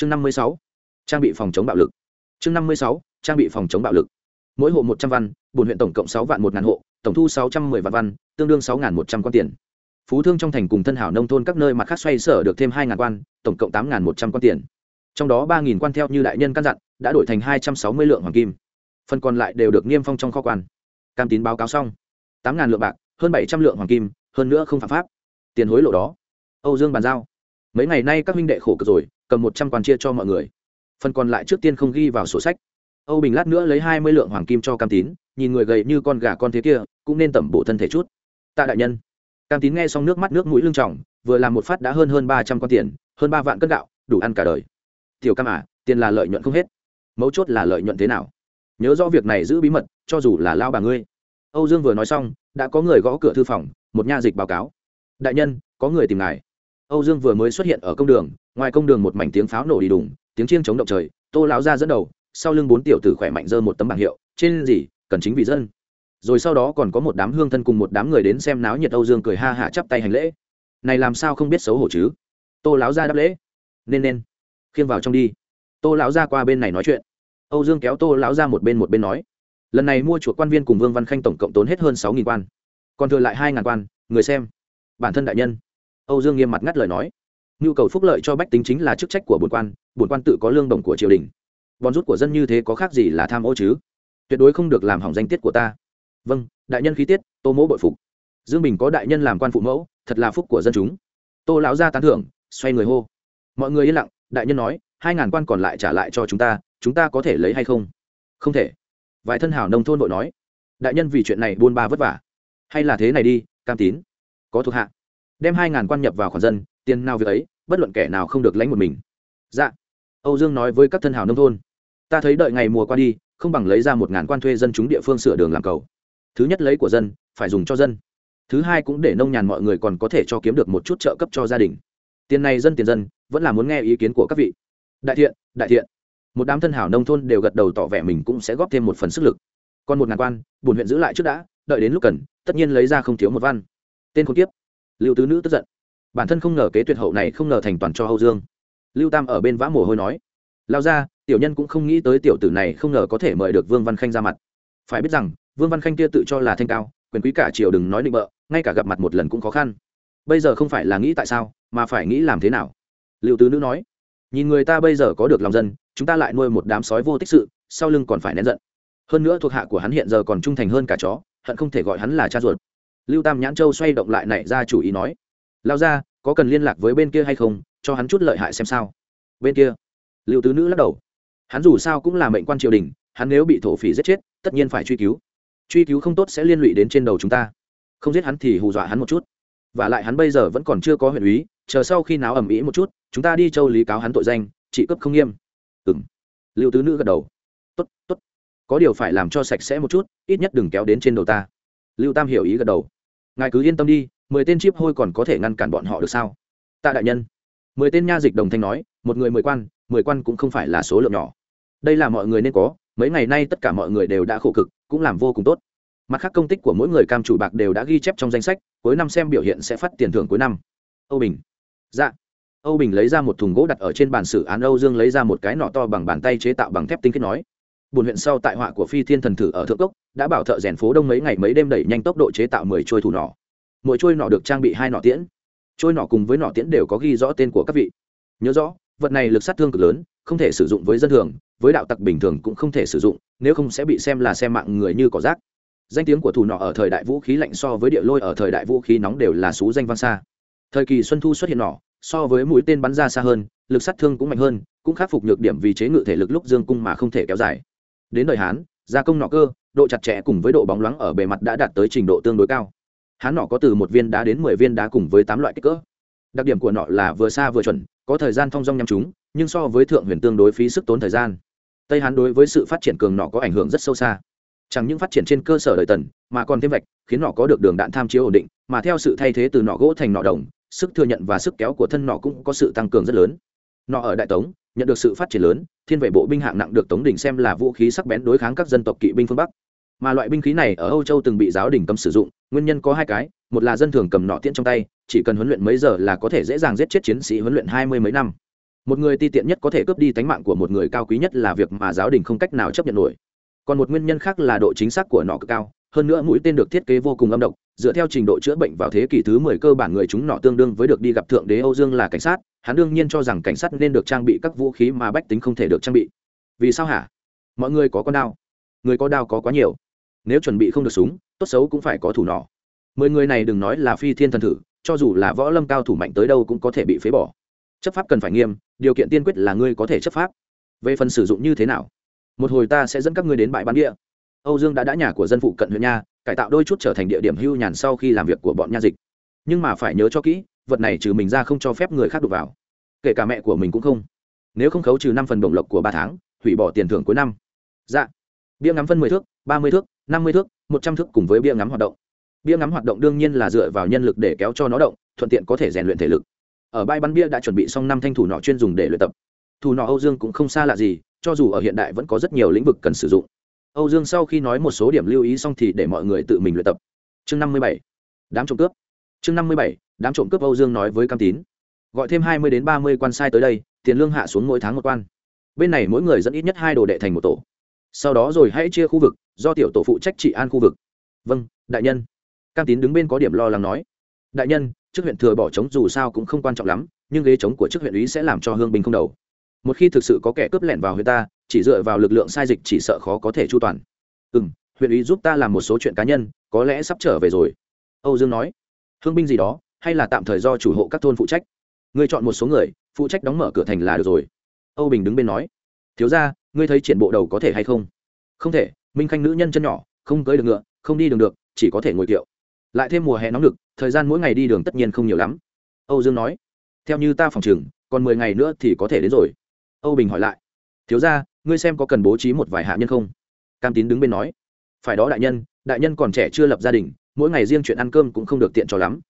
chương năm mươi sáu, trang bị phòng chống bạo lực. Chương năm mươi sáu, trang bị phòng chống bạo lực. Mỗi hộ một trăm văn bồn huyện tổng cộng sáu vạn một ngàn hộ, tổng thu sáu trăm mười vạn văn, tương đương sáu một trăm quan tiền. Phú thương trong thành cùng thân hảo nông thôn các nơi mặt khác xoay sở được thêm hai ngàn quan, tổng cộng tám một trăm quan tiền. Trong đó ba quan theo như đại nhân căn dặn, đã đổi thành hai trăm sáu mươi lượng hoàng kim. Phần còn lại đều được niêm phong trong kho quan. Cam tín báo cáo xong. Tám lượng bạc, hơn bảy trăm lượng hoàng kim, hơn nữa không phạm pháp. Tiền hối lộ đó. Âu dương bàn giao mấy ngày nay các huynh đệ khổ cực rồi, cầm một trăm quan chia cho mọi người. Phần còn lại trước tiên không ghi vào sổ sách. Âu bình lát nữa lấy hai mươi lượng hoàng kim cho cam tín, nhìn người gầy như con gà con thế kia, cũng nên tẩm bổ thân thể chút. Tạ đại nhân. Cam tín nghe xong nước mắt nước mũi lưng trọng vừa làm một phát đã hơn hơn ba trăm con tiền, hơn ba vạn cân gạo, đủ ăn cả đời. Tiểu cam à tiền là lợi nhuận không hết. Mấu chốt là lợi nhuận thế nào? Nhớ rõ việc này giữ bí mật, cho dù là lao bà ngươi. Âu dương vừa nói xong, đã có người gõ cửa thư phòng, một nha dịch báo cáo. Đại nhân, có người tìm ngài âu dương vừa mới xuất hiện ở công đường, ngoài công đường một mảnh tiếng pháo nổ đi đùng, tiếng chiêng chống động trời, tô lão ra dẫn đầu, sau lưng bốn tiểu tử khỏe mạnh dơ một tấm bảng hiệu, trên gì, cần chính vì dân. Rồi sau đó còn có một đám hương thân cùng một đám người đến xem náo nhiệt âu dương cười ha hả chắp tay hành lễ. Này làm sao không biết xấu hổ chứ? Tô lão ra đáp lễ. Nên nên, khiêng vào trong đi. Tô lão ra qua bên này nói chuyện. Âu dương kéo tô lão ra một bên một bên nói. Lần này mua chuộc quan viên cùng vương văn khanh tổng cộng tốn hết hơn sáu nghìn quan, còn thừa lại hai ngàn quan, người xem, bản thân đại nhân âu dương nghiêm mặt ngắt lời nói. Nhu cầu phúc lợi cho bách tính chính là chức trách của bổn quan bổn quan tự có lương đồng của triều đình. Bòn rút của dân như thế có khác gì là tham ô chứ? Tuyệt đối không được làm hỏng danh tiết của ta. Vâng đại nhân khí tiết, tô mẫu bội phục. Dương bình có đại nhân làm quan phụ mẫu, thật là phúc của dân chúng. Tô lão gia tán thưởng, xoay người hô. Mọi người yên lặng, đại nhân nói, hai ngàn quan còn lại trả lại cho chúng ta chúng ta có thể lấy hay không? Không thể. Vài thân hảo nông thôn vội nói. Đại nhân vì chuyện này buôn ba vất vả. Hay là thế này đi, cam tín. Có thuộc hạ đem hai ngàn quan nhập vào khoản dân, tiền nào việc ấy, bất luận kẻ nào không được lãnh một mình. Dạ. Âu dương nói với các thân hảo nông thôn. Ta thấy đợi ngày mùa qua đi, không bằng lấy ra một ngàn quan thuê dân chúng địa phương sửa đường làm cầu. Thứ nhất lấy của dân, phải dùng cho dân. Thứ hai cũng để nông nhàn mọi người còn có thể cho kiếm được một chút trợ cấp cho gia đình. Tiền này dân tiền dân, vẫn là muốn nghe ý kiến của các vị. Đại thiện đại thiện. Một đám thân hảo nông thôn đều gật đầu tỏ vẻ mình cũng sẽ góp thêm một phần sức lực. Còn một ngàn quan bùn huyện giữ lại trước đã, đợi đến lúc cần, tất nhiên lấy ra không thiếu một văn. Tên khốn kiếp lưu tứ nữ tức giận. Bản thân không ngờ kế tuyệt hậu này không ngờ thành toàn cho âu dương. Lưu tam ở bên vã mồ hôi nói. Lao ra, tiểu nhân cũng không nghĩ tới tiểu tử này không ngờ có thể mời được vương văn khanh ra mặt. Phải biết rằng, vương văn khanh kia tự cho là thanh cao, quyền quý cả triều đừng nói định bợ, ngay cả gặp mặt một lần cũng khó khăn. Bây giờ không phải là nghĩ tại sao, mà phải nghĩ làm thế nào? Liệu tứ nữ nói. Nhìn người ta bây giờ có được lòng dân, chúng ta lại nuôi một đám sói vô tích sự, sau lưng còn phải nén giận. Hơn nữa thuộc hạ của hắn hiện giờ còn trung thành hơn cả chó, hận không thể gọi hắn là cha ruột lưu tam nhãn châu xoay động lại nảy ra chủ ý nói lao ra có cần liên lạc với bên kia hay không, cho hắn chút lợi hại xem sao. Bên kia? Lưu tứ nữ lắc đầu. Hắn dù sao cũng là mệnh quan triều đình, hắn nếu bị thổ phỉ giết chết, tất nhiên phải truy cứu. Truy cứu không tốt sẽ liên lụy đến trên đầu chúng ta. Không giết hắn thì hù dọa hắn một chút. Và lại hắn bây giờ vẫn còn chưa có huyện úy, chờ sau khi náo ầm ĩ một chút, chúng ta đi châu lý cáo hắn tội danh, trị cấp không nghiêm. Ừng liệu tứ nữ gật đầu. Tốt tốt. Có điều phải làm cho sạch sẽ một chút, ít nhất đừng kéo đến trên đầu ta. Lưu tam hiểu ý gật đầu ngài cứ yên tâm đi, mười tên chip hôi còn có thể ngăn cản bọn họ được sao? Tạ đại nhân. Mười tên nha dịch đồng thanh nói, một người mười quan mười quan cũng không phải là số lượng nhỏ. Đây là mọi người nên có, mấy ngày nay tất cả mọi người đều đã khổ cực, cũng làm vô cùng tốt. Mặt khác công tích của mỗi người cam chủ bạc đều đã ghi chép trong danh sách, cuối năm xem biểu hiện sẽ phát tiền thưởng cuối năm. Âu bình. Dạ. Âu bình lấy ra một thùng gỗ đặt ở trên bàn xử án, âu dương lấy ra một cái nọ to bằng bàn tay chế tạo bằng thép tinh kết nói. Buồn huyện sau tại họa của phi thiên thần thử ở thượng cốc đã bảo thợ rèn phố đông mấy ngày mấy đêm đẩy nhanh tốc độ chế tạo mười trôi thủ nỏ. Mỗi trôi nỏ được trang bị hai nỏ tiễn. Trôi nỏ cùng với nỏ tiễn đều có ghi rõ tên của các vị. Nhớ rõ, vật này lực sát thương cực lớn, không thể sử dụng với dân thường, với đạo tặc bình thường cũng không thể sử dụng, nếu không sẽ bị xem là xem mạng người như cỏ rác. Danh tiếng của thủ nọ ở thời đại vũ khí lạnh so với địa lôi ở thời đại vũ khí nóng đều là xú danh vang xa. Thời kỳ xuân thu xuất hiện nỏ, so với mũi tên bắn ra xa hơn, lực sát thương cũng mạnh hơn, cũng khắc phục nhược điểm vì chế ngự thể lực lúc dương cung mà không thể kéo dài. Đến đời hán, gia công nọ cơ độ chặt chẽ cùng với độ bóng loáng ở bề mặt đã đạt tới trình độ tương đối cao. Hán nọ có từ một viên đá đến mười viên đá cùng với tám loại kích cỡ. Đặc điểm của nọ là vừa xa vừa chuẩn, có thời gian thong dong nhắm chúng, nhưng so với thượng huyền tương đối phí sức tốn thời gian. Tây hán đối với sự phát triển cường nọ có ảnh hưởng rất sâu xa. Chẳng những phát triển trên cơ sở đời tần, mà còn thêm vạch, khiến nọ có được đường đạn tham chiếu ổn định, mà theo sự thay thế từ nọ gỗ thành nọ đồng, sức thừa nhận và sức kéo của thân nọ cũng có sự tăng cường rất lớn. Nọ ở đại tống, nhận được sự phát triển lớn, thiên vệ bộ binh hạng nặng được tống đình xem là vũ khí sắc bén đối kháng các dân tộc kỵ binh phương bắc mà loại binh khí này ở âu châu từng bị giáo đình cấm sử dụng nguyên nhân có hai cái một là dân thường cầm nọ tiễn trong tay chỉ cần huấn luyện mấy giờ là có thể dễ dàng giết chết chiến sĩ huấn luyện hai mươi mấy năm một người ti tiện nhất có thể cướp đi tánh mạng của một người cao quý nhất là việc mà giáo đình không cách nào chấp nhận nổi còn một nguyên nhân khác là độ chính xác của nọ cực cao hơn nữa mũi tên được thiết kế vô cùng âm độc dựa theo trình độ chữa bệnh vào thế kỷ thứ 10 cơ bản người chúng nọ tương đương với được đi gặp thượng đế Âu Dương là cảnh sát, hắn đương nhiên cho rằng cảnh sát nên được trang bị các vũ khí mà bách tính không thể được trang bị. Vì sao hả? Mọi người có con đao, người có đao có quá nhiều. Nếu chuẩn bị không được súng, tốt xấu cũng phải có thủ nỏ. Mười người này đừng nói là phi thiên thần thử, cho dù là võ lâm cao thủ mạnh tới đâu cũng có thể bị phế bỏ. Chấp pháp cần phải nghiêm, điều kiện tiên quyết là ngươi có thể chấp pháp. Về phần sử dụng như thế nào, một hồi ta sẽ dẫn các ngươi đến bãi bán địa. Âu Dương đã đã nhà của dân phụ cận huyện nha, cải tạo đôi chút trở thành địa điểm hưu nhàn sau khi làm việc của bọn nha dịch nhưng mà phải nhớ cho kỹ vật này trừ mình ra không cho phép người khác đụng vào kể cả mẹ của mình cũng không nếu không khấu trừ năm phần đồng lộc của ba tháng hủy bỏ tiền thưởng cuối năm dạ bia ngắm phân mười thước ba mươi thước năm mươi thước, một trăm thước cùng với bia ngắm hoạt động. Bia ngắm hoạt động đương nhiên là dựa vào nhân lực để kéo cho nó động, thuận tiện có thể rèn luyện thể lực. Ở bãi bắn bia đã chuẩn bị xong năm thanh thủ nọ chuyên dùng để luyện tập. Thủ nọ âu dương cũng không xa lạ gì, cho dù ở hiện đại vẫn có rất nhiều lĩnh vực cần sử dụng. Âu dương sau khi nói một số điểm lưu ý xong thì để mọi người tự mình luyện tập. Chương năm mươi bảy, đám trộm cướp. Chương năm mươi bảy, đám trộm cướp âu dương nói với cam tín. Gọi thêm hai mươi đến ba mươi quan sai tới đây, tiền lương hạ xuống mỗi tháng một quan. Bên này mỗi người dẫn ít nhất hai đồ đệ thành một tổ sau đó rồi hãy chia khu vực, do tiểu tổ phụ trách trị an khu vực. Vâng đại nhân. Cam tín đứng bên có điểm lo lắng nói. Đại nhân chức huyện thừa bỏ trống dù sao cũng không quan trọng lắm, nhưng ghế trống của chức huyện ý sẽ làm cho hương binh không đầu. Một khi thực sự có kẻ cướp lẻn vào huyện ta, chỉ dựa vào lực lượng sai dịch chỉ sợ khó có thể chu toàn. Ừ m huyện ý giúp ta làm một số chuyện cá nhân, có lẽ sắp trở về rồi. Âu dương nói. Hương binh gì đó, hay là tạm thời do chủ hộ các thôn phụ trách? Ngươi chọn một số người, phụ trách đóng mở cửa thành là được rồi. Âu bình đứng bên nói. Thiếu ra ngươi thấy triển bộ đầu có thể hay không? Không thể, minh khanh nữ nhân chân nhỏ, không cưới được ngựa, không đi đường được, chỉ có thể ngồi kiệu. Lại thêm mùa hè nóng lực thời gian mỗi ngày đi đường tất nhiên không nhiều lắm. Âu dương nói, theo như ta phòng chừng còn mười ngày nữa thì có thể đến rồi. Âu bình hỏi lại, thiếu ra ngươi xem có cần bố trí một vài hạ nhân không? Cam tín đứng bên nói, phải đó đại nhân đại nhân còn trẻ chưa lập gia đình, mỗi ngày riêng chuyện ăn cơm cũng không được tiện cho lắm.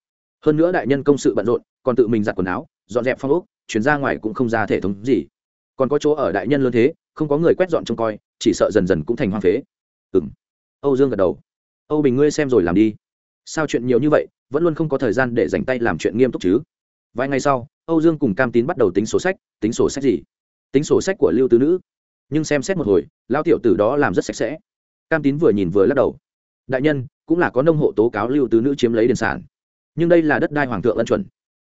Hơn nữa đại nhân công sự bận rộn, còn tự mình giặt quần áo, dọn dẹp phong ốc, chuyển ra ngoài cũng không ra thể thống gì. Còn có chỗ ở đại nhân lớn thế không có người quét dọn trông coi, chỉ sợ dần dần cũng thành hoang phế. Ừ m âu dương gật đầu. Âu bình ngươi xem rồi làm đi. Sao chuyện nhiều như vậy, vẫn luôn không có thời gian để dành tay làm chuyện nghiêm túc chứ? Vài ngày sau, âu dương cùng cam tín bắt đầu tính sổ sách, tính sổ sách gì? Tính sổ sách của lưu tứ nữ. Nhưng xem xét một hồi lao tiểu tử đó làm rất sạch sẽ. Cam tín vừa nhìn vừa lắc đầu. Đại nhân, cũng là có nông hộ tố cáo lưu tứ nữ chiếm lấy điền sản. Nhưng đây là đất đai hoàng thượng ân chuẩn.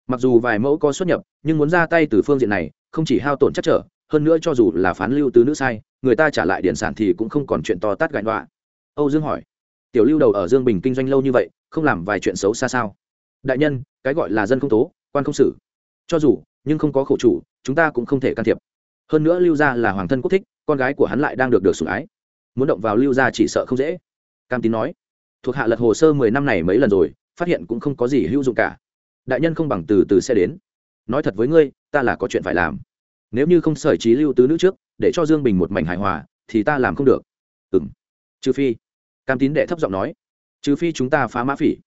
Mặc dù vài mẫu có xuất nhập, nhưng muốn ra tay từ phương diện này, không chỉ hao tổn chắc trở hơn nữa cho dù là phán lưu tứ nữ sai, người ta trả lại điển sản thì cũng không còn chuyện to tát gãi đoạ âu dương hỏi, tiểu lưu đầu ở dương bình kinh doanh lâu như vậy, không làm vài chuyện xấu xa sao? Đại nhân, cái gọi là dân không tố, quan không xử. Cho dù, nhưng không có khổ chủ, chúng ta cũng không thể can thiệp. Hơn nữa lưu gia là hoàng thân quốc thích, con gái của hắn lại đang được được sủng ái. Muốn động vào lưu gia chỉ sợ không dễ. Cam tín nói, thuộc hạ lật hồ sơ mười năm này mấy lần rồi, phát hiện cũng không có gì hữu dụng cả. Đại nhân không bằng từ từ sẽ đến. Nói thật với ngươi, ta là có chuyện phải làm nếu như không sởi trí lưu tứ nữ trước, để cho dương bình một mảnh hài hòa, thì ta làm không được. Ừ m trừ phi, cam tín đệ thấp giọng nói, trừ phi chúng ta phá mã phỉ.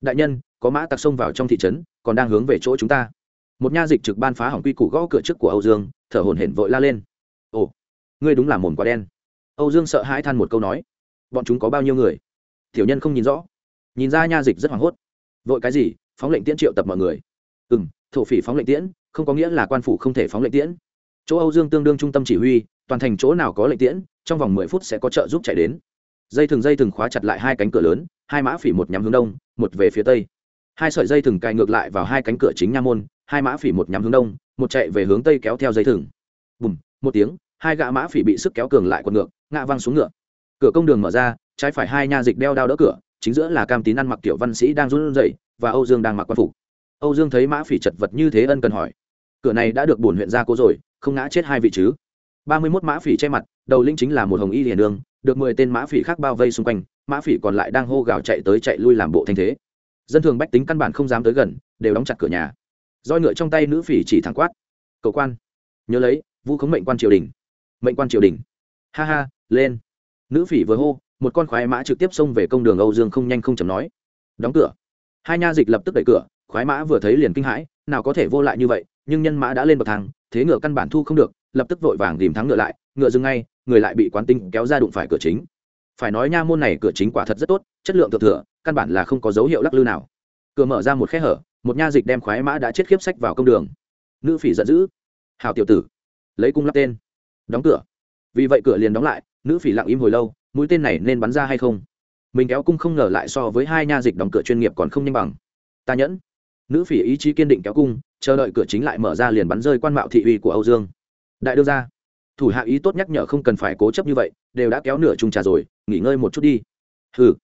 Đại nhân, có mã tặc xông vào trong thị trấn, còn đang hướng về chỗ chúng ta. Một nha dịch trực ban phá hỏng quy củ gõ cửa trước của âu dương, thở hổn hển vội la lên. Ồ, ngươi đúng là mồm quá đen. Âu dương sợ hãi than một câu nói, bọn chúng có bao nhiêu người? Tiểu nhân không nhìn rõ. Nhìn ra nha dịch rất hoảng hốt. Vội cái gì? Phóng lệnh tiễn triệu tập mọi người. Ừ m thổ phỉ phóng lệnh tiễn không có nghĩa là quan phủ không thể phóng lệnh tiễn. Chỗ âu dương tương đương trung tâm chỉ huy, toàn thành chỗ nào có lệnh tiễn, trong vòng mười phút sẽ có trợ giúp chạy đến. Dây thừng dây thừng khóa chặt lại hai cánh cửa lớn, hai mã phỉ một nhắm hướng đông, một về phía tây. Hai sợi dây thừng cài ngược lại vào hai cánh cửa chính nha môn, hai mã phỉ một nhắm hướng đông, một chạy về hướng tây kéo theo dây thừng. Bùm, một tiếng, hai gã mã phỉ bị sức kéo cường lại quật ngược, ngã văng xuống ngựa. Cửa công đường mở ra, trái phải hai nha dịch đeo đao đỡ cửa, chính giữa là cam tín ăn mặc tiểu văn sĩ đang run rẩy và âu dương đang mặc quan phục. Âu dương thấy mã phỉ chật vật như thế ân cần hỏi cửa này đã được bổn huyện ra cố rồi, không ngã chết hai vị chứ. Ba mươi mốt mã phỉ che mặt, đầu linh chính là một hồng y hiền đường, được mười tên mã phỉ khác bao vây xung quanh, mã phỉ còn lại đang hô gào chạy tới chạy lui làm bộ thanh thế. Dân thường bách tính căn bản không dám tới gần, đều đóng chặt cửa nhà. Roi ngựa trong tay nữ phỉ chỉ thẳng quát. Cầu quan, nhớ lấy, vu khống mệnh quan triều đình. Mệnh quan triều đình. Ha ha, lên. Nữ phỉ vừa hô, một con khoái mã trực tiếp xông về công đường âu dương không nhanh không chầm nói. Đóng cửa. Hai nha dịch lập tức đẩy cửa, khoái mã vừa thấy liền kinh hãi nào có thể vô lại như vậy, nhưng nhân mã đã lên bậc thang, thế ngựa căn bản thu không được, lập tức vội vàng tìm thắng ngựa lại, ngựa dừng ngay, người lại bị quán tinh kéo ra đụng phải cửa chính. Phải nói nha, môn này cửa chính quả thật rất tốt, chất lượng thượng thừa, căn bản là không có dấu hiệu lắc lư nào. Cửa mở ra một khe hở, một nha dịch đem khoái mã đã chết khiếp sách vào công đường. Nữ phỉ giận dữ. Hào tiểu tử, lấy cung lắp tên. Đóng cửa. Vì vậy cửa liền đóng lại, nữ phỉ lặng im hồi lâu, mũi tên này nên bắn ra hay không? Mình kéo cung không ngờ lại so với hai nha dịch đóng cửa chuyên nghiệp còn không nhanh bằng. Ta nhẫn nữ phỉ ý chí kiên định kéo cung, chờ đợi cửa chính lại mở ra liền bắn rơi quan mạo thị uy của âu dương. Đại đưa ra thủ hạ ý tốt nhắc nhở không cần phải cố chấp như vậy, đều đã kéo nửa chung trà rồi, nghỉ ngơi một chút đi. Hừ.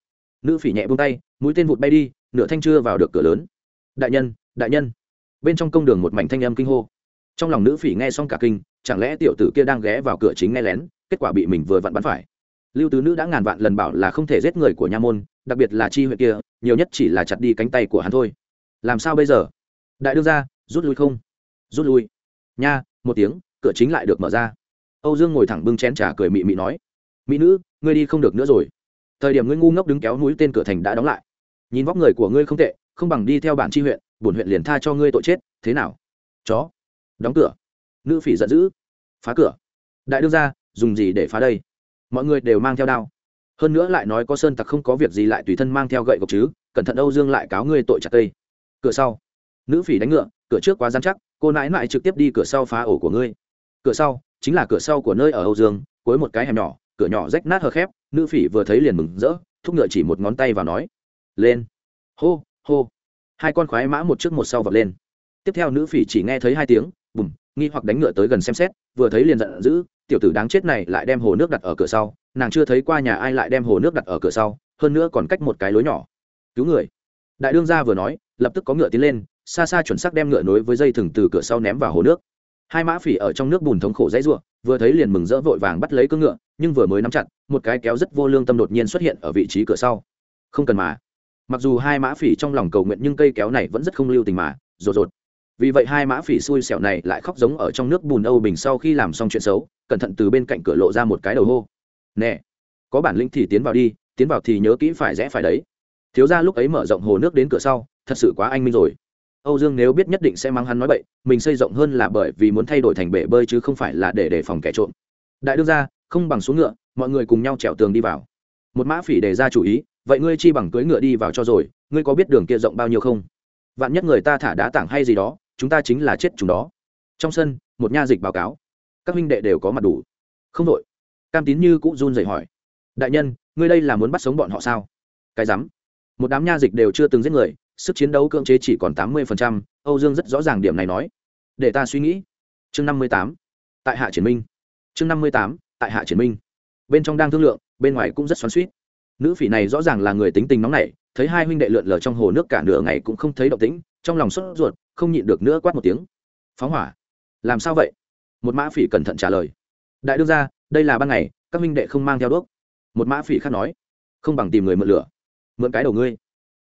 Nữ phỉ nhẹ buông tay, mũi tên vụt bay đi, nửa thanh chưa vào được cửa lớn. Đại nhân đại nhân. Bên trong công đường một mảnh thanh âm kinh hô. Trong lòng nữ phỉ nghe xong cả kinh, chẳng lẽ tiểu tử kia đang ghé vào cửa chính nghe lén, kết quả bị mình vừa vặn bắn phải. Lưu tứ nữ đã ngàn vạn lần bảo là không thể giết người của nha môn, đặc biệt là chi huyện kia, nhiều nhất chỉ là chặt đi cánh tay của hắn thôi làm sao bây giờ? Đại đương ra rút lui không? Rút lui? Nha, một tiếng, cửa chính lại được mở ra. Âu dương ngồi thẳng bưng chén trà cười mị mị nói, mỹ nữ, ngươi đi không được nữa rồi. Thời điểm ngươi ngu ngốc đứng kéo núi tên cửa thành đã đóng lại. Nhìn vóc người của ngươi không tệ, không bằng đi theo bản tri huyện, bổn huyện liền tha cho ngươi tội chết. Thế nào? Chó. Đóng cửa. Nữ phỉ giận dữ. Phá cửa. Đại đương ra dùng gì để phá đây? Mọi người đều mang theo đao. Hơn nữa lại nói có sơn tặc không có việc gì lại tùy thân mang theo gậy gộc chứ, cẩn thận âu dương lại cáo ngươi tội chặt cây cửa sau. Nữ phỉ đánh ngựa, cửa trước quá dán chắc, cô nãi nãi trực tiếp đi cửa sau phá ổ của ngươi. Cửa sau, chính là cửa sau của nơi ở âu dương, cuối một cái hẻm nhỏ, cửa nhỏ rách nát hờ khép, nữ phỉ vừa thấy liền mừng rỡ, thúc ngựa chỉ một ngón tay vào nói, lên. Hô hô. Hai con khoái mã một trước một sau vọt lên. Tiếp theo nữ phỉ chỉ nghe thấy hai tiếng, bùm, nghi hoặc đánh ngựa tới gần xem xét, vừa thấy liền giận dữ, tiểu tử đáng chết này lại đem hồ nước đặt ở cửa sau, nàng chưa thấy qua nhà ai lại đem hồ nước đặt ở cửa sau, hơn nữa còn cách một cái lối nhỏ. Cứu người đại đương gia vừa nói, lập tức có ngựa tiến lên, xa xa chuẩn xác đem ngựa nối với dây thừng từ cửa sau ném vào hồ nước. Hai mã phỉ ở trong nước bùn thống khổ dãy ruộng vừa thấy liền mừng rỡ vội vàng bắt lấy cưỡng ngựa, nhưng vừa mới nắm chặt, một cái kéo rất vô lương tâm đột nhiên xuất hiện ở vị trí cửa sau. Không cần mà. Mặc dù hai mã phỉ trong lòng cầu nguyện nhưng cây kéo này vẫn rất không lưu tình mà, rột rột. Vì vậy hai mã phỉ xui xẻo này lại khóc giống ở trong nước bùn âu bình sau khi làm xong chuyện xấu, cẩn thận từ bên cạnh cửa lộ ra một cái đầu hô. Nè, có bản lĩnh thì tiến vào đi, tiến vào thì nhớ kỹ phải rẽ phải đấy thiếu ra lúc ấy mở rộng hồ nước đến cửa sau, thật sự quá anh minh rồi. Âu dương nếu biết nhất định sẽ mang hắn nói bậy, mình xây rộng hơn là bởi vì muốn thay đổi thành bể bơi chứ không phải là để đề phòng kẻ trộm. Đại đương ra không bằng xuống ngựa, mọi người cùng nhau trèo tường đi vào. Một mã phỉ đề ra chủ ý, vậy ngươi chi bằng cưỡi ngựa đi vào cho rồi, ngươi có biết đường kia rộng bao nhiêu không? Vạn nhất người ta thả đá tảng hay gì đó, chúng ta chính là chết chúng đó. Trong sân, một nha dịch báo cáo. Các huynh đệ đều có mặt đủ. Không đội. Cam tín như cũng run rẩy hỏi. Đại nhân, ngươi đây là muốn bắt sống bọn họ sao? Cái rắm một đám nha dịch đều chưa từng giết người, sức chiến đấu cưỡng chế chỉ còn tám mươi âu dương rất rõ ràng điểm này nói. Để ta suy nghĩ. Chương năm mươi tám, tại hạ triển minh. Chương năm mươi tám, tại hạ triển minh. Bên trong đang thương lượng, bên ngoài cũng rất xoắn suýt nữ phỉ này rõ ràng là người tính tình nóng nảy, thấy hai huynh đệ lượn lờ trong hồ nước cả nửa ngày cũng không thấy động tĩnh, trong lòng sốt ruột, không nhịn được nữa quát một tiếng. Phóng hỏa. Làm sao vậy? Một mã phỉ cẩn thận trả lời. Đại đương ra đây là ban ngày, các huynh đệ không mang theo đuốc. Một mã phỉ khác nói. Không bằng tìm người mượn lửa mượn cái đầu ngươi.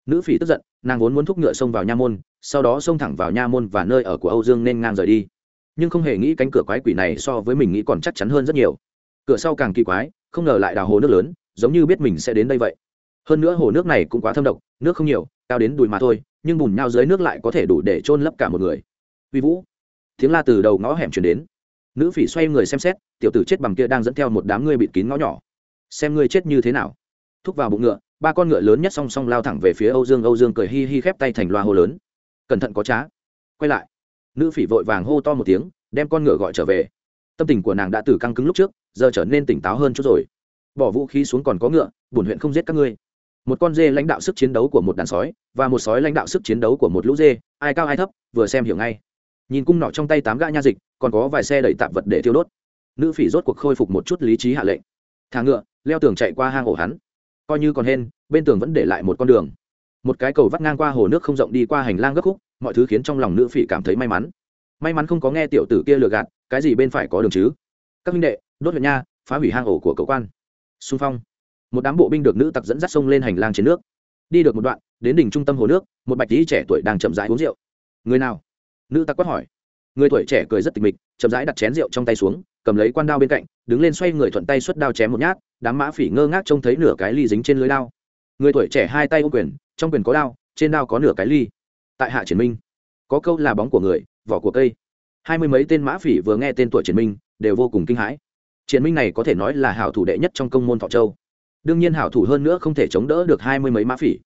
Nữ phỉ tức giận, nàng vốn muốn thúc ngựa xông vào nha môn, sau đó xông thẳng vào nha môn và nơi ở của âu dương nên ngang rời đi. Nhưng không hề nghĩ cánh cửa quái quỷ này so với mình nghĩ còn chắc chắn hơn rất nhiều. Cửa sau càng kỳ quái, không ngờ lại đào hồ nước lớn, giống như biết mình sẽ đến đây vậy. Hơn nữa hồ nước này cũng quá thâm độc, nước không nhiều, cao đến đùi mà thôi, nhưng bùn nhau dưới nước lại có thể đủ để trôn lấp cả một người. Uy vũ, tiếng la từ đầu ngõ hẻm chuyển đến. Nữ phỉ xoay người xem xét, tiểu tử chết bằng kia đang dẫn theo một đám người bịt kín ngõ nhỏ. Xem ngươi chết như thế nào. Thúc vào bụng ngựa ba con ngựa lớn nhất song song lao thẳng về phía âu dương âu dương cười hi hi khép tay thành loa hô lớn. Cẩn thận có trá. Quay lại. Nữ phỉ vội vàng hô to một tiếng, đem con ngựa gọi trở về. Tâm tình của nàng đã từ căng cứng lúc trước, giờ trở nên tỉnh táo hơn chút rồi. Bỏ vũ khí xuống còn có ngựa, bổn huyện không giết các ngươi. Một con dê lãnh đạo sức chiến đấu của một đàn sói, và một sói lãnh đạo sức chiến đấu của một lũ dê, ai cao ai thấp, vừa xem hiểu ngay. Nhìn cung nọ trong tay tám gã nha dịch, còn có vài xe đẩy tạp vật để tiêu đốt. Nữ phỉ rốt cuộc khôi phục một chút lý trí hạ lệnh. Thả ngựa, leo tường chạy qua hang ổ hắn coi như còn hên, bên tường vẫn để lại một con đường. Một cái cầu vắt ngang qua hồ nước không rộng đi qua hành lang gấp khúc, mọi thứ khiến trong lòng nữ phỉ cảm thấy may mắn. May mắn không có nghe tiểu tử kia lừa gạt, cái gì bên phải có đường chứ? Các minh đệ, đốt huyện nha, phá hủy hang ổ của cậu quan. Xung phong. Một đám bộ binh được nữ tặc dẫn dắt sông lên hành lang trên nước. Đi được một đoạn, đến đỉnh trung tâm hồ nước, một bạch tí trẻ tuổi đang chậm rãi uống rượu. Người nào? Nữ tặc quát hỏi. Người tuổi trẻ cười rất tịch mịch, chậm rãi đặt chén rượu trong tay xuống, cầm lấy quan đao bên cạnh, đứng lên xoay người thuận tay xuất đao chém một nhát đám mã phỉ ngơ ngác trông thấy nửa cái ly dính trên lưới đao. Người tuổi trẻ hai tay ô quyền, trong quyền có đao, trên đao có nửa cái ly. Tại hạ triển minh, có câu là bóng của người, vỏ của cây. Hai mươi mấy tên mã phỉ vừa nghe tên tuổi triển minh, đều vô cùng kinh hãi. Triển minh này có thể nói là hảo thủ đệ nhất trong công môn thọ châu. Đương nhiên hảo thủ hơn nữa không thể chống đỡ được hai mươi mấy mã phỉ.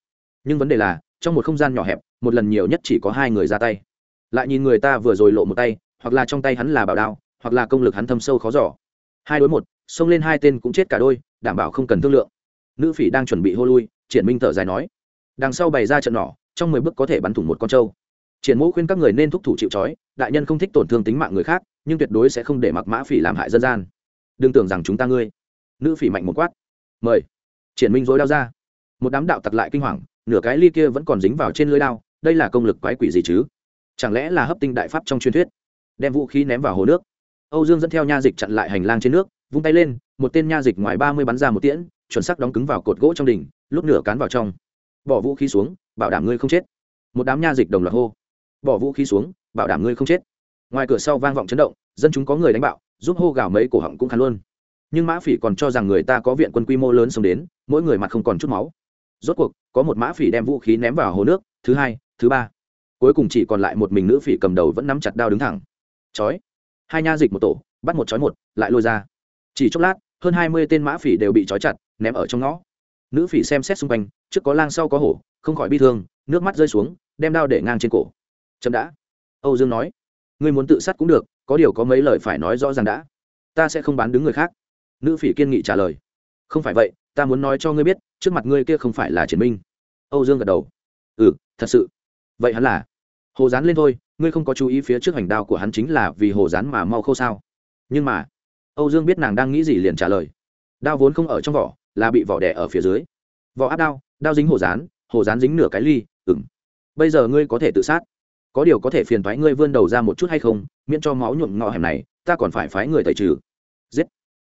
Nhưng vấn đề là, trong một không gian nhỏ hẹp, một lần nhiều nhất chỉ có hai người ra tay. Lại nhìn người ta vừa rồi lộ một tay, hoặc là trong tay hắn là bảo đao, hoặc là công lực hắn thâm sâu khó giỏ hai đối một, xông lên hai tên cũng chết cả đôi đảm bảo không cần thương lượng. Nữ phỉ đang chuẩn bị hô lui, triển minh thở dài nói, đằng sau bày ra trận nỏ, trong mười bước có thể bắn thủng một con trâu. Triển mẫu khuyên các người nên thúc thủ chịu trói, đại nhân không thích tổn thương tính mạng người khác, nhưng tuyệt đối sẽ không để mặc mã phỉ làm hại dân gian. Đừng tưởng rằng chúng ta ngươi. Nữ phỉ mạnh một quát, mời. Triển minh dối đao ra. Một đám đạo tặc lại kinh hoàng, nửa cái ly kia vẫn còn dính vào trên lưới đao, đây là công lực quái quỷ gì chứ? Chẳng lẽ là hấp tinh đại pháp trong truyền thuyết? Đem vũ khí ném vào hồ nước. Âu dương dẫn theo nha dịch chặn lại hành lang trên nước, vung tay lên một tên nha dịch ngoài ba mươi bắn ra một tiễn, chuẩn sắc đóng cứng vào cột gỗ trong đỉnh, lúc nửa cán vào trong. Bỏ vũ khí xuống, bảo đảm ngươi không chết. Một đám nha dịch đồng loạt hô. Bỏ vũ khí xuống, bảo đảm ngươi không chết. Ngoài cửa sau vang vọng chấn động, dân chúng có người đánh bạo, giúp hô gào mấy cổ họng cũng khăn luôn. Nhưng mã phỉ còn cho rằng người ta có viện quân quy mô lớn xông đến, mỗi người mặt không còn chút máu. Rốt cuộc, có một mã phỉ đem vũ khí ném vào hồ nước, thứ hai, thứ ba. Cuối cùng chỉ còn lại một mình nữ phỉ cầm đầu vẫn nắm chặt đao đứng thẳng. Chói. Hai nha dịch một tổ, bắt một chói một, lại lôi ra. Chỉ chốc lát hơn hai mươi tên mã phỉ đều bị trói chặt, ném ở trong ngõ. Nữ phỉ xem xét xung quanh, trước có lang sau có hổ, không khỏi bi thương, nước mắt rơi xuống, đem đao để ngang trên cổ. Chậm đã. Âu dương nói. Ngươi muốn tự sát cũng được, có điều có mấy lời phải nói rõ ràng đã. Ta sẽ không bán đứng người khác. Nữ phỉ kiên nghị trả lời. Không phải vậy, ta muốn nói cho ngươi biết, trước mặt ngươi kia không phải là triển minh âu dương gật đầu. Ừ thật sự. Vậy hắn là? Hồ dán lên thôi, ngươi không có chú ý phía trước hành đao của hắn chính là vì hồ dán mà mau khâu sao. Nhưng mà âu dương biết nàng đang nghĩ gì liền trả lời. Đao vốn không ở trong vỏ, là bị vỏ đẻ ở phía dưới. Vỏ áp đao đao dính hồ dán hồ dán dính nửa cái ly ừng bây giờ ngươi có thể tự sát. Có điều có thể phiền thoái ngươi vươn đầu ra một chút hay không, miễn cho máu nhuộm ngọ hẻm này, ta còn phải phái người tẩy trừ. Giết.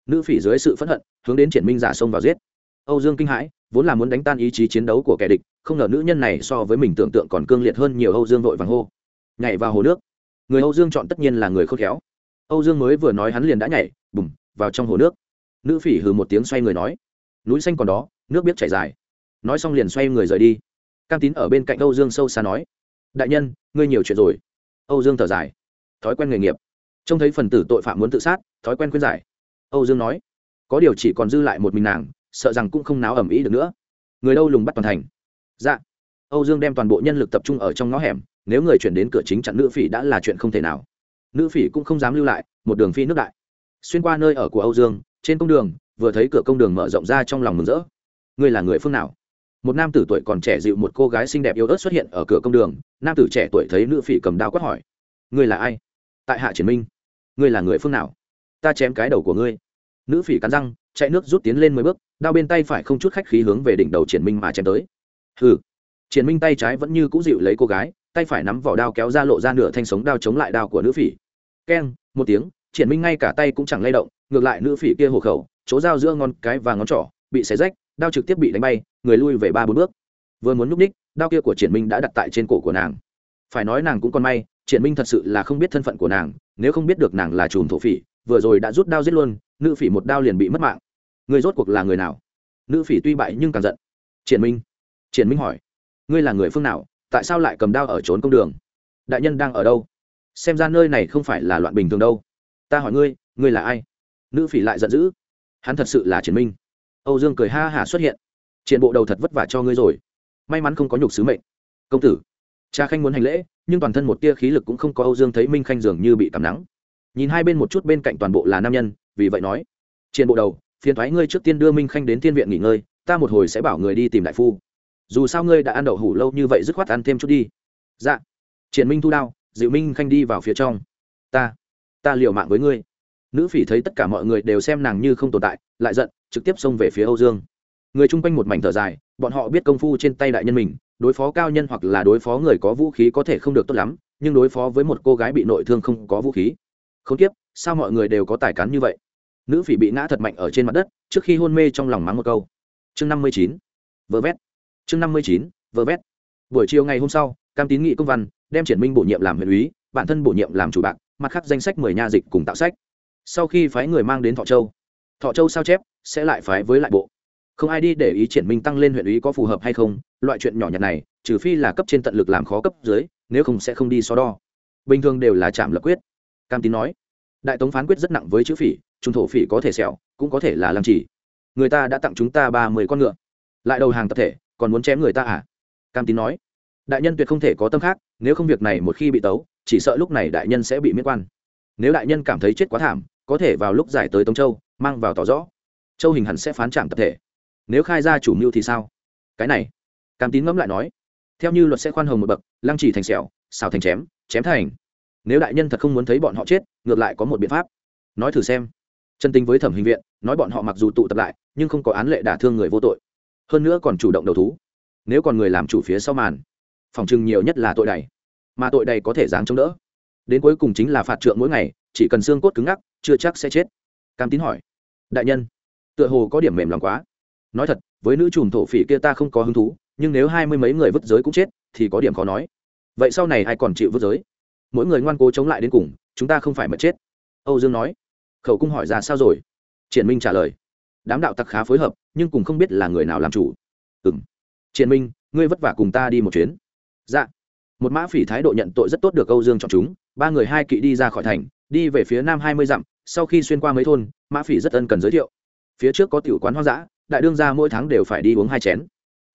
Nữ phỉ dưới sự phẫn hận, hướng đến triển minh giả xông vào giết. Âu dương kinh hãi, vốn là muốn đánh tan ý chí chiến đấu của kẻ địch, không ngờ nữ nhân này so với mình tưởng tượng còn cương liệt hơn nhiều âu dương vội vàng hô. Nhảy vào hồ nước. Người âu dương chọn tất nhiên là người khôn khéo. Âu dương mới vừa nói hắn liền đã nhảy bùm vào trong hồ nước. Nữ phỉ hừ một tiếng xoay người nói, núi xanh còn đó, nước biết chảy dài. Nói xong liền xoay người rời đi. Cam tín ở bên cạnh âu dương sâu xa nói, đại nhân, ngươi nhiều chuyện rồi. Âu dương thở dài, thói quen nghề nghiệp. Trông thấy phần tử tội phạm muốn tự sát, thói quen khuyên giải. Âu dương nói, có điều chỉ còn dư lại một mình nàng, sợ rằng cũng không náo ẩm ý được nữa. Người đâu lùng bắt toàn thành. Dạ. Âu dương đem toàn bộ nhân lực tập trung ở trong ngõ hẻm, nếu người chuyển đến cửa chính chặn nữ phỉ đã là chuyện không thể nào. Nữ phỉ cũng không dám lưu lại, một đường phi nước đại xuyên qua nơi ở của âu dương, trên công đường, vừa thấy cửa công đường mở rộng ra trong lòng mừng rỡ. Ngươi là người phương nào? Một nam tử tuổi còn trẻ dịu một cô gái xinh đẹp yêu ớt xuất hiện ở cửa công đường, nam tử trẻ tuổi thấy nữ phỉ cầm đao quát hỏi. Ngươi là ai? Tại hạ triển minh. Ngươi là người phương nào? Ta chém cái đầu của ngươi. Nữ phỉ cắn răng, chạy nước rút tiến lên mười bước, đao bên tay phải không chút khách khí hướng về đỉnh đầu triển minh mà chém tới. Hừ. Triển minh tay trái vẫn như cũ dịu lấy cô gái, tay phải nắm vỏ đao kéo ra lộ ra nửa thanh sống đao chống lại đao của nữ phỉ. Keng, một tiếng triển minh ngay cả tay cũng chẳng lay động, ngược lại nữ phỉ kia hổ khẩu, chỗ dao giữa ngón cái và ngón trỏ, bị xé rách, đao trực tiếp bị đánh bay, người lui về ba bốn bước. Vừa muốn núp ních đao kia của triển minh đã đặt tại trên cổ của nàng. Phải nói nàng cũng còn may, triển minh thật sự là không biết thân phận của nàng, nếu không biết được nàng là chùm thổ phỉ, vừa rồi đã rút đao giết luôn, nữ phỉ một đao liền bị mất mạng. Người rốt cuộc là người nào? Nữ phỉ tuy bại nhưng càng giận. Triển minh triển minh hỏi. Ngươi là người phương nào, tại sao lại cầm đao ở trốn công đường? Đại nhân đang ở đâu? Xem ra nơi này không phải là loạn bình thường đâu ta hỏi ngươi ngươi là ai? Nữ phỉ lại giận dữ. Hắn thật sự là triển minh. Âu dương cười ha hả xuất hiện. Triển bộ đầu thật vất vả cho ngươi rồi. May mắn không có nhục sứ mệnh. Công tử, cha khanh muốn hành lễ, nhưng toàn thân một tia khí lực cũng không có âu dương thấy minh khanh dường như bị cảm nắng. Nhìn hai bên một chút bên cạnh toàn bộ là nam nhân, vì vậy nói, triển bộ đầu, phiền thoái ngươi trước tiên đưa minh khanh đến thiên viện nghỉ ngơi, ta một hồi sẽ bảo người đi tìm đại phu. Dù sao ngươi đã ăn đậu hủ lâu như vậy dứt khoát ăn thêm chút đi. Dạ. Triển minh thu đao, dịu minh khanh đi vào phía trong. Ta ta liều mạng với ngươi. Nữ phỉ thấy tất cả mọi người đều xem nàng như không tồn tại, lại giận, trực tiếp xông về phía âu dương. Người chung quanh một mảnh thở dài, bọn họ biết công phu trên tay đại nhân mình, đối phó cao nhân hoặc là đối phó người có vũ khí có thể không được tốt lắm, nhưng đối phó với một cô gái bị nội thương không có vũ khí. Không tiếp sao mọi người đều có tài cán như vậy? Nữ phỉ bị ngã thật mạnh ở trên mặt đất, trước khi hôn mê trong lòng mắng một câu. Chương năm mươi chín, vơ vét. Chương năm mươi chín, vơ vét. Buổi chiều ngày hôm sau, cam tín nghị công văn, đem triển minh bổ nhiệm làm huyện úy, bản thân bổ nhiệm làm chủ bạc mặt khác danh sách mười nha dịch cùng tạo sách. Sau khi phái người mang đến thọ châu thọ châu sao chép sẽ lại phái với lại bộ. Không ai đi để ý triển minh tăng lên huyện ý có phù hợp hay không, loại chuyện nhỏ nhặt này, trừ phi là cấp trên tận lực làm khó cấp dưới, nếu không sẽ không đi so đo. Bình thường đều là chạm lập quyết. Cam tín nói, đại tống phán quyết rất nặng với chữ phỉ, trung thổ phỉ có thể sẹo cũng có thể là làm chỉ người ta đã tặng chúng ta ba mươi con ngựa, lại đầu hàng tập thể, còn muốn chém người ta à? Cam tín nói, đại nhân tuyệt không thể có tâm khác, nếu không việc này một khi bị tấu chỉ sợ lúc này đại nhân sẽ bị miễn quan. Nếu đại nhân cảm thấy chết quá thảm, có thể vào lúc giải tới tống châu, mang vào tỏ rõ. Châu hình hẳn sẽ phán trảm tập thể. Nếu khai ra chủ mưu thì sao? Cái này, cam tín ngẫm lại nói. Theo như luật sẽ khoan hồng một bậc, lăng chỉ thành sẹo, xào thành chém chém thành. Nếu đại nhân thật không muốn thấy bọn họ chết, ngược lại có một biện pháp. Nói thử xem. Chân tình với thẩm hình viện, nói bọn họ mặc dù tụ tập lại, nhưng không có án lệ đả thương người vô tội. Hơn nữa còn chủ động đầu thú. Nếu còn người làm chủ phía sau màn, phòng trừng nhiều nhất là tội đầy mà tội đầy có thể dáng chống đỡ. Đến cuối cùng chính là phạt trượng mỗi ngày, chỉ cần xương cốt cứng ngắc, chưa chắc sẽ chết. Cam tín hỏi, đại nhân, tựa hồ có điểm mềm lòng quá. Nói thật, với nữ chùm thổ phỉ kia ta không có hứng thú, nhưng nếu hai mươi mấy người vứt giới cũng chết, thì có điểm khó nói. Vậy sau này ai còn chịu vứt giới? Mỗi người ngoan cố chống lại đến cùng, chúng ta không phải mất chết. Âu dương nói. Khẩu cung hỏi ra sao rồi? Triển minh trả lời. Đám đạo tặc khá phối hợp, nhưng cùng không biết là người nào làm chủ. Ừ m triển minh, ngươi vất vả cùng ta đi một chuyến. Dạ một mã phỉ thái độ nhận tội rất tốt được âu dương chọn chúng, ba người hai kỵ đi ra khỏi thành, đi về phía nam hai mươi dặm, sau khi xuyên qua mấy thôn, mã phỉ rất ân cần giới thiệu. Phía trước có tiểu quán hoang dã, đại đương ra mỗi tháng đều phải đi uống hai chén.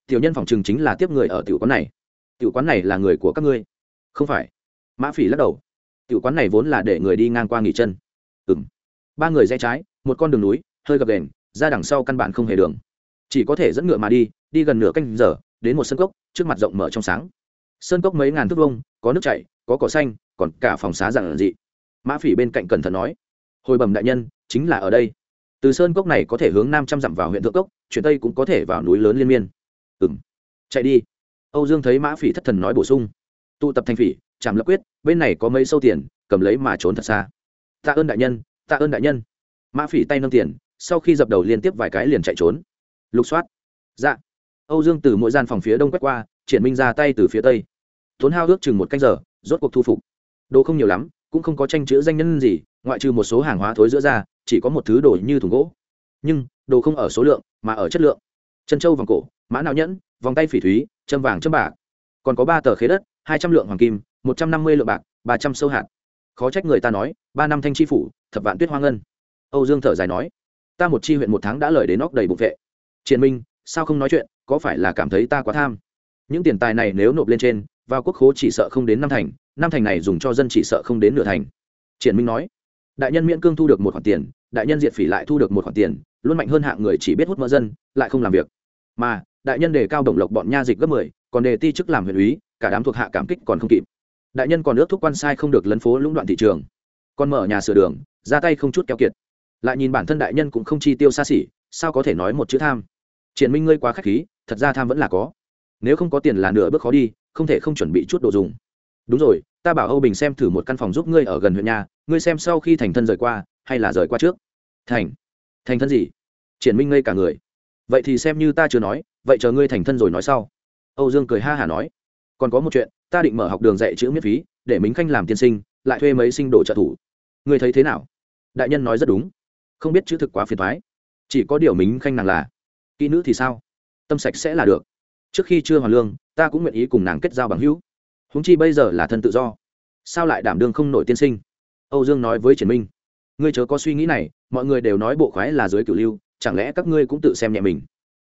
Tiểu nhân phòng chừng chính là tiếp người ở tiểu quán này. Tiểu quán này là người của các ngươi. Không phải. Mã phỉ lắc đầu. Tiểu quán này vốn là để người đi ngang qua nghỉ chân. Ừ m ba người rẽ trái, một con đường núi, hơi gập đèn ra đằng sau căn bản không hề đường. Chỉ có thể dẫn ngựa mà đi đi gần nửa canh giờ, đến một sân cốc, trước mặt rộng mở trong sáng sơn cốc mấy ngàn thước vông có nước chảy, có cỏ xanh, còn cả phòng xá dạng dị. Mã phỉ bên cạnh cẩn thận nói, hồi bẩm đại nhân, chính là ở đây. Từ sơn cốc này có thể hướng nam trăm dặm vào huyện thượng cốc chuyển tây cũng có thể vào núi lớn liên miên. Ừ m chạy đi. Âu dương thấy mã phỉ thất thần nói bổ sung, tụ tập thành phỉ chạm lập quyết, bên này có mấy sâu tiền, cầm lấy mà trốn thật xa. Tạ ơn đại nhân, tạ ơn đại nhân. Mã phỉ tay nâng tiền, sau khi dập đầu liên tiếp vài cái liền chạy trốn. Lục soát. Dạ. Âu dương từ mỗi gian phòng phía đông quét qua, triển minh ra tay từ phía tây tốn hao ước chừng một canh giờ, rốt cuộc thu phục. Đồ không nhiều lắm, cũng không có tranh chữ danh nhân gì, ngoại trừ một số hàng hóa thối giữa ra, chỉ có một thứ đồ như thùng gỗ. Nhưng, đồ không ở số lượng, mà ở chất lượng. Chân trâu vòng cổ, mã não nhẫn, vòng tay phỉ thúy, châm vàng châm bạc. Còn có ba tờ khế đất, hai trăm lượng hoàng kim, một trăm năm mươi lượng bạc, ba trăm sâu hạt. Khó trách người ta nói, ba năm thanh tri phủ, thập vạn tuyết hoa ngân. Âu dương thở dài nói, ta một chi huyện một tháng đã lời đến óc đầy bụng vệ. Triền minh, sao không nói chuyện, có phải là cảm thấy ta quá tham? Những tiền tài này nếu nộp lên trên vào quốc khố chỉ sợ không đến năm thành năm thành này dùng cho dân chỉ sợ không đến nửa thành. Triển minh nói, đại nhân miễn cương thu được một khoản tiền, đại nhân diệt phỉ lại thu được một khoản tiền, luôn mạnh hơn hạng người chỉ biết hút mỡ dân, lại không làm việc. Mà, đại nhân đề cao đồng lộc bọn nha dịch gấp mười, còn đề ti chức làm huyện úy, cả đám thuộc hạ cảm kích còn không kịp. Đại nhân còn ước thúc quan sai không được lấn phố lũng đoạn thị trường. Còn mở nhà sửa đường, ra tay không chút keo kiệt. Lại nhìn bản thân đại nhân cũng không chi tiêu xa xỉ, sao có thể nói một chữ tham? Triển minh ngươi quá k h á c h khí, thật ra tham vẫn là có. Nếu không có tiền là nửa bước khó đi không thể không chuẩn bị chút đồ dùng. Đúng rồi, ta bảo âu bình xem thử một căn phòng giúp ngươi ở gần huyện nhà, ngươi xem sau khi thành thân rời qua, hay là rời qua trước. Thành. Thành thân gì? Triển minh ngây cả người. Vậy thì xem như ta chưa nói, vậy chờ ngươi thành thân rồi nói sau. Âu dương cười ha hả nói. Còn có một chuyện, ta định mở học đường dạy chữ miễn phí, để mính khanh làm tiên sinh, lại thuê mấy sinh đồ trợ thủ. Ngươi thấy thế nào? Đại nhân nói rất đúng. Không biết chữ thực quá phiền thoái chỉ có điều mính khanh nàng là. Kỹ nữ thì sao? Tâm sạch sẽ là được trước khi chưa hoàn lương, ta cũng nguyện ý cùng nàng kết giao bằng hữu. Húng chi bây giờ là thân tự do. Sao lại đảm đương không nổi tiên sinh? Âu dương nói với triển minh. Ngươi chớ có suy nghĩ này, mọi người đều nói bộ khoái là dưới cửu lưu, chẳng lẽ các ngươi cũng tự xem nhẹ mình?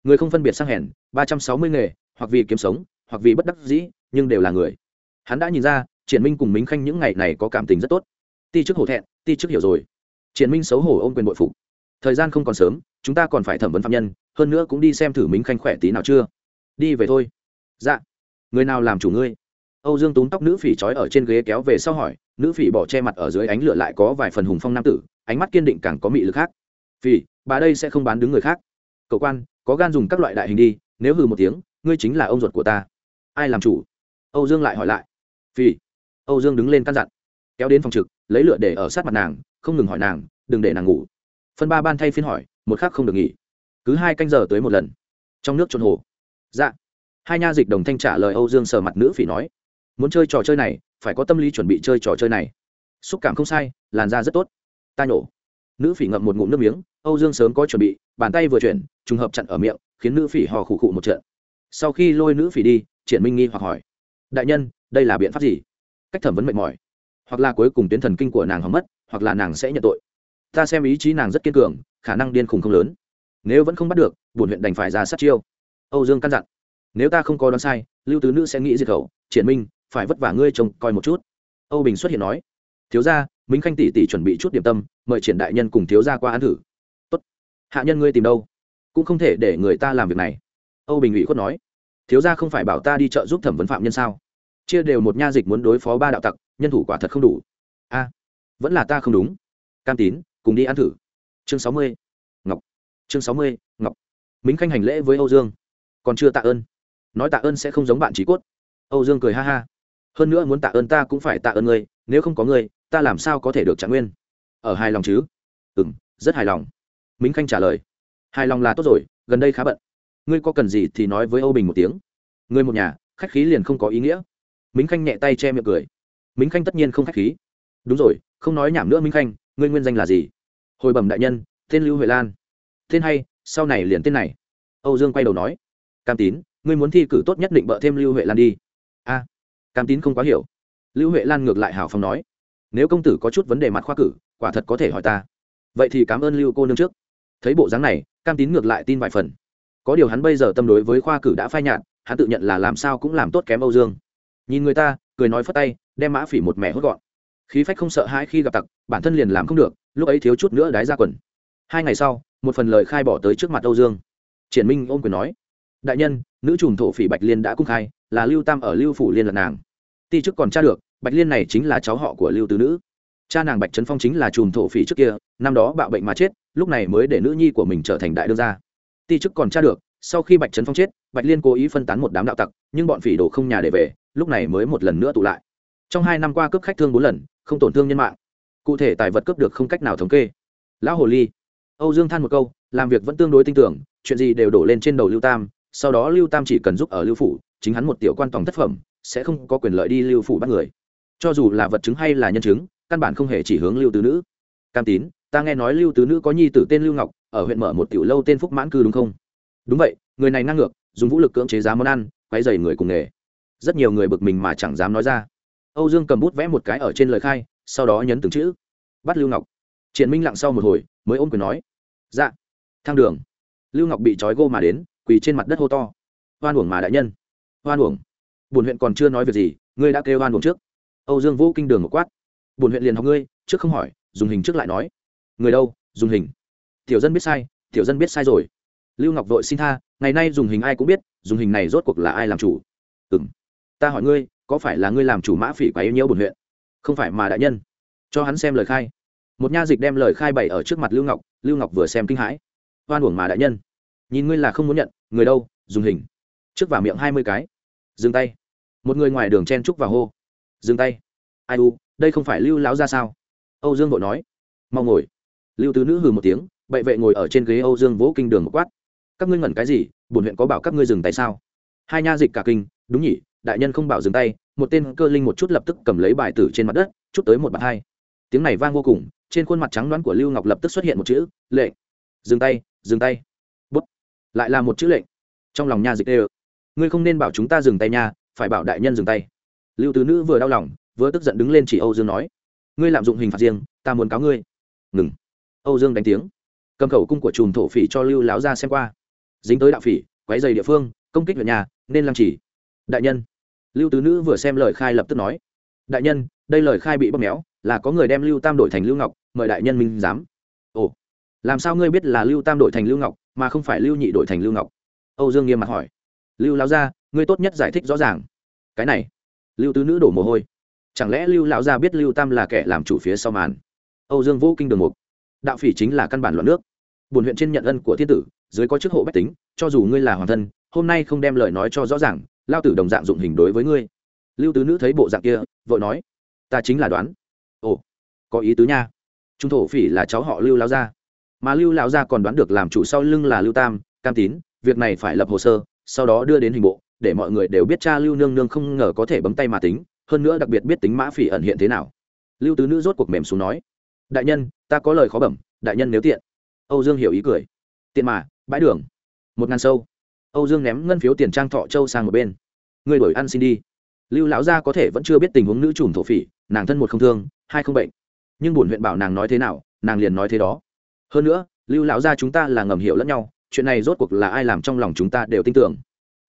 Người không phân biệt sang hèn, ba trăm sáu mươi nghề, hoặc vì kiếm sống, hoặc vì bất đắc dĩ, nhưng đều là người. Hắn đã nhìn ra, triển minh cùng minh khanh những ngày này có cảm tình rất tốt. Ti chức hổ thẹn, ti chức hiểu rồi. Triển minh xấu hổ ôm quyền bội phục. Thời gian không còn sớm, chúng ta còn phải thẩm vấn phạm nhân, hơn nữa cũng đi xem thử minh khanh khỏe tí nào chưa? Đi về thôi. Dạ. Người nào làm chủ ngươi? Âu dương túm tóc nữ phỉ trói ở trên ghế kéo về sau hỏi nữ phỉ bỏ che mặt ở dưới ánh lửa lại có vài phần hùng phong nam tử ánh mắt kiên định càng có mị lực khác. Phỉ, bà đây sẽ không bán đứng người khác. Cậu quan có gan dùng các loại đại hình đi nếu hừ một tiếng ngươi chính là ông ruột của ta. Ai làm chủ? Âu dương lại hỏi lại. Phỉ. âu dương đứng lên căn dặn kéo đến phòng trực lấy lửa để ở sát mặt nàng không ngừng hỏi nàng đừng để nàng ngủ. Phân ba ban thay phiên hỏi một khác không được nghỉ. Cứ hai canh giờ tới một lần. Trong nước trôn hồ dạ. Hai nha dịch đồng thanh trả lời âu dương sờ mặt nữ phỉ nói, muốn chơi trò chơi này, phải có tâm lý chuẩn bị chơi trò chơi này. Xúc cảm không sai, làn da rất tốt. Ta nhổ. Nữ phỉ ngậm một ngụm nước miếng, âu dương sớm có chuẩn bị, bàn tay vừa chuyển, trùng hợp chặn ở miệng, khiến nữ phỉ hò khụ khụ một trận. Sau khi lôi nữ phỉ đi, triển minh nghi hoặc hỏi, đại nhân, đây là biện pháp gì? Cách thẩm vấn mệt mỏi. Hoặc là cuối cùng tuyến thần kinh của nàng hỏng mất, hoặc là nàng sẽ nhận tội. Ta xem ý chí nàng rất kiên cường, khả năng điên khùng không lớn. Nếu vẫn không bắt được, bổn huyện đành phải ra sát chiêu âu dương căn dặn nếu ta không có đoán sai lưu tứ nữ sẽ nghĩ diệt khẩu triển minh phải vất vả ngươi trông coi một chút. Âu bình xuất hiện nói thiếu gia, minh khanh tỷ tỷ chuẩn bị chút điểm tâm mời triển đại nhân cùng thiếu gia qua ăn thử. Tốt hạ nhân ngươi tìm đâu? Cũng không thể để người ta làm việc này. Âu bình ủy khuất nói thiếu gia không phải bảo ta đi chợ giúp thẩm vấn phạm nhân sao? Chia đều một nha dịch muốn đối phó ba đạo tặc nhân thủ quả thật không đủ. A vẫn là ta không đúng. Cam tín cùng đi ăn thử. Chương sáu mươi ngọc. Chương sáu mươi ngọc. Minh khanh hành lễ với âu dương còn chưa tạ ơn. Nói tạ ơn sẽ không giống bạn trí cốt. Âu dương cười ha ha. Hơn nữa muốn tạ ơn ta cũng phải tạ ơn ngươi, nếu không có ngươi, ta làm sao có thể được trạng nguyên? Ở hài lòng chứ? Ừ m rất hài lòng. Minh khanh trả lời. Hài lòng là tốt rồi, gần đây khá bận. Ngươi có cần gì thì nói với âu bình một tiếng. Ngươi một nhà, khách khí liền không có ý nghĩa. Minh khanh nhẹ tay che miệng cười. Minh khanh tất nhiên không khách khí. Đúng rồi, không nói nhảm nữa minh khanh, ngươi nguyên danh là gì? Hồi bẩm đại nhân, tên lưu huệ lan. Tên hay, sau này liền tên này. Âu dương quay đầu nói cam tín, ngươi muốn thi cử tốt nhất định bợ thêm lưu huệ lan đi. A, cam tín không quá hiểu. Lưu huệ lan ngược lại hào phong nói, nếu công tử có chút vấn đề mặt khoa cử, quả thật có thể hỏi ta. Vậy thì cảm ơn lưu cô nương trước. Thấy bộ dáng này, cam tín ngược lại tin vài phần. Có điều hắn bây giờ tâm đối với khoa cử đã phai nhạt, hắn tự nhận là làm sao cũng làm tốt kém âu dương. Nhìn người ta, cười nói phất tay, đem mã phỉ một mẹ hốt gọn. Khí phách không sợ hãi khi gặp tặc, bản thân liền làm không được, lúc ấy thiếu chút nữa đái ra quần. Hai ngày sau, một phần lời khai bỏ tới trước mặt âu dương. Triển minh ôm quyền nói đại nhân, nữ trùm thổ phỉ bạch liên đã cung khai, là lưu tam ở lưu phủ liên lạc nàng. Ti chức còn tra được, bạch liên này chính là cháu họ của lưu tứ nữ. Cha nàng bạch trấn phong chính là chùm thổ phỉ trước kia, năm đó bạo bệnh mà chết, lúc này mới để nữ nhi của mình trở thành đại đương gia. Ti chức còn tra được, sau khi bạch trấn phong chết, bạch liên cố ý phân tán một đám đạo tặc, nhưng bọn phỉ đồ không nhà để về, lúc này mới một lần nữa tụ lại. Trong hai năm qua cướp khách thương bốn lần, không tổn thương nhân mạng. Cụ thể tài vật cướp được không cách nào thống kê. Lão hồ ly. Âu dương than một câu, làm việc vẫn tương đối tin tưởng, chuyện gì đều đổ lên trên đầu lưu tam sau đó lưu tam chỉ cần giúp ở lưu phủ, chính hắn một tiểu quan tòng thất phẩm, sẽ không có quyền lợi đi lưu phủ bắt người. Cho dù là vật chứng hay là nhân chứng, căn bản không hề chỉ hướng lưu tứ nữ. Cam tín, ta nghe nói lưu tứ nữ có nhi tử tên lưu ngọc, ở huyện mở một tiểu lâu tên phúc mãn cư đúng không? Đúng vậy, người này năng ngược, dùng vũ lực cưỡng chế giá món ăn quay dày người cùng nghề. Rất nhiều người bực mình mà chẳng dám nói ra. Âu dương cầm bút vẽ một cái ở trên lời khai, sau đó nhấn từng chữ. Bắt lưu ngọc. Triển minh lặng sau một hồi, mới ôm quyền nói. Dạ. Thang đường. Lưu ngọc bị trói gô mà đến quỳ trên mặt đất hô to. Hoan uổng mà đại nhân. Hoan uổng. Bùn huyện còn chưa nói việc gì, ngươi đã kêu hoan uổng trước. Âu dương Vũ kinh đường một quát. Bùn huyện liền học ngươi, trước không hỏi, dùng hình trước lại nói. Người đâu, dùng hình? Tiểu dân biết sai, tiểu dân biết sai rồi. Lưu ngọc vội xin tha, ngày nay dùng hình ai cũng biết, dùng hình này rốt cuộc là ai làm chủ? Ừ m ta hỏi ngươi, có phải là ngươi làm chủ mã phỉ quá yêu nhiễu bùn huyện? Không phải mà đại nhân. Cho hắn xem lời khai. Một nha dịch đem lời khai bày ở trước mặt lưu ngọc lưu ngọc vừa xem kinh hãi. Hoan uổng mà đại nhân nhìn ngươi là không muốn nhận, người đâu, dùng hình. Trước vào miệng hai mươi cái. Dừng tay. Một người ngoài đường chen trúc vào hô. Dừng tay. Ai u, đây không phải lưu láo ra sao? Âu dương vội nói. Mau ngồi. Lưu tứ nữ hừ một tiếng, bệ vệ ngồi ở trên ghế âu dương vỗ kinh đường một quát. Các ngươi ngẩn cái gì, bổn huyện có bảo các ngươi dừng tay sao? Hai nha dịch cả kinh, đúng nhỉ, đại nhân không bảo dừng tay, một tên cơ linh một chút lập tức cầm lấy bài tử trên mặt đất, chút tới một bàn hai. Tiếng này vang vô cùng, trên khuôn mặt trắng đoán của lưu ngọc lập tức xuất hiện một chữ lệnh dừng tay dừng tay lại là một chữ lệnh. Trong lòng nha dịch ê ngươi không nên bảo chúng ta dừng tay nha, phải bảo đại nhân dừng tay. Lưu tứ nữ vừa đau lòng, vừa tức giận đứng lên chỉ âu dương nói, ngươi lạm dụng hình phạt riêng, ta muốn cáo ngươi. Ngừng. Âu dương đánh tiếng. Cầm khẩu cung của chùm thổ phỉ cho lưu láo ra xem qua. Dính tới đạo phỉ quáy dày địa phương, công kích huyện nhà, nên làm chỉ. Đại nhân. Lưu tứ nữ vừa xem lời khai lập tức nói, đại nhân, đây lời khai bị bóp méo, là có người đem lưu tam đổi thành lưu ngọc, mời đại nhân minh giám. Ồ. Làm sao ngươi biết là lưu tam đổi thành lưu ngọc mà không phải lưu nhị đổi thành lưu ngọc. Âu dương nghiêm mặt hỏi. Lưu lao gia, ngươi tốt nhất giải thích rõ ràng. Cái này, lưu tứ nữ đổ mồ hôi. Chẳng lẽ lưu lão gia biết lưu tam là kẻ làm chủ phía sau màn? Âu dương vô kinh đường mục. Đạo phỉ chính là căn bản loạn nước. Buồn huyện trên nhận ân của thiên tử, dưới có chức hộ bách tính, cho dù ngươi là hoàng thân, hôm nay không đem lời nói cho rõ ràng, lao tử đồng dạng dụng hình đối với ngươi. Lưu tứ nữ thấy bộ dạng kia, vội nói. Ta chính là đoán. Ồ, có ý tứ nha. Trung thổ phỉ là cháu họ lưu lao gia mà lưu lão gia còn đoán được làm chủ sau lưng là lưu tam, cam tín, việc này phải lập hồ sơ, sau đó đưa đến hình bộ, để mọi người đều biết cha lưu nương nương không ngờ có thể bấm tay mà tính, hơn nữa đặc biệt biết tính mã phỉ ẩn hiện thế nào. Lưu tứ nữ rốt cuộc mềm xuống nói, đại nhân, ta có lời khó bẩm, đại nhân nếu tiện. Âu dương hiểu ý cười, tiện mà, bãi đường, một ngàn sâu. Âu dương ném ngân phiếu tiền trang thọ châu sang một bên người đổi ăn xin đi. Lưu lão gia có thể vẫn chưa biết tình huống nữ trùm thổ phỉ, nàng thân một không thương, hai không bệnh. Nhưng bổn huyện bảo nàng nói thế nào, nàng liền nói thế đó hơn nữa, lưu lão gia chúng ta là ngầm hiểu lẫn nhau, chuyện này rốt cuộc là ai làm trong lòng chúng ta đều tin tưởng.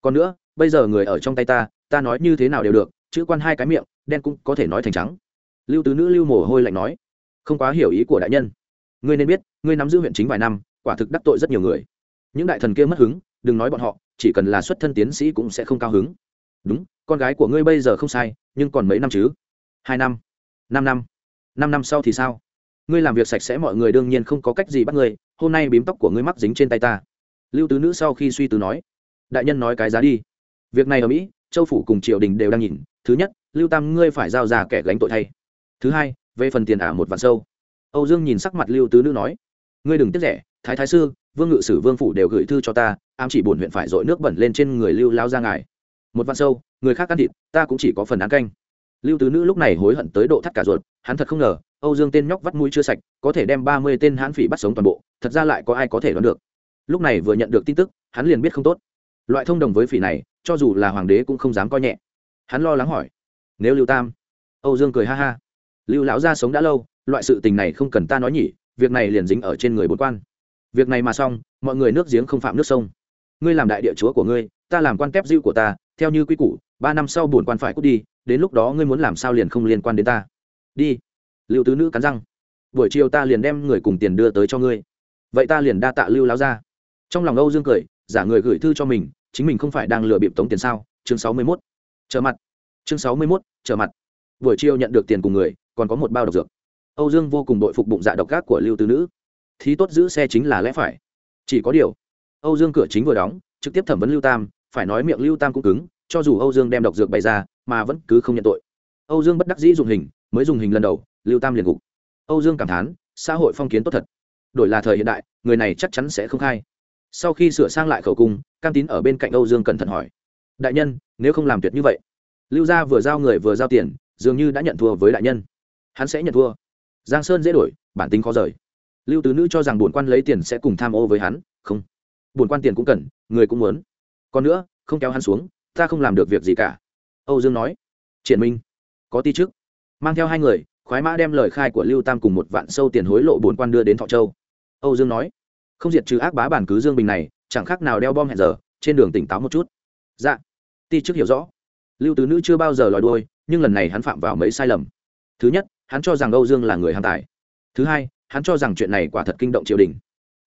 Còn nữa, bây giờ người ở trong tay ta ta nói như thế nào đều được, chữ quan hai cái miệng, đen cũng có thể nói thành trắng. Lưu tứ nữ lưu mồ hôi lạnh nói, không quá hiểu ý của đại nhân. Ngươi nên biết, ngươi nắm giữ huyện chính vài năm, quả thực đắc tội rất nhiều người. Những đại thần kia mất hứng, đừng nói bọn họ, chỉ cần là xuất thân tiến sĩ cũng sẽ không cao hứng. Đúng, con gái của ngươi bây giờ không sai, nhưng còn mấy năm chứ? Hai năm. Năm năm. Năm năm sau thì sao? Ngươi làm việc sạch sẽ mọi người đương nhiên không có cách gì bắt ngươi, hôm nay bím tóc của ngươi mắc dính trên tay ta. Lưu tứ nữ sau khi suy tư nói, đại nhân nói cái giá đi. Việc này ở mỹ, châu phủ cùng triều đình đều đang nhìn. Thứ nhất, lưu tam ngươi phải giao ra kẻ gánh tội thay. Thứ hai, về phần tiền ả một vạn sâu. Âu dương nhìn sắc mặt lưu tứ nữ nói, ngươi đừng tiếc rẻ, thái thái sư, vương ngự sử vương phủ đều gửi thư cho ta, ám chỉ bổn huyện phải dội nước bẩn lên trên người lưu lao ra ngài. Một vạn sâu, người khác ăn thịt, ta cũng chỉ có phần án canh lưu tứ nữ lúc này hối hận tới độ thắt cả ruột, hắn thật không ngờ, âu dương tên nhóc vắt mũi chưa sạch, có thể đem ba mươi tên hãn phỉ bắt sống toàn bộ, thật ra lại có ai có thể đoán được. Lúc này vừa nhận được tin tức, hắn liền biết không tốt. Loại thông đồng với phỉ này, cho dù là hoàng đế cũng không dám coi nhẹ. Hắn lo lắng hỏi, nếu lưu tam? Âu dương cười ha ha, lưu lão gia sống đã lâu, loại sự tình này không cần ta nói nhỉ, việc này liền dính ở trên người bốn quan. Việc này mà xong, mọi người nước giếng không phạm nước sông. Ngươi làm đại địa chúa của ngươi, ta làm quan kép dịu của ta, theo như quy củ, ba năm sau bổn quan phải cút đi đến lúc đó ngươi muốn làm sao liền không liên quan đến ta. Đi. Lưu tứ nữ cắn răng. Buổi chiều ta liền đem người cùng tiền đưa tới cho ngươi. Vậy ta liền đa tạ lưu láo ra trong lòng âu dương cười, giả người gửi thư cho mình, chính mình không phải đang lừa bịp tống tiền sao? Chương sáu mươi mốt. Trở mặt. Chương sáu mươi mốt, trở mặt. Buổi chiều nhận được tiền cùng người, còn có một bao độc dược. Âu dương vô cùng đội phục bụng dạ độc gác của lưu tứ nữ. Thí tốt giữ xe chính là lẽ phải. Chỉ có điều, âu dương cửa chính vừa đóng, trực tiếp thẩm vấn lưu tam, phải nói miệng lưu tam cũng cứng, cho dù âu dương đem độc dược bày ra mà vẫn cứ không nhận tội. Âu dương bất đắc dĩ dùng hình, mới dùng hình lần đầu, lưu tam liền gục. Âu dương cảm thán, xã hội phong kiến tốt thật. Đổi là thời hiện đại, người này chắc chắn sẽ không khai. Sau khi sửa sang lại khẩu cung, cam tín ở bên cạnh âu dương cẩn thận hỏi. Đại nhân, nếu không làm tuyệt như vậy. Lưu gia vừa giao người vừa giao tiền, dường như đã nhận thua với đại nhân. Hắn sẽ nhận thua. Giang sơn dễ đổi, bản tính khó rời. Lưu tứ nữ cho rằng bổn quan lấy tiền sẽ cùng tham ô với hắn, không. Bổn quan tiền cũng cần, người cũng muốn. Còn nữa, không kéo hắn xuống, ta không làm được việc gì cả âu dương nói, triển minh, có ti chức. Mang theo hai người, khoái mã đem lời khai của lưu tam cùng một vạn sâu tiền hối lộ bốn quan đưa đến thọ châu. Âu dương nói, không diệt trừ ác bá bản cứ dương bình này, chẳng khác nào đeo bom hẹn giờ, trên đường tỉnh táo một chút. Dạ. Ti chức hiểu rõ. Lưu tứ nữ chưa bao giờ lòi đuôi, nhưng lần này hắn phạm vào mấy sai lầm. Thứ nhất, hắn cho rằng âu dương là người ham tài. Thứ hai, hắn cho rằng chuyện này quả thật kinh động triều đình.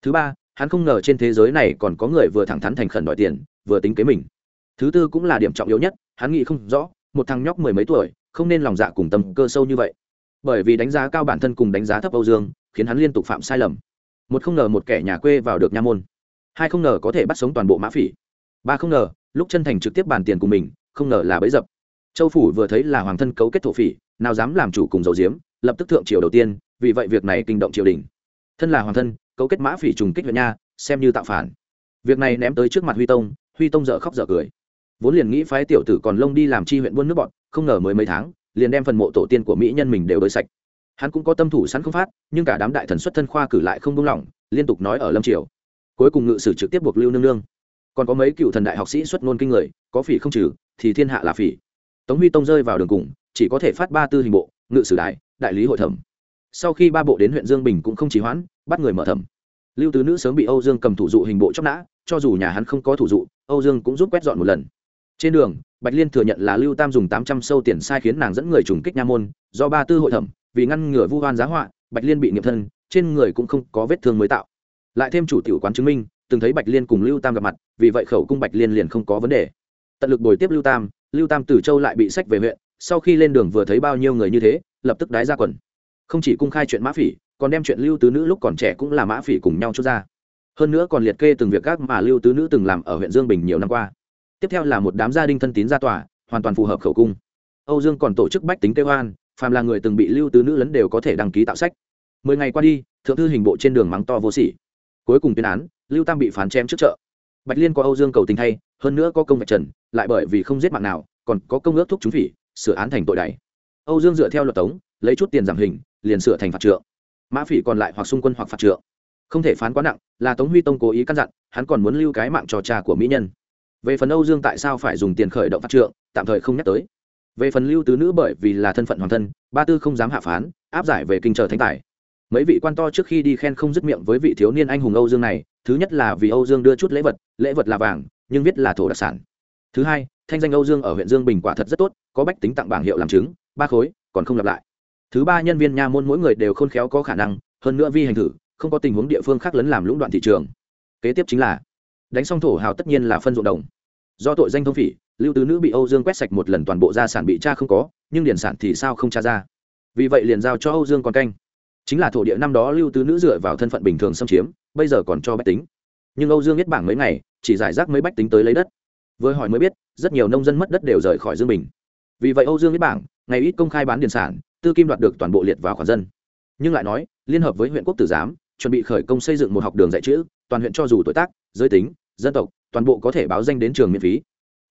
Thứ ba, hắn không ngờ trên thế giới này còn có người vừa thẳng thắn thành khẩn đòi tiền, vừa tính kế mình. Thứ tư cũng là điểm trọng yếu nhất hắn nghĩ không rõ, một thằng nhóc mười mấy tuổi, không nên lòng dạ cùng tâm cơ sâu như vậy. Bởi vì đánh giá cao bản thân cùng đánh giá thấp âu dương, khiến hắn liên tục phạm sai lầm. Một không ngờ một kẻ nhà quê vào được nha môn. Hai không ngờ có thể bắt sống toàn bộ mã phỉ. Ba không ngờ, lúc chân thành trực tiếp bàn tiền của mình, không ngờ là bấy dập. Châu phủ vừa thấy là hoàng thân cấu kết thổ phỉ, nào dám làm chủ cùng dầu diếm lập tức thượng triều đầu tiên, vì vậy việc này kinh động triều đình. Thân là hoàng thân, cấu kết mã phỉ trùng kích huyện nha, xem như tạo phản. Việc này ném tới trước mặt huy tông huy tông dở khóc dở cười vốn liền nghĩ phái tiểu tử còn lông đi làm chi huyện buôn nước bọn, không ngờ mới mấy tháng, liền đem phần mộ tổ tiên của mỹ nhân mình đều đới sạch. Hắn cũng có tâm thủ sẵn không phát, nhưng cả đám đại thần xuất thân khoa cử lại không buông lỏng, liên tục nói ở lâm triều. Cuối cùng ngự sử trực tiếp buộc lưu nương nương. Còn có mấy cựu thần đại học sĩ xuất ngôn kinh người, có phỉ không trừ, thì thiên hạ là phỉ. Tống huy tông rơi vào đường cùng, chỉ có thể phát ba tư hình bộ, ngự sử đại đại lý hội thẩm. Sau khi ba bộ đến huyện dương bình cũng không chỉ hoãn, bắt người mở thẩm. Lưu tứ nữ sớm bị âu dương cầm thủ dụ hình bộ chóc nã, cho dù nhà hắn không có thủ dụ, âu dương cũng giúp quét dọn một lần trên đường, bạch liên thừa nhận là lưu tam dùng tám trăm sâu tiền sai khiến nàng dẫn người trùng kích nha môn, do ba tư hội thẩm, vì ngăn ngừa vu hoan giá họa, bạch liên bị nghiệm thân, trên người cũng không có vết thương mới tạo. Lại thêm chủ tiểu quán chứng minh, từng thấy bạch liên cùng lưu tam gặp mặt, vì vậy khẩu cung bạch liên liền không có vấn đề. Tận lực bồi tiếp lưu tam lưu tam từ châu lại bị sách về huyện, sau khi lên đường vừa thấy bao nhiêu người như thế, lập tức đái ra quần. Không chỉ cung khai chuyện mã phỉ, còn đem chuyện lưu tứ nữ lúc còn trẻ cũng là mã phỉ cùng nhau cho ra. Hơn nữa còn liệt kê từng việc các mà lưu tứ nữ từng làm ở huyện dương bình nhiều năm qua tiếp theo là một đám gia đình thân tín ra tòa, hoàn toàn phù hợp khẩu cung. Âu dương còn tổ chức bách tính kêu hoan phàm là người từng bị lưu tứ nữ lấn đều có thể đăng ký tạo sách. Mười ngày qua đi, thượng thư hình bộ trên đường mắng to vô sỉ. Cuối cùng tuyên án, lưu tam bị phán chém trước chợ. Bạch liên có âu dương cầu tình thay, hơn nữa có công vạch trần, lại bởi vì không giết mạng nào, còn có công ước thúc chúng phỉ, sửa án thành tội đày âu dương dựa theo luật tống, lấy chút tiền giảm hình, liền sửa thành phạt trượng. Mã phỉ còn lại hoặc xung quân hoặc phạt trượng. Không thể phán quá nặng, là tống huy tông cố ý căn dặn, hắn còn muốn lưu cái mạng trò trà của mỹ nhân về phần âu dương tại sao phải dùng tiền khởi động phát trượng, tạm thời không nhắc tới. Về phần lưu tứ nữ bởi vì là thân phận hoàng thân, ba tư không dám hạ phán, áp giải về kinh chờ thánh tài. Mấy vị quan to trước khi đi khen không dứt miệng với vị thiếu niên anh hùng âu dương này, thứ nhất là vì âu dương đưa chút lễ vật lễ vật là vàng, nhưng viết là thổ đặc sản. Thứ hai, thanh danh âu dương ở huyện dương bình quả thật rất tốt, có bách tính tặng bảng hiệu làm chứng, ba khối, còn không lặp lại. Thứ ba, nhân viên nha môn mỗi người đều khôn khéo có khả năng, hơn nữa vi hành thử, không có tình huống địa phương khác lấn làm lũng đoạn thị trường. Kế tiếp chính là, đánh xong thổ hào tất nhiên là phân ruộng đồng do tội danh thông phỉ, lưu tứ nữ bị âu dương quét sạch một lần toàn bộ gia sản bị cha không có, nhưng điển sản thì sao không cha ra. Vì vậy liền giao cho âu dương còn canh. Chính là thổ địa năm đó lưu tứ nữ dựa vào thân phận bình thường xâm chiếm, bây giờ còn cho bách tính. Nhưng âu dương biết bảng mấy ngày, chỉ giải rác mấy bách tính tới lấy đất. Vừa hỏi mới biết, rất nhiều nông dân mất đất đều rời khỏi dương bình. Vì vậy âu dương biết bảng, ngày ít công khai bán điền sản, tư kim đoạt được toàn bộ liệt vào khoản dân. Nhưng lại nói, liên hợp với huyện quốc tử giám, chuẩn bị khởi công xây dựng một học đường dạy chữ, toàn huyện cho dù tuổi tác, giới tính, dân tộc toàn bộ có thể báo danh đến trường miễn phí.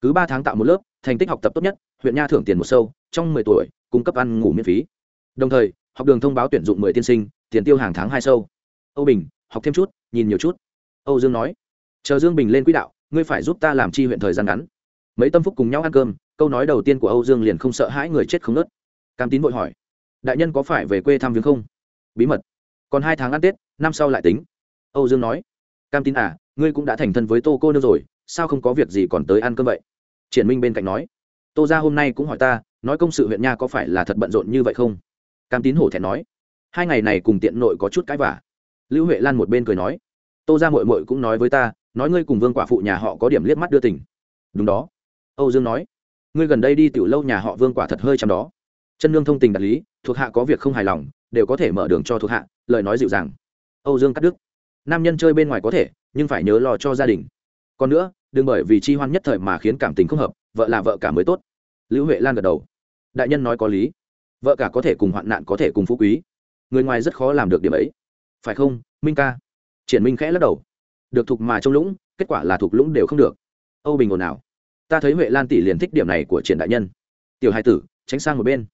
Cứ ba tháng tạo một lớp, thành tích học tập tốt nhất, huyện nha thưởng tiền một sâu, trong mười tuổi, cung cấp ăn ngủ miễn phí. Đồng thời, học đường thông báo tuyển dụng mười tiên sinh, tiền tiêu hàng tháng hai sâu. Âu bình, học thêm chút, nhìn nhiều chút. Âu dương nói, chờ dương bình lên quỹ đạo, ngươi phải giúp ta làm chi huyện thời gian ngắn. Mấy tâm phúc cùng nhau ăn cơm, câu nói đầu tiên của âu dương liền không sợ hãi người chết không nớt. Cam tín vội hỏi, đại nhân có phải về quê thăm viếng không? Bí mật. Còn hai tháng ăn tết, năm sau lại tính. Âu dương nói cam tín à ngươi cũng đã thành thân với tô cô nương rồi, sao không có việc gì còn tới ăn cơm vậy? Triển minh bên cạnh nói. Tô ra hôm nay cũng hỏi ta, nói công sự huyện nha có phải là thật bận rộn như vậy không? Cam tín hổ thẹn nói. Hai ngày này cùng tiện nội có chút cãi vả lưu huệ lan một bên cười nói. Tô ra mội mội cũng nói với ta, nói ngươi cùng vương quả phụ nhà họ có điểm liếc mắt đưa tỉnh đúng đó. Âu dương nói. Ngươi gần đây đi tiểu lâu nhà họ vương quả thật hơi chăm đó. Chân lương thông tình đạt lý, thuộc hạ có việc không hài lòng, đều có thể mở đường cho thuộc hạ, lời nói dịu dàng. Âu dương cắt đức nam nhân chơi bên ngoài có thể, nhưng phải nhớ lo cho gia đình. Còn nữa, đừng bởi vì chi hoan nhất thời mà khiến cảm tình không hợp, vợ là vợ cả mới tốt. Lữ huệ lan gật đầu. Đại nhân nói có lý. Vợ cả có thể cùng hoạn nạn có thể cùng phú quý. Người ngoài rất khó làm được điểm ấy. Phải không, minh ca? Triển minh khẽ lắc đầu. Được thục mà trong lũng, kết quả là thục lũng đều không được. Âu bình ồn nào ta thấy huệ lan tỷ liền thích điểm này của triển đại nhân. Tiểu hai tử, tránh sang một bên.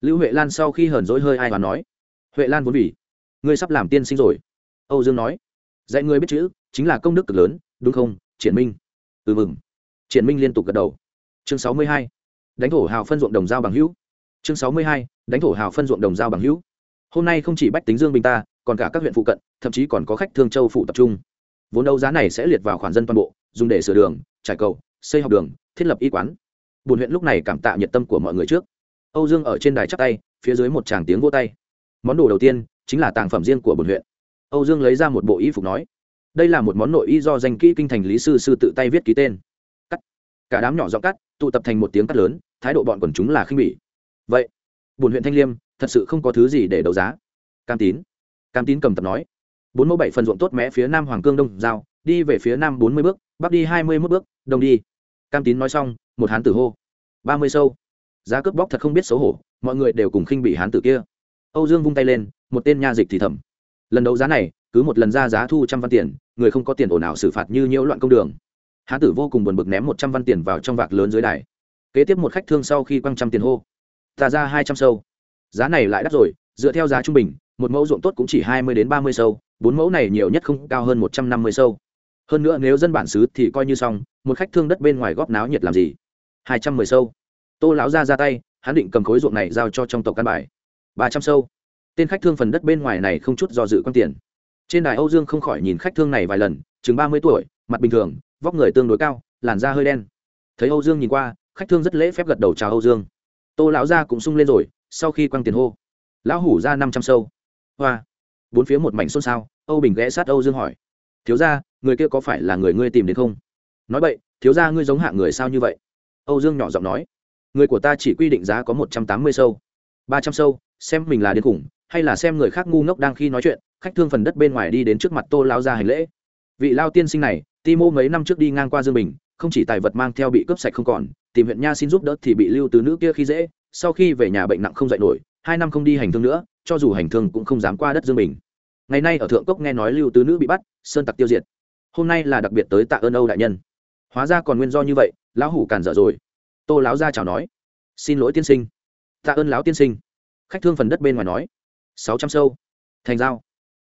Lữ huệ lan sau khi hờn dỗi hơi ai mà nói. Huệ lan vốn vì. Ngươi sắp làm tiên sinh rồi. Âu dương nói dạy người biết chữ, chính là công đức cực lớn, đúng không, triển minh? Ừ mừng. Triển minh liên tục gật đầu. Chương sáu mươi hai. Đánh thổ hào phân ruộng đồng giao bằng hữu. Chương sáu mươi hai. Đánh thổ hào phân ruộng đồng giao bằng hữu. Hôm nay không chỉ bách tính dương bình ta, còn cả các huyện phụ cận, thậm chí còn có khách thương châu phụ tập trung. Vốn đấu giá này sẽ liệt vào khoản dân toàn bộ, dùng để sửa đường, trải cầu, xây học đường, thiết lập y quán. Bùn huyện lúc này cảm tạ nhiệt tâm của mọi người trước. Âu dương ở trên đài chắc tay, phía dưới một tràng tiếng vô tay. Món đồ đầu tiên chính là tàng phẩm riêng của bùn huyện âu dương lấy ra một bộ y phục nói, đây là một món nội y do danh kỹ kinh thành lý sư sư tự tay viết ký tên. Cắt. Cả đám nhỏ giọng cắt, tụ tập thành một tiếng cắt lớn, thái độ bọn quần chúng là khinh bỉ. Vậy bùn huyện thanh liêm, thật sự không có thứ gì để đấu giá. Cam tín. Cam tín cầm tập nói, bốn mẫu bảy phần ruộng tốt mẽ phía nam hoàng cương đông giao, đi về phía nam bốn mươi bước, bắc đi hai mươi mốt bước, đông đi. Cam tín nói xong, một hán tử hô, ba mươi sâu. Giá cướp bóc thật không biết xấu hổ, mọi người đều cùng khinh bị hán tử kia. Âu dương vung tay lên, một tên nha dịch thì thầm lần đấu giá này, cứ một lần ra giá thu trăm văn tiền, người không có tiền ồn ào xử phạt như nhiễu loạn công đường. Hán tử vô cùng buồn bực ném một trăm văn tiền vào trong vạc lớn dưới đài. Kế tiếp một khách thương sau khi quăng trăm tiền hô. Ta ra hai trăm sâu. Giá này lại đắt rồi, dựa theo giá trung bình, một mẫu ruộng tốt cũng chỉ hai mươi đến ba mươi sâu, bốn mẫu này nhiều nhất không cao hơn một trăm năm mươi sâu. Hơn nữa nếu dân bản xứ thì coi như xong, một khách thương đất bên ngoài góp náo nhiệt làm gì? Hai trăm mười sâu. Tô lão ra ra tay, hắn định cầm khối ruộng này giao cho trong tộc căn bài. Ba trăm sâu tên khách thương phần đất bên ngoài này không chút do dự quan tiền. Trên đài âu dương không khỏi nhìn khách thương này vài lần, chừng ba mươi tuổi, mặt bình thường, vóc người tương đối cao, làn da hơi đen. Thấy âu dương nhìn qua, khách thương rất lễ phép gật đầu chào âu dương. Tô lão gia cũng sung lên rồi, sau khi quăng tiền hô. Lão hủ ra năm trăm sâu. Hoa. Bốn phía một mảnh xôn xao, âu bình ghé sát âu dương hỏi. Thiếu ra người kia có phải là người ngươi tìm đến không? Nói vậy thiếu ra ngươi giống hạng người sao như vậy? Âu dương nhỏ giọng nói. Người của ta chỉ quy định giá có một trăm tám mươi sâu. Ba trăm sâu, xem mình là điên khủng hay là xem người khác ngu ngốc đang khi nói chuyện, khách thương phần đất bên ngoài đi đến trước mặt tô lao ra hành lễ. Vị lao tiên sinh này ti mô mấy năm trước đi ngang qua dương bình, không chỉ tài vật mang theo bị cướp sạch không còn, tìm huyện nha xin giúp đỡ thì bị lưu từ nữ kia khi dễ, sau khi về nhà bệnh nặng không dậy nổi, hai năm không đi hành thương nữa, cho dù hành thương cũng không dám qua đất dương bình. Ngày nay ở thượng cốc nghe nói lưu tứ nữ bị bắt, sơn tặc tiêu diệt. Hôm nay là đặc biệt tới tạ ơn âu đại nhân. Hóa ra còn nguyên do như vậy, lão hủ càn dở rồi. Tô lão gia chào nói. Xin lỗi tiên sinh. Tạ ơn lão tiên sinh. Khách thương phần đất bên ngoài nói sáu trăm sâu. Thành giao.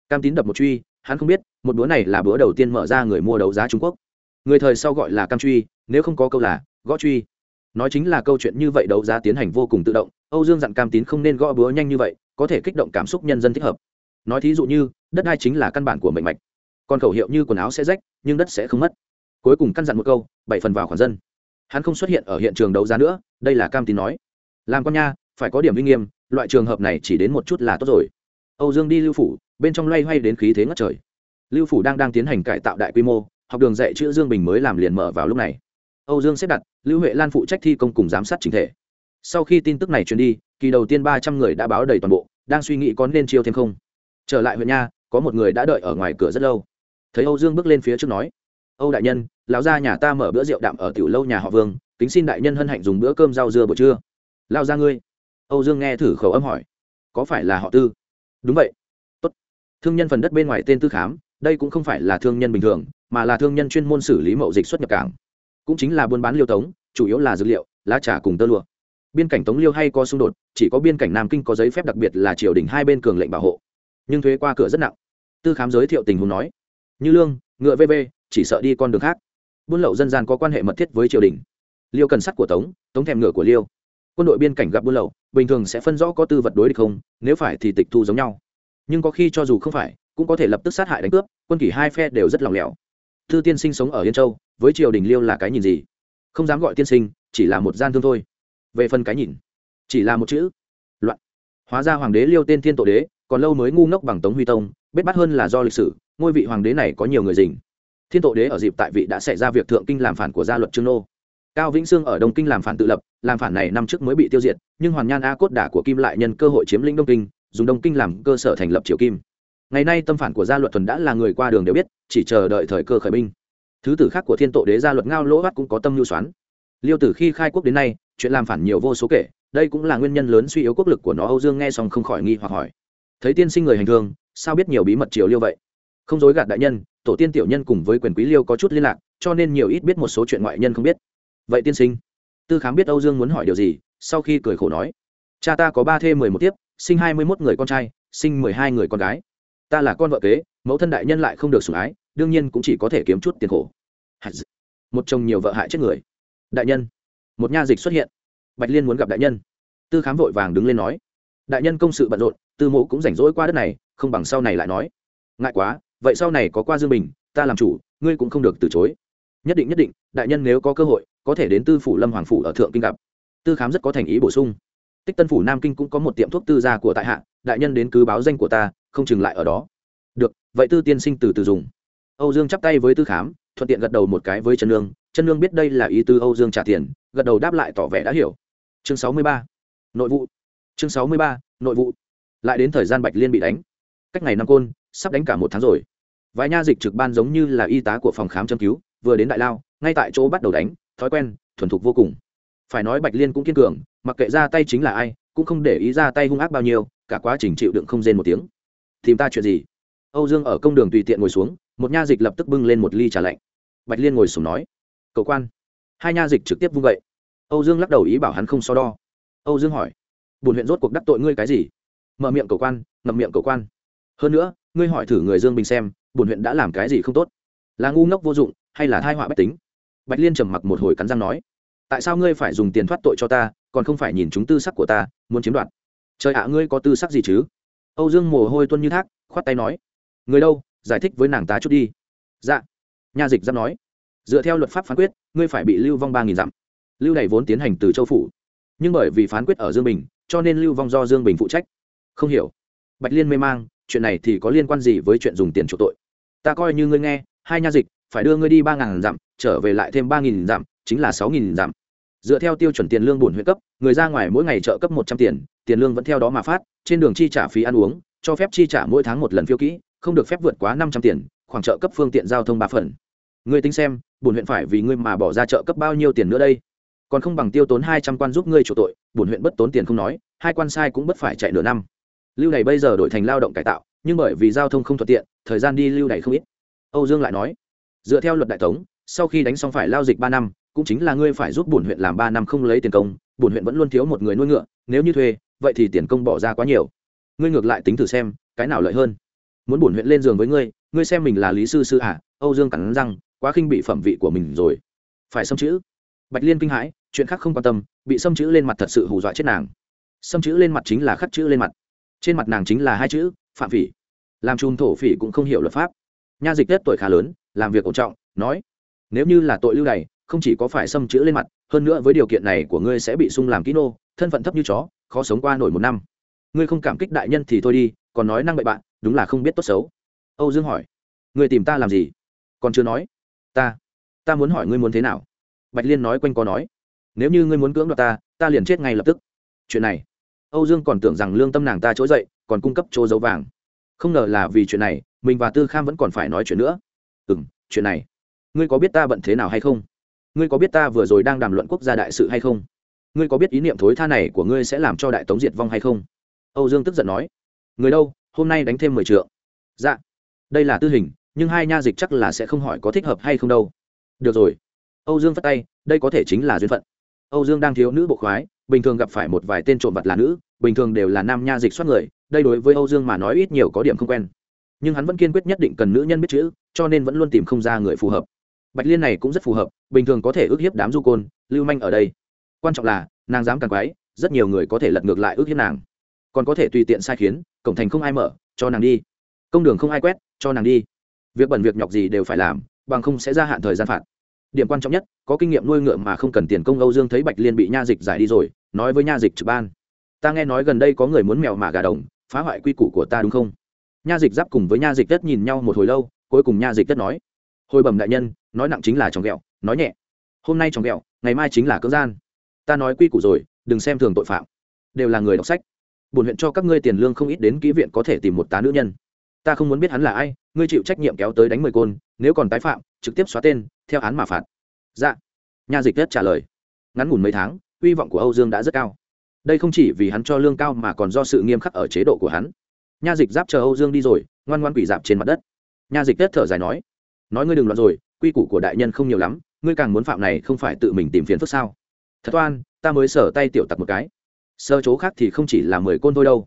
Cam tín đập một truy, hắn không biết, một búa này là búa đầu tiên mở ra người mua đấu giá trung quốc. Người thời sau gọi là cam truy, nếu không có câu là gõ truy. Nói chính là câu chuyện như vậy đấu giá tiến hành vô cùng tự động, âu dương dặn cam tín không nên gõ búa nhanh như vậy, có thể kích động cảm xúc nhân dân thích hợp. Nói thí dụ như, đất đai chính là căn bản của mệnh mạch. Còn khẩu hiệu như quần áo sẽ rách, nhưng đất sẽ không mất. Cuối cùng căn dặn một câu, bảy phần vào khoản dân. Hắn không xuất hiện ở hiện trường đấu giá nữa, đây là cam tín nói. Làm con nha phải có điểm uy nghiêm, loại trường hợp này chỉ đến một chút là tốt rồi. Âu dương đi lưu phủ, bên trong loay hoay đến khí thế ngất trời. Lưu phủ đang đang tiến hành cải tạo đại quy mô, học đường dạy chữ dương bình mới làm liền mở vào lúc này. Âu dương xếp đặt, lưu huệ lan phụ trách thi công cùng giám sát chính thể. Sau khi tin tức này truyền đi, kỳ đầu tiên ba trăm người đã báo đầy toàn bộ, đang suy nghĩ có nên chiêu thêm không. Trở lại huyện nha, có một người đã đợi ở ngoài cửa rất lâu. Thấy âu dương bước lên phía trước nói, âu đại nhân, lão gia nhà ta mở bữa rượu đạm ở tiểu lâu nhà họ vương, kính xin đại nhân hân hạnh dùng bữa cơm rau dưa buổi trưa. Lao ra ngươi âu dương nghe thử khẩu âm hỏi, có phải là họ tư? Đúng vậy. Tốt. thương nhân phần đất bên ngoài tên tư khám, đây cũng không phải là thương nhân bình thường, mà là thương nhân chuyên môn xử lý mậu dịch xuất nhập cảng. Cũng chính là buôn bán liêu tống, chủ yếu là dược liệu, lá trà cùng tơ lụa. Biên cảnh tống liêu hay có xung đột, chỉ có biên cảnh nam kinh có giấy phép đặc biệt là triều đình hai bên cường lệnh bảo hộ. Nhưng thuế qua cửa rất nặng. Tư khám giới thiệu tình huống nói, như lương, ngựa vv chỉ sợ đi con đường khác. Buôn lậu dân gian có quan hệ mật thiết với triều đình. Liêu cần sắt của tống tống thèm ngựa của liêu quân đội biên cảnh gặp buôn lậu, bình thường sẽ phân rõ có tư vật đối địch không, nếu phải thì tịch thu giống nhau. Nhưng có khi cho dù không phải, cũng có thể lập tức sát hại đánh cướp, quân kỷ hai phe đều rất lòng lẻo. Thư tiên sinh sống ở yên châu, với triều đình liêu là cái nhìn gì? Không dám gọi tiên sinh, chỉ là một gian thương thôi. Về phần cái nhìn, chỉ là một chữ. Loạn. Hóa ra hoàng đế liêu tên thiên tổ đế, còn lâu mới ngu ngốc bằng tống huy tông bết bắt hơn là do lịch sử, ngôi vị hoàng đế này có nhiều người dình thiên tổ đế ở dịp tại vị đã xảy ra việc thượng kinh làm phản của gia luật trương nô cao vĩnh sương ở đông kinh làm phản tự lập, làm phản này năm trước mới bị tiêu diệt, nhưng hoàn nhan a cốt đả của kim lại nhân cơ hội chiếm lĩnh đông kinh, dùng đông kinh làm cơ sở thành lập triều kim. Ngày nay tâm phản của gia luật thuần đã là người qua đường đều biết, chỉ chờ đợi thời cơ khởi binh. Thứ tử khác của thiên tổ đế gia luật ngao lỗ bắt cũng có tâm lưu xoắn liêu tử khi khai quốc đến nay, chuyện làm phản nhiều vô số kể, đây cũng là nguyên nhân lớn suy yếu quốc lực của nó, âu dương nghe xong không khỏi nghi hoặc hỏi. Thấy tiên sinh người hành thương, sao biết nhiều bí mật triều liêu vậy? Không dối gạt đại nhân, tổ tiên tiểu nhân cùng với quyền quý liêu có chút liên lạc, cho nên nhiều ít biết một số chuyện ngoại nhân không biết vậy tiên sinh, tư khám biết âu dương muốn hỏi điều gì? Sau khi cười khổ nói, cha ta có ba thê mười một tiếp, sinh hai mươi mốt người con trai, sinh mười hai người con gái. Ta là con vợ kế, mẫu thân đại nhân lại không được sủng ái, đương nhiên cũng chỉ có thể kiếm chút tiền khổ. Một chồng nhiều vợ hại chết người. Đại nhân, một nha dịch xuất hiện. Bạch liên muốn gặp đại nhân. Tư khám vội vàng đứng lên nói, đại nhân công sự bận rộn, tư mộ cũng rảnh rỗi qua đất này, không bằng sau này lại nói. Ngại quá, vậy sau này có qua dương bình, ta làm chủ, ngươi cũng không được từ chối. Nhất định nhất định, đại nhân nếu có cơ hội có thể đến tư phủ lâm hoàng phủ ở thượng kinh gặp. Tư khám rất có thành ý bổ sung. Tích tân phủ nam kinh cũng có một tiệm thuốc tư gia của tại hạ, đại nhân đến cứ báo danh của ta, không chừng lại ở đó. Được, vậy tư tiên sinh từ từ dùng. Âu dương chắp tay với tư khám, thuận tiện gật đầu một cái với chân lương chân lương biết đây là ý tư âu dương trả tiền, gật đầu đáp lại tỏ vẻ đã hiểu. Chương sáu mươi ba. Nội vụ. Chương sáu mươi ba, nội vụ. Lại đến thời gian bạch liên bị đánh. Cách ngày năm côn, sắp đánh cả một tháng rồi. Vài nha dịch trực ban giống như là y tá của phòng khám châm cứu, vừa đến đại lao, ngay tại chỗ bắt đầu đánh thói quen, thuần thục vô cùng. Phải nói bạch liên cũng kiên cường, mặc kệ ra tay chính là ai, cũng không để ý ra tay hung ác bao nhiêu, cả quá trình chịu đựng không rên một tiếng. Tìm ta chuyện gì? Âu dương ở công đường tùy tiện ngồi xuống, một nha dịch lập tức bưng lên một ly trà lạnh. Bạch liên ngồi xuống nói cầu quan. Hai nha dịch trực tiếp vung vậy âu dương lắc đầu ý bảo hắn không so đo. Âu dương hỏi bùn huyện rốt cuộc đắc tội ngươi cái gì? Mở miệng cầu quan, ngậm miệng cầu quan. Hơn nữa, ngươi hỏi thử người dương bình xem bùn huyện đã làm cái gì không tốt? Là ngu ngốc vô dụng, hay là thai họa bách tính? Bạch liên trầm mặc một hồi cắn răng nói, tại sao ngươi phải dùng tiền thoát tội cho ta, còn không phải nhìn chúng tư sắc của ta, muốn chiếm đoạt? Trời ạ, ngươi có tư sắc gì chứ? Âu dương mồ hôi tuân như thác, khoát tay nói người đâu, giải thích với nàng tá chút đi. Dạ. Nha dịch giáp nói, dựa theo luật pháp phán quyết, ngươi phải bị lưu vong ba nghìn dặm. Lưu này vốn tiến hành từ châu phủ. Nhưng bởi vì phán quyết ở dương bình, cho nên lưu vong do dương bình phụ trách. Không hiểu. Bạch liên mê mang, chuyện này thì có liên quan gì với chuyện dùng tiền chuộc tội? Ta coi như ngươi nghe, hai nha dịch phải đưa ngươi đi ba ngàn dặm, trở về lại thêm ba nghìn dặm, chính là sáu nghìn dặm. Dựa theo tiêu chuẩn tiền lương bổn huyện cấp, người ra ngoài mỗi ngày trợ cấp một trăm tiền tiền lương vẫn theo đó mà phát, trên đường chi trả phí ăn uống, cho phép chi trả mỗi tháng một lần phiêu kỹ, không được phép vượt quá năm trăm tiền, khoảng trợ cấp phương tiện giao thông ba phần. Ngươi tính xem, bổn huyện phải vì ngươi mà bỏ ra trợ cấp bao nhiêu tiền nữa đây? Còn không bằng tiêu tốn hai trăm quan giúp ngươi chủ tội, bổn huyện bất tốn tiền không nói, hai quan sai cũng bất phải chạy nửa năm. Lưu này bây giờ đổi thành lao động cải tạo, nhưng bởi vì giao thông không thuận tiện, thời gian đi lưu này không ít. Âu dương lại nói dựa theo luật đại tống, sau khi đánh xong phải lao dịch ba năm, cũng chính là ngươi phải giúp bổn huyện làm ba năm không lấy tiền công, bổn huyện vẫn luôn thiếu một người nuôi ngựa, nếu như thuê, vậy thì tiền công bỏ ra quá nhiều. Ngươi ngược lại tính thử xem, cái nào lợi hơn? Muốn bổn huyện lên giường với ngươi ngươi xem mình là lý sư sư à âu dương cắn răng, quá khinh bị phẩm vị của mình rồi. Phải xâm chữ. Bạch liên kinh hãi, chuyện khác không quan tâm, bị xâm chữ lên mặt thật sự hù dọa chết nàng. Xâm chữ lên mặt chính là khắc chữ lên mặt. Trên mặt nàng chính là hai chữ, phạm phỉ. Làm chùm thổ phỉ cũng không hiểu luật pháp. Nha dịch tết tuổi khá lớn làm việc ổn trọng, nói, nếu như là tội lưu này không chỉ có phải xâm chữ lên mặt, hơn nữa với điều kiện này của ngươi sẽ bị sung làm kỹ nô, thân phận thấp như chó, khó sống qua nổi một năm. Ngươi không cảm kích đại nhân thì thôi đi, còn nói năng bậy bạn, đúng là không biết tốt xấu. Âu dương hỏi, ngươi tìm ta làm gì? Còn chưa nói. Ta ta muốn hỏi ngươi muốn thế nào? Bạch liên nói quanh co nói, nếu như ngươi muốn cưỡng đoạt ta ta liền chết ngay lập tức. Chuyện này, âu dương còn tưởng rằng lương tâm nàng ta trỗi dậy, còn cung cấp chỗ dấu vàng. Không ngờ là vì chuyện này, mình và tư kham vẫn còn phải nói chuyện nữa ừ m chuyện này. Ngươi có biết ta bận thế nào hay không? Ngươi có biết ta vừa rồi đang đàm luận quốc gia đại sự hay không? Ngươi có biết ý niệm thối tha này của ngươi sẽ làm cho đại tống diệt vong hay không? Âu dương tức giận nói. Người đâu, hôm nay đánh thêm mười triệu dạ. Đây là tư hình, nhưng hai nha dịch chắc là sẽ không hỏi có thích hợp hay không đâu. Được rồi. Âu dương phát tay, đây có thể chính là duyên phận. Âu dương đang thiếu nữ bộ khoái, bình thường gặp phải một vài tên trộm vật là nữ, bình thường đều là nam nha dịch soát người, đây đối với âu dương mà nói ít nhiều có điểm không quen. Nhưng hắn vẫn kiên quyết nhất định cần nữ nhân biết chữ cho nên vẫn luôn tìm không ra người phù hợp. Bạch liên này cũng rất phù hợp, bình thường có thể ước hiếp đám du côn, lưu manh ở đây. Quan trọng là, nàng dám càng quái, rất nhiều người có thể lật ngược lại ước hiếp nàng. Còn có thể tùy tiện sai khiến, cổng thành không ai mở, cho nàng đi. Công đường không ai quét, cho nàng đi. Việc bẩn việc nhọc gì đều phải làm, bằng không sẽ gia hạn thời gian phạt. Điểm quan trọng nhất, có kinh nghiệm nuôi ngựa mà không cần tiền công âu dương thấy bạch liên bị nha dịch giải đi rồi, nói với nha dịch trực ban. Ta nghe nói gần đây có người muốn mèo mà gà đồng, phá hoại quy củ của ta đúng không? Nha dịch giáp cùng với nha dịch đất nhìn nhau một hồi lâu cuối cùng nha dịch tất nói, hồi bẩm đại nhân, nói nặng chính là tròng ghẹo, nói nhẹ. Hôm nay tròng ghẹo, ngày mai chính là cưỡng gian. Ta nói quy củ rồi, đừng xem thường tội phạm. Đều là người đọc sách. Bổn huyện cho các ngươi tiền lương không ít đến kỹ viện có thể tìm một tá nữ nhân. Ta không muốn biết hắn là ai, ngươi chịu trách nhiệm kéo tới đánh mười côn, nếu còn tái phạm, trực tiếp xóa tên, theo án mà phạt. Dạ. Nha dịch đất trả lời. Ngắn ngủn mấy tháng hy vọng của âu dương đã rất cao. Đây không chỉ vì hắn cho lương cao mà còn do sự nghiêm khắc ở chế độ của hắn. Nha dịch giáp chờ âu dương đi rồi, ngoan ngoan quỷ dạp trên mặt đất nha dịch tết thở dài nói nói ngươi đừng loạn rồi, quy củ của đại nhân không nhiều lắm, ngươi càng muốn phạm này không phải tự mình tìm phiền phức sao? Thật oan, ta mới sở tay tiểu tặc một cái. Sơ chỗ khác thì không chỉ là mười côn thôi đâu.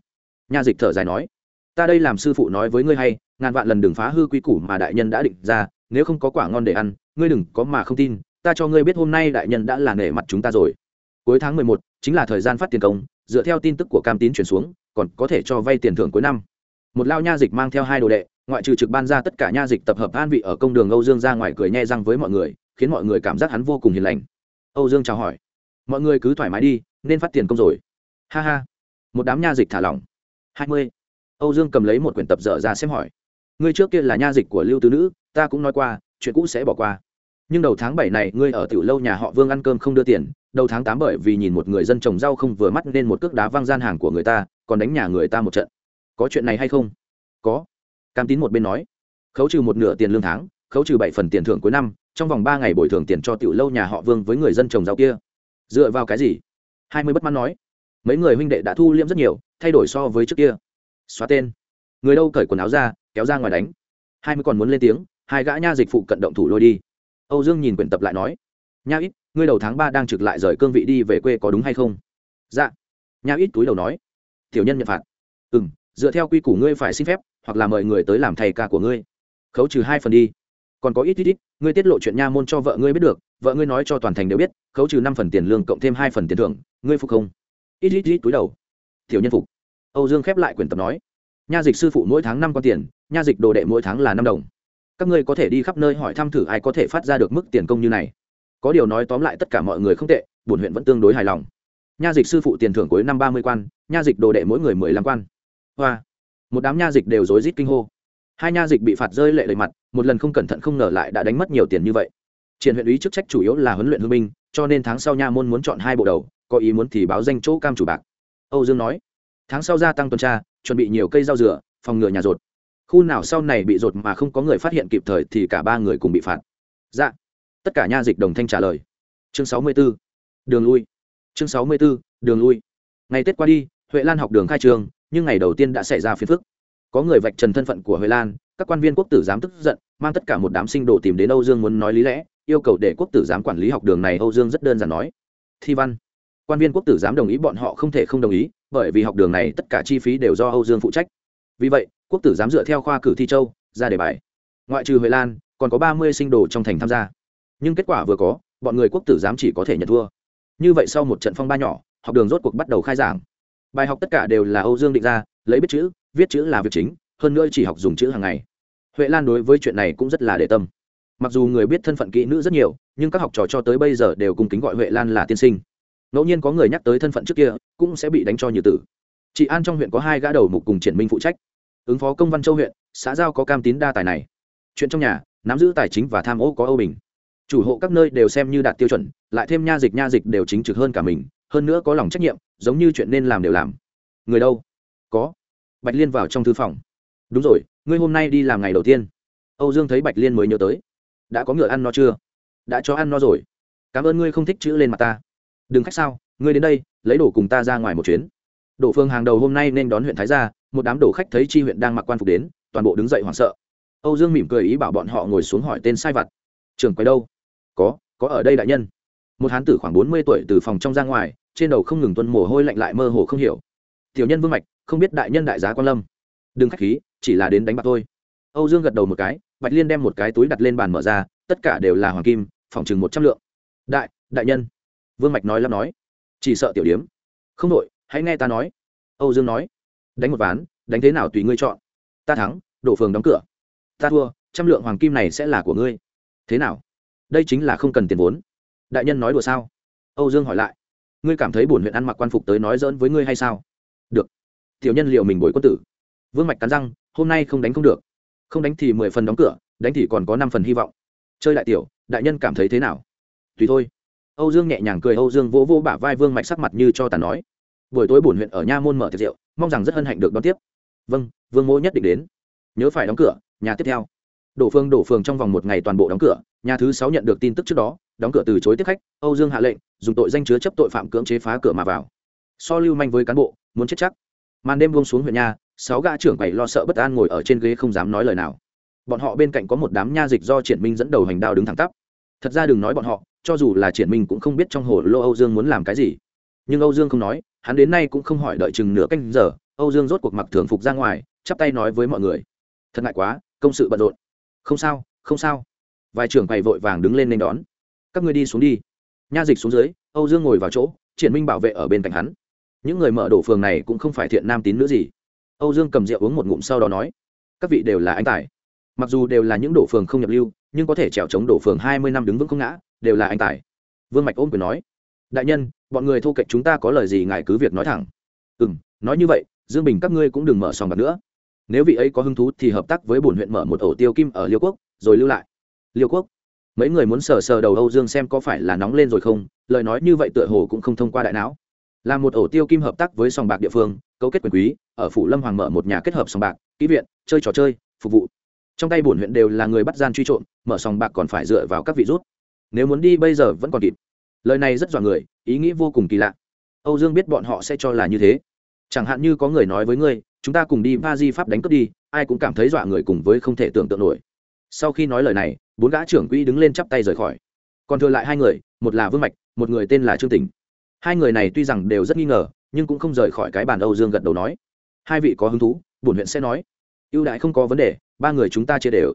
Nha dịch thở dài nói, ta đây làm sư phụ nói với ngươi hay, ngàn vạn lần đừng phá hư quy củ mà đại nhân đã định ra, nếu không có quả ngon để ăn, ngươi đừng có mà không tin, ta cho ngươi biết hôm nay đại nhân đã là nể mặt chúng ta rồi. Cuối tháng mười một, chính là thời gian phát tiền công, dựa theo tin tức của cam tín chuyển xuống, còn có thể cho vay tiền thưởng cuối năm. Một lao nha dịch mang theo hai đồ đệ ngoại trừ trực ban ra tất cả nha dịch tập hợp an vị ở công đường âu dương ra ngoài cười nhẹ răng với mọi người, khiến mọi người cảm giác hắn vô cùng hiền lành. Âu dương chào hỏi. Mọi người cứ thoải mái đi, nên phát tiền công rồi. Ha ha. Một đám nha dịch thả lỏng. Hai mươi. Âu dương cầm lấy một quyển tập dở ra xem hỏi. Ngươi trước kia là nha dịch của lưu tứ nữ, ta cũng nói qua, chuyện cũ sẽ bỏ qua. Nhưng đầu tháng bảy này, ngươi ở tiểu lâu nhà họ vương ăn cơm không đưa tiền, đầu tháng tám bởi vì nhìn một người dân trồng rau không vừa mắt nên một cước đá văng gian hàng của người ta, còn đánh nhà người ta một trận. Có chuyện này hay không? Có cam tín một bên nói, khấu trừ một nửa tiền lương tháng, khấu trừ bảy phần tiền thưởng cuối năm, trong vòng ba ngày bồi thường tiền cho tiểu lâu nhà họ vương với người dân trồng rau kia. Dựa vào cái gì? Hai mươi bất mãn nói, mấy người huynh đệ đã thu liễm rất nhiều, thay đổi so với trước kia. Xóa tên. Người đâu cởi quần áo ra, kéo ra ngoài đánh. Hai mươi còn muốn lên tiếng, hai gã nha dịch phụ cận động thủ lôi đi. Âu dương nhìn quyển tập lại nói, nha ít, ngươi đầu tháng ba đang trực lại rời cương vị đi về quê có đúng hay không? Dạ. Nha ít túi đầu nói, tiểu nhân nhận phạt. Ừ m dựa theo quy củ ngươi phải xin phép hoặc là mời người tới làm thầy ca của ngươi. Khấu trừ hai phần đi. Còn có ít ít ít, ngươi tiết lộ chuyện nha môn cho vợ ngươi biết được, vợ ngươi nói cho toàn thành đều biết, khấu trừ năm phần tiền lương cộng thêm hai phần tiền thưởng, ngươi phục không? Ít ít ít túi đầu. Tiểu nhân phục. Âu dương khép lại quyển tập nói. Nha dịch sư phụ mỗi tháng năm con tiền, nha dịch đồ đệ mỗi tháng là năm đồng. Các ngươi có thể đi khắp nơi hỏi thăm thử ai có thể phát ra được mức tiền công như này. Có điều nói tóm lại tất cả mọi người không tệ, bổn huyện vẫn tương đối hài lòng. Nha dịch sư phụ tiền thưởng cuối năm ba mươi quan, nha dịch đồ đệ mỗi người mười lăm quan. Hoa một đám nha dịch đều rối rít kinh hô. Hai nha dịch bị phạt rơi lệ đầy mặt, một lần không cẩn thận không ngờ lại đã đánh mất nhiều tiền như vậy. Triển huyện ý chức trách chủ yếu là huấn luyện hương binh, cho nên tháng sau nha môn muốn chọn hai bộ đầu, có ý muốn thì báo danh chỗ cam chủ bạc. Âu dương nói, tháng sau gia tăng tuần tra, chuẩn bị nhiều cây rau dừa, phòng ngừa nhà rột. Khu nào sau này bị rột mà không có người phát hiện kịp thời thì cả ba người cùng bị phạt. Dạ. Tất cả nha dịch đồng thanh trả lời. Chương sáu mươi 64. đường lui. Chương sáu mươi 64. đường lui. Ngày tết qua đi, huệ lan học đường khai trường nhưng ngày đầu tiên đã xảy ra phiền phức. Có người vạch trần thân phận của huệ lan, các quan viên quốc tử giám tức giận, mang tất cả một đám sinh đồ tìm đến âu dương muốn nói lý lẽ, yêu cầu để quốc tử giám quản lý học đường này. Âu dương rất đơn giản nói, thi văn. Quan viên quốc tử giám đồng ý, bọn họ không thể không đồng ý, bởi vì học đường này tất cả chi phí đều do âu dương phụ trách. Vì vậy, quốc tử giám dựa theo khoa cử thi châu, ra đề bài. Ngoại trừ huệ lan, còn có ba mươi sinh đồ trong thành tham gia. Nhưng kết quả vừa có, bọn người quốc tử giám chỉ có thể nhận thua. Như vậy sau một trận phong ba nhỏ, học đường rốt cuộc bắt đầu khai giảng bài học tất cả đều là âu dương định ra, lấy biết chữ, viết chữ là việc chính, hơn nữa chỉ học dùng chữ hàng ngày. Huệ lan đối với chuyện này cũng rất là để tâm. Mặc dù người biết thân phận kỹ nữ rất nhiều, nhưng các học trò cho tới bây giờ đều cùng kính gọi huệ lan là tiên sinh. Ngẫu nhiên có người nhắc tới thân phận trước kia, cũng sẽ bị đánh cho như tử. Chị an trong huyện có hai gã đầu mục cùng triển minh phụ trách. Ứng phó công văn châu huyện, xã giao có cam tín đa tài này. Chuyện trong nhà, nắm giữ tài chính và tham ô có âu bình. Chủ hộ các nơi đều xem như đạt tiêu chuẩn, lại thêm nha dịch nha dịch đều chính trực hơn cả mình, hơn nữa có lòng trách nhiệm giống như chuyện nên làm đều làm. Người đâu? Có. Bạch liên vào trong thư phòng. Đúng rồi, ngươi hôm nay đi làm ngày đầu tiên. Âu dương thấy bạch liên mới nhớ tới. Đã có ngựa ăn no chưa? Đã cho ăn no rồi. Cảm ơn ngươi không thích chữ lên mặt ta. Đừng khách sao, ngươi đến đây, lấy đồ cùng ta ra ngoài một chuyến. Đổ phương hàng đầu hôm nay nên đón huyện thái gia, một đám đồ khách thấy chi huyện đang mặc quan phục đến, toàn bộ đứng dậy hoảng sợ. Âu dương mỉm cười ý bảo bọn họ ngồi xuống hỏi tên sai vặt. Trưởng quay đâu? Có có ở đây đại nhân. Một hán tử khoảng bốn mươi tuổi từ phòng trong ra ngoài trên đầu không ngừng tuân mồ hôi lạnh lại mơ hồ không hiểu. Tiểu nhân vương mạch, không biết đại nhân đại giá quan lâm. Đừng k h á c h khí, chỉ là đến đánh bạc thôi. Âu dương gật đầu một cái, bạch liên đem một cái túi đặt lên bàn mở ra, tất cả đều là hoàng kim, phòng chừng một trăm lượng. Đại đại nhân. Vương mạch nói lắm nói. Chỉ sợ tiểu điếm. Không đội hãy nghe ta nói. Âu dương nói. Đánh một ván, đánh thế nào tùy ngươi chọn. Ta thắng, đổ phường đóng cửa. Ta thua, trăm lượng hoàng kim này sẽ là của ngươi. Thế nào? Đây chính là không cần tiền vốn. Đại nhân nói đùa sao? Âu dương hỏi lại ngươi cảm thấy bổn huyện ăn mặc quan phục tới nói dỡn với ngươi hay sao? Được. Tiểu nhân liệu mình bồi quân tử. Vương mạch cắn răng, hôm nay không đánh không được. Không đánh thì mười phần đóng cửa, đánh thì còn có năm phần hy vọng. Chơi đại tiểu, đại nhân cảm thấy thế nào? Tùy thôi. Âu dương nhẹ nhàng cười, âu dương vỗ vỗ bả vai vương mạch sắc mặt như cho tàn nói. Buổi tối bổn huyện ở nha môn mở tiệc rượu, mong rằng rất hân hạnh được đón tiếp. Vâng vương mỗ nhất định đến. Nhớ phải đóng cửa, nhà tiếp theo đổ phương đổ phường trong vòng một ngày toàn bộ đóng cửa, nhà thứ sáu nhận được tin tức trước đó, đóng cửa từ chối tiếp khách, âu dương hạ lệnh, dùng tội danh chứa chấp tội phạm cưỡng chế phá cửa mà vào. So lưu manh với cán bộ, muốn chết chắc. Màn đêm buông xuống huyện nhà sáu gã trưởng quầy lo sợ bất an ngồi ở trên ghế không dám nói lời nào. Bọn họ bên cạnh có một đám nha dịch do triển minh dẫn đầu hành đao đứng thẳng tắp. Thật ra đừng nói bọn họ, cho dù là triển minh cũng không biết trong hồ lô âu dương muốn làm cái gì. Nhưng âu dương không nói, hắn đến nay cũng không hỏi đợi chừng nửa canh giờ, âu dương rốt cuộc mặc thường phục ra ngoài, chắp tay nói với mọi người. Thật ngại quá, công sự bận rộn không sao không sao. Vài trưởng quầy vội vàng đứng lên nên đón. Các ngươi đi xuống đi. Nha dịch xuống dưới, âu dương ngồi vào chỗ, triển minh bảo vệ ở bên cạnh hắn. Những người mở đổ phường này cũng không phải thiện nam tín nữa gì. Âu dương cầm rượu uống một ngụm sau đó nói, các vị đều là anh tài. Mặc dù đều là những đổ phường không nhập lưu, nhưng có thể trèo chống đổ phường hai mươi năm đứng vững không ngã, đều là anh tài. Vương mạch ôm quyền nói, đại nhân, bọn người thô kệch chúng ta có lời gì ngài cứ việc nói thẳng. Ừ m nói như vậy, dương bình các ngươi cũng đừng mở sòng bạc nữa nếu vị ấy có hứng thú thì hợp tác với bổn huyện mở một ổ tiêu kim ở liêu quốc, rồi lưu lại. Liêu quốc? Mấy người muốn sờ sờ đầu âu dương xem có phải là nóng lên rồi không, lời nói như vậy tựa hồ cũng không thông qua đại não. Là một ổ tiêu kim hợp tác với sòng bạc địa phương, cấu kết quyền quý, ở phủ lâm hoàng mở một nhà kết hợp sòng bạc, kỹ viện, chơi trò chơi, phục vụ. Trong tay bổn huyện đều là người bắt gian truy trộm, mở sòng bạc còn phải dựa vào các vị rút. Nếu muốn đi bây giờ vẫn còn kịp. Lời này rất dọa người, ý nghĩ vô cùng kỳ lạ. Âu dương biết bọn họ sẽ cho là như thế. Chẳng hạn như có người nói với ngươi chúng ta cùng đi va di pháp đánh cướp đi, ai cũng cảm thấy dọa người cùng với không thể tưởng tượng nổi. Sau khi nói lời này, bốn gã trưởng quỹ đứng lên chắp tay rời khỏi. Còn thừa lại hai người, một là vương mạch, một người tên là trương tình. Hai người này tuy rằng đều rất nghi ngờ, nhưng cũng không rời khỏi cái bàn âu dương gật đầu nói. Hai vị có hứng thú, bổn huyện sẽ nói. Ưu đại không có vấn đề, ba người chúng ta chia đều.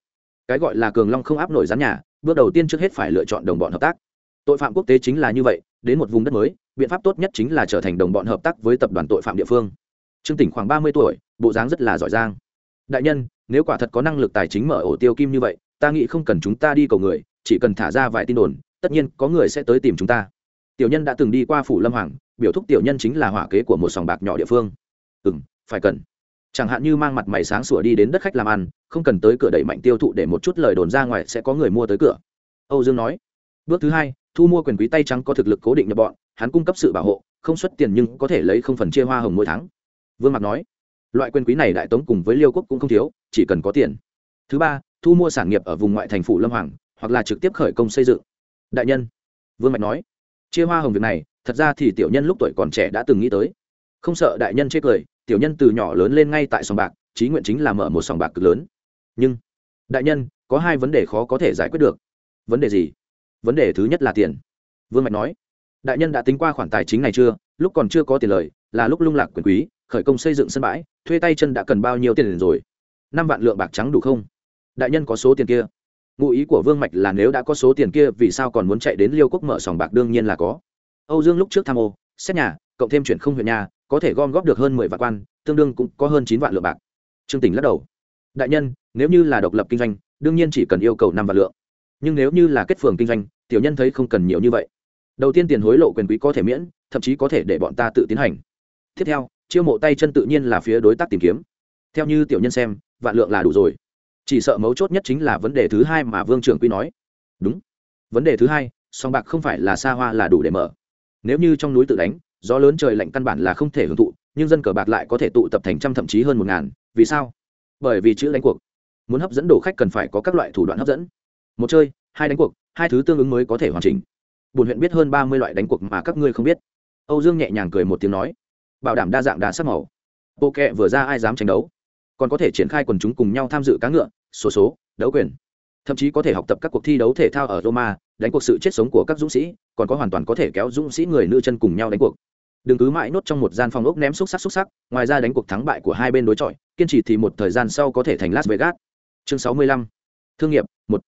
Cái gọi là cường long không áp nổi rán nhà, bước đầu tiên trước hết phải lựa chọn đồng bọn hợp tác. Tội phạm quốc tế chính là như vậy, đến một vùng đất mới, biện pháp tốt nhất chính là trở thành đồng bọn hợp tác với tập đoàn tội phạm địa phương trương tỉnh khoảng ba mươi tuổi, bộ dáng rất là giỏi giang. Đại nhân, nếu quả thật có năng lực tài chính mở ổ tiêu kim như vậy, ta nghĩ không cần chúng ta đi cầu người, chỉ cần thả ra vài tin đồn, tất nhiên có người sẽ tới tìm chúng ta. Tiểu nhân đã từng đi qua phủ lâm hoàng, biểu thúc tiểu nhân chính là hỏa kế của một sòng bạc nhỏ địa phương. Ừ m phải cần. Chẳng hạn như mang mặt mày sáng sủa đi đến đất khách làm ăn, không cần tới cửa đẩy mạnh tiêu thụ để một chút lời đồn ra ngoài sẽ có người mua tới cửa. Âu dương nói. Bước thứ hai, thu mua quyền quý tay trắng có thực lực cố định nhập bọn, hắn cung cấp sự bảo hộ, không xuất tiền nhưng có thể lấy không phần chia hoa hồng mỗi tháng vương mạc nói, loại quyền quý này đại tống cùng với liêu quốc cũng không thiếu, chỉ cần có tiền. Thứ ba, thu mua sản nghiệp ở vùng ngoại thành phủ lâm hoàng, hoặc là trực tiếp khởi công xây dựng. Đại nhân, vương mạch nói, chia hoa hồng việc này, thật ra thì tiểu nhân lúc tuổi còn trẻ đã từng nghĩ tới. Không sợ đại nhân chê cười, tiểu nhân từ nhỏ lớn lên ngay tại sòng bạc, trí nguyện chính là mở một sòng bạc cực lớn. Nhưng, đại nhân, có hai vấn đề khó có thể giải quyết được. Vấn đề gì? Vấn đề thứ nhất là tiền. Vương mạch nói, đại nhân đã tính qua khoản tài chính này chưa? Lúc còn chưa có tiền lời, là lúc lung lạc quyền quý khởi công xây dựng sân bãi, thuê tay chân đã cần bao nhiêu tiền rồi? Năm vạn lượng bạc trắng đủ không? Đại nhân có số tiền kia? Ngụ ý của vương mạch là nếu đã có số tiền kia, vì sao còn muốn chạy đến liêu quốc mở sòng bạc đương nhiên là có. Âu dương lúc trước tham ô, xét nhà, cộng thêm chuyển không huyện nhà, có thể gom góp được hơn mười vạn quan, tương đương cũng có hơn chín vạn lượng bạc. Trương tỉnh lắc đầu. Đại nhân, nếu như là độc lập kinh doanh, đương nhiên chỉ cần yêu cầu năm vạn lượng. Nhưng nếu như là kết phường kinh doanh, tiểu nhân thấy không cần nhiều như vậy. Đầu tiên tiền hối lộ quyền quý có thể miễn, thậm chí có thể để bọn ta tự tiến hành. Tiếp theo chiêu mộ tay chân tự nhiên là phía đối tác tìm kiếm. Theo như tiểu nhân xem, vạn lượng là đủ rồi. Chỉ sợ mấu chốt nhất chính là vấn đề thứ hai mà vương trưởng quy nói. Đúng. Vấn đề thứ hai, song bạc không phải là xa hoa là đủ để mở. Nếu như trong núi tự đánh, gió lớn trời lạnh căn bản là không thể hưởng thụ, nhưng dân cờ bạc lại có thể tụ tập thành trăm thậm chí hơn một ngàn. Vì sao? Bởi vì chữ đánh cuộc. Muốn hấp dẫn đồ khách cần phải có các loại thủ đoạn hấp dẫn. Một chơi, hai đánh cuộc, hai thứ tương ứng mới có thể hoàn chỉnh. Bùn huyện biết hơn ba mươi loại đánh cuộc mà các ngươi không biết. Âu dương nhẹ nhàng cười một tiếng nói bảo đảm đa dạng đa sắc màu. Bộ kệ vừa ra ai dám tranh đấu, còn có thể triển khai quần chúng cùng nhau tham dự cá ngựa số số, đấu quyền. Thậm chí có thể học tập các cuộc thi đấu thể thao ở roma, đánh cuộc sự chết sống của các dũng sĩ, còn có hoàn toàn có thể kéo dũng sĩ người nữ chân cùng nhau đánh cuộc. Đừng cứ mãi nốt trong một gian phòng ốc ném xúc sắc xúc sắc, ngoài ra đánh cuộc thắng bại của hai bên đối chọi, kiên trì thì một thời gian sau có thể thành las vegas. Chương sáu mươi lăm, thương nghiệp, một.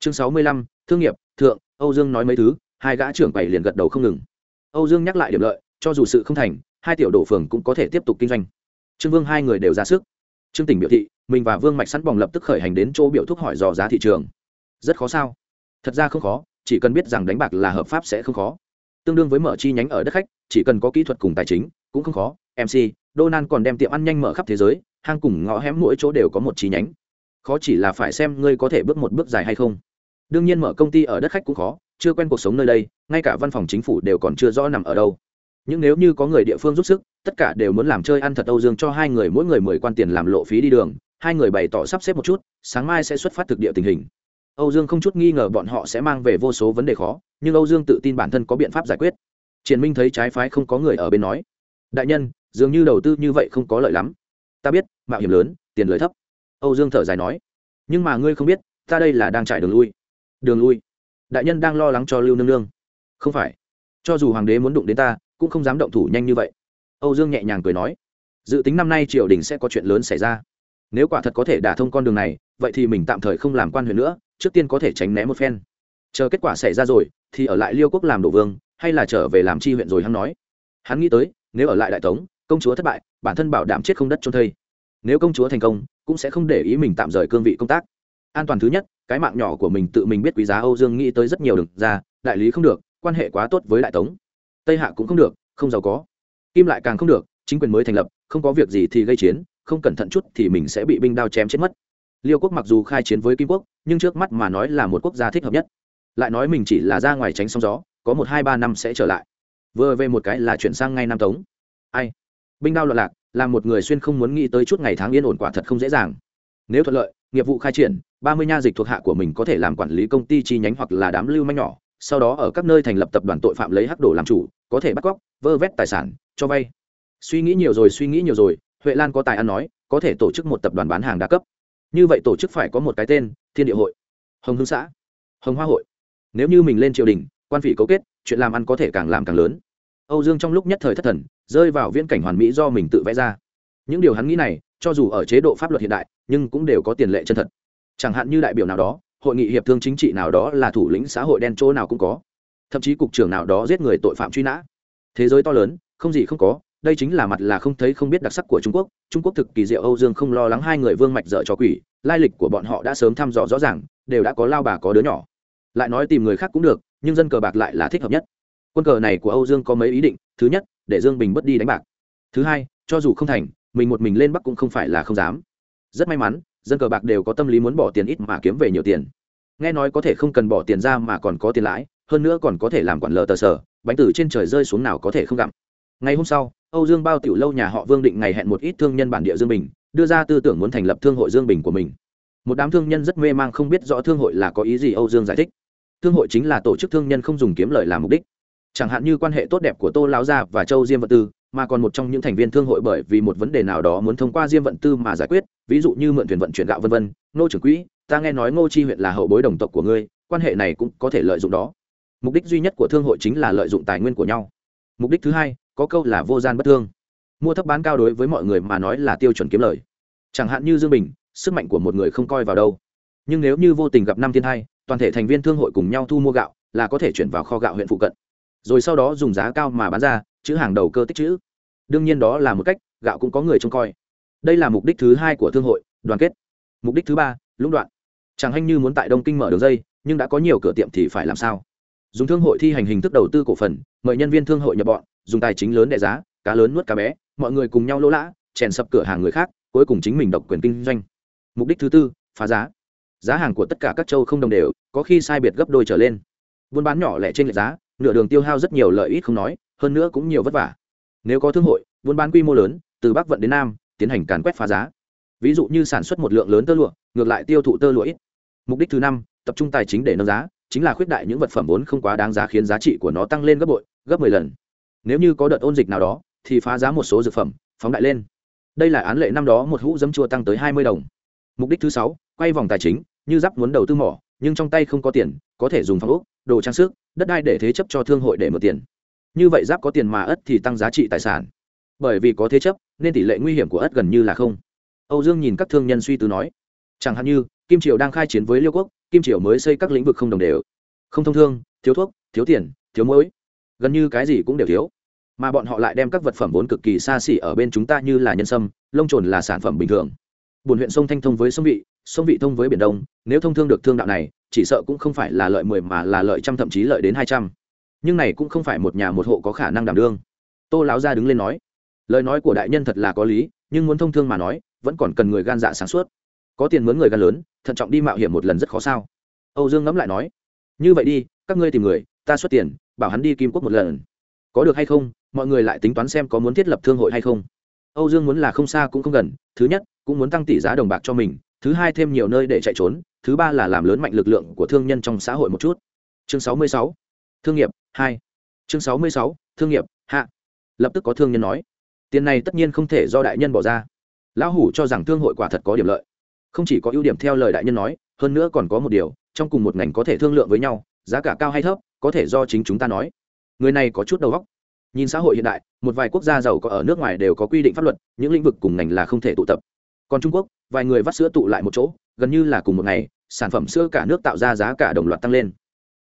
Chương sáu mươi lăm, thương nghiệp, thượng, âu dương nói mấy thứ, hai gã trưởng quầy liền gật đầu không ngừng. Âu dương nhắc lại điểm lợi, cho dù sự không thành hai tiểu đổ phường cũng có thể tiếp tục kinh doanh. Trương vương hai người đều ra sức. Trương tỉnh biểu thị, mình và vương mạch sẵn bỏng lập tức khởi hành đến chỗ biểu thúc hỏi dò giá thị trường. Rất khó sao? Thật ra không khó, chỉ cần biết rằng đánh bạc là hợp pháp sẽ không khó. Tương đương với mở chi nhánh ở đất khách, chỉ cần có kỹ thuật cùng tài chính, cũng không khó. Mc donald còn đem tiệm ăn nhanh mở khắp thế giới, hang cùng ngõ hẻm mỗi chỗ đều có một chi nhánh. Khó chỉ là phải xem ngươi có thể bước một bước dài hay không. Đương nhiên mở công ty ở đất khách cũng khó, chưa quen cuộc sống nơi đây, ngay cả văn phòng chính phủ đều còn chưa rõ nằm ở đâu nhưng nếu như có người địa phương giúp sức, tất cả đều muốn làm chơi ăn thật âu dương cho hai người mỗi người mười quan tiền làm lộ phí đi đường, hai người bày tỏ sắp xếp một chút, sáng mai sẽ xuất phát thực địa tình hình. Âu dương không chút nghi ngờ bọn họ sẽ mang về vô số vấn đề khó, nhưng âu dương tự tin bản thân có biện pháp giải quyết. Triển minh thấy trái phái không có người ở bên nói, đại nhân, dường như đầu tư như vậy không có lợi lắm. Ta biết, mạo hiểm lớn, tiền lợi thấp. Âu dương thở dài nói, nhưng mà ngươi không biết, ta đây là đang trải đường lui. Đường lui? Đại nhân đang lo lắng cho lưu nương nương. Không phải. Cho dù hoàng đế muốn đụng đến ta cũng không dám động thủ nhanh như vậy. Âu dương nhẹ nhàng cười nói, dự tính năm nay triều đình sẽ có chuyện lớn xảy ra. Nếu quả thật có thể đả thông con đường này, vậy thì mình tạm thời không làm quan huyện nữa, trước tiên có thể tránh né một phen. Chờ kết quả xảy ra rồi, thì ở lại liêu quốc làm đổ vương, hay là trở về làm tri huyện rồi hắn nói. Hắn nghĩ tới, nếu ở lại đại tống, công chúa thất bại, bản thân bảo đảm chết không đất trôn thây. Nếu công chúa thành công, cũng sẽ không để ý mình tạm rời cương vị công tác. An toàn thứ nhất, cái mạng nhỏ của mình tự mình biết quý giá âu dương nghĩ tới rất nhiều đường ra, đại lý không được, quan hệ quá tốt với đại tống tây hạ cũng không được, không giàu có. Kim lại càng không được, chính quyền mới thành lập, không có việc gì thì gây chiến, không cẩn thận chút thì mình sẽ bị binh đao chém chết mất. Liêu quốc mặc dù khai chiến với kim quốc, nhưng trước mắt mà nói là một quốc gia thích hợp nhất. Lại nói mình chỉ là ra ngoài tránh sóng gió, có một hai ba năm sẽ trở lại. Vừa về một cái là chuyển sang ngay nam tống. Ai? Binh đao loạn lạc, là một người xuyên không muốn nghĩ tới chút ngày tháng yên ổn quả thật không dễ dàng. Nếu thuận lợi, nghiệp vụ khai triển, ba mươi nha dịch thuộc hạ của mình có thể làm quản lý công ty chi nhánh hoặc là đám lưu manh nhỏ sau đó ở các nơi thành lập tập đoàn tội phạm lấy hắc đồ làm chủ, có thể bắt cóc, vơ vét tài sản, cho vay. Suy nghĩ nhiều rồi, suy nghĩ nhiều rồi, huệ lan có tài ăn nói, có thể tổ chức một tập đoàn bán hàng đa cấp. Như vậy tổ chức phải có một cái tên, thiên địa hội. Hồng hương xã. Hồng hoa hội. Nếu như mình lên triều đình, quan vị cấu kết, chuyện làm ăn có thể càng làm càng lớn. Âu dương trong lúc nhất thời thất thần, rơi vào viễn cảnh hoàn mỹ do mình tự vẽ ra. Những điều hắn nghĩ này, cho dù ở chế độ pháp luật hiện đại, nhưng cũng đều có tiền lệ chân thật. Chẳng hạn như đại biểu nào đó hội nghị hiệp thương chính trị nào đó là thủ lĩnh xã hội đen chỗ nào cũng có. Thậm chí cục trưởng nào đó giết người tội phạm truy nã. Thế giới to lớn, không gì không có, đây chính là mặt là không thấy không biết đặc sắc của trung quốc. Trung quốc thực kỳ diệu, âu dương không lo lắng hai người vương mạch dở cho quỷ, lai lịch của bọn họ đã sớm thăm dò rõ ràng, đều đã có lao bà có đứa nhỏ. Lại nói tìm người khác cũng được, nhưng dân cờ bạc lại là thích hợp nhất. Quân cờ này của âu dương có mấy ý định, thứ nhất, để dương bình bất đi đánh bạc. Thứ hai, cho dù không thành, mình một mình lên bắc cũng không phải là không dám. Rất may mắn, dân cờ bạc đều có tâm lý muốn bỏ tiền ít mà kiếm về nhiều tiền nghe nói có thể không cần bỏ tiền ra mà còn có tiền lãi, hơn nữa còn có thể làm quản lờ tờ sở, bánh tử trên trời rơi xuống nào có thể không gặm. Ngày hôm sau, âu dương bao tiểu lâu nhà họ vương định ngày hẹn một ít thương nhân bản địa dương bình, đưa ra tư tưởng muốn thành lập thương hội dương bình của mình. Một đám thương nhân rất mê mang không biết rõ thương hội là có ý gì âu dương giải thích. Thương hội chính là tổ chức thương nhân không dùng kiếm lời làm mục đích. Chẳng hạn như quan hệ tốt đẹp của tô lão gia và châu diêm vật tư, mà còn một trong những thành viên thương hội bởi vì một vấn đề nào đó muốn thông qua diêm vận tư mà giải quyết, ví dụ như mượn thuyền vận chuyển gạo vân vân, nô trưởng quỹ ta nghe nói ngô chi huyện là hậu bối đồng tộc của ngươi, quan hệ này cũng có thể lợi dụng đó. Mục đích duy nhất của thương hội chính là lợi dụng tài nguyên của nhau. Mục đích thứ hai, có câu là vô gian bất thương. Mua thấp bán cao đối với mọi người mà nói là tiêu chuẩn kiếm lời. Chẳng hạn như dương bình, sức mạnh của một người không coi vào đâu. Nhưng nếu như vô tình gặp năm thiên hai, toàn thể thành viên thương hội cùng nhau thu mua gạo, là có thể chuyển vào kho gạo huyện phụ cận. Rồi sau đó dùng giá cao mà bán ra, chữ hàng đầu cơ tích chữ. Đương nhiên đó là một cách, gạo cũng có người trông coi. Đây là mục đích thứ hai của thương hội, đoàn kết. Mục đích thứ ba, lũng đoạn chẳng hanh như muốn tại đông kinh mở đường dây, nhưng đã có nhiều cửa tiệm thì phải làm sao? Dùng thương hội thi hành hình thức đầu tư cổ phần, mời nhân viên thương hội nhập bọn, dùng tài chính lớn đẻ giá, cá lớn nuốt cá bé, mọi người cùng nhau lỗ lã, chèn sập cửa hàng người khác, cuối cùng chính mình độc quyền kinh doanh. Mục đích thứ tư, phá giá. Giá hàng của tất cả các châu không đồng đều, có khi sai biệt gấp đôi trở lên. Buôn bán nhỏ lẻ trên lệch giá, nửa đường tiêu hao rất nhiều lợi ích không nói, hơn nữa cũng nhiều vất vả. Nếu có thương hội, buôn bán quy mô lớn, từ bắc vận đến nam, tiến hành càn quét phá giá. Ví dụ như sản xuất một lượng lớn tơ lụa, ngược lại tiêu thụ tơ lụa ít mục đích thứ năm, tập trung tài chính để nâng giá, chính là khuyết đại những vật phẩm vốn không quá đáng giá khiến giá trị của nó tăng lên gấp bội, gấp mười lần. Nếu như có đợt ôn dịch nào đó, thì phá giá một số dược phẩm, phóng đại lên. Đây là án lệ năm đó một hũ dấm chua tăng tới hai mươi đồng. Mục đích thứ sáu, quay vòng tài chính, như giáp muốn đầu tư mỏ, nhưng trong tay không có tiền, có thể dùng phòng ốc, đồ trang sức, đất đai để thế chấp cho thương hội để mở tiền. Như vậy giáp có tiền mà ất thì tăng giá trị tài sản. Bởi vì có thế chấp, nên tỷ lệ nguy hiểm của ất gần như là không. Âu dương nhìn các thương nhân suy tư nói, chẳng hạn như kim triều đang khai chiến với liêu quốc, kim triều mới xây các lĩnh vực không đồng đều. Không thông thương, thiếu thuốc, thiếu tiền, thiếu muối. Gần như cái gì cũng đều thiếu. Mà bọn họ lại đem các vật phẩm vốn cực kỳ xa xỉ ở bên chúng ta như là nhân sâm, lông trồn là sản phẩm bình thường. Bùn huyện sông thanh thông với sông vị sông vị thông với biển đông, nếu thông thương được thương đạo này, chỉ sợ cũng không phải là lợi mười mà là lợi trăm thậm chí lợi đến hai trăm. Nhưng này cũng không phải một nhà một hộ có khả năng đảm đương. Tô láo ra đứng lên nói, lời nói của đại nhân thật là có lý, nhưng muốn thông thương mà nói, vẫn còn cần người gan dạ sáng suốt có tiền mướn người gan lớn, thận trọng đi mạo hiểm một lần rất khó sao. Âu dương ngẫm lại nói, như vậy đi, các ngươi tìm người, ta xuất tiền, bảo hắn đi kim quốc một lần. Có được hay không? Mọi người lại tính toán xem có muốn thiết lập thương hội hay không. Âu dương muốn là không xa cũng không gần, thứ nhất, cũng muốn tăng tỷ giá đồng bạc cho mình, thứ hai thêm nhiều nơi để chạy trốn, thứ ba là làm lớn mạnh lực lượng của thương nhân trong xã hội một chút. Chương sáu mươi sáu, thương nghiệp, hai. Chương sáu mươi sáu, thương nghiệp, hạ. Lập tức có thương nhân nói, tiền này tất nhiên không thể do đại nhân bỏ ra. Lão hủ cho rằng thương hội quả thật có điểm lợi không chỉ có ưu điểm theo lời đại nhân nói, hơn nữa còn có một điều, trong cùng một ngành có thể thương lượng với nhau, giá cả cao hay thấp, có thể do chính chúng ta nói. Người này có chút đầu óc. Nhìn xã hội hiện đại, một vài quốc gia giàu có ở nước ngoài đều có quy định pháp luật, những lĩnh vực cùng ngành là không thể tụ tập. Còn trung quốc, vài người vắt sữa tụ lại một chỗ, gần như là cùng một ngày, sản phẩm sữa cả nước tạo ra giá cả đồng loạt tăng lên.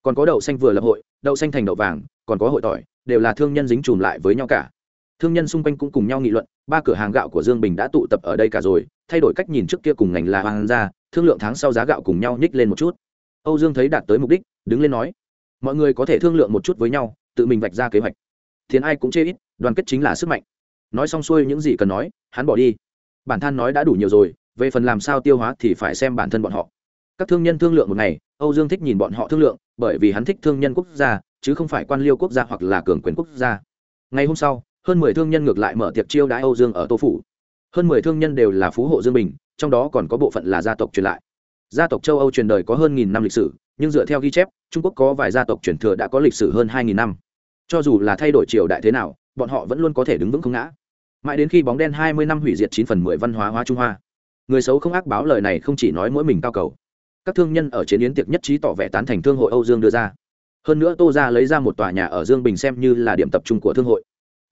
Còn có đậu xanh vừa lập hội, đậu xanh thành đậu vàng, còn có hội tỏi, đều là thương nhân dính chùm lại với nhau cả thương nhân xung quanh cũng cùng nhau nghị luận, ba cửa hàng gạo của dương bình đã tụ tập ở đây cả rồi, thay đổi cách nhìn trước kia cùng ngành là hoàng gia, thương lượng tháng sau giá gạo cùng nhau nhích lên một chút. Âu dương thấy đạt tới mục đích, đứng lên nói, mọi người có thể thương lượng một chút với nhau, tự mình vạch ra kế hoạch. Thiền ai cũng chê ít, đoàn kết chính là sức mạnh. Nói xong xuôi những gì cần nói, hắn bỏ đi. Bản thân nói đã đủ nhiều rồi, về phần làm sao tiêu hóa thì phải xem bản thân bọn họ. Các thương nhân thương lượng một ngày, âu dương thích nhìn bọn họ thương lượng, bởi vì hắn thích thương nhân quốc gia, chứ không phải quan liêu quốc gia hoặc là cường quyền quốc gia. Ngày hôm sau hơn mười thương nhân ngược lại mở tiệc chiêu đãi âu dương ở tô phủ. Hơn mười thương nhân đều là phú hộ dương bình, trong đó còn có bộ phận là gia tộc truyền lại. Gia tộc châu âu truyền đời có hơn nghìn năm lịch sử, nhưng dựa theo ghi chép, trung quốc có vài gia tộc truyền thừa đã có lịch sử hơn hai nghìn năm. Cho dù là thay đổi triều đại thế nào, bọn họ vẫn luôn có thể đứng vững không ngã. Mãi đến khi bóng đen hai mươi năm hủy diệt chín phần mười văn hóa hóa trung hoa. Người xấu không ác báo lời này không chỉ nói mỗi mình cao cầu. Các thương nhân ở chiến yến tiệc nhất trí tỏ vẻ tán thành thương hội âu dương đưa ra. Hơn nữa tô ra lấy ra một tòa nhà ở dương bình xem như là điểm tập trung của thương hội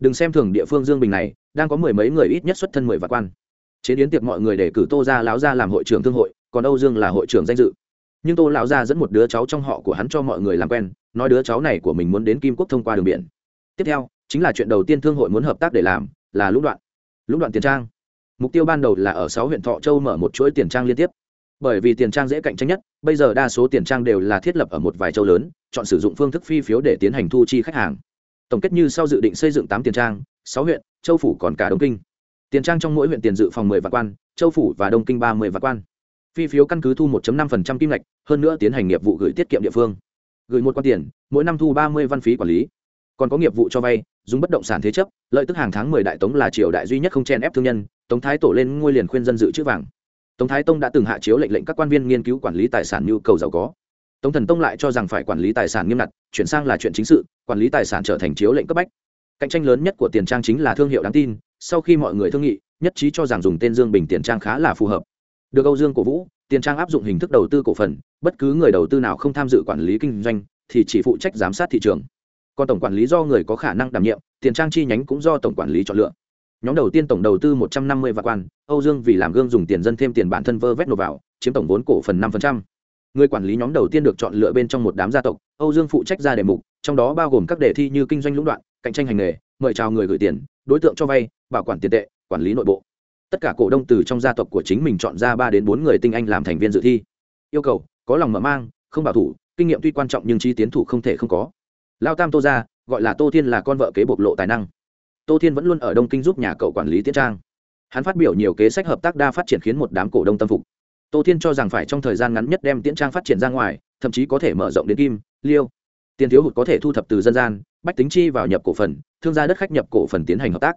đừng xem thường địa phương dương bình này, đang có mười mấy người ít nhất xuất thân mười vạn quan. Chế yến tiệc mọi người để cử tô ra láo ra làm hội trưởng thương hội, còn âu dương là hội trưởng danh dự. Nhưng tô lão gia dẫn một đứa cháu trong họ của hắn cho mọi người làm quen, nói đứa cháu này của mình muốn đến kim quốc thông qua đường biển. Tiếp theo, chính là chuyện đầu tiên thương hội muốn hợp tác để làm, là lũng đoạn. Lũng đoạn tiền trang. Mục tiêu ban đầu là ở sáu huyện thọ châu mở một chuỗi tiền trang liên tiếp. Bởi vì tiền trang dễ cạnh tranh nhất, bây giờ đa số tiền trang đều là thiết lập ở một vài châu lớn, chọn sử dụng phương thức phi phiếu để tiến hành thu chi khách hàng tổng kết như sau dự định xây dựng tám tiền trang, sáu huyện, châu phủ còn cả đông kinh. Tiền trang trong mỗi huyện tiền dự phòng mười vạn quan, châu phủ và đông kinh ba mươi vạn quan. Phi phiếu căn cứ thu 1.5% kim ngạch, hơn nữa tiến hành nghiệp vụ gửi tiết kiệm địa phương. Gửi một quan tiền, mỗi năm thu 30 văn phí quản lý. Còn có nghiệp vụ cho vay, dùng bất động sản thế chấp, lợi tức hàng tháng 10 đại tống là triều đại duy nhất không chen ép thương nhân, tống thái tổ lên ngôi liền khuyên dân dự chữ vàng. Tống thái tông đã từng hạ chiếu lệnh lệnh các quan viên nghiên cứu quản lý tài sản nhu cầu giàu có. Tống thần tông lại cho rằng phải quản lý tài sản nghiêm ngặt, chuyển sang là chuyện chính sự quản lý tài sản trở thành chiếu lệnh cấp bách. Cạnh tranh lớn nhất của tiền trang chính là thương hiệu đáng tin, sau khi mọi người thương nghị, nhất trí cho rằng dùng tên dương bình tiền trang khá là phù hợp. Được âu dương cổ vũ, tiền trang áp dụng hình thức đầu tư cổ phần, bất cứ người đầu tư nào không tham dự quản lý kinh doanh thì chỉ phụ trách giám sát thị trường. Còn tổng quản lý do người có khả năng đảm nhiệm, tiền trang chi nhánh cũng do tổng quản lý chọn lựa. Nhóm đầu tiên tổng đầu tư một trăm năm mươi vạn quan, âu dương vì làm gương dùng tiền dân thêm tiền bản thân vơ vét nộp vào, chiếm tổng vốn cổ phần năm người quản lý nhóm đầu tiên được chọn lựa bên trong một đám gia tộc, âu dương phụ trách ra đề mục trong đó bao gồm các đề thi như kinh doanh lũng đoạn, cạnh tranh hành nghề, mời chào người gửi tiền, đối tượng cho vay, bảo quản tiền tệ, quản lý nội bộ. Tất cả cổ đông từ trong gia tộc của chính mình chọn ra ba đến bốn người tinh anh làm thành viên dự thi. Yêu cầu, có lòng mở mang, không bảo thủ, kinh nghiệm tuy quan trọng nhưng chi tiến thủ không thể không có. Lao tam tô ra gọi là tô thiên là con vợ kế bộc lộ tài năng. Tô thiên vẫn luôn ở đông kinh giúp nhà cậu quản lý tiết trang. Hắn phát biểu nhiều kế sách hợp tác đa phát triển khiến một đám cổ đông tâm phục. Tô thiên cho rằng phải trong thời gian ngắn nhất đem tiễn trang phát triển ra ngoài, thậm chí có thể mở rộng đến kim, liêu tiền thiếu hụt có thể thu thập từ dân gian, bách tính chi vào nhập cổ phần, thương gia đất khách nhập cổ phần tiến hành hợp tác.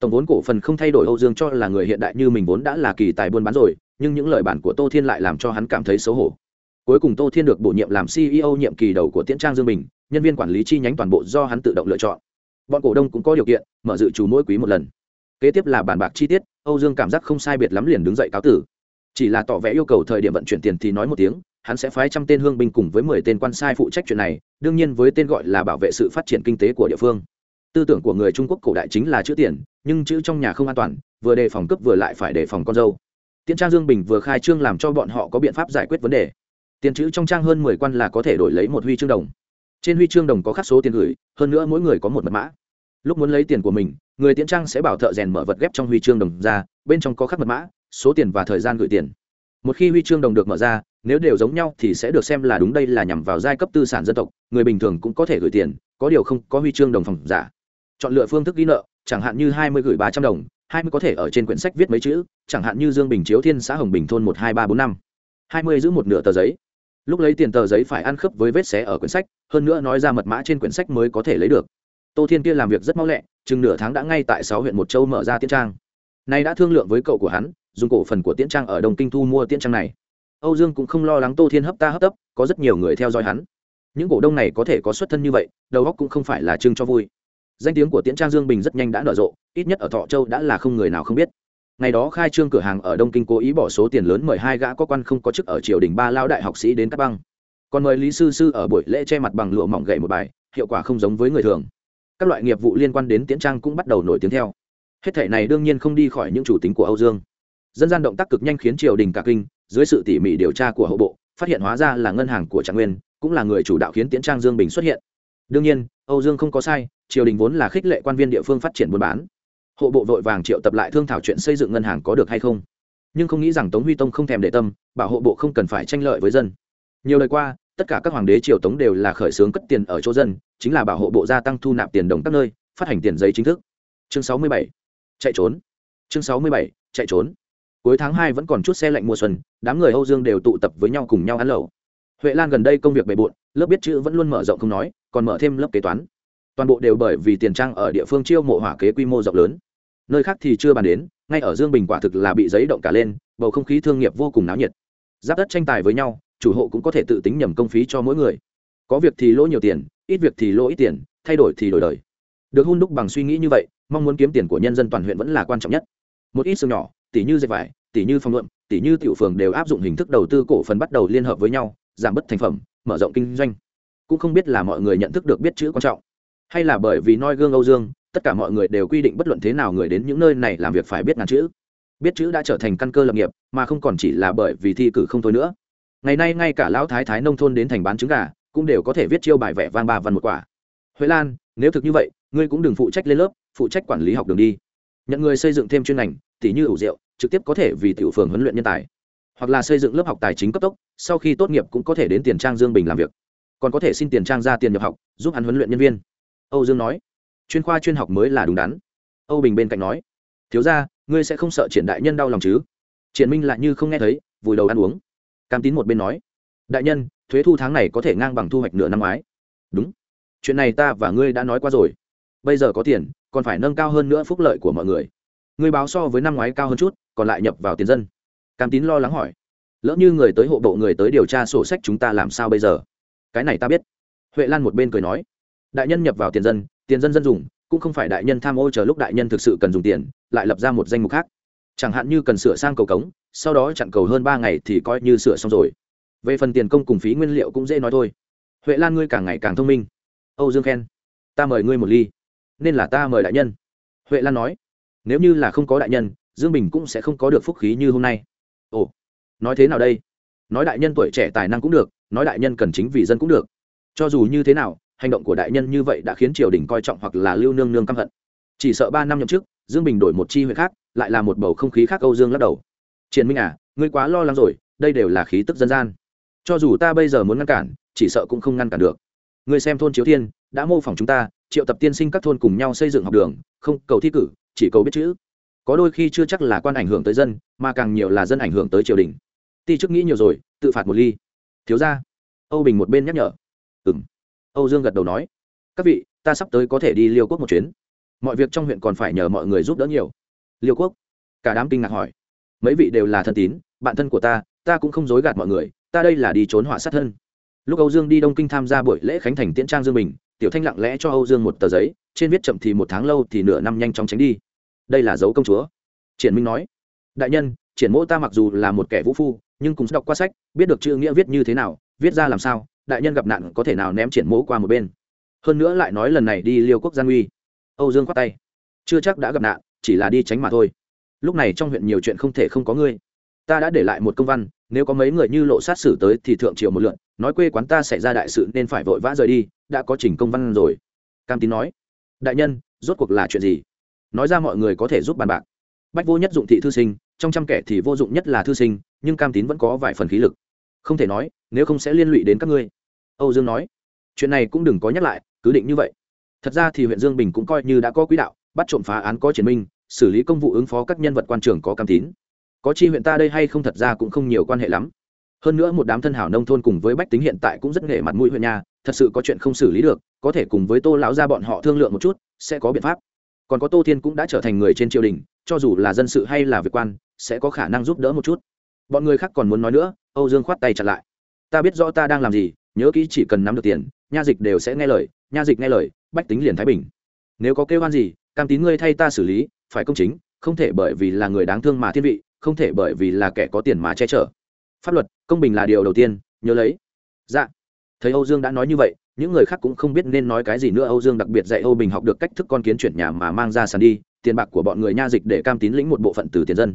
Tổng vốn cổ phần không thay đổi âu dương cho là người hiện đại như mình vốn đã là kỳ tài buôn bán rồi, nhưng những lời bản của tô thiên lại làm cho hắn cảm thấy xấu hổ. Cuối cùng tô thiên được bổ nhiệm làm ceo nhiệm kỳ đầu của tiễn trang dương bình, nhân viên quản lý chi nhánh toàn bộ do hắn tự động lựa chọn. Bọn cổ đông cũng có điều kiện, mở dự trù mỗi quý một lần. Kế tiếp là bàn bạc chi tiết, âu dương cảm giác không sai biệt lắm liền đứng dậy cáo tử. Chỉ là tỏ vẻ yêu cầu thời điểm vận chuyển tiền thì nói một tiếng hắn sẽ phái trăm tên hương binh cùng với mười tên quan sai phụ trách chuyện này, đương nhiên với tên gọi là bảo vệ sự phát triển kinh tế của địa phương. Tư tưởng của người trung quốc cổ đại chính là chữ tiền, nhưng chữ trong nhà không an toàn, vừa đề phòng cướp vừa lại phải đề phòng con dâu. Tiễn trang dương bình vừa khai trương làm cho bọn họ có biện pháp giải quyết vấn đề. Tiền chữ trong trang hơn mười quan là có thể đổi lấy một huy chương đồng. Trên huy chương đồng có khắc số tiền gửi, hơn nữa mỗi người có một mật mã. Lúc muốn lấy tiền của mình, người tiễn trang sẽ bảo thợ rèn mở vật ghép trong huy chương đồng ra, bên trong có khắc mật mã, số tiền và thời gian gửi tiền một khi huy chương đồng được mở ra, nếu đều giống nhau thì sẽ được xem là đúng đây là nhằm vào giai cấp tư sản dân tộc, người bình thường cũng có thể gửi tiền, có điều không có huy chương đồng phòng giả. Chọn lựa phương thức ghi nợ, chẳng hạn như hai mươi gửi ba trăm đồng, hai mươi có thể ở trên quyển sách viết mấy chữ, chẳng hạn như dương bình chiếu thiên xã hồng bình thôn một hai ba bốn năm. Hai mươi giữ một nửa tờ giấy. Lúc lấy tiền tờ giấy phải ăn khớp với vết xé ở quyển sách, hơn nữa nói ra mật mã trên quyển sách mới có thể lấy được. Tô thiên kia làm việc rất mau lẹ, chừng nửa tháng đã ngay tại sáu huyện một châu mở ra tiễn trang. Nay đã thương lượng với cậu của hắn dùng cổ phần của tiễn trang ở đồng kinh thu mua tiễn trang này. Âu dương cũng không lo lắng tô thiên hấp ta hấp tấp, có rất nhiều người theo dõi hắn. Những cổ đông này có thể có xuất thân như vậy, đầu óc cũng không phải là chưng cho vui. Danh tiếng của tiễn trang dương bình rất nhanh đã nở rộ, ít nhất ở thọ châu đã là không người nào không biết. Ngày đó khai trương cửa hàng ở đông kinh cố ý bỏ số tiền lớn mời hai gã có quan không có chức ở triều đình ba lao đại học sĩ đến cắt băng. Còn mời lý sư sư ở buổi lễ che mặt bằng lụa mỏng gậy một bài, hiệu quả không giống với người thường. Các loại nghiệp vụ liên quan đến tiễn trang cũng bắt đầu nổi tiếng theo. Hết thể này đương nhiên không đi khỏi những chủ tính của âu dương dân gian động tác cực nhanh khiến triều đình cả kinh, dưới sự tỉ mỉ điều tra của hậu bộ, phát hiện hóa ra là ngân hàng của trạng nguyên, cũng là người chủ đạo khiến tiễn trang dương bình xuất hiện. Đương nhiên, âu dương không có sai, triều đình vốn là khích lệ quan viên địa phương phát triển buôn bán. Hộ bộ vội vàng triệu tập lại thương thảo chuyện xây dựng ngân hàng có được hay không. Nhưng không nghĩ rằng tống huy tông không thèm để tâm, bảo hộ bộ không cần phải tranh lợi với dân. Nhiều lời qua, tất cả các hoàng đế triều tống đều là khởi xướng cất tiền ở chỗ dân, chính là bảo hộ bộ gia tăng thu nạp tiền đồng các nơi, phát hành tiền giấy chính thức. Chương sáu mươi bảy, chạy trốn. Chương sáu mươi bảy, chạy trốn cuối tháng hai vẫn còn chút xe lạnh mùa xuân, đám người âu dương đều tụ tập với nhau cùng nhau ăn lẩu. Huệ lan gần đây công việc bề bộn, lớp biết chữ vẫn luôn mở rộng không nói, còn mở thêm lớp kế toán. Toàn bộ đều bởi vì tiền trang ở địa phương chiêu mộ hỏa kế quy mô rộng lớn. Nơi khác thì chưa bàn đến, ngay ở dương bình quả thực là bị giấy động cả lên, bầu không khí thương nghiệp vô cùng náo nhiệt. Giáp đất tranh tài với nhau, chủ hộ cũng có thể tự tính nhầm công phí cho mỗi người. Có việc thì lỗ nhiều tiền, ít việc thì lỗ ít tiền, thay đổi thì đổi đời. Được hun đúc bằng suy nghĩ như vậy, mong muốn kiếm tiền của nhân dân toàn huyện vẫn là quan trọng nhất. Một ít xương nhỏ tỷ như dệt vải tỷ như phong luận tỷ như tiểu phường đều áp dụng hình thức đầu tư cổ phần bắt đầu liên hợp với nhau, giảm bớt thành phẩm, mở rộng kinh doanh. Cũng không biết là mọi người nhận thức được biết chữ quan trọng. Hay là bởi vì noi gương âu dương, tất cả mọi người đều quy định bất luận thế nào người đến những nơi này làm việc phải biết ngàn chữ. Biết chữ đã trở thành căn cơ lập nghiệp, mà không còn chỉ là bởi vì thi cử không thôi nữa. Ngày nay ngay cả lão thái thái nông thôn đến thành bán trứng gà, cũng đều có thể viết chiêu bài vẽ vang ba văn một quả. Huệ lan, nếu thực như vậy, ngươi cũng đừng phụ trách lên lớp, phụ trách quản lý học đường đi. Nhận người xây dựng thêm chuyên ngành tỉ như ủ rượu, trực tiếp có thể vì tiểu phường huấn luyện nhân tài. Hoặc là xây dựng lớp học tài chính cấp tốc, sau khi tốt nghiệp cũng có thể đến tiền trang dương bình làm việc. Còn có thể xin tiền trang ra tiền nhập học, giúp hắn huấn luyện nhân viên. Âu dương nói, chuyên khoa chuyên học mới là đúng đắn. Âu bình bên cạnh nói, thiếu ra ngươi sẽ không sợ triển đại nhân đau lòng chứ? Triển minh lại như không nghe thấy, vùi đầu ăn uống. Cam tín một bên nói, đại nhân, thuế thu tháng này có thể ngang bằng thu hoạch nửa năm ngoái. Đúng. Chuyện này ta và ngươi đã nói qua rồi. Bây giờ có tiền, còn phải nâng cao hơn nữa phúc lợi của mọi người. Người báo so với năm ngoái cao hơn chút, còn lại nhập vào tiền dân. Cam tín lo lắng hỏi. Lỡ như người tới hộ bộ người tới điều tra sổ sách chúng ta làm sao bây giờ? Cái này ta biết. Huệ lan một bên cười nói. Đại nhân nhập vào tiền dân tiền dân dân dùng, cũng không phải đại nhân tham ô chờ lúc đại nhân thực sự cần dùng tiền, lại lập ra một danh mục khác. Chẳng hạn như cần sửa sang cầu cống, sau đó chặn cầu hơn ba ngày thì coi như sửa xong rồi. Về phần tiền công cùng phí nguyên liệu cũng dễ nói thôi. Huệ lan ngươi càng ngày càng thông minh. Âu dương khen. Ta mời ngươi một ly. Nên là ta mời đại nhân. Huệ lan nói nếu như là không có đại nhân, dương bình cũng sẽ không có được phúc khí như hôm nay. Ồ, nói thế nào đây? Nói đại nhân tuổi trẻ tài năng cũng được, nói đại nhân cần chính vì dân cũng được. Cho dù như thế nào, hành động của đại nhân như vậy đã khiến triều đình coi trọng hoặc là lưu nương nương căm hận. Chỉ sợ ba năm nhậm chức, dương bình đổi một chi huyện khác, lại là một bầu không khí khác âu dương lắc đầu. Triền minh à ngươi quá lo lắng rồi, đây đều là khí tức dân gian. Cho dù ta bây giờ muốn ngăn cản, chỉ sợ cũng không ngăn cản được. Ngươi xem thôn chiếu thiên, đã mô phỏng chúng ta, triệu tập tiên sinh các thôn cùng nhau xây dựng học đường, không cầu thi cử chỉ cầu biết chữ. Có đôi khi chưa chắc là quan ảnh hưởng tới dân, mà càng nhiều là dân ảnh hưởng tới triều đình. Ti chức nghĩ nhiều rồi, tự phạt một ly. Thiếu ra âu bình một bên nhắc nhở. Ừ m âu dương gật đầu nói. Các vị, ta sắp tới có thể đi liêu quốc một chuyến. Mọi việc trong huyện còn phải nhờ mọi người giúp đỡ nhiều. Liêu quốc. Cả đám kinh ngạc hỏi. Mấy vị đều là thân tín, bạn thân của ta ta cũng không dối gạt mọi người, ta đây là đi trốn họa sát thân. Lúc âu dương đi đông kinh tham gia buổi lễ khánh thành tiễn trang dương bình, tiểu thanh lặng lẽ cho âu dương một tờ giấy, trên viết chậm thì một tháng lâu thì nửa năm nhanh chóng tránh đi đây là dấu công chúa. Triển minh nói, đại nhân, triển mỗ ta mặc dù là một kẻ vũ phu, nhưng cũng đọc qua sách, biết được chữ nghĩa viết như thế nào, viết ra làm sao, đại nhân gặp nạn có thể nào ném triển mỗ qua một bên. Hơn nữa lại nói lần này đi liêu quốc gian uy. Âu dương khoát tay, chưa chắc đã gặp nạn, chỉ là đi tránh mà thôi. Lúc này trong huyện nhiều chuyện không thể không có ngươi. Ta đã để lại một công văn, nếu có mấy người như lộ sát xử tới thì thượng triều một lượn, nói quê quán ta xảy ra đại sự nên phải vội vã rời đi, đã có trình công văn rồi. Cam tín nói, đại nhân, rốt cuộc là chuyện gì? Nói ra mọi người có thể giúp bàn bạc. Bách vô nhất dụng thị thư sinh, trong trăm kẻ thì vô dụng nhất là thư sinh, nhưng cam tín vẫn có vài phần khí lực. Không thể nói, nếu không sẽ liên lụy đến các ngươi. Âu dương nói, chuyện này cũng đừng có nhắc lại, cứ định như vậy. Thật ra thì huyện dương bình cũng coi như đã có quỹ đạo, bắt trộm phá án có triển minh, xử lý công vụ ứng phó các nhân vật quan trường có cam tín. Có chi huyện ta đây hay không thật ra cũng không nhiều quan hệ lắm. Hơn nữa một đám thân hảo nông thôn cùng với bách tính hiện tại cũng rất nghệ mặt mũi huyện nhà, thật sự có chuyện không xử lý được, có thể cùng với tô lão ra bọn họ thương lượng một chút, sẽ có biện pháp còn có tô thiên cũng đã trở thành người trên triều đình, cho dù là dân sự hay là việc quan, sẽ có khả năng giúp đỡ một chút. Bọn người khác còn muốn nói nữa, âu dương khoát tay chặt lại. Ta biết rõ ta đang làm gì, nhớ kỹ chỉ cần nắm được tiền, nha dịch đều sẽ nghe lời, nha dịch nghe lời, bách tính liền thái bình. Nếu có kêu hoan gì, cam tín ngươi thay ta xử lý, phải công chính, không thể bởi vì là người đáng thương mà thiên vị, không thể bởi vì là kẻ có tiền mà che chở. Pháp luật, công bình là điều đầu tiên, nhớ lấy. Dạ thấy âu dương đã nói như vậy, những người khác cũng không biết nên nói cái gì nữa. Âu dương đặc biệt dạy âu bình học được cách thức con kiến chuyển nhà mà mang ra sàn đi, tiền bạc của bọn người nha dịch để cam tín lĩnh một bộ phận từ tiền dân.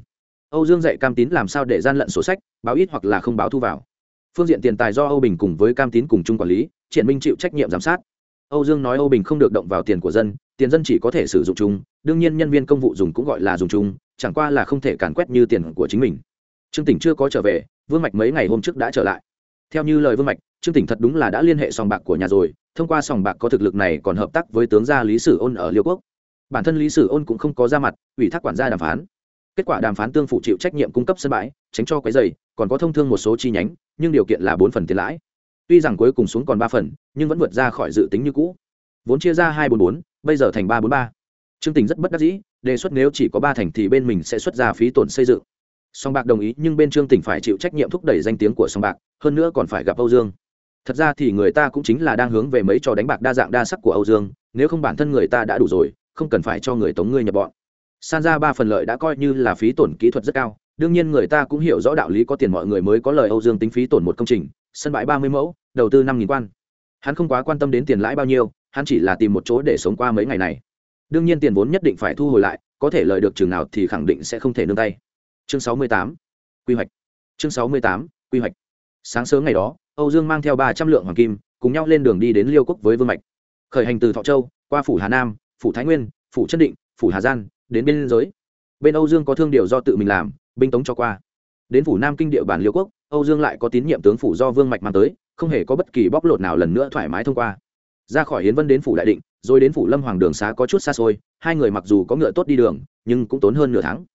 Âu dương dạy cam tín làm sao để gian lận sổ sách, báo ít hoặc là không báo thu vào. Phương diện tiền tài do âu bình cùng với cam tín cùng chung quản lý, triển minh chịu trách nhiệm giám sát. Âu dương nói âu bình không được động vào tiền của dân, tiền dân chỉ có thể sử dụng chung đương nhiên nhân viên công vụ dùng cũng gọi là dùng chung chẳng qua là không thể càn quét như tiền của chính mình. Trương tỉnh chưa có trở về, vương mạch mấy ngày hôm trước đã trở lại. Theo như lời vương mạch trương tỉnh thật đúng là đã liên hệ sòng bạc của nhà rồi, thông qua sòng bạc có thực lực này còn hợp tác với tướng gia lý sử ôn ở liêu quốc. Bản thân lý sử ôn cũng không có ra mặt, ủy thác quản gia đàm phán. Kết quả đàm phán tương phụ chịu trách nhiệm cung cấp sân bãi, tránh cho cái dày còn có thông thương một số chi nhánh, nhưng điều kiện là bốn phần tiền lãi. Tuy rằng cuối cùng xuống còn ba phần, nhưng vẫn vượt ra khỏi dự tính như cũ. Vốn chia ra hai bốn bốn, bây giờ thành ba bốn ba. Trương tình rất bất đắc dĩ, đề xuất nếu chỉ có ba thành thì bên mình sẽ xuất ra phí tổn xây dựng. Song bạc đồng ý, nhưng bên trương tỉnh phải chịu trách nhiệm thúc đẩy danh tiếng của song bạc, hơn nữa còn phải gặp âu dương thật ra thì người ta cũng chính là đang hướng về mấy trò đánh bạc đa dạng đa sắc của âu dương, nếu không bản thân người ta đã đủ rồi, không cần phải cho người tống ngươi nhập bọn. San ra ba phần lợi đã coi như là phí tổn kỹ thuật rất cao, đương nhiên người ta cũng hiểu rõ đạo lý có tiền mọi người mới có lời âu dương tính phí tổn một công trình, sân bãi ba mươi mẫu, đầu tư năm nghìn quan. Hắn không quá quan tâm đến tiền lãi bao nhiêu, hắn chỉ là tìm một chỗ để sống qua mấy ngày này. Đương nhiên tiền vốn nhất định phải thu hồi lại, có thể lời được chừng nào thì khẳng định sẽ không thể nương tay. Chương sáu mươi tám, quy hoạch. Chương sáu mươi tám, quy hoạch sáng sớm ngày đó, âu dương mang theo ba trăm lượng hoàng kim, cùng nhau lên đường đi đến liêu quốc với vương mạch. Khởi hành từ thọ châu, qua phủ hà nam, phủ thái nguyên, phủ chân định, phủ hà giang, đến biên giới. Bên âu dương có thương điều do tự mình làm, binh tống cho qua. Đến phủ nam kinh địa bản liêu quốc, âu dương lại có tín nhiệm tướng phủ do vương mạch mang tới, không hề có bất kỳ bóc lột nào lần nữa thoải mái thông qua. Ra khỏi hiến vân đến phủ đại định, rồi đến phủ lâm hoàng đường xá có chút xa xôi, hai người mặc dù có ngựa tốt đi đường, nhưng cũng tốn hơn nửa tháng.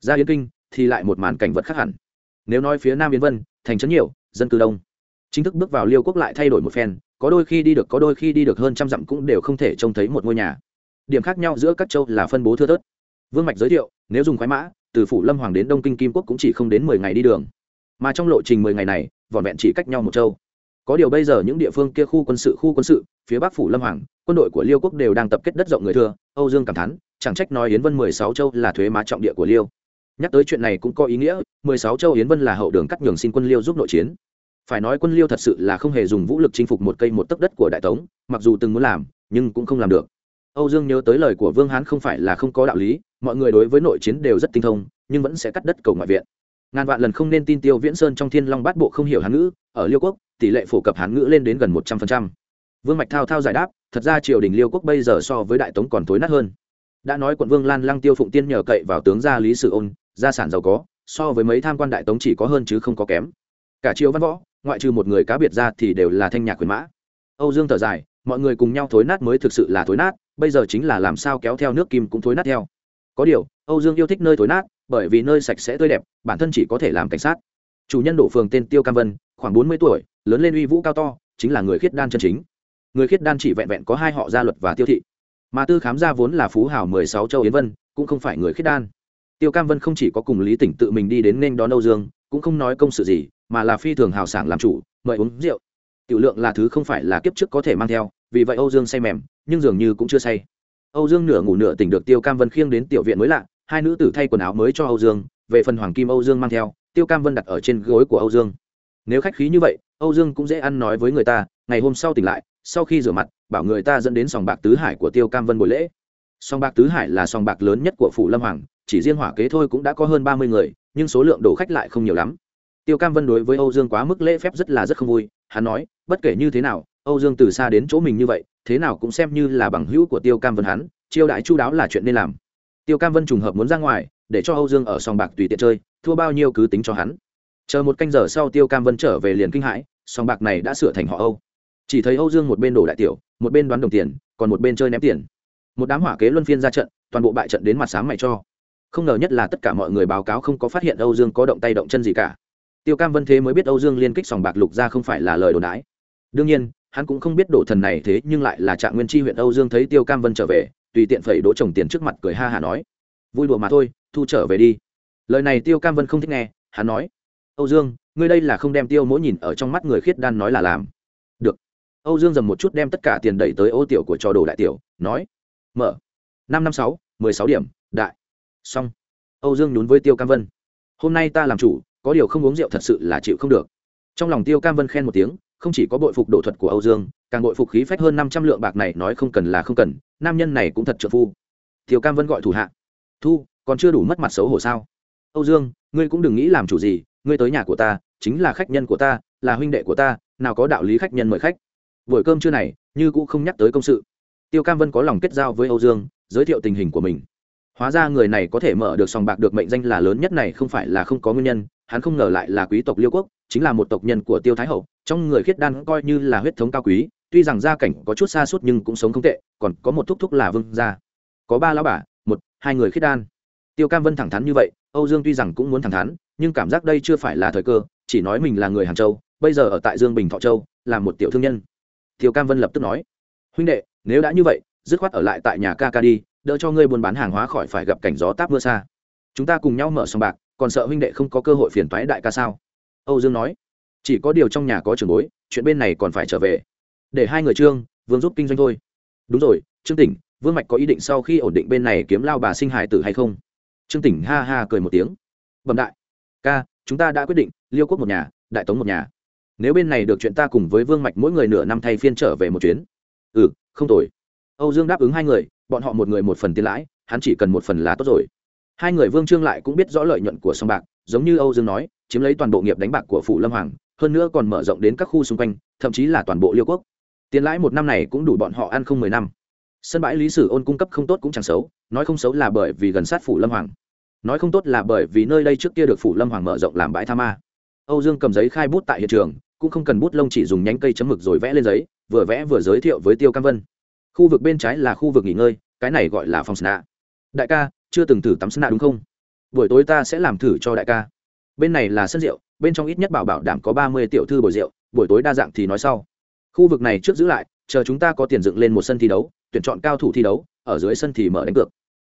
Ra yến kinh thì lại một màn cảnh vật khác hẳn. Nếu nói phía nam yến vân, thành trấn nhiều dân cư đông. Chính thức bước vào liêu quốc lại thay đổi một phen, có đôi khi đi được, có đôi khi đi được hơn trăm dặm cũng đều không thể trông thấy một ngôi nhà. Điểm khác nhau giữa các châu là phân bố thưa thớt. Vương mạch giới thiệu, nếu dùng khoái mã, từ phủ lâm hoàng đến đông kinh kim quốc cũng chỉ không đến mười ngày đi đường. Mà trong lộ trình mười ngày này, vỏn vẹn chỉ cách nhau một châu. Có điều bây giờ những địa phương kia khu quân sự, khu quân sự, phía bắc phủ lâm hoàng, quân đội của liêu quốc đều đang tập kết đất rộng người thừa, âu dương cảm thán, chẳng trách nói yến vân mười sáu châu là thuế má trọng địa của liêu. Nhắc tới chuyện này cũng có ý nghĩa, mười sáu châu yến vân là hậu đường cắt nhường xin quân liêu giúp nội chiến phải nói quân liêu thật sự là không hề dùng vũ lực chinh phục một cây một tấc đất của đại tống, mặc dù từng muốn làm, nhưng cũng không làm được. Âu dương nhớ tới lời của vương hán không phải là không có đạo lý, mọi người đối với nội chiến đều rất tinh thông, nhưng vẫn sẽ cắt đất cầu ngoại viện. Ngàn vạn lần không nên tin tiêu viễn sơn trong thiên long bát bộ không hiểu hán ngữ, ở liêu quốc, tỷ lệ phổ cập hán ngữ lên đến gần một trăm phần trăm. Vương mạch thao thao giải đáp, thật ra triều đình liêu quốc bây giờ so với đại tống còn thối nát hơn. Đã nói quận vương lan lăng tiêu phụng tiên nhờ cậy vào tướng gia lý sử ôn, gia sản giàu có, so với mấy tham quan đại tống chỉ có hơn chứ không có kém. Cả triều văn võ ngoại trừ một người cá biệt ra thì đều là thanh nhạc quyền mã. Âu dương thở dài, mọi người cùng nhau thối nát mới thực sự là thối nát, bây giờ chính là làm sao kéo theo nước kim cũng thối nát theo. Có điều, âu dương yêu thích nơi thối nát, bởi vì nơi sạch sẽ tươi đẹp, bản thân chỉ có thể làm cảnh sát. Chủ nhân đổ phường tên tiêu cam vân, khoảng bốn mươi tuổi, lớn lên uy vũ cao to, chính là người khiết đan chân chính. Người khiết đan chỉ vẹn vẹn có hai họ gia luật và tiêu thị. Mà tư khám gia vốn là phú hảo mười sáu châu yến vân, cũng không phải người khiết đan. Tiêu cam vân không chỉ có cùng lý tỉnh tự mình đi đến nên đón âu dương, cũng không nói công sự gì mà là phi thường hào sảng làm chủ, mời uống rượu. Tiểu lượng là thứ không phải là kiếp trước có thể mang theo, vì vậy âu dương say mềm, nhưng dường như cũng chưa say. Âu dương nửa ngủ nửa tỉnh được tiêu cam vân khiêng đến tiểu viện mới lạ, hai nữ tử thay quần áo mới cho âu dương, về phần hoàng kim âu dương mang theo, tiêu cam vân đặt ở trên gối của âu dương. Nếu khách khí như vậy, âu dương cũng dễ ăn nói với người ta, ngày hôm sau tỉnh lại, sau khi rửa mặt, bảo người ta dẫn đến sòng bạc tứ hải của tiêu cam vân buổi lễ. Sòng bạc tứ hải là sòng bạc lớn nhất của phủ lâm hoàng, chỉ riêng hỏa kế thôi cũng đã có hơn ba mươi người, nhưng số lượng đồ khách lại không nhiều lắm tiêu cam vân đối với âu dương quá mức lễ phép rất là rất không vui, hắn nói, bất kể như thế nào, âu dương từ xa đến chỗ mình như vậy, thế nào cũng xem như là bằng hữu của tiêu cam vân hắn chiêu đại chu đáo là chuyện nên làm. Tiêu cam vân trùng hợp muốn ra ngoài, để cho âu dương ở sòng bạc tùy tiện chơi, thua bao nhiêu cứ tính cho hắn. Chờ một canh giờ sau tiêu cam vân trở về liền kinh hãi, sòng bạc này đã sửa thành họ âu. Chỉ thấy âu dương một bên đổ đại tiểu, một bên đoán đồng tiền, còn một bên chơi ném tiền. Một đám hỏa kế luân phiên ra trận, toàn bộ bại trận đến mặt sáng mày cho. Không ngờ nhất là tất cả mọi người báo cáo không có phát hiện âu dương có động tay động chân gì cả tiêu cam vân thế mới biết âu dương liên kích sòng bạc lục ra không phải là lời đồn đái đương nhiên, hắn cũng không biết đổ thần này thế nhưng lại là trạng nguyên chi huyện âu dương thấy tiêu cam vân trở về, tùy tiện phẩy đỗ trồng tiền trước mặt cười ha hả nói, vui đùa mà thôi, thu trở về đi. Lời này tiêu cam vân không thích nghe, hắn nói, âu dương, ngươi đây là không đem tiêu mỗi nhìn ở trong mắt người khiết đan nói là làm. Được. Âu dương dầm một chút đem tất cả tiền đẩy tới ô tiểu của trò đồ đại tiểu, nói, mở. Năm năm sáu, mười sáu điểm, đại. Xong. Âu dương nhún với tiêu cam vân, hôm nay ta làm chủ có điều không uống rượu thật sự là chịu không được. Trong lòng tiêu cam vân khen một tiếng, không chỉ có bội phục đổ thuật của âu dương, càng bội phục khí phách hơn năm trăm lượng bạc này nói không cần là không cần, nam nhân này cũng thật trợ phu. Tiêu cam vân gọi thủ hạ. Thu, còn chưa đủ mất mặt xấu hổ sao? Âu dương, ngươi cũng đừng nghĩ làm chủ gì, ngươi tới nhà của ta, chính là khách nhân của ta, là huynh đệ của ta, nào có đạo lý khách nhân mời khách. Buổi cơm trưa này, như cũng không nhắc tới công sự. Tiêu cam vân có lòng kết giao với âu dương, giới thiệu tình hình của mình. Hóa ra người này có thể mở được sòng bạc được mệnh danh là lớn nhất này không phải là không có nguyên nhân hắn không ngờ lại là quý tộc liêu quốc, chính là một tộc nhân của tiêu thái hậu, trong người khiết đan coi như là huyết thống cao quý, tuy rằng gia cảnh có chút xa suốt nhưng cũng sống không tệ, còn có một thúc thúc là vương gia. Có ba lão bà, một, hai người khiết đan. Tiêu cam vân thẳng thắn như vậy, âu dương tuy rằng cũng muốn thẳng thắn, nhưng cảm giác đây chưa phải là thời cơ, chỉ nói mình là người hàng châu, bây giờ ở tại dương bình thọ châu, là một tiểu thương nhân. Tiêu cam vân lập tức nói, huynh đệ, nếu đã như vậy, dứt khoát ở lại tại nhà ca ca đi, đỡ cho ngươi buôn bán hàng hóa khỏi phải gặp cảnh gió táp mưa xa. Chúng ta cùng nhau mở sòng bạc còn sợ huynh đệ không có cơ hội phiền toái đại ca sao? Âu dương nói, chỉ có điều trong nhà có trường bối, chuyện bên này còn phải trở về. Để hai người trương, vương giúp kinh doanh thôi. Đúng rồi, trương tỉnh, vương mạch có ý định sau khi ổn định bên này kiếm lao bà sinh hải tử hay không? Trương tỉnh ha ha cười một tiếng. Bẩm đại, ca, chúng ta đã quyết định, liêu quốc một nhà, đại tống một nhà. Nếu bên này được chuyện ta cùng với vương mạch mỗi người nửa năm thay phiên trở về một chuyến. Ừ không tồi. Âu dương đáp ứng hai người, bọn họ một người một phần tiền lãi, hắn chỉ cần một phần là tốt rồi hai người vương trương lại cũng biết rõ lợi nhuận của sông bạc, giống như âu dương nói, chiếm lấy toàn bộ nghiệp đánh bạc của phủ lâm hoàng, hơn nữa còn mở rộng đến các khu xung quanh, thậm chí là toàn bộ liêu quốc. Tiền lãi một năm này cũng đủ bọn họ ăn không mười năm. Sân bãi lý sử ôn cung cấp không tốt cũng chẳng xấu, nói không xấu là bởi vì gần sát phủ lâm hoàng. Nói không tốt là bởi vì nơi đây trước kia được phủ lâm hoàng mở rộng làm bãi tha ma. Âu dương cầm giấy khai bút tại hiện trường, cũng không cần bút lông chỉ dùng nhánh cây chấm mực rồi vẽ lên giấy, vừa vẽ vừa giới thiệu với tiêu cam vân. Khu vực bên trái là khu vực nghỉ ngơi, cái này gọi là phòng sna đại ca chưa từng thử tắm sân nạ đúng không? Buổi tối ta sẽ làm thử cho đại ca. Bên này là sân rượu, bên trong ít nhất bảo bảo đảm có ba mươi tiểu thư bồi rượu, buổi tối đa dạng thì nói sau. Khu vực này trước giữ lại, chờ chúng ta có tiền dựng lên một sân thi đấu, tuyển chọn cao thủ thi đấu, ở dưới sân thì mở đánh cược.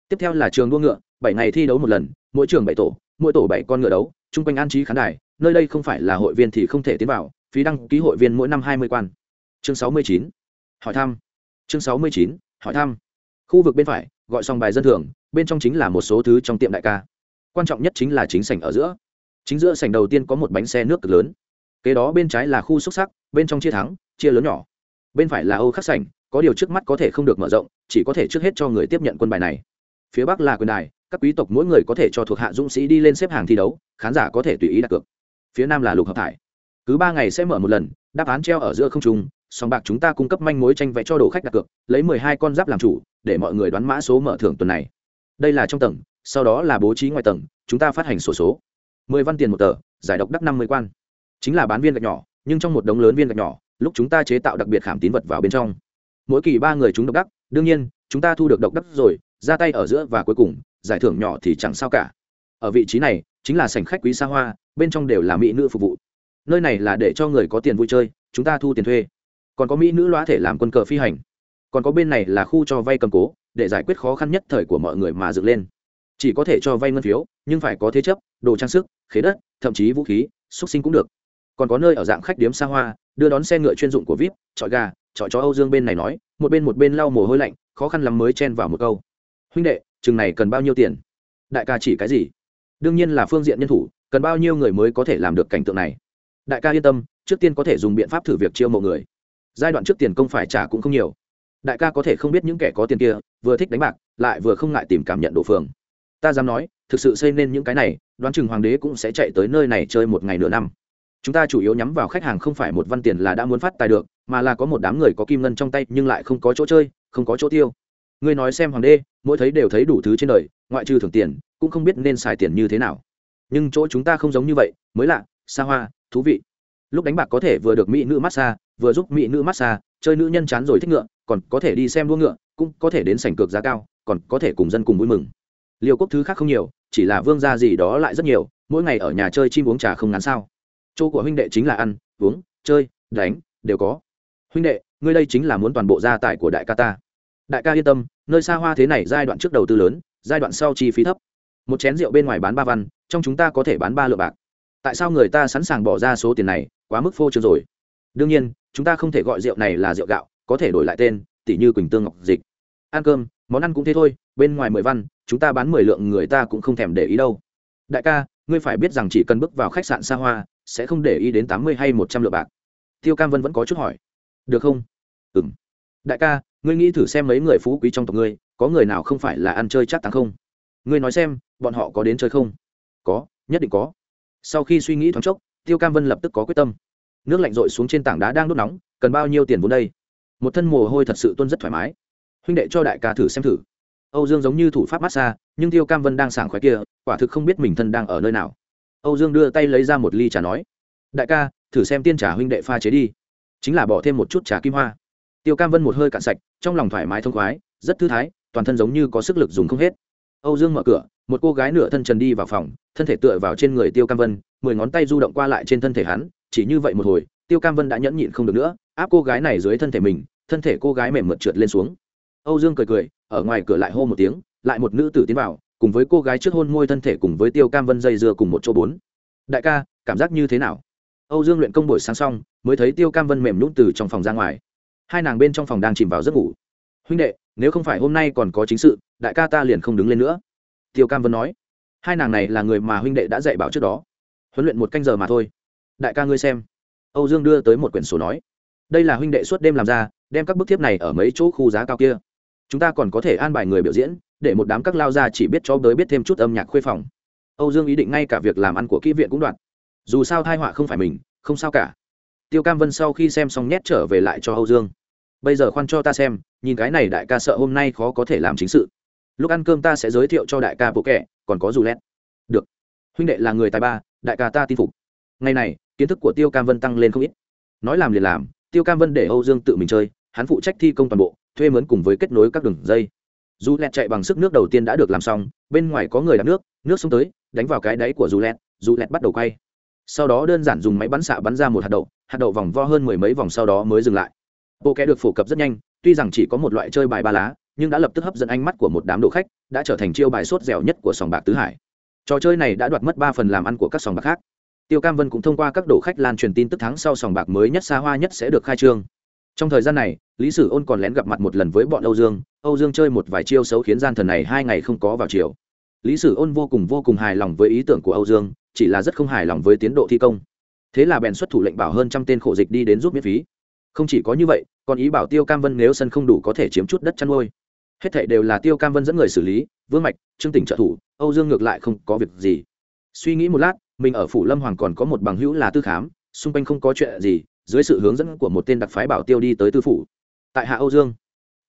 Tiếp theo là trường đua ngựa, bảy ngày thi đấu một lần, mỗi trường bảy tổ, mỗi tổ bảy con ngựa đấu, chung quanh an trí khán đài, nơi đây không phải là hội viên thì không thể tiến vào, phí đăng ký hội viên mỗi năm hai mươi quan. Chương sáu mươi chín. Hỏi thăm. Chương sáu mươi chín. Hỏi thăm. Khu vực bên phải gọi xong bài dân thường, bên trong chính là một số thứ trong tiệm đại ca. Quan trọng nhất chính là chính sảnh ở giữa. Chính giữa sảnh đầu tiên có một bánh xe nước cực lớn. Kế đó bên trái là khu xúc sắc, bên trong chia thắng, chia lớn nhỏ. Bên phải là âu khắc sảnh, có điều trước mắt có thể không được mở rộng, chỉ có thể trước hết cho người tiếp nhận quân bài này. Phía bắc là quyền đài, các quý tộc mỗi người có thể cho thuộc hạ dũng sĩ đi lên xếp hàng thi đấu, khán giả có thể tùy ý đặt cược. Phía nam là lục hợp thải. Cứ ba ngày sẽ mở một lần, đáp án treo ở giữa không trung song bạc chúng ta cung cấp manh mối tranh vẽ cho đồ khách đặt cược, lấy mười hai con giáp làm chủ để mọi người đoán mã số mở thưởng tuần này. Đây là trong tầng, sau đó là bố trí ngoài tầng, chúng ta phát hành sổ số. Mười văn tiền một tờ, giải độc đắc năm mươi quan. Chính là bán viên gạch nhỏ, nhưng trong một đống lớn viên gạch nhỏ, lúc chúng ta chế tạo đặc biệt khảm tín vật vào bên trong. Mỗi kỳ ba người chúng độc đắc, đương nhiên, chúng ta thu được độc đắc rồi, ra tay ở giữa và cuối cùng, giải thưởng nhỏ thì chẳng sao cả. Ở vị trí này, chính là sảnh khách quý xa hoa, bên trong đều là mỹ nữ phục vụ. Nơi này là để cho người có tiền vui chơi, chúng ta thu tiền thuê. Còn có mỹ nữ loa thể làm quân cờ phi hành còn có bên này là khu cho vay cầm cố, để giải quyết khó khăn nhất thời của mọi người mà dựng lên. Chỉ có thể cho vay ngân phiếu, nhưng phải có thế chấp, đồ trang sức, khế đất, thậm chí vũ khí, xúc sinh cũng được. Còn có nơi ở dạng khách điếm xa hoa, đưa đón xe ngựa chuyên dụng của vip, chọi gà, chọi chó âu dương bên này nói, một bên một bên lau mồ hôi lạnh, khó khăn lắm mới chen vào một câu. Huynh đệ, chừng này cần bao nhiêu tiền? Đại ca chỉ cái gì? Đương nhiên là phương diện nhân thủ, cần bao nhiêu người mới có thể làm được cảnh tượng này? Đại ca yên tâm, trước tiên có thể dùng biện pháp thử việc chiêu mộ người. Giai đoạn trước tiền công phải trả cũng không nhiều đại ca có thể không biết những kẻ có tiền kia, vừa thích đánh bạc, lại vừa không ngại tìm cảm nhận đồ phường. Ta dám nói, thực sự xây nên những cái này, đoán chừng hoàng đế cũng sẽ chạy tới nơi này chơi một ngày nửa năm. Chúng ta chủ yếu nhắm vào khách hàng không phải một văn tiền là đã muốn phát tài được, mà là có một đám người có kim ngân trong tay nhưng lại không có chỗ chơi, không có chỗ tiêu. Ngươi nói xem hoàng đế, mỗi thấy đều thấy đủ thứ trên đời, ngoại trừ thưởng tiền, cũng không biết nên xài tiền như thế nào. Nhưng chỗ chúng ta không giống như vậy, mới lạ, xa hoa, thú vị. Lúc đánh bạc có thể vừa được mỹ nữ massage vừa giúp mỹ nữ massage chơi nữ nhân chán rồi thích ngựa còn có thể đi xem đua ngựa, cũng có thể đến sảnh cược giá cao, còn có thể cùng dân cùng vui mừng. Liều quốc thứ khác không nhiều, chỉ là vương gia gì đó lại rất nhiều, mỗi ngày ở nhà chơi chim uống trà không ngắn sao. Chỗ của huynh đệ chính là ăn, uống, chơi, đánh, đều có. Huynh đệ, ngươi đây chính là muốn toàn bộ gia tài của đại ca ta. Đại ca yên tâm, nơi xa hoa thế này giai đoạn trước đầu tư lớn, giai đoạn sau chi phí thấp. Một chén rượu bên ngoài bán ba văn, trong chúng ta có thể bán ba lượng bạc. Tại sao người ta sẵn sàng bỏ ra số tiền này, quá mức phô trương rồi? Đương nhiên, chúng ta không thể gọi rượu này là rượu gạo có thể đổi lại tên tỷ như quỳnh tương ngọc dịch. Ăn cơm, món ăn cũng thế thôi, bên ngoài mười văn, chúng ta bán mười lượng người ta cũng không thèm để ý đâu. Đại ca, ngươi phải biết rằng chỉ cần bước vào khách sạn xa hoa, sẽ không để ý đến tám mươi hay một trăm lượng bạc. Tiêu cam vân vẫn có chút hỏi. Được không? Ừ m đại ca, ngươi nghĩ thử xem mấy người phú quý trong tộc ngươi, có người nào không phải là ăn chơi chắc thắng không? Ngươi nói xem, bọn họ có đến chơi không? Có, nhất định có. Sau khi suy nghĩ thoáng chốc, tiêu cam vân lập tức có quyết tâm. Nước lạnh rội xuống trên tảng đá đang đốt nóng, cần bao nhiêu tiền vốn đây? Một thân mồ hôi thật sự tuân rất thoải mái. Huynh đệ cho đại ca thử xem thử. Âu dương giống như thủ pháp massage nhưng tiêu cam vân đang sảng khoái kia, quả thực không biết mình thân đang ở nơi nào. Âu dương đưa tay lấy ra một ly trà nói, đại ca, thử xem tiên trà huynh đệ pha chế đi. Chính là bỏ thêm một chút trà kim hoa. Tiêu cam vân một hơi cạn sạch, trong lòng thoải mái thông khoái, rất thư thái, toàn thân giống như có sức lực dùng không hết. Âu dương mở cửa, một cô gái nửa thân trần đi vào phòng, thân thể tựa vào trên người tiêu cam vân, mười ngón tay du động qua lại trên thân thể hắn, chỉ như vậy một hồi tiêu cam vân đã nhẫn nhịn không được nữa, áp cô gái này dưới thân thể mình, thân thể cô gái mềm mượt trượt lên xuống. Âu dương cười cười, ở ngoài cửa lại hô một tiếng, lại một nữ tử tiến vào, cùng với cô gái trước hôn môi thân thể cùng với tiêu cam vân dây dưa cùng một chỗ bốn. Đại ca, cảm giác như thế nào? Âu dương luyện công buổi sáng xong, mới thấy tiêu cam vân mềm nhũng từ trong phòng ra ngoài. Hai nàng bên trong phòng đang chìm vào giấc ngủ. Huynh đệ, nếu không phải hôm nay còn có chính sự, đại ca ta liền không đứng lên nữa. Tiêu cam vân nói. Hai nàng này là người mà huynh đệ đã dạy bảo trước đó. Huấn luyện một canh giờ mà thôi. Đại ca ngươi xem âu dương đưa tới một quyển sổ nói, đây là huynh đệ suốt đêm làm ra, đem các bức thiếp này ở mấy chỗ khu giá cao kia. Chúng ta còn có thể an bài người biểu diễn, để một đám các lao gia chỉ biết cho tới biết thêm chút âm nhạc khuê phòng. Âu dương ý định ngay cả việc làm ăn của kỹ viện cũng đoạn. dù sao thai họa không phải mình, không sao cả. Tiêu cam vân sau khi xem xong nhét trở về lại cho âu dương. Bây giờ khoan cho ta xem, nhìn cái này đại ca sợ hôm nay khó có thể làm chính sự. Lúc ăn cơm ta sẽ giới thiệu cho đại ca bộ kẻ còn có dù lét được. Huynh đệ là người tài ba, đại ca ta tin phục. Ngày này kiến thức của tiêu cam vân tăng lên không ít. Nói làm liền làm, tiêu cam vân để âu dương tự mình chơi, hắn phụ trách thi công toàn bộ, thuê mướn cùng với kết nối các đường dây. Dù lẹt chạy bằng sức nước đầu tiên đã được làm xong, bên ngoài có người đặt nước nước xông tới, đánh vào cái đáy của dù lẹt dù lẹt bắt đầu quay. Sau đó đơn giản dùng máy bắn xạ bắn ra một hạt đậu hạt đậu vòng vo hơn mười mấy vòng sau đó mới dừng lại. Bộ kẽ được phổ cập rất nhanh, tuy rằng chỉ có một loại chơi bài ba lá, nhưng đã lập tức hấp dẫn ánh mắt của một đám đồ khách, đã trở thành chiêu bài sốt dẻo nhất của sòng bạc tứ hải. Trò chơi này đã đoạt mất ba phần làm ăn của các sòng bạc khác tiêu cam vân cũng thông qua các đồ khách lan truyền tin tức thắng sau sòng bạc mới nhất xa hoa nhất sẽ được khai trương. Trong thời gian này, lý sử ôn còn lén gặp mặt một lần với bọn âu dương. Âu dương chơi một vài chiêu xấu khiến gian thần này hai ngày không có vào chiều. Lý sử ôn vô cùng vô cùng hài lòng với ý tưởng của âu dương, chỉ là rất không hài lòng với tiến độ thi công. Thế là bèn xuất thủ lệnh bảo hơn trăm tên khổ dịch đi đến giúp miễn phí. Không chỉ có như vậy, còn ý bảo tiêu cam vân nếu sân không đủ có thể chiếm chút đất chăn nuôi. Hết thảy đều là tiêu cam vân dẫn người xử lý, vương mạch, trương tỉnh trợ thủ, âu dương ngược lại không có việc gì. Suy nghĩ một lát mình ở phủ lâm hoàng còn có một bằng hữu là tư khám, xung quanh không có chuyện gì, dưới sự hướng dẫn của một tên đặc phái bảo tiêu đi tới tư phủ. Tại hạ âu dương,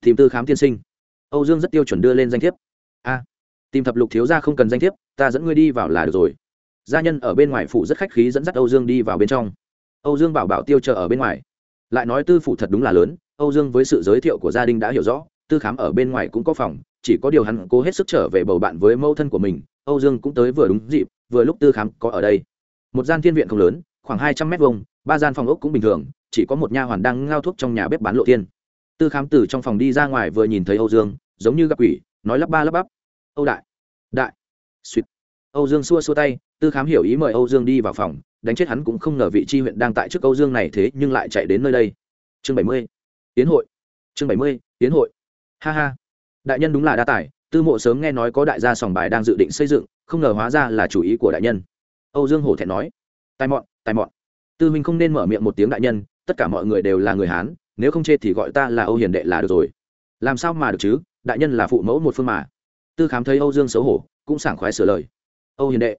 tìm tư khám tiên sinh. Âu dương rất tiêu chuẩn đưa lên danh thiếp. A, tìm thập lục thiếu ra không cần danh thiếp, ta dẫn ngươi đi vào là được rồi. Gia nhân ở bên ngoài phủ rất khách khí dẫn dắt âu dương đi vào bên trong. Âu dương bảo bảo tiêu chờ ở bên ngoài. Lại nói tư phủ thật đúng là lớn, âu dương với sự giới thiệu của gia đình đã hiểu rõ, tư khám ở bên ngoài cũng có phòng, chỉ có điều hắn cố hết sức trở về bầu bạn với mẫu thân của mình, âu dương cũng tới vừa đúng dịp vừa lúc tư khám có ở đây. Một gian thiên viện không lớn, khoảng hai trăm mét vuông, ba gian phòng ốc cũng bình thường, chỉ có một nha hoàn đang ngao thuốc trong nhà bếp bán lộ tiên tư khám từ trong phòng đi ra ngoài vừa nhìn thấy âu dương, giống như gặp quỷ, nói lắp ba lắp bắp. Âu đại đại. Suýt âu dương xua xua tay, tư khám hiểu ý mời âu dương đi vào phòng, đánh chết hắn cũng không ngờ vị tri huyện đang tại trước âu dương này thế nhưng lại chạy đến nơi đây. Chương bảy mươi. Tiến hội. Chương bảy mươi, tiến hội. Ha ha. Đại nhân đúng là đa tài, tư mộ sớm nghe nói có đại gia sòng bài đang dự định xây dựng không ngờ hóa ra là chủ ý của đại nhân. Âu dương hổ thẹn nói tài mọn tài mọn. Tư huynh không nên mở miệng một tiếng đại nhân, tất cả mọi người đều là người hán, nếu không chê thì gọi ta là âu hiền đệ là được rồi. Làm sao mà được chứ? Đại nhân là phụ mẫu một phương mà. Tư khám thấy âu dương xấu hổ, cũng sảng khoái sửa lời. Âu hiền đệ,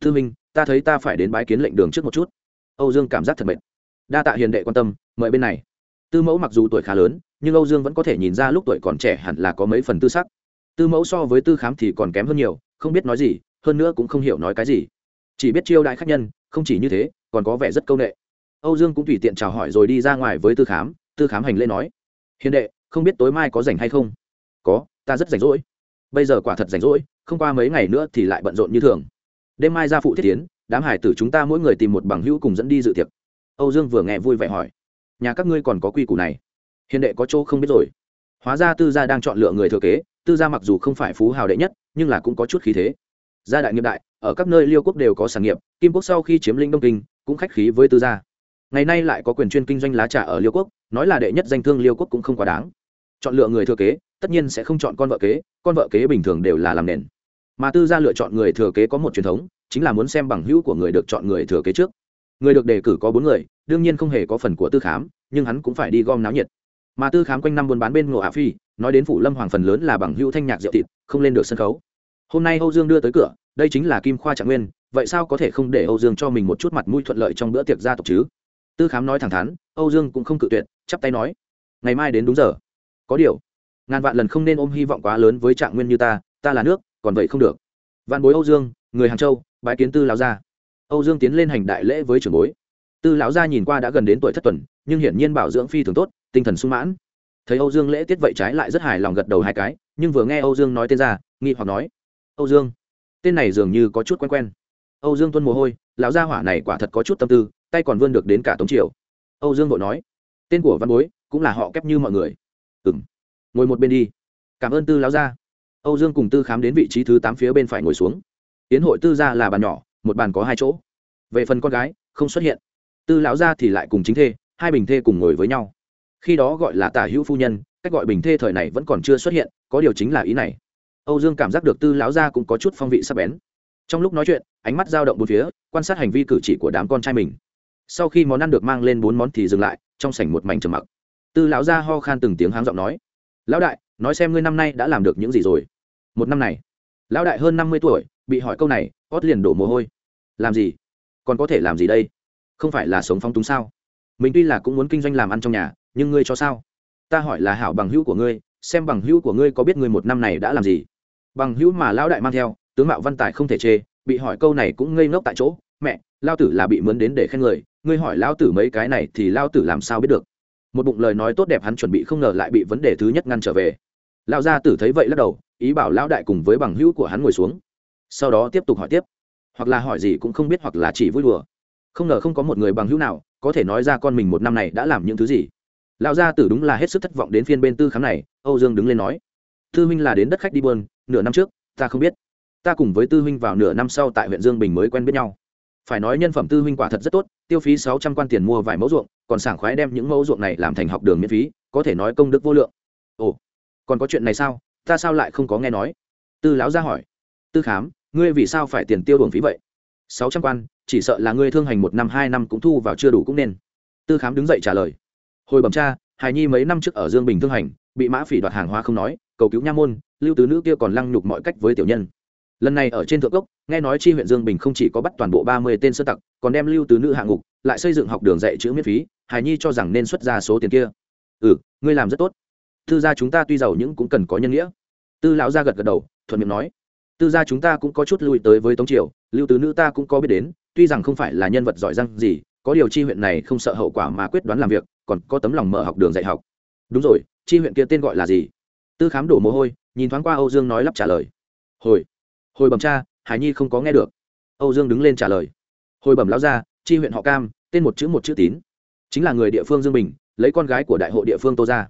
tư huynh ta thấy ta phải đến bái kiến lệnh đường trước một chút. Âu dương cảm giác thật mệt. Đa tạ hiền đệ quan tâm, mời bên này. Tư mẫu mặc dù tuổi khá lớn, nhưng âu dương vẫn có thể nhìn ra lúc tuổi còn trẻ hẳn là có mấy phần tư sắc. Tư mẫu so với tư khám thì còn kém hơn nhiều, không biết nói gì hơn nữa cũng không hiểu nói cái gì. Chỉ biết chiêu đại khách nhân, không chỉ như thế, còn có vẻ rất c â u n ệ âu dương cũng tùy tiện chào hỏi rồi đi ra ngoài với tư khám tư khám hành lễ nói, hiền đệ, không biết tối mai có rảnh hay không? Có, ta rất rảnh rỗi. Bây giờ quả thật rảnh rỗi, không qua mấy ngày nữa thì lại bận rộn như thường. Đêm mai ra phụ thiết tiến, đám hải tử chúng ta mỗi người tìm một bằng hữu cùng dẫn đi dự tiệc. Âu dương vừa nghe vui vẻ hỏi, nhà các ngươi còn có quy củ này? Hiền đệ có chỗ không biết rồi. Hóa ra tư gia đang chọn lựa người thừa kế, tư gia mặc dù không phải phú hào đệ nhất, nhưng là cũng có chút khí thế gia đại nghiệp đại, ở các nơi liêu quốc đều có sản nghiệp, kim quốc sau khi chiếm lĩnh đông kinh, cũng khách khí với tư gia. Ngày nay lại có quyền chuyên kinh doanh lá trà ở liêu quốc, nói là đệ nhất danh thương liêu quốc cũng không quá đáng. Chọn lựa người thừa kế, tất nhiên sẽ không chọn con vợ kế, con vợ kế bình thường đều là làm nền. Mà tư gia lựa chọn người thừa kế có một truyền thống, chính là muốn xem bằng hữu của người được chọn người thừa kế trước. Người được đề cử có bốn người, đương nhiên không hề có phần của tư khám, nhưng hắn cũng phải đi gom náo nhiệt. Mà tư khám quanh năm buôn bán bên ngộ hạ phi, nói đến phủ lâm hoàng phần lớn là bằng hữu thanh nhạc diệu thịt, không lên được sân khấu hôm nay âu dương đưa tới cửa, đây chính là kim khoa trạng nguyên, vậy sao có thể không để âu dương cho mình một chút mặt mũi thuận lợi trong bữa tiệc gia tộc chứ? Tư khám nói thẳng thắn, âu dương cũng không cự tuyệt, chắp tay nói, ngày mai đến đúng giờ. Có điều, ngàn vạn lần không nên ôm hy vọng quá lớn với trạng nguyên như ta ta là nước, còn vậy không được. Vạn bối âu dương, người hàng châu, bái kiến tư lão gia. Âu dương tiến lên hành đại lễ với trưởng bối. Tư lão gia nhìn qua đã gần đến tuổi thất tuần, nhưng hiển nhiên bảo dưỡng phi thường tốt, tinh thần sung mãn. Thấy âu dương lễ tiết vậy trái lại rất hài lòng gật đầu hai cái, nhưng vừa nghe âu dương nói tên ra, nghi hoặc nói âu dương. Tên này dường như có chút quen quen. Âu dương tuân mồ hôi, lão gia hỏa này quả thật có chút tâm tư, tay còn vươn được đến cả tống triều. Âu dương vội nói, tên của văn bối, cũng là họ kép như mọi người. Ừ m ngồi một bên đi. Cảm ơn tư lão gia. Âu dương cùng tư khám đến vị trí thứ tám phía bên phải ngồi xuống. Tiến hội tư gia là bàn nhỏ, một bàn có hai chỗ. Về phần con gái, không xuất hiện. Tư lão gia thì lại cùng chính thê, hai bình thê cùng ngồi với nhau. Khi đó gọi là tả hữu phu nhân, cách gọi bình thê thời này vẫn còn chưa xuất hiện, có điều chính là ý này âu dương cảm giác được tư lão gia cũng có chút phong vị sắc bén. Trong lúc nói chuyện, ánh mắt dao động bốn phía, quan sát hành vi cử chỉ của đám con trai mình. Sau khi món ăn được mang lên bốn món thì dừng lại, trong sảnh một mảnh trầm mặc. Tư lão gia ho khan từng tiếng háng giọng nói, lão đại, nói xem ngươi năm nay đã làm được những gì rồi. Một năm này, lão đại hơn năm mươi tuổi, bị hỏi câu này, ót liền đổ mồ hôi. Làm gì? Còn có thể làm gì đây? Không phải là sống phong túng sao? Mình tuy là cũng muốn kinh doanh làm ăn trong nhà, nhưng ngươi cho sao? Ta hỏi là hảo bằng hữu của ngươi, xem bằng hữu của ngươi có biết ngươi một năm này đã làm gì? Bằng hữu mà lão đại mang theo, tướng mạo văn tài không thể chê, bị hỏi câu này cũng ngây ngốc tại chỗ, mẹ lao tử là bị mướn đến để khen người, ngươi hỏi lao tử mấy cái này thì lao tử làm sao biết được? Một bụng lời nói tốt đẹp hắn chuẩn bị không ngờ lại bị vấn đề thứ nhất ngăn trở về. Lao gia tử thấy vậy lắc đầu, ý bảo lão đại cùng với bằng hữu của hắn ngồi xuống. Sau đó tiếp tục hỏi tiếp, hoặc là hỏi gì cũng không biết hoặc là chỉ vui đùa. Không ngờ không có một người bằng hữu nào có thể nói ra con mình một năm này đã làm những thứ gì. Lão gia tử đúng là hết sức thất vọng đến phiên bên tư khám này, âu dương đứng lên nói tư huynh là đến đất khách đi buôn, nửa năm trước, ta không biết. Ta cùng với tư huynh vào nửa năm sau tại huyện dương bình mới quen biết nhau. Phải nói nhân phẩm tư huynh quả thật rất tốt, tiêu phí sáu trăm quan tiền mua vài mẫu ruộng, còn sảng khoái đem những mẫu ruộng này làm thành học đường miễn phí, có thể nói công đức vô lượng. Ồ, còn có chuyện này sao? Ta sao lại không có nghe nói? Tư lão ra hỏi. Tư khám, ngươi vì sao phải tiền tiêu đồn phí vậy? Sáu trăm quan, chỉ sợ là ngươi thương hành một năm, hai năm cũng thu vào chưa đủ cũng nên. Tư khám đứng dậy trả lời. Hồi bẩm cha, hài nhi mấy năm trước ở dương bình thương hành, bị mã phỉ đoạt hàng hóa không nói cầu cứu nha môn, lưu tứ nữ kia còn lăng nhục mọi cách với tiểu nhân. Lần này ở trên thượng cốc, nghe nói chi huyện dương bình không chỉ có bắt toàn bộ ba mươi tên sơ tặc, còn đem lưu tứ nữ hạ ngục, lại xây dựng học đường dạy chữ miễn phí, hài nhi cho rằng nên xuất ra số tiền kia. Ừ ngươi làm rất tốt. Tư gia chúng ta tuy giàu nhưng cũng cần có nhân nghĩa. Tư lão gia gật gật đầu, thuận miệng nói. Tư gia chúng ta cũng có chút lui tới với tống triều, lưu tứ nữ ta cũng có biết đến, tuy rằng không phải là nhân vật giỏi răng gì, có điều chi huyện này không sợ hậu quả mà quyết đoán làm việc, còn có tấm lòng mở học đường dạy học. Đúng rồi, chi huyện kia tên gọi là gì? Tư khám đổ mồ hôi, nhìn thoáng qua âu dương nói lắp trả lời. Hồi hồi bẩm cha, hải nhi không có nghe được. Âu dương đứng lên trả lời. Hồi bẩm lão gia, chi huyện họ cam, tên một chữ một chữ tín. Chính là người địa phương dương bình, lấy con gái của đại hộ địa phương tô ra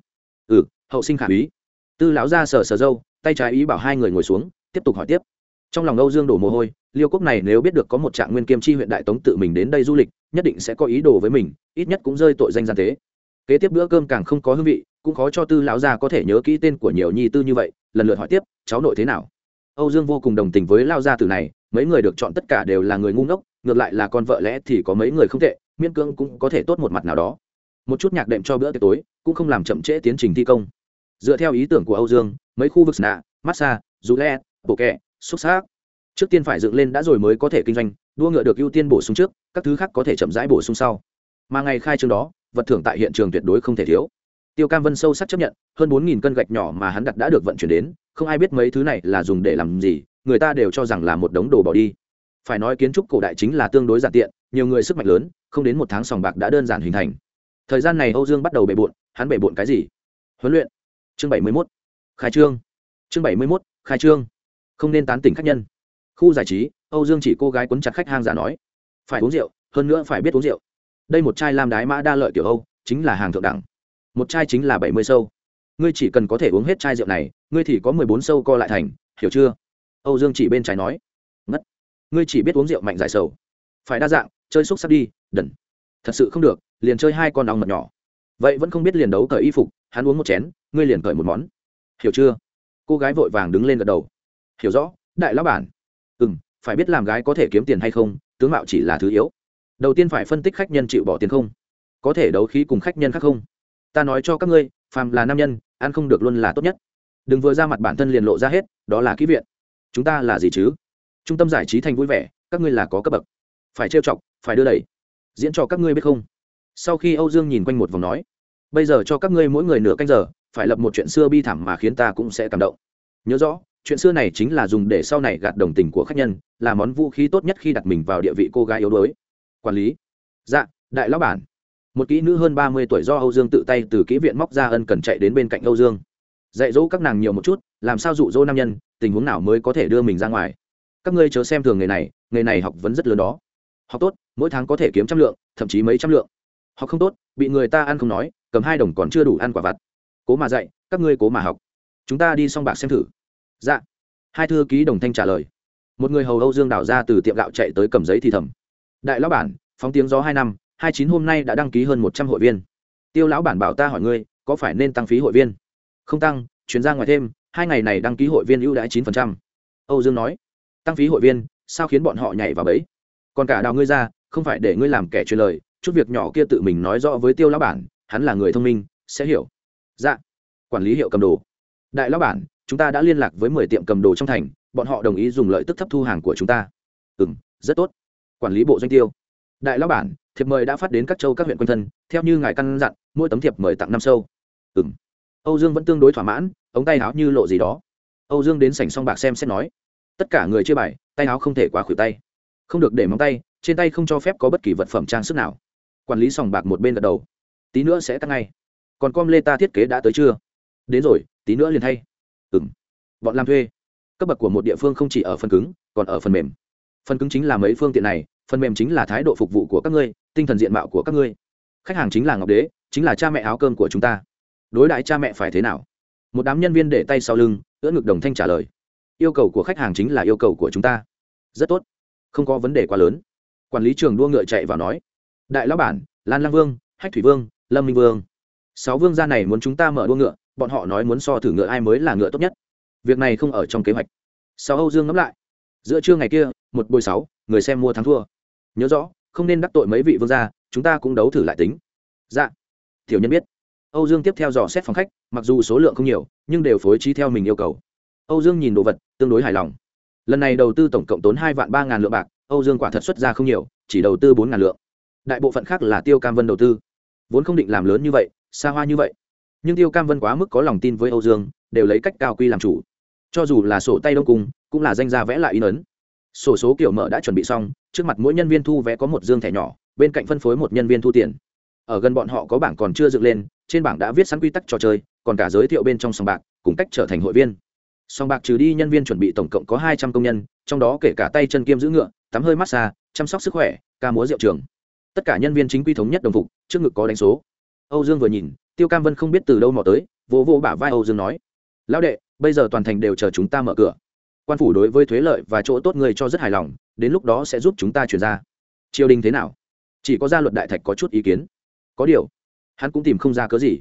ừ hậu sinh khả úy. Tư lão gia sờ sờ dâu tay trái ý bảo hai người ngồi xuống, tiếp tục hỏi tiếp. Trong lòng âu dương đổ mồ hôi, liêu quốc này nếu biết được có một trạng nguyên kiêm chi huyện đại tống tự mình đến đây du lịch, nhất định sẽ có ý đồ với mình, ít nhất cũng rơi tội danh gian tế. Kế tiếp bữa cơm càng không có hương vị cũng khó cho tư lão gia có thể nhớ kỹ tên của nhiều nhi tư như vậy, lần lượt hỏi tiếp, cháu nội thế nào? Âu dương vô cùng đồng tình với lao gia tử này, mấy người được chọn tất cả đều là người ngu ngốc, ngược lại là con vợ lẽ thì có mấy người không tệ miên cương cũng có thể tốt một mặt nào đó. Một chút nhạc đệm cho bữa tiệc tối, cũng không làm chậm trễ tiến trình thi công. Dựa theo ý tưởng của âu dương, mấy khu vực nạ massage dù le bộ kẹ, xúc xác. Trước tiên phải dựng lên đã rồi mới có thể kinh doanh, đua ngựa được ưu tiên bổ sung trước, các thứ khác có thể chậm rãi bổ sung sau. Mà ngày khai trương đó, vật thưởng tại hiện trường tuyệt đối không thể thiếu tiêu cam vân sâu sắc chấp nhận, hơn bốn cân gạch nhỏ mà hắn đặt đã được vận chuyển đến, không ai biết mấy thứ này là dùng để làm gì, người ta đều cho rằng là một đống đồ bỏ đi. Phải nói kiến trúc cổ đại chính là tương đối giản tiện, nhiều người sức mạnh lớn, không đến một tháng sòng bạc đã đơn giản hình thành. Thời gian này âu dương bắt đầu bề bộn, hắn bề bộn cái gì? Huấn luyện. Chương bảy mươi mốt. Khai trương. Chương bảy mươi mốt, khai trương. Không nên tán tỉnh khách nhân. Khu giải trí, âu dương chỉ cô gái quấn chặt khách hàng giả nói. Phải uống rượu, hơn nữa phải biết uống rượu. Đây một chai lam đái mã đa lợi kiểu âu, chính là hàng thượng đẳng một chai chính là bảy mươi sâu. Ngươi chỉ cần có thể uống hết chai rượu này, ngươi thì có mười bốn sâu co lại thành, hiểu chưa? Âu dương chỉ bên trái nói. Ngất. Ngươi chỉ biết uống rượu mạnh giải sầu. Phải đa dạng, chơi xúc sắc đi, đần. Thật sự không được, liền chơi hai con ong mật nhỏ. Vậy vẫn không biết liền đấu cởi y phục, hắn uống một chén, ngươi liền cởi một món. Hiểu chưa? Cô gái vội vàng đứng lên gật đầu. Hiểu rõ, đại lão bản. Ừ m phải biết làm gái có thể kiếm tiền hay không, tướng mạo chỉ là thứ yếu. Đầu tiên phải phân tích khách nhân chịu bỏ tiền không. Có thể đấu khí cùng khách nhân khác không? Ta nói cho các ngươi, phàm là nam nhân, ăn không được luôn là tốt nhất. Đừng vừa ra mặt bản thân liền lộ ra hết, đó là kỹ viện. Chúng ta là gì chứ? Trung tâm giải trí thành vui vẻ, các ngươi là có cấp bậc. Phải trêu chọc, phải đưa đẩy. Diễn cho các ngươi biết không? Sau khi âu dương nhìn quanh một vòng nói, bây giờ cho các ngươi mỗi người nửa canh giờ, phải lập một chuyện xưa bi thảm mà khiến ta cũng sẽ cảm động. Nhớ rõ, chuyện xưa này chính là dùng để sau này gạt đồng tình của khách nhân, là món vũ khí tốt nhất khi đặt mình vào địa vị cô gái yếu đuối. Quản lý. Dạ đại lão bản một kỹ nữ hơn ba mươi tuổi do âu dương tự tay từ kỹ viện móc ra ân cần chạy đến bên cạnh âu dương. Dạy dỗ các nàng nhiều một chút, làm sao dụ dỗ nam nhân, tình huống nào mới có thể đưa mình ra ngoài? Các ngươi chớ xem thường nghề này nghề này học vấn rất lớn đó. Học tốt, mỗi tháng có thể kiếm trăm lượng, thậm chí mấy trăm lượng. Học không tốt, bị người ta ăn không nói, cầm hai đồng còn chưa đủ ăn quả vặt. Cố mà dạy, các ngươi cố mà học. Chúng ta đi xong bạc xem thử. Dạ. Hai thư ký đồng thanh trả lời. Một người hầu âu dương đảo ra từ tiệm gạo chạy tới cầm giấy thì thầm. Đại lão bản, phóng tiếng gió hai năm hai chín hôm nay đã đăng ký hơn một trăm hội viên. Tiêu lão bản bảo ta hỏi ngươi, có phải nên tăng phí hội viên? Không tăng, chuyển ra ngoài thêm, hai ngày này đăng ký hội viên ưu đãi chín phần trăm. Âu dương nói, tăng phí hội viên, sao khiến bọn họ nhảy vào bẫy? Còn cả đào ngươi ra, không phải để ngươi làm kẻ truyền lời, chút việc nhỏ kia tự mình nói rõ với tiêu lão bản, hắn là người thông minh, sẽ hiểu. Dạ. Quản lý hiệu cầm đồ. Đại lão bản, chúng ta đã liên lạc với mười tiệm cầm đồ trong thành, bọn họ đồng ý dùng lợi tức thấp thu hàng của chúng ta. Ừ m rất tốt. Quản lý bộ doanh tiêu đại lão bản, thiệp mời đã phát đến các châu các huyện quanh thân, theo như ngài căn dặn, mỗi tấm thiệp mời tặng năm sâu. Ừ m âu dương vẫn tương đối thỏa mãn, ống tay áo như lộ gì đó. Âu dương đến sảnh song bạc xem xét nói. Tất cả người chơi bài, tay áo không thể quá khuỷu tay. Không được để móng tay, trên tay không cho phép có bất kỳ vật phẩm trang sức nào. Quản lý sòng bạc một bên gật đầu. Tí nữa sẽ tăng ngay. Còn com lê ta thiết kế đã tới chưa? Đến rồi, tí nữa liền thay. Ừ m bọn làm thuê. Cấp bậc của một địa phương không chỉ ở phần cứng, còn ở phần mềm. Phần cứng chính là mấy phương tiện này phần mềm chính là thái độ phục vụ của các ngươi, tinh thần diện mạo của các ngươi. Khách hàng chính là ngọc đế, chính là cha mẹ áo cơm của chúng ta. Đối đãi cha mẹ phải thế nào? Một đám nhân viên để tay sau lưng, ưỡn ngực đồng thanh trả lời. Yêu cầu của khách hàng chính là yêu cầu của chúng ta. Rất tốt. Không có vấn đề quá lớn. Quản lý trường đua ngựa chạy vào nói. Đại lão bản, lan lang vương, hách thủy vương, lâm minh vương. Sáu vương gia này muốn chúng ta mở đua ngựa, bọn họ nói muốn so thử ngựa ai mới là ngựa tốt nhất. Việc này không ở trong kế hoạch. Sáu âu dương ngẫm lại. Giữa trưa ngày kia, một buổi sáu, người xem mua thắng thua nhớ rõ, không nên đắc tội mấy vị vương gia, chúng ta cũng đấu thử lại tính. Dạ. Tiểu nhân biết. Âu dương tiếp theo dò xét phòng khách, mặc dù số lượng không nhiều, nhưng đều phối trí theo mình yêu cầu. Âu dương nhìn đồ vật, tương đối hài lòng. Lần này đầu tư tổng cộng tốn hai vạn ba ngàn lượng bạc, âu dương quả thật xuất ra không nhiều, chỉ đầu tư bốn ngàn lượng. Đại bộ phận khác là tiêu cam vân đầu tư. Vốn không định làm lớn như vậy, xa hoa như vậy. Nhưng tiêu cam vân quá mức có lòng tin với âu dương, đều lấy cách cao quy làm chủ. Cho dù là sổ tay đông cung, cũng là danh gia vẽ lại in ấn sổ số kiểu mở đã chuẩn bị xong, trước mặt mỗi nhân viên thu vé có một dương thẻ nhỏ, bên cạnh phân phối một nhân viên thu tiền. Ở gần bọn họ có bảng còn chưa dựng lên, trên bảng đã viết sẵn quy tắc trò chơi, còn cả giới thiệu bên trong sòng bạc, cùng cách trở thành hội viên. Sòng bạc trừ đi nhân viên chuẩn bị tổng cộng có hai trăm công nhân, trong đó kể cả tay chân kiêm giữ ngựa, tắm hơi massage, chăm sóc sức khỏe, ca múa rượu trường. Tất cả nhân viên chính quy thống nhất đồng phục, trước ngực có đánh số. Âu dương vừa nhìn, tiêu cam vân không biết từ đâu mò tới, vỗ vỗ bả vai âu dương nói, lão đệ, bây giờ toàn thành đều chờ chúng ta mở cửa quan phủ đối với thuế lợi và chỗ tốt người cho rất hài lòng, đến lúc đó sẽ giúp chúng ta chuyển ra. Triều đình thế nào? Chỉ có gia luật đại thạch có chút ý kiến. Có điều, hắn cũng tìm không ra cớ gì.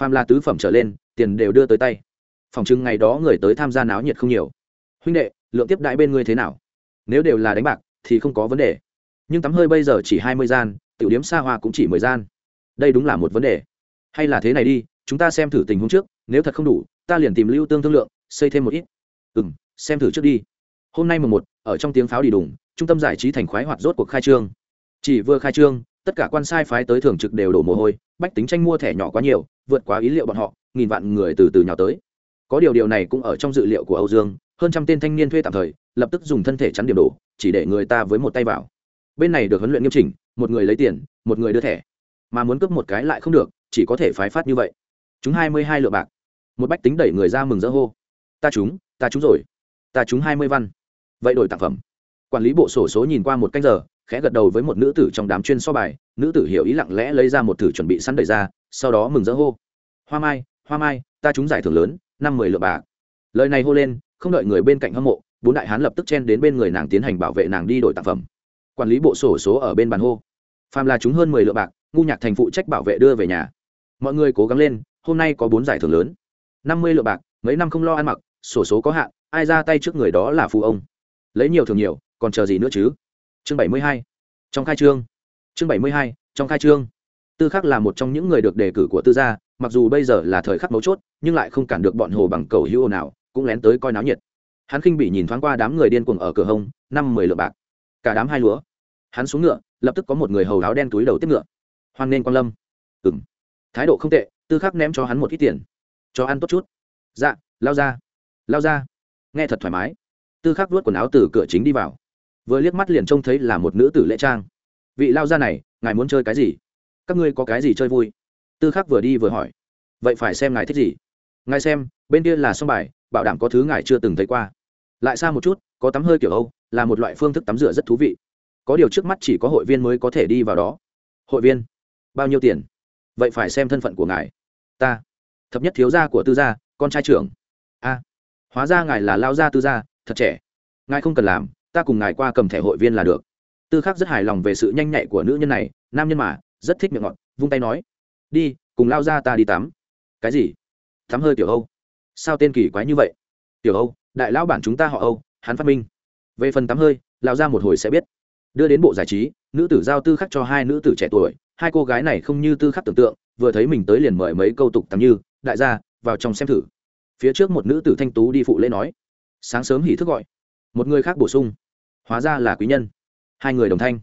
Phàm là tứ phẩm trở lên, tiền đều đưa tới tay. Phòng chừng ngày đó người tới tham gia náo nhiệt không nhiều. Huynh đệ, lượng tiếp đại bên ngươi thế nào? Nếu đều là đánh bạc, thì không có vấn đề. Nhưng tắm hơi bây giờ chỉ hai mươi gian, tiểu điếm xa hoa cũng chỉ mười gian. Đây đúng là một vấn đề. Hay là thế này đi, chúng ta xem thử tình huống trước, nếu thật không đủ, ta liền tìm lưu tương thương lượng, xây thêm một ít. Ừ m xem thử trước đi. Hôm nay mùng một, ở trong tiếng pháo đi đùng, trung tâm giải trí thành khoái hoạt rốt cuộc khai trương. Chỉ vừa khai trương, tất cả quan sai phái tới thường trực đều đổ mồ hôi, bách tính tranh mua thẻ nhỏ quá nhiều, vượt quá ý liệu bọn họ, nghìn vạn người từ từ nhỏ tới. Có điều điều này cũng ở trong dự liệu của âu dương, hơn trăm tên thanh niên thuê tạm thời, lập tức dùng thân thể chắn điểm đổ, chỉ để người ta với một tay vào. Bên này được huấn luyện nghiêm chỉnh, một người lấy tiền, một người đưa thẻ. Mà muốn cướp một cái lại không được, chỉ có thể phái phát như vậy. Chúng hai mươi hai lượng bạc. Một bách tính đẩy người ra mừng rỡ hô. Ta chúng ta chúng rồi ta chúng hai mươi văn. Vậy đổi tặng phẩm. Quản lý bộ sổ số nhìn qua một canh giờ, khẽ gật đầu với một nữ tử trong đám chuyên so bài. Nữ tử hiểu ý lặng lẽ lấy ra một thử chuẩn bị sẵn đợi ra, sau đó mừng rỡ hô. Hoa mai hoa mai, ta chúng giải thưởng lớn, năm mười lượng bạc. Lời này hô lên, không đợi người bên cạnh hâm mộ, bốn đại hán lập tức chen đến bên người nàng tiến hành bảo vệ nàng đi đổi tặng phẩm. Quản lý bộ sổ số ở bên bàn hô. Phàm là chúng hơn mười lượng bạc, ngu nhạc thành phụ trách bảo vệ đưa về nhà. Mọi người cố gắng lên, hôm nay có bốn giải thưởng lớn. Năm mươi lượng bạc, mấy năm không lo ăn mặc, sổ số có hạn ai ra tay trước người đó là phụ ông. Lấy nhiều thường nhiều, còn chờ gì nữa chứ? Chương bảy mươi hai. Trong khai trương. Chương bảy mươi hai, trong khai trương. Tư khắc là một trong những người được đề cử của tư gia, mặc dù bây giờ là thời khắc mấu chốt, nhưng lại không cản được bọn hồ bằng cầu hữu nào cũng lén tới coi náo nhiệt. Hắn khinh bị nhìn thoáng qua đám người điên cuồng ở cửa hông, năm mười lượng bạc. Cả đám hai lúa. Hắn xuống ngựa, lập tức có một người hầu áo đen túi đầu tiếp ngựa. Hoan nên quan lâm. Ừng thái độ không tệ, tư khắc ném cho hắn một ít tiền. Cho ăn tốt chút. Dạ lao ra. Lao ra nghe thật thoải mái. Tư khắc vuốt quần áo từ cửa chính đi vào. Vừa liếc mắt liền trông thấy là một nữ tử lễ trang. Vị lao ra này, ngài muốn chơi cái gì? Các ngươi có cái gì chơi vui? Tư khắc vừa đi vừa hỏi. Vậy phải xem ngài thích gì. Ngài xem, bên kia là sông bài, bảo đảm có thứ ngài chưa từng thấy qua. Lại xa một chút, có tắm hơi kiểu âu, là một loại phương thức tắm rửa rất thú vị. Có điều trước mắt chỉ có hội viên mới có thể đi vào đó. Hội viên? Bao nhiêu tiền? Vậy phải xem thân phận của ngài. Ta, thập nhất thiếu gia của tư gia, con trai trưởng. A hóa ra ngài là lao gia tư gia, thật trẻ. Ngài không cần làm, ta cùng ngài qua cầm thẻ hội viên là được. Tư khắc rất hài lòng về sự nhanh nhạy của nữ nhân này, nam nhân mà, rất thích miệng ngọt, vung tay nói, đi, cùng lao ra ta đi tắm. Cái gì? Tắm hơi tiểu âu. Sao tên kỳ quái như vậy? Tiểu âu, đại lão bản chúng ta họ âu, hắn phát minh. Về phần tắm hơi lao ra một hồi sẽ biết. Đưa đến bộ giải trí, nữ tử giao tư khắc cho hai nữ tử trẻ tuổi, hai cô gái này không như tư khắc tưởng tượng, vừa thấy mình tới liền mời mấy câu tục tắm như, đại gia, vào trong xem thử phía trước một nữ tử thanh tú đi phụ lễ nói, sáng sớm hỉ thức gọi. Một người khác bổ sung, hóa ra là quý nhân. Hai người đồng thanh.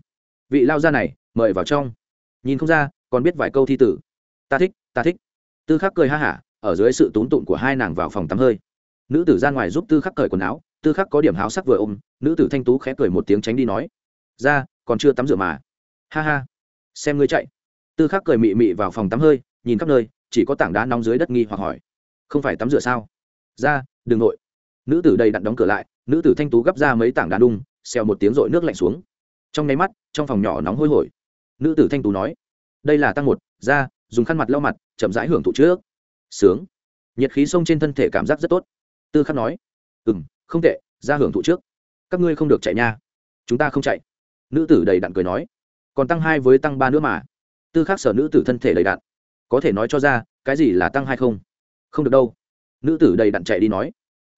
Vị lao gia này, mời vào trong. Nhìn không ra, còn biết vài câu thi tử. Ta thích ta thích. Tư khắc cười ha hả, ở dưới sự tốn tụng của hai nàng vào phòng tắm hơi. Nữ tử ra ngoài giúp tư khắc cởi quần áo, tư khắc có điểm háo sắc vừa ôm, nữ tử thanh tú khẽ cười một tiếng tránh đi nói, ra, còn chưa tắm rửa mà. Ha ha. Xem ngươi chạy. Tư khắc cười mị mị vào phòng tắm hơi, nhìn khắp nơi, chỉ có tảng đá nóng dưới đất nghi hoặc hỏi không phải tắm rửa sao? Ra, đừng nội. Nữ tử đầy đặn đóng cửa lại, nữ tử thanh tú gấp ra mấy tảng đá đung, xèo một tiếng rội nước lạnh xuống. Trong nháy mắt, trong phòng nhỏ nóng hôi hổi. Nữ tử thanh tú nói, đây là tăng một, ra, dùng khăn mặt lau mặt, chậm rãi hưởng thụ trước. Sướng. Nhiệt khí sông trên thân thể cảm giác rất tốt. Tư khắc nói ừ m không tệ, ra hưởng thụ trước. Các ngươi không được chạy nha. Chúng ta không chạy. Nữ tử đầy đặn cười nói, còn tăng hai với tăng ba nữa mà. Tư khắc sở nữ tử thân thể đầy đặn. Có thể nói cho ra, cái gì là tăng hai không? Không được đâu. Nữ tử đầy đặn chạy đi nói.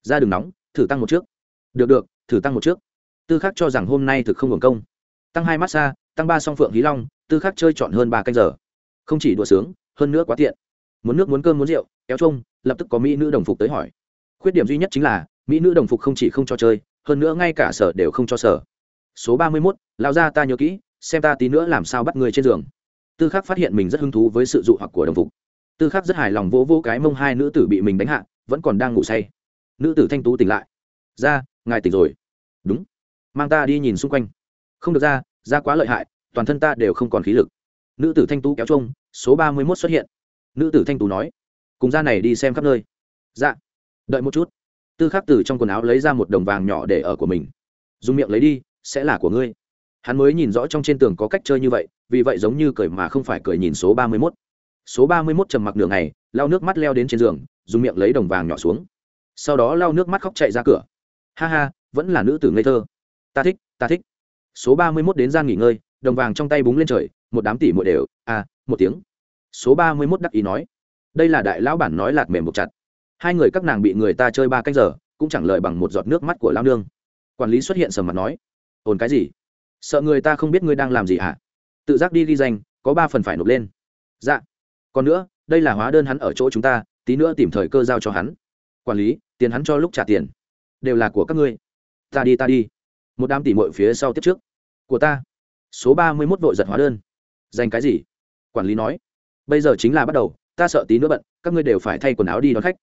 Ra đường nóng, thử tăng một trước. Được được, thử tăng một trước. Tư khắc cho rằng hôm nay thực không hưởng công. Tăng hai massage tăng ba song phượng hí long, tư khắc chơi chọn hơn ba canh giờ. Không chỉ đùa sướng, hơn nữa quá tiện. Muốn nước, muốn cơm, muốn rượu, kéo trông lập tức có mỹ nữ đồng phục tới hỏi. Khuyết điểm duy nhất chính là, mỹ nữ đồng phục không chỉ không cho chơi, hơn nữa ngay cả sở đều không cho sở. Số ba mươi mốt lao ra ta nhớ kỹ, xem ta tí nữa làm sao bắt người trên giường. Tư khắc phát hiện mình rất hứng thú với sự dụ hoặc của đồng phục tư khắc rất hài lòng vỗ vỗ cái mông hai nữ tử bị mình đánh hạ, vẫn còn đang ngủ say. Nữ tử thanh tú tỉnh lại. Ra, ngài tỉnh rồi. Đúng. Mang ta đi nhìn xung quanh. Không được ra ra quá lợi hại, toàn thân ta đều không còn khí lực. Nữ tử thanh tú kéo trông số ba mươi mốt xuất hiện. Nữ tử thanh tú nói, cùng ra này đi xem khắp nơi. Dạ. Đợi một chút. Tư khắc từ trong quần áo lấy ra một đồng vàng nhỏ để ở của mình. Dùng miệng lấy đi, sẽ là của ngươi. Hắn mới nhìn rõ trong trên tường có cách chơi như vậy, vì vậy giống như cười mà không phải cười nhìn số ba mươi mốt số ba mươi mốt trầm mặc đường này lau nước mắt leo đến trên giường, dùng miệng lấy đồng vàng nhỏ xuống. Sau đó lau nước mắt khóc chạy ra cửa. Ha ha, vẫn là nữ tử ngây thơ. Ta thích ta thích. Số ba mươi mốt đến gian nghỉ ngơi, đồng vàng trong tay búng lên trời, một đám tỷ mội đều à một tiếng. Số ba mươi mốt đắc ý nói. Đây là đại lão bản nói lạt mềm một chặt. Hai người các nàng bị người ta chơi ba canh giờ, cũng chẳng lời bằng một giọt nước mắt của lao nương. Quản lý xuất hiện sầm mặt nói. Ồn cái gì? Sợ người ta không biết ngươi đang làm gì hả? Tự giác đi ghi danh, có ba phần phải nộp lên. Dạ còn nữa, đây là hóa đơn hắn ở chỗ chúng ta, tí nữa tìm thời cơ giao cho hắn. Quản lý, tiền hắn cho lúc trả tiền. Đều là của các ngươi. Ta đi ta đi. Một đám tỉ mội phía sau tiếp trước. Của ta. Số ba mươi mốt vội giật hóa đơn. Dành cái gì? Quản lý nói. Bây giờ chính là bắt đầu, ta sợ tí nữa bận, các ngươi đều phải thay quần áo đi đón khách.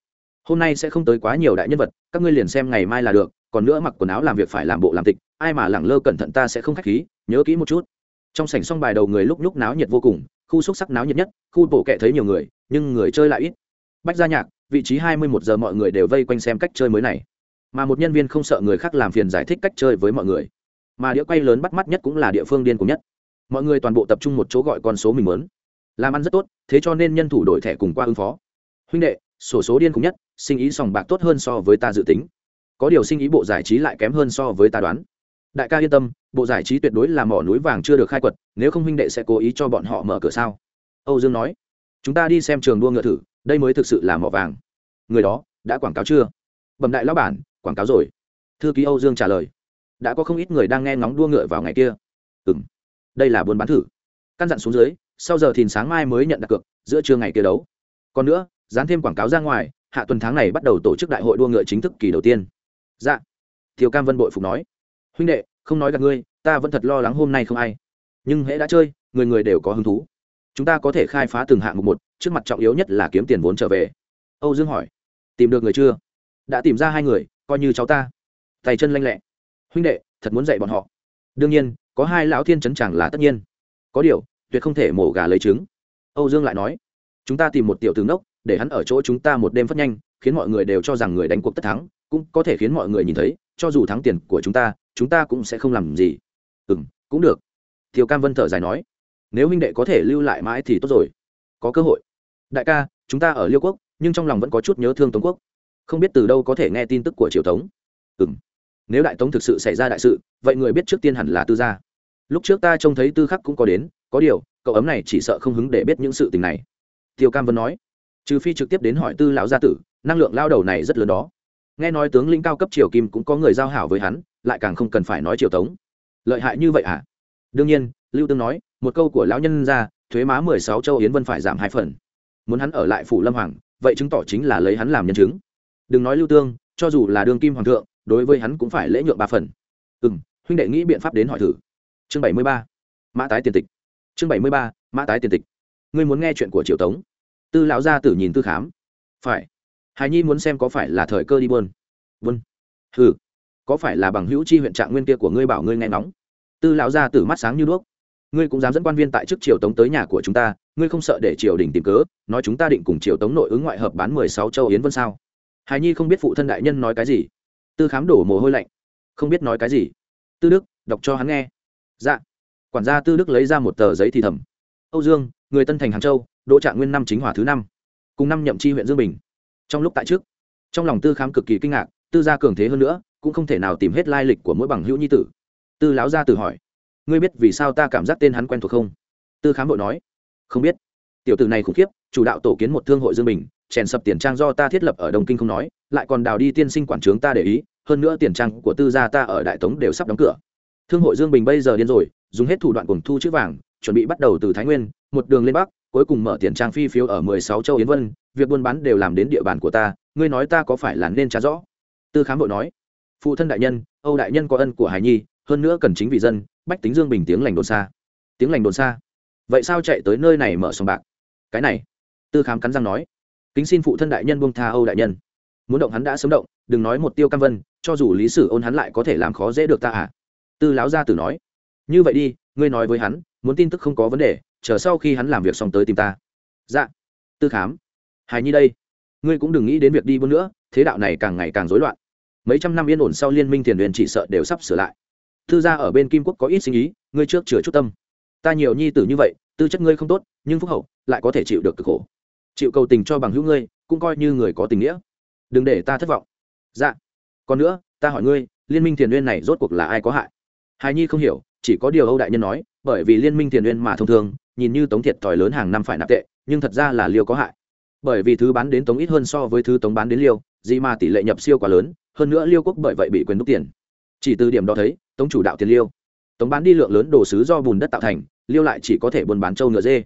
Hôm nay sẽ không tới quá nhiều đại nhân vật, các ngươi liền xem ngày mai là được, còn nữa mặc quần áo làm việc phải làm bộ làm tịch, ai mà lẳng lơ cẩn thận ta sẽ không khách khí, nhớ kỹ một chút. Trong sảnh xong bài đầu người lúc nhúc náo nhiệt vô cùng khu xúc sắc náo nhiệt nhất, khu bộ kệ thấy nhiều người, nhưng người chơi lại ít. Bách gia nhạc, vị trí hai mươi một giờ mọi người đều vây quanh xem cách chơi mới này. Mà một nhân viên không sợ người khác làm phiền giải thích cách chơi với mọi người. Mà đĩa quay lớn bắt mắt nhất cũng là địa phương điên cùng nhất. Mọi người toàn bộ tập trung một chỗ gọi con số mình muốn. Làm ăn rất tốt, thế cho nên nhân thủ đổi thẻ cùng qua ứng phó. Huynh đệ, sổ số điên cùng nhất, sinh ý sòng bạc tốt hơn so với ta dự tính. Có điều sinh ý bộ giải trí lại kém hơn so với ta đoán đại ca yên tâm, bộ giải trí tuyệt đối là mỏ núi vàng chưa được khai quật, nếu không huynh đệ sẽ cố ý cho bọn họ mở cửa sao? Âu dương nói. Chúng ta đi xem trường đua ngựa thử, đây mới thực sự là mỏ vàng. Người đó, đã quảng cáo chưa? Bẩm đại lão bản, quảng cáo rồi. Thư ký âu dương trả lời. Đã có không ít người đang nghe ngóng đua ngựa vào ngày kia. Ừ m đây là buôn bán thử. Căn dặn xuống dưới, sau giờ thìn sáng mai mới nhận đặt cược, giữa trưa ngày kia đấu. Còn nữa, dán thêm quảng cáo ra ngoài, hạ tuần tháng này bắt đầu tổ chức đại hội đua ngựa chính thức kỳ đầu tiên. Dạ. Thiều cam vân bội phục nói huynh đệ, không nói gặp ngươi, ta vẫn thật lo lắng hôm nay không ai. Nhưng hễ đã chơi, người người đều có hứng thú. Chúng ta có thể khai phá từng hạng mục một, trước mặt trọng yếu nhất là kiếm tiền vốn trở về. Âu dương hỏi, tìm được người chưa? Đã tìm ra hai người, coi như cháu ta. Tay chân lanh lẹ. Huynh đệ, thật muốn dạy bọn họ. Đương nhiên, có hai lão thiên chấn chẳng là tất nhiên. Có điều, tuyệt không thể mổ gà lấy trứng. Âu dương lại nói, chúng ta tìm một tiểu tướng đốc, để hắn ở chỗ chúng ta một đêm phát nhanh, khiến mọi người đều cho rằng người đánh cuộc tất thắng, cũng có thể khiến mọi người nhìn thấy, cho dù thắng tiền của chúng ta chúng ta cũng sẽ không làm gì. Ừ m cũng được. Thiều cam vân thở dài nói, nếu huynh đệ có thể lưu lại mãi thì tốt rồi. Có cơ hội. Đại ca, chúng ta ở liêu quốc, nhưng trong lòng vẫn có chút nhớ thương tống quốc. Không biết từ đâu có thể nghe tin tức của triều tống. Ừ m nếu đại tống thực sự xảy ra đại sự, vậy người biết trước tiên hẳn là tư gia. Lúc trước ta trông thấy tư khắc cũng có đến, có điều, cậu ấm này chỉ sợ không hứng để biết những sự tình này. Tiêu cam vân nói, trừ phi trực tiếp đến hỏi tư lão gia tử, năng lượng lao đầu này rất lớn đó. Nghe nói tướng lĩnh cao cấp triều kim cũng có người giao hảo với hắn lại càng không cần phải nói triều tống. Lợi hại như vậy à? Đương nhiên, lưu tương nói, một câu của lão nhân ra, thuế má mười sáu châu yến vân phải giảm hai phần. Muốn hắn ở lại phủ lâm hoàng, vậy chứng tỏ chính là lấy hắn làm nhân chứng. Đừng nói lưu tương, cho dù là đương kim hoàng thượng, đối với hắn cũng phải lễ nhượng ba phần. Ừ m huynh đệ nghĩ biện pháp đến hỏi thử. Chương bảy mươi ba, mã tái tiền tịch. Chương bảy mươi ba, mã tái tiền tịch. Ngươi muốn nghe chuyện của triều tống? Tư lão gia tử nhìn tư khám. Phải. Hài nhi muốn xem có phải là thời cơ đi buôn. Buôn. Ừ có phải là bằng hữu chi huyện trạng nguyên kia của ngươi bảo ngươi nghe ngóng? Tư lão gia tử mắt sáng như đuốc. Ngươi cũng dám dẫn quan viên tại chức triều tống tới nhà của chúng ta, ngươi không sợ để triều đình tìm cớ, nói chúng ta định cùng triều tống nội ứng ngoại hợp bán mười sáu châu yến vân sao? Hài nhi không biết phụ thân đại nhân nói cái gì. Tư khám đổ mồ hôi lạnh. Không biết nói cái gì. Tư đức, đọc cho hắn nghe. Dạ. Quản gia tư đức lấy ra một tờ giấy thì thầm. Âu dương, người tân thành hàng châu, đỗ trạng nguyên năm chính hòa thứ năm. Cùng năm nhậm chi huyện dương bình. Trong lúc tại trước, trong lòng tư khám cực kỳ kinh ngạc, tư gia cường thế hơn nữa cũng không thể nào tìm hết lai lịch của mỗi bằng hữu nhi tử. Tư lão gia tử hỏi, ngươi biết vì sao ta cảm giác tên hắn quen thuộc không? Tư khám vội nói, không biết. Tiểu tử này khủng khiếp, chủ đạo tổ kiến một thương hội dương bình, chèn sập tiền trang do ta thiết lập ở đồng kinh không nói, lại còn đào đi tiên sinh quản trướng ta để ý, hơn nữa tiền trang của tư gia ta ở đại tống đều sắp đóng cửa. Thương hội dương bình bây giờ điên rồi, dùng hết thủ đoạn cùng thu chữ vàng, chuẩn bị bắt đầu từ thái nguyên, một đường lên bắc, cuối cùng mở tiền trang phi phiếu ở mười sáu châu yến vân, việc buôn bán đều làm đến địa bàn của ta, ngươi nói ta có phải là nên trả rõ? Tư khám vội nói phụ thân đại nhân, âu đại nhân có ân của hải nhi, hơn nữa cần chính vì dân, bách tính dương bình tiếng lành đồn xa. Tiếng lành đồn xa. Vậy sao chạy tới nơi này mở sòng bạc? Cái này. Tư khám cắn răng nói. Kính xin phụ thân đại nhân buông tha âu đại nhân. Muốn động hắn đã sớm động, đừng nói một tiêu cam vân, cho dù lý sử ôn hắn lại có thể làm khó dễ được ta à? Tư láo gia tử nói. Như vậy đi, ngươi nói với hắn, muốn tin tức không có vấn đề, chờ sau khi hắn làm việc xong tới tìm ta. Dạ. Tư khám. Hài nhi đây. Ngươi cũng đừng nghĩ đến việc đi buôn nữa, thế đạo này càng ngày càng rối loạn mấy trăm năm yên ổn sau liên minh tiền huyền chỉ sợ đều sắp sửa lại. Thư gia ở bên kim quốc có ít sinh ý, ngươi trước chừa chút tâm. Ta nhiều nhi tử như vậy, tư chất ngươi không tốt, nhưng phúc hậu lại có thể chịu được cực khổ. Chịu cầu tình cho bằng hữu ngươi, cũng coi như người có tình nghĩa. Đừng để ta thất vọng. Dạ. Còn nữa, ta hỏi ngươi, liên minh thiền uyên này rốt cuộc là ai có hại? Hài nhi không hiểu, chỉ có điều âu đại nhân nói, bởi vì liên minh thiền uyên mà thông thường, nhìn như tống thiệt thòi lớn hàng năm phải nạp tệ, nhưng thật ra là liêu có hại. Bởi vì thứ bán đến tống ít hơn so với thứ tống bán đến liêu gì mà tỷ lệ nhập siêu quá lớn, hơn nữa liêu quốc bởi vậy bị quyền đúc tiền. Chỉ từ điểm đó thấy, tống chủ đạo tiền liêu. Tống bán đi lượng lớn đồ sứ do bùn đất tạo thành, liêu lại chỉ có thể buôn bán trâu ngựa dê.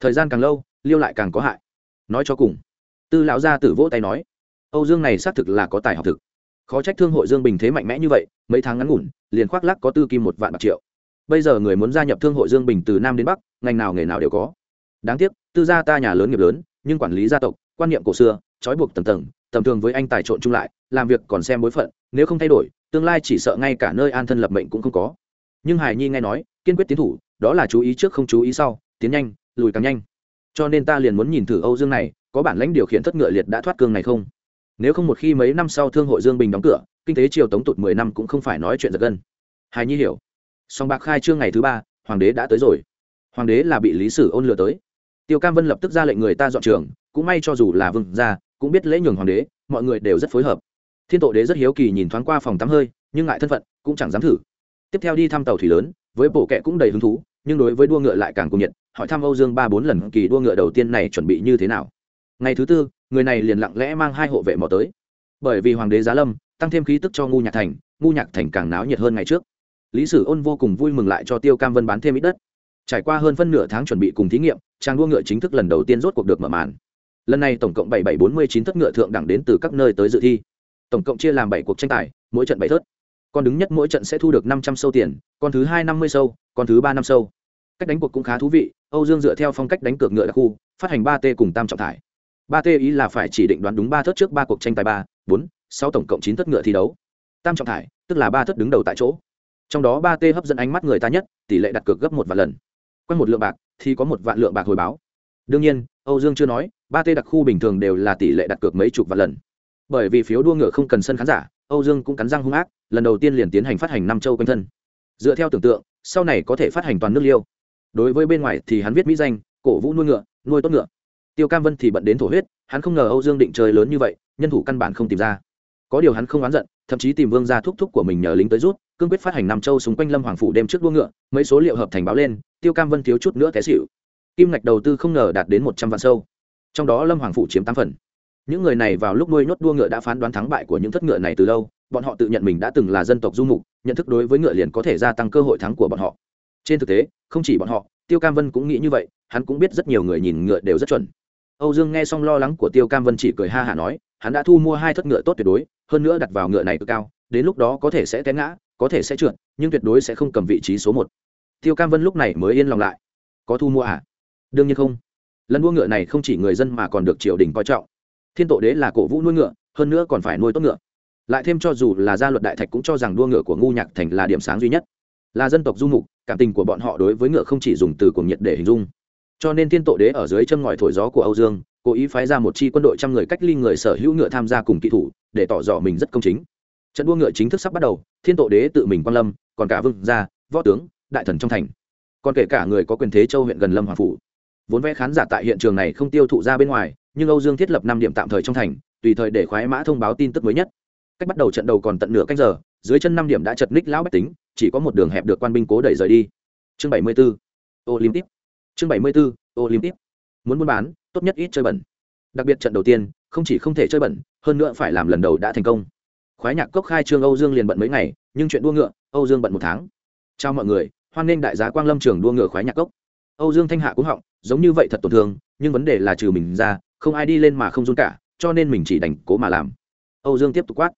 Thời gian càng lâu, liêu lại càng có hại. Nói cho cùng, tư lão gia tử vỗ tay nói, âu dương này xác thực là có tài học thực. Khó trách thương hội dương bình thế mạnh mẽ như vậy, mấy tháng ngắn ngủn, liền khoác lắc có tư kim một vạn bạc triệu. Bây giờ người muốn gia nhập thương hội dương bình từ nam đến bắc, ngành nào nghề nào đều có. Đáng tiếc, tư gia ta nhà lớn nghiệp lớn, nhưng quản lý gia tộc, quan niệm cổ xưa, trói buộc tầng tầng tầm thường với anh tài trộn chung lại, làm việc còn xem bối phận, nếu không thay đổi, tương lai chỉ sợ ngay cả nơi an thân lập mệnh cũng không có. Nhưng hải nhi nghe nói, kiên quyết tiến thủ, đó là chú ý trước không chú ý sau, tiến nhanh, lùi càng nhanh. Cho nên ta liền muốn nhìn thử âu dương này, có bản lãnh điều khiển thất ngựa liệt đã thoát cương này không? Nếu không một khi mấy năm sau thương hội dương bình đóng cửa, kinh tế triều tống tụt mười năm cũng không phải nói chuyện giật gân. Hài nhi hiểu. Song bạc khai trương ngày thứ ba, hoàng đế đã tới rồi. Hoàng đế là bị lý sử ôn lừa tới. Tiêu cam vân lập tức ra lệnh người ta dọn trường cũng may cho dù là vương gia, cũng biết lễ nhường hoàng đế, mọi người đều rất phối hợp. Thiên tổ đế rất hiếu kỳ nhìn thoáng qua phòng tắm hơi, nhưng ngại thân phận, cũng chẳng dám thử. Tiếp theo đi thăm tàu thủy lớn, với bộ kệ cũng đầy hứng thú, nhưng đối với đua ngựa lại càng cùng nhiệt, hỏi thăm âu dương ba bốn lần kỳ đua ngựa đầu tiên này chuẩn bị như thế nào. Ngày thứ tư, người này liền lặng lẽ mang hai hộ vệ mò tới. Bởi vì hoàng đế giá lâm, tăng thêm khí tức cho ngu nhạc thành, ngu nhạc thành càng náo nhiệt hơn ngày trước. Lý sử ôn vô cùng vui mừng lại cho tiêu cam vân bán thêm ít đất. Trải qua hơn phân nửa tháng chuẩn bị cùng thí nghiệm trang đua ngựa chính thức lần đầu tiên rốt cuộc được mở màn lần này tổng cộng bảy bảy bốn mươi chín thất ngựa thượng đẳng đến từ các nơi tới dự thi. Tổng cộng chia làm bảy cuộc tranh tài, mỗi trận bảy thất. con đứng nhất mỗi trận sẽ thu được năm trăm sâu tiền, con thứ hai năm mươi sâu, con thứ ba năm sâu. Cách đánh cuộc cũng khá thú vị, âu dương dựa theo phong cách đánh cược ngựa đặc khu, phát hành ba t cùng tam trọng thải. Ba t ý là phải chỉ định đoán đúng ba thất trước ba cuộc tranh tài ba, bốn, sáu tổng cộng chín thất ngựa thi đấu. Tam trọng thải, tức là ba thất đứng đầu tại chỗ. Trong đó ba t hấp dẫn ánh mắt người ta nhất, tỷ lệ đặt cược gấp một vạn lần. Quanh một lượng bạc thì có một vạn lượng bạc hồi báo. Đương nhiên âu dương chưa nói, ba tê đặc khu bình thường đều là tỷ lệ đặt cược mấy chục vạn lần. Bởi vì phiếu đua ngựa không cần sân khán giả, âu dương cũng cắn răng hung ác, lần đầu tiên liền tiến hành phát hành năm châu quanh thân. Dựa theo tưởng tượng, sau này có thể phát hành toàn nước liêu. Đối với bên ngoài thì hắn viết mỹ danh, cổ vũ nuôi ngựa, nuôi tốt ngựa. Tiêu cam vân thì bận đến thổ huyết, hắn không ngờ âu dương định chơi lớn như vậy, nhân thủ căn bản không tìm ra. Có điều hắn không oán giận, thậm chí tìm vương gia thúc thúc của mình nhờ lính tới rút, cương quyết phát hành năm châu xung quanh lâm hoàng phủ đêm trước đua ngựa, mấy số liệu hợp thành báo lên, tiêu cam vân thiếu chút nữa té xỉu kim ngạch đầu tư không ngờ đạt đến một trăm vạn sâu. Trong đó lâm hoàng phụ chiếm tám phần. Những người này vào lúc nuôi nhốt đua ngựa đã phán đoán thắng bại của những thất ngựa này từ lâu, bọn họ tự nhận mình đã từng là dân tộc du mục, nhận thức đối với ngựa liền có thể gia tăng cơ hội thắng của bọn họ. Trên thực tế, không chỉ bọn họ, tiêu cam vân cũng nghĩ như vậy, hắn cũng biết rất nhiều người nhìn ngựa đều rất chuẩn. Âu dương nghe xong lo lắng của tiêu cam vân chỉ cười ha hả nói, hắn đã thu mua hai thất ngựa tốt tuyệt đối, hơn nữa đặt vào ngựa này cực cao, đến lúc đó có thể sẽ té ngã, có thể sẽ trượt, nhưng tuyệt đối sẽ không cầm vị trí số một. Tiêu cam vân lúc này mới yên lòng lại. Có thu mua à? Đương nhiên không. Lần đua ngựa này không chỉ người dân mà còn được triều đình coi trọng. Thiên tổ đế là cổ vũ nuôi ngựa, hơn nữa còn phải nuôi tốt ngựa. Lại thêm cho dù là gia luật đại thạch cũng cho rằng đua ngựa của ngu nhạc thành là điểm sáng duy nhất. Là dân tộc du mục, cảm tình của bọn họ đối với ngựa không chỉ dùng từ cuồng nhiệt để hình dung. Cho nên thiên tổ đế ở dưới chân ngòi thổi gió của âu dương, cố ý phái ra một chi quân đội trăm người cách ly người sở hữu ngựa tham gia cùng kỹ thủ, để tỏ rõ mình rất công chính. Trận đua ngựa chính thức sắp bắt đầu, thiên tổ đế tự mình quan lâm, còn cả vương gia, võ tướng, đại thần trong thành. Còn kể cả người có quyền thế châu huyện gần lâm hoàng phủ vốn vẽ khán giả tại hiện trường này không tiêu thụ ra bên ngoài, nhưng âu dương thiết lập năm điểm tạm thời trong thành, tùy thời để khoái mã thông báo tin tức mới nhất. Cách bắt đầu trận đầu còn tận nửa canh giờ, dưới chân năm điểm đã chật ních lão bách tính, chỉ có một đường hẹp được quan binh cố đẩy rời đi. Chương bảy mươi 74. olympic. Chương bảy mươi 74. olympic. Muốn buôn bán, tốt nhất ít chơi bẩn. Đặc biệt trận đầu tiên, không chỉ không thể chơi bẩn, hơn nữa phải làm lần đầu đã thành công. Khoái nhạc cốc khai trương âu dương liền bận mấy ngày, nhưng chuyện đua ngựa, âu dương bận một tháng. Chào mọi người, hoan nghênh đại giá quang lâm trường đua ngựa khoái nhạc cốc. Âu dương thanh hạ cũng họng giống như vậy thật tổn thương, nhưng vấn đề là trừ mình ra, không ai đi lên mà không run cả, cho nên mình chỉ đành cố mà làm. Âu dương tiếp tục quát.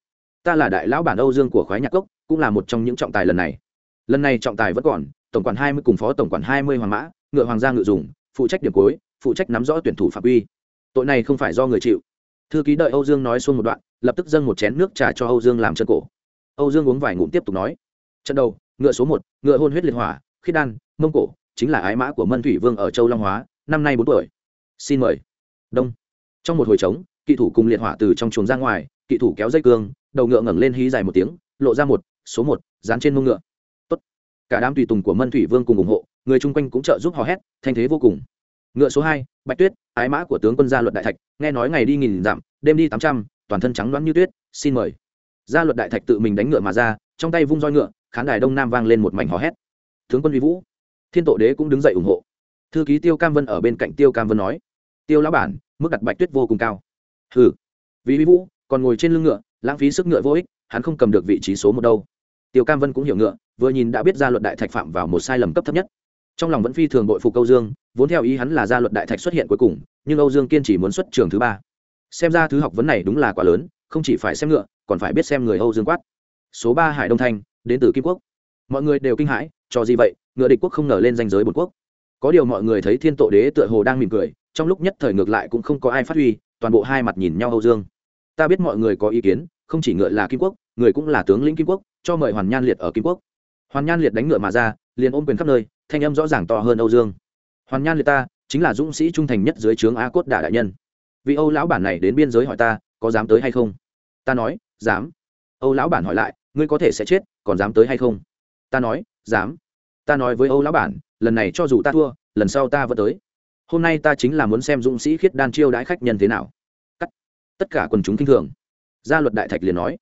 Ta là đại lão bản âu dương của khoái nhạc cốc, cũng là một trong những trọng tài lần này. Lần này trọng tài vẫn còn, tổng quản hai mươi cùng phó tổng quản hai mươi hoàng mã, ngựa hoàng gia ngự dùng phụ trách điểm cuối, phụ trách nắm rõ tuyển thủ phạm uy tội này không phải do người chịu. Thư ký đợi âu dương nói xuông một đoạn, lập tức dâng một chén nước trà cho âu dương làm chân cổ. Âu dương uống vài ngụm tiếp tục nói. Trận đầu, ngựa số một, ngựa hôn huyết liệt hỏa, khiết đan, mông cổ chính là ái mã của mân thủy vương ở châu long hóa, năm nay bốn tuổi. Xin mời. Đông. Trong một hồi trống, kỵ thủ cùng liệt hỏa từ trong chuồng ra ngoài, kỵ thủ kéo dây cương, đầu ngựa ngẩng lên hí dài một tiếng, lộ ra một, số một, dán trên mông ngựa. Tốt. cả đám tùy tùng của mân thủy vương cùng ủng hộ, người chung quanh cũng trợ giúp hò hét, thanh thế vô cùng. Ngựa số hai, bạch tuyết, ái mã của tướng quân gia luật đại thạch, nghe nói ngày đi nghìn dặm, đêm đi tám trăm, toàn thân trắng đoán như tuyết, xin mời. Gia luật đại thạch tự mình đánh ngựa mà ra, trong tay vung roi ngựa, khán đài đông nam vang lên một mảnh hò hét. Tướng quân vi vũ thiên tổ đế cũng đứng dậy ủng hộ. Thư ký tiêu cam vân ở bên cạnh tiêu cam vân nói, tiêu lão bản, mức đặt bạch tuyết vô cùng cao. Ừ vì vi vũ, còn ngồi trên lưng ngựa, lãng phí sức ngựa vô ích, hắn không cầm được vị trí số một đâu. Tiêu cam vân cũng hiểu ngựa, vừa nhìn đã biết gia luật đại thạch phạm vào một sai lầm cấp thấp nhất. Trong lòng vẫn phi thường đội phục âu dương, vốn theo ý hắn là gia luật đại thạch xuất hiện cuối cùng, nhưng âu dương kiên chỉ muốn xuất trường thứ ba. Xem ra thứ học vấn này đúng là quá lớn, không chỉ phải xem ngựa, còn phải biết xem người âu dương quát. Số ba hải đông thanh đến từ kim quốc. Mọi người đều kinh hãi, cho gì vậy ngựa địch quốc không ngờ lên danh giới bột quốc. Có điều mọi người thấy thiên tổ đế tựa hồ đang mỉm cười, trong lúc nhất thời ngược lại cũng không có ai phát huy, toàn bộ hai mặt nhìn nhau âu dương. Ta biết mọi người có ý kiến, không chỉ ngựa là kim quốc, người cũng là tướng lĩnh kim quốc, cho mời hoàn nhan liệt ở kim quốc. Hoàn nhan liệt đánh ngựa mà ra, liền ôm quyền khắp nơi, thanh âm rõ ràng to hơn âu dương. Hoàn nhan liệt ta, chính là dũng sĩ trung thành nhất dưới trướng a cốt đả đại nhân. Vị âu lão bản này đến biên giới hỏi ta, có dám tới hay không? Ta nói, dám. Âu lão bản hỏi lại, ngươi có thể sẽ chết, còn dám tới hay không? Ta nói, dám ta nói với âu lão bản, lần này cho dù ta thua, lần sau ta vẫn tới. Hôm nay ta chính là muốn xem dũng sĩ khiết đan chiêu đãi khách nhân thế nào. Cắt. Tất cả quần chúng kinh thường. Gia luật đại thạch liền nói.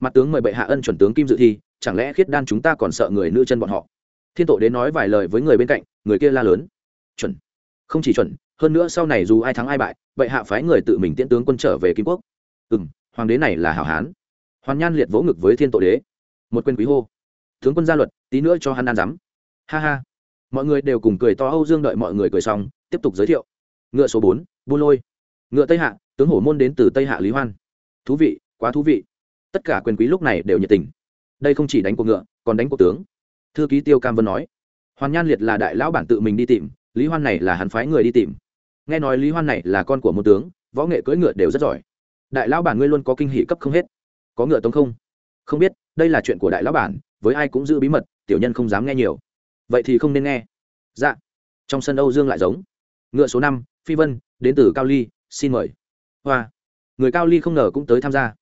Mặt tướng mời bệ hạ ân chuẩn tướng kim dự thi, chẳng lẽ khiết đan chúng ta còn sợ người nữ chân bọn họ? Thiên tổ đến nói vài lời với người bên cạnh, người kia la lớn. Chuẩn. Không chỉ chuẩn, hơn nữa sau này dù ai thắng ai bại, bệ hạ phái người tự mình tiễn tướng quân trở về kim quốc. Ừ m hoàng đế này là hảo hán. Hoàn nhan liệt vỗ ngực với thiên tổ đế. Một quyền quý hô. Tướng quân gia luật, tí nữa cho hắn ăn dám ha ha. Mọi người đều cùng cười to, âu dương đợi mọi người cười xong, tiếp tục giới thiệu. Ngựa số bốn, buôn lôi. Ngựa tây hạ, tướng hổ môn đến từ tây hạ lý hoan. Thú vị, quá thú vị. Tất cả quyền quý lúc này đều nhiệt tình. Đây không chỉ đánh cuộc ngựa, còn đánh cuộc tướng. Thư ký tiêu cam vân nói, hoàn nhan liệt là đại lão bản tự mình đi tìm, lý hoan này là hắn phái người đi tìm. Nghe nói lý hoan này là con của một tướng, võ nghệ cưỡi ngựa đều rất giỏi. Đại lão bản ngươi luôn có kinh hỷ cấp không hết. Có ngựa tống không? Không biết, đây là chuyện của đại lão bản, với ai cũng giữ bí mật, tiểu nhân không dám nghe nhiều vậy thì không nên nghe. Dạ. Trong sân âu dương lại giống. Ngựa số năm, phi vân, đến từ cao ly, xin mời. Hoa. Người cao ly không ngờ cũng tới tham gia.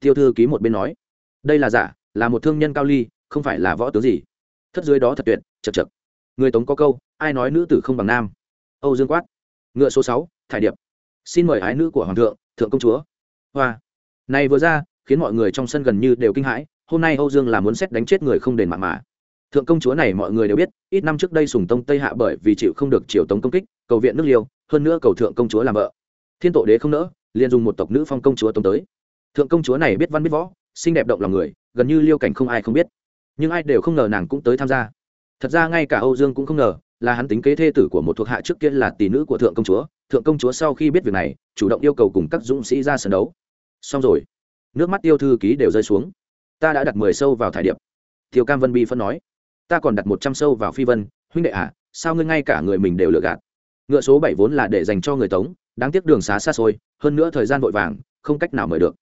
Tiêu thư ký một bên nói. Đây là giả, là một thương nhân cao ly, không phải là võ tướng gì. Thất dưới đó thật tuyệt, chật chật. Người tống có câu, ai nói nữ tử không bằng nam? Âu dương quát. Ngựa số sáu, thải điệp. Xin mời ái nữ của hoàng thượng thượng công chúa. Hoa. Này vừa ra, khiến mọi người trong sân gần như đều kinh hãi, hôm nay âu dương là muốn xét đánh chết người không đền mạng mà thượng công chúa này mọi người đều biết, ít năm trước đây sùng tông tây hạ bởi vì chịu không được triều tống công kích, cầu viện nước liêu, hơn nữa cầu thượng công chúa làm vợ. Thiên tổ đế không nỡ, liền dùng một tộc nữ phong công chúa tống tới. Thượng công chúa này biết văn biết võ, xinh đẹp động lòng người, gần như liêu cảnh không ai không biết. Nhưng ai đều không ngờ nàng cũng tới tham gia. Thật ra ngay cả âu dương cũng không ngờ, là hắn tính kế thê tử của một thuộc hạ trước kia là tỷ nữ của thượng công chúa. Thượng công chúa sau khi biết việc này, chủ động yêu cầu cùng các dũng sĩ ra sân đấu. Xong rồi, nước mắt tiêu thư ký đều rơi xuống. Ta đã đặt mười sâu vào thải điệp. Thiều cam vân bi phân nói ta còn đặt một trăm sâu vào phi vân, huynh đệ à sao ngươi ngay cả người mình đều lừa gạt? Ngựa số bảy vốn là để dành cho người tống, đáng tiếc đường xá xa xôi, hơn nữa thời gian vội vàng, không cách nào mời được.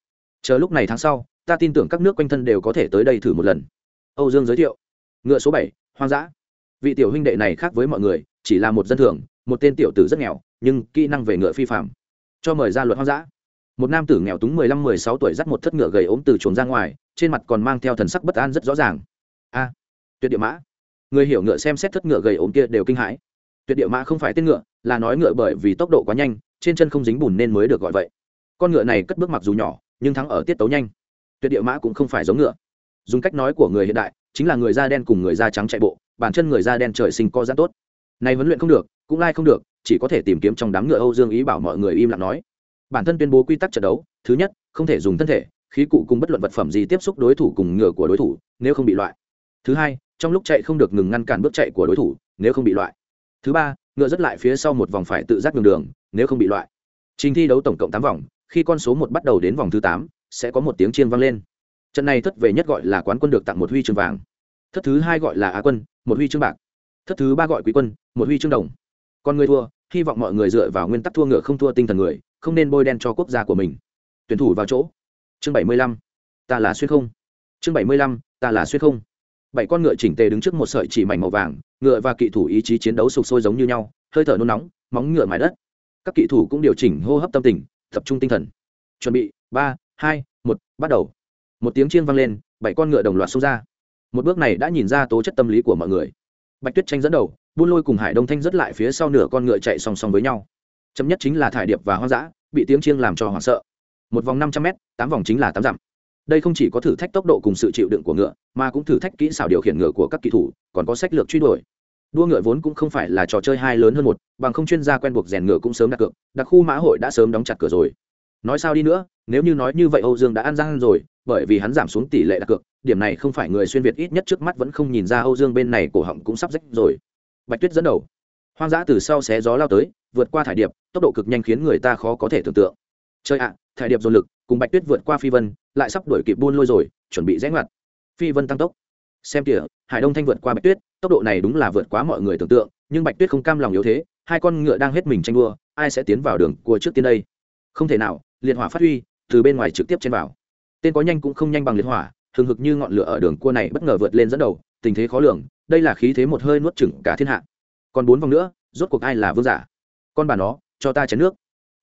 Chờ lúc này tháng sau, ta tin tưởng các nước quanh thân đều có thể tới đây thử một lần. Âu dương giới thiệu. Ngựa số bảy, hoang dã. Vị tiểu huynh đệ này khác với mọi người, chỉ là một dân thường, một tên tiểu tử rất nghèo, nhưng kỹ năng về ngựa phi phạm cho mời ra luật hoang dã. Một nam tử nghèo túng mười lăm, mười sáu tuổi dắt một thất ngựa gầy ốm từ chuồng ra ngoài, trên mặt còn mang theo thần sắc bất an rất rõ ràng. A tuyệt địa mã. Người hiểu ngựa xem xét thất ngựa gầy ốm kia đều kinh hãi. Tuyệt địa mã không phải tên ngựa, là nói ngựa bởi vì tốc độ quá nhanh, trên chân không dính bùn nên mới được gọi vậy. Con ngựa này cất bước mặc dù nhỏ, nhưng thắng ở tiết tấu nhanh. Tuyệt địa mã cũng không phải giống ngựa. Dùng cách nói của người hiện đại, chính là người da đen cùng người da trắng chạy bộ bản chân người da đen trời sinh co giãn tốt. Này huấn luyện không được, cũng lai không được, chỉ có thể tìm kiếm trong đám ngựa âu dương ý bảo mọi người im lặng nói. Bản thân tuyên bố quy tắc trận đấu, thứ nhất, không thể dùng thân thể, khí cụ cùng bất luận vật phẩm gì tiếp xúc đối thủ cùng ngựa của đối thủ, nếu không bị loại. Thứ hai trong lúc chạy không được ngừng ngăn cản bước chạy của đối thủ, nếu không bị loại. Thứ ba, ngựa rất lại phía sau một vòng phải tự giác đường đường, nếu không bị loại. Trình thi đấu tổng cộng tám vòng, khi con số một bắt đầu đến vòng thứ tám, sẽ có một tiếng chiên vang lên. Trận này thất về nhất gọi là quán quân được tặng một huy chương vàng. Thất thứ hai gọi là á quân, một huy chương bạc. Thất thứ ba gọi quý quân, một huy chương đồng. Còn người thua, hy vọng mọi người dựa vào nguyên tắc thua ngựa không thua tinh thần người, không nên bôi đen cho quốc gia của mình. Tuyển thủ vào chỗ. Chương bảy mươi lăm. Ta là xuyên không. Chương bảy mươi lăm. Ta là xuyên không bảy con ngựa chỉnh tề đứng trước một sợi chỉ mảnh màu vàng, ngựa và kỵ thủ ý chí chiến đấu sục sôi giống như nhau, hơi thở nôn nóng, móng ngựa mái đất. Các kỵ thủ cũng điều chỉnh hô hấp tâm tình, tập trung tinh thần. Chuẩn bị, ba, hai, một, bắt đầu. Một tiếng chiên vang lên, bảy con ngựa đồng loạt xông ra. Một bước này đã nhìn ra tố chất tâm lý của mọi người. Bạch tuyết tranh dẫn đầu, buôn lôi cùng hải đông thanh rất lại phía sau nửa con ngựa chạy song song với nhau. Chấm nhất chính là thải điệp và hoang dã, bị tiếng chiêng làm cho hoảng sợ. Một vòng năm trăm m tám vòng chính là tám dặm đây không chỉ có thử thách tốc độ cùng sự chịu đựng của ngựa, mà cũng thử thách kỹ xảo điều khiển ngựa của các kỳ thủ, còn có sách lược truy đuổi. Đua ngựa vốn cũng không phải là trò chơi hai lớn hơn một, bằng không chuyên gia quen buộc rèn ngựa cũng sớm đặt cược, đặc khu mã hội đã sớm đóng chặt cửa rồi. Nói sao đi nữa, nếu như nói như vậy âu dương đã ăn răng rồi, bởi vì hắn giảm xuống tỷ lệ đặt cược, điểm này không phải người xuyên việt ít nhất trước mắt vẫn không nhìn ra âu dương bên này cổ họng cũng sắp rách rồi. Bạch tuyết dẫn đầu. Hoang dã từ sau xé gió lao tới, vượt qua thải điệp, tốc độ cực nhanh khiến người ta khó có thể tưởng tượng chơi ạ, thải điệp dồn lực, cùng bạch tuyết vượt qua phi vân, lại sắp đuổi kịp buôn lôi rồi, chuẩn bị rẽ ngoặt. Phi vân tăng tốc. Xem kìa, hải đông thanh vượt qua bạch tuyết, tốc độ này đúng là vượt quá mọi người tưởng tượng, nhưng bạch tuyết không cam lòng yếu thế, hai con ngựa đang hết mình tranh đua, ai sẽ tiến vào đường cua trước tiên đây? Không thể nào, liệt hỏa phát huy, từ bên ngoài trực tiếp trên vào. Tên có nhanh cũng không nhanh bằng liệt hỏa, hừng hực như ngọn lửa ở đường cua này bất ngờ vượt lên dẫn đầu, tình thế khó lường, đây là khí thế một hơi nuốt chửng cả thiên hạ. Còn bốn vòng nữa, rốt cuộc ai là vương giả? Con bà nó, cho ta chén nước.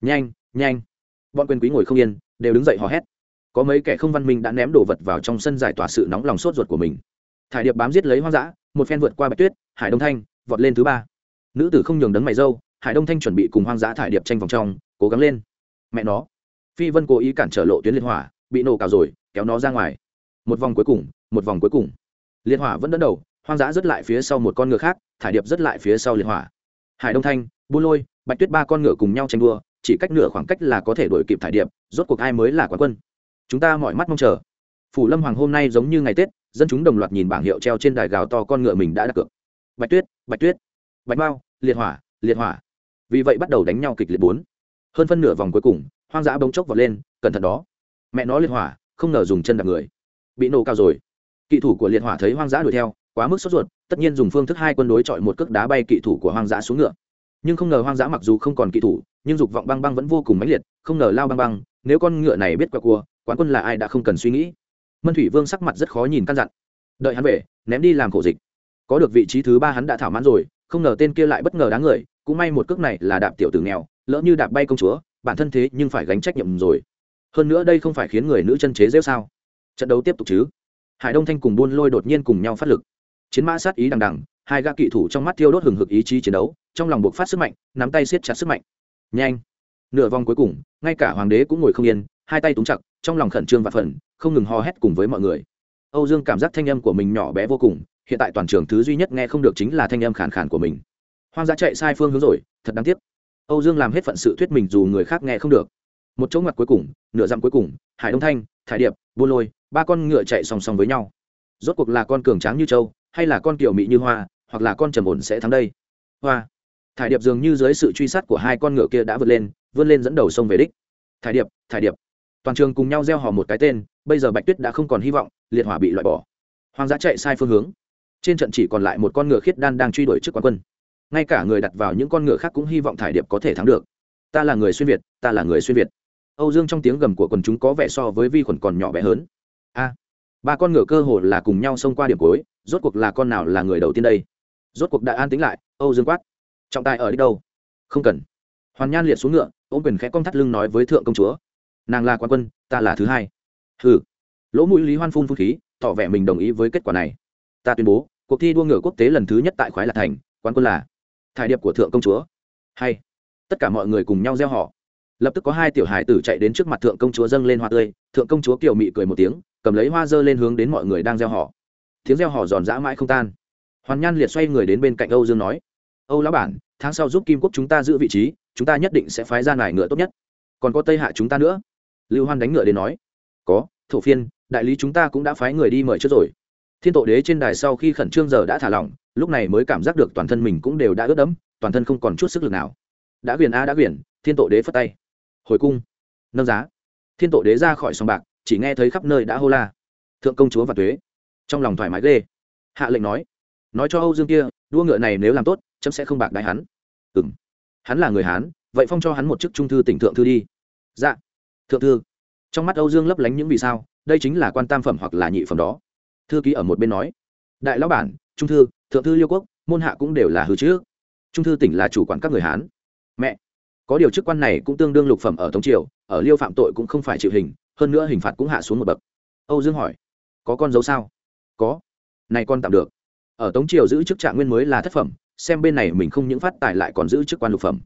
Nhanh nhanh bọn quyền quý ngồi không yên, đều đứng dậy hò hét. Có mấy kẻ không văn minh đã ném đồ vật vào trong sân giải tỏa sự nóng lòng sốt ruột của mình. Thải điệp bám giết lấy hoang dã, một phen vượt qua bạch tuyết, hải đông thanh, vọt lên thứ ba. Nữ tử không nhường đấng mày dâu, hải đông thanh chuẩn bị cùng hoang dã thải điệp tranh vòng trong, cố gắng lên. Mẹ nó. Phi vân cố ý cản trở lộ tuyến liên hỏa, bị nổ cào rồi, kéo nó ra ngoài. Một vòng cuối cùng, một vòng cuối cùng. Liên hỏa vẫn đỡ đầu, hoang dã rất lại phía sau một con ngựa khác, thải điệp rất lại phía sau liên hỏa. Hải đông thanh bu lôi, bạch tuyết ba con ngựa cùng nhau tranh đua chỉ cách nửa khoảng cách là có thể đổi kịp thải điệp rốt cuộc ai mới là quán quân? Chúng ta mọi mắt mong chờ. Phủ lâm hoàng hôm nay giống như ngày tết dân chúng đồng loạt nhìn bảng hiệu treo trên đài gào to con ngựa mình đã đặt cược. Bạch tuyết bạch tuyết bạch bao, liệt hỏa liệt hỏa. Vì vậy bắt đầu đánh nhau kịch liệt bốn. Hơn phân nửa vòng cuối cùng hoang dã bỗng chốc vọt lên cẩn thận đó. Mẹ nó liệt hỏa không ngờ dùng chân đạp người. Bị nổ cao rồi. Kỵ thủ của liệt hỏa thấy hoang dã đuổi theo quá mức sốt ruột tất nhiên dùng phương thức hai quân đối chọi một cước đá bay kỵ thủ của hoang dã xuống ngựa. Nhưng không ngờ hoang dã mặc dù không còn kỵ thủ nhưng dục vọng băng băng vẫn vô cùng mãnh liệt, không ngờ lao băng băng, nếu con ngựa này biết qua cua, quán quân là ai đã không cần suy nghĩ. Mân thủy vương sắc mặt rất khó nhìn căn dặn. Đợi hắn về, ném đi làm khổ dịch. Có được vị trí thứ ba hắn đã thảo mãn rồi, không ngờ tên kia lại bất ngờ đáng người cũng may một cước này là đạp tiểu tử nghèo, lỡ như đạp bay công chúa, bản thân thế nhưng phải gánh trách nhiệm rồi. Hơn nữa đây không phải khiến người nữ chân chế rêu sao? Trận đấu tiếp tục chứ? Hải đông thanh cùng buôn lôi đột nhiên cùng nhau phát lực. Chiến mã sát ý đằng đằng, hai gã kỵ thủ trong mắt thiêu đốt hừng hực ý chí chiến đấu, trong lòng buộc phát sức mạnh, nắm tay siết chặt sức mạnh nhanh. Nửa vòng cuối cùng, ngay cả hoàng đế cũng ngồi không yên, hai tay túng chặt, trong lòng khẩn trương và phần không ngừng hò hét cùng với mọi người. Âu dương cảm giác thanh âm của mình nhỏ bé vô cùng, hiện tại toàn trường thứ duy nhất nghe không được chính là thanh âm khàn khàn của mình. Hoang dã chạy sai phương hướng rồi, thật đáng tiếc. Âu dương làm hết phận sự thuyết mình dù người khác nghe không được. Một chỗ ngoặt cuối cùng, nửa dặm cuối cùng, hải đông thanh, thải điệp buôn lôi, ba con ngựa chạy song song với nhau. Rốt cuộc là con cường tráng như châu, hay là con kiểu mị như hoa, hoặc là con trầm ổn sẽ thắng đây? Hoa thải điệp dường như dưới sự truy sát của hai con ngựa kia đã vượt lên, vươn lên dẫn đầu sông về đích. Thải điệp thải điệp. Toàn trường cùng nhau gieo hò một cái tên, bây giờ bạch tuyết đã không còn hy vọng, liệt hỏa bị loại bỏ. Hoàng dã chạy sai phương hướng. Trên trận chỉ còn lại một con ngựa khiết đan đang truy đuổi trước quán quân. Ngay cả người đặt vào những con ngựa khác cũng hy vọng thải điệp có thể thắng được. Ta là người xuyên việt, ta là người xuyên việt. Âu dương trong tiếng gầm của quần chúng có vẻ so với vi khuẩn còn nhỏ bé hơn. A, ba con ngựa cơ hồ là cùng nhau xông qua điểm cuối, rốt cuộc là con nào là người đầu tiên đây? Rốt cuộc đã an tính lại, âu dương quát trọng tài ở đi đâu? Không cần. Hoàn nhan liệt xuống ngựa, ôm quyền khẽ cong thắt lưng nói với thượng công chúa. Nàng là quan quân, ta là thứ hai. Hừ. Lỗ mũi lý hoan phun phun khí, tỏ vẻ mình đồng ý với kết quả này. Ta tuyên bố, cuộc thi đua ngựa quốc tế lần thứ nhất tại khoái lạc thành quan quân là thải điệp của thượng công chúa. Hay. Tất cả mọi người cùng nhau gieo họ. Lập tức có hai tiểu hải tử chạy đến trước mặt thượng công chúa dâng lên hoa tươi. Thượng công chúa kiều mị cười một tiếng, cầm lấy hoa dơ lên hướng đến mọi người đang gieo họ. Tiếng gieo họ giòn dã mãi không tan. Hoàn nhan liệt xoay người đến bên cạnh âu dương nói âu lão bản, tháng sau giúp kim quốc chúng ta giữ vị trí, chúng ta nhất định sẽ phái ra nải ngựa tốt nhất. Còn có tây hạ chúng ta nữa. Lưu hoan đánh ngựa đến nói. Có, thổ phiên, đại lý chúng ta cũng đã phái người đi mời trước rồi. Thiên tổ đế trên đài sau khi khẩn trương giờ đã thả lỏng, lúc này mới cảm giác được toàn thân mình cũng đều đã ướt đẫm, toàn thân không còn chút sức lực nào. Đã quyền a, đã quyền thiên tổ đế phất tay. Hồi cung. Nâng giá. Thiên tổ đế ra khỏi sòng bạc, chỉ nghe thấy khắp nơi đã hô la. Thượng công chúa và Tuế. trong lòng thoải mái ghê. Hạ lệnh nói. Nói cho âu dương kia đua ngựa này nếu làm tốt, chấm sẽ không bạc đại hắn. Ừ m hắn là người hán, vậy phong cho hắn một chức trung thư tỉnh thượng thư đi. Dạ. Thượng thư. Trong mắt âu dương lấp lánh những vì sao, đây chính là quan tam phẩm hoặc là nhị phẩm đó. Thư ký ở một bên nói. Đại lão bản, trung thư, thượng thư liêu quốc, môn hạ cũng đều là hư chứ. Trung thư tỉnh là chủ quản các người hán. Mẹ. Có điều chức quan này cũng tương đương lục phẩm ở tống triều, ở liêu phạm tội cũng không phải chịu hình, hơn nữa hình phạt cũng hạ xuống một bậc. Âu dương hỏi. Có con dấu sao? Có. Này con tạm được ở tống triều giữ chức trạng nguyên mới là thất phẩm, xem bên này mình không những phát tài lại còn giữ chức quan lục phẩm.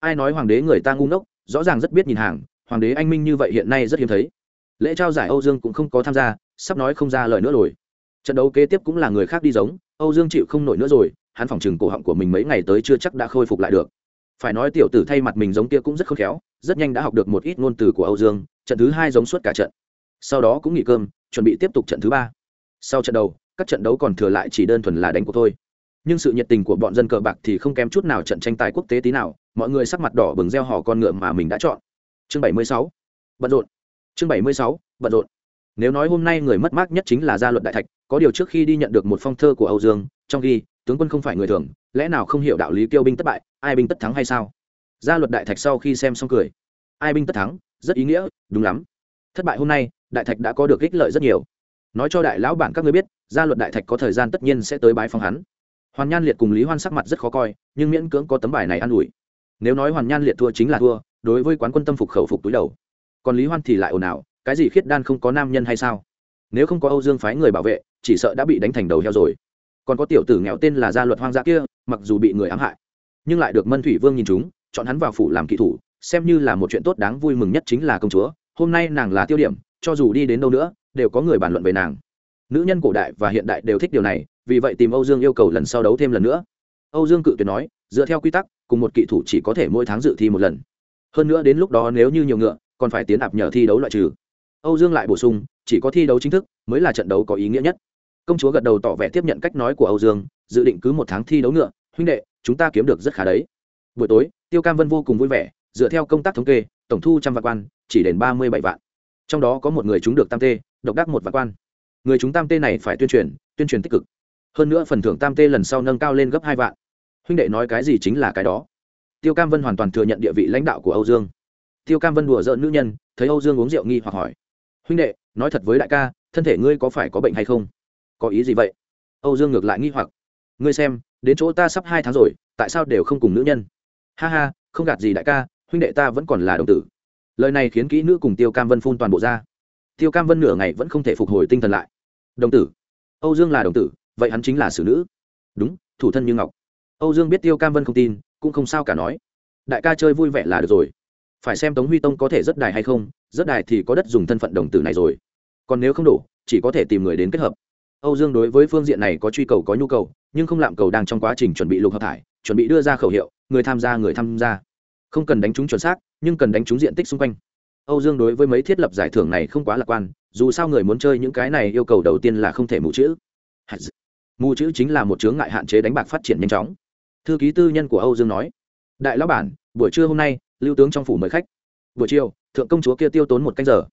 Ai nói hoàng đế người ta ngu ngốc, rõ ràng rất biết nhìn hàng, hoàng đế anh minh như vậy hiện nay rất hiếm thấy. Lễ trao giải âu dương cũng không có tham gia, sắp nói không ra lời nữa rồi. Trận đấu kế tiếp cũng là người khác đi giống, âu dương chịu không nổi nữa rồi, hắn phòng chừng cổ họng của mình mấy ngày tới chưa chắc đã khôi phục lại được. Phải nói tiểu tử thay mặt mình giống kia cũng rất khôn khéo, rất nhanh đã học được một ít ngôn từ của âu dương, trận thứ hai giống suốt cả trận. Sau đó cũng nghỉ cơm, chuẩn bị tiếp tục trận thứ ba. Sau trận đầu các trận đấu còn thừa lại chỉ đơn thuần là đánh cuộc thôi. Nhưng sự nhiệt tình của bọn dân cờ bạc thì không kém chút nào trận tranh tài quốc tế tí nào, mọi người sắc mặt đỏ bừng gieo hò con ngựa mà mình đã chọn. Chương 76. bận rộn. Chương 76. bận rộn. Nếu nói hôm nay người mất mát nhất chính là gia luật đại thạch, có điều trước khi đi nhận được một phong thơ của âu dương, trong ghi, tướng quân không phải người thường, lẽ nào không hiểu đạo lý tiêu binh tất bại, ai binh tất thắng hay sao? Gia luật đại thạch sau khi xem xong cười. Ai binh tất thắng, rất ý nghĩa, đúng lắm. Thất bại hôm nay, đại thạch đã có được ích lợi rất nhiều nói cho đại lão bản các ngươi biết, gia luật đại thạch có thời gian tất nhiên sẽ tới bái phong hắn. Hoàn nhan liệt cùng lý hoan sắc mặt rất khó coi, nhưng miễn cưỡng có tấm bài này an ủi. Nếu nói hoàn nhan liệt thua chính là thua, đối với quán quân tâm phục khẩu phục túi đầu. Còn lý hoan thì lại ồn ào, cái gì khiết đan không có nam nhân hay sao? Nếu không có âu dương phái người bảo vệ, chỉ sợ đã bị đánh thành đầu heo rồi. Còn có tiểu tử nghèo tên là gia luật hoang dã kia, mặc dù bị người ám hại, nhưng lại được mân thủy vương nhìn chúng, chọn hắn vào phủ làm kỵ thủ, xem như là một chuyện tốt đáng vui mừng nhất chính là công chúa, hôm nay nàng là tiêu điểm cho dù đi đến đâu nữa, đều có người bàn luận về nàng. Nữ nhân cổ đại và hiện đại đều thích điều này, vì vậy tìm âu dương yêu cầu lần sau đấu thêm lần nữa. Âu dương cự tuyệt nói, dựa theo quy tắc, cùng một kỵ thủ chỉ có thể mỗi tháng dự thi một lần. Hơn nữa đến lúc đó nếu như nhiều ngựa, còn phải tiến ạp nhờ thi đấu loại trừ. Âu dương lại bổ sung, chỉ có thi đấu chính thức mới là trận đấu có ý nghĩa nhất. Công chúa gật đầu tỏ vẻ tiếp nhận cách nói của âu dương, dự định cứ một tháng thi đấu ngựa, huynh đệ, chúng ta kiếm được rất khá đấy. Buổi tối, tiêu cam vân vô cùng vui vẻ, dựa theo công tác thống kê, tổng thu trăm vạn quan, chỉ đến ba mươi bảy vạn trong đó có một người chúng được tam tê, độc đắc một vạn quan. Người chúng tam tê này phải tuyên truyền tuyên truyền tích cực. Hơn nữa phần thưởng tam tê lần sau nâng cao lên gấp hai vạn. Huynh đệ nói cái gì chính là cái đó. Tiêu cam vân hoàn toàn thừa nhận địa vị lãnh đạo của âu dương. Tiêu cam vân đùa giỡn nữ nhân, thấy âu dương uống rượu nghi hoặc hỏi. Huynh đệ, nói thật với đại ca, thân thể ngươi có phải có bệnh hay không? Có ý gì vậy? Âu dương ngược lại nghi hoặc. Ngươi xem, đến chỗ ta sắp hai tháng rồi, tại sao đều không cùng nữ nhân? Ha ha, không gạt gì đại ca, huynh đệ ta vẫn còn là đồng tử lời này khiến kỹ nữ cùng tiêu cam vân phun toàn bộ ra. Tiêu cam vân nửa ngày vẫn không thể phục hồi tinh thần lại. Đồng tử. Âu dương là đồng tử, vậy hắn chính là xử nữ. Đúng, thủ thân như ngọc. Âu dương biết tiêu cam vân không tin, cũng không sao cả nói. Đại ca chơi vui vẻ là được rồi. Phải xem tống huy tông có thể rất đài hay không, rất đài thì có đất dùng thân phận đồng tử này rồi. Còn nếu không đủ, chỉ có thể tìm người đến kết hợp. Âu dương đối với phương diện này có truy cầu có nhu cầu, nhưng không làm cầu đang trong quá trình chuẩn bị lục hợp thải, chuẩn bị đưa ra khẩu hiệu, người tham gia, người tham gia không cần đánh trúng chuẩn xác, nhưng cần đánh trúng diện tích xung quanh. Âu dương đối với mấy thiết lập giải thưởng này không quá lạc quan, dù sao người muốn chơi những cái này yêu cầu đầu tiên là không thể mù chữ. Mù chữ chính là một chướng ngại hạn chế đánh bạc phát triển nhanh chóng. Thư ký tư nhân của âu dương nói, đại lão bản, buổi trưa hôm nay, lưu tướng trong phủ mời khách. Buổi chiều, thượng công chúa kia tiêu tốn một canh giờ.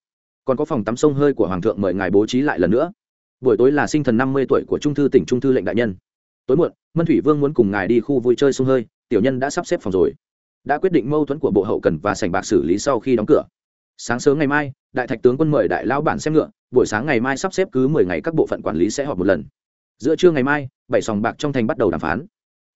Còn có phòng tắm sông hơi của hoàng thượng mời ngài bố trí lại lần nữa. Buổi tối là sinh thần năm mươi tuổi của trung thư tỉnh trung thư lệnh đại nhân. Tối muộn, mân thủy vương muốn cùng ngài đi khu vui chơi sông hơi, tiểu nhân đã sắp xếp phòng rồi đã quyết định mâu thuẫn của bộ hậu cần và sảnh bạc xử lý sau khi đóng cửa. Sáng sớm ngày mai, đại thạch tướng quân mời đại lão bản xem ngựa, buổi sáng ngày mai sắp xếp cứ mười ngày các bộ phận quản lý sẽ họp một lần. Giữa trưa ngày mai, bảy sòng bạc trong thành bắt đầu đàm phán.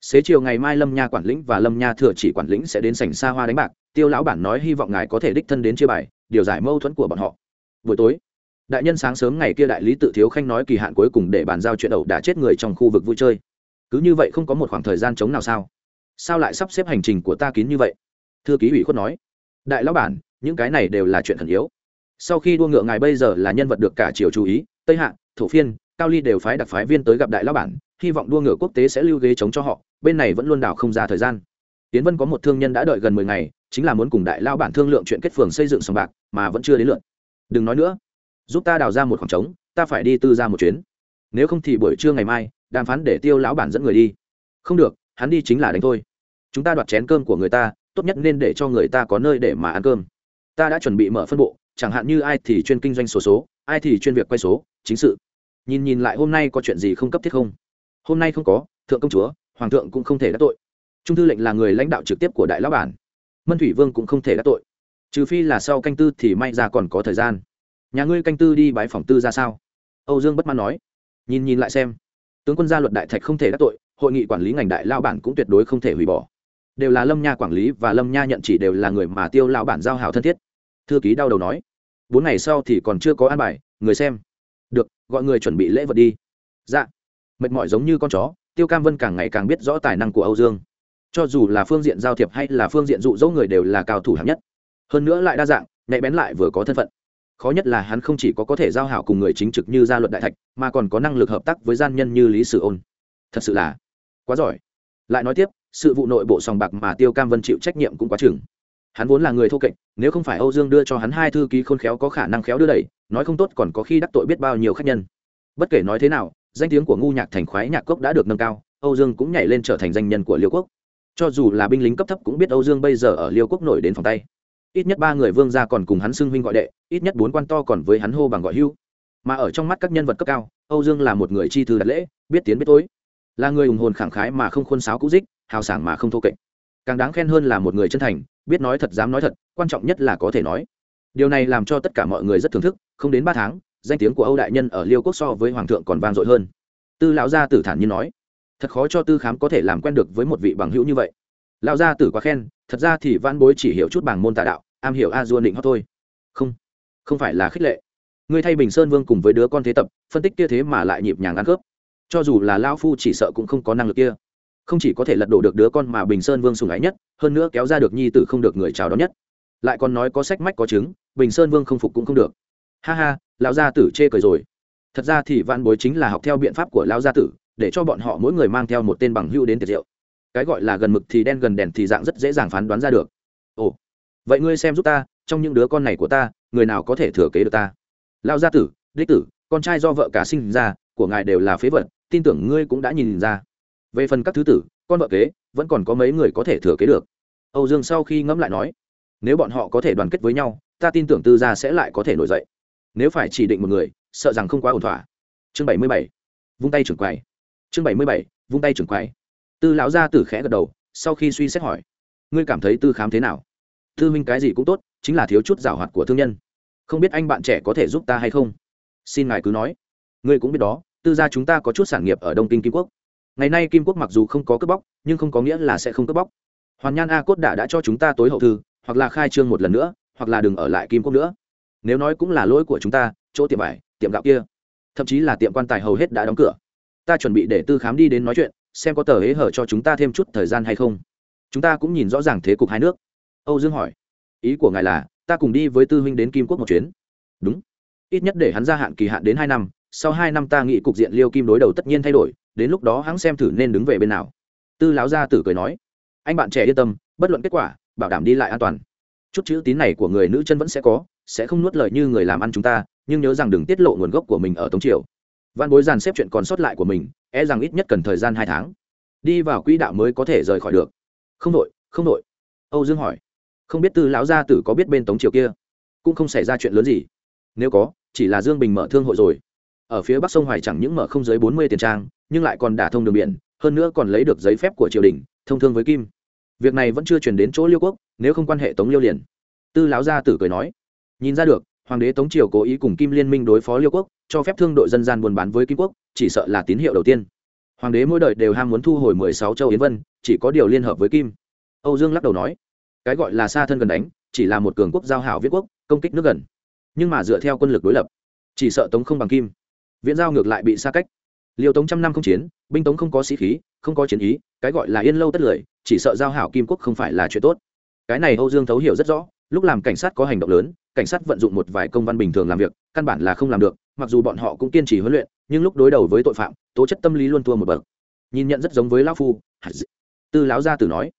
Xế chiều ngày mai lâm nha quản lĩnh và lâm nha thừa chỉ quản lĩnh sẽ đến sảnh xa hoa đánh bạc, tiêu lão bản nói hy vọng ngài có thể đích thân đến chia bài, điều giải mâu thuẫn của bọn họ. Buổi tối, đại nhân sáng sớm ngày kia đại lý tự thiếu khanh nói kỳ hạn cuối cùng để bàn giao chuyện ẩu đã chết người trong khu vực vui chơi. Cứ như vậy không có một khoảng thời gian chống nào sao? Sao lại sắp xếp hành trình của ta kín như vậy? Thư ký ủy khuất nói. Đại lão bản, những cái này đều là chuyện thần yếu. Sau khi đua ngựa ngài bây giờ là nhân vật được cả triều chú ý, tây hạ, thổ phiên, cao ly đều phái đặc phái viên tới gặp đại lão bản, hy vọng đua ngựa quốc tế sẽ lưu ghế chống cho họ, bên này vẫn luôn đảo không ra thời gian. Tiến vân có một thương nhân đã đợi gần mười ngày, chính là muốn cùng đại lao bản thương lượng chuyện kết phường xây dựng sòng bạc, mà vẫn chưa đến lượt. Đừng nói nữa. Giúp ta đào ra một khoảng trống, ta phải đi tư ra một chuyến. Nếu không thì buổi trưa ngày mai, đàm phán để tiêu lão bản dẫn người đi. Không được hắn đi chính là đánh thôi. Chúng ta đoạt chén cơm của người ta tốt nhất nên để cho người ta có nơi để mà ăn cơm. Ta đã chuẩn bị mở phân bộ chẳng hạn như ai thì chuyên kinh doanh sổ số, số ai thì chuyên việc quay số chính sự. Nhìn nhìn lại hôm nay có chuyện gì không cấp thiết không? Hôm nay không có thượng công chúa hoàng thượng cũng không thể đắc tội. Trung thư lệnh là người lãnh đạo trực tiếp của đại lão bản. Mân thủy vương cũng không thể đắc tội. Trừ phi là sau canh tư thì may ra còn có thời gian. Nhà ngươi canh tư đi bái phòng tư ra sao? Âu dương bất mãn nói. Nhìn nhìn lại xem. Tướng quân gia luật đại thạch không thể đắc tội hội nghị quản lý ngành đại lao bản cũng tuyệt đối không thể hủy bỏ. Đều là lâm nha quản lý và lâm nha nhận chỉ đều là người mà tiêu lao bản giao hảo thân thiết. Thư ký đau đầu nói, bốn ngày sau thì còn chưa có an bài, người xem. Được, gọi người chuẩn bị lễ vật đi. Dạ. Mệt mỏi giống như con chó, tiêu cam vân càng ngày càng biết rõ tài năng của âu dương. Cho dù là phương diện giao thiệp hay là phương diện dụ dỗ người đều là cao thủ hạng nhất. Hơn nữa lại đa dạng, nhạy bén lại vừa có thân phận. Khó nhất là hắn không chỉ có có thể giao hảo cùng người chính trực như gia luật đại thạch, mà còn có năng lực hợp tác với gian nhân như lý sử ôn. Thật sự là quá giỏi. Lại nói tiếp, sự vụ nội bộ sòng bạc mà tiêu cam vân chịu trách nhiệm cũng quá chừng. Hắn vốn là người thô kệch, nếu không phải âu dương đưa cho hắn hai thư ký khôn khéo có khả năng khéo đưa đẩy, nói không tốt còn có khi đắc tội biết bao nhiêu khách nhân. Bất kể nói thế nào, danh tiếng của ngu nhạc thành khoái nhạc cốc đã được nâng cao, âu dương cũng nhảy lên trở thành danh nhân của liêu quốc. Cho dù là binh lính cấp thấp cũng biết âu dương bây giờ ở liêu quốc nổi đến phòng tay. Ít nhất ba người vương gia còn cùng hắn xưng huynh gọi đệ, ít nhất bốn quan to còn với hắn hô bằng gọi hưu. Mà ở trong mắt các nhân vật cấp cao, âu dương là một người chi thư đặt lễ, biết tiến biết tối là người ủng hồn khẳng khái mà không khuôn sáo cũ dích, hào sảng mà không thô kệch. Càng đáng khen hơn là một người chân thành, biết nói thật dám nói thật, quan trọng nhất là có thể nói. Điều này làm cho tất cả mọi người rất thưởng thức, không đến ba tháng, danh tiếng của âu đại nhân ở liêu quốc so với hoàng thượng còn vang dội hơn. Tư lão gia tử thản nhiên nói, thật khó cho tư khám có thể làm quen được với một vị bằng hữu như vậy. Lão gia tử quá khen, thật ra thì văn bối chỉ hiểu chút bằng môn tà đạo, am hiểu a duôn định hót thôi. Không không phải là khích lệ. Ngươi thay bình sơn vương cùng với đứa con thế tập, phân tích kia thế mà lại nhịp nhàng ăn khớp cho dù là lao phu chỉ sợ cũng không có năng lực kia. Không chỉ có thể lật đổ được đứa con mà bình sơn vương sùng ái nhất, hơn nữa kéo ra được nhi tử không được người chào đón nhất. Lại còn nói có sách mách có chứng, bình sơn vương không phục cũng không được. Ha ha, lão gia tử chê cười rồi. Thật ra thì văn bối chính là học theo biện pháp của lão gia tử, để cho bọn họ mỗi người mang theo một tên bằng hưu đến tiệc rượu cái gọi là gần mực thì đen gần đèn thì dạng rất dễ dàng phán đoán ra được. Ồ, vậy ngươi xem giúp ta, trong những đứa con này của ta, người nào có thể thừa kế được ta? Lão gia tử, đích tử, con trai do vợ cả sinh ra, của ngài đều là phế vật tin tưởng ngươi cũng đã nhìn ra. Về phần các thứ tử, con vợ kế, vẫn còn có mấy người có thể thừa kế được. Âu dương sau khi ngẫm lại nói, nếu bọn họ có thể đoàn kết với nhau, ta tin tưởng tư gia sẽ lại có thể nổi dậy. Nếu phải chỉ định một người, sợ rằng không quá ổn thỏa. Chương bảy mươi bảy, vung tay trưởng quầy. Chương bảy mươi bảy, vung tay trưởng quầy. Tư lão gia tử khẽ gật đầu, sau khi suy xét hỏi, ngươi cảm thấy tư khám thế nào? Tư minh cái gì cũng tốt, chính là thiếu chút giảo hoạt của thương nhân. Không biết anh bạn trẻ có thể giúp ta hay không? Xin ngài cứ nói. Ngươi cũng biết đó tư gia chúng ta có chút sản nghiệp ở đông kinh kim quốc. Ngày nay kim quốc mặc dù không có cướp bóc, nhưng không có nghĩa là sẽ không cướp bóc. Hoàn nhan a cốt đã đã cho chúng ta tối hậu thư, hoặc là khai trương một lần nữa, hoặc là đừng ở lại kim quốc nữa. Nếu nói cũng là lỗi của chúng ta, chỗ tiệm vải, tiệm gạo kia. Thậm chí là tiệm quan tài hầu hết đã đóng cửa. Ta chuẩn bị để tư khám đi đến nói chuyện, xem có tờ hế hở cho chúng ta thêm chút thời gian hay không. Chúng ta cũng nhìn rõ ràng thế cục hai nước. Âu dương hỏi, ý của ngài là, ta cùng đi với tư huynh đến kim quốc một chuyến. Đúng. Ít nhất để hắn gia hạn kỳ hạn đến hai năm sau hai năm ta nghĩ cục diện liêu kim đối đầu tất nhiên thay đổi, đến lúc đó hắn xem thử nên đứng về bên nào. Tư láo gia tử cười nói. Anh bạn trẻ yên tâm, bất luận kết quả, bảo đảm đi lại an toàn. Chút chữ tín này của người nữ chân vẫn sẽ có, sẽ không nuốt lời như người làm ăn chúng ta, nhưng nhớ rằng đừng tiết lộ nguồn gốc của mình ở tống triều. Văn bối dàn xếp chuyện còn sót lại của mình e rằng ít nhất cần thời gian hai tháng. Đi vào quỹ đạo mới có thể rời khỏi được. Không đội không đội. Âu dương hỏi. Không biết tư lão gia tử có biết bên tống triều kia? Cũng không xảy ra chuyện lớn gì. Nếu có, chỉ là dương bình mở thương hội rồi ở phía bắc sông hoài chẳng những mở không dưới bốn mươi tiền trang, nhưng lại còn đả thông đường biển, hơn nữa còn lấy được giấy phép của triều đình, thông thương với kim. Việc này vẫn chưa chuyển đến chỗ liêu quốc, nếu không quan hệ tống liêu liền. Tư lão gia tử cười nói, nhìn ra được, hoàng đế tống triều cố ý cùng kim liên minh đối phó liêu quốc, cho phép thương đội dân gian buôn bán với kim quốc, chỉ sợ là tín hiệu đầu tiên. Hoàng đế mỗi đời đều ham muốn thu hồi mười sáu châu yến vân, chỉ có điều liên hợp với kim. Âu dương lắc đầu nói, cái gọi là xa thân gần đánh, chỉ là một cường quốc giao hảo viết quốc, công kích nước gần. Nhưng mà dựa theo quân lực đối lập, chỉ sợ tống không bằng kim viễn giao ngược lại bị xa cách. Liều tống trăm năm không chiến, binh tống không có sĩ khí, không có chiến ý, cái gọi là yên lâu tất lười chỉ sợ giao hảo kim quốc không phải là chuyện tốt. Cái này âu dương thấu hiểu rất rõ, lúc làm cảnh sát có hành động lớn, cảnh sát vận dụng một vài công văn bình thường làm việc, căn bản là không làm được, mặc dù bọn họ cũng kiên trì huấn luyện, nhưng lúc đối đầu với tội phạm, tố chất tâm lý luôn thua một bậc. Nhìn nhận rất giống với lão phu tư lão gia tử nói.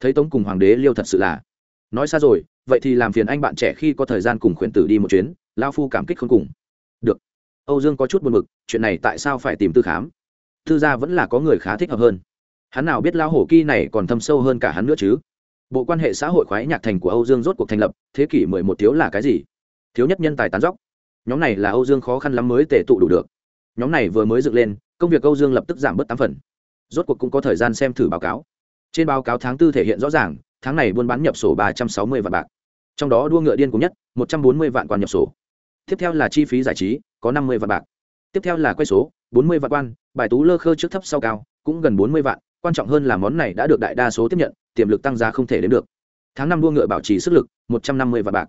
Thấy tống cùng hoàng đế liêu thật sự là. Nói xa rồi, vậy thì làm phiền anh bạn trẻ khi có thời gian cùng khuyển tử đi một chuyến, lão phu cảm kích không cùng. Được âu dương có chút buồn mực chuyện này tại sao phải tìm tư khám? Tư gia vẫn là có người khá thích hợp hơn. Hắn nào biết lão hổ kỳ này còn thâm sâu hơn cả hắn nữa chứ? Bộ quan hệ xã hội khoái nhạc thành của âu dương rốt cuộc thành lập, thế kỷ mười một thiếu là cái gì? Thiếu nhất nhân tài tán dóc nhóm này là âu dương khó khăn lắm mới tề tụ đủ được. Nhóm này vừa mới dựng lên, công việc âu dương lập tức giảm bớt tám phần. Rốt cuộc cũng có thời gian xem thử báo cáo. Trên báo cáo tháng tư thể hiện rõ ràng, tháng này buôn bán nhập sổ ba trăm sáu mươi vạn bạc. Trong đó đua ngựa điên cùng nhất, một trăm bốn mươi vạn quan nhập sổ tiếp theo là chi phí giải trí, có năm mươi vạn bạc. Tiếp theo là quay số, bốn mươi vạn quan, bài tú lơ khơ trước thấp sau cao, cũng gần bốn mươi vạn. Quan trọng hơn là món này đã được đại đa số tiếp nhận, tiềm lực tăng giá không thể đến được. Tháng năm đua ngựa bảo trì sức lực, một trăm năm mươi vạn bạc.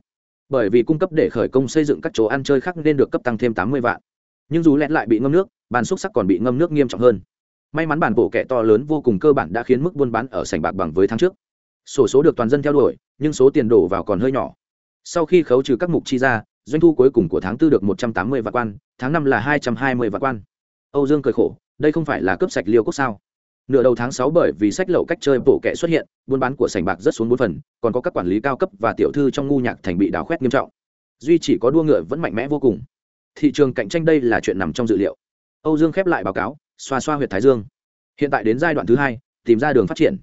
Bởi vì cung cấp để khởi công xây dựng các chỗ ăn chơi khác nên được cấp tăng thêm tám mươi vạn. Nhưng dù lẹn lại bị ngâm nước, bàn xúc sắc còn bị ngâm nước nghiêm trọng hơn. May mắn bản bộ kẻ to lớn vô cùng cơ bản đã khiến mức buôn bán ở sảnh bạc bằng với tháng trước. Sổ số được toàn dân theo đuổi, nhưng số tiền đổ vào còn hơi nhỏ. Sau khi khấu trừ các mục chi ra doanh thu cuối cùng của tháng tư được một trăm tám mươi vạn quan, tháng năm là hai trăm hai mươi vạn quan. Âu dương cười khổ, đây không phải là cướp sạch liêu cốc sao? Nửa đầu tháng sáu bởi vì sách lậu cách chơi bộ kệ xuất hiện, buôn bán của sảnh bạc rất xuống bốn phần, còn có các quản lý cao cấp và tiểu thư trong ngu nhạc thành bị đào khoét nghiêm trọng. Duy chỉ có đua ngựa vẫn mạnh mẽ vô cùng. Thị trường cạnh tranh đây là chuyện nằm trong dự liệu. Âu dương khép lại báo cáo, xoa xoa huyệt thái dương. Hiện tại đến giai đoạn thứ hai, tìm ra đường phát triển.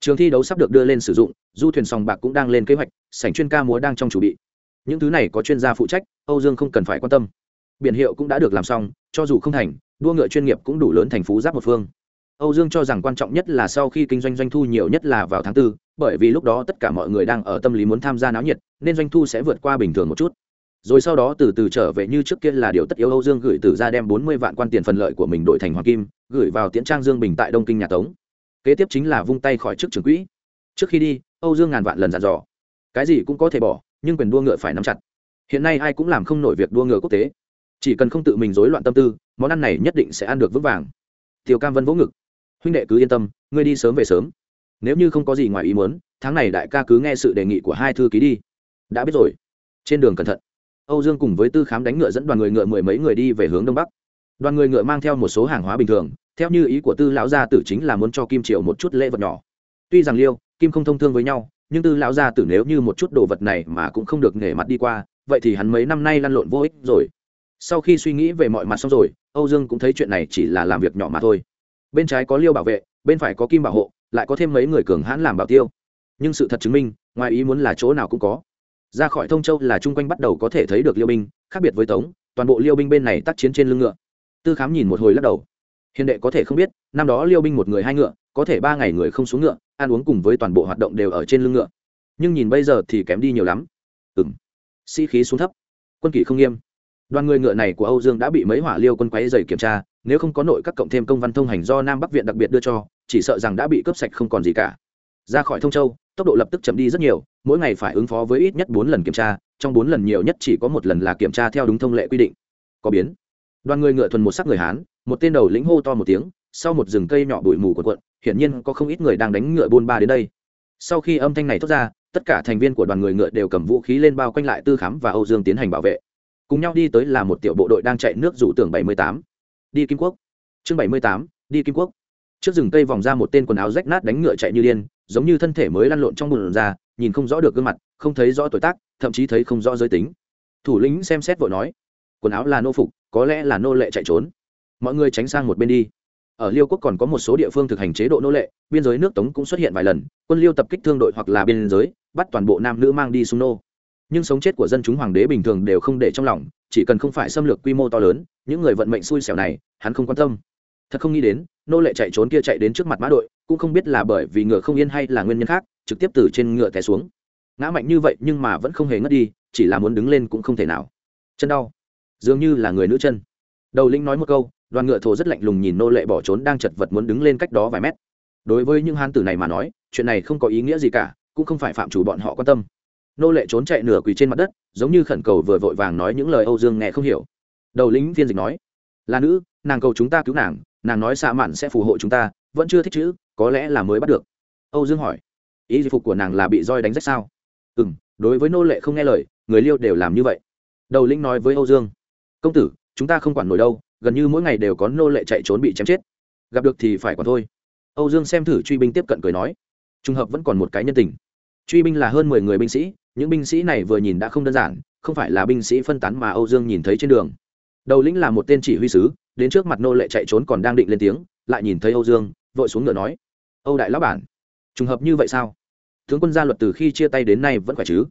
Trường thi đấu sắp được đưa lên sử dụng, du thuyền sòng bạc cũng đang lên kế hoạch, sảnh chuyên ca múa đang trong chủ bị những thứ này có chuyên gia phụ trách, âu dương không cần phải quan tâm. Biển hiệu cũng đã được làm xong, cho dù không thành, đua ngựa chuyên nghiệp cũng đủ lớn thành phố giáp một phương. Âu dương cho rằng quan trọng nhất là sau khi kinh doanh doanh thu nhiều nhất là vào tháng tư, bởi vì lúc đó tất cả mọi người đang ở tâm lý muốn tham gia náo nhiệt, nên doanh thu sẽ vượt qua bình thường một chút. Rồi sau đó từ từ trở về như trước kia là điều tất yếu âu dương gửi từ ra đem bốn mươi vạn quan tiền phần lợi của mình đổi thành hoàng kim, gửi vào tiễn trang dương bình tại đông kinh nhà tống. Kế tiếp chính là vung tay khỏi chức trường quỹ. Trước khi đi, âu dương ngàn vạn lần dặn dò. Cái gì cũng có thể bỏ nhưng quyền đua ngựa phải nắm chặt. Hiện nay ai cũng làm không nổi việc đua ngựa quốc tế. Chỉ cần không tự mình rối loạn tâm tư, món ăn này nhất định sẽ ăn được vững vàng. Tiểu cam vân vỗ ngực. Huynh đệ cứ yên tâm, ngươi đi sớm về sớm. Nếu như không có gì ngoài ý muốn, tháng này đại ca cứ nghe sự đề nghị của hai thư ký đi. Đã biết rồi. Trên đường cẩn thận. Âu dương cùng với tư khám đánh ngựa dẫn đoàn người ngựa mười mấy người đi về hướng đông bắc. Đoàn người ngựa mang theo một số hàng hóa bình thường, theo như ý của tư lão gia tử chính là muốn cho kim triệu một chút lễ vật nhỏ. Tuy rằng liêu, kim không thông thương với nhau nhưng tư lão gia tử nếu như một chút đồ vật này mà cũng không được nể mặt đi qua, vậy thì hắn mấy năm nay lăn lộn vô ích rồi. Sau khi suy nghĩ về mọi mặt xong rồi, âu dương cũng thấy chuyện này chỉ là làm việc nhỏ mà thôi. Bên trái có liêu bảo vệ, bên phải có kim bảo hộ, lại có thêm mấy người cường hãn làm bảo tiêu. Nhưng sự thật chứng minh, ngoài ý muốn là chỗ nào cũng có. Ra khỏi thông châu là chung quanh bắt đầu có thể thấy được liêu binh, khác biệt với tống, toàn bộ liêu binh bên này tác chiến trên lưng ngựa. Tư khám nhìn một hồi lắc đầu hiền đệ có thể không biết, năm đó liêu binh một người hai ngựa, có thể ba ngày người không xuống ngựa, ăn uống cùng với toàn bộ hoạt động đều ở trên lưng ngựa. Nhưng nhìn bây giờ thì kém đi nhiều lắm. Ừng sĩ、si、khí xuống thấp. Quân kỷ không nghiêm. Đoàn người ngựa này của âu dương đã bị mấy hỏa liêu quân quáy dày kiểm tra, nếu không có nội các cộng thêm công văn thông hành do nam bắc viện đặc biệt đưa cho, chỉ sợ rằng đã bị cướp sạch không còn gì cả. Ra khỏi thông châu, tốc độ lập tức chậm đi rất nhiều, mỗi ngày phải ứng phó với ít nhất bốn lần kiểm tra, trong bốn lần nhiều nhất chỉ có một lần là kiểm tra theo đúng thông lệ quy định. Có biến. Đoàn người ngựa thuần một sắc người hán một tên đầu lĩnh hô to một tiếng, sau một rừng cây nhỏ bụi mù của quận hiển nhiên có không ít người đang đánh ngựa buôn ba đến đây. Sau khi âm thanh này thốt ra, tất cả thành viên của đoàn người ngựa đều cầm vũ khí lên bao quanh lại tư khám và âu dương tiến hành bảo vệ. Cùng nhau đi tới là một tiểu bộ đội đang chạy nước rủ tưởng bảy mươi tám. Đi kim quốc. Chương bảy mươi tám, đi kim quốc. Trước rừng cây vòng ra một tên quần áo rách nát đánh ngựa chạy như điên, giống như thân thể mới lăn lộn trong bùn ra, nhìn không rõ được gương mặt, không thấy rõ tuổi tác, thậm chí thấy không rõ giới tính. Thủ lĩnh xem xét vội nói, quần áo là nô phục, có lẽ là nô lệ chạy trốn mọi người tránh sang một bên đi. Ở liêu quốc còn có một số địa phương thực hành chế độ nô lệ, biên giới nước tống cũng xuất hiện vài lần, quân liêu tập kích thương đội hoặc là biên giới, bắt toàn bộ nam nữ mang đi xung nô. Nhưng sống chết của dân chúng hoàng đế bình thường đều không để trong lòng, chỉ cần không phải xâm lược quy mô to lớn, những người vận mệnh xui xẻo này, hắn không quan tâm. Thật không nghĩ đến, nô lệ chạy trốn kia chạy đến trước mặt mã đội, cũng không biết là bởi vì ngựa không yên hay là nguyên nhân khác, trực tiếp từ trên ngựa té xuống. Ngã mạnh như vậy nhưng mà vẫn không hề ngất đi, chỉ là muốn đứng lên cũng không thể nào. Chân đau. Dường như là người nữ chân. Đầu linh nói một câu đoàn ngựa thổ rất lạnh lùng nhìn nô lệ bỏ trốn đang chật vật muốn đứng lên cách đó vài mét. Đối với những hán tử này mà nói, chuyện này không có ý nghĩa gì cả, cũng không phải phạm chủ bọn họ quan tâm. Nô lệ trốn chạy nửa quỳ trên mặt đất, giống như khẩn cầu vừa vội vàng nói những lời âu dương nghe không hiểu. Đầu lính phiên dịch nói, là nữ, nàng cầu chúng ta cứu nàng nàng nói xạ mạn sẽ phù hộ chúng ta, vẫn chưa thích chữ, có lẽ là mới bắt được. Âu dương hỏi, ý dịch phục của nàng là bị roi đánh rách sao? Ừ m đối với nô lệ không nghe lời, người liêu đều làm như vậy. Đầu lĩnh nói với âu dương, công tử, chúng ta không quản nổi đâu gần như mỗi ngày đều có nô lệ chạy trốn bị chém chết. Gặp được thì phải còn thôi. Âu dương xem thử truy binh tiếp cận cười nói. Trùng hợp vẫn còn một cái nhân tình. Truy binh là hơn mười người binh sĩ, những binh sĩ này vừa nhìn đã không đơn giản, không phải là binh sĩ phân tán mà âu dương nhìn thấy trên đường. Đầu lĩnh là một tên chỉ huy sứ, đến trước mặt nô lệ chạy trốn còn đang định lên tiếng, lại nhìn thấy âu dương, vội xuống ngựa nói. Âu đại lão bản, trùng hợp như vậy sao? Tướng quân gia luật từ khi chia tay đến nay vẫn khỏe chứ?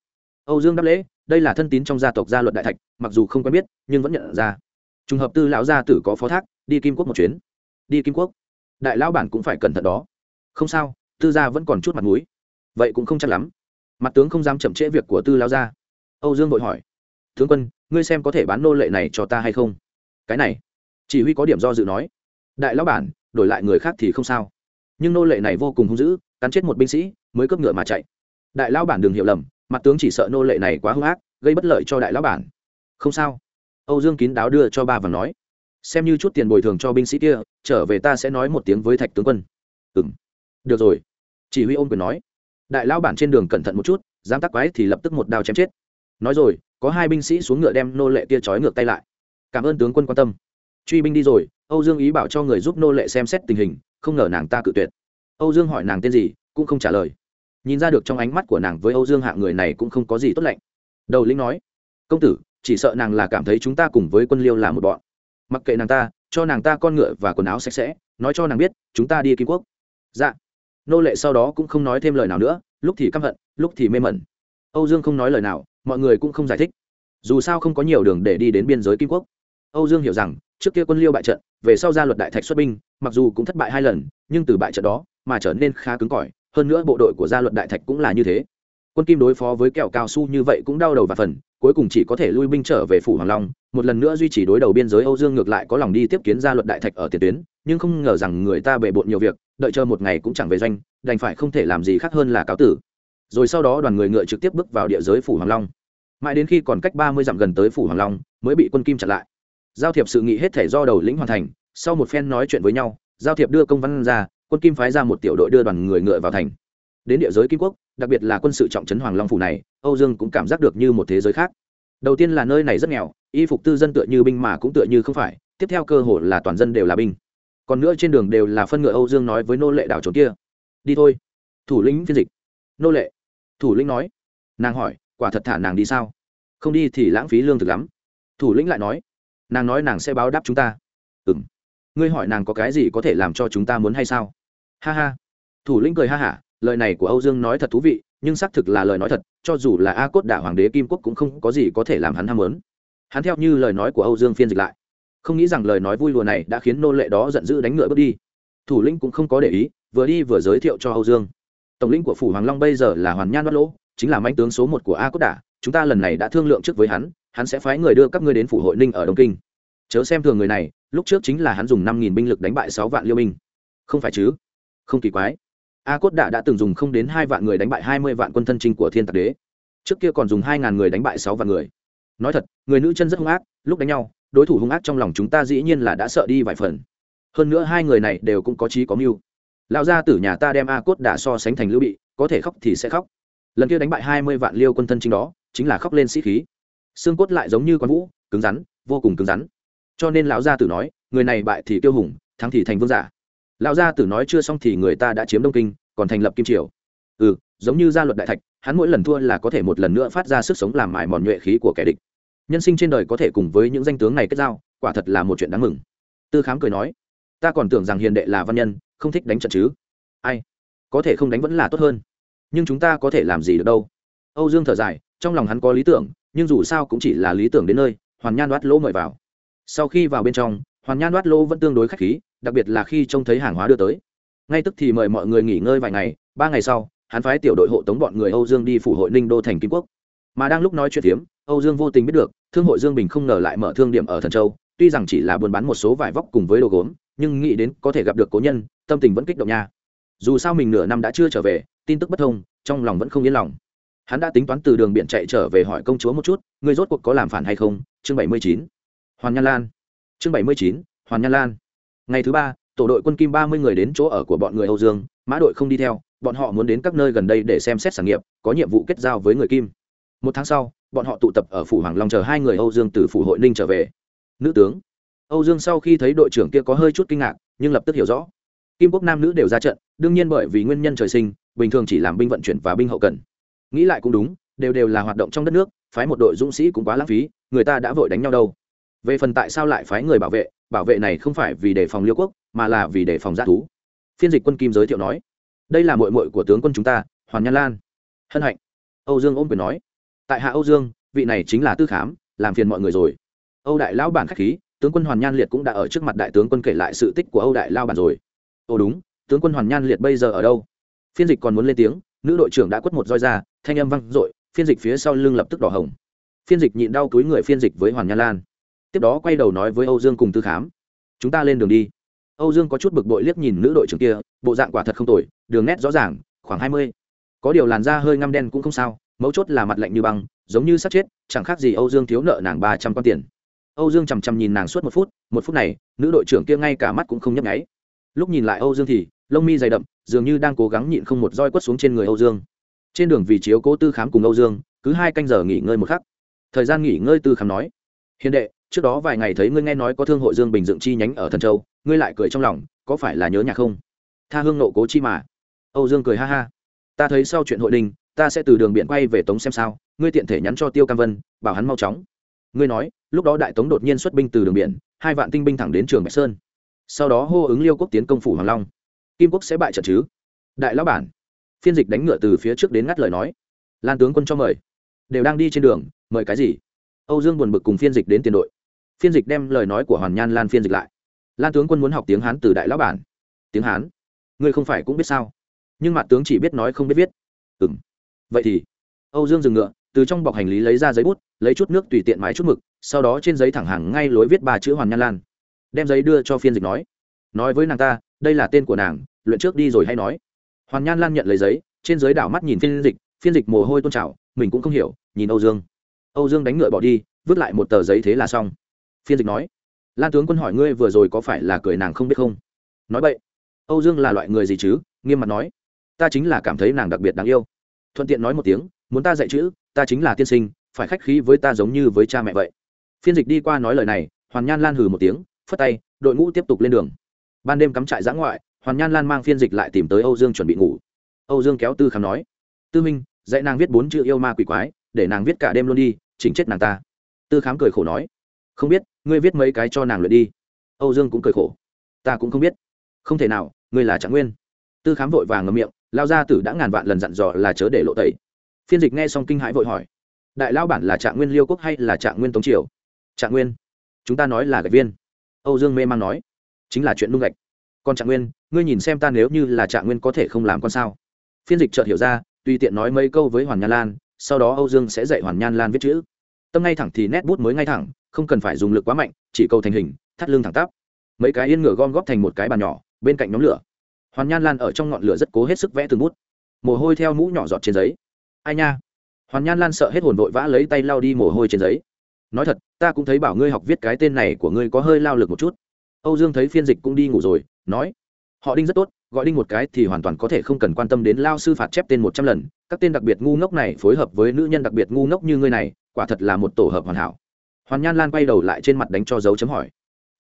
Âu dương đáp lễ, đây là thân tín trong gia tộc gia luật đại thạch, mặc dù không quen biết, nhưng vẫn nhận ra trùng hợp tư lão gia tử có phó thác, đi kim quốc một chuyến. Đi kim quốc. Đại lão bản cũng phải cẩn thận đó. Không sao, tư gia vẫn còn chút mặt mũi. Vậy cũng không chắc lắm. Mặt tướng không dám chậm trễ việc của tư lão gia. Âu dương vội hỏi. Tướng quân, ngươi xem có thể bán nô lệ này cho ta hay không? Cái này. Chỉ huy có điểm do dự nói. Đại lão bản, đổi lại người khác thì không sao. Nhưng nô lệ này vô cùng hung dữ, cắn chết một binh sĩ, mới cướp ngựa mà chạy. Đại lão bản đừng hiểu lầm, mặt tướng chỉ sợ nô lệ này quá hung ác, gây bất lợi cho đại lão bản. Không sao âu dương kín đáo đưa cho ba và nói, xem như chút tiền bồi thường cho binh sĩ kia, trở về ta sẽ nói một tiếng với thạch tướng quân. Ừ m được rồi. Chỉ huy ôm quyền nói, đại lão bản trên đường cẩn thận một chút, dám tắc quái thì lập tức một đao chém chết. Nói rồi, có hai binh sĩ xuống ngựa đem nô lệ kia trói ngược tay lại. Cảm ơn tướng quân quan tâm. Truy binh đi rồi, âu dương ý bảo cho người giúp nô lệ xem xét tình hình, không ngờ nàng ta cự tuyệt. Âu dương hỏi nàng tên gì, cũng không trả lời. Nhìn ra được trong ánh mắt của nàng với âu dương hạ người này cũng không có gì tốt lạnh. Đầu lĩnh nói, công tử chỉ sợ nàng là cảm thấy chúng ta cùng với quân liêu là một bọn. Mặc kệ nàng ta, cho nàng ta con ngựa và quần áo sạch sẽ, nói cho nàng biết, chúng ta đi kim quốc. Dạ. Nô lệ sau đó cũng không nói thêm lời nào nữa, lúc thì căm hận, lúc thì mê mẩn. Âu dương không nói lời nào, mọi người cũng không giải thích. Dù sao không có nhiều đường để đi đến biên giới kim quốc. Âu dương hiểu rằng, trước kia quân liêu bại trận, về sau ra luật đại thạch xuất binh, mặc dù cũng thất bại hai lần, nhưng từ bại trận đó mà trở nên khá cứng cỏi, hơn nữa bộ đội của gia luật đại thạch cũng là như thế. Quân kim đối phó với kẹo cao su như vậy cũng đau đầu và phần cuối cùng chỉ có thể lui binh trở về phủ hoàng long, một lần nữa duy trì đối đầu biên giới âu dương ngược lại có lòng đi tiếp kiến gia luật đại thạch ở tiền tuyến, nhưng không ngờ rằng người ta bề bộn nhiều việc, đợi chờ một ngày cũng chẳng về doanh, đành phải không thể làm gì khác hơn là cáo tử. Rồi sau đó đoàn người ngựa trực tiếp bước vào địa giới phủ hoàng long. Mãi đến khi còn cách ba mươi dặm gần tới phủ hoàng long, mới bị quân kim chặn lại. Giao thiệp sự nghị hết thể do đầu lĩnh hoàn thành, sau một phen nói chuyện với nhau, giao thiệp đưa công văn ra, quân kim phái ra một tiểu đội đưa đoàn người ngựa vào thành đến địa giới kim quốc, đặc biệt là quân sự trọng trấn hoàng long phủ này, âu dương cũng cảm giác được như một thế giới khác. Đầu tiên là nơi này rất nghèo, y phục tư dân tựa như binh mà cũng tựa như không phải, tiếp theo cơ hội là toàn dân đều là binh. Còn nữa trên đường đều là phân ngựa âu dương nói với nô lệ đảo trốn kia. Đi thôi. Thủ lĩnh phiên dịch. Nô lệ. Thủ lĩnh nói. Nàng hỏi, quả thật thả nàng đi sao? Không đi thì lãng phí lương thực lắm. Thủ lĩnh lại nói. Nàng nói nàng sẽ báo đáp chúng ta. Ừ m ngươi hỏi nàng có cái gì có thể làm cho chúng ta muốn hay sao? Ha ha. Thủ lĩnh cười ha hả lời này của âu dương nói thật thú vị, nhưng xác thực là lời nói thật, cho dù là a cốt đả hoàng đế kim quốc cũng không có gì có thể làm hắn ham muốn. Hắn theo như lời nói của âu dương phiên dịch lại. Không nghĩ rằng lời nói vui lùa này đã khiến nô lệ đó giận dữ đánh ngựa bước đi. Thủ lĩnh cũng không có để ý, vừa đi vừa giới thiệu cho âu dương. Tổng lĩnh của phủ hoàng long bây giờ là hoàn nhan đoát lỗ, chính là mãnh tướng số một của a cốt đả, chúng ta lần này đã thương lượng trước với hắn hắn sẽ phái người đưa các ngươi đến phủ hội ninh ở đông kinh. Chớ xem thường người này, lúc trước chính là hắn dùng năm nghìn binh lực đánh bại sáu vạn liêu binh. Không phải chứ? Không kỳ quái a cốt đạ đã từng dùng không đến hai vạn người đánh bại hai mươi vạn quân thân trinh của thiên tạc đế. Trước kia còn dùng hai ngàn người đánh bại sáu vạn người. Nói thật, người nữ chân rất hung ác, lúc đánh nhau, đối thủ hung ác trong lòng chúng ta dĩ nhiên là đã sợ đi vài phần. Hơn nữa hai người này đều cũng có trí có mưu. Lão gia tử nhà ta đem a cốt đạ so sánh thành lưu bị, có thể khóc thì sẽ khóc. Lần kia đánh bại hai mươi vạn liêu quân thân chính đó, chính là khóc lên sĩ khí. Xương cốt lại giống như con vũ, cứng rắn, vô cùng cứng rắn. Cho nên lão gia tử nói, người này bại thì tiêu hùng, thắng thì thành vương giả lão gia tử nói chưa xong thì người ta đã chiếm đông kinh, còn thành lập kim triều. Ừ giống như gia luật đại thạch, hắn mỗi lần thua là có thể một lần nữa phát ra sức sống làm mải mòn nhuệ khí của kẻ địch. Nhân sinh trên đời có thể cùng với những danh tướng này kết giao, quả thật là một chuyện đáng mừng. Tư khám cười nói, ta còn tưởng rằng hiền đệ là văn nhân, không thích đánh trận chứ. Ai? Có thể không đánh vẫn là tốt hơn. Nhưng chúng ta có thể làm gì được đâu. Âu dương thở dài, trong lòng hắn có lý tưởng, nhưng dù sao cũng chỉ là lý tưởng đến nơi, hoàn nhan đoát lỗ mời vào. Sau khi vào bên trong, hoàn nhan đoát lỗ vẫn tương đối k h á c h khí đặc biệt là khi trông thấy hàng hóa đưa tới. Ngay tức thì mời mọi người nghỉ ngơi vài ngày ba ngày sau hắn phái tiểu đội hộ tống bọn người âu dương đi phủ hội ninh đô thành kim quốc. Mà đang lúc nói chuyện tiếm, âu dương vô tình biết được thương hội dương bình không ngờ lại mở thương điểm ở thần châu tuy rằng chỉ là buôn bán một số vải vóc cùng với đồ gốm nhưng nghĩ đến có thể gặp được cố nhân tâm tình vẫn kích động nha. Dù sao mình nửa năm đã chưa trở về tin tức bất thông trong lòng vẫn không yên lòng. Hắn đã tính toán từ đường biển chạy trở về hỏi công chúa một chút người rốt cuộc có làm phản hay không? Chương bảy mươi chín. Hoàn nhan lan. Chương bảy mươi chín hoàn nhan lan ngày thứ ba, tổ đội quân kim ba mươi người đến chỗ ở của bọn người âu dương, mã đội không đi theo, bọn họ muốn đến các nơi gần đây để xem xét sản nghiệp, có nhiệm vụ kết giao với người kim. Một tháng sau, bọn họ tụ tập ở phủ hoàng long chờ hai người âu dương từ phủ hội ninh trở về. Nữ tướng. Âu dương sau khi thấy đội trưởng kia có hơi chút kinh ngạc, nhưng lập tức hiểu rõ. Kim quốc nam nữ đều ra trận, đương nhiên bởi vì nguyên nhân trời sinh, bình thường chỉ làm binh vận chuyển và binh hậu cần. Nghĩ lại cũng đúng, đều đều là hoạt động trong đất nước, phái một đội dũng sĩ cũng quá lãng phí, người ta đã vội đánh nhau đâu về phần tại sao lại phái người bảo vệ bảo vệ này không phải vì đề phòng liêu quốc, mà là vì đề phòng g thú. Phiên dịch quân kim giới thiệu nói, đây là mội mội của tướng quân chúng ta, hoàn nhan lan. Hân hạnh. Âu dương ôm quyền nói, tại hạ âu dương, vị này chính là tư khám, làm phiền mọi người rồi. Âu đại lão bản k h á c h khí, tướng quân hoàn nhan liệt cũng đã ở trước mặt đại tướng quân kể lại sự tích của âu đại lao bản rồi. Ồ đúng, tướng quân hoàn nhan liệt bây giờ ở đâu? Phiên dịch còn muốn lên tiếng, nữ đội trưởng đã quất một roi ra, thanh âm văng r ộ i phiên dịch phía sau lưng lập tức đỏ hồng. Phiên dịch nhịn đau túi người phiên dịch với hoàn nhan lan tiếp đó quay đầu nói với âu dương cùng tư khám, chúng ta lên đường đi. Âu dương có chút bực bội liếc nhìn nữ đội trưởng kia, bộ dạng quả thật không tồi, đường nét rõ ràng, khoảng hai mươi. Có điều làn da hơi ngăm đen cũng không sao, mấu chốt là mặt lạnh như băng, giống như sắp chết, chẳng khác gì âu dương thiếu nợ nàng ba trăm con tiền. Âu dương chằm chằm nhìn nàng suốt một phút một phút này, nữ đội trưởng kia ngay cả mắt cũng không nhấp nháy. Lúc nhìn lại âu dương thì, lông mi dày đậm, dường như đang cố gắng nhịn không một roi quất xuống trên người âu dương. Trên đường vì chiếu cố tư khám cùng âu dương, cứ hai canh giờ nghỉ ngơi một khắc. Thời gian nghỉ ngơi tư khám nói, hiền đệ trước đó vài ngày thấy ngươi nghe nói có thương hội dương bình dựng chi nhánh ở thần châu, ngươi lại cười trong lòng, có phải là nhớ nhà không? Tha hương nộ cố chi mà. Âu dương cười ha ha. Ta thấy sau chuyện hội đình, ta sẽ từ đường biển quay về tống xem sao, ngươi tiện thể nhắn cho tiêu cam vân, bảo hắn mau chóng. Ngươi nói, lúc đó đại tống đột nhiên xuất binh từ đường biển, hai vạn tinh binh thẳng đến trường bạch sơn. Sau đó hô ứng liêu quốc tiến công phủ hoàng long. Kim quốc sẽ bại trận chứ? Đại lão bản. Phiên dịch đánh ngựa từ phía trước đến ngắt lời nói. Lan tướng quân cho mời. Đều đang đi trên đường, mời cái gì? Âu dương buồn bực cùng phiên dịch đến tiền đội phiên dịch đem lời nói của hoàn nhan lan phiên dịch lại. Lan tướng quân muốn học tiếng hán từ đại lão bản. Tiếng hán? Ngươi không phải cũng biết sao? Nhưng mặt tướng chỉ biết nói không biết viết. Ừ m vậy thì, âu dương dừng ngựa, từ trong bọc hành lý lấy ra giấy bút, lấy chút nước tùy tiện mái chút mực, sau đó trên giấy thẳng hàng ngay lối viết ba chữ hoàn nhan lan. Đem giấy đưa cho phiên dịch nói. Nói với nàng ta, đây là tên của nàng, luyện trước đi rồi hay nói. Hoàn nhan lan nhận lấy giấy, trên giới đảo mắt nhìn phiên dịch phiên dịch mồ hôi tôn trào, mình cũng không hiểu, nhìn âu dương. Âu dương đánh ngựa bỏ đi, vứt lại một tờ giấy thế là xong phiên dịch nói, lan tướng quân hỏi ngươi vừa rồi có phải là cười nàng không biết không? Nói vậy âu dương là loại người gì chứ? Nghiêm mặt nói, ta chính là cảm thấy nàng đặc biệt đáng yêu. Thuận tiện nói một tiếng, muốn ta dạy chữ, ta chính là tiên sinh, phải khách khí với ta giống như với cha mẹ vậy. Phiên dịch đi qua nói lời này, hoàn nhan lan hừ một tiếng, phất tay, đội ngũ tiếp tục lên đường. Ban đêm cắm trại giã ngoại, hoàn nhan lan mang phiên dịch lại tìm tới âu dương chuẩn bị ngủ. Âu dương kéo tư khám nói, tư minh, dạy nàng viết bốn chữ yêu ma quỷ quái, để nàng viết cả đêm luôn đi, chỉnh chết nàng ta. Tư khám cười khổ nói không biết, ngươi viết mấy cái cho nàng luyện đi. Âu dương cũng cười khổ. Ta cũng không biết. Không thể nào, ngươi là trạng nguyên. Tư khám vội vàng ngầm miệng, lao gia tử đã ngàn vạn lần dặn dò là chớ để lộ tẩy. Phiên dịch nghe xong kinh hãi vội hỏi. Đại lao bản là trạng nguyên liêu quốc hay là trạng nguyên tống triều? Trạng nguyên. Chúng ta nói là gạch viên. Âu dương mê mang nói. Chính là chuyện nung gạch. Còn trạng nguyên, ngươi nhìn xem ta nếu như là trạng nguyên có thể không làm con sao? Phiên dịch chợt hiểu ra, tùy tiện nói mấy câu với hoàn nhan lan, sau đó âu dương sẽ dạy hoàn nhan lan viết chữ. Tâm ngay thẳng thì nét bút mới ngay thẳng không cần phải dùng lực quá mạnh, chỉ câu thành hình, thắt lưng thẳng tắp. Mấy cái yên ngựa gom góp thành một cái bàn nhỏ, bên cạnh nhóm lửa. Hoàn nhan lan ở trong ngọn lửa rất cố hết sức vẽ từng bút. Mồ hôi theo mũ nhỏ giọt trên giấy. Ai nha? Hoàn nhan lan sợ hết hồn vội vã lấy tay lao đi mồ hôi trên giấy. Nói thật, ta cũng thấy bảo ngươi học viết cái tên này của ngươi có hơi lao lực một chút. Âu dương thấy phiên dịch cũng đi ngủ rồi, nói, họ đinh rất tốt, gọi đinh một cái thì hoàn toàn có thể không cần quan tâm đến lao sư phạt chép tên một trăm lần. Các tên đặc biệt ngu ngốc này phối hợp với nữ nhân đặc biệt ngu ngốc như ngươi này, quả thật là một tổ hợp hoàn hảo hoàn nhan lan quay đầu lại trên mặt đánh cho dấu chấm hỏi.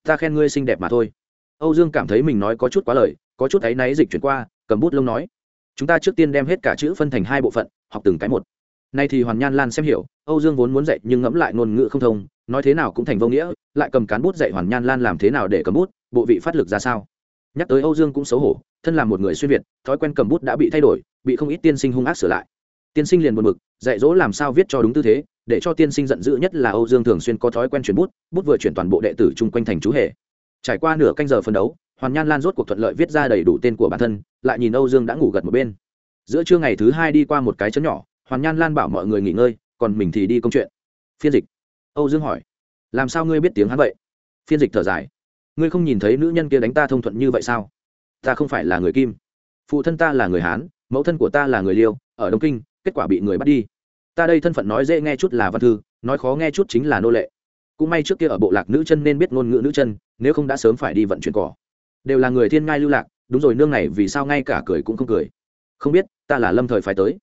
Ta khen ngươi xinh đẹp mà thôi. Âu dương cảm thấy mình nói có chút quá lời, có chút áy náy dịch chuyển qua, cầm bút lông nói. Chúng ta trước tiên đem hết cả chữ phân thành hai bộ phận, học từng cái một. Nay thì hoàn nhan lan xem hiểu, âu dương vốn muốn dạy nhưng ngẫm lại ngôn ngữ không thông, nói thế nào cũng thành vô nghĩa, lại cầm cán bút dạy hoàn nhan lan làm thế nào để cầm bút, bộ vị phát lực ra sao. Nhắc tới âu dương cũng xấu hổ, thân là một người xuyên việt, thói quen cầm bút đã bị thay đổi, bị không ít tiên sinh hung ác sửa lại. Tiên sinh liền buồn bực, dạy dỗ làm sao viết cho đúng tư thế để cho tiên sinh giận dữ nhất là âu dương thường xuyên có thói quen chuyển bút bút vừa chuyển toàn bộ đệ tử chung quanh thành chú hề. Trải qua nửa canh giờ phân đấu, hoàn nhan lan rốt cuộc thuận lợi viết ra đầy đủ tên của bản thân, lại nhìn âu dương đã ngủ gật một bên. Giữa trưa ngày thứ hai đi qua một cái chấn nhỏ, hoàn nhan lan bảo mọi người nghỉ ngơi, còn mình thì đi công chuyện. Phiên dịch. Âu dương hỏi, làm sao ngươi biết tiếng hắn vậy? Phiên dịch thở dài, ngươi không nhìn thấy nữ nhân kia đánh ta thông thuận như vậy sao? Ta không phải là người kim. Phụ thân ta là người hán, mẫu thân của ta là người liêu, ở đông kinh, kết quả bị người bắt đi ta đây thân phận nói dễ nghe chút là văn thư, nói khó nghe chút chính là nô lệ. Cũng may trước kia ở bộ lạc nữ chân nên biết ngôn ngữ nữ chân, nếu không đã sớm phải đi vận chuyển cỏ. Đều là người thiên ngai lưu lạc, đúng rồi, nương này vì sao ngay cả cười cũng không cười. Không biết, ta là lâm thời phải tới.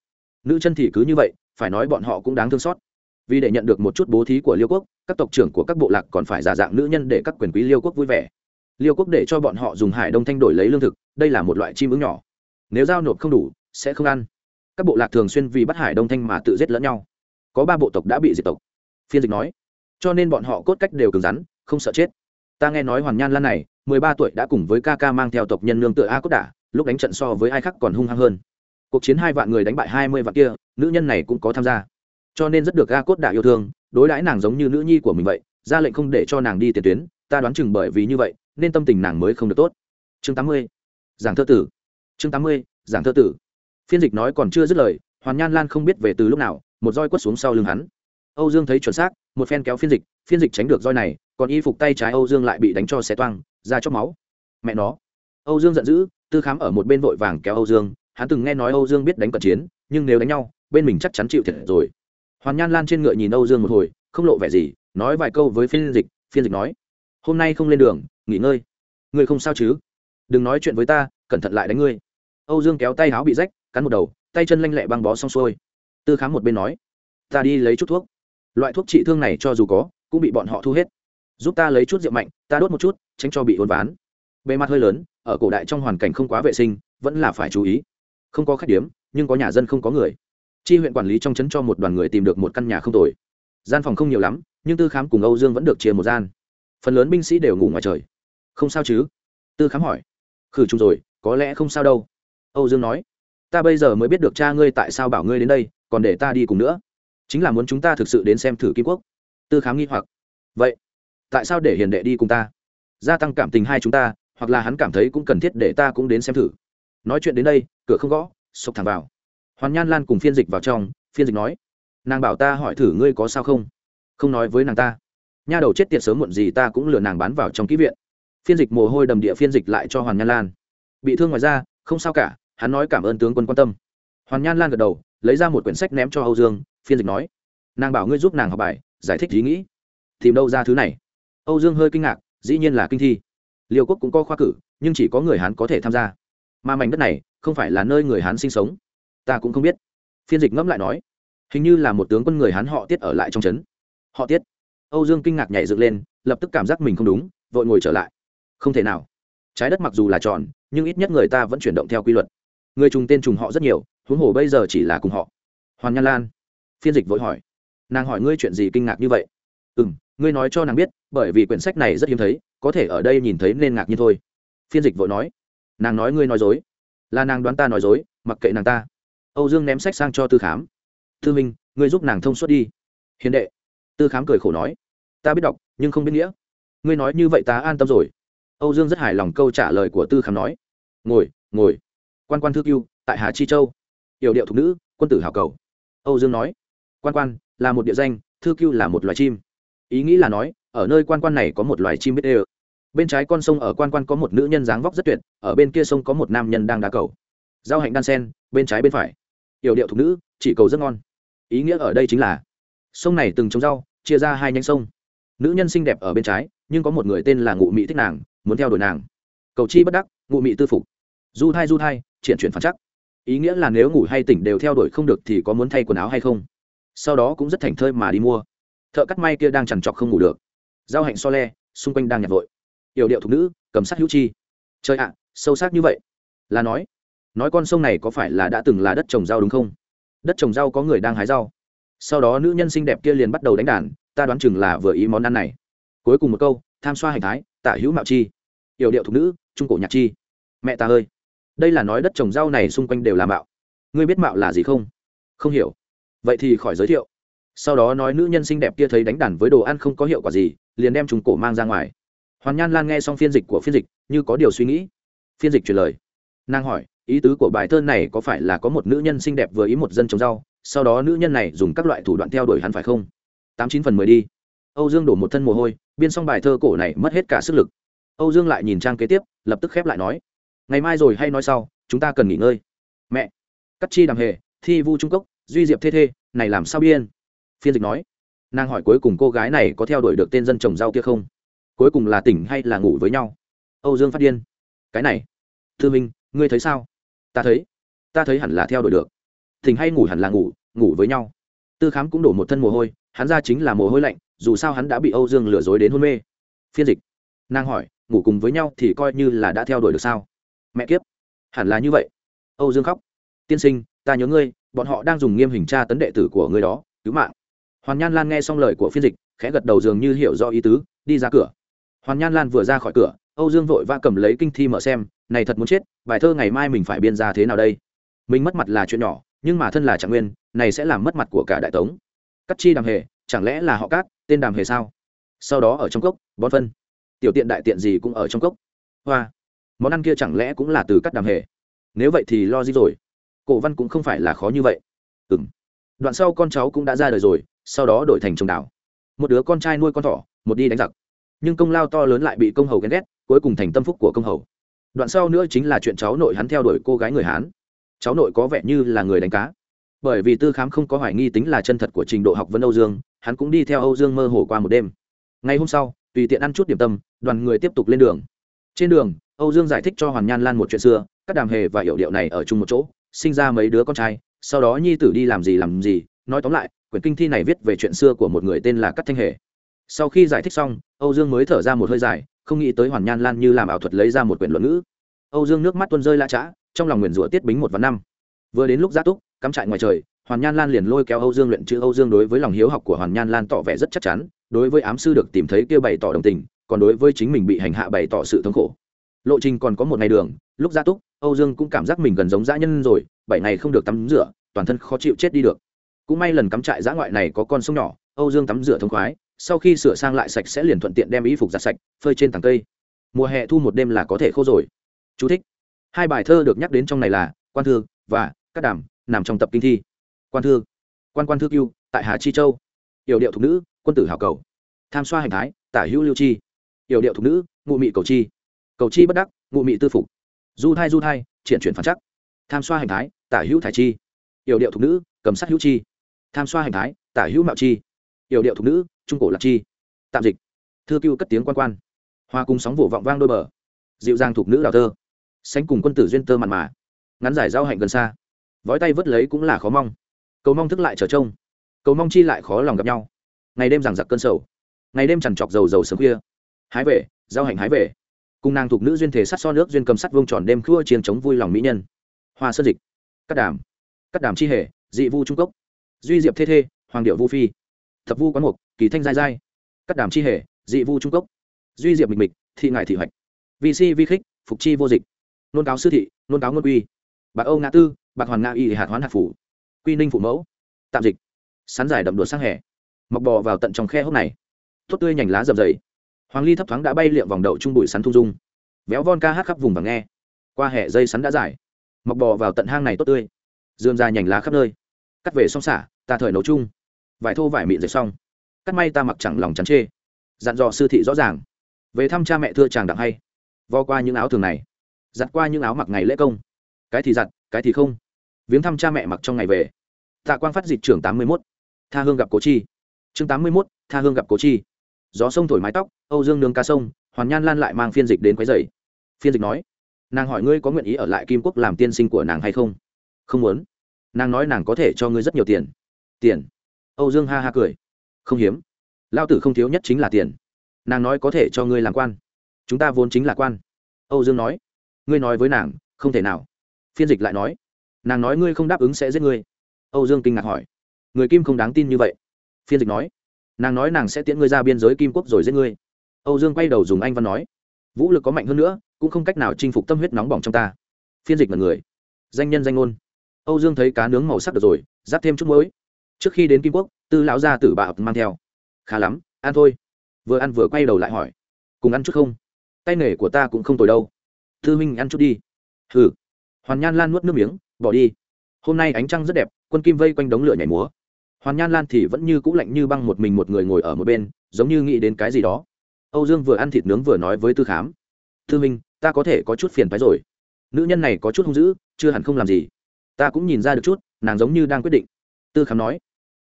Nữ chân thì cứ như vậy, phải nói bọn họ cũng đáng thương xót. Vì để nhận được một chút bố thí của liêu quốc, các tộc trưởng của các bộ lạc còn phải giả dạng nữ nhân để các quyền quý liêu quốc vui vẻ. Liêu quốc để cho bọn họ dùng hải đông thanh đổi lấy lương thực, đây là một loại chim ứng nhỏ. Nếu giao nộp không đủ, sẽ không ăn các bộ lạc thường xuyên vì bắt hải đông thanh mà tự giết lẫn nhau. Có ba bộ tộc đã bị diệt tộc. Phiên dịch nói, cho nên bọn họ cốt cách đều cứng rắn, không sợ chết. Ta nghe nói hoàn nhan lan này, mười ba tuổi đã cùng với ca ca mang theo tộc nhân lương tựa a cốt đả, lúc đánh trận so với ai khác còn hung hăng hơn. Cuộc chiến hai vạn người đánh bại hai mươi vạn kia, nữ nhân này cũng có tham gia. Cho nên rất được a cốt đả yêu thương, đối đãi nàng giống như nữ nhi của mình vậy, ra lệnh không để cho nàng đi tiền tuyến, ta đoán chừng bởi vì như vậy, nên tâm tình nàng mới không được tốt. Chương tám mươi, giảng thơ tử. Chương tám mươi, giảng thơ tử phiên dịch nói còn chưa dứt lời, hoàn nhan lan không biết về từ lúc nào, một roi quất xuống sau lưng hắn. Âu dương thấy chuẩn xác, một phen kéo phiên dịch phiên dịch tránh được roi này, còn y phục tay trái âu dương lại bị đánh cho xe toang, ra chóc máu. Mẹ nó. Âu dương giận dữ, tư khám ở một bên vội vàng kéo âu dương, hắn từng nghe nói âu dương biết đánh cận chiến, nhưng nếu đánh nhau, bên mình chắc chắn chịu thiệt rồi. Hoàn nhan lan trên ngựa nhìn âu dương một hồi, không lộ vẻ gì, nói vài câu với phiên dịch phiên dịch nói, hôm nay không lên đường, nghỉ ngơi. Ngươi không sao chứ? Đừng nói chuyện với ta, cẩn thận lại đánh ngươi. Âu dương kéo tay áo bị rách cắn một đầu, tay chân lanh lẹ băng bó xong xuôi. Tư khám một bên nói, ta đi lấy chút thuốc. Loại thuốc trị thương này cho dù có, cũng bị bọn họ thu hết. Giúp ta lấy chút rượu mạnh, ta đốt một chút, tránh cho bị hôn ván. Bề mặt hơi lớn, ở cổ đại trong hoàn cảnh không quá vệ sinh, vẫn là phải chú ý. Không có khách điếm, nhưng có nhà dân không có người. Chi huyện quản lý trong trấn cho một đoàn người tìm được một căn nhà không tồi. Gian phòng không nhiều lắm, nhưng tư khám cùng âu dương vẫn được chia một gian. Phần lớn binh sĩ đều ngủ ngoài trời. Không sao chứ? Tư khám hỏi. Khử trùng rồi, có lẽ không sao đâu. Âu dương nói ta bây giờ mới biết được cha ngươi tại sao bảo ngươi đến đây, còn để ta đi cùng nữa. Chính là muốn chúng ta thực sự đến xem thử kim quốc. Tư khám nghi hoặc. Vậy, tại sao để hiền đệ đi cùng ta? Gia tăng cảm tình hai chúng ta, hoặc là hắn cảm thấy cũng cần thiết để ta cũng đến xem thử. Nói chuyện đến đây, cửa không gõ, sộc thẳng vào. Hoàn nhan lan cùng phiên dịch vào trong, phiên dịch nói, nàng bảo ta hỏi thử ngươi có sao không? Không nói với nàng ta. Nha đầu chết tiệt sớm muộn gì ta cũng lừa nàng bán vào trong ký viện. Phiên dịch mồ hôi đầm địa phiên dịch lại cho hoàn nhan lan. Bị thương ngoài ra không sao cả hắn nói cảm ơn tướng quân quan tâm. Hoàn nhan lan gật đầu, lấy ra một quyển sách ném cho âu dương, phiên dịch nói, nàng bảo ngươi giúp nàng học bài, giải thích ý nghĩ. Tìm đâu ra thứ này? Âu dương hơi kinh ngạc, dĩ nhiên là kinh thi. Liêu quốc cũng có khoa cử, nhưng chỉ có người hán có thể tham gia. Mà mảnh đất này, không phải là nơi người hán sinh sống. Ta cũng không biết. Phiên dịch ngẫm lại nói, hình như là một tướng quân người hán họ tiết ở lại trong trấn. Họ tiết? Âu dương kinh ngạc nhảy dựng lên, lập tức cảm giác mình không đúng, vội ngồi trở lại. Không thể nào. Trái đất mặc dù là tròn, nhưng ít nhất người ta vẫn chuyển động theo quy luật người trùng tên trùng họ rất nhiều, huống hồ bây giờ chỉ là cùng họ. Hoàn nhan lan, phiên dịch vội hỏi, nàng hỏi ngươi chuyện gì kinh ngạc như vậy? Ừ m ngươi nói cho nàng biết, bởi vì quyển sách này rất hiếm thấy, có thể ở đây nhìn thấy nên ngạc nhiên thôi. Phiên dịch vội nói, nàng nói ngươi nói dối. Là nàng đoán ta nói dối, mặc kệ nàng ta. Âu dương ném sách sang cho tư khám. Tư minh, ngươi giúp nàng thông suốt đi. Hiền đệ. Tư khám cười khổ nói, ta biết đọc, nhưng không biết nghĩa. Ngươi nói như vậy ta an tâm rồi. Âu dương rất hài lòng câu trả lời của tư khám nói, ngồi ngồi quan quan thư cưu, tại hà chi châu. Yểu điệu thục nữ, quân tử hảo cầu. Âu dương nói, quan quan, là một địa danh, thư cưu là một loài chim. Ý nghĩ là nói, ở nơi quan quan này có một loài chim biết ê bên trái con sông ở quan quan có một nữ nhân dáng vóc rất tuyệt, ở bên kia sông có một nam nhân đang đá cầu. Giao hạnh đan sen, bên trái bên phải. Yểu điệu thục nữ, chỉ cầu rất ngon. Ý nghĩa ở đây chính là, sông này từng trồng rau, chia ra hai nhánh sông. Nữ nhân xinh đẹp ở bên trái, nhưng có một người tên là ngụ mỹ thích nàng, muốn theo đuổi nàng. Cầu chi bất đắc, ngụ mỹ tư phục. Du thai du thai triển chuyển phản chắc. Ý nghĩa là nếu ngủ hay tỉnh đều theo đuổi không được thì có muốn thay quần áo hay không? Sau đó cũng rất thành thơi mà đi mua. Thợ cắt may kia đang chằn trọc không ngủ được. Giao hạnh so le, xung quanh đang nhặt vội. Yểu điệu thục nữ, cầm sát hữu chi. Chơi ạ, sâu sắc như vậy. Là nói nói con sông này có phải là đã từng là đất trồng rau đúng không? Đất trồng rau có người đang hái rau. Sau đó nữ nhân xinh đẹp kia liền bắt đầu đánh đàn, ta đoán chừng là vừa ý món ăn này. Cuối cùng một câu, tham xoa hành thái, tả hữu mạo chi. Yểu điệu thục nữ, trung cổ nhạc chi. Mẹ ta ơi đây là nói đất trồng rau này xung quanh đều là mạo. Ngươi biết mạo là gì không? Không hiểu. Vậy thì khỏi giới thiệu. Sau đó nói nữ nhân xinh đẹp kia thấy đánh đàn với đồ ăn không có hiệu quả gì, liền đem trùng cổ mang ra ngoài. Hoàn nhan lan nghe xong phiên dịch của phiên dịch, như có điều suy nghĩ. Phiên dịch truyền lời. Nàng hỏi, ý tứ của bài thơ này có phải là có một nữ nhân xinh đẹp vừa ý một dân trồng rau, sau đó nữ nhân này dùng các loại thủ đoạn theo đuổi hắn phải không? Tám chín phần mười đi. Âu dương đổ một thân mồ hôi, biên xong bài thơ cổ này mất hết cả sức lực. Âu dương lại nhìn trang kế tiếp, lập tức khép lại nói ngày mai rồi hay nói sau, chúng ta cần nghỉ ngơi. Mẹ, cắt chi đàm hề, thi vu trung cốc duy diệp thê thê, này làm sao biên? Phiên dịch nói. Nàng hỏi cuối cùng cô gái này có theo đuổi được tên dân trồng rau kia không? Cuối cùng là tỉnh hay là ngủ với nhau? Âu dương phát điên. Cái này. Thư minh, ngươi thấy sao? Ta thấy. Ta thấy hẳn là theo đuổi được. Tỉnh hay ngủ hẳn là ngủ ngủ với nhau. Tư khám cũng đổ một thân mồ hôi, hắn ra chính là mồ hôi lạnh, dù sao hắn đã bị âu dương lừa dối đến hôn mê. Phiên dịch. Nàng hỏi, ngủ cùng với nhau thì coi như là đã theo đuổi được sao? Mẹ kiếp. Hẳn là như vậy. Âu dương khóc. Tiên sinh, ta nhớ ngươi, bọn họ đang dùng nghiêm hình tra tấn đệ tử của ngươi đó, cứu mạng. Hoàn nhan lan nghe xong lời của phiên dịch, khẽ gật đầu dường như hiểu do ý tứ, đi ra cửa. Hoàn nhan lan vừa ra khỏi cửa, âu dương vội va cầm lấy kinh thi mở xem, này thật muốn chết, bài thơ ngày mai mình phải biên ra thế nào đây? Mình mất mặt là chuyện nhỏ, nhưng mà thân là trạng nguyên, này sẽ làm mất mặt của cả đại tống. Cắt chi đàm hề, chẳng lẽ là họ cát, tên đàm hề sao? Sau đó ở trong cốc bón phân. Tiểu tiện đại tiện gì cũng ở trong cốc. Hoa món ăn kia chẳng lẽ cũng là từ cắt đàm hề? Nếu vậy thì lo gì rồi? Cổ văn cũng không phải là khó như vậy. Ừ m đoạn sau con cháu cũng đã ra đời rồi, sau đó đổi thành trồng đảo. Một đứa con trai nuôi con thỏ, một đi đánh giặc. Nhưng công lao to lớn lại bị công hầu ghen ghét, cuối cùng thành tâm phúc của công hầu. Đoạn sau nữa chính là chuyện cháu nội hắn theo đuổi cô gái người hán. Cháu nội có vẻ như là người đánh cá. Bởi vì tư khám không có hoài nghi tính là chân thật của trình độ học vấn âu dương, hắn cũng đi theo âu dương mơ hồ qua một đêm. Ngày hôm sau, tùy tiện ăn chút điểm tâm, đoàn người tiếp tục lên đường trên đường, âu dương giải thích cho hoàn nhan lan một chuyện xưa, các đàm hề và hiệu điệu này ở chung một chỗ, sinh ra mấy đứa con trai, sau đó nhi tử đi làm gì làm gì, nói tóm lại, quyển kinh thi này viết về chuyện xưa của một người tên là cắt thanh hề. Sau khi giải thích xong, âu dương mới thở ra một hơi dài, không nghĩ tới hoàn nhan lan như làm ảo thuật lấy ra một quyển luận ngữ. Âu dương nước mắt tuôn rơi la trã, trong lòng nguyền rủa tiết bính một và năm. Vừa đến lúc giã túc, cắm trại ngoài trời, hoàn nhan lan liền lôi kéo âu dương luyện chữ âu dương đối với lòng hiếu học của hoàn nhan lan tỏ vẻ rất chắc chắn, đối với ám sư được tìm thấy kêu bày tỏ đồng tình còn đối với chính mình bị hành hạ bày tỏ sự thống khổ. Lộ trình còn có một ngày đường, lúc ra túc, âu dương cũng cảm giác mình gần giống dã nhân rồi, bảy ngày không được tắm rửa, toàn thân khó chịu chết đi được. Cũng may lần cắm trại dã ngoại này có con sông nhỏ, âu dương tắm rửa thông khoái, sau khi sửa sang lại sạch sẽ liền thuận tiện đem y phục giặt sạch, phơi trên tảng cây. Mùa hè thu một đêm là có thể khô rồi. Chú thích. hai bài thơ được nhắc đến trong này là quan thư và các đàm, nằm trong tập kinh thi. Quan thư. Quan quan thư cưu, tại hà chi châu. Yểu điệu thục nữ, quân tử hảo cầu. Tham xoa hành thái, tả hữu lưu chi yểu điệu thục nữ, ngụ mị cầu chi. Cầu chi bất đắc, ngụ mị tư phục. Du thai du thai, triển chuyển phản chắc. Tham xoa hành thái, tả hữu thải chi. Yểu điệu thục nữ, cầm sát hữu chi. Tham xoa hành thái, tả hữu mạo chi. Yểu điệu thục nữ, trung cổ lạc chi. Tạm dịch. Thư cưu cất tiếng quan quan. Hoa cùng sóng vỗ vọng vang đôi bờ. Dịu dàng thục nữ đào thơ sánh cùng quân tử duyên tơ mặn mà. Ngắn giải giao hạnh gần xa. Vói tay vớt lấy cũng là khó mong. Cầu mong thức lại trở trông. Cầu mong chi lại khó lòng gặp nhau. Ngày đêm giằng giặc cơn sầu. Ngày đêm chằn chọc dầu dầu sớm khuya hái về, giao hành hái về. Cùng nàng thuộc nữ duyên thể sắt so nước duyên cầm sắt vương tròn đêm khua chiến chống vui lòng mỹ nhân. Hoa sơn dịch. Cắt đàm. Cắt đàm chi hệ dị vu trung cốc duy diệp thê thê, hoàng điệu vu phi. Thập vu quán mục, kỳ thanh giai giai. Cắt đàm chi hệ dị vu trung cốc duy diệp mịch mịch, thị ngại thị hoạch. Vi si vi khích, phục chi vô dịch. Nôn cáo sư thị, nôn cáo ngôn quy. Bạc âu ngã tư, bạc hoàn ngã y hạt hoán hạt phủ. Quy ninh phụ mẫu. Tạm dịch. Sán giải đậm đuột sang hè. Mọc bò vào tận trong khe hốc này. Tốt tươi nhành lá rậm dày hoàng ly thấp thoáng đã bay liệm vòng đậu trung bụi sắn thung dung. Véo von ca hát khắp vùng và nghe. Qua hẻ dây sắn đã dài. Mọc bò vào tận hang này tốt tươi. Dườm ra nhành lá khắp nơi. Cắt về xong xả, ta thời nấu chung. Vải thô vải mịn dệt xong. Cắt may ta mặc chẳng lòng chắn chê. Dặn dò sư thị rõ ràng. Về thăm cha mẹ thưa chàng đặng hay. Vo qua những áo thường này. Giặt qua những áo mặc ngày lễ công. Cái thì giặt, cái thì không. Viếng thăm cha mẹ mặc trong ngày về. Tạ quang phát dịch trưởng tám mươi mốt. Tha hương gặp cố chi. Chương tám mươi mốt, tha hương gặp cố chi gió sông thổi mái tóc, âu dương nương ca sông, hoàn nhan lan lại mang phiên dịch đến quấy dày phiên dịch nói, nàng hỏi ngươi có nguyện ý ở lại kim quốc làm tiên sinh của nàng hay không? Không muốn. Nàng nói nàng có thể cho ngươi rất nhiều tiền. Tiền? Âu dương ha ha cười. Không hiếm. Lao tử không thiếu nhất chính là tiền. Nàng nói có thể cho ngươi làm quan. Chúng ta vốn chính là quan. Âu dương nói. Ngươi nói với nàng, không thể nào. Phiên dịch lại nói. Nàng nói ngươi không đáp ứng sẽ giết ngươi. Âu dương kinh ngạc hỏi. Người kim không đáng tin như vậy. Phiên dịch nói nàng nói nàng sẽ tiễn ngươi ra biên giới kim quốc rồi giết ngươi âu dương quay đầu dùng anh văn nói vũ lực có mạnh hơn nữa cũng không cách nào chinh phục tâm huyết nóng bỏng trong ta phiên dịch là người danh nhân danh ngôn âu dương thấy cá nướng màu sắc được rồi giáp thêm chút muối trước khi đến kim quốc tư lão gia tử bà mang theo khá lắm ăn thôi vừa ăn vừa quay đầu lại hỏi cùng ăn chút không tay nghề của ta cũng không tồi đâu thư minh ăn chút đi hừ hoàn nhan lan nuốt nước miếng bỏ đi hôm nay ánh trăng rất đẹp quân kim vây quanh đống lửa nhảy múa hoàn nhan lan thì vẫn như cũ lạnh như băng một mình một người ngồi ở một bên, giống như nghĩ đến cái gì đó. Âu dương vừa ăn thịt nướng vừa nói với tư khám. Thư minh, ta có thể có chút phiền phái rồi. Nữ nhân này có chút hung dữ, chưa hẳn không làm gì. Ta cũng nhìn ra được chút, nàng giống như đang quyết định. Tư khám nói.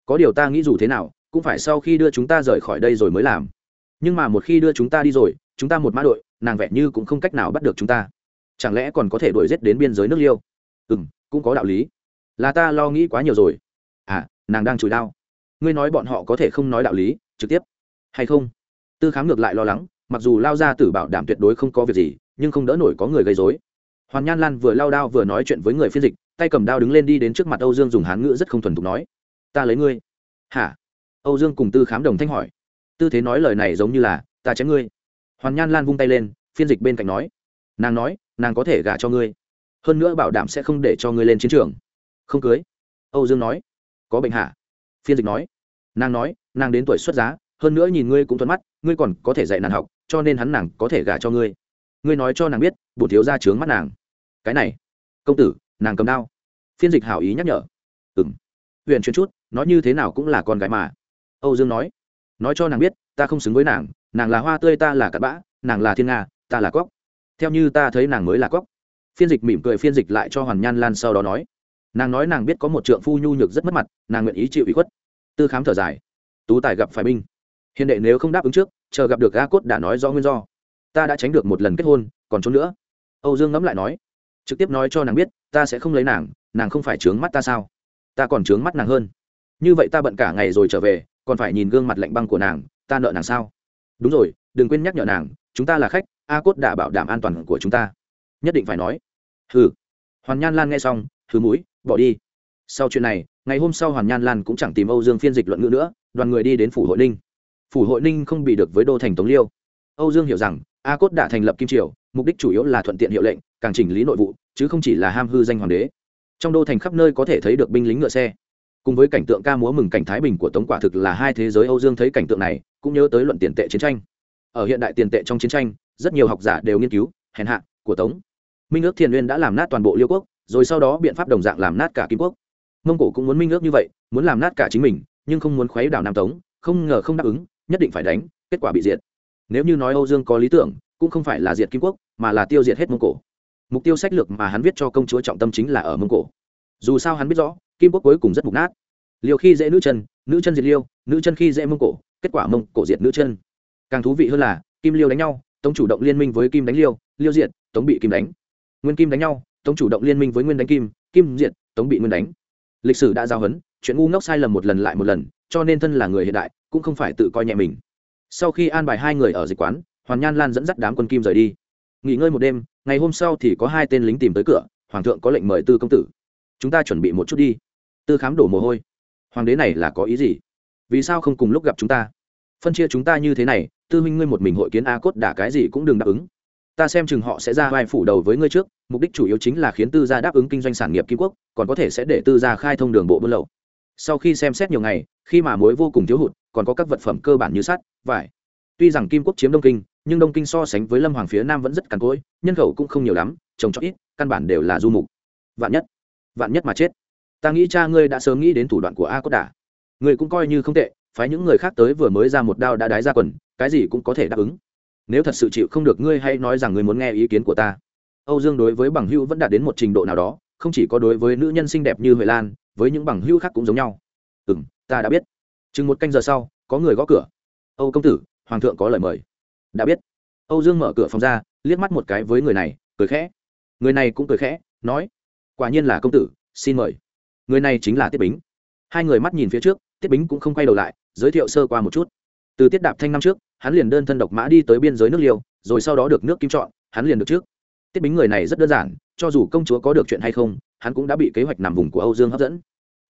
Có điều ta nghĩ dù thế nào, cũng phải sau khi đưa chúng ta rời khỏi đây rồi mới làm. Nhưng mà một khi đưa chúng ta đi rồi, chúng ta một mã đội, nàng vẹn như cũng không cách nào bắt được chúng ta. Chẳng lẽ còn có thể đuổi g đến biên giới nước liêu? Ừ m cũng có đạo lý. Là ta lo nghĩ quá nhiều rồi nàng đang chùi đao, ngươi nói bọn họ có thể không nói đạo lý trực tiếp. Hay không? Tư khám ngược lại lo lắng mặc dù lao ra tử bảo đảm tuyệt đối không có việc gì nhưng không đỡ nổi có người gây dối hoàn nhan lan vừa lao đao vừa nói chuyện với người phiên dịch tay cầm đao đứng lên đi đến trước mặt âu dương dùng hán ngữ rất không thuần thục nói. Ta lấy ngươi. Hả? Âu dương cùng tư khám đồng thanh hỏi. Tư thế nói lời này giống như là ta chém ngươi. Hoàn nhan lan vung tay lên phiên dịch bên cạnh nói. Nàng nói nàng có thể gả cho ngươi. Hơn nữa bảo đảm sẽ không để cho ngươi lên chiến trường. Không cưới. Âu dương nói có bệnh hạ phiên dịch nói. Nàng nói, nàng đến tuổi xuất giá, hơn nữa nhìn ngươi cũng thuận mắt, ngươi còn có thể dạy nàng học, cho nên hắn nàng có thể gả cho ngươi. Ngươi nói cho nàng biết, bổn thiếu ra trướng mắt nàng. Cái này. Công tử, nàng cầm đao. Phiên dịch hảo ý nhắc nhở. Ừ m huyền chuyên chút, nói như thế nào cũng là con gái mà. Âu dương nói. Nói cho nàng biết, ta không xứng với nàng nàng là hoa tươi ta là cặn bã, nàng là thiên nga, ta là cóc. Theo như ta thấy nàng mới là cóc. Phiên dịch mỉm cười phiên dịch lại cho hoàn nhan lan sau đó nói nàng nói nàng biết có một trượng phu nhu nhược rất mất mặt, nàng nguyện ý chịu ý khuất. Tư khám thở dài. Tú tài gặp phải binh. Hiền đệ nếu không đáp ứng trước, chờ gặp được a cốt đã nói do nguyên do. Ta đã tránh được một lần kết hôn, còn trốn nữa. Âu dương ngẫm lại nói. Trực tiếp nói cho nàng biết, ta sẽ không lấy nàng nàng không phải trướng mắt ta sao? Ta còn trướng mắt nàng hơn. Như vậy ta bận cả ngày rồi trở về, còn phải nhìn gương mặt lạnh băng của nàng, ta nợ nàng sao? Đúng rồi, đừng quên nhắc nhở nàng, chúng ta là khách a cốt đã bảo đảm an toàn của chúng ta. Nhất định phải nói. Hừ hoàn nhan lan nghe xong thứ mũi, bỏ đi. Sau chuyện này, ngày hôm sau hoàn nhan lan cũng chẳng tìm âu dương phiên dịch luận ngữ nữa, đoàn người đi đến phủ hội ninh. Phủ hội ninh không bị được với đô thành tống liêu. Âu dương hiểu rằng, a cốt đã thành lập kim triều, mục đích chủ yếu là thuận tiện hiệu lệnh, càng chỉnh lý nội vụ, chứ không chỉ là ham hư danh hoàng đế. Trong đô thành khắp nơi có thể thấy được binh lính ngựa xe. Cùng với cảnh tượng ca múa mừng cảnh thái bình của tống quả thực là hai thế giới âu dương thấy cảnh tượng này, cũng nhớ tới luận tiền tệ chiến tranh. Ở hiện đại tiền tệ trong chiến tranh, rất nhiều học giả đều nghiên cứu, hèn hạ, của tống minh ước thiền nguyên đã làm nát toàn bộ liêu quốc, rồi sau đó biện pháp đồng dạng làm nát cả kim quốc. Mông cổ cũng muốn minh ước như vậy, muốn làm nát cả chính mình, nhưng không muốn khuấy đảo nam tống, không ngờ không đáp ứng, nhất định phải đánh, kết quả bị diệt. Nếu như nói âu dương có lý tưởng, cũng không phải là diệt kim quốc, mà là tiêu diệt hết mông cổ. Mục tiêu sách lược mà hắn viết cho công chúa trọng tâm chính là ở mông cổ. Dù sao hắn biết rõ, kim quốc cuối cùng rất mục nát. Liều khi dễ nữ chân nữ chân diệt liêu, nữ chân khi dễ mông cổ, kết quả mông cổ diệt nữ chân. Càng thú vị hơn là, kim liêu đánh nhau, tống chủ động liên minh với kim đánh liêu liêu diệt, tống bị kim đánh nguyên kim đánh nhau, tống chủ động liên minh với nguyên đánh kim kim diệt, tống bị nguyên đánh. Lịch sử đã giao hấn, chuyện ngu ngốc sai lầm một lần lại một lần, cho nên thân là người hiện đại, cũng không phải tự coi nhẹ mình. Sau khi an bài hai người ở dịch quán, hoàn nhan lan dẫn dắt đám quân kim rời đi. Nghỉ ngơi một đêm, ngày hôm sau thì có hai tên lính tìm tới cửa, hoàng thượng có lệnh mời tư công tử. Chúng ta chuẩn bị một chút đi. Tư khám đổ mồ hôi. Hoàng đế này là có ý gì? Vì sao không cùng lúc gặp chúng ta? Phân chia chúng ta như thế này, tư huynh ngươi một mình hội kiến a cốt đả cái gì cũng đừng đáp ứng ta xem chừng họ sẽ ra vai phủ đầu với ngươi trước, mục đích chủ yếu chính là khiến tư gia đáp ứng kinh doanh sản nghiệp kim quốc, còn có thể sẽ để tư gia khai thông đường bộ buôn lậu. Sau khi xem xét nhiều ngày, khi mà muối vô cùng thiếu hụt, còn có các vật phẩm cơ bản như sắt, vải. Tuy rằng kim quốc chiếm đông kinh, nhưng đông kinh so sánh với lâm hoàng phía nam vẫn rất cằn cỗi, nhân khẩu cũng không nhiều lắm, trồng trọt ít, căn bản đều là du mục. Vạn nhất vạn nhất mà chết. Ta nghĩ cha ngươi đã sớm nghĩ đến thủ đoạn của a cốt đả ngươi cũng coi như không tệ, phái những người khác tới vừa mới ra một đao đã đái ra quần, cái gì cũng có thể đáp ứng nếu thật sự chịu không được ngươi hãy nói rằng ngươi muốn nghe ý kiến của ta. Âu dương đối với bằng hữu vẫn đạt đến một trình độ nào đó, không chỉ có đối với nữ nhân xinh đẹp như huệ lan, với những bằng hữu khác cũng giống nhau. Ừ m ta đã biết. Chừng một canh giờ sau, có người gõ cửa. Âu công tử, hoàng thượng có lời mời. Đã biết. Âu dương mở cửa phòng ra, liếc mắt một cái với người này, cười khẽ. Người này cũng cười khẽ, nói, quả nhiên là công tử, xin mời. Người này chính là tiết bính. Hai người mắt nhìn phía trước, tiết bính cũng không quay đầu lại, giới thiệu sơ qua một chút từ tiết đạp thanh năm trước, hắn liền đơn thân độc mã đi tới biên giới nước liêu, rồi sau đó được nước kim chọn, hắn liền được trước. Tiết bính người này rất đơn giản, cho dù công chúa có được chuyện hay không, hắn cũng đã bị kế hoạch nằm vùng của âu dương hấp dẫn.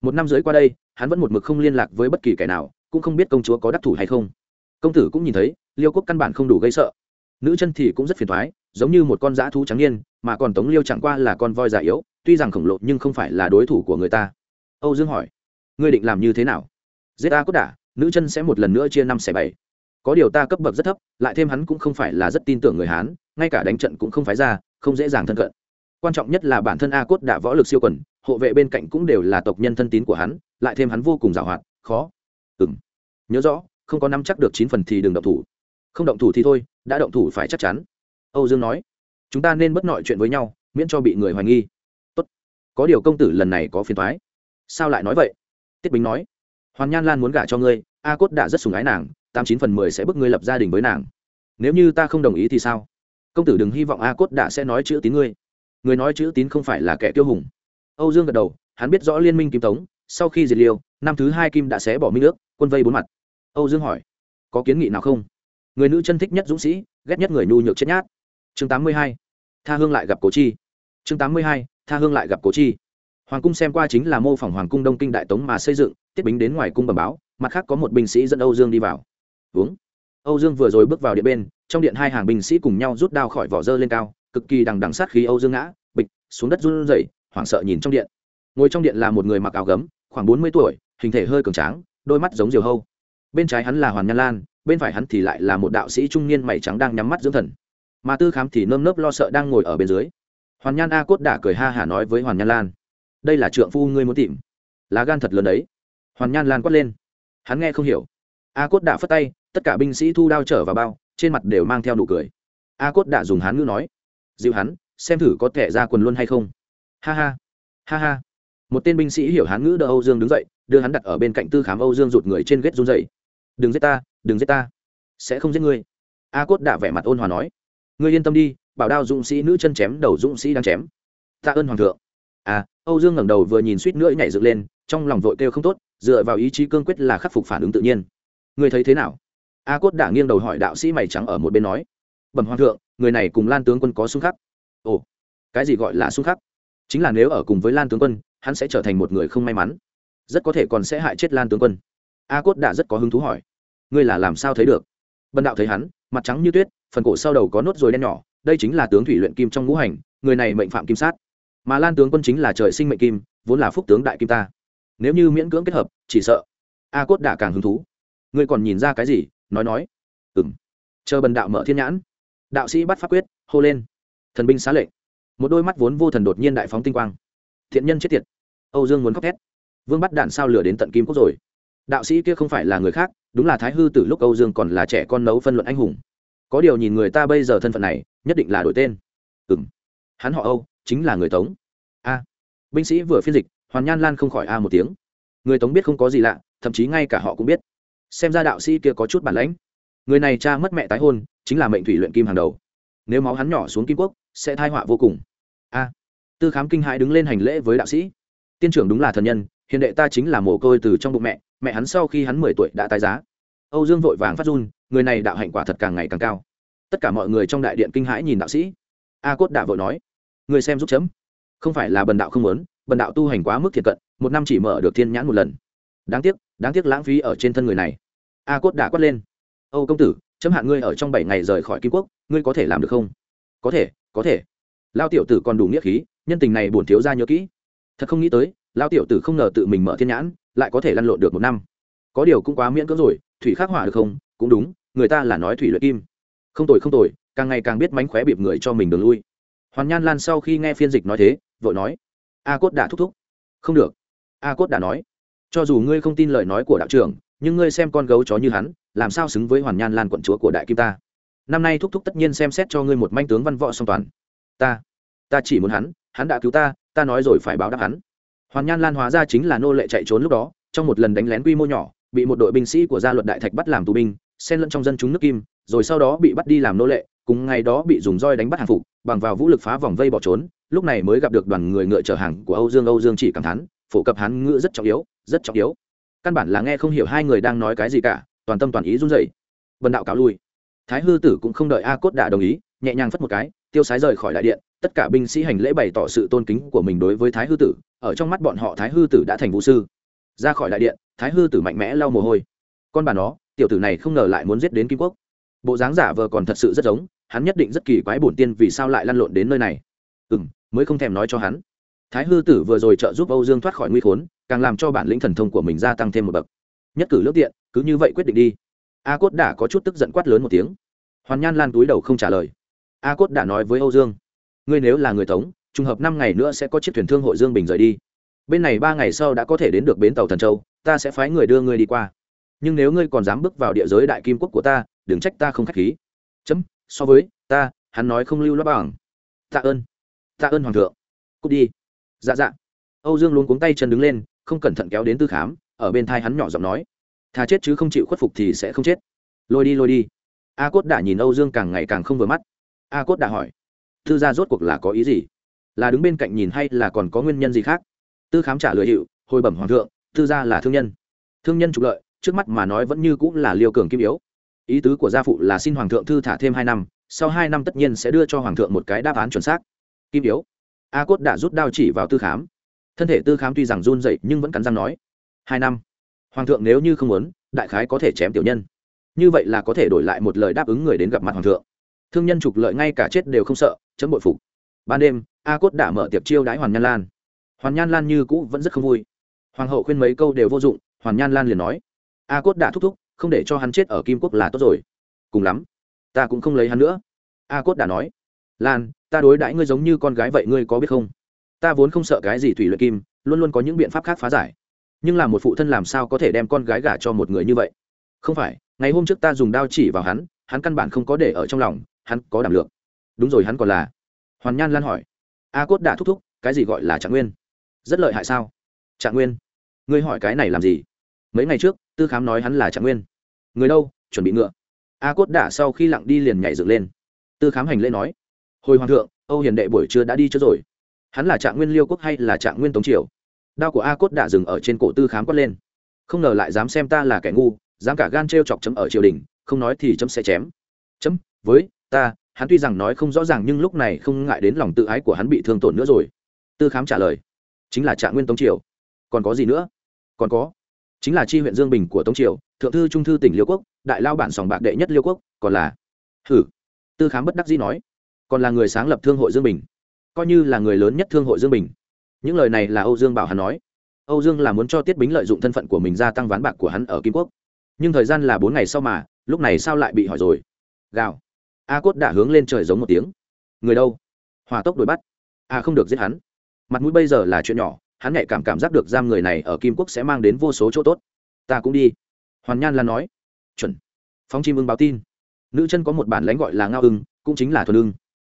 Một năm dưới qua đây, hắn vẫn một mực không liên lạc với bất kỳ kẻ nào, cũng không biết công chúa có đắc thủ hay không. Công tử cũng nhìn thấy, liêu quốc căn bản không đủ gây sợ. Nữ chân thì cũng rất phiền thoái giống như một con dã thú trắng niên, mà còn tống liêu chẳng qua là con voi già yếu, tuy rằng khổng lồ nhưng không phải là đối thủ của người ta. Âu dương hỏi, ngươi định làm như thế nào? Giết ta cốt đả nữ chân sẽ một lần nữa chia năm xẻ bảy. Có điều ta cấp bậc rất thấp, lại thêm hắn cũng không phải là rất tin tưởng người hán, ngay cả đánh trận cũng không phái ra, không dễ dàng thân cận. Quan trọng nhất là bản thân a cốt đã võ lực siêu quần, hộ vệ bên cạnh cũng đều là tộc nhân thân tín của hắn, lại thêm hắn vô cùng giàu hoạt, khó. Ừ m nhớ rõ, không có nắm chắc được chín phần thì đừng động thủ. Không động thủ thì thôi, đã động thủ phải chắc chắn. Âu dương nói, chúng ta nên bất nội chuyện với nhau, miễn cho bị người hoài nghi. Tốt. có điều công tử lần này có phiền thoái sao lại nói vậy? Tiết bính nói hoàn nhan lan muốn gả cho ngươi, a cốt đã rất sùng ái nàng, tám chín phần mười sẽ bức ngươi lập gia đình với nàng. Nếu như ta không đồng ý thì sao? Công tử đừng hy vọng a cốt đã sẽ nói chữ tín ngươi. Người nói chữ tín không phải là kẻ tiêu hùng. Âu dương gật đầu, hắn biết rõ liên minh kim tống, sau khi diệt liêu, năm thứ hai kim đã xé bỏ minh ước, quân vây bốn mặt. Âu dương hỏi, có kiến nghị nào không? Người nữ chân thích nhất dũng sĩ, ghét nhất người nhu nhược chết nhát. Chương tám mươi hai, tha hương lại gặp cố chi. Chương tám mươi hai, tha hương lại gặp cố chi. Hoàng cung xem qua chính là mô phỏng hoàng cung đông kinh đại tống mà xây dựng tiết bính đến ngoài cung bẩm báo, mặt khác có một binh sĩ dẫn âu dương đi vào. Uống. Âu dương vừa rồi bước vào điện bên, trong điện hai hàng binh sĩ cùng nhau rút đao khỏi vỏ dơ lên cao, cực kỳ đằng đằng sát khí âu dương ngã, bịch, xuống đất run rẩy, hoảng sợ nhìn trong điện. Ngồi trong điện là một người mặc áo gấm, khoảng bốn mươi tuổi, hình thể hơi cường tráng, đôi mắt giống diều hâu. Bên trái hắn là hoàn nhan lan, bên phải hắn thì lại là một đạo sĩ trung niên mày trắng đang nhắm mắt dưỡng thần. Mà tư khám thì nơm nớp lo sợ đang ngồi ở bên dưới. Hoàn nhan a cốt đã cười ha hả nói với hoàn nhan lan, đây là trượng phu ngươi muốn tìm. Lá gan thật lớn đấy hoàn nhan lan quát lên. Hắn nghe không hiểu. A cốt đã phất tay, tất cả binh sĩ thu đao trở vào bao, trên mặt đều mang theo nụ cười. A cốt đã dùng hán ngữ nói, dịu hắn, xem thử có thể ra quần luôn hay không. Ha ha ha ha. Một tên binh sĩ hiểu hán ngữ đỡ âu dương đứng dậy, đưa hắn đặt ở bên cạnh tư khám âu dương rụt người trên ghét run dậy đừng giết ta, đừng giết ta, sẽ không giết ngươi. A cốt đã vẻ mặt ôn hòa nói, ngươi yên tâm đi, bảo đao dũng sĩ nữ chân chém, đầu dũng sĩ đang chém. Tạ ơn hoàng thượng. À âu dương ngẩng đầu vừa nhìn suýt nữa nhảy dựng lên, trong lòng vội kêu không tốt dựa vào ý chí cương quyết là khắc phục phản ứng tự nhiên. Ngươi thấy thế nào? A cốt đã nghiêng đầu hỏi đạo sĩ mày trắng ở một bên nói. Bẩm hoàng thượng, người này cùng lan tướng quân có xung khắc. Ồ, cái gì gọi là xung khắc? Chính là nếu ở cùng với lan tướng quân, hắn sẽ trở thành một người không may mắn. Rất có thể còn sẽ hại chết lan tướng quân. A cốt đã rất có hứng thú hỏi. Ngươi là làm sao thấy được? Bần đạo thấy hắn, mặt trắng như tuyết, phần cổ sau đầu có nốt ruồi đen nhỏ, đây chính là tướng thủy luyện kim trong ngũ hành, người này mệnh phạm kim sát. Mà lan tướng quân chính là trời sinh mệnh kim, vốn là phúc tướng đại kim ta nếu như miễn cưỡng kết hợp, chỉ sợ a cốt đã càng hứng thú. Ngươi còn nhìn ra cái gì? Nói nói. Ừng chờ bần đạo mở thiên nhãn. Đạo sĩ bắt pháp quyết, hô lên. Thần binh xá lệnh một đôi mắt vốn vô thần đột nhiên đại phóng tinh quang. Thiện nhân chết tiệt. Âu dương muốn khóc thét. Vương bắt đạn sao lửa đến tận kim quốc rồi. Đạo sĩ kia không phải là người khác, đúng là thái hư từ lúc âu dương còn là trẻ con nấu phân luận anh hùng. Có điều nhìn người ta bây giờ thân phận này, nhất định là đổi tên. Ừ m hắn họ âu, chính là người tống. A. Binh sĩ vừa phiên dịch hoàn nhan lan không khỏi a một tiếng. Người tống biết không có gì lạ, thậm chí ngay cả họ cũng biết. Xem ra đạo sĩ kia có chút bản lãnh. Người này cha mất mẹ tái hôn, chính là mệnh thủy luyện kim hàng đầu. Nếu máu hắn nhỏ xuống kim quốc, sẽ thai họa vô cùng. A. Tư khám kinh hãi đứng lên hành lễ với đạo sĩ. Tiên trưởng đúng là thần nhân, hiện đệ ta chính là mồ côi từ trong bụng mẹ mẹ hắn sau khi hắn mười tuổi đã tái giá. Âu dương vội vàng phát run, người này đạo hạnh quả thật càng ngày càng cao. Tất cả mọi người trong đại điện kinh hãi nhìn đạo sĩ. A cốt đạo vội nói, người xem giúp chấm. Không phải là bần đạo không muốn bần đạo tu hành quá mức thiệt cận, một năm chỉ mở được thiên nhãn một lần. Đáng tiếc đáng tiếc lãng phí ở trên thân người này. A cốt đã quát lên. Âu công tử, chấm hạn ngươi ở trong bảy ngày rời khỏi kim quốc, ngươi có thể làm được không? Có thể có thể. Lao tiểu tử còn đủ nghĩa khí, nhân tình này bổn thiếu ra nhớ kỹ. Thật không nghĩ tới lao tiểu tử không ngờ tự mình mở thiên nhãn, lại có thể lăn lộn được một năm. Có điều cũng quá miễn cưỡng rồi, thủy khắc hỏa được không? Cũng đúng, người ta là nói thủy luyện kim. Không tồi không tồi, càng ngày càng biết mánh khóe bịp người cho mình đường lui. Hoàn nhan lan sau khi nghe phiên dịch nói thế, vội nói a cốt đã thúc thúc. Không được. A cốt đã nói. Cho dù ngươi không tin lời nói của đạo trưởng, nhưng ngươi xem con gấu chó như hắn, làm sao xứng với hoàn nhan lan quận chúa của đại kim ta? Năm nay thúc thúc tất nhiên xem xét cho ngươi một manh tướng văn võ song toàn. Ta ta chỉ muốn hắn hắn đã cứu ta ta nói rồi phải báo đáp hắn. Hoàn nhan lan hóa ra chính là nô lệ chạy trốn lúc đó, trong một lần đánh lén quy mô nhỏ, bị một đội binh sĩ của gia luật đại thạch bắt làm tù binh, xen lẫn trong dân chúng nước kim, rồi sau đó bị bắt đi làm nô lệ, cùng ngày đó bị dùng roi đánh bắt hàng phục, bằng vào vũ lực phá vòng vây bỏ trốn lúc này mới gặp được đoàn người ngựa chở hàng của âu dương. Âu dương chỉ cảm thán, phổ cập hán ngựa rất trọng yếu, rất trọng yếu. Căn bản là nghe không hiểu hai người đang nói cái gì cả, toàn tâm toàn ý run rẩy. Vân đạo cáo lui. Thái hư tử cũng không đợi a cốt đã đồng ý, nhẹ nhàng phất một cái, tiêu sái rời khỏi đại điện, tất cả binh sĩ hành lễ bày tỏ sự tôn kính của mình đối với thái hư tử, ở trong mắt bọn họ thái hư tử đã thành vũ sư. Ra khỏi đại điện, thái hư tử mạnh mẽ lau mồ hôi. Con bà nó, tiểu tử này không ngờ lại muốn giết đến kim quốc. Bộ dáng giả vờ còn thật sự rất giống, hắn nhất định rất kỳ quái bổn tiên vì sao lại lăn lộn đến nơi này. Ừ m mới không thèm nói cho hắn. Thái hư tử vừa rồi trợ giúp âu dương thoát khỏi nguy khốn, càng làm cho bản lĩnh thần thông của mình gia tăng thêm một bậc. Nhất cử lướt tiện, cứ như vậy quyết định đi. A cốt đã có chút tức giận quát lớn một tiếng. Hoàn nhan lan túi đầu không trả lời. A cốt đã nói với âu dương, ngươi nếu là người tống, trùng hợp năm ngày nữa sẽ có chiếc thuyền thương hội dương bình rời đi. Bên này ba ngày sau đã có thể đến được bến tàu thần châu, ta sẽ phái người đưa ngươi đi qua. Nhưng nếu ngươi còn dám bước vào địa giới đại kim quốc của ta, đừng trách ta không k h á c h khí. Chấm, so với, ta, hắn nói không lưu loát bằng. Tạ ơn tạ ơn hoàng thượng. Cút đi. Dạ dạ. Âu dương luôn cuống tay chân đứng lên, không cẩn thận kéo đến tư khám, ở bên thai hắn nhỏ giọng nói. Thà chết chứ không chịu khuất phục thì sẽ không chết. Lôi đi lôi đi. A cốt đã nhìn âu dương càng ngày càng không vừa mắt. A cốt đã hỏi, thư gia rốt cuộc là có ý gì? Là đứng bên cạnh nhìn hay là còn có nguyên nhân gì khác? Tư khám trả lời hiệu hồi bẩm hoàng thượng, thư gia là thương nhân. Thương nhân trục lợi, trước mắt mà nói vẫn như cũng là liêu cường kim yếu. Ý tứ của gia phụ là xin hoàng thượng thư thả thêm hai năm, sau hai năm tất nhiên sẽ đưa cho hoàng thượng một cái đáp án chuẩn xác kim yếu. A cốt đã rút đao chỉ vào tư khám. Thân thể tư khám tuy rằng run dậy nhưng vẫn cắn răng nói, hai năm, hoàng thượng nếu như không muốn, đại khái có thể chém tiểu nhân. Như vậy là có thể đổi lại một lời đáp ứng người đến gặp mặt hoàng thượng. Thương nhân trục lợi ngay cả chết đều không sợ, chấm bội phục. Ban đêm, a cốt đã mở tiệc chiêu đãi hoàn nhan lan. Hoàn nhan lan như cũ vẫn rất không vui. Hoàng hậu khuyên mấy câu đều vô dụng, hoàn nhan lan liền nói, a cốt đã thúc thúc, không để cho hắn chết ở kim quốc là tốt rồi. Cùng lắm, ta cũng không lấy hắn nữa. A cốt đã nói lan, ta đối đãi ngươi giống như con gái vậy ngươi có biết không? Ta vốn không sợ cái gì thủy luyện kim, luôn luôn có những biện pháp khác phá giải. Nhưng là một phụ thân làm sao có thể đem con gái gả cho một người như vậy? Không phải, ngày hôm trước ta dùng đao chỉ vào hắn hắn căn bản không có để ở trong lòng, hắn có đảm lượng. Đúng rồi hắn còn là. Hoàn nhan lan hỏi. A cốt đã thúc thúc, cái gì gọi là trạng nguyên? Rất lợi hại sao? Trạng nguyên? Ngươi hỏi cái này làm gì? Mấy ngày trước, tư khám nói hắn là trạng nguyên. Người đâu? Chuẩn bị ngựa. A cốt đã sau khi lặng đi liền nhảy dựng lên. Tư khám hành lễ nói hồi hoàng thượng, âu hiền đệ buổi trưa đã đi trước rồi. Hắn là trạng nguyên liêu quốc hay là trạng nguyên tống triều? Đao của a cốt đã dừng ở trên cổ tư khám quất lên. Không ngờ lại dám xem ta là kẻ ngu, dám cả gan t r e o chọc chấm ở triều đình, không nói thì chấm sẽ chém. Chấm, với ta, hắn tuy rằng nói không rõ ràng nhưng lúc này không ngại đến lòng tự ái của hắn bị thương tổn nữa rồi. Tư khám trả lời, chính là trạng nguyên tống triều. Còn có gì nữa? Còn có, chính là chi huyện dương bình của tống triều, thượng thư trung thư tỉnh liêu quốc, đại lao bản sòng bạc đệ nhất liêu quốc, còn là, hử? Tư khám bất đắc dĩ nói còn là người sáng lập thương hội dương bình. Coi như là người lớn nhất thương hội dương bình. Những lời này là âu dương bảo hắn nói. Âu dương là muốn cho tiết bính lợi dụng thân phận của mình gia tăng ván bạc của hắn ở kim quốc. Nhưng thời gian là bốn ngày sau mà, lúc này sao lại bị hỏi rồi? Gào. A cốt đã hướng lên trời giống một tiếng. Người đâu? Hòa tốc đuổi bắt. A không được giết hắn. Mặt mũi bây giờ là chuyện nhỏ, hắn nhạy cảm cảm giác được giam người này ở kim quốc sẽ mang đến vô số chỗ tốt. Ta cũng đi. Hoàn nhan là nói. Chuẩn. Phóng chim ưng báo tin. Nữ chân có một bản lãnh gọi là ngao ưng, cũng chính là thuần ưng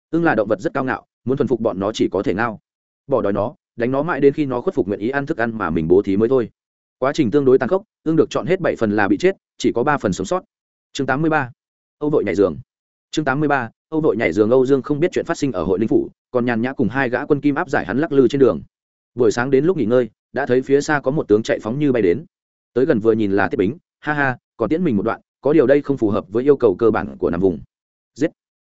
ưng là động vật rất cao ngạo, muốn thuần phục bọn nó chỉ có thể ngao. Bỏ đói nó, đánh nó mãi đến khi nó khuất phục nguyện ý ăn thức ăn mà mình bố thí mới thôi. Quá trình tương đối tàn khốc, ưng được chọn hết bảy phần là bị chết, chỉ có ba phần sống sót. Chương tám mươi ba, âu vội nhảy giường. Chương tám mươi ba, âu vội nhảy giường âu dương không biết chuyện phát sinh ở hội linh phủ, còn nhàn nhã cùng hai gã quân kim áp giải hắn lắc lư trên đường. Buổi sáng đến lúc nghỉ ngơi, đã thấy phía xa có một tướng chạy phóng như bay đến. Tới gần vừa nhìn là tiết bính, ha ha, còn tiễn mình một đoạn, có điều đây không phù hợp với yêu cầu cơ bản của nằm vùng. Giết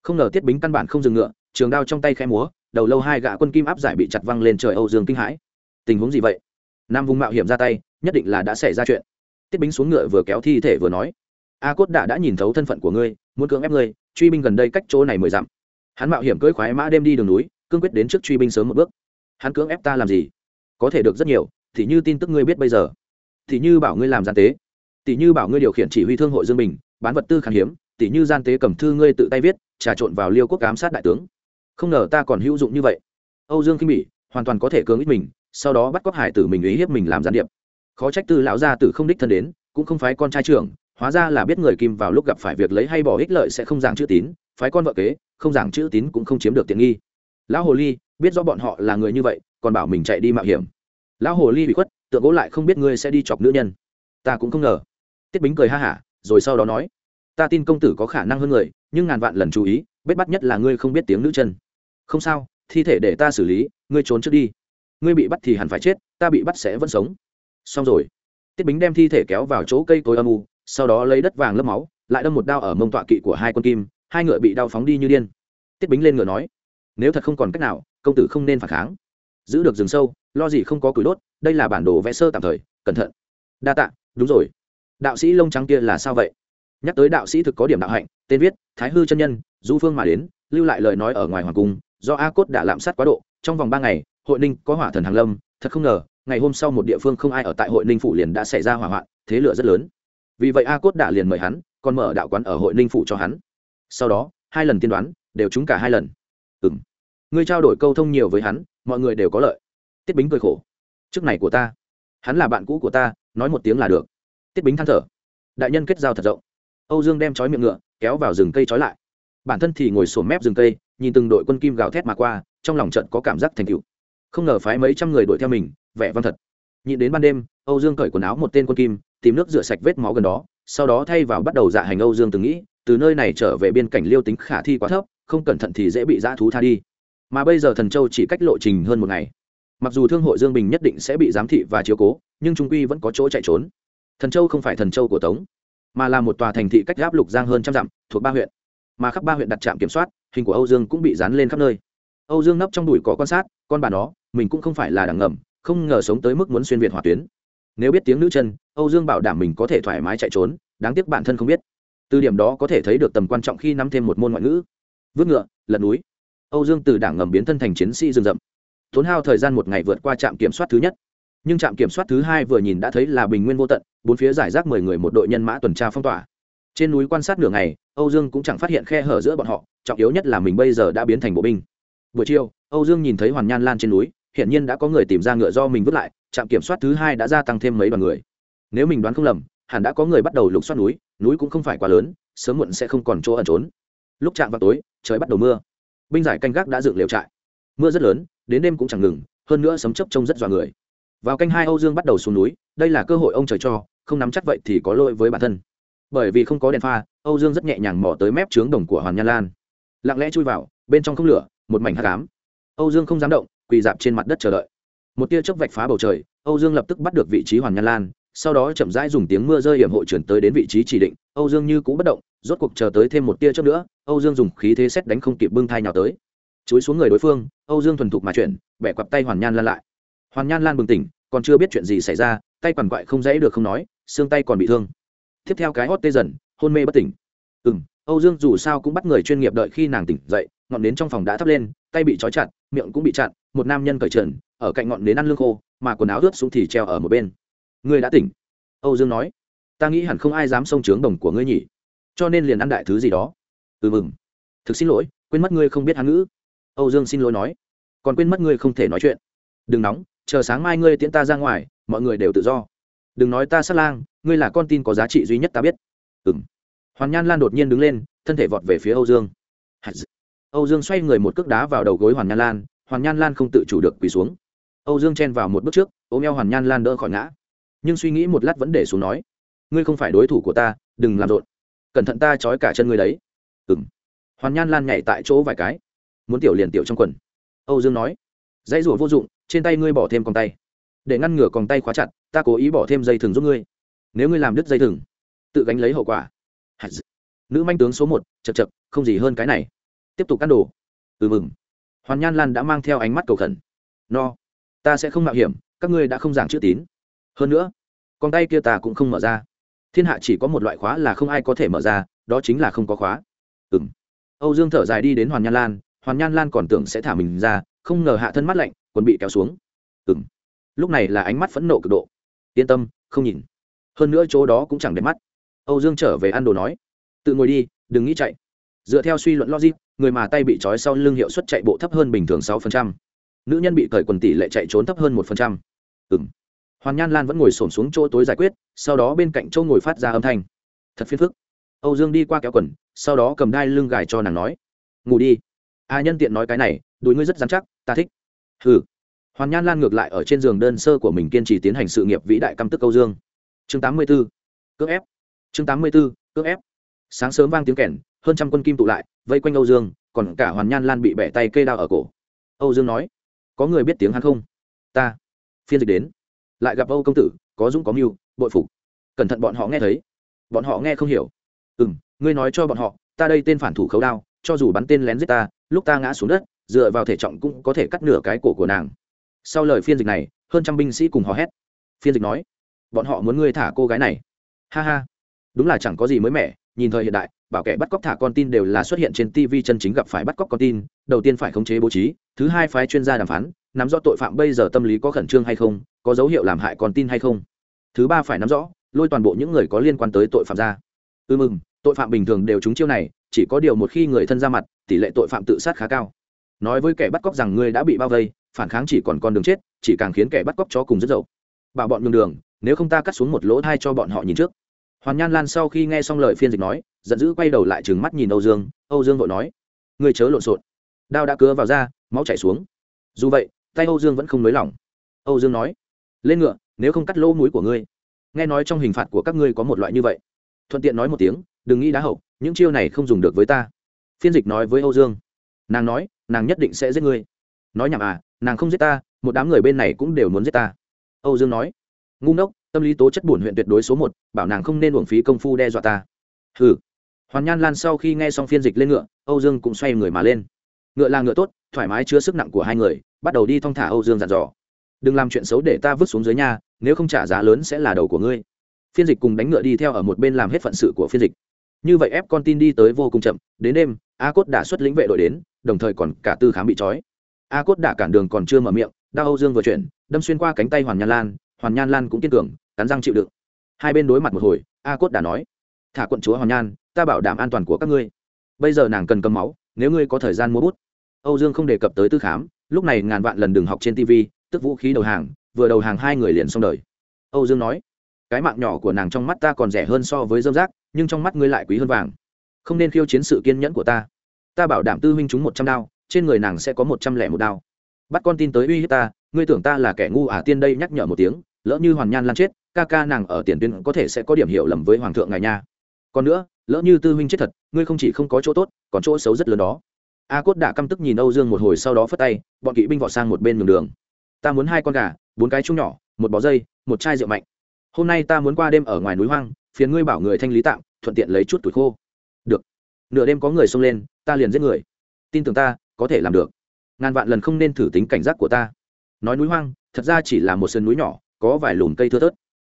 không ngờ tiết bính căn bản không dừng ngựa, trường đao trong tay khẽ múa, đầu lâu hai gã quân kim áp giải bị chặt văng lên trời âu dương kinh hãi. Tình huống gì vậy? Nam vùng mạo hiểm ra tay, nhất định là đã xảy ra chuyện. Tiết bính xuống ngựa vừa kéo thi thể vừa nói, a cốt đã đã nhìn thấu thân phận của ngươi, muốn cưỡng ép ngươi, truy binh gần đây cách chỗ này mười dặm. Hắn mạo hiểm cưỡi khoái mã đêm đi đường núi, cương quyết đến trước truy binh sớm một bước. Hắn cưỡng ép ta làm gì? Có thể được rất nhiều, thì như tin tức ngươi biết bây giờ, thì như bảo ngươi làm gian tế tỷ như bảo ngươi điều khiển chỉ huy thương hội dương bình, bán vật tư khan hiếm tỷ như gian tế cầm thư ngươi tự tay viết trà trộn vào liêu quốc ám sát đại tướng. Không ngờ ta còn hữu dụng như vậy. Âu dương kinh bỉ, hoàn toàn có thể cưỡng ít mình, sau đó bắt cóc hải tử mình ý hiếp mình làm gián điệp. Khó trách tư lão gia tử không đích thân đến, cũng không phái con trai trưởng, hóa ra là biết người kim vào lúc gặp phải việc lấy hay bỏ ích lợi sẽ không giảng chữ tín, phái con vợ kế, không giảng chữ tín cũng không chiếm được tiện nghi. Lão hồ ly, biết rõ bọn họ là người như vậy, còn bảo mình chạy đi mạo hiểm. Lão hồ ly bị khuất, tượng gỗ lại không biết ngươi sẽ đi chọc nữ nhân. Ta cũng không ngờ. Tiết bính cười ha hả, rồi sau đó nói ta tin công tử có khả năng hơn người, nhưng ngàn vạn lần chú ý, bết bắt nhất là ngươi không biết tiếng nữ chân. Không sao, thi thể để ta xử lý, ngươi trốn trước đi. Ngươi bị bắt thì hẳn phải chết, ta bị bắt sẽ vẫn sống. Xong rồi. Tiết bính đem thi thể kéo vào chỗ cây cối âm u, sau đó lấy đất vàng lấp máu, lại đâm một đao ở mông tọa kỵ của hai con kim, hai ngựa bị đau phóng đi như điên. Tiết bính lên ngựa nói, nếu thật không còn cách nào, công tử không nên phản kháng. Giữ được rừng sâu, lo gì không có cửi đốt, đây là bản đồ vẽ sơ tạm thời, cẩn thận. Đa tạ, đúng rồi. Đạo sĩ lông trắng kia là sao vậy? Nhắc tới đạo sĩ thực có điểm đạo hạnh, tên viết, thái hư chân nhân, du phương mà đến, lưu lại lời nói ở ngoài hoàng cung, do a cốt đã lạm sát quá độ, trong vòng ba ngày, hội ninh có hỏa thần hàng lâm, thật không ngờ, ngày hôm sau một địa phương không ai ở tại hội ninh phủ liền đã xảy ra hỏa hoạn, thế lửa rất lớn. Vì vậy a cốt đã liền mời hắn, còn mở đạo quán ở hội ninh phủ cho hắn. Sau đó, hai lần tiên đoán, đều trúng cả hai lần. Ừ m ngươi trao đổi câu thông nhiều với hắn, mọi người đều có lợi. Tiết bính cười khổ. Chức này của ta. Hắn là bạn cũ của ta, nói một tiếng là được. Tiết bính than thở. Đại nhân kết giao thật rộng âu dương đem chói miệng ngựa, kéo vào rừng cây trói lại. Bản thân thì ngồi sổm mép rừng cây, nhìn từng đội quân kim gào thét mà qua, trong lòng trận có cảm giác thành cựu không ngờ phái mấy trăm người đuổi theo mình, vẻ văn thật. Nhìn đến ban đêm, âu dương cởi quần áo một tên quân kim, tìm nước rửa sạch vết máu gần đó, sau đó thay vào bắt đầu dạ hành âu dương từng nghĩ, từ nơi này trở về biên cảnh liêu tính khả thi quá thấp, không cẩn thận thì dễ bị dã thú tha đi. Mà bây giờ thần châu chỉ cách lộ trình hơn một ngày. Mặc dù thương hội dương bình nhất định sẽ bị giám thị và chiếu cố, nhưng trung quy vẫn có chỗ chạy trốn. Thần châu không phải thần châu của tống mà là một tòa thành thị cách giáp lục giang hơn trăm dặm, thuộc ba huyện. Mà khắp ba huyện đặt trạm kiểm soát, hình của âu dương cũng bị dán lên khắp nơi. Âu dương nấp trong đùi có quan sát, con bà nó, mình cũng không phải là đằng ngầm, không ngờ sống tới mức muốn xuyên việt hỏa tuyến. Nếu biết tiếng nữ chân, âu dương bảo đảm mình có thể thoải mái chạy trốn, đáng tiếc bản thân không biết. Từ điểm đó có thể thấy được tầm quan trọng khi nắm thêm một môn ngoại ngữ. Vứt ngựa, lật núi. Âu dương từ đảng ngầm biến thân thành chiến sĩ rừng rậm. Tốn hao thời gian một ngày vượt qua trạm kiểm soát thứ nhất nhưng trạm kiểm soát thứ hai vừa nhìn đã thấy là bình nguyên vô tận, bốn phía giải rác mười người một đội nhân mã tuần tra phong tỏa. Trên núi quan sát nửa ngày, âu dương cũng chẳng phát hiện khe hở giữa bọn họ, trọng yếu nhất là mình bây giờ đã biến thành bộ binh. Buổi chiều, âu dương nhìn thấy hoàn nhan lan trên núi hiện nhiên đã có người tìm ra ngựa do mình vứt lại, trạm kiểm soát thứ hai đã gia tăng thêm mấy đoàn người. Nếu mình đoán không lầm, hẳn đã có người bắt đầu lục soát núi núi cũng không phải quá lớn, sớm muộn sẽ không còn chỗ ẩn trốn. Lúc chạm vào tối, trời bắt đầu mưa. Binh giải canh gác đã dựng lều trại. Mưa rất lớn, đến đêm cũng chẳng ngừng, hơn nữa sấm chấp trông rất dọa người vào canh hai âu dương bắt đầu xuống núi, đây là cơ hội ông trời cho, không nắm chắc vậy thì có lỗi với bản thân. Bởi vì không có đèn pha, âu dương rất nhẹ nhàng mò tới mép trướng đồng của hoàn nhan lan. Lặng lẽ chui vào, bên trong không lửa, một mảnh hát cám âu dương không dám động, quỳ dạp trên mặt đất chờ đợi. Một tia chớp vạch phá bầu trời, âu dương lập tức bắt được vị trí hoàn nhan lan, sau đó chậm rãi dùng tiếng mưa rơi hiểm hộ chuyển tới đến vị trí chỉ định, âu dương như cũ bất động, rốt cuộc chờ tới thêm một tia chớp nữa, âu dương dùng khí thế xét đánh không kịp bưng thai nhào tới. Chúi xuống người đối phương, âu dương thuần thục mà chuyển, bẻ quặp tay hoàn nhan lan lại hoàn nhan lan bừng tỉnh, còn chưa biết chuyện gì xảy ra, tay quằn quại không dễ được không nói, xương tay còn bị thương. Tiếp theo cái hót tê dần, hôn mê bất tỉnh. Ừ m âu dương dù sao cũng bắt người chuyên nghiệp đợi khi nàng tỉnh dậy, ngọn nến trong phòng đã thắp lên, tay bị trói chặt, miệng cũng bị chặn một nam nhân cởi trần, ở cạnh ngọn nến ăn lương khô, mà quần áo ướt xuống thì treo ở một bên. Ngươi đã tỉnh. Âu dương nói, ta nghĩ hẳn không ai dám xông trướng đồng của ngươi nhỉ. Cho nên liền ăn đại thứ gì đó. Ừ mừng thực xin lỗi, quên mất ngươi không biết hán ngữ. Âu dương xin lỗi nói, còn quên mất ngươi không thể nói chuyện. Đừng nóng chờ sáng mai ngươi tiễn ta ra ngoài, mọi người đều tự do. Đừng nói ta sát lang, ngươi là con tin có giá trị duy nhất ta biết. Ừ m hoàn nhan lan đột nhiên đứng lên, thân thể vọt về phía âu dương. Âu dương xoay người một cước đá vào đầu gối hoàn nhan lan, hoàn nhan lan không tự chủ được quỳ xuống. Âu dương chen vào một bước trước, ôm eo hoàn nhan lan đỡ khỏi ngã. Nhưng suy nghĩ một lát vẫn để xuống nói, ngươi không phải đối thủ của ta, đừng làm rộn. Cẩn thận ta trói cả chân ngươi đấy. Ừ m hoàn nhan lan nhảy tại chỗ vài cái, muốn tiểu liền tiểu trong quần. Âu dương nói dãy rủa vô dụng, trên tay ngươi bỏ thêm còng tay. Để ngăn ngừa còng tay khóa chặt, ta cố ý bỏ thêm dây thừng giúp ngươi. Nếu ngươi làm đứt dây thừng, tự gánh lấy hậu quả. Nữ manh tướng số một, chật chật, không gì hơn cái này. Tiếp tục cắt đồ. Ừ mừng. Hoàn nhan lan đã mang theo ánh mắt cầu khẩn. No. Ta sẽ không mạo hiểm, các ngươi đã không giảng chữ tín. Hơn nữa con tay kia ta cũng không mở ra. Thiên hạ chỉ có một loại khóa là không ai có thể mở ra, đó chính là không có khóa. Ừ m âu dương thở dài đi đến hoàn nhan lan, hoàn nhan lan còn tưởng sẽ thả mình ra không ngờ hạ thân mắt lạnh còn bị kéo xuống. Ừ m lúc này là ánh mắt phẫn nộ cực độ. Yên tâm, không nhìn. Hơn nữa chỗ đó cũng chẳng đẹp mắt. Âu dương trở về ăn đồ nói. Tự ngồi đi, đừng nghĩ chạy. Dựa theo suy luận logic, người mà tay bị trói sau lưng hiệu suất chạy bộ thấp hơn bình thường sáu phần trăm. nữ nhân bị cởi quần tỷ lệ chạy trốn thấp hơn 1%. ừng hoàn nhan lan vẫn ngồi xổm xuống chỗ tối giải quyết, sau đó bên cạnh châu ngồi phát ra âm thanh. Thật phiền phức. Âu dương đi qua kéo quần, sau đó cầm đai lưng gài cho nàng nói. Ngủ đi. A nhân tiện nói cái này đùi ngươi rất dám chắc, ta thích. Hừ. Hoàn nhan lan ngược lại ở trên giường đơn sơ của mình kiên trì tiến hành sự nghiệp vĩ đại căm tức câu dương. Chương 84. cưỡng ép. Chương 84. cưỡng ép. Sáng sớm vang tiếng kèn, hơn trăm quân kim tụ lại, vây quanh âu dương, còn cả hoàn nhan lan bị bẻ tay cây đao ở cổ. Âu dương nói, có người biết tiếng hắn không? Ta. Phiên dịch đến. Lại gặp âu công tử, có dũng có mưu, bội phục. Cẩn thận bọn họ nghe thấy. Bọn họ nghe không hiểu. Ừ m ngươi nói cho bọn họ, ta đây tên phản thủ khấu đao, cho dù bắn tên lén giết ta, lúc ta ngã xuống đất dựa vào thể trọng cũng có thể cắt nửa cái cổ của nàng. Sau lời phiên dịch này, hơn trăm binh sĩ cùng hò hét. Phiên dịch nói, bọn họ muốn ngươi thả cô gái này. Ha ha. Đúng là chẳng có gì mới mẻ, nhìn thời hiện đại, bảo kẻ bắt cóc thả con tin đều là xuất hiện trên tv chân chính gặp phải bắt cóc con tin, đầu tiên phải khống chế bố trí, thứ hai phái chuyên gia đàm phán, nắm rõ tội phạm bây giờ tâm lý có khẩn trương hay không, có dấu hiệu làm hại con tin hay không. Thứ ba phải nắm rõ, lôi toàn bộ những người có liên quan tới tội phạm ra. Ư mừng tội phạm bình thường đều trúng chiêu này, chỉ có điều một khi người thân ra mặt, tỷ lệ tội phạm tự sát khá cao nói với kẻ bắt cóc rằng ngươi đã bị bao vây, phản kháng chỉ còn con đường chết, chỉ càng khiến kẻ bắt cóc chó cùng rất dậu. Bảo bọn nhường đường, nếu không ta cắt xuống một lỗ thai cho bọn họ nhìn trước. Hoàn nhan lan sau khi nghe xong lời phiên dịch nói, giận dữ quay đầu lại trừng mắt nhìn âu dương âu dương vội nói, ngươi chớ lộn xộn. Đao đã cứa vào da, máu chảy xuống. Dù vậy, tay âu dương vẫn không nới lỏng. Âu dương nói, lên ngựa, nếu không cắt lỗ mũi của ngươi. Nghe nói trong hình phạt của các ngươi có một loại như vậy. Thuận tiện nói một tiếng, đừng nghĩ đá hậu, những chiêu này không dùng được với ta. Phiên dịch nói với âu dương. Nàng nói nàng nhất định sẽ giết ngươi. Nói nhảm à nàng không giết ta, một đám người bên này cũng đều muốn giết ta. Âu dương nói. Ngu ngốc, tâm lý tố chất bổn huyện tuyệt đối số một, bảo nàng không nên uổng phí công phu đe dọa ta. Hừ. Hoàn nhan lan sau khi nghe xong phiên dịch lên ngựa, âu dương cũng xoay người mà lên. Ngựa là ngựa tốt, thoải mái chứa sức nặng của hai người, bắt đầu đi thong thả âu dương dặn dò. Đừng làm chuyện xấu để ta vứt xuống dưới nhà nếu không trả giá lớn sẽ là đầu của ngươi. Phiên dịch cùng đánh ngựa đi theo ở một bên làm hết phận sự của phiên dịch. Như vậy ép con tin đi tới vô cùng chậm, đến đêm, a cốt đã xuất lĩnh vệ đội đến đồng thời còn cả tư khám bị trói. A cốt đã cản đường còn chưa mở miệng, đao âu dương vừa chuyển, đâm xuyên qua cánh tay hoàn nhan lan, hoàn nhan lan cũng kiên cường, cắn răng chịu đựng. Hai bên đối mặt một hồi, a cốt đã nói, thả quận chúa hoàn nhan, ta bảo đảm an toàn của các ngươi. Bây giờ nàng cần cầm máu, nếu ngươi có thời gian mua bút. Âu dương không đề cập tới tư khám, lúc này ngàn vạn lần đừng học trên tv tức vũ khí đầu hàng, vừa đầu hàng hai người liền xong đời. Âu dương nói, cái mạng nhỏ của nàng trong mắt ta còn rẻ hơn so với dâm rác, nhưng trong mắt ngươi lại quý hơn vàng. Không nên khiêu chiến sự kiên nhẫn của ta ta bảo đảm tư huynh chúng một trăm đao, trên người nàng sẽ có một trăm lẻ một đao. Bắt con tin tới uy hiếp ta, ngươi tưởng ta là kẻ ngu à tiên đây nhắc nhở một tiếng, lỡ như hoàn nhan lan chết, ca ca nàng ở tiền tuyến có thể sẽ có điểm hiểu lầm với hoàng thượng ngài nha. Còn nữa, lỡ như tư huynh chết thật, ngươi không chỉ không có chỗ tốt, còn chỗ xấu rất lớn đó. A cốt đã căm tức nhìn âu dương một hồi sau đó phất tay, bọn kỵ binh vọt sang một bên đường đường. Ta muốn hai con gà, bốn cái chung nhỏ, một bó dây, một chai rượu mạnh. Hôm nay ta muốn qua đêm ở ngoài núi hoang, phiền ngươi bảo người thanh lý tạm, thuận tiện lấy chút tuổi khô. Được. Nửa đêm có người xông lên ta liền giết người. Tin tưởng ta, có thể làm được. Ngàn vạn lần không nên thử tính cảnh giác của ta. Nói núi hoang, thật ra chỉ là một sườn núi nhỏ, có vài lùm cây thưa thớt.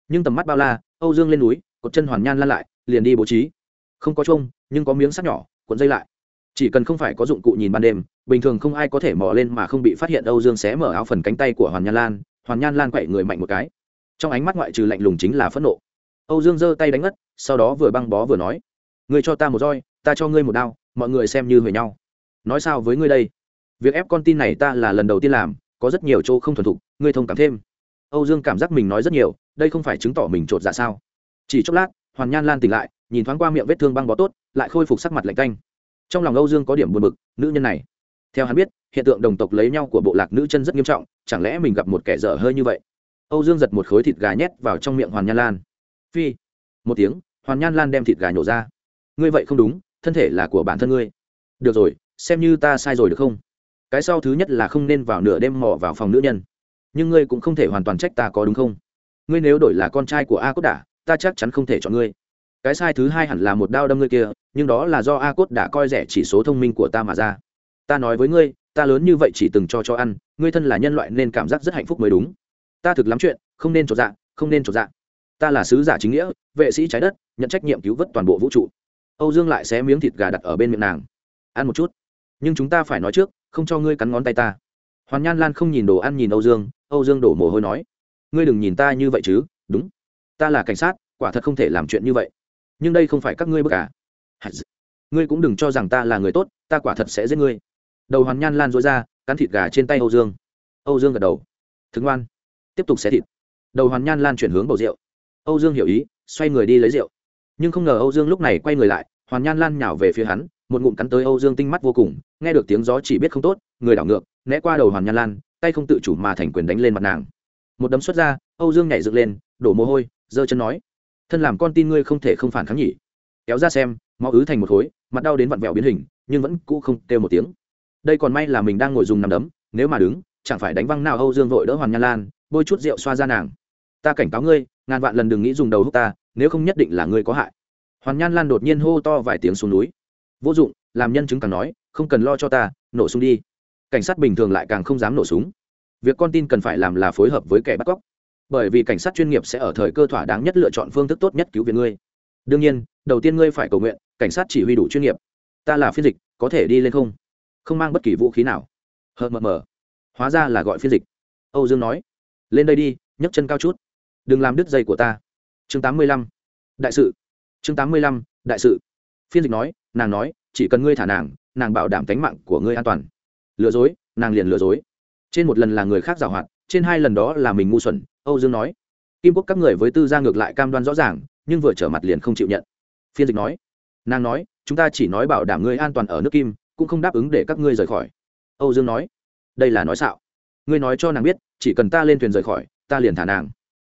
Nhưng tầm mắt bao la, âu dương lên núi, cột chân hoàn nhan lan lại, liền đi bố trí. Không có trông nhưng có miếng sắt nhỏ, cuộn dây lại. Chỉ cần không phải có dụng cụ nhìn ban đêm, bình thường không ai có thể mò lên mà không bị phát hiện âu dương xé mở áo phần cánh tay của hoàn nhan lan, hoàn nhan lan quậy người mạnh một cái. Trong ánh mắt ngoại trừ lạnh lùng chính là phẫn nộ. Âu dương giơ tay đánh ngất, sau đó vừa băng bó vừa nói người cho ta một roi, ta cho ngươi một đao mọi người xem như huề nhau. Nói sao với ngươi đây? Việc ép con tin này ta là lần đầu tiên làm, có rất nhiều chỗ không thuần thục, ngươi thông cảm thêm. Âu dương cảm giác mình nói rất nhiều, đây không phải chứng tỏ mình chột dạ sao? Chỉ chốc lát, hoàn nhan lan tỉnh lại, nhìn thoáng qua miệng vết thương băng bó tốt, lại khôi phục sắc mặt lạnh canh trong lòng âu dương có điểm buồn bực, nữ nhân này. Theo hắn biết, hiện tượng đồng tộc lấy nhau của bộ lạc nữ chân rất nghiêm trọng, chẳng lẽ mình gặp một kẻ dở hơi như vậy? Âu dương giật một khối thịt gà nhét vào trong miệng hoàn nhan lan. Phi. Một tiếng, hoàn nhan lan đem thịt gà nhổ ra. Ngươi vậy không đúng thân thể là của bản thân ngươi. Được rồi, xem như ta sai rồi được không? Cái sau thứ nhất là không nên vào nửa đêm mò vào phòng nữ nhân. Nhưng ngươi cũng không thể hoàn toàn trách ta có đúng không? Ngươi nếu đổi là con trai của a cốt đả, ta chắc chắn không thể chọn ngươi. Cái sai thứ hai hẳn là một đao đâm ngươi kia, nhưng đó là do a cốt đã coi rẻ chỉ số thông minh của ta mà ra. Ta nói với ngươi, ta lớn như vậy chỉ từng cho cho ăn, ngươi thân là nhân loại nên cảm giác rất hạnh phúc mới đúng. Ta thực lắm chuyện, không nên trọt dạ không nên trọt dạ. Ta là sứ giả chính nghĩa, vệ sĩ trái đất, nhận trách nhiệm cứu vớt toàn bộ vũ trụ âu dương lại xé miếng thịt gà đặt ở bên miệng nàng. Ăn một chút. Nhưng chúng ta phải nói trước, không cho ngươi cắn ngón tay ta. Hoàn nhan lan không nhìn đồ ăn nhìn âu dương âu dương đổ mồ hôi nói, ngươi đừng nhìn ta như vậy chứ, đúng. Ta là cảnh sát, quả thật không thể làm chuyện như vậy. Nhưng đây không phải các ngươi bất à. cả ngươi cũng đừng cho rằng ta là người tốt, ta quả thật sẽ giết ngươi. Đầu hoàn nhan lan dối ra, cắn thịt gà trên tay âu dương. Âu dương gật đầu. Thức ngoan. Tiếp tục xé thịt. Đầu hoàn nhan lan chuyển hướng bầu rượu. Âu dương hiểu ý, xoay người đi lấy rượu nhưng không ngờ âu dương lúc này quay người lại, hoàn nhan lan nhào về phía hắn, một ngụm cắn tới âu dương tinh mắt vô cùng, nghe được tiếng gió chỉ biết không tốt, người đảo ngược, né qua đầu hoàn nhan lan, tay không tự chủ mà thành quyền đánh lên mặt nàng. Một đấm xuất ra, âu dương nhảy dựng lên, đổ mồ hôi, giơ chân nói, thân làm con tin ngươi không thể không phản kháng nhỉ. Kéo ra xem, máu ứ thành một khối, mặt đau đến vặn vẹo biến hình, nhưng vẫn cũ không kêu một tiếng. Đây còn may là mình đang ngồi dùng nằm đấm, nếu mà đứng, chẳng phải đánh văng nào âu dương vội đỡ hoàn nhan lan, bôi chút rượu xoa ra nàng. Ta cảnh cáo ngươi, ngàn vạn lần đừng nghĩ dùng đầu hút ta nếu không nhất định là ngươi có hại. Hoàn nhan lan đột nhiên hô to vài tiếng xuống núi. Vô dụng, làm nhân chứng càng nói, không cần lo cho ta, nổ súng đi. Cảnh sát bình thường lại càng không dám nổ súng. Việc con tin cần phải làm là phối hợp với kẻ bắt cóc. Bởi vì cảnh sát chuyên nghiệp sẽ ở thời cơ thỏa đáng nhất lựa chọn phương thức tốt nhất cứu viện ngươi. Đương nhiên, đầu tiên ngươi phải cầu nguyện, cảnh sát chỉ huy đủ chuyên nghiệp. Ta là phiên dịch, có thể đi lên không? Không mang bất kỳ vũ khí nào. Hờ mờ mờ. Hóa ra là gọi phiên dịch. Âu dương nói. Lên đây đi, nhấc chân cao chút. Đừng làm đứt dây của ta chương tám mươi lăm. Đại sự. Chương tám mươi lăm, đại sự. Phiên dịch nói, nàng nói, chỉ cần ngươi thả nàng nàng bảo đảm tính mạng của ngươi an toàn. Lừa dối, nàng liền lừa dối. Trên một lần là người khác giảo hoạt, trên hai lần đó là mình ngu xuẩn, âu dương nói. Kim quốc các người với tư gia ngược lại cam đoan rõ ràng, nhưng vừa trở mặt liền không chịu nhận. Phiên dịch nói. Nàng nói, chúng ta chỉ nói bảo đảm ngươi an toàn ở nước kim, cũng không đáp ứng để các ngươi rời khỏi. Âu dương nói. Đây là nói xạo. Ngươi nói cho nàng biết, chỉ cần ta lên thuyền rời khỏi, ta liền thả nàng.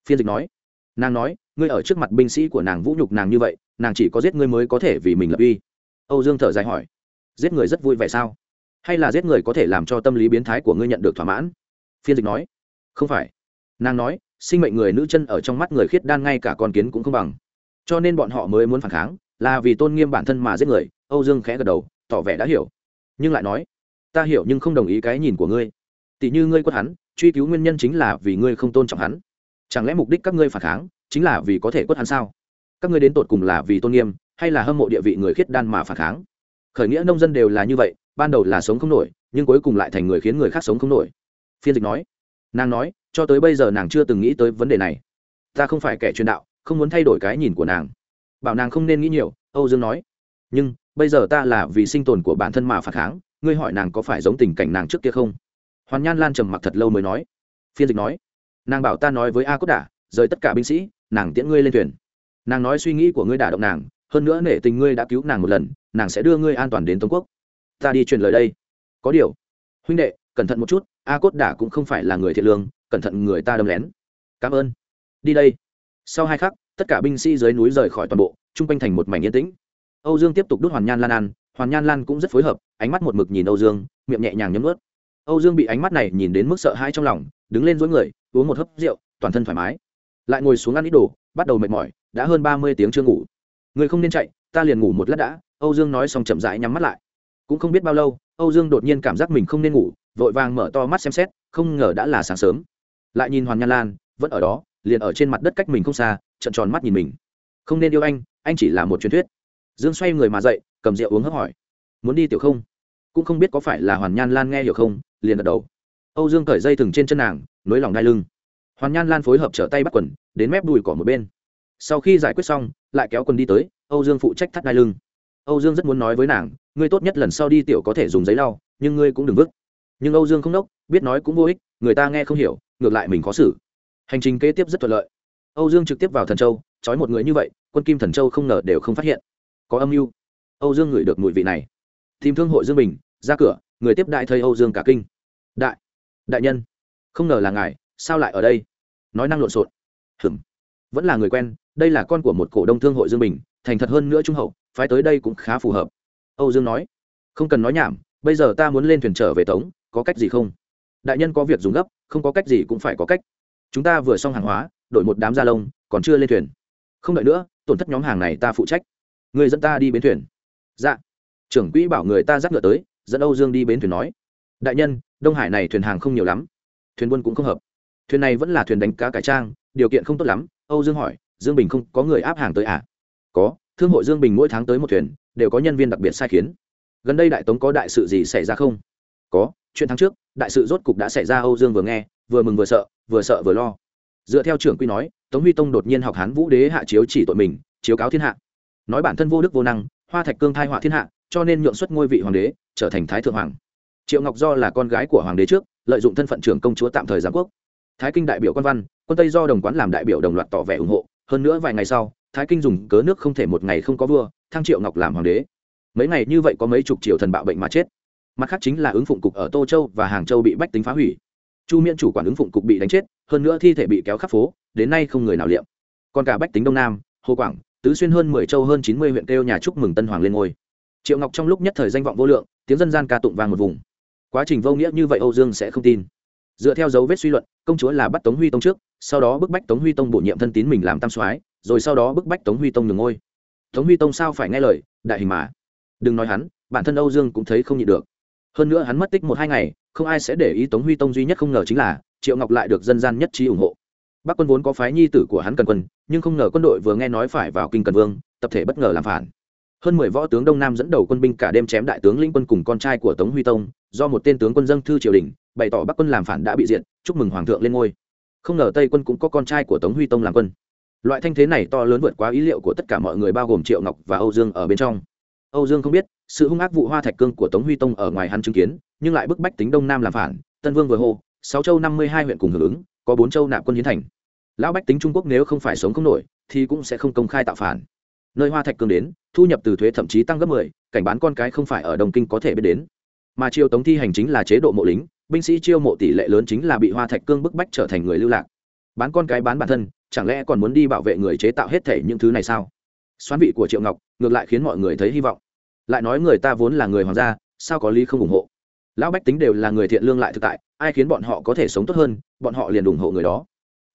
Phiên dịch nói. Nàng nói ngươi ở trước mặt binh sĩ của nàng vũ nhục nàng như vậy, nàng chỉ có giết ngươi mới có thể vì mình lập uy. Âu dương thở dài hỏi, giết người rất vui vẻ sao? Hay là giết người có thể làm cho tâm lý biến thái của ngươi nhận được thỏa mãn? Phiên dịch nói, không phải. Nàng nói, sinh mệnh người nữ chân ở trong mắt người khiết đan ngay cả con kiến cũng không bằng. Cho nên bọn họ mới muốn phản kháng, là vì tôn nghiêm bản thân mà giết người, âu dương khẽ gật đầu, tỏ vẻ đã hiểu. Nhưng lại nói, ta hiểu nhưng không đồng ý cái nhìn của ngươi. Tỷ như ngươi quất hắn, truy cứu nguyên nhân chính là vì ngươi không tôn trọng hắn chẳng lẽ mục đích các ngươi phản kháng chính là vì có thể quất hắn sao? Các ngươi đến tột cùng là vì tôn nghiêm hay là hâm mộ địa vị người khiết đan mà phản kháng? Khởi nghĩa nông dân đều là như vậy, ban đầu là sống không nổi, nhưng cuối cùng lại thành người khiến người khác sống không nổi. Phiên dịch nói, nàng nói, cho tới bây giờ nàng chưa từng nghĩ tới vấn đề này. Ta không phải kẻ truyền đạo, không muốn thay đổi cái nhìn của nàng. Bảo nàng không nên nghĩ nhiều, âu dương nói. Nhưng, bây giờ ta là vì sinh tồn của bản thân mà phản kháng, ngươi hỏi nàng có phải giống tình cảnh nàng trước kia không? Hoàn nhan lan trầm mặc thật lâu mới nói. Phiên dịch nói nàng bảo ta nói với a cốt đả, rời tất cả binh sĩ, nàng tiễn ngươi lên thuyền. Nàng nói suy nghĩ của ngươi đả động nàng, hơn nữa nể tình ngươi đã cứu nàng một lần, nàng sẽ đưa ngươi an toàn đến tống quốc. Ta đi truyền lời đây. Có điều, huynh đệ, cẩn thận một chút, a cốt đả cũng không phải là người thiện lương, cẩn thận người ta đâm lén. Cảm ơn. Đi đây. Sau hai khắc, tất cả binh sĩ dưới núi rời khỏi toàn bộ, chung quanh thành một mảnh yên tĩnh. Âu dương tiếp tục đút hoàn nhan lan ăn hoàn nhan lan cũng rất phối hợp, ánh mắt một mực nhìn âu dương, miệng nhẹ nhàng nhấm ướt âu dương bị ánh mắt này nhìn đến mức sợ hãi trong lòng, đứng lên dối người uống một hớp rượu, toàn thân thoải mái. Lại ngồi xuống ăn ít đồ, bắt đầu mệt mỏi, đã hơn ba mươi tiếng chưa ngủ. Người không nên chạy, ta liền ngủ một lát đã, âu dương nói xong chậm rãi nhắm mắt lại. Cũng không biết bao lâu, âu dương đột nhiên cảm giác mình không nên ngủ, vội vàng mở to mắt xem xét, không ngờ đã là sáng sớm. Lại nhìn hoàn nhan lan, vẫn ở đó, liền ở trên mặt đất cách mình không xa trận tròn mắt nhìn mình. Không nên yêu anh anh chỉ là một truyền thuyết. Dương xoay người mà dậy, cầm rượu uống hấp hỏi. Muốn đi tiểu không? Cũng không biết có phải là hoàn nhan lan nghe hiểu không, liền gật đầu âu dương cởi dây thừng trên chân nàng, nối lòng đai lưng. Hoàn nhan lan phối hợp trở tay bắt quần, đến mép đùi cỏ một bên. Sau khi giải quyết xong, lại kéo quần đi tới, âu dương phụ trách thắt đai lưng. Âu dương rất muốn nói với nàng, ngươi tốt nhất lần sau đi tiểu có thể dùng giấy lau, nhưng ngươi cũng đừng vứt. Nhưng âu dương không đốc biết nói cũng vô ích, người ta nghe không hiểu, ngược lại mình khó xử. Hành trình kế tiếp rất thuận lợi. Âu dương trực tiếp vào thần châu, trói một người như vậy, quân kim thần châu không ngờ đều không phát hiện. Có âm mưu. Âu dương ngửi được mùi vị này. Tìm thương hội dương bình, ra cửa, người tiếp đại thầy âu dương cả kinh. Đại đại nhân, không ngờ là ngài, sao lại ở đây? Nói năng lộn xộn. Hừm vẫn là người quen, đây là con của một cổ đông thương hội dương bình, thành thật hơn nữa trung hậu, phái tới đây cũng khá phù hợp. Âu dương nói. Không cần nói nhảm, bây giờ ta muốn lên thuyền trở về tống, có cách gì không? Đại nhân có việc dùng gấp, không có cách gì cũng phải có cách. Chúng ta vừa xong hàng hóa, đổi một đám da lông, còn chưa lên thuyền. Không đợi nữa, tổn thất nhóm hàng này ta phụ trách. Người dẫn ta đi bến thuyền. Dạ. Trưởng quỹ bảo người ta dắt ngựa tới, dẫn âu dương đi bến thuyền nói. Đại nhân đông hải này thuyền hàng không nhiều lắm. Thuyền buôn cũng không hợp. Thuyền này vẫn là thuyền đánh cá cải trang, điều kiện không tốt lắm. Âu dương hỏi, dương bình không có người áp hàng tới à? Có, thương hội dương bình mỗi tháng tới một thuyền, đều có nhân viên đặc biệt sai khiến. Gần đây đại tống có đại sự gì xảy ra không? Có, chuyện tháng trước, đại sự rốt cục đã xảy ra, âu dương vừa nghe, vừa mừng vừa sợ vừa sợ vừa lo. Dựa theo trưởng quy nói, tống huy tông đột nhiên học hán vũ đế hạ chiếu chỉ tội mình, chiếu cáo thiên hạ. Nói bản thân vô đức vô năng, hoa thạch cương thai họa thiên hạ, cho nên nhượng xuất ngôi vị hoàng đế, trở thành thái thượng hoàng triệu ngọc do là con gái của hoàng đế trước, lợi dụng thân phận trưởng công chúa tạm thời giám quốc. Thái kinh đại biểu quan văn, quân tây do đồng quán làm đại biểu đồng loạt tỏ vẻ ủng hộ. Hơn nữa vài ngày sau, thái kinh dùng cớ nước không thể một ngày không có vua, thăng triệu ngọc làm hoàng đế. Mấy ngày như vậy có mấy chục triệu thần bạo bệnh mà chết. Mặt khác chính là ứng phụng cục ở tô châu và hàng châu bị bách tính phá hủy. Chu miễn chủ quản ứng phụng cục bị đánh chết, hơn nữa thi thể bị kéo khắp phố, đến nay không người nào liệm. Còn cả bách tính đông nam, hồ quảng, tứ xuyên hơn mười châu hơn chín mươi huyện kêu nhà chúc mừng tân hoàng lên ngôi. Triệu ngọc trong lúc nhất thời danh vọng vô lượng, tiếng dân gian ca tụng vang một vùng quá trình vô nghĩa như vậy âu dương sẽ không tin. Dựa theo dấu vết suy luận, công chúa là bắt tống huy tông trước, sau đó bức bách tống huy tông bổ nhiệm thân tín mình làm tam soái, rồi sau đó bức bách tống huy tông nhường ngôi. Tống huy tông sao phải nghe lời, đại hình mà. Đừng nói hắn, bản thân âu dương cũng thấy không nhịn được. Hơn nữa hắn mất tích một hai ngày, không ai sẽ để ý tống huy tông duy nhất không ngờ chính là, triệu ngọc lại được dân gian nhất trí ủng hộ. Bắc quân vốn có phái nhi tử của hắn cần quân, nhưng không ngờ quân đội vừa nghe nói phải vào kinh cần vương, tập thể bất ngờ làm phản hơn mười võ tướng đông nam dẫn đầu quân binh cả đêm chém đại tướng linh quân cùng con trai của tống huy tông do một tên tướng quân dân thư triều đình bày tỏ bắc quân làm phản đã bị diện, chúc mừng hoàng thượng lên ngôi. Không ngờ tây quân cũng có con trai của tống huy tông làm quân. Loại thanh thế này to lớn vượt quá ý liệu của tất cả mọi người bao gồm triệu ngọc và âu dương ở bên trong. Âu dương không biết sự hung ác vụ hoa thạch cương của tống huy tông ở ngoài hắn chứng kiến nhưng lại bức bách tính đông nam làm phản tân vương vừa hô sáu châu năm mươi hai huyện cùng hưởng ứng có bốn châu nạp quân hiến thành. Lão bách tính trung quốc nếu không phải sống không nổi thì cũng sẽ không công khai tạo phản nơi hoa thạch cương đến, thu nhập từ thuế thậm chí tăng gấp mười, cảnh bán con cái không phải ở đồng kinh có thể biết đến. Mà chiêu tống thi hành chính là chế độ mộ lính, binh sĩ chiêu mộ tỷ lệ lớn chính là bị hoa thạch cương bức bách trở thành người lưu lạc. Bán con cái bán bản thân, chẳng lẽ còn muốn đi bảo vệ người chế tạo hết thể những thứ này sao? Xoán vị của triệu ngọc, ngược lại khiến mọi người thấy hy vọng. Lại nói người ta vốn là người hoàng gia, sao có lý không ủng hộ? Lão bách tính đều là người thiện lương lại thực tại, ai khiến bọn họ có thể sống tốt hơn, bọn họ liền ủng hộ người đó.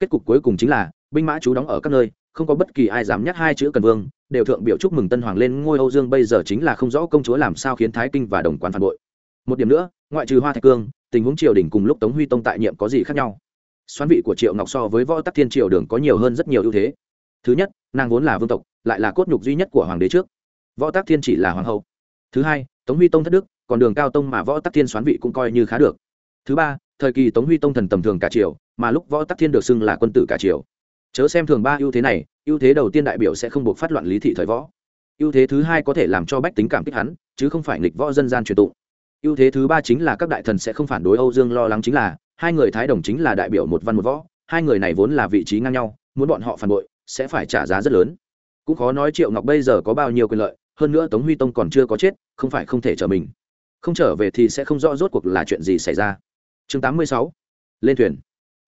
Kết cục cuối cùng chính là, binh mã chú đóng ở các nơi không có bất kỳ ai dám nhắc hai chữ cần vương, đều thượng biểu chúc mừng tân hoàng lên ngôi âu dương bây giờ chính là không rõ công chúa làm sao khiến thái kinh và đồng quan phản bội. Một điểm nữa, ngoại trừ hoa thạch cương, tình huống triều đình cùng lúc tống huy tông tại nhiệm có gì khác nhau? Xoán vị của triệu ngọc so với võ tắc thiên triều đường có nhiều hơn rất nhiều ưu thế. Thứ nhất, nàng vốn là vương tộc, lại là cốt nhục duy nhất của hoàng đế trước. Võ tắc thiên chỉ là hoàng hậu. Thứ hai, tống huy tông thất đức, còn đường cao tông mà võ tắc thiên xoán vị cũng coi như khá được. Thứ ba, thời kỳ tống huy tông thần tầm thường cả triều, mà lúc võ tắc thiên được xưng là quân tử cả triều chớ xem thường ba ưu thế này, ưu thế đầu tiên đại biểu sẽ không buộc phát loạn lý thị thời võ. Ưu thế thứ hai có thể làm cho bách tính cảm kích hắn, chứ không phải nghịch võ dân gian truyền tụng. Ưu thế thứ ba chính là các đại thần sẽ không phản đối âu dương lo lắng chính là, hai người thái đồng chính là đại biểu một văn một võ, hai người này vốn là vị trí ngang nhau, muốn bọn họ phản bội, sẽ phải trả giá rất lớn. Cũng khó nói triệu ngọc bây giờ có bao nhiêu quyền lợi, hơn nữa tống huy tông còn chưa có chết, không phải không thể trở mình. Không trở về thì sẽ không rõ rốt cuộc là chuyện gì xảy ra. Chương 86. lên thuyền.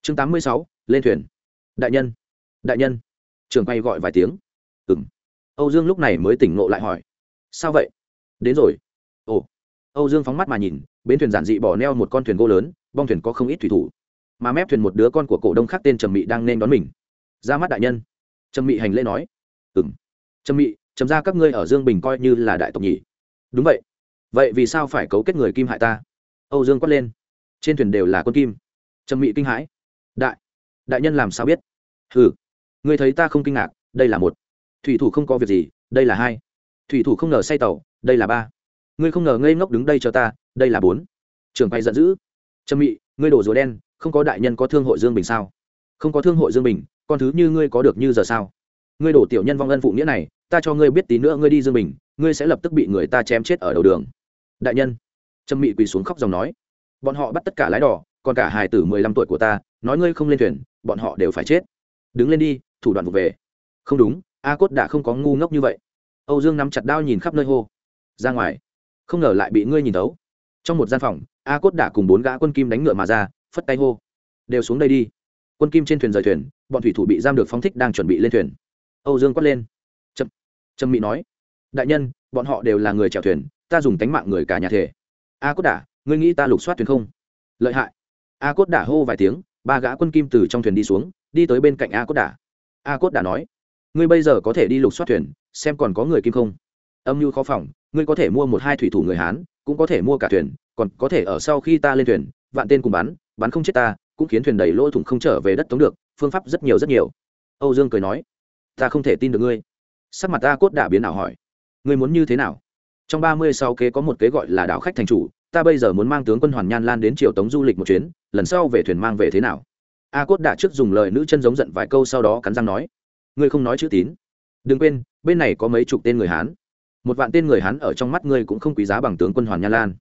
Chương 86. lên thuyền. Đại nhân đại nhân. Trường quay gọi vài tiếng. Ừ m âu dương lúc này mới tỉnh ngộ lại hỏi. Sao vậy? Đến rồi. Ồ. Âu dương phóng mắt mà nhìn, bến thuyền giản dị bỏ neo một con thuyền gỗ lớn, bong thuyền có không ít thủy thủ. Mà mép thuyền một đứa con của cổ đông khác tên trầm mị đang nên đón mình. Ra mắt đại nhân. Trầm mị hành lễ nói. Ừ m trầm mị, trầm ra các ngươi ở dương bình coi như là đại tộc nhỉ? Đúng vậy. Vậy vì sao phải cấu kết người kim hại ta? Âu dương quát lên. Trên thuyền đều là quân kim. Trầm mị kinh hãi. Đại. Đại nhân làm sao biết? Ừ ngươi thấy ta không kinh ngạc, đây là một. Thủy thủ không có việc gì, đây là hai. Thủy thủ không ngờ say tàu, đây là ba. Ngươi không ngờ ngây ngốc đứng đây cho ta, đây là bốn. Trường bay giận dữ. Trâm mị, ngươi đổ rùa đen, không có đại nhân có thương hội dương bình sao? Không có thương hội dương bình, con thứ như ngươi có được như giờ sao? Ngươi đổ tiểu nhân vong ân phụ nghĩa này, ta cho ngươi biết tí nữa ngươi đi dương bình, ngươi sẽ lập tức bị người ta chém chết ở đầu đường. Đại nhân. Trâm mị quỳ xuống khóc dòng nói. Bọn họ bắt tất cả lái đỏ còn cả hài tử mười lăm tuổi của ta, nói ngươi không lên thuyền, bọn họ đều phải chết. Đứng lên đi thủ đoạn vụ về. Không đúng, a cốt đã không có ngu ngốc như vậy. Âu dương nắm chặt đao nhìn khắp nơi hô. Ra ngoài. Không ngờ lại bị ngươi nhìn tấu trong một gian phòng, a cốt đã cùng bốn gã quân kim đánh ngựa mà ra, phất tay hô. Đều xuống đây đi. Quân kim trên thuyền rời thuyền, bọn thủy thủ bị giam được phóng thích đang chuẩn bị lên thuyền. Âu dương quát lên. Trâm trâm mỹ nói. Đại nhân, bọn họ đều là người chèo thuyền, ta dùng tánh mạng người cả nhà thể. A cốt đả ngươi nghĩ ta lục soát thuyền không? Lợi hại. A cốt đả hô vài tiếng, ba gã quân kim từ trong thuyền đi xuống, đi tới bên cạnh a cốt đả a cốt đã nói, ngươi bây giờ có thể đi lục soát thuyền, xem còn có người kim không? Âm mưu khó phòng, ngươi có thể mua một hai thủy thủ người hán, cũng có thể mua cả thuyền, còn có thể ở sau khi ta lên thuyền, vạn tên cùng bắn bắn không chết ta, cũng khiến thuyền đầy lỗ thủng không trở về đất tống được, phương pháp rất nhiều rất nhiều. Âu dương cười nói, ta không thể tin được ngươi. Sắc mặt ta cốt đã biến nào hỏi, ngươi muốn như thế nào? Trong ba mươi sáu kế có một kế gọi là đảo khách thành chủ, ta bây giờ muốn mang tướng quân hoàn nhan lan đến triều tống du lịch một chuyến, lần sau về thuyền mang về thế nào? A cốt đã trước dùng lời nữ chân giống giận vài câu sau đó cắn răng nói, ngươi không nói chữ tín. Đừng quên, bên này có mấy chục tên người hán. Một vạn tên người hán ở trong mắt ngươi cũng không quý giá bằng tướng quân hoàn nhan lan.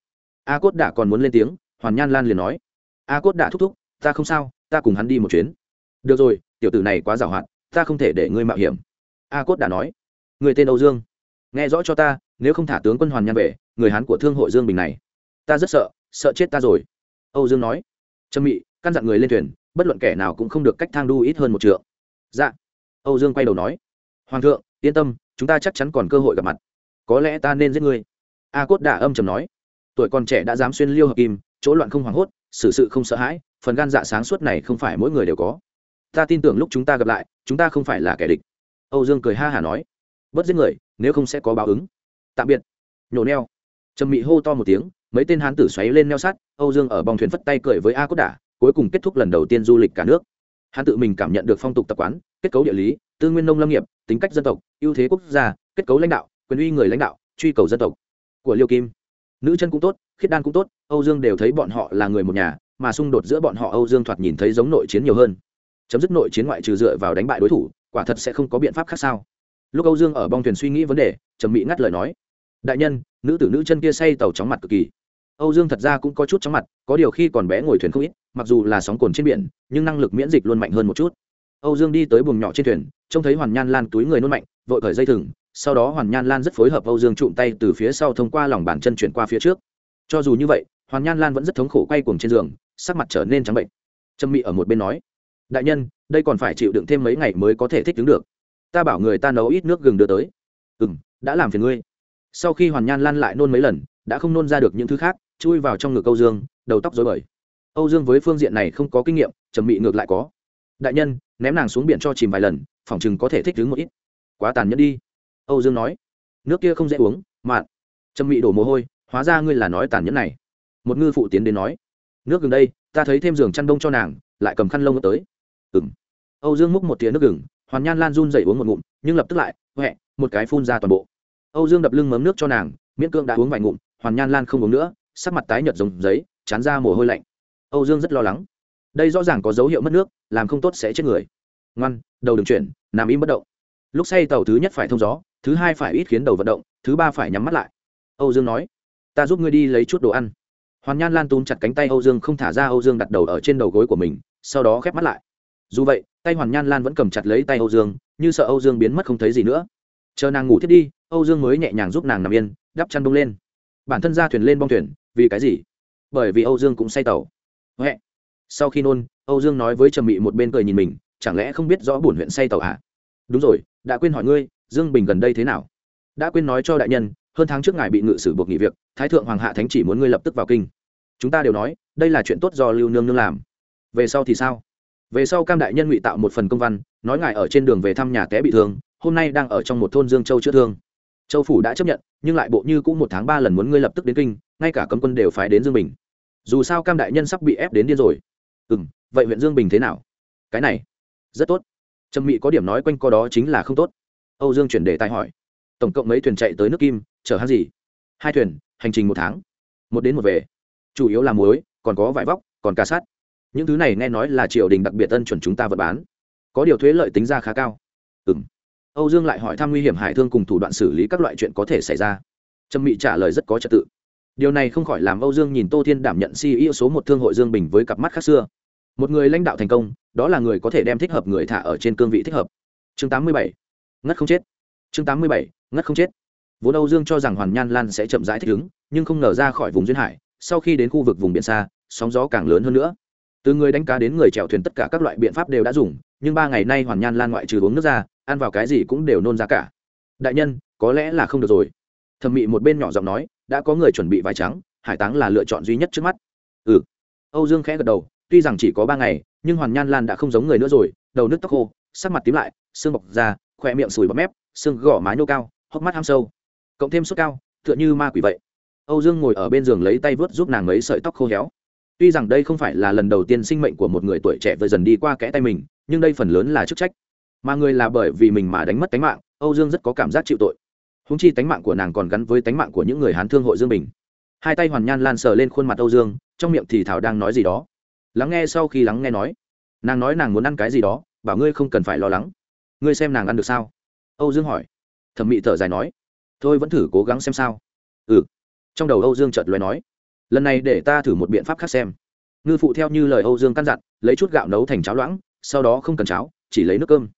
A cốt đã còn muốn lên tiếng, hoàn nhan lan liền nói, a cốt đã thúc thúc, ta không sao, ta cùng hắn đi một chuyến. Được rồi, tiểu tử này quá giàu hạn, ta không thể để ngươi mạo hiểm. A cốt đã nói, người tên âu dương, nghe rõ cho ta, nếu không thả tướng quân hoàn nhan về, người hán của thương hội dương bình này, ta rất sợ sợ chết ta rồi. Âu dương nói, trâm mị, căn dặn người lên thuyền bất luận kẻ nào cũng không được cách thang đu ít hơn một trượng. Dạ. Âu dương quay đầu nói. Hoàng thượng, yên tâm, chúng ta chắc chắn còn cơ hội gặp mặt. Có lẽ ta nên giết ngươi. A cốt đả âm trầm nói. Tuổi còn trẻ đã dám xuyên liêu hợp kim, chỗ loạn không hoảng hốt, xử sự không sợ hãi, phần gan dạ sáng suốt này không phải mỗi người đều có. Ta tin tưởng lúc chúng ta gặp lại, chúng ta không phải là kẻ địch. Âu dương cười ha hả nói. Bớt giết người, nếu không sẽ có báo ứng. Tạm biệt. Nhổ neo. Trầm mị hô to một tiếng, mấy tên hán tử xoáy lên neo sát, âu dương ở bong thuyền phất tay cười với a cốt đả cuối cùng kết thúc lần đầu tiên du lịch cả nước. Hắn tự mình cảm nhận được phong tục tập quán, kết cấu địa lý, tư nguyên nông lâm nghiệp, tính cách dân tộc, ưu thế quốc gia, kết cấu lãnh đạo, quyền uy người lãnh đạo, truy cầu dân tộc. Của liêu kim. Nữ chân cũng tốt, khiết đan cũng tốt, âu dương đều thấy bọn họ là người một nhà, mà xung đột giữa bọn họ âu dương thoạt nhìn thấy giống nội chiến nhiều hơn. Chấm dứt nội chiến ngoại trừ dựa vào đánh bại đối thủ, quả thật sẽ không có biện pháp khác sao. Lúc âu dương ở bong thuyền suy nghĩ vấn đề, trầm mỹ ngắt lời nói. Đại nhân, nữ tử nữ chân kia say tàu chóng mặt cực kỳ. Âu dương thật ra cũng có chút chóng mặt, có điều khi còn bé ngồi thuyền không ít mặc dù là sóng cồn trên biển, nhưng năng lực miễn dịch luôn mạnh hơn một chút. Âu dương đi tới buồng nhỏ trên thuyền, trông thấy hoàn nhan lan túi người nôn mạnh, vội cởi dây thừng, sau đó hoàn nhan lan rất phối hợp âu dương trụm tay từ phía sau thông qua lòng bàn chân chuyển qua phía trước. Cho dù như vậy, hoàn nhan lan vẫn rất thống khổ quay cuồng trên giường, sắc mặt trở nên trắng bệnh. Trâm mị ở một bên nói, đại nhân, đây còn phải chịu đựng thêm mấy ngày mới có thể thích ứng được. Ta bảo người ta nấu ít nước gừng đưa tới. Ừ m đã làm phiền ngươi. Sau khi hoàn nhan lan lại nôn mấy lần, đã không nôn ra được những thứ khác, chui vào trong ngực câu dương, đầu tóc dối bời âu dương với phương diện này không có kinh nghiệm, trầm mị ngược lại có. Đại nhân, ném nàng xuống biển cho chìm vài lần, phòng chừng có thể thích ứng một ít. Quá tàn nhẫn đi. Âu dương nói. Nước kia không dễ uống, mạn. Trầm mị đổ mồ hôi, hóa ra ngươi là nói tàn nhẫn này. Một ngư phụ tiến đến nói. Nước gừng đây, ta thấy thêm giường chăn đông cho nàng, lại cầm khăn lông tới. Ừng âu dương múc một tía nước gừng, hoàn nhan lan run dậy uống một ngụm, nhưng lập tức lại huệ một cái phun ra toàn bộ. Âu dương đập lưng mấm nước cho nàng, miễn cưỡng đã uống vài ngụm, hoàn nhan lan không uống nữa, sắc mặt tái nhợt giống giấy, chán ra mồ hôi lạnh âu dương rất lo lắng. Đây rõ ràng có dấu hiệu mất nước, làm không tốt sẽ chết người. Ngoan, đầu đừng chuyển, nằm im bất động. Lúc say tàu thứ nhất phải thông gió, thứ hai phải ít khiến đầu vận động, thứ ba phải nhắm mắt lại. Âu dương nói, ta giúp ngươi đi lấy chút đồ ăn. Hoàn nhan lan túm chặt cánh tay âu dương không thả ra âu dương đặt đầu ở trên đầu gối của mình, sau đó khép mắt lại. Dù vậy, tay hoàn nhan lan vẫn cầm chặt lấy tay âu dương, như sợ âu dương biến mất không thấy gì nữa. Chờ nàng ngủ thiết đi, âu dương mới nhẹ nhàng giúp nàng nằm yên, đắp chăn bông lên. Bản thân ra thuyền lên bong thuyền, vì cái gì? Bởi vì âu dương cũng say tàu huệ. Sau khi nôn, âu dương nói với trầm mị một bên cười nhìn mình, chẳng lẽ không biết rõ bổn huyện say tàu à đúng rồi, đã quên hỏi ngươi, dương bình gần đây thế nào? Đã quên nói cho đại nhân, hơn tháng trước ngài bị ngự sử buộc nghỉ việc, thái thượng hoàng hạ thánh chỉ muốn ngươi lập tức vào kinh. Chúng ta đều nói, đây là chuyện tốt do lưu nương nương làm. Về sau thì sao? Về sau cam đại nhân ngụy tạo một phần công văn, nói ngài ở trên đường về thăm nhà té bị thương, hôm nay đang ở trong một thôn dương châu chữa thương. Châu phủ đã chấp nhận, nhưng lại bộ như cũng một tháng ba lần muốn ngươi lập tức đến kinh, ngay cả cấm quân đều phái đến dương bình dù sao cam đại nhân sắp bị ép đến điên rồi. Ừ m vậy huyện dương bình thế nào? Cái này, rất tốt. Trầm mị có điểm nói quanh co đó chính là không tốt. Âu dương chuyển đề tài hỏi. Tổng cộng mấy thuyền chạy tới nước kim, chở hàng gì? Hai thuyền, hành trình một tháng. Một đến một về. Chủ yếu là muối, còn có vải vóc, còn ca sát những thứ này nghe nói là triều đình đặc biệt ân chuẩn chúng ta vật bán. Có điều thuế lợi tính ra khá cao. Ừ m âu dương lại hỏi thăm nguy hiểm hải thương cùng thủ đoạn xử lý các loại chuyện có thể xảy ra. Trâm mị trả lời rất có trật tự điều này không khỏi làm âu dương nhìn tô thiên đảm nhận ceo số một thương hội dương bình với cặp mắt khác xưa. Một người lãnh đạo thành công, đó là người có thể đem thích hợp người thả ở trên cương vị thích hợp. Chương 87. ngất không chết. Chương 87. ngất không chết. Vốn âu dương cho rằng hoàn nhan lan sẽ chậm rãi thích ứng, nhưng không ngờ ra khỏi vùng duyên hải, sau khi đến khu vực vùng biển xa, sóng gió càng lớn hơn nữa. Từ người đánh cá đến người chèo thuyền tất cả các loại biện pháp đều đã dùng, nhưng ba ngày nay hoàn nhan lan ngoại trừ uống nước ra, ăn vào cái gì cũng đều nôn ra cả. Đại nhân, có lẽ là không được rồi thẩm mị một bên nhỏ giọng nói, đã có người chuẩn bị vải trắng, hải táng là lựa chọn duy nhất trước mắt. Ừ. Âu dương khẽ gật đầu, tuy rằng chỉ có ba ngày, nhưng hoàn nhan lan đã không giống người nữa rồi, đầu nước tóc khô, sắc mặt tím lại, xương bọc da khoe miệng sùi bọt mép, xương gỏ mái nô cao, hốc mắt ham sâu. Cộng thêm sốt cao, tựa như ma quỷ vậy. Âu dương ngồi ở bên giường lấy tay vớt giúp nàng mấy sợi tóc khô héo. Tuy rằng đây không phải là lần đầu tiên sinh mệnh của một người tuổi trẻ vừa dần đi qua kẽ tay mình, nhưng đây phần lớn là chức trách. Mà người là bởi vì mình mà đánh mất tính mạng, âu dương rất có cảm giác chịu tội húng chi tánh mạng của nàng còn gắn với tánh mạng của những người hán thương hội dương bình. Hai tay hoàn nhan lan sờ lên khuôn mặt âu dương, trong miệng thì thảo đang nói gì đó. Lắng nghe sau khi lắng nghe nói. Nàng nói nàng muốn ăn cái gì đó, bảo ngươi không cần phải lo lắng. Ngươi xem nàng ăn được sao? Âu dương hỏi. Thẩm mị thở dài nói. Thôi vẫn thử cố gắng xem sao. Ừ. Trong đầu âu dương chợt lóe nói. Lần này để ta thử một biện pháp khác xem. Ngư phụ theo như lời âu dương căn dặn, lấy chút gạo nấu thành cháo loãng, sau đó không cần cháo, chỉ lấy nước cơm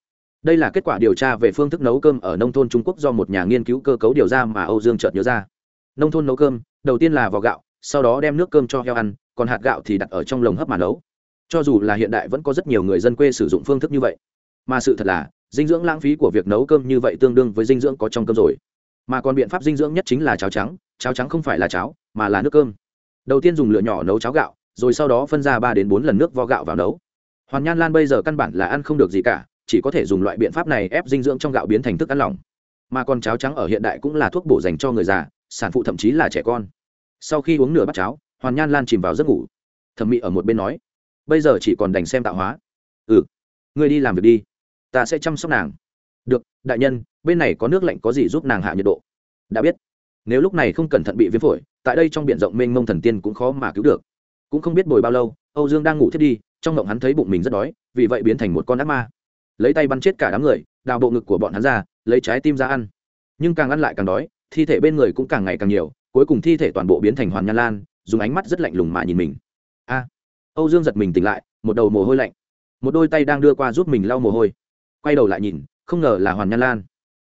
đây là kết quả điều tra về phương thức nấu cơm ở nông thôn trung quốc do một nhà nghiên cứu cơ cấu điều ra mà âu dương chợt nhớ ra. Nông thôn nấu cơm, đầu tiên là vỏ gạo, sau đó đem nước cơm cho heo ăn, còn hạt gạo thì đặt ở trong lồng hấp mà nấu. Cho dù là hiện đại vẫn có rất nhiều người dân quê sử dụng phương thức như vậy. Mà sự thật là, dinh dưỡng lãng phí của việc nấu cơm như vậy tương đương với dinh dưỡng có trong cơm rồi. Mà còn biện pháp dinh dưỡng nhất chính là cháo trắng cháo trắng không phải là cháo, mà là nước cơm. Đầu tiên dùng lửa nhỏ nấu cháo gạo, rồi sau đó phân ra ba đến bốn lần nước vo gạo vào nấu. Hoàn nhan lan bây giờ căn bản là ăn không được gì cả chỉ có thể dùng loại biện pháp này ép dinh dưỡng trong gạo biến thành thức ăn lỏng. Mà còn cháo trắng ở hiện đại cũng là thuốc bổ dành cho người già, sản phụ thậm chí là trẻ con. Sau khi uống nửa bát cháo, hoàn nhan lan chìm vào giấc ngủ. Thẩm mỹ ở một bên nói, bây giờ chỉ còn đành xem tạo hóa. Ừ ngươi đi làm việc đi, ta sẽ chăm sóc nàng. Được, đại nhân, bên này có nước lạnh có gì giúp nàng hạ nhiệt độ? Đã biết. Nếu lúc này không cẩn thận bị viêm phổi, tại đây trong b i ể n rộng mênh mông thần tiên cũng khó mà cứu được. Cũng không biết bồi bao lâu, âu dương đang ngủ thiết đi, trong ngộng hắn thấy bụng mình rất đói, vì vậy biến thành một con ác ma lấy tay bắn chết cả đám người, đào bộ ngực của bọn hắn ra, lấy trái tim ra ăn. Nhưng càng ăn lại càng đói, thi thể bên người cũng càng ngày càng nhiều, cuối cùng thi thể toàn bộ biến thành hoàn nhan lan, dùng ánh mắt rất lạnh lùng mà nhìn mình. A! Âu dương giật mình tỉnh lại, một đầu mồ hôi lạnh. Một đôi tay đang đưa qua giúp mình lau mồ hôi. Quay đầu lại nhìn, không ngờ là hoàn nhan lan.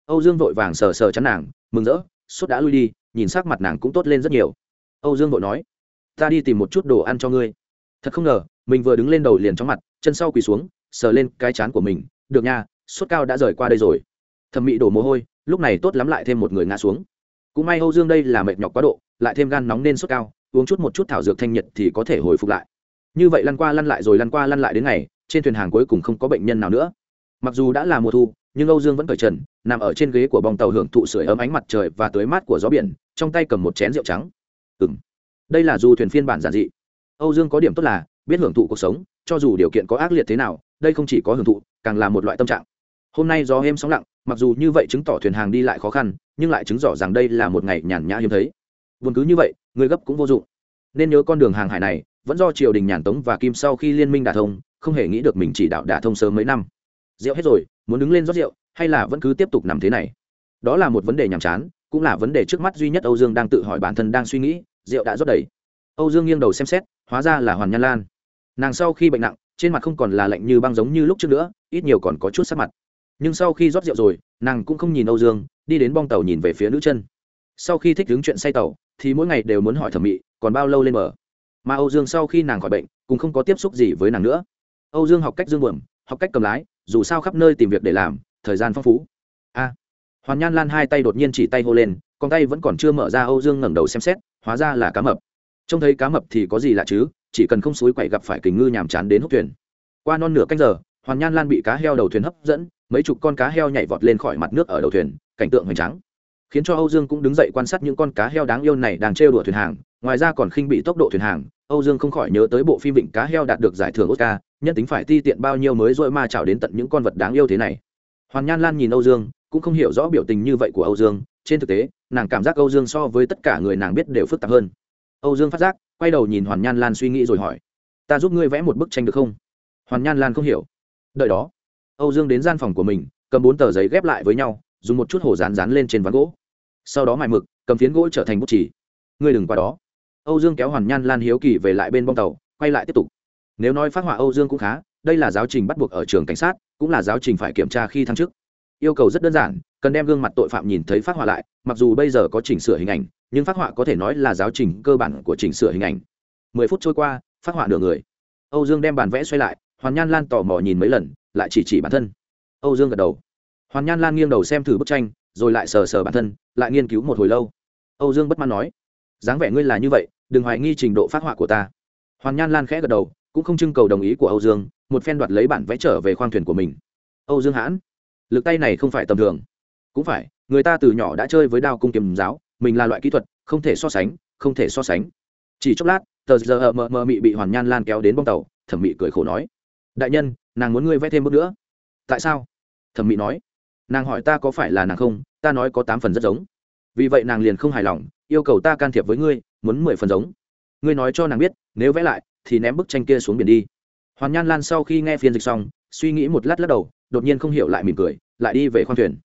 Âu dương vội vàng sờ sờ chắn nàng, mừng rỡ sốt đã lui đi, nhìn sắc mặt nàng cũng tốt lên rất nhiều. Âu dương vội nói, ta đi tìm một chút đồ ăn cho ngươi. Thật không ngờ, mình vừa đứng lên đầu liền chóng mặt, chân sau quỳ xuống, sờ lên cái chán của mình được nha, sốt cao đã rời qua đây rồi. Thẩm mỹ đổ mồ hôi, lúc này tốt lắm lại thêm một người ngã xuống. Cũng may âu dương đây là mệt nhọc quá độ, lại thêm gan nóng nên sốt cao, uống chút một chút thảo dược thanh nhiệt thì có thể hồi phục lại. Như vậy lăn qua lăn lại rồi lăn qua lăn lại đến ngày, trên thuyền hàng cuối cùng không có bệnh nhân nào nữa. Mặc dù đã là mùa thu, nhưng âu dương vẫn cởi trần, nằm ở trên ghế của bong tàu hưởng thụ sưởi ấm ánh mặt trời và tưới mát của gió biển, trong tay cầm một chén rượu trắng. Ừng đây là du thuyền phiên bản giản dị. Âu dương có điểm tốt là biết hưởng thụ cuộc sống, cho dù điều kiện có ác liệt thế nào đây không chỉ có hưởng thụ, càng là một loại tâm trạng. Hôm nay gió êm sóng lặng, mặc dù như vậy chứng tỏ thuyền hàng đi lại khó khăn, nhưng lại chứng tỏ rằng đây là một ngày nhàn nhã hiếm thấy. Vốn cứ như vậy, người gấp cũng vô dụng. Nên nhớ con đường hàng hải này, vẫn do triều đình nhàn tống và kim sau khi liên minh đả thông, không hề nghĩ được mình chỉ đạo đả thông sớm mấy năm. Rượu hết rồi, muốn đứng lên rót rượu, hay là vẫn cứ tiếp tục nằm thế này? Đó là một vấn đề nhàm chán, cũng là vấn đề trước mắt duy nhất âu dương đang tự hỏi bản thân đang suy nghĩ, rượu đã rót đầy. Âu dương nghiêng đầu xem xét, hóa ra là hoàn nhan lan. Nàng sau khi bệnh nặng trên mặt không còn là lạnh như băng giống như lúc trước nữa, ít nhiều còn có chút sắc mặt. Nhưng sau khi rót rượu rồi, nàng cũng không nhìn âu dương, đi đến bong tàu nhìn về phía nữ chân. Sau khi thích đứng chuyện say tàu, thì mỗi ngày đều muốn hỏi thẩm mỹ, còn bao lâu lên bờ? Mà âu dương sau khi nàng khỏi bệnh, cũng không có tiếp xúc gì với nàng nữa. Âu dương học cách dương buồm, học cách cầm lái, dù sao khắp nơi tìm việc để làm, thời gian phong phú. A. Hoàn nhan lan hai tay đột nhiên chỉ tay hô lên, con tay vẫn còn chưa mở ra, âu dương ngẩng đầu xem xét, hóa ra là cá mập. Trông thấy cá mập thì có gì lạ chứ? Chỉ cần không suối quậy gặp phải kình ngư nhàm chán đến hút thuyền. Qua non nửa canh giờ, hoàn nhan lan bị cá heo đầu thuyền hấp dẫn, mấy chục con cá heo nhảy vọt lên khỏi mặt nước ở đầu thuyền, cảnh tượng hoành tráng. Khiến cho âu dương cũng đứng dậy quan sát những con cá heo đáng yêu này đang trêu đùa thuyền hàng, ngoài ra còn khinh bị tốc độ thuyền hàng, âu dương không khỏi nhớ tới bộ phim vịnh cá heo đạt được giải thưởng oscar, nhân tính phải ti tiện bao nhiêu mới dội ma chảo đến tận những con vật đáng yêu thế này. Hoàn nhan lan nhìn âu dương, cũng không hiểu rõ biểu tình như vậy của âu dương, trên thực tế, nàng cảm giác âu dương so với tất cả người nàng biết đều phức tạp hơn. Âu dương phát giác quay đầu nhìn hoàn nhan lan suy nghĩ rồi hỏi, ta giúp ngươi vẽ một bức tranh được không? Hoàn nhan lan không hiểu, đợi đó. Âu dương đến gian phòng của mình, cầm bốn tờ giấy ghép lại với nhau, dùng một chút hồ rán rán lên trên ván gỗ. Sau đó mài mực, cầm phiến gỗ trở thành bút chỉ ngươi đừng qua đó. Âu dương kéo hoàn nhan lan hiếu kỳ về lại bên bong tàu, quay lại tiếp tục. Nếu nói phát họa âu dương cũng khá, đây là giáo trình bắt buộc ở trường cảnh sát, cũng là giáo trình phải kiểm tra khi thăng chức. Yêu cầu rất đơn giản cần đem gương mặt tội phạm nhìn thấy phát họa lại, mặc dù bây giờ có chỉnh sửa hình ảnh, nhưng phát họa có thể nói là giáo trình cơ bản của chỉnh sửa hình ảnh. Mười phút trôi qua, phát họa nửa người. Âu dương đem bàn vẽ xoay lại, hoàn nhan lan tò mò nhìn mấy lần, lại chỉ chỉ bản thân. Âu dương gật đầu. Hoàn nhan lan nghiêng đầu xem thử bức tranh, rồi lại sờ sờ bản thân, lại nghiên cứu một hồi lâu. Âu dương bất mãn nói, dáng vẻ ngươi là như vậy, đừng hoài nghi trình độ phát họa của ta. Hoàn nhan lan khẽ gật đầu, cũng không trưng cầu đồng ý của âu dương, một phen đoạt lấy bản vẽ trở về khoang thuyền của mình. Âu dương hãn, lực tay này không phải tầm thường cũng phải, người ta từ nhỏ đã chơi với đao cung kiềm giáo, mình là loại kỹ thuật, không thể so sánh, không thể so sánh. Chỉ chốc lát, tờ giờ mờ mờ mị bị hoàn nhan lan kéo đến bong tàu, thẩm mị cười khổ nói, đại nhân, nàng muốn ngươi vẽ thêm bước nữa. Tại sao? Thẩm mị nói, nàng hỏi ta có phải là nàng không, ta nói có tám phần rất giống. Vì vậy nàng liền không hài lòng, yêu cầu ta can thiệp với ngươi, muốn mười phần giống. Ngươi nói cho nàng biết, nếu vẽ lại, thì ném bức tranh kia xuống biển đi. Hoàn nhan lan sau khi nghe phiên dịch xong, suy nghĩ một lát lắc đầu, đột nhiên không hiểu lại mỉm cười, lại đi về khoang thuyền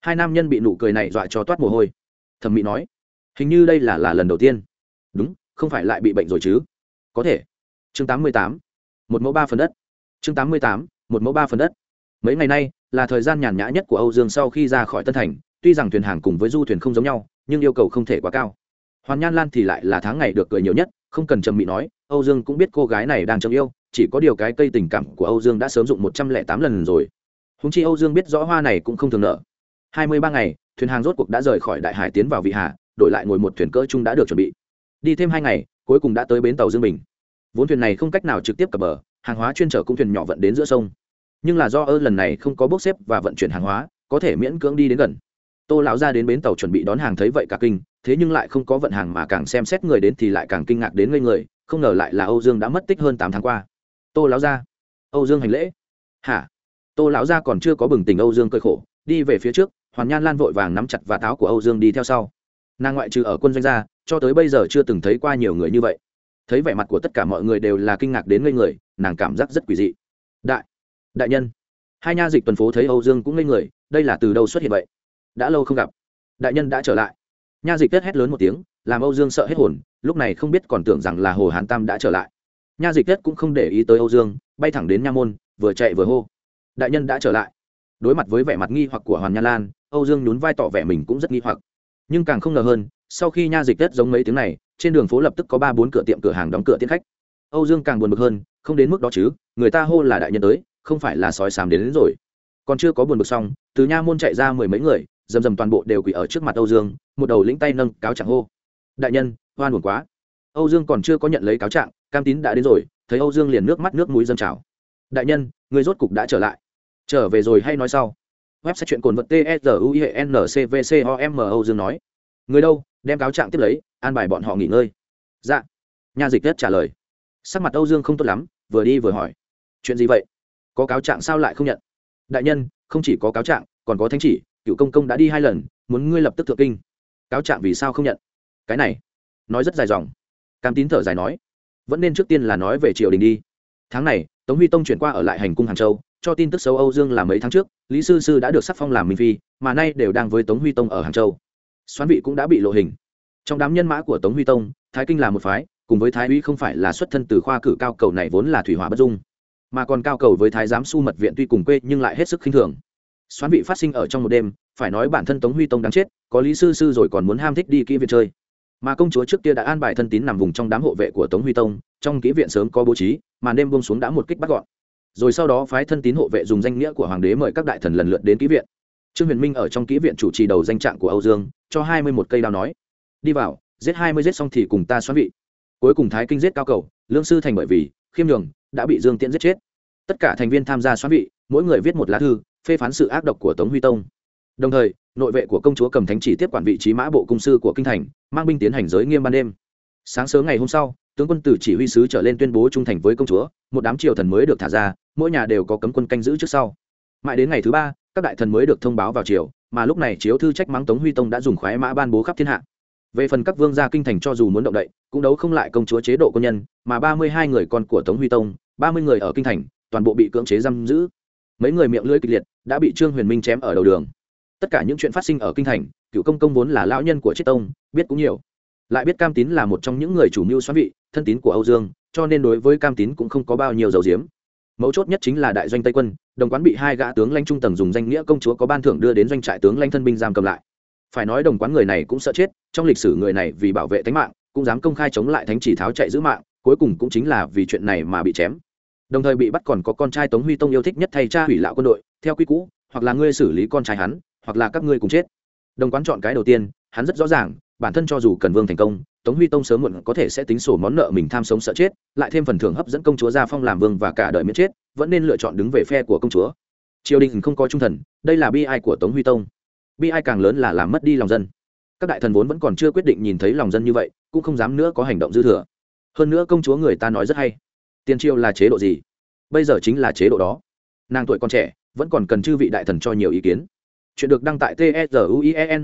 hai nam nhân bị nụ cười này dọa cho toát mồ hôi. Thẩm mỹ nói, hình như đây là là lần đầu tiên. Đúng, không phải lại bị bệnh rồi chứ? Có thể. Chương tám mươi tám, một mẫu ba phần đất. Chương tám mươi tám, một mẫu ba phần đất. Mấy ngày nay, là thời gian nhàn nhã nhất của âu dương sau khi ra khỏi tân thành, tuy rằng thuyền hàng cùng với du thuyền không giống nhau, nhưng yêu cầu không thể quá cao. Hoàn nhan lan thì lại là tháng ngày được cười nhiều nhất, không cần trầm mị nói, âu dương cũng biết cô gái này đang trầm yêu, chỉ có điều cái cây tình cảm của âu dương đã sớm dụng một trăm lẻ tám lần rồi. Húng chi âu dương biết rõ hoa này cũng không thường nợ hai mươi ba ngày, thuyền hàng rốt cuộc đã rời khỏi đại hải tiến vào vị hà, đổi lại ngồi một thuyền cỡ chung đã được chuẩn bị. Đi thêm hai ngày, cuối cùng đã tới bến tàu dương bình. Vốn thuyền này không cách nào trực tiếp cập bờ, hàng hóa chuyên chở cũng thuyền nhỏ vận đến giữa sông. Nhưng là do ơ lần này không có bốc xếp và vận chuyển hàng hóa, có thể miễn cưỡng đi đến gần. Tô lão ra đến bến tàu chuẩn bị đón hàng thấy vậy cả kinh, thế nhưng lại không có vận hàng mà càng xem xét người đến thì lại càng kinh ngạc đến ngây người, không ngờ lại là âu dương đã mất tích hơn tám tháng qua. Tô lão ra, âu dương hành lễ. Hả? Tô lão ra còn chưa có bừng tỉnh âu dương cơi khổ, đi về phía trước hoàn nhan lan vội vàng nắm chặt và táo của âu dương đi theo sau nàng ngoại trừ ở quân doanh gia, cho tới bây giờ chưa từng thấy qua nhiều người như vậy thấy vẻ mặt của tất cả mọi người đều là kinh ngạc đến ngây người nàng cảm giác rất quỷ dị đại đại nhân hai nha dịch tuần phố thấy âu dương cũng ngây người đây là từ đâu xuất hiện vậy đã lâu không gặp đại nhân đã trở lại nha dịch tết hét lớn một tiếng làm âu dương sợ hết hồn lúc này không biết còn tưởng rằng là hồ hán tam đã trở lại nha dịch tết cũng không để ý tới âu dương bay thẳng đến nha môn vừa chạy vừa hô đại nhân đã trở lại đối mặt với vẻ mặt nghi hoặc của hoàn nha lan âu dương nhún vai tỏ vẻ mình cũng rất nghi hoặc. Nhưng càng không ngờ hơn sau khi nha dịch tết giống mấy tiếng này trên đường phố lập tức có ba bốn cửa tiệm cửa hàng đóng cửa tiễn khách. Âu dương càng buồn bực hơn không đến mức đó chứ người ta hô là đại nhân tới không phải là sói sám đến, đến rồi. Còn chưa có buồn bực xong từ nha môn chạy ra mười mấy người dầm dầm toàn bộ đều quỳ ở trước mặt âu dương một đầu lĩnh tay nâng cáo trạng hô. Đại nhân hoan buồn quá. Âu dương còn chưa có nhận lấy cáo trạng cam tín đã đến rồi thấy âu dương liền nước mắt nước mũi dâng trào. Đại nhân người rốt cục đã trở lại trở về rồi hay nói sau? Website chuyện cồn vật t dương nói. Người đâu? Đem cáo trạng tiếp lấy, an bài bọn họ nghỉ ngơi. Dạ. Nhà dịch đất trả lời. Sắc mặt âu dương không tốt lắm, vừa đi vừa hỏi. Chuyện gì vậy? Có cáo trạng sao lại không nhận? Đại nhân, không chỉ có cáo trạng, còn có thánh chỉ, cựu công công đã đi hai lần, muốn ngươi lập tức thượng kinh. Cáo trạng vì sao không nhận? Cái này, nói rất dài dòng. Cam tín thở dài nói. Vẫn nên trước tiên là nói về triều đình đi. Tháng này, tống huy tông chuyển qua ở lại hành cung hàng châu cho tin tức xấu âu dương là mấy tháng trước, lý sư sư đã được sắc phong làm minh phi, mà nay đều đang với tống huy tông ở hàng châu. Xoán vị cũng đã bị lộ hình. Trong đám nhân mã của tống huy tông, thái kinh là một phái, cùng với thái uy không phải là xuất thân từ khoa cử cao cầu này vốn là thủy hỏa bất dung. Mà còn cao cầu với thái giám su mật viện tuy cùng quê nhưng lại hết sức khinh thường. Xoán vị phát sinh ở trong một đêm, phải nói bản thân tống huy tông đáng chết, có lý sư sư rồi còn muốn ham thích đi kỹ viện chơi. Mà công chúa trước kia đã an bài thân tín nằm vùng trong đám hộ vệ của tống huy tông, trong kỹ viện sớm có bố trí, mà đêm buông xuống đã một kích bắt gọn rồi sau đó phái thân tín hộ vệ dùng danh nghĩa của hoàng đế mời các đại thần lần lượt đến ký viện. Trương huyền minh ở trong ký viện chủ trì đầu danh trạng của âu dương, cho hai mươi một cây đao nói, đi vào, giết hai mươi giết xong thì cùng ta xoắn vị. Cuối cùng thái kinh giết cao cầu, lương sư thành bởi vì khiêm nhường, đã bị dương tiễn giết chết. Tất cả thành viên tham gia xoắn vị, mỗi người viết một lá thư, phê phán sự ác độc của tống huy tông. Đồng thời, nội vệ của công chúa cầm thánh chỉ tiếp quản vị trí mã bộ cung sư của kinh thành, mang binh tiến hành giới nghiêm ban đêm. Sáng sớm ngày hôm sau tướng quân tử chỉ huy sứ trở lên tuyên bố trung thành với công chúa, một đám triều thần mới được thả ra, mỗi nhà đều có cấm quân canh giữ trước sau. Mãi đến ngày thứ ba, các đại thần mới được thông báo vào triều, mà lúc này chiếu thư trách mắng tống huy tông đã dùng khoái mã ban bố khắp thiên hạ. Về phần các vương gia kinh thành cho dù muốn động đậy, cũng đấu không lại công chúa chế độ quân nhân, mà ba mươi hai người con của tống huy tông, ba mươi người ở kinh thành, toàn bộ bị cưỡng chế giam giữ. Mấy người miệng lưỡi kịch liệt, đã bị trương huyền minh chém ở đầu đường. Tất cả những chuyện phát sinh ở kinh thành, cựu công công vốn là lão nhân của chiết tông, biết cũng nhiều lại biết cam tín là một trong những người chủ mưu xoắn vị, thân tín của âu dương, cho nên đối với cam tín cũng không có bao nhiêu dầu diếm. Mấu chốt nhất chính là đại doanh tây quân, đồng quán bị hai gã tướng Lanh trung tầng dùng danh nghĩa công chúa có ban thưởng đưa đến doanh trại tướng Lanh thân binh giam cầm lại. Phải nói đồng quán người này cũng sợ chết, trong lịch sử người này vì bảo vệ tính mạng, cũng dám công khai chống lại thánh chỉ tháo chạy giữ mạng, cuối cùng cũng chính là vì chuyện này mà bị chém. Đồng thời bị bắt còn có con trai tống huy tông yêu thích nhất thay cha hủy lão quân đội, theo quy cũ, hoặc là ngươi xử lý con trai hắn, hoặc là các ngươi cùng chết. Đồng quán chọn cái đầu tiên, hắn rất rõ ràng bản thân cho dù cần vương thành công, tống huy tông sớm muộn có thể sẽ tính sổ món nợ mình tham sống sợ chết, lại thêm phần thưởng hấp dẫn công chúa gia phong làm vương và cả đời miễn chết, vẫn nên lựa chọn đứng về phe của công chúa. Triều đình không có trung thần, đây là bi ai của tống huy tông. Bi ai càng lớn là làm mất đi lòng dân. Các đại thần vốn vẫn còn chưa quyết định nhìn thấy lòng dân như vậy, cũng không dám nữa có hành động dư thừa. Hơn nữa công chúa người ta nói rất hay. Tiền triều là chế độ gì? Bây giờ chính là chế độ đó. Nàng tuổi còn trẻ, vẫn còn cần chư vị đại thần cho nhiều ý kiến chuyện được đăng tại tsuincvcom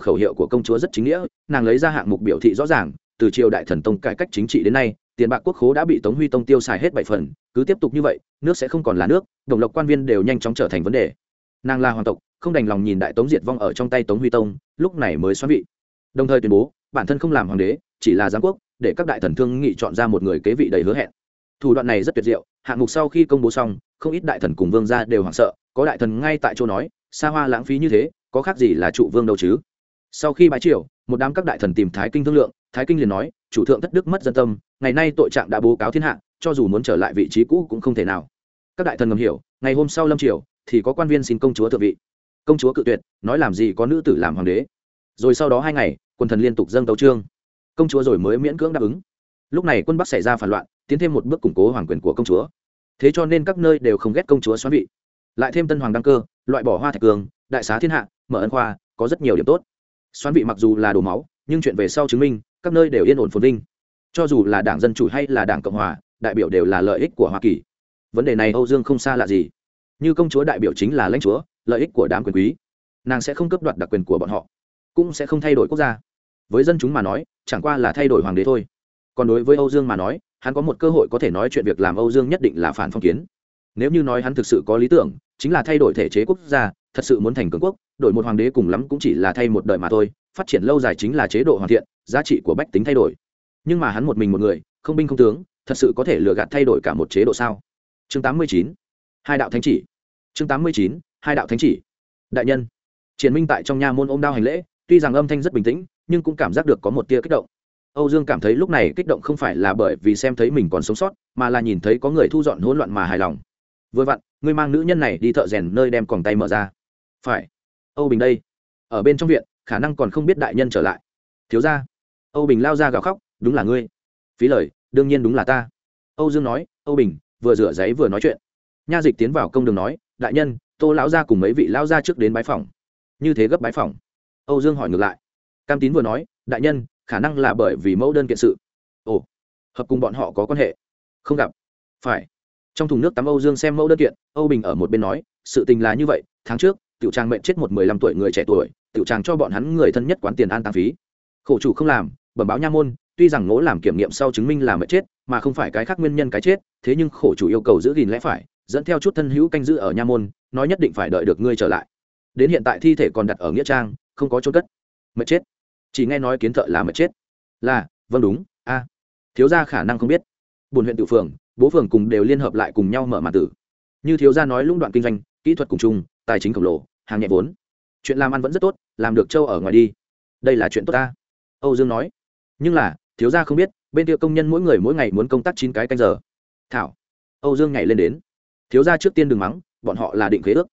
khẩu hiệu của công chúa rất chính nghĩa, nàng lấy ra hạng mục biểu thị rõ ràng, từ triều đại thần tông cải cách chính trị đến nay, tiền bạc quốc khố đã bị tống huy tông tiêu xài hết bảy phần, cứ tiếp tục như vậy, nước sẽ không còn là nước, đồng lộc quan viên đều nhanh chóng trở thành vấn đề. Nàng là hoàng tộc, không đành lòng nhìn đại tống diệt vong ở trong tay tống huy tông, lúc này mới xoắn vị. Đồng thời tuyên bố, bản thân không làm hoàng đế, chỉ là giám quốc, để các đại thần thương nghị chọn ra một người kế vị đầy hứa hẹn. Thủ đoạn này rất tuyệt diệu, hạng mục sau khi công bố xong, không ít đại thần cùng vương gia đều hoảng sợ, có đại thần ngay tại chỗ nói xa hoa lãng phí như thế, có khác gì là trụ vương đâu chứ? Sau khi bái triều, một đám các đại thần tìm thái kinh thương lượng, thái kinh liền nói, chủ thượng thất đức mất dân tâm, ngày nay tội trạng đã bố cáo thiên hạ, cho dù muốn trở lại vị trí cũ cũng không thể nào. Các đại thần ngầm hiểu, ngày hôm sau lâm triều, thì có quan viên xin công chúa thượng vị. Công chúa cự tuyệt, nói làm gì có nữ tử làm hoàng đế. Rồi sau đó hai ngày, quân thần liên tục dâng tấu trương công chúa rồi mới miễn cưỡng đáp ứng. Lúc này quân bắc xảy ra phản loạn, tiến thêm một bước củng cố hoàng quyền của công chúa. Thế cho nên các nơi đều không ghét công chúa xoắn vị lại thêm tân hoàng đăng cơ, loại bỏ hoa thạch cường, đại xá thiên hạ, mở ân khoa, có rất nhiều điểm tốt. Xoắn vị mặc dù là đổ máu, nhưng chuyện về sau chứng minh, các nơi đều yên ổn phồn vinh. Cho dù là đảng dân chủ hay là đảng cộng hòa, đại biểu đều là lợi ích của hoa kỳ. Vấn đề này âu dương không xa lạ gì. Như công chúa đại biểu chính là lãnh chúa, lợi ích của đám quyền quý. Nàng sẽ không cấp đoạt đặc quyền của bọn họ, cũng sẽ không thay đổi quốc gia. Với dân chúng mà nói, chẳng qua là thay đổi hoàng đế thôi. Còn đối với âu dương mà nói, hắn có một cơ hội có thể nói chuyện việc làm âu dương nhất định là phản phong kiến nếu như nói hắn thực sự có lý tưởng, chính là thay đổi thể chế quốc gia, thật sự muốn thành cường quốc, đổi một hoàng đế cùng lắm cũng chỉ là thay một đời mà thôi, phát triển lâu dài chính là chế độ hoàn thiện, giá trị của bách tính thay đổi. Nhưng mà hắn một mình một người, không binh không tướng, thật sự có thể lừa gạt thay đổi cả một chế độ sao? Chương tám mươi chín, hai đạo thánh chỉ. Chương tám mươi chín, hai đạo thánh chỉ. Đại nhân, triển minh tại trong nha môn ôm đao hành lễ, tuy rằng âm thanh rất bình tĩnh, nhưng cũng cảm giác được có một tia kích động. Âu dương cảm thấy lúc này kích động không phải là bởi vì xem thấy mình còn sống sót, mà là nhìn thấy có người thu dọn hỗn loạn mà hài lòng vừa vặn, ngươi mang nữ nhân này đi thợ rèn nơi đem còng tay mở ra. Phải. Âu bình đây. Ở bên trong viện, khả năng còn không biết đại nhân trở lại. Thiếu ra âu bình lao ra gào khóc, đúng là ngươi. Phí lời, đương nhiên đúng là ta. Âu dương nói, âu bình, vừa rửa giấy vừa nói chuyện. Nha dịch tiến vào công đường nói, đại nhân, tô lão gia cùng mấy vị lão gia trước đến bái phòng. Như thế gấp bái phòng. Âu dương hỏi ngược lại. Cam tín vừa nói, đại nhân, khả năng là bởi vì mẫu đơn kiện sự. Ồ, hợp cùng bọn họ có quan hệ. Không gặp. Phải trong thùng nước tắm âu dương xem mẫu đơn kiện, âu bình ở một bên nói, sự tình là như vậy, tháng trước, tiểu trang mệnh chết một mười lăm tuổi người trẻ tuổi, tiểu trang cho bọn hắn người thân nhất quán tiền an tăng phí. Khổ chủ không làm, bẩm báo nha môn, tuy rằng ngỗ làm kiểm nghiệm sau chứng minh là mệnh chết, mà không phải cái khác nguyên nhân cái chết, thế nhưng khổ chủ yêu cầu giữ gìn lẽ phải, dẫn theo chút thân hữu canh giữ ở nha môn, nói nhất định phải đợi được ngươi trở lại. Đến hiện tại thi thể còn đặt ở nghĩa trang, không có chỗ cất. Mệt chết. Chỉ nghe nói kiến thợ là mệt chết. Là vâng đúng, a. Thiếu gia khả năng không biết. Buồn huyện tự phường bố phường cùng đều liên hợp lại cùng nhau mở màn tử. Như thiếu gia nói lũng đoạn kinh doanh, kỹ thuật cùng chung, tài chính khổng lồ, hàng nhẹ vốn. Chuyện làm ăn vẫn rất tốt, làm được châu ở ngoài đi. Đây là chuyện tốt ta. Âu dương nói. Nhưng là, thiếu gia không biết, bên kia công nhân mỗi người mỗi ngày muốn công tác chín cái canh giờ. Thảo. Âu dương nhảy lên đến. Thiếu gia trước tiên đừng mắng, bọn họ là định khế ước.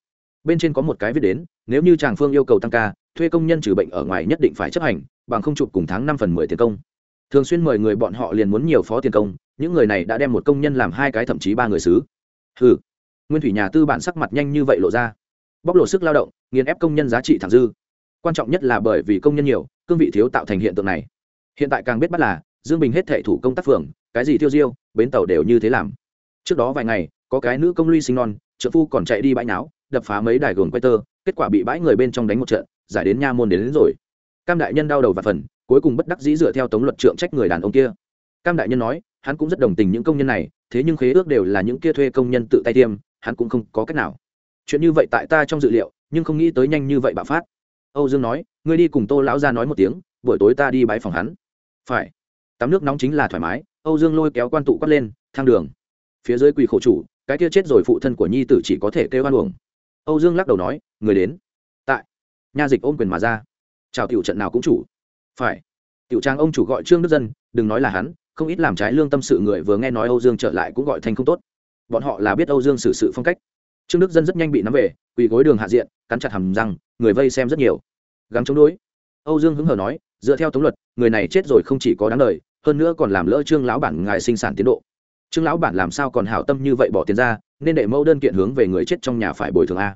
Bên trên có một cái viết đến, nếu như chàng phương yêu cầu tăng ca, thuê công nhân trừ bệnh ở ngoài nhất định phải chấp hành, bằng không chụp cùng tháng năm phần mười tiền công thường xuyên mời người bọn họ liền muốn nhiều phó tiền công những người này đã đem một công nhân làm hai cái thậm chí ba người xứ. Ừ nguyên thủy nhà tư bản sắc mặt nhanh như vậy lộ ra. Bóc lột sức lao động nghiền ép công nhân giá trị thẳng dư. Quan trọng nhất là bởi vì công nhân nhiều cương vị thiếu tạo thành hiện tượng này. Hiện tại càng biết bắt là dương bình hết thệ thủ công tác phường cái gì tiêu diêu bến tàu đều như thế làm. Trước đó vài ngày có cái nữ công ly sinh non trợ phu còn chạy đi bãi náo đập phá mấy đài gồm quay tơ kết quả bị bãi người bên trong đánh một trận giải đến nha môn đến, đến rồi. Cam đại nhân đau đầu và phần cuối cùng bất đắc dĩ dựa theo tống luật trượng trách người đàn ông kia. Cam đại nhân nói, hắn cũng rất đồng tình những công nhân này, thế nhưng khế ước đều là những kia thuê công nhân tự tay tiêm, hắn cũng không có cách nào. Chuyện như vậy tại ta trong dự liệu, nhưng không nghĩ tới nhanh như vậy bạo phát. Âu dương nói, ngươi đi cùng tô lão ra nói một tiếng, buổi tối ta đi bãi phòng hắn. Phải. Tắm nước nóng chính là thoải mái, âu dương lôi kéo quan tụ quát lên, thang đường. Phía dưới quỳ khổ chủ, cái kia chết rồi phụ thân của nhi tử chỉ có thể kêu hoan uổng. Âu dương lắc đầu nói, người đến. Tại. Nha dịch ôm quyền mà ra. Chào tiểu trận nào cũng chủ phải. Tiểu trang ông chủ gọi trương đức dân, đừng nói là hắn, không ít làm trái lương tâm sự người vừa nghe nói âu dương trở lại cũng gọi thành không tốt. Bọn họ là biết âu dương xử sự phong cách. Trương đức dân rất nhanh bị nắm về, quỳ gối đường hạ diện, cắn chặt hầm răng, người vây xem rất nhiều. Gắng chống đối. Âu dương hứng hờ nói, dựa theo tống luật, người này chết rồi không chỉ có đáng lời hơn nữa còn làm lỡ trương lão bản ngài sinh sản tiến độ. Trương lão bản làm sao còn hảo tâm như vậy bỏ tiền ra, nên đệ mẫu đơn kiện hướng về người chết trong nhà phải bồi thường a.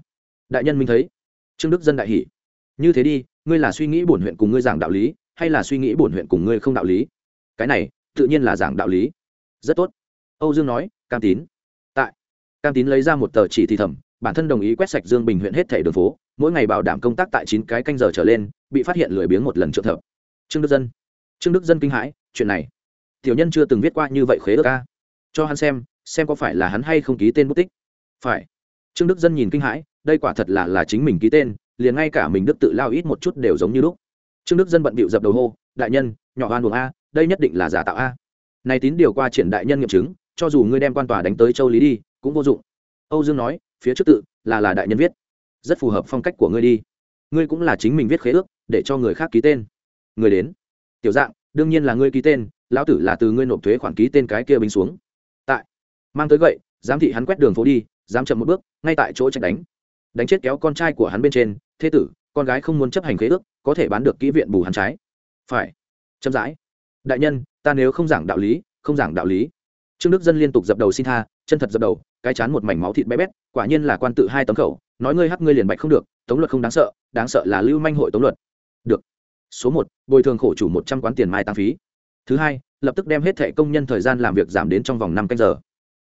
Đại nhân minh thấy. Trương đức dân đại hỷ như thế đi, ngươi là suy nghĩ bổn huyện cùng ngươi giảng đạo lý hay là suy nghĩ bổn huyện cùng ngươi không đạo lý? Cái này tự nhiên là giảng đạo lý. Rất tốt. Âu dương nói cam tín. Tại cam tín lấy ra một tờ chỉ thị thẩm, bản thân đồng ý quét sạch dương bình huyện hết thẻ đường phố mỗi ngày bảo đảm công tác tại chín cái canh giờ trở lên bị phát hiện lười biếng một lần trượng thợ trương đức dân. Trương đức dân kinh hãi chuyện này tiểu nhân chưa từng viết qua như vậy khế ước ca cho hắn xem xem có phải là hắn hay không ký tên bút tích. Phải. Trương đức dân nhìn kinh hãi đây quả thật là là chính mình ký tên liền ngay cả mình đức tự lao ít một chút đều giống như lúc trương đức dân bận bịu dập đầu hô, đại nhân, nhỏ oan buồng a, đây nhất định là giả tạo a. Này tín điều qua triển đại nhân nghiệm chứng, cho dù ngươi đem quan tòa đánh tới châu lý đi, cũng vô dụng. Âu dương nói, phía trước tự, là là đại nhân viết. Rất phù hợp phong cách của ngươi đi. Ngươi cũng là chính mình viết khế ước, để cho người khác ký tên. Người đến. Tiểu dạng, đương nhiên là ngươi ký tên, lão tử là từ ngươi nộp thuế khoản ký tên cái kia binh xuống. Tại. Mang tới gậy, giám thị hắn quét đường phố đi, dám chậm một bước, ngay tại chỗ trách đánh. Đánh chết kéo con trai của hắn bên trên, thế tử con gái không muốn chấp hành khế ước, có thể bán được kỹ viện bù hắn trái. Phải. Chậm rãi. Đại nhân, ta nếu không giảng đạo lý, không giảng đạo lý. Trương đức dân liên tục dập đầu xin tha, chân thật dập đầu, cái chán một mảnh máu thịt bé bét, quả nhiên là quan tự hai tấm khẩu, nói ngươi hắc ngươi liền bạch không được, tống luật không đáng sợ đáng sợ là lưu manh hội tống luật. Được. Số một, bồi thường khổ chủ một trăm quán tiền mai tăng phí. Thứ hai, lập tức đem hết thẻ công nhân thời gian làm việc giảm đến trong vòng năm canh giờ.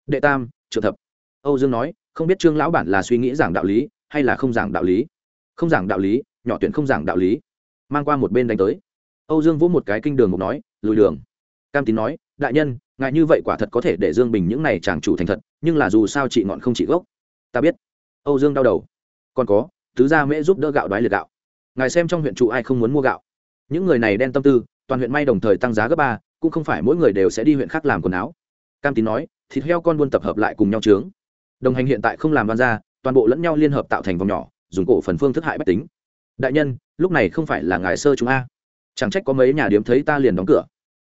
Đệ tam, triệu thập âu dương nói, không biết trương lão bản là suy nghĩ giảng đạo lý, hay là không giảng đạo lý không giảng đạo lý, nhỏ tuyển không giảng đạo lý. Mang qua một bên đánh tới. Âu dương vỗ một cái kinh đường một nói, lùi đường. Cam tín nói, đại nhân ngại như vậy quả thật có thể để dương bình những này chàng chủ thành thật, nhưng là dù sao chị ngọn không chị gốc. Ta biết. Âu dương đau đầu. Còn có, tứ gia mễ giúp đỡ gạo đoái liệt gạo. Ngài xem trong huyện trụ ai không muốn mua gạo. Những người này đen tâm tư, toàn huyện may đồng thời tăng giá gấp ba, cũng không phải mỗi người đều sẽ đi huyện khác làm quần áo. Cam tín nói, thịt heo con buôn tập hợp lại cùng nhau trướng. Đồng hành hiện tại không làm văn ra toàn bộ lẫn nhau liên hợp tạo thành vòng nhỏ dùng cổ phần phương thức hại bách tính. Đại nhân, lúc này không phải là ngài sơ chúng a? Chẳng trách có mấy nhà điếm thấy ta liền đóng cửa.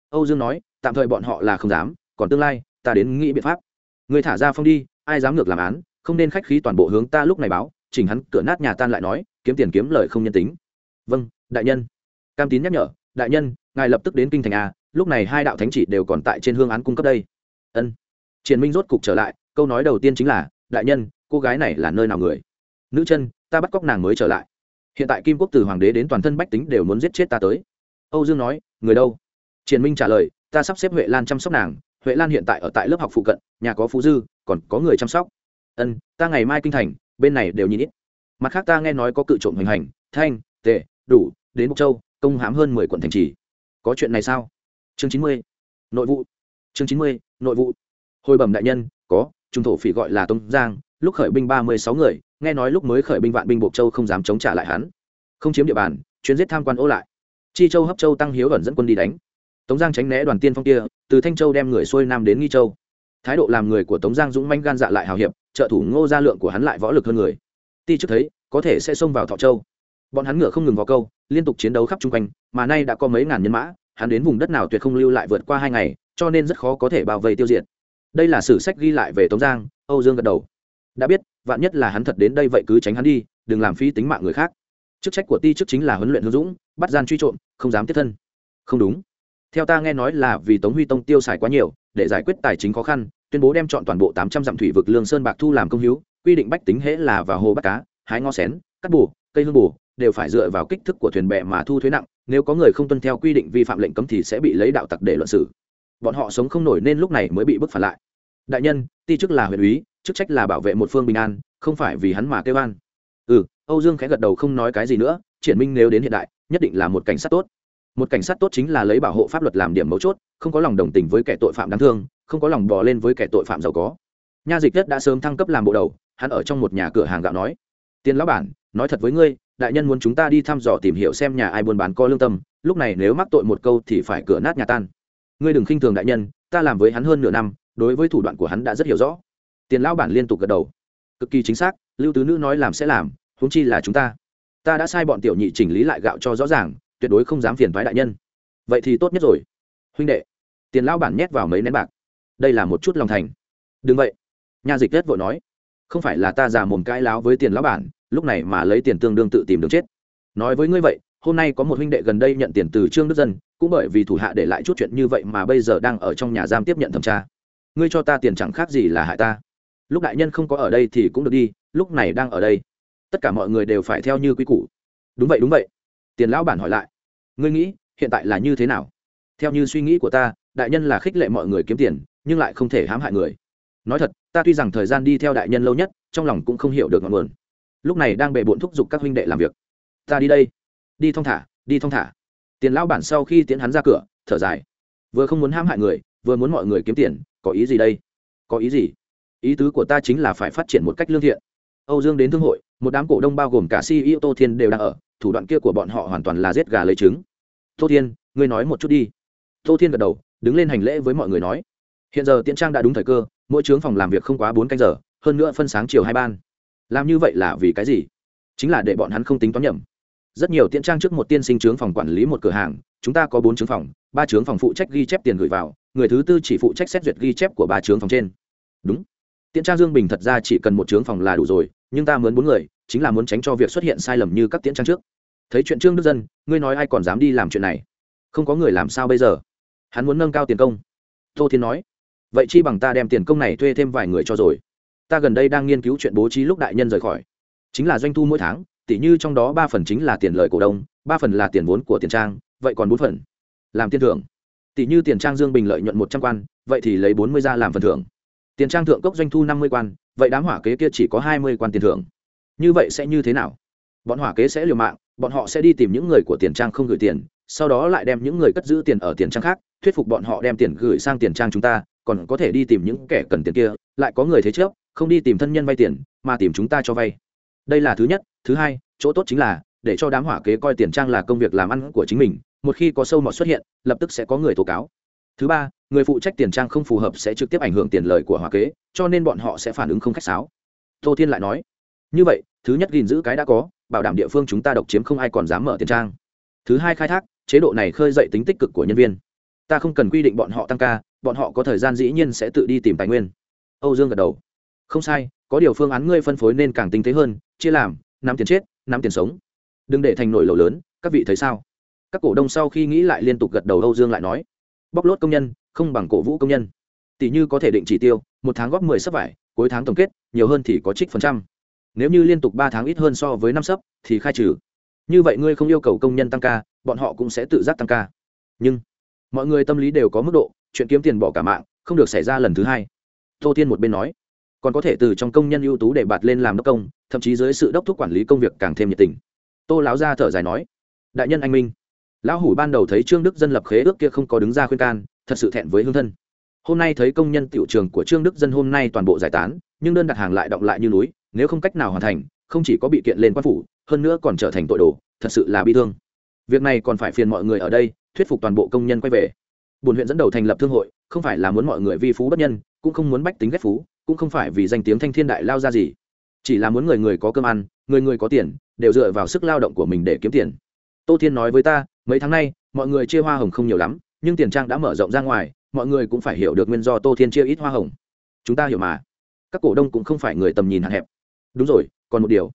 Âu dương nói, tạm thời bọn họ là không dám, còn tương lai, ta đến nghĩ biện pháp. Người thả ra phong đi, ai dám ngược làm án, không nên khách khí toàn bộ hướng ta lúc này báo, chỉnh hắn cửa nát nhà tan lại nói, kiếm tiền kiếm lời không nhân tính. Vâng đại nhân. Cam tín nhắc nhở, đại nhân, ngài lập tức đến kinh thành a, lúc này hai đạo thánh chỉ đều còn tại trên hương án cung cấp đây. Ân. Triển minh rốt cục trở lại, câu nói đầu tiên chính là, đại nhân, cô gái này là nơi nào người? Nữ chân ta bắt cóc nàng mới trở lại. Hiện tại kim quốc từ hoàng đế đến toàn thân bách tính đều muốn giết chết ta tới. Âu dương nói, người đâu? Triển minh trả lời, ta sắp xếp huệ lan chăm sóc nàng. Huệ lan hiện tại ở tại lớp học phụ cận, nhà có phú dư, còn có người chăm sóc. Ân, ta ngày mai kinh thành, bên này đều nhìn ít. Mặt khác ta nghe nói có cự trộm hoành hành, thanh, tệ, đủ, đến mộc châu, công hãm hơn mười quận thành trì. Có chuyện này sao? Chương chín mươi. Nội vụ. Chương chín mươi, nội vụ. Hồi bẩm đại nhân, có trung thổ phỉ gọi là tông giang lúc khởi binh ba mươi sáu người, nghe nói lúc mới khởi binh vạn binh bộ châu không dám chống trả lại hắn. Không chiếm địa bàn, chuyến giết tham quan ô lại. Chi châu, hấp châu, tăng hiếu ẩn dẫn quân đi đánh. Tống giang tránh né đoàn tiên phong kia, từ thanh châu đem người xuôi nam đến nghi châu. Thái độ làm người của tống giang dũng manh gan dạ lại hào hiệp, trợ thủ ngô gia lượng của hắn lại võ lực hơn người. Ti trước thấy, có thể sẽ xông vào thọ châu. Bọn hắn ngựa không ngừng vào câu, liên tục chiến đấu khắp chung quanh, mà nay đã có mấy ngàn nhân mã, hắn đến vùng đất nào tuyệt không lưu lại vượt qua hai ngày, cho nên rất khó có thể bao vây tiêu diệt. Đây là sử sách ghi lại về tống giang, âu dương gật đầu đã biết, vạn nhất là hắn thật đến đây vậy cứ tránh hắn đi, đừng làm phi tính mạng người khác. Chức trách của ti chức chính là huấn luyện hữu dũng, bắt gian truy trộm, không dám tiếp thân. Không đúng. Theo ta nghe nói là vì tống huy tông tiêu xài quá nhiều, để giải quyết tài chính khó khăn, tuyên bố đem chọn toàn bộ tám trăm dặm thủy vực lương sơn bạc thu làm công hữu, quy định bách tính hễ là vào hồ bắt cá, hái ngó xén cắt bù cây hương bù đều phải dựa vào kích thước của thuyền bè mà thu thuế nặng, nếu có người không tuân theo quy định vi phạm lệnh cấm thì sẽ bị lấy đạo tặc để luận xử. Bọn họ sống không nổi nên lúc này mới bị bức phản lại. Đại nhân, ti chức là huyện úy chức trách là bảo vệ một phương bình an, không phải vì hắn mà kêu an. Ừ âu dương khẽ gật đầu không nói cái gì nữa, triển minh nếu đến hiện đại, nhất định là một cảnh sát tốt. Một cảnh sát tốt chính là lấy bảo hộ pháp luật làm điểm mấu chốt, không có lòng đồng tình với kẻ tội phạm đáng thương, không có lòng bò lên với kẻ tội phạm giàu có. Nha dịch đất đã sớm thăng cấp làm bộ đầu, hắn ở trong một nhà cửa hàng gạo nói tiền lão bản, nói thật với ngươi, đại nhân muốn chúng ta đi thăm dò tìm hiểu xem nhà ai buôn bán có lương tâm, lúc này nếu mắc tội một câu thì phải cửa nát nhà tan. Ngươi đừng khinh thường đại nhân, ta làm với hắn hơn nửa năm, đối với thủ đoạn của hắn đã rất hiểu rõ tiền lão bản liên tục gật đầu. Cực kỳ chính xác, lưu tứ nữ nói làm sẽ làm, huống chi là chúng ta. Ta đã sai bọn tiểu nhị chỉnh lý lại gạo cho rõ ràng, tuyệt đối không dám phiền thoái đại nhân. Vậy thì tốt nhất rồi. Huynh đệ, tiền lão bản nhét vào mấy nén bạc. Đây là một chút lòng thành. Đừng vậy. Nhà dịch tết vội nói. Không phải là ta già mồm cãi láo với tiền lão bản, lúc này mà lấy tiền tương đương tự tìm đường chết. Nói với ngươi vậy, hôm nay có một huynh đệ gần đây nhận tiền từ trương đức dân, cũng bởi vì thủ hạ để lại chút chuyện như vậy mà bây giờ đang ở trong nhà giam tiếp nhận thẩm tra. Ngươi cho ta tiền chẳng khác gì là hại ta lúc đại nhân không có ở đây thì cũng được đi, lúc này đang ở đây. Tất cả mọi người đều phải theo như quy củ. Đúng vậy đúng vậy. Tiền lão bản hỏi lại. Ngươi nghĩ, hiện tại là như thế nào? Theo như suy nghĩ của ta, đại nhân là khích lệ mọi người kiếm tiền, nhưng lại không thể hãm hại người. Nói thật, ta tuy rằng thời gian đi theo đại nhân lâu nhất, trong lòng cũng không hiểu được ngọn nguồn. Lúc này đang bệ bộn thúc giục các huynh đệ làm việc. Ta đi đây. Đi thong thả, đi thong thả. Tiền lão bản sau khi tiến hắn ra cửa, thở dài. Vừa không muốn hãm hại người, vừa muốn mọi người kiếm tiền, có ý gì đây? Có ý gì? Ý tứ của ta chính là phải phát triển một cách lương thiện. Âu dương đến thương hội, một đám cổ đông bao gồm cả ceo tô thiên đều đang ở, thủ đoạn kia của bọn họ hoàn toàn là giết gà lấy trứng. Tô thiên, ngươi nói một chút đi. Tô thiên gật đầu, đứng lên hành lễ với mọi người nói. Hiện giờ tiễn trang đã đúng thời cơ, mỗi trướng phòng làm việc không quá bốn canh giờ, hơn nữa phân sáng chiều hai ban. Làm như vậy là vì cái gì? Chính là để bọn hắn không tính toán nhầm. Rất nhiều tiễn trang trước một tiên sinh trướng phòng quản lý một cửa hàng, chúng ta có bốn trướng phòng, ba trướng phòng phụ trách ghi chép tiền gửi vào, người thứ tư chỉ phụ trách xét duyệt ghi chép của ba trướng phòng trên. Đúng tiễn trang dương bình thật ra chỉ cần một trướng phòng là đủ rồi, nhưng ta muốn bốn người, chính là muốn tránh cho việc xuất hiện sai lầm như các tiễn trang trước. Thấy chuyện trương đức dân, ngươi nói ai còn dám đi làm chuyện này? Không có người làm sao bây giờ? Hắn muốn nâng cao tiền công. Tô thiên nói, vậy chi bằng ta đem tiền công này thuê thêm vài người cho rồi. Ta gần đây đang nghiên cứu chuyện bố trí lúc đại nhân rời khỏi. Chính là doanh thu mỗi tháng, tỉ như trong đó ba phần chính là tiền lời cổ đông, ba phần là tiền vốn của tiền trang, vậy còn bốn phần làm tiền thưởng. Tỷ như tiền trang dương bình lợi nhuận một trăm quan, vậy thì lấy bốn mươi ra làm phần thưởng tiền trang thượng cốc doanh thu năm mươi quan, vậy đám hỏa kế kia chỉ có hai mươi quan tiền thưởng. Như vậy sẽ như thế nào? Bọn hỏa kế sẽ liều mạng, bọn họ sẽ đi tìm những người của tiền trang không gửi tiền, sau đó lại đem những người cất giữ tiền ở tiền trang khác, thuyết phục bọn họ đem tiền gửi sang tiền trang chúng ta, còn có thể đi tìm những kẻ cần tiền kia, lại có người thế trước không đi tìm thân nhân vay tiền, mà tìm chúng ta cho vay. Đây là thứ nhất. Thứ hai, chỗ tốt chính là, để cho đám hỏa kế coi tiền trang là công việc làm ăn của chính mình, một khi có sâu mọt xuất hiện, lập tức sẽ có người tố cáo thứ ba, người phụ trách tiền trang không phù hợp sẽ trực tiếp ảnh hưởng tiền lời của hòa kế, cho nên bọn họ sẽ phản ứng không khách sáo. Tô thiên lại nói, như vậy, thứ nhất gìn giữ cái đã có, bảo đảm địa phương chúng ta độc chiếm không ai còn dám mở tiền trang. Thứ hai khai thác, chế độ này khơi dậy tính tích cực của nhân viên. Ta không cần quy định bọn họ tăng ca, bọn họ có thời gian dĩ nhiên sẽ tự đi tìm tài nguyên. Âu dương gật đầu. Không sai, có điều phương án ngươi phân phối nên càng tinh tế hơn, chia làm năm tiền chết năm tiền sống. Đừng để thành nổi lầu lớn, các vị thấy sao? Các cổ đông sau khi nghĩ lại liên tục gật đầu, âu dương lại nói bóc lốt công nhân, không bằng cổ vũ công nhân. Tỷ như có thể định chỉ tiêu, một tháng góp mười sấp vải, cuối tháng tổng kết, nhiều hơn thì có trích phần trăm. Nếu như liên tục ba tháng ít hơn so với năm sấp, thì khai trừ. Như vậy ngươi không yêu cầu công nhân tăng ca, bọn họ cũng sẽ tự giác tăng ca. Nhưng, mọi người tâm lý đều có mức độ, chuyện kiếm tiền bỏ cả mạng, không được xảy ra lần thứ hai. Tô tiên một bên nói, còn có thể từ trong công nhân ưu tú để bạt lên làm đốc công, thậm chí dưới sự đốc thúc quản lý công việc càng thêm nhiệt tình. Tô láo ra thở dài nói, đại nhân anh minh lão hủ ban đầu thấy trương đức dân lập khế ước kia không có đứng ra khuyên can, thật sự thẹn với hương thân. Hôm nay thấy công nhân tiểu trường của trương đức dân hôm nay toàn bộ giải tán, nhưng đơn đặt hàng lại động lại như núi, nếu không cách nào hoàn thành, không chỉ có bị kiện lên quan phủ, hơn nữa còn trở thành tội đồ, thật sự là bi thương. Việc này còn phải phiền mọi người ở đây, thuyết phục toàn bộ công nhân quay về. Bồn huyện dẫn đầu thành lập thương hội, không phải là muốn mọi người vi phú bất nhân, cũng không muốn bách tính ghét phú, cũng không phải vì danh tiếng thanh thiên đại lao ra gì. Chỉ là muốn người người có cơm ăn, người người có tiền, đều dựa vào sức lao động của mình để kiếm tiền. Tô thiên nói với ta mấy tháng nay, mọi người chia hoa hồng không nhiều lắm, nhưng tiền trang đã mở rộng ra ngoài, mọi người cũng phải hiểu được nguyên do tô thiên chia ít hoa hồng. Chúng ta hiểu mà. Các cổ đông cũng không phải người tầm nhìn hạn hẹp. Đúng rồi, còn một điều.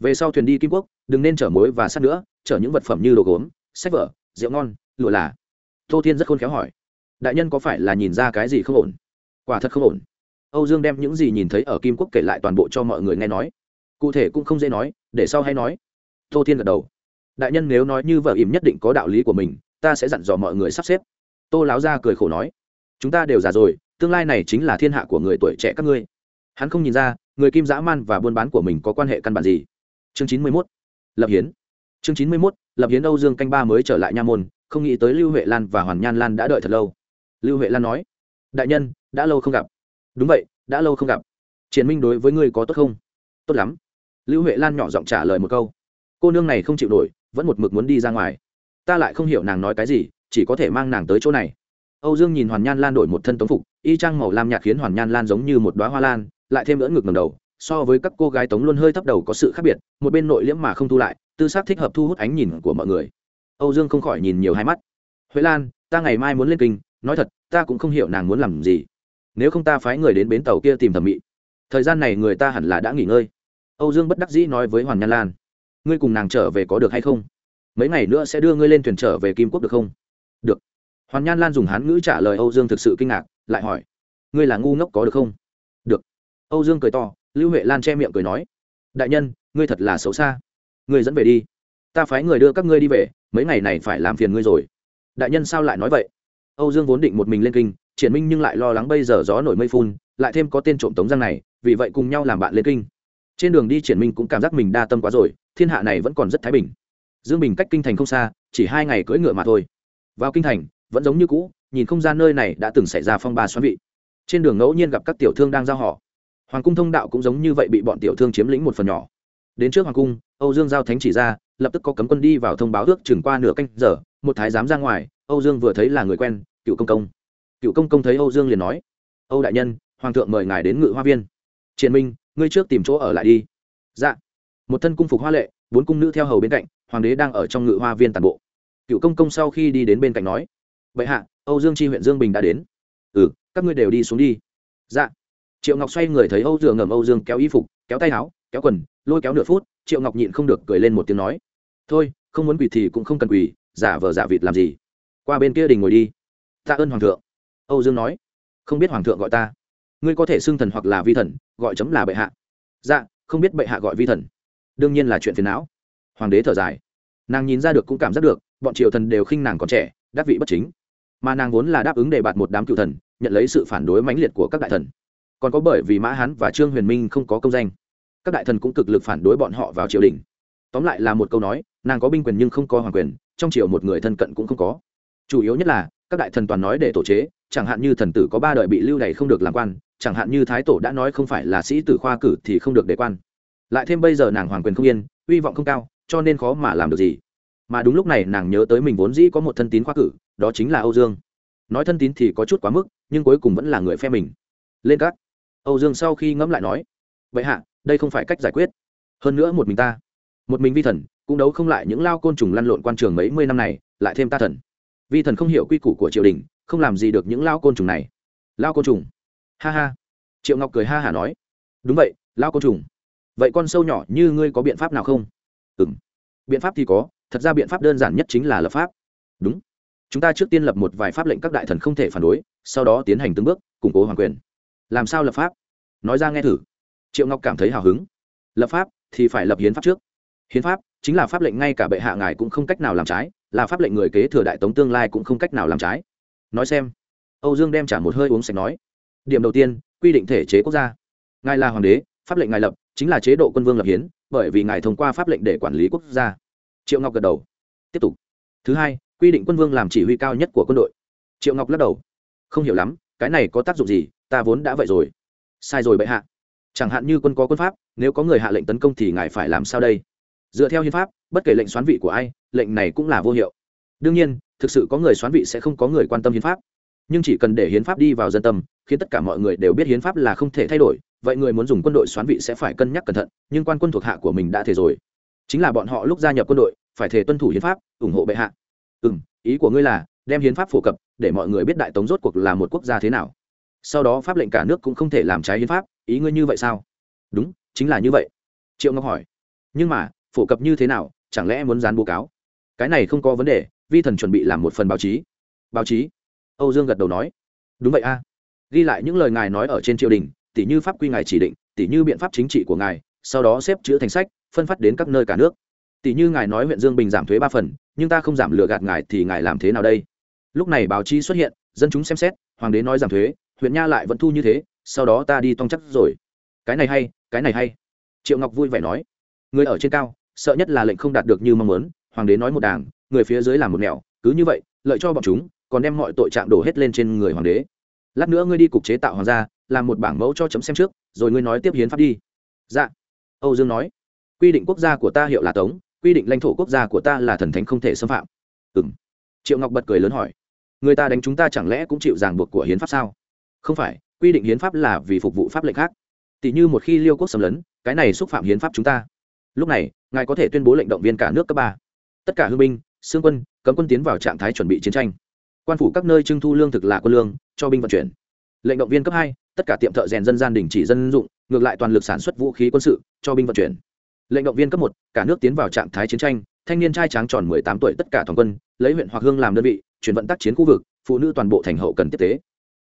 Về sau thuyền đi kim quốc, đừng nên chở muối và sắt nữa, chở những vật phẩm như đồ gốm, sách vở, rượu ngon, lụa là. Tô thiên rất khôn khéo hỏi. Đại nhân có phải là nhìn ra cái gì không ổn? Quả thật không ổn. Âu dương đem những gì nhìn thấy ở kim quốc kể lại toàn bộ cho mọi người nghe nói. Cụ thể cũng không dễ nói, để sau hay nói. Tô thiên gật đầu đại nhân nếu nói như vợ ỉm nhất định có đạo lý của mình, ta sẽ dặn dò mọi người sắp xếp. Tô láo ra cười khổ nói, chúng ta đều già rồi, tương lai này chính là thiên hạ của người tuổi trẻ các ngươi. Hắn không nhìn ra, người kim dã man và buôn bán của mình có quan hệ căn bản gì. Chương chín mươi mốt, lập hiến. Chương chín mươi mốt, lập hiến âu dương canh ba mới trở lại nha môn, không nghĩ tới lưu huệ lan và hoàn nhan lan đã đợi thật lâu. Lưu huệ lan nói, đại nhân, đã lâu không gặp. Đúng vậy, đã lâu không gặp. Triển minh đối với ngươi có tốt không? Tốt lắm. Lưu huệ lan nhỏ giọng trả lời một câu. Cô nương này không chịu nổi vẫn một mực muốn đi ra ngoài. Ta lại không hiểu nàng nói cái gì, chỉ có thể mang nàng tới chỗ này. Âu dương nhìn hoàn nhan lan đổi một thân tống phục, y trang màu lam nhạt khiến hoàn nhan lan giống như một đoá hoa lan, lại thêm ngỡ ngực ngầm đầu, so với các cô gái tống luôn hơi thấp đầu có sự khác biệt, một bên nội liễm mà không thu lại, tư xác thích hợp thu hút ánh nhìn của mọi người. Âu dương không khỏi nhìn nhiều hai mắt. Huệ lan, ta ngày mai muốn lên kinh, nói thật, ta cũng không hiểu nàng muốn làm gì. Nếu không ta phái người đến bến tàu kia tìm thẩm mỹ. Thời gian này người ta hẳn là đã nghỉ ngơi. Âu dương bất đắc dĩ nói với hoàn nhan lan ngươi cùng nàng trở về có được hay không? Mấy ngày nữa sẽ đưa ngươi lên thuyền trở về kim quốc được không? Được. Hoàn nhan lan dùng hán ngữ trả lời âu dương thực sự kinh ngạc, lại hỏi, ngươi là ngu ngốc có được không? Được. Âu dương cười to, lưu huệ lan che miệng cười nói, đại nhân, ngươi thật là xấu xa. Ngươi dẫn về đi. Ta phái người đưa các ngươi đi về, mấy ngày này phải làm phiền ngươi rồi. Đại nhân sao lại nói vậy? Âu dương vốn định một mình lên kinh, triển minh nhưng lại lo lắng bây giờ gió nổi mây phun, lại thêm có tên trộm tống giang này, vì vậy cùng nhau làm bạn lên kinh trên đường đi triển minh cũng cảm giác mình đa tâm quá rồi, thiên hạ này vẫn còn rất thái bình. Dương bình cách kinh thành không xa, chỉ hai ngày cưỡi ngựa mà thôi. Vào kinh thành, vẫn giống như cũ, nhìn không gian nơi này đã từng xảy ra phong ba xoắn vị. Trên đường ngẫu nhiên gặp các tiểu thương đang giao họ hoàng cung thông đạo cũng giống như vậy bị bọn tiểu thương chiếm lĩnh một phần nhỏ. Đến trước hoàng cung, âu dương giao thánh chỉ ra, lập tức có cấm quân đi vào thông báo ước chừng qua nửa canh giờ, một thái giám ra ngoài, âu dương vừa thấy là người quen, cựu công công. Cựu công công thấy âu dương liền nói, âu đại nhân, hoàng thượng mời ngài đến ngự hoa viên. Triền minh ngươi trước tìm chỗ ở lại đi. Dạ. Một thân cung phục hoa lệ, bốn cung nữ theo hầu bên cạnh, hoàng đế đang ở trong ngự hoa viên toàn bộ. Cựu công công sau khi đi đến bên cạnh nói vậy hạ, âu dương chi huyện dương bình đã đến. Ừ các ngươi đều đi xuống đi. Dạ. Triệu ngọc xoay người thấy âu dương ngầm âu dương kéo y phục, kéo tay áo, kéo quần, lôi kéo nửa phút, triệu ngọc nhịn không được cười lên một tiếng nói, thôi, không muốn quỳ thì cũng không cần quỳ, giả vờ giả vịt làm gì? Qua bên kia đình ngồi đi. Tạ ơn hoàng thượng. Âu dương nói, không biết hoàng thượng gọi ta ngươi có thể xưng thần hoặc là vi thần, gọi chấm là bệ hạ. Dạ không biết bệ hạ gọi vi thần. Đương nhiên là chuyện phiền não. Hoàng đế thở dài. Nàng nhìn ra được cũng cảm giác được, bọn triều thần đều khinh nàng còn trẻ, đắc vị bất chính. Mà nàng vốn là đáp ứng đề bạt một đám cựu thần, nhận lấy sự phản đối mãnh liệt của các đại thần. Còn có bởi vì mã hán và trương huyền minh không có công danh, các đại thần cũng cực lực phản đối bọn họ vào triều đình. Tóm lại là một câu nói, nàng có binh quyền nhưng không có hoàng quyền, trong triều một người thân cận cũng không có chủ yếu nhất là, các đại thần toàn nói để tổ chế, chẳng hạn như thần tử có ba đời bị lưu đày không được làm quan, chẳng hạn như thái tổ đã nói không phải là sĩ tử khoa cử thì không được để quan. Lại thêm bây giờ nàng hoàng quyền không yên hy vọng không cao, cho nên khó mà làm được gì. Mà đúng lúc này nàng nhớ tới mình vốn dĩ có một thân tín khoa cử, đó chính là âu dương. Nói thân tín thì có chút quá mức, nhưng cuối cùng vẫn là người phe mình. Lên các. Âu dương sau khi ngẫm lại nói, vậy hạ, đây không phải cách giải quyết. Hơn nữa một mình ta, một mình vi thần, cũng đấu không lại những lao côn trùng lăn lộn quan trường mấy mươi năm này, lại thêm ta thần vi thần không hiểu quy củ của triều đình, không làm gì được những lao côn trùng này. Lao côn trùng? Ha ha. Triệu ngọc cười ha hả nói. Đúng vậy lao côn trùng. Vậy con sâu nhỏ như ngươi có biện pháp nào không? Ừ m biện pháp thì có, thật ra biện pháp đơn giản nhất chính là lập pháp. Đúng. Chúng ta trước tiên lập một vài pháp lệnh các đại thần không thể phản đối, sau đó tiến hành từng bước, củng cố hoàng quyền. Làm sao lập pháp? Nói ra nghe thử. Triệu ngọc cảm thấy hào hứng. Lập pháp thì phải lập hiến pháp trước. Hiến pháp chính là pháp lệnh ngay cả bệ hạ ngài cũng không cách nào làm trái là pháp lệnh người kế thừa đại tống tương lai cũng không cách nào làm trái. Nói xem. Âu dương đem trả một hơi uống sạch nói. Điểm đầu tiên, quy định thể chế quốc gia. Ngài là hoàng đế, pháp lệnh ngài lập, chính là chế độ quân vương lập hiến, bởi vì ngài thông qua pháp lệnh để quản lý quốc gia. Triệu ngọc gật đầu. Tiếp tục. Thứ hai, quy định quân vương làm chỉ huy cao nhất của quân đội. Triệu ngọc lắc đầu. Không hiểu lắm, cái này có tác dụng gì, ta vốn đã vậy rồi. Sai rồi bệ hạ. Chẳng hạn như quân có quân pháp, nếu có người hạ lệnh tấn công thì ngài phải làm sao đây? Dựa theo hiến pháp, bất kể lệnh xoán vị của ai, lệnh này cũng là vô hiệu. Đương nhiên, thực sự có người xoán vị sẽ không có người quan tâm hiến pháp. Nhưng chỉ cần để hiến pháp đi vào dân tâm, khiến tất cả mọi người đều biết hiến pháp là không thể thay đổi, vậy người muốn dùng quân đội xoán vị sẽ phải cân nhắc cẩn thận, nhưng quan quân thuộc hạ của mình đã thể rồi. Chính là bọn họ lúc gia nhập quân đội, phải thể tuân thủ hiến pháp, ủng hộ bệ hạ. Ừ n ý của ngươi là, đem hiến pháp phổ cập, để mọi người biết đại tống rốt cuộc là một quốc gia thế nào. Sau đó pháp lệnh cả nước cũng không thể làm trái hiến pháp, ý ngươi như vậy sao? Đúng, chính là như vậy. Triệu ngọc hỏi. Nhưng mà phổ cập như thế nào, chẳng lẽ muốn dán bố cáo? Cái này không có vấn đề, vi thần chuẩn bị làm một phần báo chí. Báo chí? Âu dương gật đầu nói. Đúng vậy a. Ghi lại những lời ngài nói ở trên triều đình, tỉ như pháp quy ngài chỉ định, tỉ như biện pháp chính trị của ngài, sau đó xếp chữ thành sách, phân phát đến các nơi cả nước. Tỷ như ngài nói huyện dương bình giảm thuế ba phần, nhưng ta không giảm lừa gạt ngài thì ngài làm thế nào đây? Lúc này báo chí xuất hiện, dân chúng xem xét, hoàng đế nói giảm thuế, huyện nha lại vẫn thu như thế, sau đó ta đi tong chắc rồi. Cái này hay, cái này hay. Triệu ngọc vui vẻ nói. Người ở trên cao sợ nhất là lệnh không đạt được như mong muốn, hoàng đế nói một đảng người phía dưới làm một nẻo, cứ như vậy, lợi cho bọn chúng, còn đem mọi tội trạng đổ hết lên trên người hoàng đế. Lát nữa ngươi đi cục chế tạo hoàng gia, làm một bảng mẫu cho chấm xem trước, rồi ngươi nói tiếp hiến pháp đi. Dạ. Âu dương nói. Quy định quốc gia của ta hiệu là tống, quy định lãnh thổ quốc gia của ta là thần thánh không thể xâm phạm. Ừ m triệu ngọc bật cười lớn hỏi. Người ta đánh chúng ta chẳng lẽ cũng chịu ràng buộc của hiến pháp sao? Không phải, quy định hiến pháp là vì phục vụ pháp lệnh khác. Tỷ như một khi liêu quốc xâm lấn, cái này xúc phạm hiến pháp chúng ta lúc này, ngài có thể tuyên bố lệnh động viên cả nước cấp ba. Tất cả hương binh, xương quân, cấm quân tiến vào trạng thái chuẩn bị chiến tranh. Quan phủ các nơi trưng thu lương thực là quân lương, cho binh vận chuyển. Lệnh động viên cấp hai, tất cả tiệm thợ rèn dân gian đình chỉ dân dụng, ngược lại toàn lực sản xuất vũ khí quân sự, cho binh vận chuyển. Lệnh động viên cấp một, cả nước tiến vào trạng thái chiến tranh, thanh niên trai tráng tròn mười tám tuổi tất cả toàn quân, lấy huyện hoặc hương làm đơn vị, chuyển vận tác chiến khu vực, phụ nữ toàn bộ thành hậu cần tiếp tế.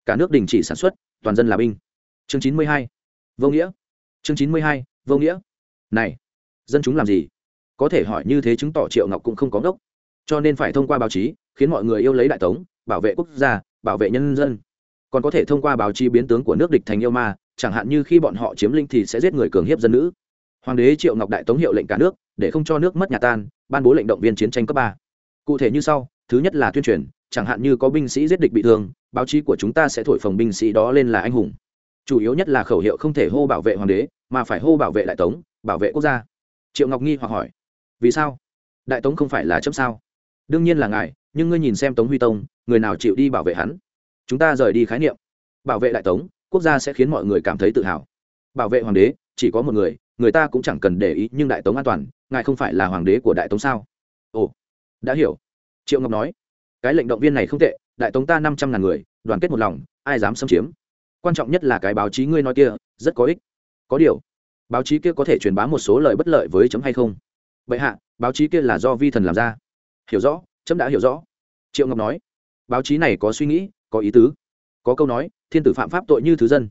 Cả nước đình chỉ sản xuất, toàn dân là binh. Chương chín mươi hai, vô nghĩa. Chương chín mươi hai, vô nghĩa. Này dân chúng làm gì? Có thể hỏi như thế chứng tỏ triệu ngọc cũng không có gốc cho nên phải thông qua báo chí, khiến mọi người yêu lấy đại tống, bảo vệ quốc gia, bảo vệ nhân dân. Còn có thể thông qua báo chí biến tướng của nước địch thành yêu ma, chẳng hạn như khi bọn họ chiếm linh thì sẽ giết người cường hiếp dân nữ. Hoàng đế triệu ngọc đại tống hiệu lệnh cả nước, để không cho nước mất nhà tan, ban bố lệnh động viên chiến tranh cấp ba. Cụ thể như sau, thứ nhất là tuyên truyền, chẳng hạn như có binh sĩ giết địch bị thương, báo chí của chúng ta sẽ thổi phồng binh sĩ đó lên là anh hùng. Chủ yếu nhất là khẩu hiệu không thể hô bảo vệ hoàng đế, mà phải hô bảo vệ đại tống, bảo vệ quốc gia triệu ngọc nghi hoặc hỏi, vì sao? Đại tống không phải là chấm sao? Đương nhiên là ngài, nhưng ngươi nhìn xem tống huy tông, người nào chịu đi bảo vệ hắn? Chúng ta rời đi khái niệm. Bảo vệ đại tống, quốc gia sẽ khiến mọi người cảm thấy tự hào. Bảo vệ hoàng đế, chỉ có một người người ta cũng chẳng cần để ý, nhưng đại tống an toàn, ngài không phải là hoàng đế của đại tống sao? Ồ, đã hiểu. Triệu ngọc nói, cái lệnh động viên này không tệ, đại tống ta năm trăm ngàn người, đoàn kết một lòng, ai dám xâm chiếm? Quan trọng nhất là cái báo chí ngươi nói kia, rất có ích. Có điều báo chí kia có thể truyền bá một số lời bất lợi với chấm hay không? Bệ hạ, báo chí kia là do vi thần làm ra. Hiểu rõ, chấm đã hiểu rõ. Triệu ngọc nói. Báo chí này có suy nghĩ, có ý tứ, có câu nói, thiên tử phạm pháp tội như thứ dân.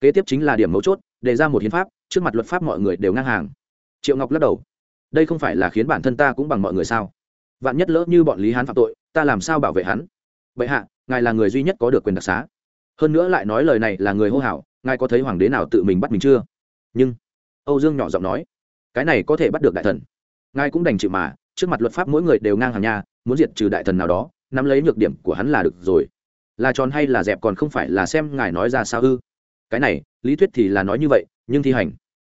Kế tiếp chính là điểm mấu chốt, đề ra một hiến pháp, trước mặt luật pháp mọi người đều ngang hàng. Triệu ngọc lắc đầu. Đây không phải là khiến bản thân ta cũng bằng mọi người sao? Vạn nhất lỡ như bọn lý hán phạm tội, ta làm sao bảo vệ hắn? Bệ hạ, ngài là người duy nhất có được quyền đặc xá. Hơn nữa lại nói lời này là người hô hào, ngài có thấy hoàng đế nào tự mình bắt mình chưa? Nhưng âu dương nhỏ giọng nói, cái này có thể bắt được đại thần. Ngài cũng đành chịu mà, trước mặt luật pháp mỗi người đều ngang hàng nhà muốn diệt trừ đại thần nào đó, nắm lấy nhược điểm của hắn là được rồi. Là tròn hay là dẹp còn không phải là xem ngài nói ra sao ư? Cái này, lý thuyết thì là nói như vậy, nhưng thi hành.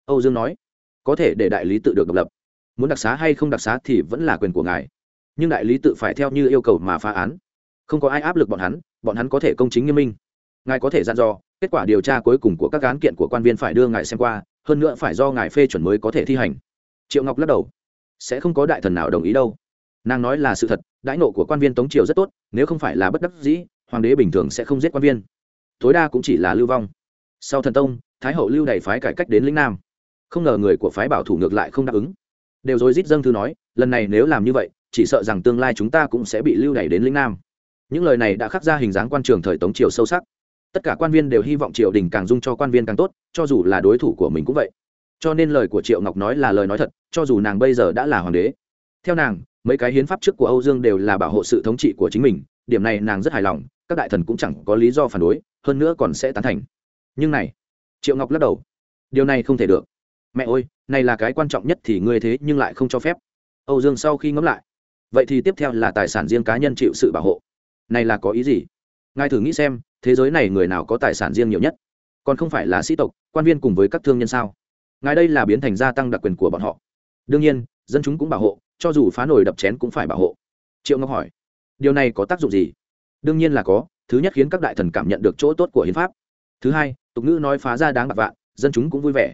Âu dương nói, có thể để đại lý tự được độc lập. Muốn đặc xá hay không đặc xá thì vẫn là quyền của ngài. Nhưng đại lý tự phải theo như yêu cầu mà phá án. Không có ai áp lực bọn hắn bọn hắn có thể công chính nghiêm minh. Ngài có thể dặn dò, kết quả điều tra cuối cùng của các án kiện của quan viên phải đưa ngài xem qua hơn nữa phải do ngài phê chuẩn mới có thể thi hành. Triệu ngọc lắc đầu. Sẽ không có đại thần nào đồng ý đâu. Nàng nói là sự thật, đãi nộ của quan viên tống triều rất tốt, nếu không phải là bất đắc dĩ, hoàng đế bình thường sẽ không giết quan viên. Tối đa cũng chỉ là lưu vong. Sau thần tông, thái hậu lưu đày phái cải cách đến lĩnh nam. Không ngờ người của phái bảo thủ ngược lại không đáp ứng. Đều dối rít dâng thư nói, lần này nếu làm như vậy, chỉ sợ rằng tương lai chúng ta cũng sẽ bị lưu đày đến lĩnh nam. Những lời này đã khắc ra hình dáng quan trường thời tống triều sâu sắc tất cả quan viên đều hy vọng triều đình càng dung cho quan viên càng tốt, cho dù là đối thủ của mình cũng vậy. Cho nên lời của triệu ngọc nói là lời nói thật, cho dù nàng bây giờ đã là hoàng đế. Theo nàng, mấy cái hiến pháp trước của âu dương đều là bảo hộ sự thống trị của chính mình, điểm này nàng rất hài lòng, các đại thần cũng chẳng có lý do phản đối, hơn nữa còn sẽ tán thành. Nhưng này, triệu ngọc lắc đầu. Điều này không thể được. Mẹ ơi, này là cái quan trọng nhất thì ngươi thế nhưng lại không cho phép. Âu dương sau khi ngẫm lại, vậy thì tiếp theo là tài sản riêng cá nhân chịu sự bảo hộ. Này là có ý gì? Ngài thử nghĩ xem, thế giới này người nào có tài sản riêng nhiều nhất? Còn không phải là sĩ tộc, quan viên cùng với các thương nhân sao? Ngài đây là biến thành gia tăng đặc quyền của bọn họ. Đương nhiên, dân chúng cũng bảo hộ, cho dù phá nổi đập chén cũng phải bảo hộ. Triệu ngọc hỏi, điều này có tác dụng gì? Đương nhiên là có, thứ nhất khiến các đại thần cảm nhận được chỗ tốt của hiến pháp. Thứ hai, tục ngữ nói phá ra đáng bạc vạn, dân chúng cũng vui vẻ.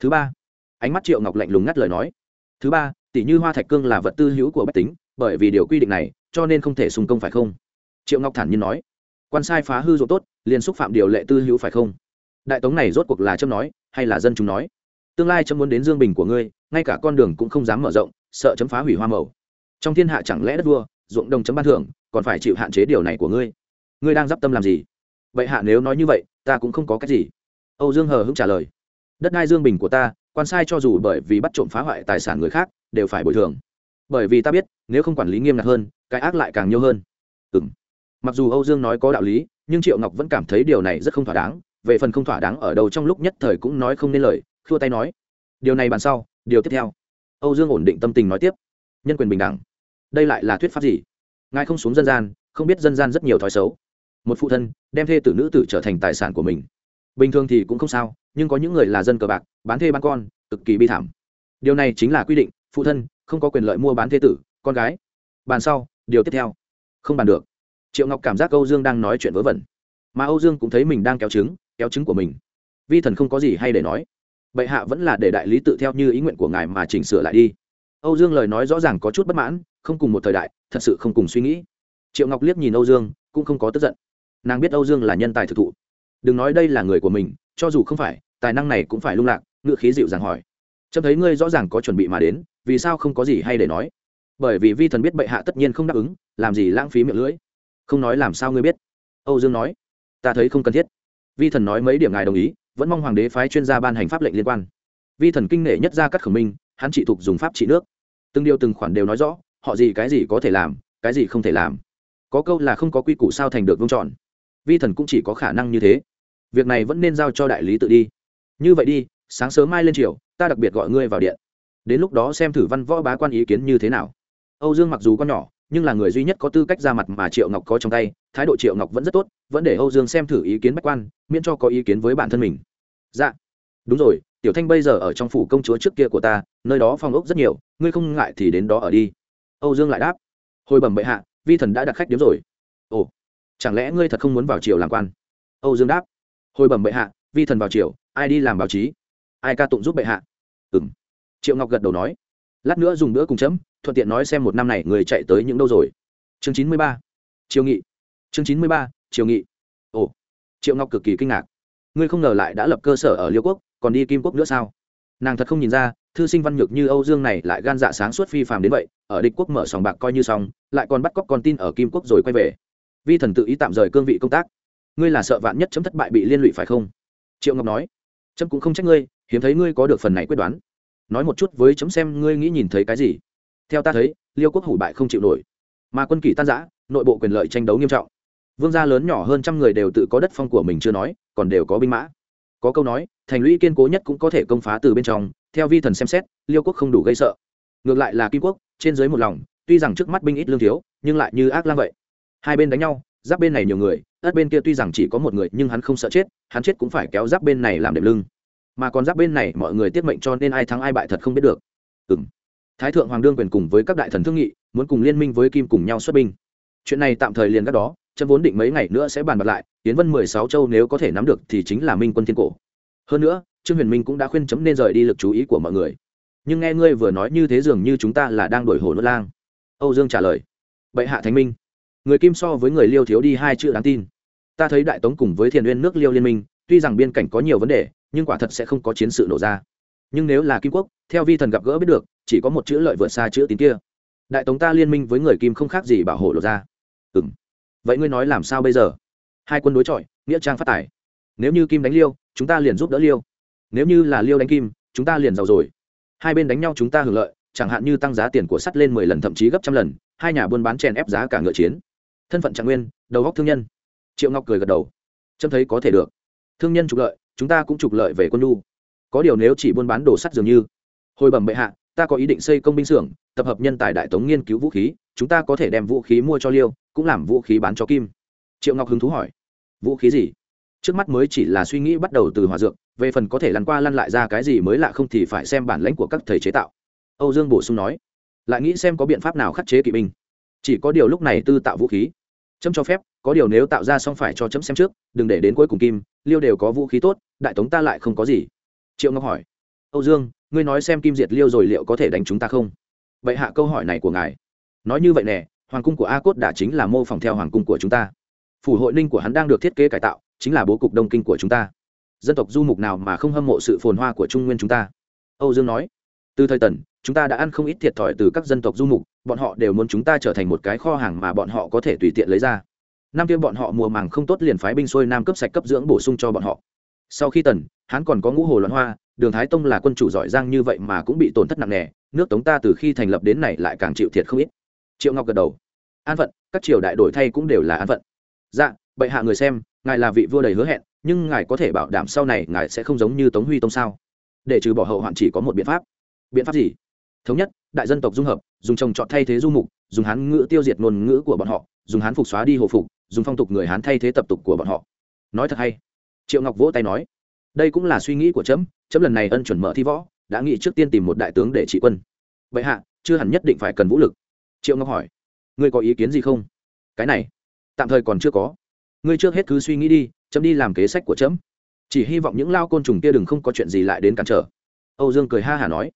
Thứ ba, ánh mắt triệu ngọc lạnh lùng ngắt lời nói. Thứ ba, tỷ như hoa thạch cương là vật tư hữu của bách tính, bởi vì điều quy định này, cho nên không thể xung công phải không? Triệu ngọc thản nhiên nói quan sai phá hư ruộng tốt, liền xúc phạm điều lệ tư hữu phải không? Đại tống này rốt cuộc là châm nói, hay là dân chúng nói? Tương lai chấm muốn đến dương bình của ngươi, ngay cả con đường cũng không dám mở rộng, sợ chấm phá hủy hoa màu. Trong thiên hạ chẳng lẽ đất vua, ruộng đồng chấm ban thưởng, còn phải chịu hạn chế điều này của ngươi? Ngươi đang d i p tâm làm gì? Vậy hạ nếu nói như vậy, ta cũng không có cách gì. Âu dương hờ hững trả lời. Đất đai dương bình của ta, quan sai cho dù bởi vì bắt trộm phá hoại tài sản người khác, đều phải bồi thường. Bởi vì ta biết, nếu không quản lý nghiêm ngặt hơn, cái ác lại càng nhiều hơn. Ừ m mặc dù âu dương nói có đạo lý, nhưng triệu ngọc vẫn cảm thấy điều này rất không thỏa đáng, về phần không thỏa đáng ở đâu trong lúc nhất thời cũng nói không nên lời, khua tay nói, điều này bàn sau, điều tiếp theo. Âu dương ổn định tâm tình nói tiếp, nhân quyền bình đẳng, đây lại là thuyết pháp gì? Ngài không xuống dân gian, không biết dân gian rất nhiều thói xấu. Một phụ thân, đem thê tử nữ tử trở thành tài sản của mình. Bình thường thì cũng không sao, nhưng có những người là dân cờ bạc, bán thê bán con, cực kỳ bi thảm. Điều này chính là quy định, phụ thân, không có quyền lợi mua bán thê tử, con gái. Bàn sau, điều tiếp theo. Không bàn được triệu ngọc cảm giác âu dương đang nói chuyện vớ vẩn mà âu dương cũng thấy mình đang kéo chứng kéo chứng của mình. Vi thần không có gì hay để nói. Bệ hạ vẫn là để đại lý tự theo như ý nguyện của ngài mà chỉnh sửa lại đi. Âu dương lời nói rõ ràng có chút bất mãn, không cùng một thời đại, thật sự không cùng suy nghĩ. Triệu ngọc liếc nhìn âu dương, cũng không có tức giận. Nàng biết âu dương là nhân tài thực thụ. Đừng nói đây là người của mình, cho dù không phải, tài năng này cũng phải lung lạc, ngựa khí dịu dàng hỏi. Trông thấy ngươi rõ ràng có chuẩn bị mà đến, vì sao không có gì hay để nói? Bởi vì vi thần biết bệ hạ tất nhiên không đáp ứng, làm gì lãng phí miệng lưỡi không nói làm sao ngươi biết. Âu dương nói ta thấy không cần thiết. Vi thần nói mấy điểm ngài đồng ý vẫn mong hoàng đế phái chuyên gia ban hành pháp lệnh liên quan. Vi thần kinh nể nhất ra cắt khẩu minh hắn trị thuộc dùng pháp trị nước. Từng điều từng khoản đều nói rõ họ gì cái gì có thể làm cái gì không thể làm. Có câu là không có quy củ sao thành được vương tròn vi thần cũng chỉ có khả năng như thế. Việc này vẫn nên giao cho đại lý tự đi. Như vậy đi sáng sớm mai lên triều, ta đặc biệt gọi ngươi vào điện. Đến lúc đó xem thử văn võ bá quan ý kiến như thế nào. Âu dương mặc dù con nhỏ nhưng là người duy nhất có tư cách ra mặt mà triệu ngọc có trong tay, thái độ triệu ngọc vẫn rất tốt, vẫn để âu dương xem thử ý kiến bách quan, miễn cho có ý kiến với bản thân mình. Dạ. Đúng rồi, tiểu thanh bây giờ ở trong phủ công chúa trước kia của ta, nơi đó phong ốc rất nhiều, ngươi không ngại thì đến đó ở đi. Âu dương lại đáp. Hồi bẩm bệ hạ, vi thần đã đặt khách điếm rồi. Ồ, chẳng lẽ ngươi thật không muốn vào triều làm quan? Âu dương đáp. Hồi bẩm bệ hạ, vi thần vào triều, ai đi làm báo chí? Ai ca tụng giúp bệ hạ? Ừ m triệu ngọc gật đầu nói. Lát nữa dùng bữa cùng chấm thuận tiện nói xem một năm này người chạy tới những đâu rồi. Chương chín mươi ba, triều nghị. Chương chín mươi ba, triều nghị. Ồ, triệu ngọc cực kỳ kinh ngạc. Ngươi không ngờ lại đã lập cơ sở ở liêu quốc, còn đi kim quốc nữa sao? Nàng thật không nhìn ra, thư sinh văn nhược như âu dương này lại gan dạ sáng suốt phi phàm đến vậy, ở địch quốc mở sòng bạc coi như xong, lại còn bắt cóc con tin ở kim quốc rồi quay về. Vi thần tự ý tạm rời cương vị công tác. Ngươi là sợ vạn nhất chấm thất bại bị liên lụy phải không? Triệu ngọc nói. Chấm cũng không trách ngươi, hiếm thấy ngươi có được phần này quyết đoán. Nói một chút với chấm xem ngươi nghĩ nhìn thấy cái gì theo ta thấy, liêu quốc hủ bại không chịu nổi. Mà quân kỷ tan giã nội bộ quyền lợi tranh đấu nghiêm trọng. Vương gia lớn nhỏ hơn trăm người đều tự có đất phong của mình chưa nói, còn đều có binh mã. Có câu nói, thành lũy kiên cố nhất cũng có thể công phá từ bên trong. Theo vi thần xem xét, liêu quốc không đủ gây sợ. Ngược lại là kim quốc, trên dưới một lòng, tuy rằng trước mắt binh ít lương thiếu, nhưng lại như ác lang vậy. Hai bên đánh nhau, giáp bên này nhiều người, ất bên kia tuy rằng chỉ có một người, nhưng hắn không sợ chết, hắn chết cũng phải kéo giáp bên này làm đệm lưng. Mà còn giáp bên này mọi người tiết mệnh cho nên ai thắng ai bại thật không biết được. Ừ m thái thượng hoàng đương quyền cùng với các đại thần thương nghị, muốn cùng liên minh với kim cùng nhau xuất binh. Chuyện này tạm thời liền các đó chân vốn định mấy ngày nữa sẽ bàn bạc lại tiến vân mười sáu châu nếu có thể nắm được thì chính là minh quân thiên cổ. Hơn nữa, trương huyền minh cũng đã khuyên chấm nên rời đi lực chú ý của mọi người. Nhưng nghe ngươi vừa nói như thế dường như chúng ta là đang đổi hồ nước lang. Âu dương trả lời, bệ hạ thánh minh, người kim so với người liêu thiếu đi hai chữ đáng tin. Ta thấy đại tống cùng với thiền uyên nước liêu liên minh, tuy rằng biên cảnh có nhiều vấn đề, nhưng quả thật sẽ không có chiến sự nổ ra. Nhưng nếu là kim quốc, theo vi thần gặp gỡ biết được chỉ có một chữ lợi vượt xa chữ tín kia. Đại tống ta liên minh với người kim không khác gì bảo hộ lột ra. Ừ m vậy ngươi nói làm sao bây giờ? Hai quân đối chọi, nghĩa trang phát tài. Nếu như kim đánh liêu, chúng ta liền giúp đỡ liêu. Nếu như là liêu đánh kim, chúng ta liền giàu rồi. Hai bên đánh nhau chúng ta hưởng lợi, chẳng hạn như tăng giá tiền của sắt lên mười lần thậm chí gấp trăm lần, hai nhà buôn bán chèn ép giá cả ngựa chiến. Thân phận trạng nguyên, đầu góc thương nhân. Triệu ngọc cười gật đầu. Trâm thấy có thể được. Thương nhân trục lợi, chúng ta cũng trục lợi về quân lu. có điều nếu chỉ buôn bán đồ sắt dường như, hồi bẩm bệ hạ ta có ý định xây công binh xưởng, tập hợp nhân tài đại tống nghiên cứu vũ khí, chúng ta có thể đem vũ khí mua cho liêu, cũng làm vũ khí bán cho kim. Triệu ngọc hứng thú hỏi. Vũ khí gì? Trước mắt mới chỉ là suy nghĩ bắt đầu từ hòa dược, về phần có thể lăn qua lăn lại ra cái gì mới lạ không thì phải xem bản lãnh của các thầy chế tạo. Âu dương bổ sung nói. Lại nghĩ xem có biện pháp nào khắc chế kỵ binh. Chỉ có điều lúc này tư tạo vũ khí. Chấm cho phép, có điều nếu tạo ra xong phải cho chấm xem trước, đừng để đến cuối cùng kim, liêu đều có vũ khí tốt, đại tống ta lại không có gì. Triệu ngọc hỏi. Âu dương ngươi nói xem kim diệt liêu rồi liệu có thể đánh chúng ta không? Vậy hạ câu hỏi này của ngài. Nói như vậy nè, hoàng cung của a cốt đã chính là mô phỏng theo hoàng cung của chúng ta. Phủ hội ninh của hắn đang được thiết kế cải tạo, chính là bố cục đông kinh của chúng ta. Dân tộc du mục nào mà không hâm mộ sự phồn hoa của trung nguyên chúng ta? Âu dương nói. Từ thời tần, chúng ta đã ăn không ít thiệt thòi từ các dân tộc du mục, bọn họ đều muốn chúng ta trở thành một cái kho hàng mà bọn họ có thể tùy tiện lấy ra. Năm kia bọn họ mùa màng không tốt liền phái binh xuôi nam cấp sạch cấp dưỡng bổ sung cho bọn họ. Sau khi tần hắn còn có ngũ hồ loạn hoa đường thái tông là quân chủ giỏi giang như vậy mà cũng bị tổn thất nặng nề, nước tống ta từ khi thành lập đến này lại càng chịu thiệt không ít. Triệu ngọc gật đầu. An phận, các triều đại đổi thay cũng đều là an phận. Dạ bệ hạ người xem, ngài là vị vua đầy hứa hẹn, nhưng ngài có thể bảo đảm sau này ngài sẽ không giống như tống huy tông sao? Để trừ bỏ hậu hoạn chỉ có một biện pháp. Biện pháp gì? Thống nhất, đại dân tộc dung hợp, dùng trồng trọt thay thế du mục, dùng hán ngữ tiêu diệt ngôn ngữ của bọn họ, dùng hán phục xóa đi hồ phục, dùng phong tục người hán thay thế tập tục của bọn họ. Nói thật hay? Triệu ngọc vỗ tay nói đây cũng là suy nghĩ của trẫm trẫm lần này ân chuẩn mở thi võ, đã nghĩ trước tiên tìm một đại tướng để trị quân. Vậy hạ, chưa hẳn nhất định phải cần vũ lực. Triệu ngọc hỏi, ngươi có ý kiến gì không? Cái này, tạm thời còn chưa có. Ngươi trước hết cứ suy nghĩ đi chấm đi làm kế sách của chấm chỉ hy vọng những lao côn trùng kia đừng không có chuyện gì lại đến cản trở. Âu dương cười ha hả nói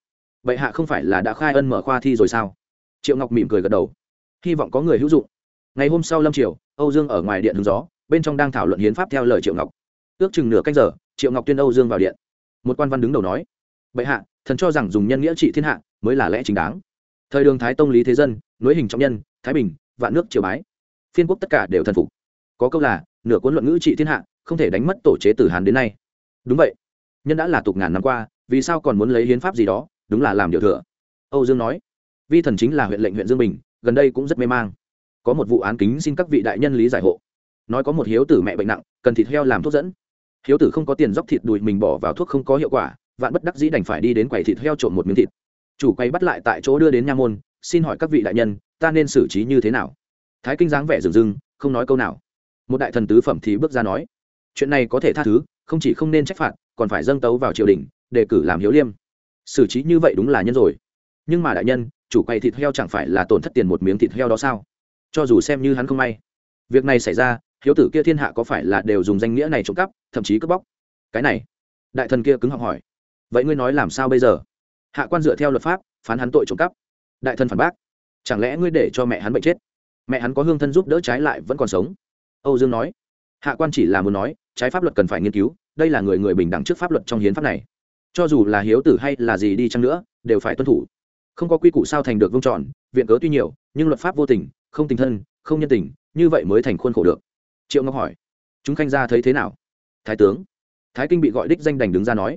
bệ hạ không phải là đã khai ân mở khoa thi rồi sao? Triệu ngọc mỉm cười gật đầu, hy vọng có người hữu dụng. Ngày hôm sau lâm triều, âu dương ở ngoài điện hướng gió, bên trong đang thảo luận hiến pháp theo lời triệu ngọc. Ước chừng nửa canh giờ triệu ngọc tuyên âu dương vào điện một quan văn đứng đầu nói bệ hạ thần cho rằng dùng nhân nghĩa trị thiên hạ mới là lẽ chính đáng thời đường thái tông lý thế dân nối hình trọng nhân thái bình vạn nước triều bái phiên quốc tất cả đều thần phục có câu là nửa cuốn luận ngữ trị thiên hạ không thể đánh mất tổ chế từ hàn đến nay đúng vậy nhân đã là tục ngàn năm qua vì sao còn muốn lấy hiến pháp gì đó đúng là làm điều thừa âu dương nói vi thần chính là huyện lệnh huyện dương bình gần đây cũng rất mê mang có một vụ án kính xin các vị đại nhân lý giải hộ nói có một hiếu tử mẹ bệnh nặng cần thịt heo làm thuốc dẫn hiếu tử không có tiền dốc thịt đùi mình bỏ vào thuốc không có hiệu quả, vạn bất đắc dĩ đành phải đi đến quầy thịt heo trộm một miếng thịt. Chủ quay bắt lại tại chỗ đưa đến nha môn, xin hỏi các vị đại nhân, ta nên xử trí như thế nào? Thái kinh dáng vẻ rừng rưng, không nói câu nào. Một đại thần tứ phẩm thì bước ra nói, chuyện này có thể tha thứ, không chỉ không nên trách phạt, còn phải dâng tấu vào triều đình đề cử làm hiếu liêm. Xử trí như vậy đúng là nhân rồi. Nhưng mà đại nhân, chủ quầy thịt heo chẳng phải là tổn thất tiền một miếng thịt heo đó sao? Cho dù xem như hắn không may. Việc này xảy ra hiếu tử kia thiên hạ có phải là đều dùng danh nghĩa này trộm cắp, thậm chí cướp bóc? Cái này, đại thần kia cứng họng hỏi. Vậy ngươi nói làm sao bây giờ? Hạ quan dựa theo luật pháp, phán hắn tội trộm cắp. Đại thần phản bác. Chẳng lẽ ngươi để cho mẹ hắn bệnh chết? Mẹ hắn có hương thân giúp đỡ trái lại vẫn còn sống. Âu dương nói. Hạ quan chỉ là muốn nói, trái pháp luật cần phải nghiên cứu, đây là người người bình đẳng trước pháp luật trong hiến pháp này. Cho dù là hiếu tử hay là gì đi chăng nữa, đều phải tuân thủ. Không có quy củ sao thành được vương tròn viện cớ tuy nhiều, nhưng luật pháp vô tình, không tình thân, không nhân tình, như vậy mới thành khuôn khổ được triệu ngọc hỏi, chúng khanh ra thấy thế nào? Thái tướng. Thái kinh bị gọi đích danh đành đứng ra nói,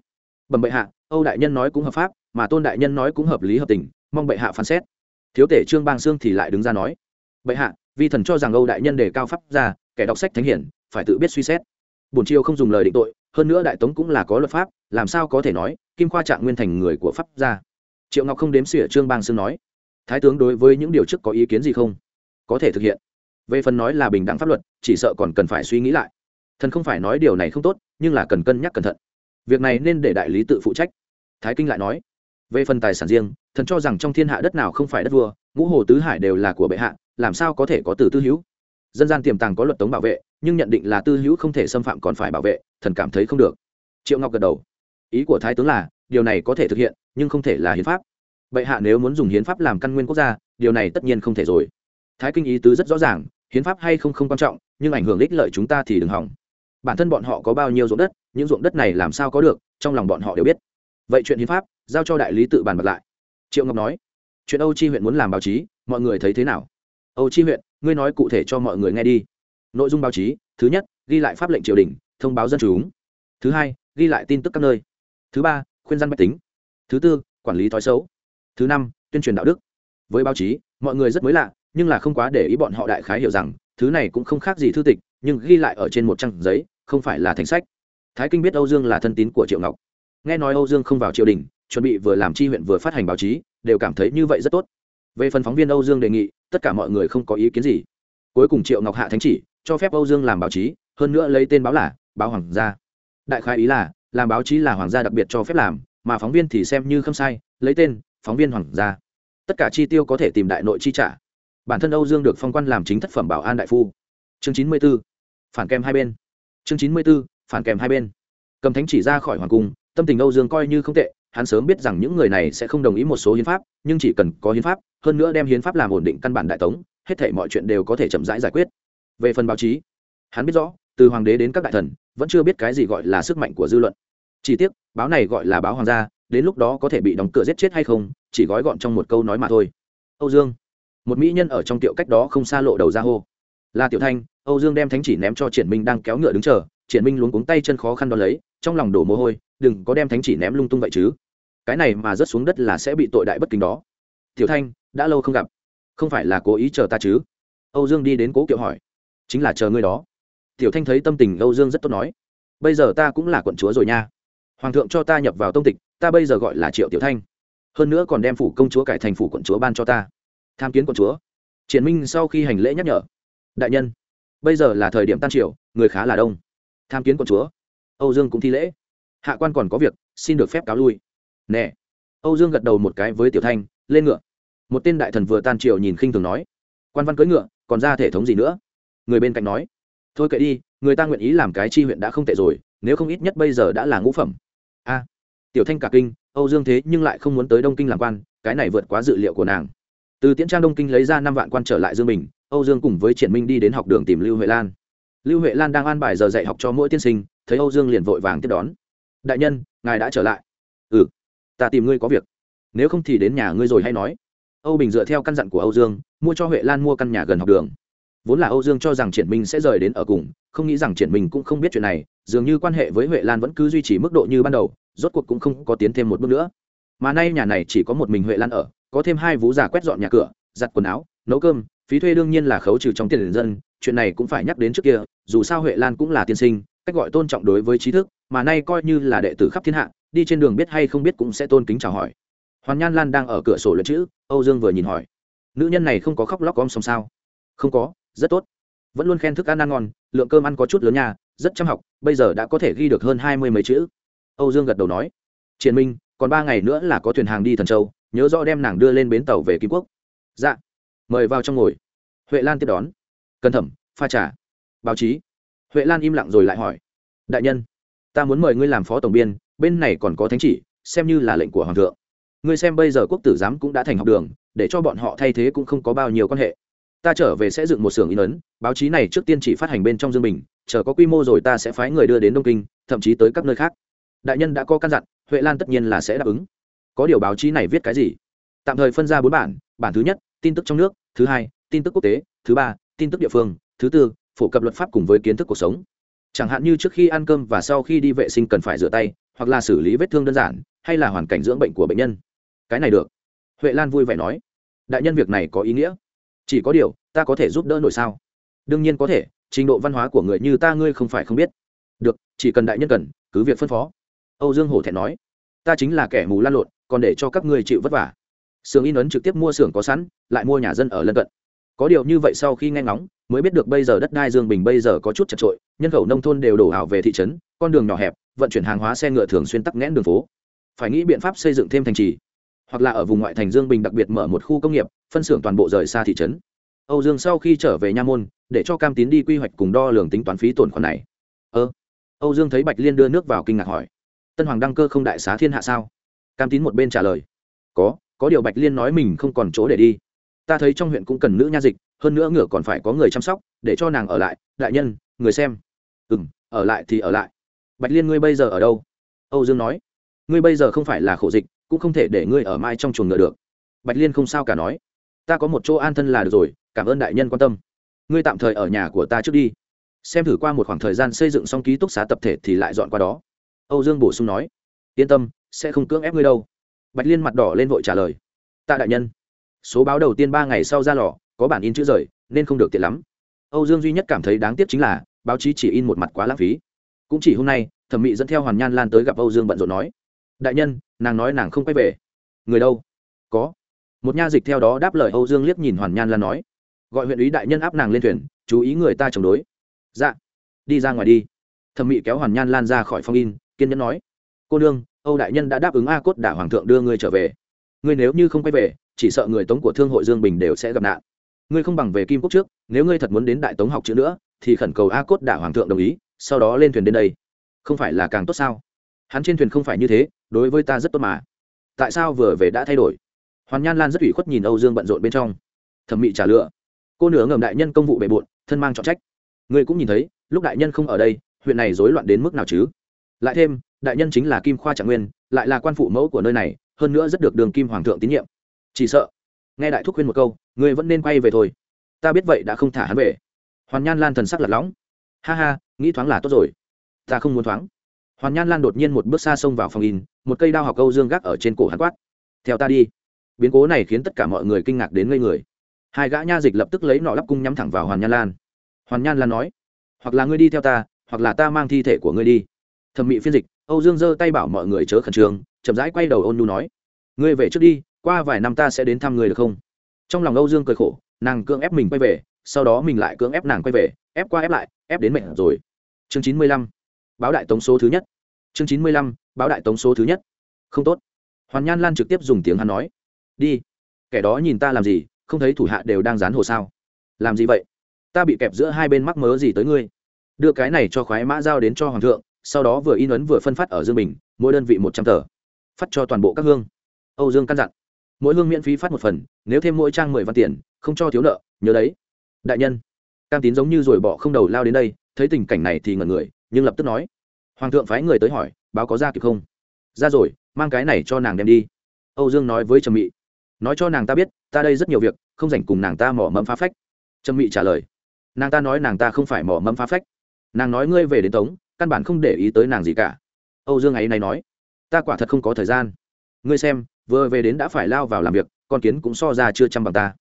bẩm bệ hạ, âu đại nhân nói cũng hợp pháp, mà tôn đại nhân nói cũng hợp lý hợp tình, mong bệ hạ phán xét. Thiếu tể trương bang sương thì lại đứng ra nói, bệ hạ, vi thần cho rằng âu đại nhân đề cao pháp ra kẻ đọc sách thánh hiển, phải tự biết suy xét. Bổn triều không dùng lời định tội, hơn nữa đại tống cũng là có luật pháp, làm sao có thể nói, kim khoa trạng nguyên thành người của pháp gia. Triệu ngọc không đếm xỉa trương bang sương nói, thái tướng đối với những điều trước có ý kiến gì không? Có thể thực hiện về phần nói là bình đẳng pháp luật, chỉ sợ còn cần phải suy nghĩ lại. Thần không phải nói điều này không tốt, nhưng là cần cân nhắc cẩn thận. Việc này nên để đại lý tự phụ trách. Thái kinh lại nói. Về phần tài sản riêng, thần cho rằng trong thiên hạ đất nào không phải đất vua, ngũ hồ tứ hải đều là của bệ hạ, làm sao có thể có từ tư hữu? Dân gian tiềm tàng có luật tống bảo vệ, nhưng nhận định là tư hữu không thể xâm phạm còn phải bảo vệ, thần cảm thấy không được. Triệu ngọc gật đầu. Ý của thái tướng là, điều này có thể thực hiện, nhưng không thể là hiến pháp. Bệ hạ nếu muốn dùng hiến pháp làm căn nguyên quốc gia, điều này tất nhiên không thể rồi. Thái kinh ý tứ rất rõ ràng hiến pháp hay không không quan trọng, nhưng ảnh hưởng ích lợi chúng ta thì đừng hỏng. Bản thân bọn họ có bao nhiêu ruộng đất, những ruộng đất này làm sao có được, trong lòng bọn họ đều biết. Vậy chuyện hiến pháp, giao cho đại lý tự bàn bật lại. Triệu ngọc nói. Chuyện âu chi huyện muốn làm báo chí, mọi người thấy thế nào? Âu chi huyện, ngươi nói cụ thể cho mọi người nghe đi. Nội dung báo chí, thứ nhất, ghi lại pháp lệnh triều đình, thông báo dân chúng. Thứ hai, ghi lại tin tức các nơi. Thứ ba, khuyên dân bách tính. Thứ tư, quản lý thói xấu. Thứ năm, tuyên truyền đạo đức. Với báo chí, mọi người rất mới lạ nhưng là không quá để ý bọn họ đại khái hiểu rằng, thứ này cũng không khác gì thư tịch, nhưng ghi lại ở trên một trang giấy, không phải là thành sách. Thái kinh biết âu dương là thân tín của triệu ngọc. Nghe nói âu dương không vào triều đình, chuẩn bị vừa làm chi huyện vừa phát hành báo chí, đều cảm thấy như vậy rất tốt. Về phần phóng viên âu dương đề nghị, tất cả mọi người không có ý kiến gì. Cuối cùng triệu ngọc hạ thánh chỉ, cho phép âu dương làm báo chí, hơn nữa lấy tên báo là báo hoàng gia. Đại khái ý là, làm báo chí là hoàng gia đặc biệt cho phép làm, mà phóng viên thì xem như không sai, lấy tên, phóng viên hoàng gia. Tất cả chi tiêu có thể tìm đại nội chi trả bản thân âu dương được phong quan làm chính thất phẩm bảo an đại phu. Chương chín mươi b ố phản kèm hai bên. Chương chín mươi b ố phản kèm hai bên. Cầm thánh chỉ ra khỏi hoàng cung, tâm tình âu dương coi như không tệ, hắn sớm biết rằng những người này sẽ không đồng ý một số hiến pháp, nhưng chỉ cần có hiến pháp, hơn nữa đem hiến pháp làm ổn định căn bản đại tống, hết thể mọi chuyện đều có thể chậm rãi giải quyết. Về phần báo chí, hắn biết rõ, từ hoàng đế đến các đại thần, vẫn chưa biết cái gì gọi là sức mạnh của dư luận. Chỉ tiếc, báo này gọi là báo hoàng gia, đến lúc đó có thể bị đóng cửa giết chết hay không, chỉ gói gọn trong một câu nói mà thôi. Âu dương một mỹ nhân ở trong tiệu cách đó không xa lộ đầu ra hô. Là tiểu thanh, âu dương đem thánh chỉ ném cho triển minh đang kéo ngựa đứng chờ. Triển minh luống cuống tay chân khó khăn đo lấy, trong lòng đổ mồ hôi, đừng có đem thánh chỉ ném lung tung vậy chứ. Cái này mà rớt xuống đất là sẽ bị tội đại bất kính đó. Tiểu thanh, đã lâu không gặp. Không phải là cố ý chờ ta chứ? Âu dương đi đến cố kiệu hỏi. Chính là chờ ngươi đó. Tiểu thanh thấy tâm tình âu dương rất tốt nói. Bây giờ ta cũng là quận chúa rồi nha. Hoàng thượng cho ta nhập vào tông tịch, ta bây giờ gọi là triệu tiểu thanh. Hơn nữa còn đem phủ công chúa cải thành phủ quận chúa ban cho ta tham kiến quận chúa. Triển minh sau khi hành lễ nhắc nhở, đại nhân, bây giờ là thời điểm tan triều, người khá là đông. Tham kiến quận chúa. Âu dương cũng thi lễ. Hạ quan còn có việc, xin được phép cáo lui. Nè. Âu dương gật đầu một cái với tiểu thanh, lên ngựa. Một tên đại thần vừa tan triều nhìn khinh thường nói, quan văn cưỡi ngựa, còn ra thể thống gì nữa? Người bên cạnh nói, thôi kệ đi, người ta nguyện ý làm cái chi huyện đã không tệ rồi, nếu không ít nhất bây giờ đã là ngũ phẩm. A. Tiểu thanh cả kinh, âu dương thế nhưng lại không muốn tới đông kinh làm quan, cái này vượt quá dự liệu của nàng từ tiễn trang đông kinh lấy ra năm vạn quan trở lại dương bình, âu dương cùng với triển minh đi đến học đường tìm lưu huệ lan. Lưu huệ lan đang an bài giờ dạy học cho mỗi tiên sinh, thấy âu dương liền vội vàng tiếp đón. Đại nhân, ngài đã trở lại. Ừ ta tìm ngươi có việc. Nếu không thì đến nhà ngươi rồi hay nói. Âu bình dựa theo căn dặn của âu dương, mua cho huệ lan mua căn nhà gần học đường. Vốn là âu dương cho rằng triển minh sẽ rời đến ở cùng, không nghĩ rằng triển minh cũng không biết chuyện này, dường như quan hệ với huệ lan vẫn cứ duy trì mức độ như ban đầu, rốt cuộc cũng không có tiến thêm một bước nữa. Mà nay nhà này chỉ có một mình huệ lan ở có thêm hai vú già quét dọn nhà cửa giặt quần áo nấu cơm phí thuê đương nhiên là khấu trừ trong tiền dân chuyện này cũng phải nhắc đến trước kia dù sao huệ lan cũng là tiên sinh cách gọi tôn trọng đối với trí thức mà nay coi như là đệ tử khắp thiên hạ đi trên đường biết hay không biết cũng sẽ tôn kính chào hỏi. Hoàn nhan lan đang ở cửa sổ lượt chữ âu dương vừa nhìn hỏi. Nữ nhân này không có khóc lóc om xong sao? Không có rất tốt. Vẫn luôn khen thức ăn ăn ngon lượng cơm ăn có chút lớn nhà, rất chăm học bây giờ đã có thể ghi được hơn hai mươi mấy chữ. Âu dương gật đầu nói. Triền minh còn ba ngày nữa là có thuyền hàng đi thần châu nhớ rõ đem nàng đưa lên bến tàu về kim quốc. Dạ. Mời vào trong ngồi. Huệ lan tiếp đón. Cân thẩm, pha trà. Báo chí. Huệ lan im lặng rồi lại hỏi. Đại nhân, ta muốn mời ngươi làm phó tổng biên, bên này còn có thánh chỉ, xem như là lệnh của hoàng thượng. Ngươi xem bây giờ quốc tử giám cũng đã thành học đường, để cho bọn họ thay thế cũng không có bao nhiêu quan hệ. Ta trở về sẽ dựng một xưởng in ấn, báo chí này trước tiên chỉ phát hành bên trong dương bình, chờ có quy mô rồi ta sẽ phái người đưa đến đông kinh, thậm chí tới các nơi khác. Đại nhân đã có căn dặn, huệ lan tất nhiên là sẽ đáp ứng có điều báo chí này viết cái gì? Tạm thời phân ra bốn bản bản thứ nhất, tin tức trong nước, thứ hai, tin tức quốc tế, thứ ba, tin tức địa phương, thứ tư, phổ cập luật pháp cùng với kiến thức cuộc sống. Chẳng hạn như trước khi ăn cơm và sau khi đi vệ sinh cần phải rửa tay, hoặc là xử lý vết thương đơn giản, hay là hoàn cảnh dưỡng bệnh của bệnh nhân. Cái này được. Huệ lan vui vẻ nói. Đại nhân việc này có ý nghĩa. Chỉ có điều, ta có thể giúp đỡ nổi sao? Đương nhiên có thể, trình độ văn hóa của người như ta ngươi không phải không biết. Được, chỉ cần đại nhân cần, cứ việc phân phó. Âu dương hổ thẹn nói. Ta chính là kẻ mù lan lộn còn để cho các ngươi chịu vất vả. Xưởng in ấn trực tiếp mua xưởng có sẵn, lại mua nhà dân ở lân cận. Có điều như vậy sau khi nghe ngóng, mới biết được bây giờ đất đai dương bình bây giờ có chút chật trội nhân khẩu nông thôn đều đổ ảo về thị trấn, con đường nhỏ hẹp, vận chuyển hàng hóa xe ngựa thường xuyên tắc nghẽn đường phố. Phải nghĩ biện pháp xây dựng thêm thành trì, hoặc là ở vùng ngoại thành dương bình đặc biệt mở một khu công nghiệp, phân xưởng toàn bộ rời xa thị trấn. Âu dương sau khi trở về nha môn, để cho cam tín đi quy hoạch cùng đo lường tính toán phí tổn khoản này. Ơ. Âu dương thấy bạch liên đưa nước vào kinh ngạc hỏi. Tân hoàng đăng cơ không đại xá thiên hạ sao? Cam tín một bên trả lời. Có có điều bạch liên nói mình không còn chỗ để đi. Ta thấy trong huyện cũng cần nữ nha dịch, hơn nữa ngựa còn phải có người chăm sóc, để cho nàng ở lại. Đại nhân, người xem. Ừ m ở lại thì ở lại. Bạch liên ngươi bây giờ ở đâu? Âu dương nói. Ngươi bây giờ không phải là khổ dịch, cũng không thể để ngươi ở mai trong chuồng ngựa được. Bạch liên không sao cả nói. Ta có một chỗ an thân là được rồi, cảm ơn đại nhân quan tâm. Ngươi tạm thời ở nhà của ta trước đi. Xem thử qua một khoảng thời gian xây dựng xong ký túc xá tập thể thì lại dọn qua đó. Âu dương bổ sung nói. Yên tâm sẽ không cưỡng ép ngươi đâu. Bạch liên mặt đỏ lên vội trả lời. Tạ đại nhân, số báo đầu tiên ba ngày sau ra lò, có bản in chữ rời, nên không được tiện lắm. Âu dương duy nhất cảm thấy đáng tiếc chính là, báo chí chỉ in một mặt quá lãng phí. Cũng chỉ hôm nay, thẩm mỹ dẫn theo hoàn nhan lan tới gặp âu dương bận rộn nói. Đại nhân, nàng nói nàng không quay về. Người đâu? Có. Một nha dịch theo đó đáp lời âu dương liếc nhìn hoàn nhan lan nói. Gọi huyện ý đại nhân áp nàng lên thuyền, chú ý người ta chống đối. Dạ. Đi ra ngoài đi. Thẩm mỹ kéo hoàn nhan lan ra khỏi phòng in, kiên nhẫn nói. Cô nương âu đại nhân đã đáp ứng a cốt đả hoàng thượng đưa ngươi trở về. Ngươi nếu như không quay về, chỉ sợ người tống của thương hội dương bình đều sẽ gặp nạn. Ngươi không bằng về kim quốc trước, nếu ngươi thật muốn đến đại tống học chữ nữa, thì khẩn cầu a cốt đả hoàng thượng đồng ý, sau đó lên thuyền đến đây. Không phải là càng tốt sao? Hắn trên thuyền không phải như thế, đối với ta rất tốt mà. Tại sao vừa về đã thay đổi? Hoàn nhan lan rất ủy khuất nhìn âu dương bận rộn bên trong. Thẩm mị trả lựa. Cô nửa ngầm đại nhân công vụ bề bộn, thân mang trọng trách. Ngươi cũng nhìn thấy, lúc đại nhân không ở đây, huyện này rối loạn đến mức nào chứ? Lại thêm đại nhân chính là kim khoa trạng nguyên, lại là quan phụ mẫu của nơi này, hơn nữa rất được đường kim hoàng thượng tín nhiệm. Chỉ sợ, nghe đại thúc khuyên một câu ngươi vẫn nên quay về thôi. Ta biết vậy đã không thả hắn về. Hoàn nhan lan thần sắc lật lõng ha ha, nghĩ thoáng là tốt rồi. Ta không muốn thoáng. Hoàn nhan lan đột nhiên một bước xa xông vào phòng in, một cây đao học câu dương gác ở trên cổ hắn quát. Theo ta đi. Biến cố này khiến tất cả mọi người kinh ngạc đến ngây người. Hai gã nha dịch lập tức lấy nọ lắp cung nhắm thẳng vào hoàn nhan lan. Hoàn nhan lan nói, hoặc là ngươi đi theo ta, hoặc là ta mang thi thể của ngươi đi. Thẩm mị phiên dịch âu dương giơ tay bảo mọi người chớ khẩn trương, chậm rãi quay đầu ôn nhu nói, ngươi về trước đi, qua vài năm ta sẽ đến thăm ngươi được không? Trong lòng âu dương cười khổ, nàng cưỡng ép mình quay về, sau đó mình lại cưỡng ép nàng quay về, ép qua ép lại, ép đến mệt rồi. Chương chín mươi lăm, báo đại tống số thứ nhất. Chương chín mươi lăm, báo đại tống số thứ nhất. Không tốt. Hoàn nhan lan trực tiếp dùng tiếng hắn nói, đi, kẻ đó nhìn ta làm gì, không thấy thủ hạ đều đang dán hồ sao? Làm gì vậy? Ta bị kẹp giữa hai bên mắc mớ gì tới ngươi? Đưa cái này cho khoái mã giao đến cho hoàng thượng sau đó vừa in ấn vừa phân phát ở dương bình, mỗi đơn vị một trăm tờ. Phát cho toàn bộ các hương. Âu dương căn dặn, mỗi hương miễn phí phát một phần, nếu thêm mỗi trang mười văn tiền, không cho thiếu nợ, nhớ đấy. Đại nhân, cam tín giống như rồi bỏ không đầu lao đến đây, thấy tình cảnh này thì ngẩn người, nhưng lập tức nói. Hoàng thượng phái người tới hỏi, báo có ra kịp không? Ra rồi, mang cái này cho nàng đem đi. Âu dương nói với trầm mị. Nói cho nàng ta biết, ta đây rất nhiều việc, không dành cùng nàng ta mỏ mẫm phá phách. Trầm mị trả lời. Nàng ta nói nàng ta không phải mỏ mẫm phá phách. Nàng nói ngươi về đến tống căn bản không để ý tới nàng gì cả. Âu dương ấy này nói, ta quả thật không có thời gian. Ngươi xem, vừa về đến đã phải lao vào làm việc, con kiến cũng so ra chưa chăm bằng ta.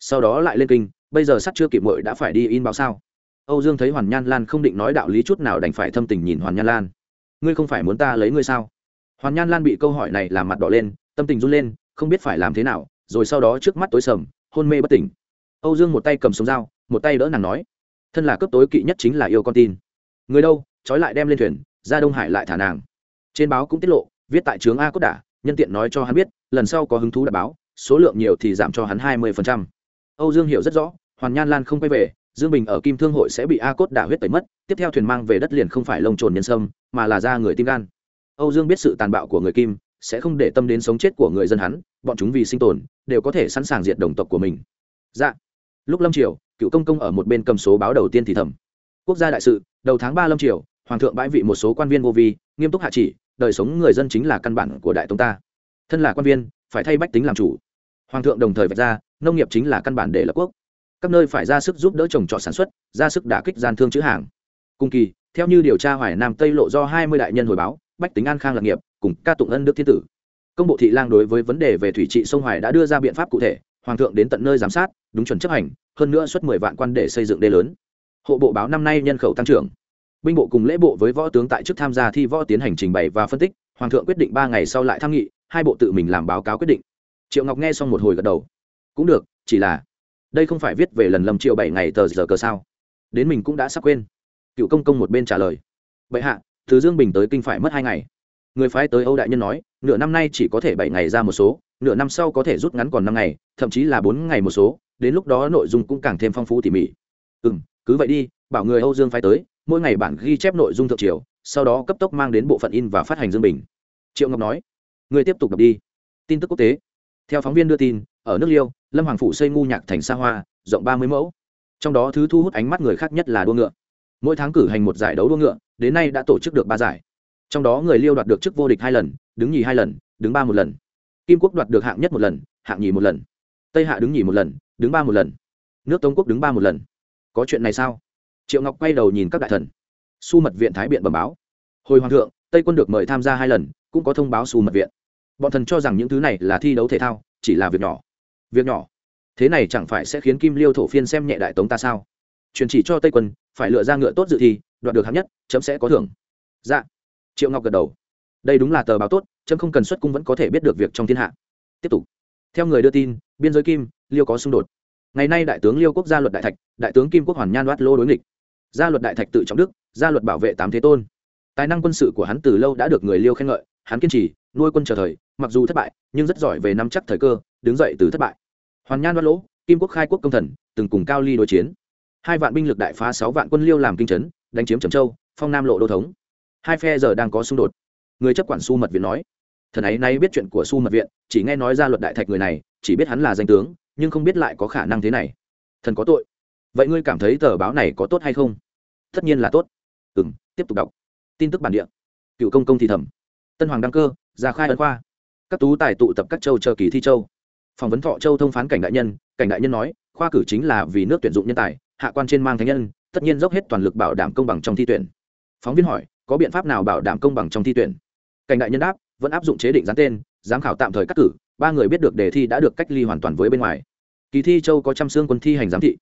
Sau đó lại lên kinh, bây giờ sắt chưa kịp mội đã phải đi in báo sao? Âu dương thấy hoàn nhan lan không định nói đạo lý chút nào đành phải thâm tình nhìn hoàn nhan lan. Ngươi không phải muốn ta lấy ngươi sao? Hoàn nhan lan bị câu hỏi này làm mặt đỏ lên, tâm tình run lên, không biết phải làm thế nào, rồi sau đó trước mắt tối sầm, hôn mê bất tỉnh. Âu dương một tay cầm súng dao, một tay đỡ nàng nói, thân là cấp tối kỵ nhất chính là yêu con tin. Người đâu trói lại đem lên thuyền, ra đông hải lại thả nàng. Trên báo cũng tiết lộ, viết tại trướng a cốt đả, nhân tiện nói cho hắn biết, lần sau có hứng thú đã báo, số lượng nhiều thì giảm cho hắn hai mươi âu dương hiểu rất rõ, hoàn nhan lan không quay về, dương bình ở kim thương hội sẽ bị a cốt đả huyết tẩy mất, tiếp theo thuyền mang về đất liền không phải lông trồn nhân sâm, mà là da người tim gan. Âu dương biết sự tàn bạo của người kim, sẽ không để tâm đến sống chết của người dân hắn, bọn chúng vì sinh tồn, đều có thể sẵn sàng diệt đồng tộc của mình. Dạ. Lúc lâm triều, cựu công công ở một bên cầm số báo đầu tiên thì thầm. Quốc gia đại sự, đầu tháng ba lâm triều hoàng thượng bãi vị một số quan viên vô vi, nghiêm túc hạ chỉ, đời sống người dân chính là căn bản của đại tông ta. Thân là quan viên, phải thay bách tính làm chủ. Hoàng thượng đồng thời vạch ra, nông nghiệp chính là căn bản để lập quốc. Các nơi phải ra sức giúp đỡ trồng trọt sản xuất, ra sức đả kích gian thương chữ hàng. Cùng kỳ, theo như điều tra hoài nam tây lộ do hai mươi đại nhân hồi báo, bách tính an khang lạc nghiệp, cùng ca tụng ân đức thiên tử. Công bộ thị lang đối với vấn đề về thủy trị sông hoài đã đưa ra biện pháp cụ thể, hoàng thượng đến tận nơi giám sát, đúng chuẩn chấp hành, hơn nữa xuất mười vạn quan để xây dựng đê lớn. Hộ bộ báo năm nay nhân khẩu tăng trưởng binh bộ cùng lễ bộ với võ tướng tại chức tham gia thi võ tiến hành trình bày và phân tích, hoàng thượng quyết định ba ngày sau lại tham nghị, hai bộ tự mình làm báo cáo quyết định. Triệu ngọc nghe xong một hồi gật đầu. Cũng được, chỉ là, đây không phải viết về lần lầm triệu bảy ngày tờ giờ cờ sao? Đến mình cũng đã sắp quên. Cựu công công một bên trả lời. Vậy hạ, thứ dương bình tới kinh phải mất hai ngày. Người phái tới âu đại nhân nói, nửa năm nay chỉ có thể bảy ngày ra một số, nửa năm sau có thể rút ngắn còn năm ngày, thậm chí là bốn ngày một số, đến lúc đó nội dung cũng càng thêm phong phú tỉ mỉ. Ừ m cứ vậy đi, bảo người âu dương phái tới mỗi ngày bản ghi chép nội dung thượng triều, sau đó cấp tốc mang đến bộ phận in và phát hành dương bình. Triệu ngọc nói người tiếp tục đọc đi. Tin tức quốc tế. Theo phóng viên đưa tin, ở nước liêu, lâm hoàng phủ xây ngu nhạc thành xa hoa, rộng ba mươi mẫu. Trong đó thứ thu hút ánh mắt người khác nhất là đua ngựa. Mỗi tháng cử hành một giải đấu đua ngựa, đến nay đã tổ chức được ba giải. Trong đó người liêu đoạt được chức vô địch hai lần, đứng nhì hai lần, đứng ba một lần. Kim quốc đoạt được hạng nhất một lần, hạng nhì một lần. Tây hạ đứng nhì một lần, đứng ba một lần. Nước tống quốc đứng ba một lần. Có chuyện này sao? Triệu ngọc quay đầu nhìn các đại thần su mật viện thái biện bẩm báo hồi hoàng thượng tây quân được mời tham gia hai lần cũng có thông báo su mật viện bọn thần cho rằng những thứ này là thi đấu thể thao chỉ là việc nhỏ việc nhỏ thế này chẳng phải sẽ khiến kim liêu thổ phiên xem nhẹ đại tống ta sao truyền chỉ cho tây quân phải lựa ra ngựa tốt dự thi đoạt được hạng nhất chấm sẽ có thưởng dạ triệu ngọc gật đầu đây đúng là tờ báo tốt chấm không cần xuất cung vẫn có thể biết được việc trong thiên hạ tiếp tục theo người đưa tin biên giới kim liêu có xung đột ngày nay đại tướng liêu quốc gia luật đại thạch đại tướng kim quốc hoàn nhan đoát lô đối nghịch gia luật đại thạch tự trọng đức, gia luật bảo vệ tám thế tôn. Tài năng quân sự của hắn từ lâu đã được người liêu khen ngợi, hắn kiên trì, nuôi quân chờ thời, mặc dù thất bại, nhưng rất giỏi về nắm chắc thời cơ, đứng dậy từ thất bại. Hoàn nhan đoan lỗ, kim quốc khai quốc công thần, từng cùng cao ly đối chiến. Hai vạn binh lực đại phá sáu vạn quân liêu làm kinh trấn, đánh chiếm trầm châu, phong nam lộ đô thống. Hai phe giờ đang có xung đột. Người chấp quản su mật viện nói, thần ấy nay biết chuyện của su mật viện, chỉ nghe nói ra luật đại thạch người này, chỉ biết hắn là danh tướng, nhưng không biết lại có khả năng thế này. Thần có tội. Vậy ngươi cảm thấy tờ báo này có tốt hay không? Tất nhiên là tốt. Ừ m tiếp tục đọc. Tin tức bản địa. Cựu công công thì thầm. Tân hoàng đăng cơ ra khai ấn khoa. Các tú tài tụ tập các châu chờ kỳ thi châu. Phỏng vấn thọ châu thông phán cảnh đại nhân, cảnh đại nhân nói, khoa cử chính là vì nước tuyển dụng nhân tài, hạ quan trên mang thánh nhân, tất nhiên dốc hết toàn lực bảo đảm công bằng trong thi tuyển. Phóng viên hỏi, có biện pháp nào bảo đảm công bằng trong thi tuyển? Cảnh đại nhân đáp, vẫn áp dụng chế định gián tên, giám khảo tạm thời cắt cử, ba người biết được đề thi đã được cách ly hoàn toàn với bên ngoài. Kỳ thi châu có trăm xương quân thi hành giám thị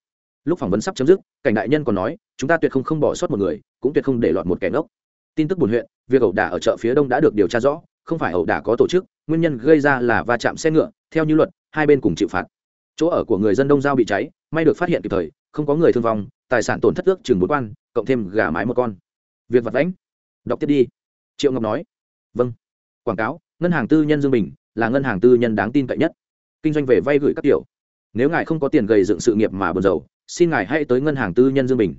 lúc phỏng vấn sắp chấm dứt, cảnh đại nhân còn nói, chúng ta tuyệt không không bỏ sót một người, cũng tuyệt không để lọt một kẻ ngốc. Tin tức buồn huyện, việc ẩu đả ở chợ phía đông đã được điều tra rõ, không phải ẩu đả có tổ chức, nguyên nhân gây ra là va chạm xe ngựa, theo như luật, hai bên cùng chịu phạt. Chỗ ở của người dân đông giao bị cháy, may được phát hiện kịp thời, không có người thương vong, tài sản tổn thất ước chừng bốn quan, cộng thêm gà mái một con. Việc vật lãnh đọc tiếp đi. Triệu ngọc nói. Vâng. Quảng cáo, ngân hàng tư nhân dương bình, là ngân hàng tư nhân đáng tin cậy nhất. Kinh doanh về vay gửi các kiểu. Nếu ngài không có tiền gây dựng sự nghiệp mà buồn rầu xin ngài hãy tới ngân hàng tư nhân dương bình.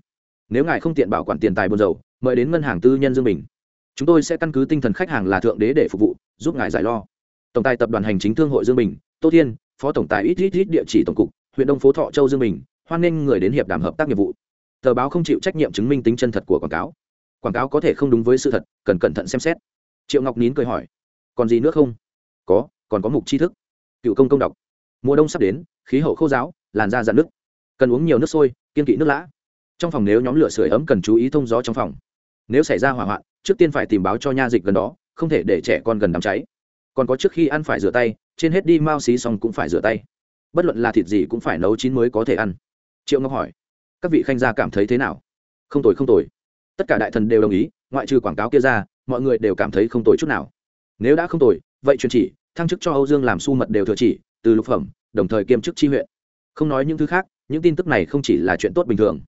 Nếu ngài không tiện bảo quản tiền tài buồn dầu, mời đến ngân hàng tư nhân dương bình. Chúng tôi sẽ căn cứ tinh thần khách hàng là thượng đế để phục vụ, giúp ngài giải lo. Tổng tài tập đoàn hành chính thương hội dương bình, tô thiên, phó tổng tài ít ít ít địa chỉ tổng cục, huyện đông phố thọ châu dương bình, hoan nghênh người đến hiệp đàm hợp tác nghiệp vụ. Tờ báo không chịu trách nhiệm chứng minh tính chân thật của quảng cáo. Quảng cáo có thể không đúng với sự thật, cần cẩn thận xem xét. Triệu ngọc nín cười hỏi, còn gì nữa không? Có, còn có mục tri thức. Cựu công công đọc. Mùa đông sắp đến, khí hậu khô giáo làn da dạn nước cần uống nhiều nước sôi, kiên kỵ nước lã. Trong phòng nếu nhóm lửa sưởi ấm cần chú ý thông gió trong phòng. Nếu xảy ra hỏa hoạn, trước tiên phải tìm báo cho nha dịch gần đó, không thể để trẻ con gần đám cháy. Còn có trước khi ăn phải rửa tay, trên hết đi mao xí xong cũng phải rửa tay. Bất luận là thịt gì cũng phải nấu chín mới có thể ăn. Triệu ngọc hỏi, các vị khanh gia cảm thấy thế nào? Không tồi không tồi. Tất cả đại thần đều đồng ý, ngoại trừ quảng cáo kia ra, mọi người đều cảm thấy không tồi chút nào. Nếu đã không tồi, vậy truyền chỉ, thăng chức cho âu dương làm su mật đều thừa chỉ, từ lục phẩm, đồng thời kiêm chức tri huyện. Không nói những thứ khác những tin tức này không chỉ là chuyện tốt bình thường.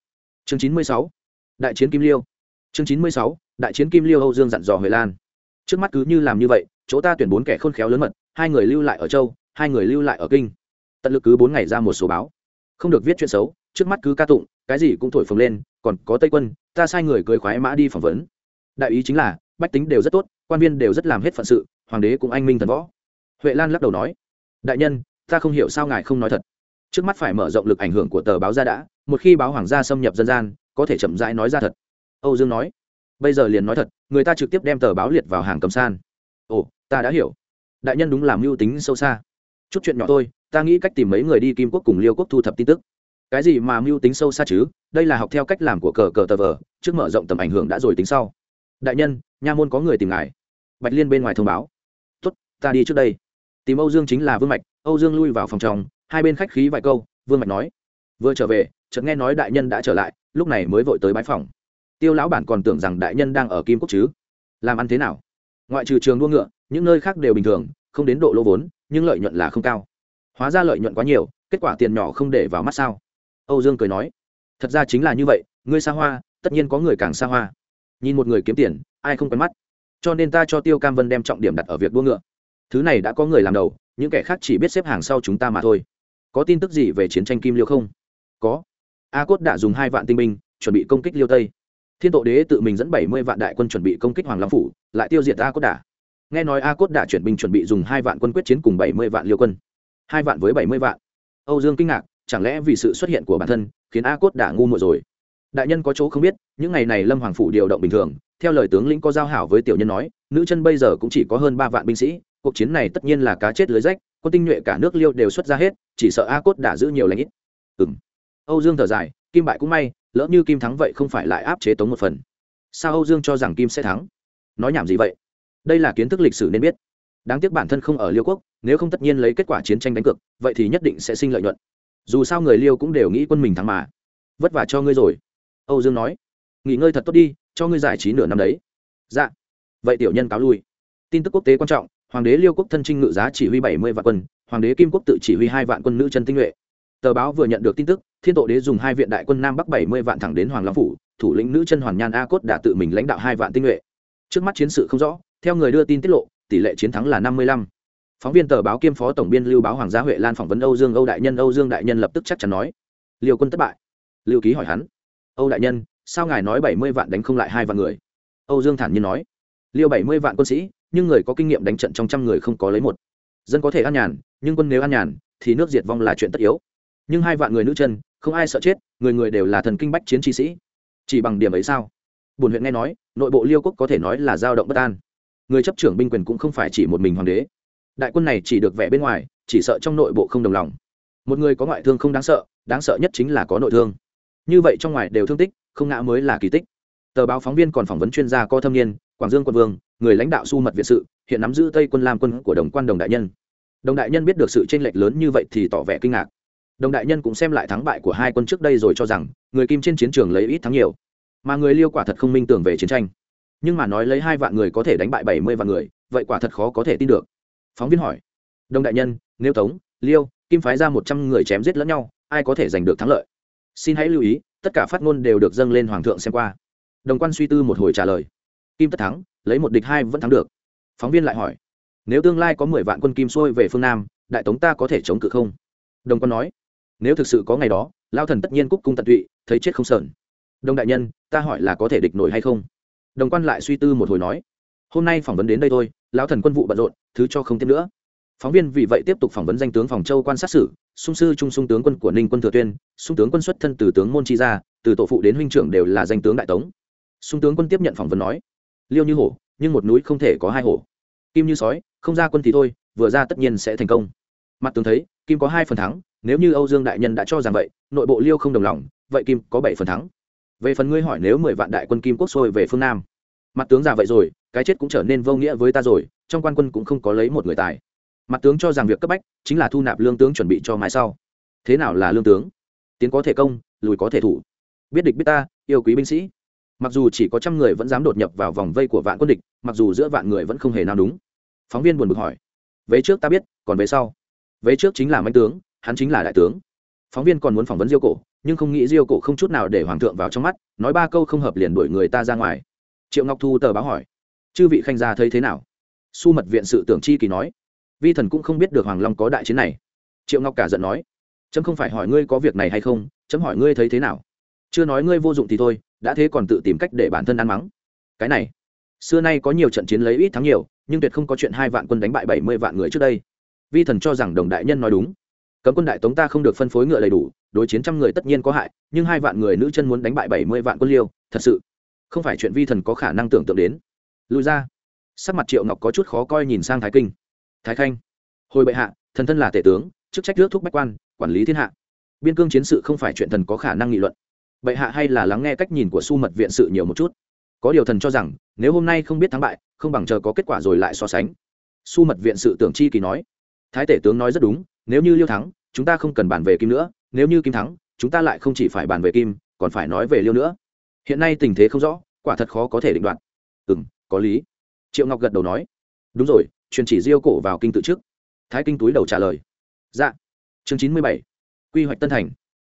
Chương chín mươi sáu, đại chiến kim liêu. Chương chín mươi sáu, đại chiến kim liêu âu dương dặn dò huệ lan. Trước mắt cứ như làm như vậy, chỗ ta tuyển bốn kẻ khôn khéo lớn mật, hai người lưu lại ở châu, hai người lưu lại ở kinh. Tận lực cứ bốn ngày ra một số báo. Không được viết chuyện xấu, trước mắt cứ ca tụng, cái gì cũng thổi phồng lên, còn có tây quân, ta sai người cưới khoái mã đi phỏng vấn. Đại ý chính là, bách tính đều rất tốt, quan viên đều rất làm hết phận sự, hoàng đế cũng anh minh thần võ. Huệ lan lắc đầu nói, đại nhân, ta không hiểu sao ngài không nói thật trước mắt phải mở rộng lực ảnh hưởng của tờ báo ra đã, một khi báo hoàng gia xâm nhập dân gian, có thể chậm rãi nói ra thật. Âu dương nói. Bây giờ liền nói thật, người ta trực tiếp đem tờ báo liệt vào hàng cầm san. Ồ, ta đã hiểu. Đại nhân đúng làm mưu tính sâu xa. Chút chuyện nhỏ thôi, ta nghĩ cách tìm mấy người đi kim quốc cùng liêu quốc thu thập tin tức. Cái gì mà mưu tính sâu xa chứ? Đây là học theo cách làm của cờ cờ tờ vờ, trước mở rộng tầm ảnh hưởng đã rồi tính sau. Đại nhân, nha môn có người tìm ngài. Bạch liên bên ngoài thông báo. Tuất ta đi trước đây. Tìm âu dương chính là vương mạch, âu dương lui vào phòng trong hai bên khách khí vài câu, vương mạch nói, vừa trở về, chợt nghe nói đại nhân đã trở lại, lúc này mới vội tới bãi phòng. Tiêu lão bản còn tưởng rằng đại nhân đang ở kim quốc chứ. Làm ăn thế nào? Ngoại trừ trường đua ngựa, những nơi khác đều bình thường, không đến độ lỗ vốn, nhưng lợi nhuận là không cao. Hóa ra lợi nhuận quá nhiều, kết quả tiền nhỏ không để vào mắt sao? Âu dương cười nói, thật ra chính là như vậy, ngươi xa hoa, tất nhiên có người càng xa hoa. Nhìn một người kiếm tiền, ai không quen mắt. Cho nên ta cho tiêu cam vân đem trọng điểm đặt ở việc đua ngựa. Thứ này đã có người làm đầu, những kẻ khác chỉ biết xếp hàng sau chúng ta mà thôi có tin tức gì về chiến tranh kim liêu không? Có. A cốt đã dùng hai vạn tinh binh, chuẩn bị công kích liêu tây. Thiên tổ đế tự mình dẫn bảy mươi vạn đại quân chuẩn bị công kích hoàng long phủ, lại tiêu diệt a cốt đả nghe nói a cốt đả chuyển binh chuẩn bị dùng hai vạn quân quyết chiến cùng bảy mươi vạn liêu quân. Hai vạn với bảy mươi vạn. Âu dương kinh ngạc, chẳng lẽ vì sự xuất hiện của bản thân, khiến a cốt đả ngu muội rồi? Đại nhân có chỗ không biết, những ngày này lâm hoàng phủ điều động bình thường, theo lời tướng lĩnh có giao hảo với tiểu nhân nói, nữ chân bây giờ cũng chỉ có hơn ba vạn binh sĩ, cuộc chiến này tất nhiên là cá chết lưới rách, quân tinh nhuệ cả nước liêu đều xuất ra hết chỉ sợ a cốt đã giữ nhiều lãnh ít. Ừm. âu dương thở dài, kim bại cũng may, lỡ như kim thắng vậy không phải lại áp chế tống một phần. Sao âu dương cho rằng kim sẽ thắng? Nói nhảm gì vậy? Đây là kiến thức lịch sử nên biết. Đáng tiếc bản thân không ở liêu quốc, nếu không tất nhiên lấy kết quả chiến tranh đánh cược, vậy thì nhất định sẽ sinh lợi nhuận. Dù sao người liêu cũng đều nghĩ quân mình thắng mà. Vất vả cho ngươi rồi. Âu dương nói. Nghỉ ngơi thật tốt đi, cho ngươi giải trí nửa năm đấy. Dạ. Vậy tiểu nhân cáo lui. Tin tức quốc tế quan trọng, hoàng đế liêu quốc thân trinh ngự giá chỉ huy bảy mươi vạn quân hoàng đế kim quốc tự chỉ huy hai vạn quân nữ chân tinh nhuệ. Tờ báo vừa nhận được tin tức, thiên tổ đế dùng hai viện đại quân nam bắc bảy mươi vạn thẳng đến hoàng long phủ, thủ lĩnh nữ chân hoàn nhan a cốt đã tự mình lãnh đạo hai vạn tinh nhuệ. Trước mắt chiến sự không rõ, theo người đưa tin tiết lộ, tỷ lệ chiến thắng là năm mươi lăm. Phóng viên tờ báo kiêm phó tổng biên lưu báo hoàng gia huệ lan phỏng vấn âu dương, âu đại nhân, âu dương đại nhân lập tức chắc chắn nói. Liều quân thất bại. Lưu ký hỏi hắn. Âu đại nhân, sao ngài nói bảy mươi vạn đánh không lại hai vạn người? Âu dương thản nhiên nói. Liều bảy mươi vạn quân sĩ, nhưng người có kinh nghiệm đánh trận trong trăm người không có lấy một dân có thể an nhàn, nhưng quân nếu an nhàn, thì nước diệt vong là chuyện tất yếu. Nhưng hai vạn người nữ chân, không ai sợ chết, người người đều là thần kinh bách chiến chi sĩ. Chỉ bằng điểm ấy sao? Bùn huyện nghe nói, nội bộ liêu quốc có thể nói là dao động bất an. Người chấp trưởng binh quyền cũng không phải chỉ một mình hoàng đế. Đại quân này chỉ được vẽ bên ngoài, chỉ sợ trong nội bộ không đồng lòng. Một người có ngoại thương không đáng sợ đáng sợ nhất chính là có nội thương. Như vậy trong ngoài đều thương tích, không ngã mới là kỳ tích. Tờ báo phóng viên còn phỏng vấn chuyên gia co thâm niên, quảng dương quân vương, người lãnh đạo su mật viện sự hiện nắm giữ tây quân lam quân của đồng quan đồng đại nhân. Đồng đại nhân biết được sự tranh lệch lớn như vậy thì tỏ vẻ kinh ngạc. Đồng đại nhân cũng xem lại thắng bại của hai quân trước đây rồi cho rằng, người kim trên chiến trường lấy ít thắng nhiều, mà người liêu quả thật không minh tưởng về chiến tranh. Nhưng mà nói lấy hai vạn người có thể đánh bại bảy mươi vạn người, vậy quả thật khó có thể tin được. Phóng viên hỏi, đồng đại nhân nếu tống, liêu, kim phái ra một trăm người chém giết lẫn nhau, ai có thể giành được thắng lợi? Xin hãy lưu ý, tất cả phát ngôn đều được dâng lên hoàng thượng xem qua. Đồng quan suy tư một hồi trả lời, kim tất thắng, lấy một địch hai vẫn thắng được phóng viên lại hỏi, nếu tương lai có mười vạn quân kim xuôi về phương nam, đại tống ta có thể chống cự không? Đồng quan nói, nếu thực sự có ngày đó, lao thần tất nhiên cúc cung tận tụy, thấy chết không sờn. Đồng đại nhân, ta hỏi là có thể địch nổi hay không? Đồng quan lại suy tư một hồi nói, hôm nay phỏng vấn đến đây thôi lão thần quân vụ bận rộn, thứ cho không tiếp nữa. Phóng viên vì vậy tiếp tục phỏng vấn danh tướng phòng châu quan sát sử sung sư trung sung tướng quân của ninh quân thừa tuyên, sung tướng quân xuất thân từ tướng môn chi gia, từ tổ phụ đến huynh trưởng đều là danh tướng đại tống. Sung tướng quân tiếp nhận phỏng vấn nói, liêu như hổ nhưng một núi không thể có hai hổ. Kim như sói, không ra quân thì thôi, vừa ra tất nhiên sẽ thành công. Mặt tướng thấy, kim có hai phần thắng, nếu như âu dương đại nhân đã cho rằng vậy, nội bộ liêu không đồng lòng, vậy kim có bảy phần thắng. Về phần ngươi hỏi nếu mười vạn đại quân kim quốc sôi về phương nam. Mặt tướng già vậy rồi, cái chết cũng trở nên vô nghĩa với ta rồi, trong quan quân cũng không có lấy một người tài. Mặt tướng cho rằng việc cấp bách chính là thu nạp lương tướng chuẩn bị cho mãi sau. Thế nào là lương tướng? Tiến có thể công, lùi có thể thủ. Biết địch biết ta, yêu quý binh sĩ mặc dù chỉ có trăm người vẫn dám đột nhập vào vòng vây của vạn quân địch, mặc dù giữa vạn người vẫn không hề nào đúng. Phóng viên buồn bực hỏi vế trước ta biết, còn về sau? Vế trước chính là mạnh tướng, hắn chính là đại tướng. Phóng viên còn muốn phỏng vấn diêu cổ, nhưng không nghĩ diêu cổ không chút nào để hoàng thượng vào trong mắt, nói ba câu không hợp liền đuổi người ta ra ngoài. Triệu ngọc thu tờ báo hỏi, chư vị khanh gia thấy thế nào? Su mật viện sự tưởng chi kỳ nói, vi thần cũng không biết được hoàng long có đại chiến này. Triệu ngọc cả giận nói, chấm không phải hỏi ngươi có việc này hay không, chấm hỏi ngươi thấy thế nào? Chưa nói ngươi vô dụng thì thôi, đã thế còn tự tìm cách để bản thân ăn mắng. Cái này, xưa nay có nhiều trận chiến lấy ít thắng nhiều, nhưng tuyệt không có chuyện hai vạn quân đánh bại bảy mươi vạn người trước đây. Vi thần cho rằng đồng đại nhân nói đúng. Cấm quân đại tống ta không được phân phối ngựa đầy đủ, đối chiến trăm người tất nhiên có hại, nhưng hai vạn người nữ chân muốn đánh bại bảy mươi vạn quân liêu, thật sự không phải chuyện vi thần có khả năng tưởng tượng đến. Lùi ra. Sắc mặt triệu ngọc có chút khó coi nhìn sang thái kinh. Thái khanh. Hồi bệ hạ, thần thân là tể tướng, chức trách nước thúc bách quan, quản lý thiên hạ. Biên cương chiến sự không phải chuyện thần có khả năng nghị luận bệ hạ hay là lắng nghe cách nhìn của su mật viện sự nhiều một chút? Có điều thần cho rằng, nếu hôm nay không biết thắng bại, không bằng chờ có kết quả rồi lại so sánh. Su mật viện sự tưởng chi kỳ nói. Thái tể tướng nói rất đúng, nếu như liêu thắng, chúng ta không cần bàn về kim nữa. Nếu như kim thắng, chúng ta lại không chỉ phải bàn về kim, còn phải nói về liêu nữa. Hiện nay tình thế không rõ, quả thật khó có thể định đoạt. Ừ m có lý. Triệu ngọc gật đầu nói. Đúng rồi, truyền chỉ diêu cổ vào kinh tự trước. Thái kinh túi đầu trả lời. Dạ. Chương chín mươi bảy. Quy hoạch tân thành.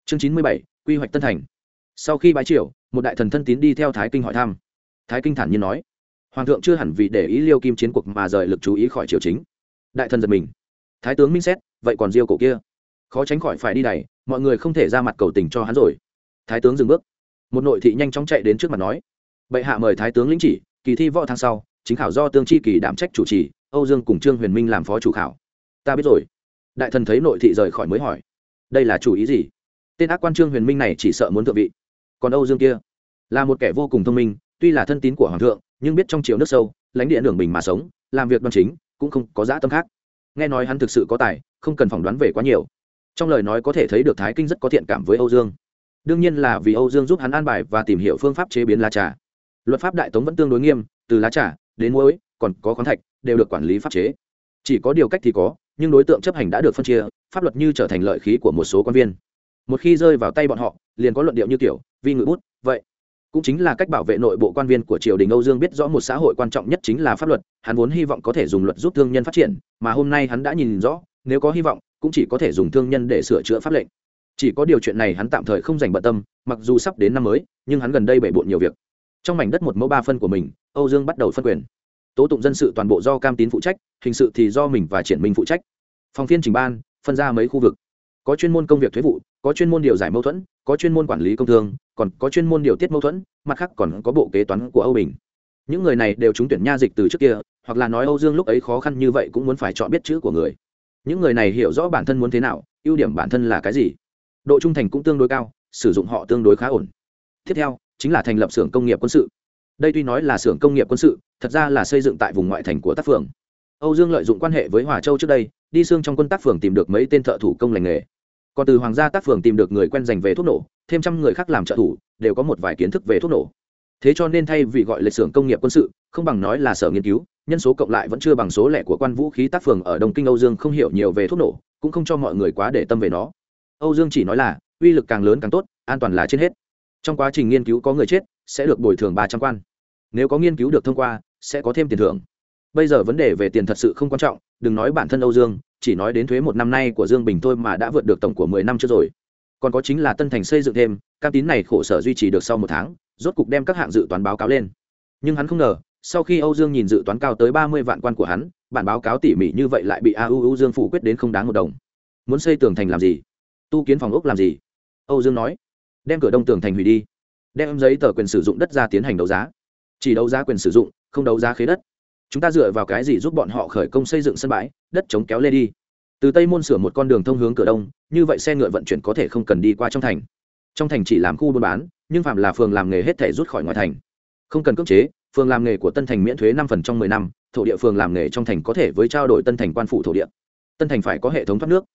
Chương chín mươi bảy. Quy hoạch tân thành sau khi bái triều, một đại thần thân tín đi theo thái kinh hỏi thăm. Thái kinh thản nhiên nói, hoàng thượng chưa hẳn vì để ý liêu kim chiến cuộc mà rời lực chú ý khỏi triều chính. Đại thần giật mình. Thái tướng minh xét, vậy còn diêu cổ kia? Khó tránh khỏi phải đi đày, mọi người không thể ra mặt cầu tình cho hắn rồi. Thái tướng dừng bước. Một nội thị nhanh chóng chạy đến trước mặt nói, bệ hạ mời thái tướng lĩnh chỉ, kỳ thi võ tháng sau, chính khảo do tương chi kỳ đảm trách chủ trì, âu dương cùng trương huyền minh làm phó chủ khảo. Ta biết rồi. Đại thần thấy nội thị rời khỏi mới hỏi, đây là chủ ý gì? Tên ác quan trương huyền minh này chỉ sợ muốn thượng vị còn âu dương kia. Là một kẻ vô cùng thông minh, tuy là thân tín của hoàng thượng, nhưng biết trong chiều nước sâu, lãnh địa đường bình mà sống, làm việc đoan chính, cũng không có dã tâm khác. Nghe nói hắn thực sự có tài, không cần phỏng đoán về quá nhiều. Trong lời nói có thể thấy được thái kinh rất có thiện cảm với âu dương. Đương nhiên là vì âu dương giúp hắn an bài và tìm hiểu phương pháp chế biến lá trà. Luật pháp đại tống vẫn tương đối nghiêm, từ lá trà đến muối, còn có khoáng thạch, đều được quản lý pháp chế. Chỉ có điều cách thì có, nhưng đối tượng chấp hành đã được phân chia, pháp luật như trở thành lợi khí của một số quan viên. Một khi rơi vào tay bọn họ, liền có luận điệu như kiểu vi ngự bút, vậy cũng chính là cách bảo vệ nội bộ quan viên của triều đình âu dương biết rõ một xã hội quan trọng nhất chính là pháp luật, hắn vốn hy vọng có thể dùng luật giúp thương nhân phát triển, mà hôm nay hắn đã nhìn rõ, nếu có hy vọng, cũng chỉ có thể dùng thương nhân để sửa chữa pháp lệnh. Chỉ có điều chuyện này hắn tạm thời không dành bận tâm, mặc dù sắp đến năm mới, nhưng hắn gần đây bể bộn nhiều việc. Trong mảnh đất một mẫu ba phân của mình, âu dương bắt đầu phân quyền. Tố tụng dân sự toàn bộ do cam tín phụ trách, hình sự thì do mình và triển minh phụ trách. Phòng phiên trình ban, phân ra mấy khu vực. Có chuyên môn công việc thuế vụ có chuyên môn điều giải mâu thuẫn, có chuyên môn quản lý công thương, còn có chuyên môn điều tiết mâu thuẫn, mặt khác còn có bộ kế toán của âu bình. Những người này đều trúng tuyển nha dịch từ trước kia, hoặc là nói âu dương lúc ấy khó khăn như vậy cũng muốn phải chọn biết chữ của người. Những người này hiểu rõ bản thân muốn thế nào, ưu điểm bản thân là cái gì. Độ trung thành cũng tương đối cao, sử dụng họ tương đối khá ổn. Tiếp theo, chính là thành lập xưởng công nghiệp quân sự. Đây tuy nói là xưởng công nghiệp quân sự, thật ra là xây dựng tại vùng ngoại thành của tác phường. Âu dương lợi dụng quan hệ với hòa châu trước đây, đi xương trong quân tác phường tìm được mấy tên thợ thủ công lành nghề còn từ hoàng gia tác phường tìm được người quen dành về thuốc nổ, thêm trăm người khác làm trợ thủ, đều có một vài kiến thức về thuốc nổ. Thế cho nên thay vì gọi lịch xưởng công nghiệp quân sự, không bằng nói là sở nghiên cứu, nhân số cộng lại vẫn chưa bằng số lẻ của quan vũ khí tác phường ở đông kinh âu dương không hiểu nhiều về thuốc nổ, cũng không cho mọi người quá để tâm về nó. Âu dương chỉ nói là, uy lực càng lớn càng tốt, an toàn là trên hết. Trong quá trình nghiên cứu có người chết, sẽ được bồi thường ba trăm quan. Nếu có nghiên cứu được thông qua, sẽ có thêm tiền thưởng. Bây giờ vấn đề về tiền thật sự không quan trọng, đừng nói bản thân âu dương chỉ nói đến thuế một năm nay của dương bình thôi mà đã vượt được tổng của mười năm trước rồi. Còn có chính là tân thành xây dựng thêm, cam tín này khổ sở duy trì được sau một tháng, rốt cục đem các hạng dự toán báo cáo lên. Nhưng hắn không ngờ, sau khi âu dương nhìn dự toán cao tới ba mươi vạn quan của hắn, bản báo cáo tỉ mỉ như vậy lại bị auu dương phủ quyết đến không đáng một đồng. Muốn xây tường thành làm gì? Tu kiến phòng ốc làm gì? Âu dương nói. Đem cửa đông tường thành hủy đi. Đem giấy tờ quyền sử dụng đất ra tiến hành đấu giá. Chỉ đấu giá quyền sử dụng, không đấu giá khế đất chúng ta dựa vào cái gì giúp bọn họ khởi công xây dựng sân bãi, đất chống kéo lê đi? Từ tây môn sửa một con đường thông hướng cửa đông, như vậy xe ngựa vận chuyển có thể không cần đi qua trong thành. Trong thành chỉ làm khu buôn bán, nhưng phạm là phường làm nghề hết thể rút khỏi ngoài thành. Không cần cưỡng chế, phường làm nghề của tân thành miễn thuế năm phần trong mười năm, thổ địa phường làm nghề trong thành có thể với trao đổi tân thành quan phủ thổ địa. Tân thành phải có hệ thống thoát nước.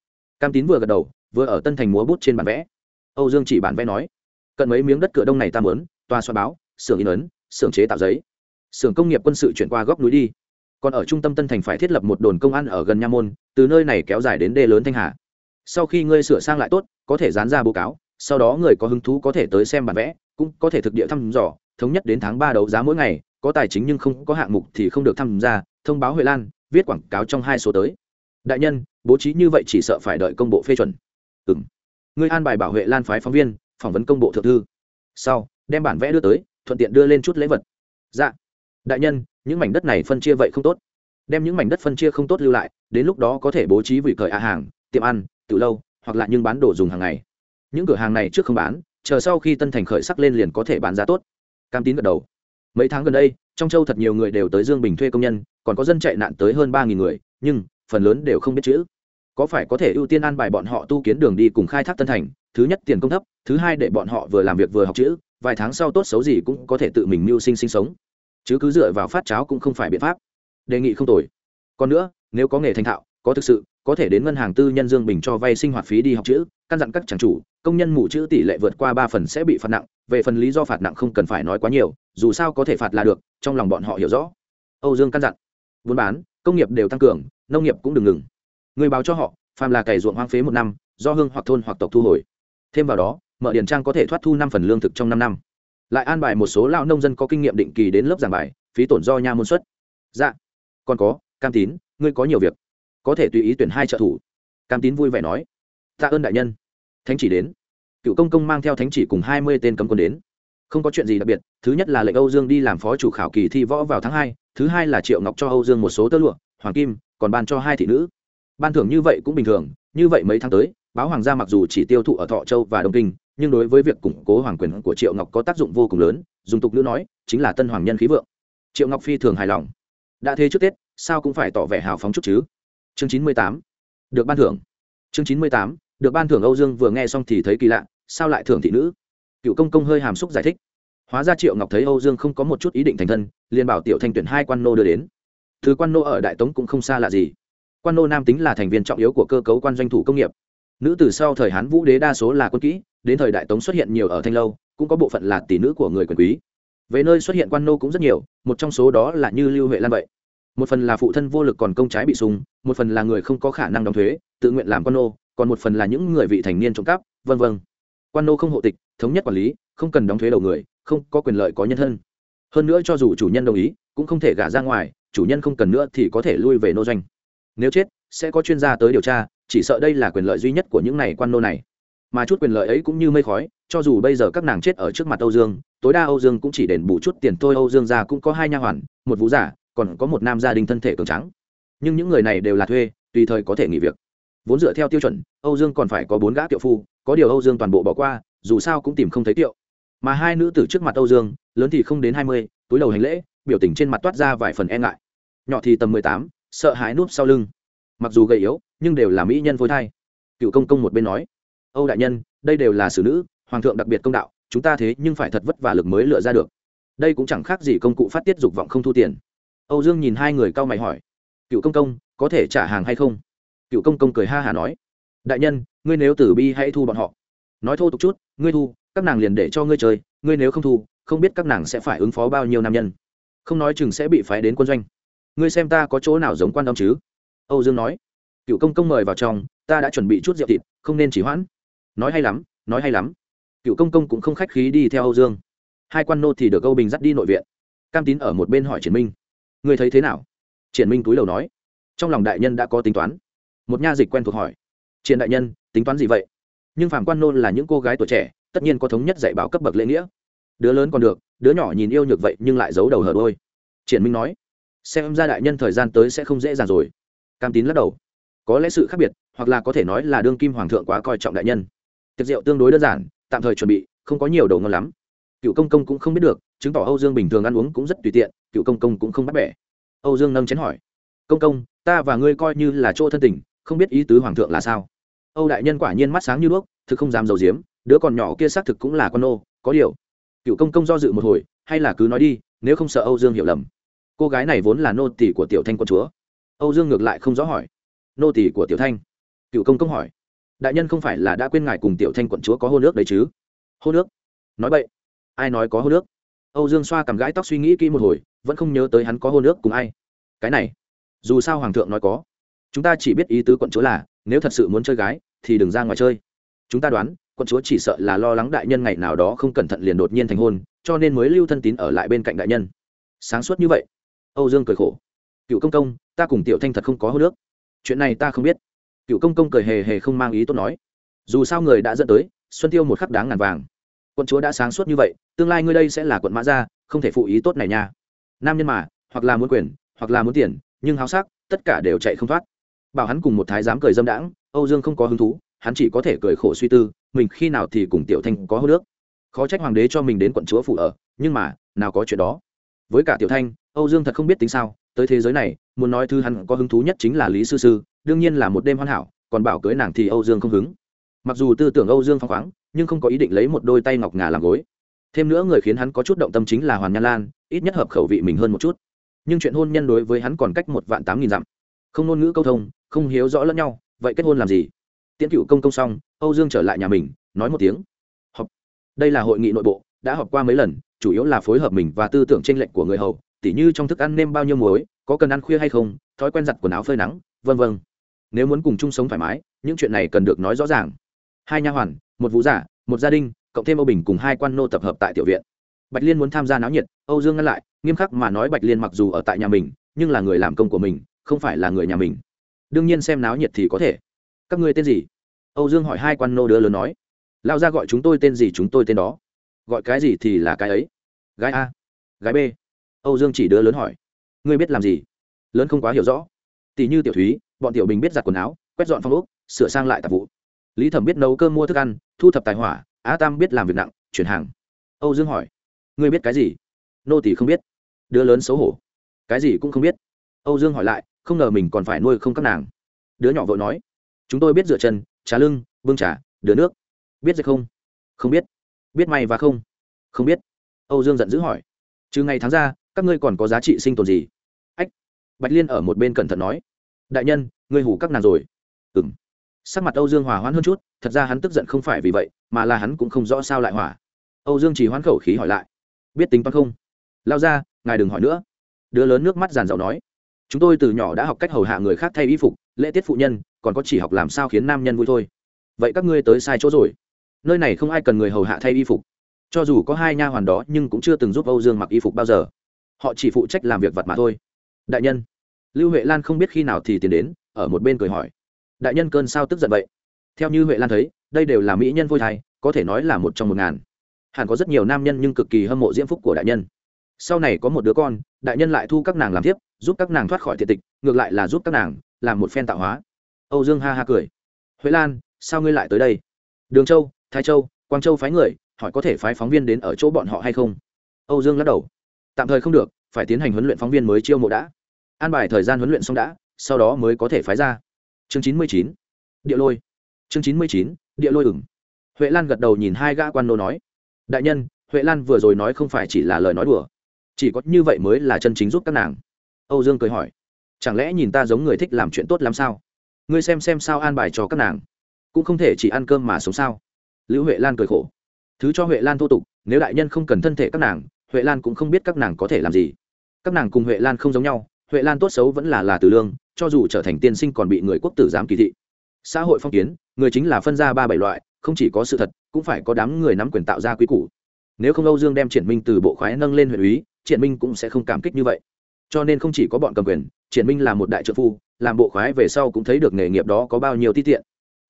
Cam tín vừa gật đầu, vừa ở tân thành múa bút trên bản vẽ. Âu dương chỉ bản vẽ nói, cận mấy miếng đất cửa đông này ta mớn toa xoa báo, xưởng in ấn, xưởng chế tạo giấy xưởng công nghiệp quân sự chuyển qua góc núi đi. Còn ở trung tâm tân thành phải thiết lập một đồn công an ở gần nha môn, từ nơi này kéo dài đến đê lớn thanh hà. Sau khi ngươi sửa sang lại tốt, có thể dán ra báo cáo, sau đó người có hứng thú có thể tới xem bản vẽ, cũng có thể thực địa thăm dò, thống nhất đến tháng ba đấu giá mỗi ngày, có tài chính nhưng không có hạng mục thì không được tham gia thông báo huệ lan, viết quảng cáo trong hai số tới. Đại nhân, bố trí như vậy chỉ sợ phải đợi công bộ phê chuẩn. Ừ m ngươi an bài bảo huệ lan phái phóng viên, phỏng vấn công bộ thượng thư. Sau, đem bản vẽ đưa tới, thuận tiện đưa lên chút lễ vật. Dạ đại nhân, những mảnh đất này phân chia vậy không tốt. Đem những mảnh đất phân chia không tốt lưu lại, đến lúc đó có thể bố trí vị cởi a hàng, tiệm ăn từ lâu, hoặc là những bán đồ dùng hàng ngày. Những cửa hàng này trước không bán, chờ sau khi tân thành khởi sắc lên liền có thể bán giá tốt. Cam tín gật đầu. Mấy tháng gần đây, trong châu thật nhiều người đều tới dương bình thuê công nhân, còn có dân chạy nạn tới hơn ba người, nhưng phần lớn đều không biết chữ. Có phải có thể ưu tiên an bài bọn họ tu kiến đường đi cùng khai thác tân thành, thứ nhất tiền công thấp, thứ hai để bọn họ vừa làm việc vừa học chữ, vài tháng sau tốt xấu gì cũng có thể tự mình mưu sinh sinh sống chứ cứ dựa vào phát cháo cũng không phải biện pháp. Đề nghị không tồi. Còn nữa, nếu có nghề thành thạo, có thực sự, có thể đến ngân hàng tư nhân dương bình cho vay sinh hoạt phí đi học chữ, căn dặn các tràng chủ, công nhân mù chữ tỷ lệ vượt qua ba phần sẽ bị phạt nặng, về phần lý do phạt nặng không cần phải nói quá nhiều, dù sao có thể phạt là được, trong lòng bọn họ hiểu rõ. Âu dương căn dặn. Buôn bán, công nghiệp đều tăng cường, nông nghiệp cũng đừng ngừng. Người báo cho họ, phàm là cày ruộng hoang phế một năm, do hương hoặc thôn hoặc tộc thu hồi. Thêm vào đó, mở điền trang có thể thoát thu năm phần lương thực trong năm năm lại an bài một số lão nông dân có kinh nghiệm định kỳ đến lớp giảng bài, phí tổn do nha môn xuất. Dạ. Còn có, cam tín, ngươi có nhiều việc. Có thể tùy ý tuyển hai trợ thủ. Cam tín vui vẻ nói. Tạ ơn đại nhân. Thánh chỉ đến. Cựu công công mang theo thánh chỉ cùng hai mươi tên cấm quân đến. Không có chuyện gì đặc biệt, thứ nhất là lệnh âu dương đi làm phó chủ khảo kỳ thi võ vào tháng hai, thứ hai là triệu ngọc cho âu dương một số tơ lụa, hoàng kim, còn ban cho hai thị nữ. Ban thưởng như vậy cũng bình thường, như vậy mấy tháng tới báo hoàng gia mặc dù chỉ tiêu thụ ở thọ châu và đông kinh, nhưng đối với việc củng cố hoàng quyền của triệu ngọc có tác dụng vô cùng lớn, dùng tục nữ nói, chính là tân hoàng nhân khí vượng. Triệu ngọc phi thường hài lòng. Đã thế trước tết, sao cũng phải tỏ vẻ hào phóng chút chứ? Chương chín mươi tám, được ban thưởng. Chương chín mươi tám, được ban thưởng âu dương vừa nghe xong thì thấy kỳ lạ, sao lại thưởng thị nữ? Cựu công công hơi hàm xúc giải thích. Hóa ra triệu ngọc thấy âu dương không có một chút ý định thành thân, liền bảo tiểu thanh tuyển hai quan nô đưa đến. Thứ quan nô ở đại tống cũng không xa lạ gì. Quan nô nam tính là thành viên trọng yếu của cơ cấu quan doanh thủ công nghiệp nữ từ sau thời hán vũ đế đa số là quân kỹ, đến thời đại tống xuất hiện nhiều ở thanh lâu, cũng có bộ phận là tỷ nữ của người quyền quý. Về nơi xuất hiện quan nô cũng rất nhiều, một trong số đó là như lưu huệ lan vậy. Một phần là phụ thân vô lực còn công trái bị súng một phần là người không có khả năng đóng thuế, tự nguyện làm quan nô, còn một phần là những người vị thành niên trộm cắp, vân vân. Quan nô không hộ tịch, thống nhất quản lý, không cần đóng thuế đầu người, không có quyền lợi có nhân thân. Hơn nữa cho dù chủ nhân đồng ý, cũng không thể gả ra ngoài, chủ nhân không cần nữa thì có thể lui về nô doanh. Nếu chết, sẽ có chuyên gia tới điều tra chỉ sợ đây là quyền lợi duy nhất của những này quan nô này. Mà chút quyền lợi ấy cũng như mây khói, cho dù bây giờ các nàng chết ở trước mặt âu dương, tối đa âu dương cũng chỉ đền bù chút tiền thôi, âu dương gia cũng có hai nha hoàn, một vũ giả, còn có một nam gia đình thân thể cường trắng nhưng những người này đều là thuê, tùy thời có thể nghỉ việc. Vốn dựa theo tiêu chuẩn, âu dương còn phải có bốn gã tiệu phu, có điều âu dương toàn bộ bỏ qua, dù sao cũng tìm không thấy tiệu. Mà hai nữ tử trước mặt âu dương, lớn thì không đến hai mươi, túi đầu hành lễ, biểu tình trên mặt toát ra vài phần e ngại. Nhỏ thì tầm mười tám, sợ hãi núp sau lưng. Mặc dù gầy yếu nhưng đều là mỹ nhân phôi thai. Cựu công công một bên nói, âu đại nhân, đây đều là xử nữ, hoàng thượng đặc biệt công đạo, chúng ta thế nhưng phải thật vất vả lực mới lựa ra được. Đây cũng chẳng khác gì công cụ phát tiết dục vọng không thu tiền. Âu dương nhìn hai người cao mày hỏi, cựu công công, có thể trả hàng hay không? Cựu công công cười ha hả nói, đại nhân, ngươi nếu tử bi hãy thu bọn họ. Nói thô tục chút, ngươi thu, các nàng liền để cho ngươi chơi, ngươi nếu không thu, không biết các nàng sẽ phải ứng phó bao nhiêu nam nhân. Không nói chừng sẽ bị phái đến quân doanh. Ngươi xem ta có chỗ nào giống quan tâm chứ? Âu dương nói cựu công công mời vào trong, ta đã chuẩn bị chút rượu thịt, không nên chỉ hoãn. Nói hay lắm, nói hay lắm. Cựu công công cũng không khách khí đi theo âu dương. Hai quan nô thì được âu bình dắt đi nội viện. Cam tín ở một bên hỏi triển minh. Người thấy thế nào? Triển minh túi đầu nói. Trong lòng đại nhân đã có tính toán. Một nha dịch quen thuộc hỏi. Triển đại nhân, tính toán gì vậy? Nhưng phàm quan nôn là những cô gái tuổi trẻ, tất nhiên có thống nhất dạy bảo cấp bậc lễ nghĩa. Đứa lớn còn được, đứa nhỏ nhìn yêu nhược vậy nhưng lại giấu đầu hở đôi. Triển minh nói. Xem ra đại nhân thời gian tới sẽ không dễ dàng rồi. Cam tín lắc đầu có lẽ sự khác biệt, hoặc là có thể nói là đương kim hoàng thượng quá coi trọng đại nhân. Tiệc rượu tương đối đơn giản, tạm thời chuẩn bị, không có nhiều đồ ngon lắm. Cựu công công cũng không biết được, chứng tỏ âu dương bình thường ăn uống cũng rất tùy tiện, cựu công công cũng không bắt bẻ. Âu dương nâng chén hỏi, công công, ta và ngươi coi như là chỗ thân tình, không biết ý tứ hoàng thượng là sao? Âu đại nhân quả nhiên mắt sáng như đuốc, thực không dám dầu diếm, đứa còn nhỏ kia xác thực cũng là con ô có điều. Cựu công công do dự một hồi, hay là cứ nói đi, nếu không sợ âu dương hiểu lầm. Cô gái này vốn là nô tỷ của tiểu thanh quân chúa. Âu dương ngược lại không rõ hỏi nô tỷ của tiểu thanh. Cựu công công hỏi, đại nhân không phải là đã quên ngài cùng tiểu thanh quận chúa có hô nước đấy chứ? Hô nước? Nói vậy ai nói có hô nước? Âu dương xoa cầm gãi tóc suy nghĩ kỹ một hồi, vẫn không nhớ tới hắn có hô nước cùng ai. Cái này, dù sao hoàng thượng nói có. Chúng ta chỉ biết ý tứ quận chúa là, nếu thật sự muốn chơi gái, thì đừng ra ngoài chơi. Chúng ta đoán, quận chúa chỉ sợ là lo lắng đại nhân ngày nào đó không cẩn thận liền đột nhiên thành hôn, cho nên mới lưu thân tín ở lại bên cạnh đại nhân. Sáng suốt như vậy, âu dương cười khổ. Cựu công công, ta cùng tiểu thanh thật không có hô nước chuyện này ta không biết. Cựu công công cười hề hề không mang ý tốt nói. Dù sao người đã dẫn tới, xuân tiêu một khắc đáng ngàn vàng. Quận chúa đã sáng suốt như vậy, tương lai ngươi đây sẽ là quận mã gia, không thể phụ ý tốt này nha. Nam nhân mà, hoặc là muốn quyền, hoặc là muốn tiền, nhưng háo sắc, tất cả đều chạy không thoát. Bảo hắn cùng một thái giám cười dâm đãng, âu dương không có hứng thú, hắn chỉ có thể cười khổ suy tư, mình khi nào thì cùng tiểu thanh có hô nước khó trách hoàng đế cho mình đến quận chúa phủ ở, nhưng mà, nào có chuyện đó. Với cả tiểu thanh, âu dương thật không biết tính sao tới thế giới này, muốn nói thứ hắn có hứng thú nhất chính là lý sư sư, đương nhiên là một đêm hoàn hảo, còn bảo cưới nàng thì âu dương không hứng. Mặc dù tư tưởng âu dương phăng khoáng, nhưng không có ý định lấy một đôi tay ngọc ngà làm gối. Thêm nữa người khiến hắn có chút động tâm chính là hoàn nhan lan, ít nhất hợp khẩu vị mình hơn một chút. Nhưng chuyện hôn nhân đối với hắn còn cách một vạn tám nghìn dặm. Không ngôn ngữ câu thông, không hiếu rõ lẫn nhau, vậy kết hôn làm gì? Tiễn cựu công công xong, âu dương trở lại nhà mình, nói một tiếng. Họp. Đây là hội nghị nội bộ, đã họp qua mấy lần, chủ yếu là phối hợp mình và tư tưởng tranh lệch của người hầu tỉ như trong thức ăn nêm bao nhiêu muối, có cần ăn khuya hay không, thói quen giặt quần áo phơi nắng, vân vân. Nếu muốn cùng chung sống thoải mái, những chuyện này cần được nói rõ ràng. Hai nha hoàn, một vũ giả, một gia đình, cộng thêm âu bình cùng hai quan nô tập hợp tại tiểu viện. Bạch liên muốn tham gia náo nhiệt, âu dương ngăn lại, nghiêm khắc mà nói bạch liên mặc dù ở tại nhà mình, nhưng là người làm công của mình, không phải là người nhà mình. Đương nhiên xem náo nhiệt thì có thể. Các ngươi tên gì? Âu dương hỏi hai quan nô đứa lớn nói. Lao ra gọi chúng tôi tên gì chúng tôi tên đó. Gọi cái gì thì là cái ấy. Gái a. Gái b âu dương chỉ đứa lớn hỏi. Ngươi biết làm gì? Lớn không quá hiểu rõ. Tỷ như tiểu thúy, bọn tiểu bình biết giặt quần áo, quét dọn phong ốc, sửa sang lại tạp vụ. Lý thẩm biết nấu cơm mua thức ăn, thu thập tài hỏa, á tam biết làm việc nặng, chuyển hàng. Âu dương hỏi. Ngươi biết cái gì? Nô tỷ không biết. Đứa lớn xấu hổ. Cái gì cũng không biết. Âu dương hỏi lại, không ngờ mình còn phải nuôi không các nàng. Đứa nhỏ vội nói. Chúng tôi biết rửa chân, trà lưng, bưng trà đứa nước. Biết gì không? Không biết. Biết may và không? Không biết. Âu dương giận dữ hỏi. Chứ ngày tháng ra các ngươi còn có giá trị sinh tồn gì? Ách, bạch liên ở một bên cẩn thận nói. Đại nhân, ngươi hủ các nàng rồi. Ừng sắc mặt âu dương hòa hoãn hơn chút, thật ra hắn tức giận không phải vì vậy, mà là hắn cũng không rõ sao lại hỏa. Âu dương chỉ hoãn khẩu khí hỏi lại. Biết tính toán không? Lao ra, ngài đừng hỏi nữa. Đứa lớn nước mắt giàn dạo nói. Chúng tôi từ nhỏ đã học cách hầu hạ người khác thay y phục, lễ tiết phụ nhân, còn có chỉ học làm sao khiến nam nhân vui thôi. Vậy các ngươi tới sai chỗ rồi. Nơi này không ai cần người hầu hạ thay y phục. Cho dù có hai nha hoàn đó nhưng cũng chưa từng giúp âu dương mặc y phục bao giờ họ chỉ phụ trách làm việc vặt mà thôi. Đại nhân. Lưu huệ lan không biết khi nào thì tiến đến, ở một bên cười hỏi. Đại nhân cơn sao tức giận vậy? Theo như huệ lan thấy, đây đều là mỹ nhân phôi thai, có thể nói là một trong một ngàn. Hẳn có rất nhiều nam nhân nhưng cực kỳ hâm mộ diễm phúc của đại nhân. Sau này có một đứa con, đại nhân lại thu các nàng làm tiếp giúp các nàng thoát khỏi thiệt tịch, ngược lại là giúp các nàng làm một phen tạo hóa. Âu dương ha ha cười. Huệ lan, sao ngươi lại tới đây? Đường châu, thái châu, quang châu phái người, hỏi có thể phái phóng viên đến ở chỗ bọn họ hay không? Âu dương lắc đầu tạm thời không được, phải tiến hành huấn luyện phóng viên mới chiêu mộ đã. An bài thời gian huấn luyện xong đã, sau đó mới có thể phái ra. Chương chín mươi chín, địa lôi. Chương chín mươi chín, địa lôi ửng. Huệ lan gật đầu nhìn hai gã quan nô nói, đại nhân, huệ lan vừa rồi nói không phải chỉ là lời nói đùa, chỉ có như vậy mới là chân chính giúp các nàng. Âu dương cười hỏi, chẳng lẽ nhìn ta giống người thích làm chuyện tốt lắm sao? Ngươi xem xem sao an bài cho các nàng, cũng không thể chỉ ăn cơm mà sống sao? Lữ huệ lan cười khổ, thứ cho huệ lan thô tục, nếu đại nhân không cần thân thể các nàng huệ lan cũng không biết các nàng có thể làm gì. Các nàng cùng huệ lan không giống nhau, huệ lan tốt xấu vẫn là là từ lương, cho dù trở thành tiên sinh còn bị người quốc tử giám kỳ thị. Xã hội phong kiến, người chính là phân ra ba bảy loại, không chỉ có sự thật, cũng phải có đám người nắm quyền tạo ra quý củ. Nếu không âu dương đem triển minh từ bộ khoái nâng lên huyện úy triển minh cũng sẽ không cảm kích như vậy. Cho nên không chỉ có bọn cầm quyền, triển minh là một đại trợ phu, làm bộ khoái về sau cũng thấy được nghề nghiệp đó có bao nhiêu ti tiện.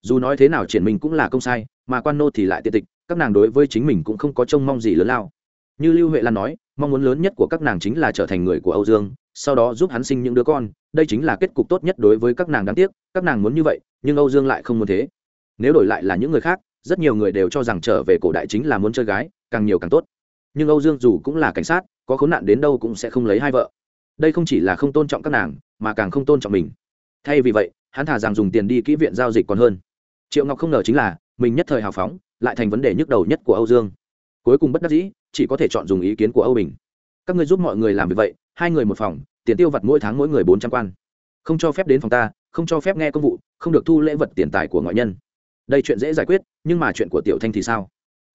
Dù nói thế nào triển minh cũng là công sai, mà quan nô thì lại tiện tịch, các nàng đối với chính mình cũng không có trông mong gì lớn lao như lưu huệ lan nói, mong muốn lớn nhất của các nàng chính là trở thành người của âu dương, sau đó giúp hắn sinh những đứa con, đây chính là kết cục tốt nhất đối với các nàng đáng tiếc, các nàng muốn như vậy, nhưng âu dương lại không muốn thế. Nếu đổi lại là những người khác, rất nhiều người đều cho rằng trở về cổ đại chính là muốn chơi gái, càng nhiều càng tốt. Nhưng âu dương dù cũng là cảnh sát, có khốn nạn đến đâu cũng sẽ không lấy hai vợ. Đây không chỉ là không tôn trọng các nàng, mà càng không tôn trọng mình. Thay vì vậy, hắn thả rằng dùng tiền đi kỹ viện giao dịch còn hơn. Triệu ngọc không ngờ chính là, mình nhất thời hào phóng, lại thành vấn đề nhức đầu nhất của âu dương cuối cùng bất đắc dĩ, chỉ có thể chọn dùng ý kiến của âu bình. Các ngươi giúp mọi người làm việc vậy, hai người một phòng, tiền tiêu vặt mỗi tháng mỗi người bốn trăm quan. Không cho phép đến phòng ta, không cho phép nghe công vụ, không được thu lễ vật tiền tài của ngoại nhân. Đây chuyện dễ giải quyết, nhưng mà chuyện của tiểu thanh thì sao?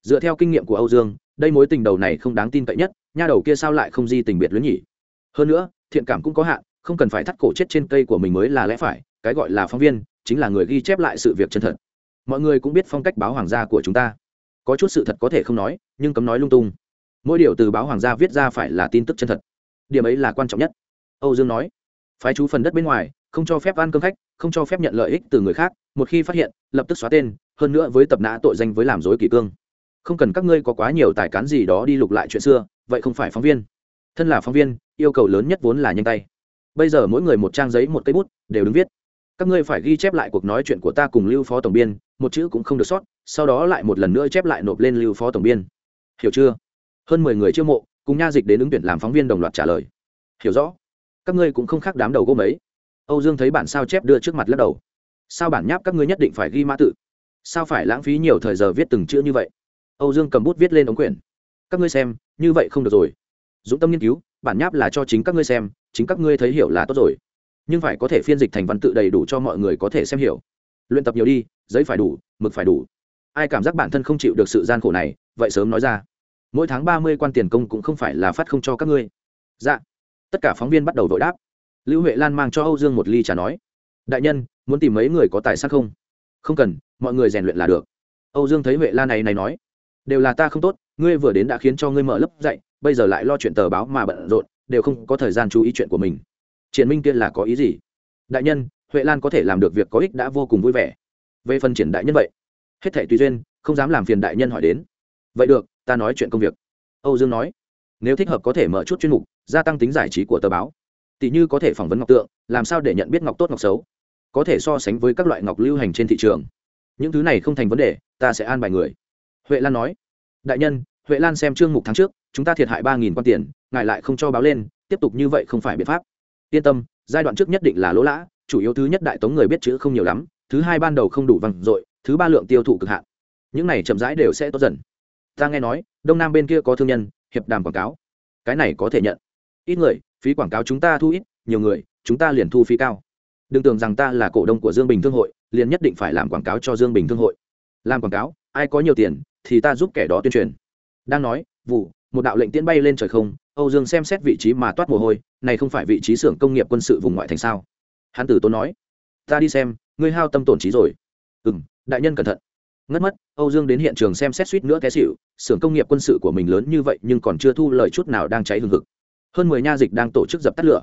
Dựa theo kinh nghiệm của âu dương, đây mối tình đầu này không đáng tin cậy nhất, nha đầu kia sao lại không di tình biệt luyến nhỉ? Hơn nữa, thiện cảm cũng có hạn, không cần phải thắt cổ chết trên cây của mình mới là lẽ phải, cái gọi là phóng viên, chính là người ghi chép lại sự việc chân thật. Mọi người cũng biết phong cách báo hoàng gia của chúng ta có chút sự thật có thể không nói, nhưng cấm nói lung tung. Mỗi điều từ báo hoàng gia viết ra phải là tin tức chân thật. Điểm ấy là quan trọng nhất. Âu dương nói, phái chú phần đất bên ngoài, không cho phép ăn cơm khách, không cho phép nhận lợi ích từ người khác, một khi phát hiện, lập tức xóa tên, hơn nữa với tập nã tội danh với làm dối kỷ cương. Không cần các ngươi có quá nhiều tài cán gì đó đi lục lại chuyện xưa, vậy không phải phóng viên. Thân là phóng viên, yêu cầu lớn nhất vốn là nhanh tay. Bây giờ mỗi người một trang giấy, một cây bút, đều đứng viết các ngươi phải ghi chép lại cuộc nói chuyện của ta cùng lưu phó tổng biên, một chữ cũng không được sót, sau đó lại một lần nữa chép lại nộp lên lưu phó tổng biên. Hiểu chưa? Hơn mười người chiêu mộ, cùng nha dịch đến ứng tuyển làm phóng viên đồng loạt trả lời. Hiểu rõ. Các ngươi cũng không khác đám đầu gỗ ấy âu dương thấy bản sao chép đưa trước mặt lắc đầu. Sao bản nháp các ngươi nhất định phải ghi mã tự? Sao phải lãng phí nhiều thời giờ viết từng chữ như vậy? Âu dương cầm bút viết lên ống quyển. Các ngươi xem, như vậy không được rồi. Dũng tâm nghiên cứu, bản nháp là cho chính các ngươi xem, chính các ngươi thấy hiểu là tốt rồi nhưng phải có thể phiên dịch thành văn tự đầy đủ cho mọi người có thể xem hiểu. Luyện tập nhiều đi, giấy phải đủ, mực phải đủ. Ai cảm giác bản thân không chịu được sự gian khổ này, vậy sớm nói ra. Mỗi tháng ba mươi quan tiền công cũng không phải là phát không cho các ngươi. Dạ. Tất cả phóng viên bắt đầu vội đáp. Lưu huệ lan mang cho âu dương một ly trà nói. Đại nhân, muốn tìm mấy người có tài sắc không? Không cần, mọi người rèn luyện là được. Âu dương thấy huệ lan này này nói. Đều là ta không tốt, ngươi vừa đến đã khiến cho ngươi mở lớp dạy, bây giờ lại lo chuyện tờ báo mà bận rộn, đều không có thời gian chú ý chuyện của mình triển minh kia là có ý gì? Đại nhân, huệ lan có thể làm được việc có ích đã vô cùng vui vẻ. Về phần triển đại nhân vậy, hết thể tùy duyên, không dám làm phiền đại nhân hỏi đến. Vậy được, ta nói chuyện công việc. Âu dương nói, nếu thích hợp có thể mở chút chuyên mục, gia tăng tính giải trí của tờ báo. Tỷ như có thể phỏng vấn ngọc tượng, làm sao để nhận biết ngọc tốt ngọc xấu? Có thể so sánh với các loại ngọc lưu hành trên thị trường. Những thứ này không thành vấn đề, ta sẽ an bài người. Huệ lan nói, đại nhân, huệ lan xem chương mục tháng trước, chúng ta thiệt hại ba nghìn quan tiền, ngài lại không cho báo lên, tiếp tục như vậy không phải biện pháp yên tâm, giai đoạn trước nhất định là lỗ lã, chủ yếu thứ nhất đại tống người biết chữ không nhiều lắm, thứ hai ban đầu không đủ vằn dội, thứ ba lượng tiêu thụ cực hạn. Những này chậm rãi đều sẽ tốt dần. Ta nghe nói, đông nam bên kia có thương nhân, hiệp đàm quảng cáo. Cái này có thể nhận. Ít người, phí quảng cáo chúng ta thu ít, nhiều người, chúng ta liền thu phí cao. Đừng tưởng rằng ta là cổ đông của dương bình thương hội, liền nhất định phải làm quảng cáo cho dương bình thương hội. Làm quảng cáo, ai có nhiều tiền, thì ta giúp kẻ đó tuyên truyền. Đang nói, vụ một đạo lệnh tiễn bay lên trời không, âu dương xem xét vị trí mà toát mồ hôi, này không phải vị trí xưởng công nghiệp quân sự vùng ngoại thành sao? Hắn tử tốn nói, ta đi xem, ngươi hao tâm tổn trí rồi. Ừ m đại nhân cẩn thận. Ngất mất, âu dương đến hiện trường xem xét suýt nữa té xịu xưởng công nghiệp quân sự của mình lớn như vậy nhưng còn chưa thu lời chút nào đang cháy hừng hực. Hơn mười nha dịch đang tổ chức dập tắt lửa.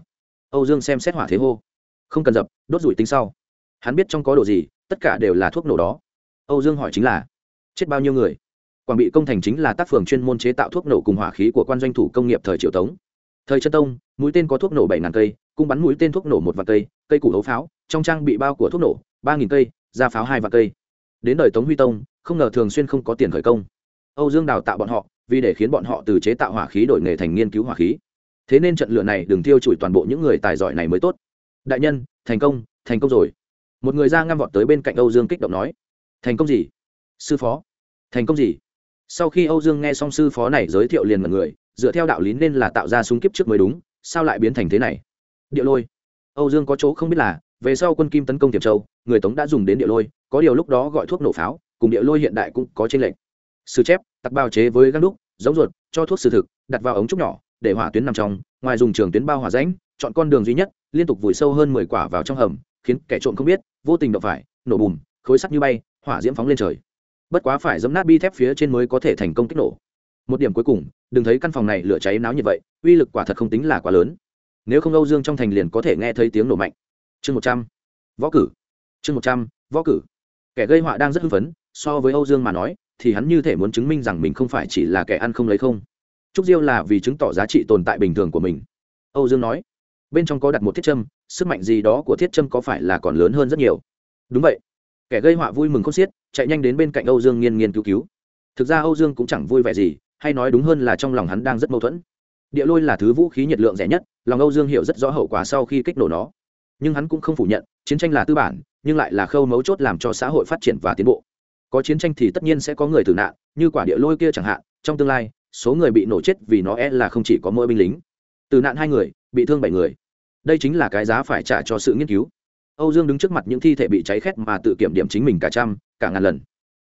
Âu dương xem xét hỏa thế hô, không cần dập, đốt rủi tính sau. Hắn biết trong có đồ gì, tất cả đều là thuốc nổ đó. Âu dương hỏi chính là, chết bao nhiêu người? Quảng bị công thành chính là tác phường chuyên môn chế tạo thuốc nổ cùng hỏa khí của quan doanh thủ công nghiệp thời triệu tống. Thời chân tông, mũi tên có thuốc nổ bảy ngàn cây, cung bắn mũi tên thuốc nổ một vạn cây cây củ hấu pháo, trong trang bị bao của thuốc nổ, ba nghìn cây ra pháo hai vạn cây. Đến đời tống huy tông, không ngờ thường xuyên không có tiền khởi công. Âu dương đào tạo bọn họ, vì để khiến bọn họ từ chế tạo hỏa khí đổi nghề thành nghiên cứu hỏa khí. Thế nên trận lửa này đừng tiêu chùi toàn bộ những người tài giỏi này mới tốt. Đại nhân, thành công thành công rồi. Một người ra ngăm vọt tới bên cạnh âu dương kích động nói. Thành công gì? Sư phó. Thành công gì? Sau khi âu dương nghe song sư phó này giới thiệu liền mật người, dựa theo đạo lý nên là tạo ra súng kiếp trước mới đúng, sao lại biến thành thế này? Địa lôi. Âu dương có chỗ không biết là, về sau quân kim tấn công tiềm châu, người tống đã dùng đến địa lôi, có điều lúc đó gọi thuốc nổ pháo, cùng địa lôi hiện đại cũng có trên lệnh sư chép, tặc bao chế với găng đúc, giống ruột, cho thuốc sử thực, đặt vào ống trúc nhỏ, để hỏa tuyến nằm trong, ngoài dùng trường tuyến bao hỏa rãnh, chọn con đường duy nhất, liên tục vùi sâu hơn mười quả vào trong hầm, khiến kẻ trộm không biết, vô tình đậu phải, nổ bùm, khối sắt như bay, hỏa diễm phóng lên trời bất quá phải dấm nát bi thép phía trên mới có thể thành công kích nổ. Một điểm cuối cùng, đừng thấy căn phòng này lửa cháy náo như vậy, uy lực quả thật không tính là quá lớn. Nếu không âu dương trong thành liền có thể nghe thấy tiếng nổ mạnh. Chương một trăm, võ cử. Chương một trăm, võ cử. Kẻ gây họa đang rất hưng phấn, so với âu dương mà nói, thì hắn như thể muốn chứng minh rằng mình không phải chỉ là kẻ ăn không lấy không. Trúc diêu là vì chứng tỏ giá trị tồn tại bình thường của mình. Âu dương nói, bên trong có đặt một thiết châm, sức mạnh gì đó của thiết châm có phải là còn lớn hơn rất nhiều? Đúng vậy kẻ gây họa vui mừng không xiết, chạy nhanh đến bên cạnh âu dương nghiên nghiên cứu cứu. Thực ra âu dương cũng chẳng vui vẻ gì, hay nói đúng hơn là trong lòng hắn đang rất mâu thuẫn. Địa lôi là thứ vũ khí nhiệt lượng rẻ nhất, lòng âu dương hiểu rất rõ hậu quả sau khi kích nổ nó. Nhưng hắn cũng không phủ nhận, chiến tranh là tư bản, nhưng lại là khâu mấu chốt làm cho xã hội phát triển và tiến bộ. Có chiến tranh thì tất nhiên sẽ có người tử nạn, như quả địa lôi kia chẳng hạn, trong tương lai, số người bị nổ chết vì nó e là không chỉ có mỗi binh lính. Tử nạn hai người, bị thương bảy người. Đây chính là cái giá phải trả cho sự nghiên cứu âu dương đứng trước mặt những thi thể bị cháy khét mà tự kiểm điểm chính mình cả trăm, cả ngàn lần.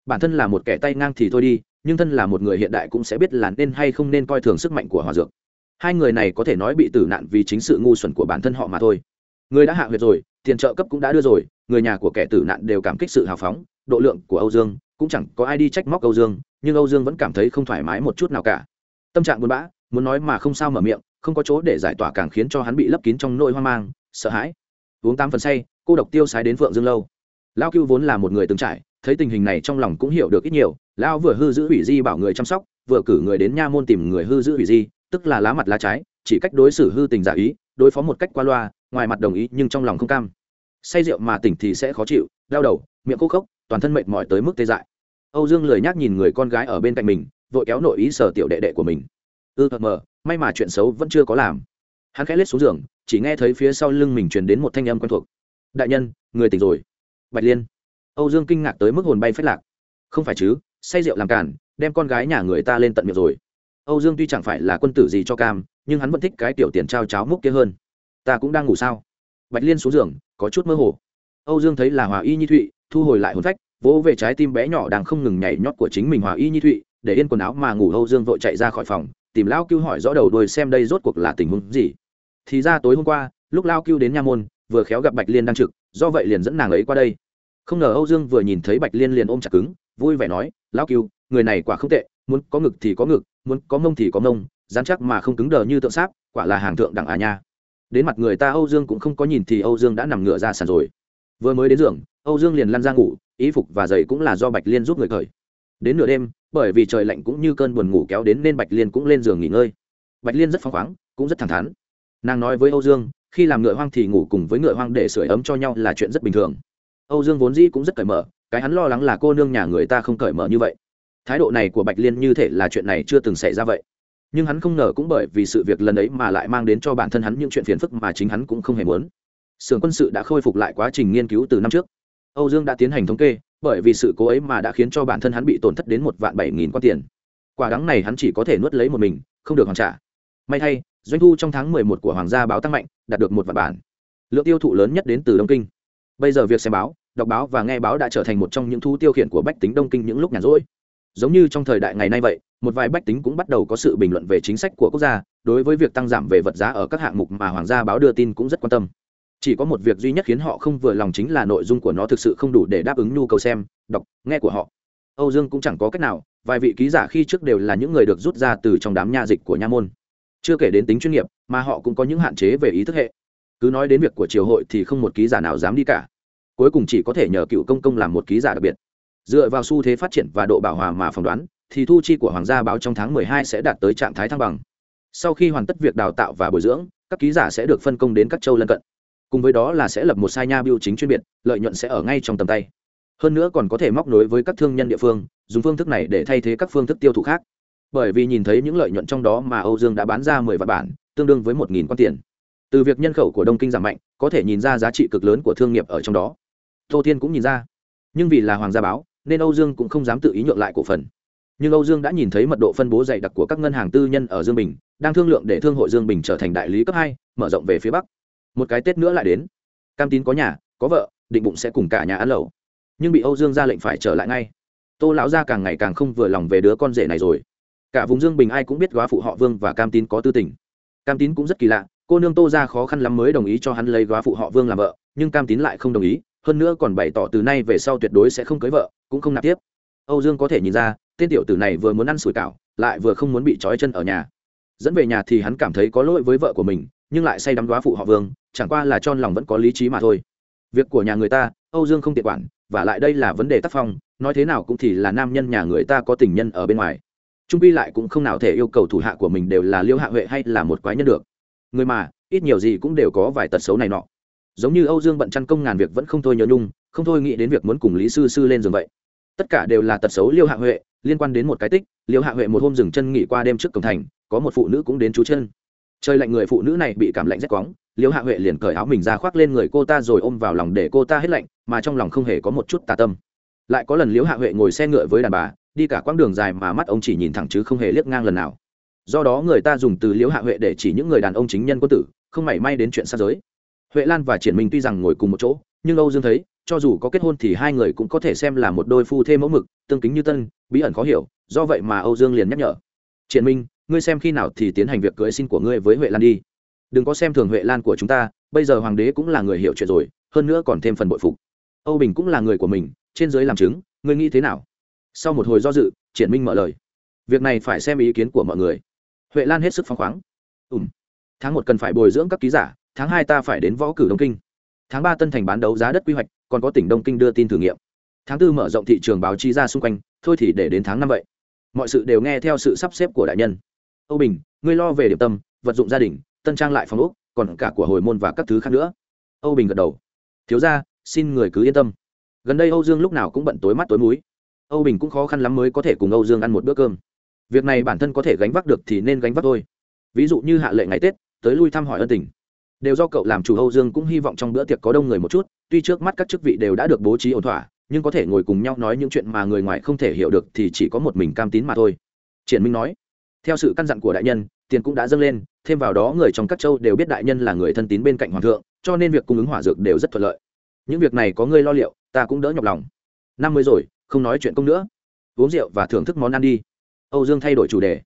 Bản thân là một kẻ tay ngang thì thôi đi, nhưng thân là một người hiện đại cũng sẽ biết là nên hay không nên coi thường sức mạnh của hòa dược. Hai người này có thể nói bị tử nạn vì chính sự ngu xuẩn của bản thân họ mà thôi. Người đã hạ huyệt rồi, tiền trợ cấp cũng đã đưa rồi, người nhà của kẻ tử nạn đều cảm kích sự hào phóng, độ lượng của âu dương, cũng chẳng có ai đi trách móc âu dương, nhưng âu dương vẫn cảm thấy không thoải mái một chút nào cả. Tâm trạng buồn bã, muốn nói mà không sao mở miệng, không có chỗ để giải tỏa càng khiến cho hắn bị lấp kín trong nỗi hoang mang, sợ hãi. Uống tám phần say cô độc tiêu sái đến phượng dương lâu. Lao cưu vốn là một người từng trải, thấy tình hình này trong lòng cũng hiểu được ít nhiều, lao vừa hư giữ hủy di bảo người chăm sóc, vừa cử người đến nha môn tìm người hư giữ hủy di, tức là lá mặt lá trái, chỉ cách đối xử hư tình giả ý, đối phó một cách qua loa, ngoài mặt đồng ý nhưng trong lòng không cam. Say rượu mà tỉnh thì sẽ khó chịu, đau đầu, miệng khô khốc, toàn thân mệt mỏi tới mức tê dại. Âu dương lười nhác nhìn người con gái ở bên cạnh mình, vội kéo nội ý sở tiểu đệ đệ của mình. Ư thật mờ, may mà chuyện xấu vẫn chưa có làm. Hắn khẽ lết xuống giường, chỉ nghe thấy phía sau lưng mình truyền đến một thanh âm quen thuộc đại nhân, người tỉnh rồi. Bạch liên. Âu dương kinh ngạc tới mức hồn bay phách lạc. Không phải chứ, say rượu làm cản đem con gái nhà người ta lên tận miệng rồi. Âu dương tuy chẳng phải là quân tử gì cho cam, nhưng hắn vẫn thích cái tiểu tiền trao cháo múc kia hơn. Ta cũng đang ngủ sao? Bạch liên xuống giường, có chút mơ hồ. Âu dương thấy là hòa y nhi thụy, thu hồi lại hồn phách, vỗ về trái tim bé nhỏ đang không ngừng nhảy nhót của chính mình hòa y nhi thụy, để yên quần áo mà ngủ âu dương vội chạy ra khỏi phòng, tìm lao cưu hỏi rõ đầu đuôi xem đây rốt cuộc là tình huống gì. Thì ra tối hôm qua, lúc lao cưu đến nha môn vừa khéo gặp bạch liên đang trực, do vậy liền dẫn nàng ấy qua đây. Không ngờ âu dương vừa nhìn thấy bạch liên liền ôm chặt cứng, vui vẻ nói lao cưu người này quả không tệ, muốn có ngực thì có ngực, muốn có mông thì có mông dán chắc mà không cứng đờ như tượng sáp, quả là hàng thượng đẳng à nha. Đến mặt người ta âu dương cũng không có nhìn thì âu dương đã nằm ngửa ra sàn rồi. Vừa mới đến giường, âu dương liền lăn ra ngủ ý phục và giày cũng là do bạch liên giúp người khởi đến nửa đêm, bởi vì trời lạnh cũng như cơn buồn ngủ kéo đến nên bạch liên cũng lên giường nghỉ ngơi. Bạch liên rất phăng khoáng, cũng rất thẳng thắn. Nàng nói với âu dương khi làm ngựa hoang thì ngủ cùng với ngựa hoang để sưởi ấm cho nhau là chuyện rất bình thường. Âu dương vốn dĩ cũng rất cởi mở, cái hắn lo lắng là cô nương nhà người ta không cởi mở như vậy. Thái độ này của bạch liên như thể là chuyện này chưa từng xảy ra vậy. Nhưng hắn không ngờ cũng bởi vì sự việc lần ấy mà lại mang đến cho bản thân hắn những chuyện phiền phức mà chính hắn cũng không hề muốn. Sưởng quân sự đã khôi phục lại quá trình nghiên cứu từ năm trước. Âu dương đã tiến hành thống kê, bởi vì sự cố ấy mà đã khiến cho bản thân hắn bị tổn thất đến một vạn bảy nghìn quan tiền. Quả đắng này hắn chỉ có thể nuốt lấy một mình, không được hoàn trả. May thay, doanh thu trong tháng mười một của hoàng gia báo tăng mạnh đạt được một vạn bản. Lượng tiêu thụ lớn nhất đến từ đông kinh. Bây giờ việc xem báo, đọc báo và nghe báo đã trở thành một trong những thu tiêu khiển của bách tính đông kinh những lúc nhàn rỗi. Giống như trong thời đại ngày nay vậy, một vài bách tính cũng bắt đầu có sự bình luận về chính sách của quốc gia, đối với việc tăng giảm về vật giá ở các hạng mục mà hoàng gia báo đưa tin cũng rất quan tâm. Chỉ có một việc duy nhất khiến họ không vừa lòng chính là nội dung của nó thực sự không đủ để đáp ứng nhu cầu xem, đọc, nghe của họ. Âu dương cũng chẳng có cách nào, vài vị ký giả khi trước đều là những người được rút ra từ trong đám nha dịch của nha môn chưa kể đến tính chuyên nghiệp, mà họ cũng có những hạn chế về ý thức hệ. Cứ nói đến việc của triều hội thì không một ký giả nào dám đi cả. Cuối cùng chỉ có thể nhờ cựu công công làm một ký giả đặc biệt. Dựa vào xu thế phát triển và độ bảo hòa mà phỏng đoán, thì thu chi của hoàng gia báo trong tháng 12 sẽ đạt tới trạng thái thăng bằng. Sau khi hoàn tất việc đào tạo và bồi dưỡng, các ký giả sẽ được phân công đến các châu lân cận. Cùng với đó là sẽ lập một sai nha biêu chính chuyên biệt, lợi nhuận sẽ ở ngay trong tầm tay. Hơn nữa còn có thể móc nối với các thương nhân địa phương, dùng phương thức này để thay thế các phương thức tiêu thụ khác bởi vì nhìn thấy những lợi nhuận trong đó mà âu dương đã bán ra mười vạn bản, tương đương với một nghìn quan tiền. Từ việc nhân khẩu của đông kinh giảm mạnh, có thể nhìn ra giá trị cực lớn của thương nghiệp ở trong đó. Tô thiên cũng nhìn ra. Nhưng vì là hoàng gia báo, nên âu dương cũng không dám tự ý nhượng lại cổ phần. Nhưng âu dương đã nhìn thấy mật độ phân bố dày đặc của các ngân hàng tư nhân ở dương bình, đang thương lượng để thương hội dương bình trở thành đại lý cấp hai, mở rộng về phía bắc. Một cái tết nữa lại đến. Cam tín có nhà, có vợ, định bụng sẽ cùng cả nhà ăn lẩu. Nhưng bị âu dương ra lệnh phải trở lại ngay. Tô lão gia càng ngày càng không vừa lòng về đứa con rể này rồi cả vùng dương bình ai cũng biết góa phụ họ vương và cam tín có tư tình. Cam tín cũng rất kỳ lạ, cô nương tô ra khó khăn lắm mới đồng ý cho hắn lấy góa phụ họ vương làm vợ, nhưng cam tín lại không đồng ý, hơn nữa còn bày tỏ từ nay về sau tuyệt đối sẽ không cưới vợ, cũng không nạp tiếp. Âu dương có thể nhìn ra, tên tiểu tử này vừa muốn ăn sủi cảo, lại vừa không muốn bị trói chân ở nhà. Dẫn về nhà thì hắn cảm thấy có lỗi với vợ của mình, nhưng lại say đắm đoá phụ họ vương, chẳng qua là tròn lòng vẫn có lý trí mà thôi. Việc của nhà người ta, âu dương không tiện quản, và lại đây là vấn đề tác phong, nói thế nào cũng thì là nam nhân nhà người ta có tình nhân ở bên ngoài trung quy lại cũng không nào thể yêu cầu thủ hạ của mình đều là liêu hạ huệ hay là một quái nhân được. Người mà, ít nhiều gì cũng đều có vài tật xấu này nọ. Giống như âu dương bận chăn công ngàn việc vẫn không thôi nhớ nhung, không thôi nghĩ đến việc muốn cùng lý sư sư lên giường vậy. Tất cả đều là tật xấu liêu hạ huệ, liên quan đến một cái tích, liêu hạ huệ một hôm dừng chân nghỉ qua đêm trước cổng thành, có một phụ nữ cũng đến chú chân. Trời lạnh người phụ nữ này bị cảm lạnh rét quóng, liêu hạ huệ liền cởi áo mình ra khoác lên người cô ta rồi ôm vào lòng để cô ta hết lạnh, mà trong lòng không hề có một chút tà tâm. Lại có lần liêu hạ huệ ngồi xe ngựa với đàn bà đi cả quãng đường dài mà mắt ông chỉ nhìn thẳng chứ không hề liếc ngang lần nào. Do đó người ta dùng từ liễu hạ huệ để chỉ những người đàn ông chính nhân quân tử, không mảy may đến chuyện xa giới. Huệ lan và triển minh tuy rằng ngồi cùng một chỗ, nhưng âu dương thấy, cho dù có kết hôn thì hai người cũng có thể xem là một đôi phu thê mẫu mực, tương kính như tân, bí ẩn khó hiểu, do vậy mà âu dương liền nhắc nhở. Triển minh, ngươi xem khi nào thì tiến hành việc cưới xin của ngươi với huệ lan đi. Đừng có xem thường huệ lan của chúng ta, bây giờ hoàng đế cũng là người hiểu chuyện rồi, hơn nữa còn thêm phần bội phục. Âu bình cũng là người của mình, trên giới làm chứng, ngươi nghĩ thế nào? Sau một hồi do dự, triển minh mở lời. Việc này phải xem ý kiến của mọi người. Huệ lan hết sức phăng khoáng. Ùm tháng một cần phải bồi dưỡng các ký giả, tháng hai ta phải đến võ cử đông kinh. Tháng ba tân thành bán đấu giá đất quy hoạch, còn có tỉnh đông kinh đưa tin thử nghiệm. Tháng tư mở rộng thị trường báo chí ra xung quanh, thôi thì để đến tháng năm vậy. Mọi sự đều nghe theo sự sắp xếp của đại nhân. Âu bình, ngươi lo về điểm tâm, vật dụng gia đình, tân trang lại phòng úc còn cả của hồi môn và các thứ khác nữa. Âu bình gật đầu. Thiếu ra xin người cứ yên tâm. Gần đây âu dương lúc nào cũng bận tối mắt tối múi âu bình cũng khó khăn lắm mới có thể cùng âu dương ăn một bữa cơm. Việc này bản thân có thể gánh vác được thì nên gánh vác thôi. Ví dụ như hạ lệ ngày tết, tới lui thăm hỏi ân tình. Đều do cậu làm chủ âu dương cũng hy vọng trong bữa tiệc có đông người một chút, tuy trước mắt các chức vị đều đã được bố trí ổn thỏa, nhưng có thể ngồi cùng nhau nói những chuyện mà người ngoài không thể hiểu được thì chỉ có một mình cam tín mà thôi. Triển minh nói, theo sự căn dặn của đại nhân, tiền cũng đã dâng lên, thêm vào đó người trong các châu đều biết đại nhân là người thân tín bên cạnh hoàng thượng, cho nên việc cung ứng hỏa dược đều rất thuận lợi. Những việc này có người lo liệu, ta cũng đỡ nhọc lòng. Năm mươi rồi không nói chuyện công nữa. Uống rượu và thưởng thức món ăn đi. Âu dương thay đổi chủ đề.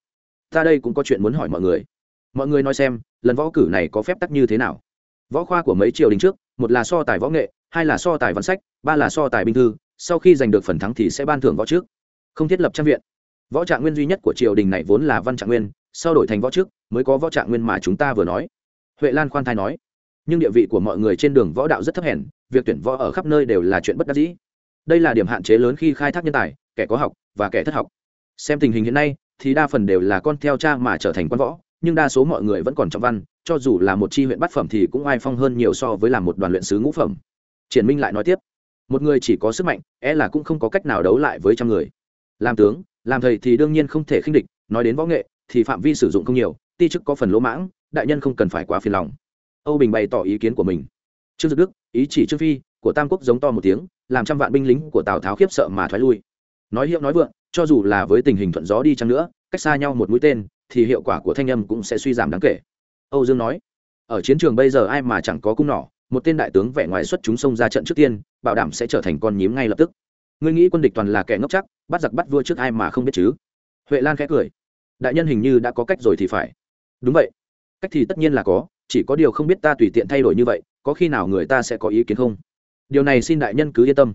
Ta đây cũng có chuyện muốn hỏi mọi người. Mọi người nói xem, lần võ cử này có phép tắc như thế nào? Võ khoa của mấy triều đình trước, một là so tài võ nghệ, hai là so tài văn sách, ba là so tài binh thư, sau khi giành được phần thắng thì sẽ ban thưởng võ trước. Không thiết lập trang viện. Võ trạng nguyên duy nhất của triều đình này vốn là văn trạng nguyên, sau đổi thành võ trước, mới có võ trạng nguyên mà chúng ta vừa nói. Huệ lan khoan thai nói, nhưng địa vị của mọi người trên đường võ đạo rất thấp hèn, việc tuyển võ ở khắp nơi đều là chuyện bất đắc dĩ đây là điểm hạn chế lớn khi khai thác nhân tài, kẻ có học và kẻ thất học. Xem tình hình hiện nay, thì đa phần đều là con theo cha mà trở thành quan võ, nhưng đa số mọi người vẫn còn trọng văn, cho dù là một chi huyện bát phẩm thì cũng ai phong hơn nhiều so với làm một đoàn luyện sứ ngũ phẩm. Triển minh lại nói tiếp, một người chỉ có sức mạnh e là cũng không có cách nào đấu lại với trăm người. Làm tướng, làm thầy thì đương nhiên không thể khinh địch, nói đến võ nghệ thì phạm vi sử dụng không nhiều, ti chức có phần lỗ mãng, đại nhân không cần phải quá phiền lòng. Âu bình bày tỏ ý kiến của mình. Trương dực đức, ý chỉ trương phi của tam quốc giống to một tiếng, làm trăm vạn binh lính của tào tháo khiếp sợ mà thoái lui. Nói hiệu nói vượng, cho dù là với tình hình thuận gió đi chăng nữa, cách xa nhau một mũi tên, thì hiệu quả của thanh âm cũng sẽ suy giảm đáng kể. Âu dương nói, ở chiến trường bây giờ ai mà chẳng có cung nỏ, một tên đại tướng vẻ ngoài xuất chúng xông ra trận trước tiên, bảo đảm sẽ trở thành con nhím ngay lập tức. Ngươi nghĩ quân địch toàn là kẻ ngốc chắc, bắt giặc bắt vua trước ai mà không biết chứ? Huệ lan khẽ cười, đại nhân hình như đã có cách rồi thì phải. Đúng vậy. Cách thì tất nhiên là có, chỉ có điều không biết ta tùy tiện thay đổi như vậy, có khi nào người ta sẽ có ý kiến không? Điều này xin đại nhân cứ yên tâm.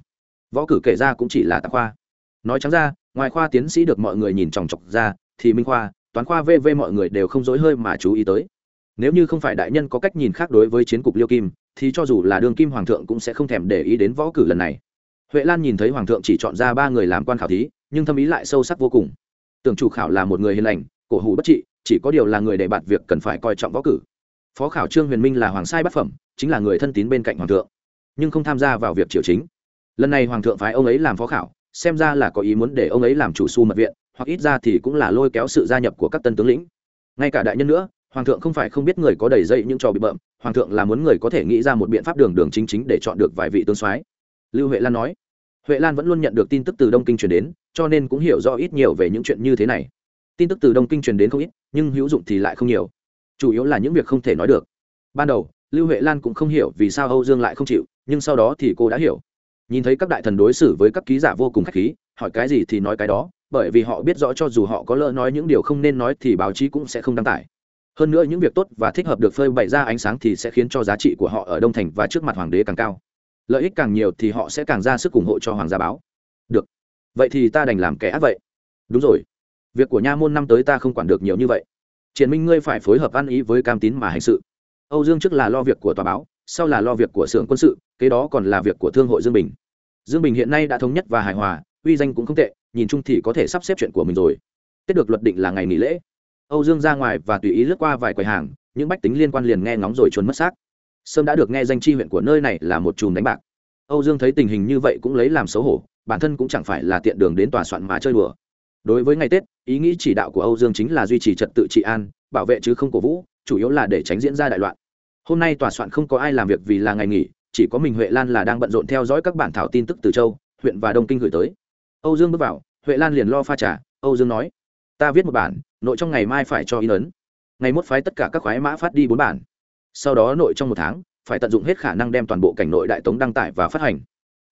Võ cử kể ra cũng chỉ là tạp khoa. Nói trắng ra, ngoài khoa tiến sĩ được mọi người nhìn chòng chọc ra, thì minh khoa, toán khoa vv mọi người đều không dối hơi mà chú ý tới. Nếu như không phải đại nhân có cách nhìn khác đối với chiến cục liêu kim, thì cho dù là đương kim hoàng thượng cũng sẽ không thèm để ý đến võ cử lần này. Huệ lan nhìn thấy hoàng thượng chỉ chọn ra ba người làm quan khảo thí, nhưng thâm ý lại sâu sắc vô cùng. Tưởng chủ khảo là một người hiền lành, cổ hủ bất trị, chỉ có điều là người để bạt việc cần phải coi trọng võ cử. Phó khảo trương huyền minh là hoàng sai bát phẩm, chính là người thân tín bên cạnh hoàng thượng nhưng không tham gia vào việc triều chính. Lần này hoàng thượng phái ông ấy làm phó khảo, xem ra là có ý muốn để ông ấy làm chủ su mật viện, hoặc ít ra thì cũng là lôi kéo sự gia nhập của các tân tướng lĩnh. Ngay cả đại nhân nữa, hoàng thượng không phải không biết người có đầy dây những trò bị bợm, hoàng thượng là muốn người có thể nghĩ ra một biện pháp đường đường chính chính để chọn được vài vị tướng soái. Lưu huệ lan nói. Huệ lan vẫn luôn nhận được tin tức từ đông kinh truyền đến, cho nên cũng hiểu rõ ít nhiều về những chuyện như thế này. Tin tức từ đông kinh truyền đến không ít, nhưng hữu dụng thì lại không nhiều. Chủ yếu là những việc không thể nói được. Ban đầu lưu huệ lan cũng không hiểu vì sao âu dương lại không chịu, nhưng sau đó thì cô đã hiểu. Nhìn thấy các đại thần đối xử với các ký giả vô cùng k h á c h khí, hỏi cái gì thì nói cái đó, bởi vì họ biết rõ cho dù họ có lỡ nói những điều không nên nói thì báo chí cũng sẽ không đăng tải. Hơn nữa những việc tốt và thích hợp được phơi bày ra ánh sáng thì sẽ khiến cho giá trị của họ ở đông thành và trước mặt hoàng đế càng cao. Lợi ích càng nhiều thì họ sẽ càng ra sức ủng hộ cho hoàng gia báo. Được. Vậy thì ta đành làm kẻ ác vậy. Đúng rồi. Việc của nha môn năm tới ta không quản được nhiều như vậy. Triển minh, ngươi phải phối hợp ăn ý với cam tín mà hành sự âu dương trước là lo việc của tòa báo, sau là lo việc của xưởng quân sự, kế đó còn là việc của thương hội dương bình. Dương bình hiện nay đã thống nhất và hài hòa, uy danh cũng không tệ, nhìn chung thì có thể sắp xếp chuyện của mình rồi. Tết được luật định là ngày nghỉ lễ. Âu dương ra ngoài và tùy ý lướt qua vài quầy hàng, những bách tính liên quan liền nghe ngóng rồi chuồn mất xác. Sớm đã được nghe danh chi huyện của nơi này là một chùm đánh bạc. Âu dương thấy tình hình như vậy cũng lấy làm xấu hổ, bản thân cũng chẳng phải là tiện đường đến tòa soạn mà chơi đùa. Đối với ngày tết, ý nghĩ chỉ đạo của âu dương chính là duy trì trật tự trị an, bảo vệ chứ không cổ vũ chủ yếu là để tránh diễn ra đại loạn. Hôm nay tòa soạn không có ai làm việc vì là ngày nghỉ, chỉ có mình huệ lan là đang bận rộn theo dõi các bản thảo tin tức từ châu, huyện và đông kinh gửi tới. Âu dương bước vào, huệ lan liền lo pha trà, âu dương nói, ta viết một bản, nội trong ngày mai phải cho in ấn. Ngày mốt phái tất cả các khoái mã phát đi bốn bản. Sau đó nội trong một tháng, phải tận dụng hết khả năng đem toàn bộ cảnh nội đại tống đăng tải và phát hành.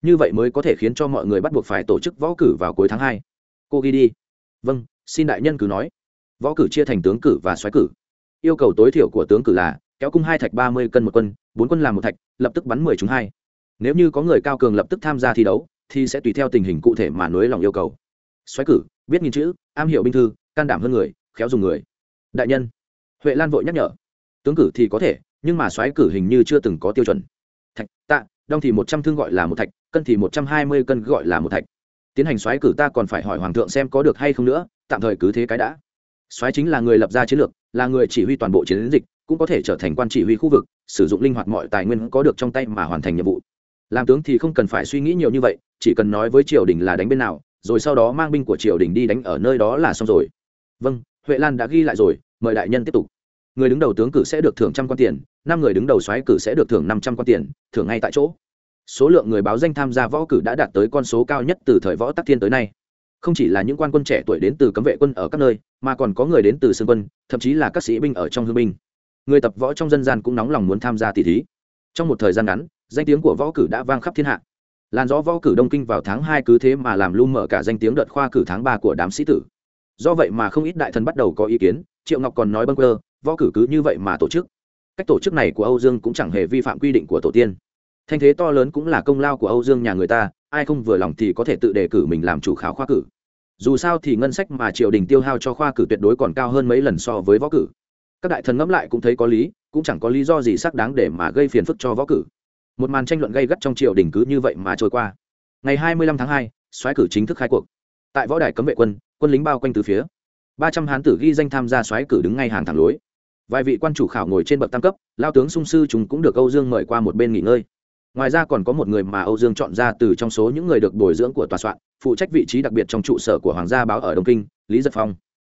Như vậy mới có thể khiến cho mọi người bắt buộc phải tổ chức võ cử vào cuối tháng hai. Cô ghi đi. Vâng xin đại nhân cứ nói. Võ cử chia thành tướng cử và xoáy cử yêu cầu tối thiểu của tướng cử là, kéo cung hai thạch ba mươi cân một quân, bốn quân làm một thạch, lập tức bắn mười chúng hai. Nếu như có người cao cường lập tức tham gia thi đấu, thì sẽ tùy theo tình hình cụ thể mà nối lòng yêu cầu. Xoáy cử, biết nghìn chữ, am hiểu binh thư, can đảm hơn người, khéo dùng người. Đại nhân, huệ lan vội nhắc nhở. Tướng cử thì có thể, nhưng mà xoáy cử hình như chưa từng có tiêu chuẩn. Thạch, tạ, đong thì một trăm thương gọi là một thạch, cân thì một trăm hai mươi cân gọi là một thạch. Tiến hành xoáy cử ta còn phải hỏi hoàng thượng xem có được hay không nữa, tạm thời cứ thế cái đã xoáy chính là người lập ra chiến lược, là người chỉ huy toàn bộ chiến dịch, cũng có thể trở thành quan chỉ huy khu vực, sử dụng linh hoạt mọi tài nguyên có được trong tay mà hoàn thành nhiệm vụ. Làm tướng thì không cần phải suy nghĩ nhiều như vậy, chỉ cần nói với triều đình là đánh bên nào, rồi sau đó mang binh của triều đình đi đánh ở nơi đó là xong rồi. Vâng huệ lan đã ghi lại rồi, mời đại nhân tiếp tục. Người đứng đầu tướng cử sẽ được thưởng trăm quan tiền, năm người đứng đầu xoáy cử sẽ được thưởng năm trăm quan tiền, thưởng ngay tại chỗ. Số lượng người báo danh tham gia võ cử đã đạt tới con số cao nhất từ thời võ tắc thiên tới nay. Không chỉ là những quan quân trẻ tuổi đến từ cấm vệ quân ở các nơi mà còn có người đến từ sương quân, thậm chí là các sĩ binh ở trong hương binh. Người tập võ trong dân gian cũng nóng lòng muốn tham gia tỷ thí. Trong một thời gian ngắn, danh tiếng của võ cử đã vang khắp thiên hạ. Làn gió võ cử đông kinh vào tháng hai cứ thế mà làm lu mở cả danh tiếng đợt khoa cử tháng ba của đám sĩ tử. Do vậy mà không ít đại thần bắt đầu có ý kiến, triệu ngọc còn nói bâng quơ, võ cử cứ như vậy mà tổ chức. Cách tổ chức này của âu dương cũng chẳng hề vi phạm quy định của tổ tiên. Thanh thế to lớn cũng là công lao của âu dương nhà người ta, ai không vừa lòng thì có thể tự đề cử mình làm chủ khảo khoa cử dù sao thì ngân sách mà triều đình tiêu hao cho khoa cử tuyệt đối còn cao hơn mấy lần so với võ cử. Các đại thần ngẫm lại cũng thấy có lý, cũng chẳng có lý do gì xác đáng để mà gây phiền phức cho võ cử. Một màn tranh luận gây gắt trong triều đình cứ như vậy mà trôi qua. Ngày hai mươi lăm tháng hai, soái cử chính thức khai cuộc. Tại võ đài cấm vệ quân quân lính bao quanh từ phía. Ba trăm hán tử ghi danh tham gia soái cử đứng ngay hàng thẳng lối. Vài vị quan chủ khảo ngồi trên bậc tam cấp, lao tướng sung sư chúng cũng được âu dương mời qua một bên nghỉ ngơi ngoài ra còn có một người mà âu dương chọn ra từ trong số những người được bồi dưỡng của tòa soạn, phụ trách vị trí đặc biệt trong trụ sở của hoàng gia báo ở đông kinh, lý giật phong.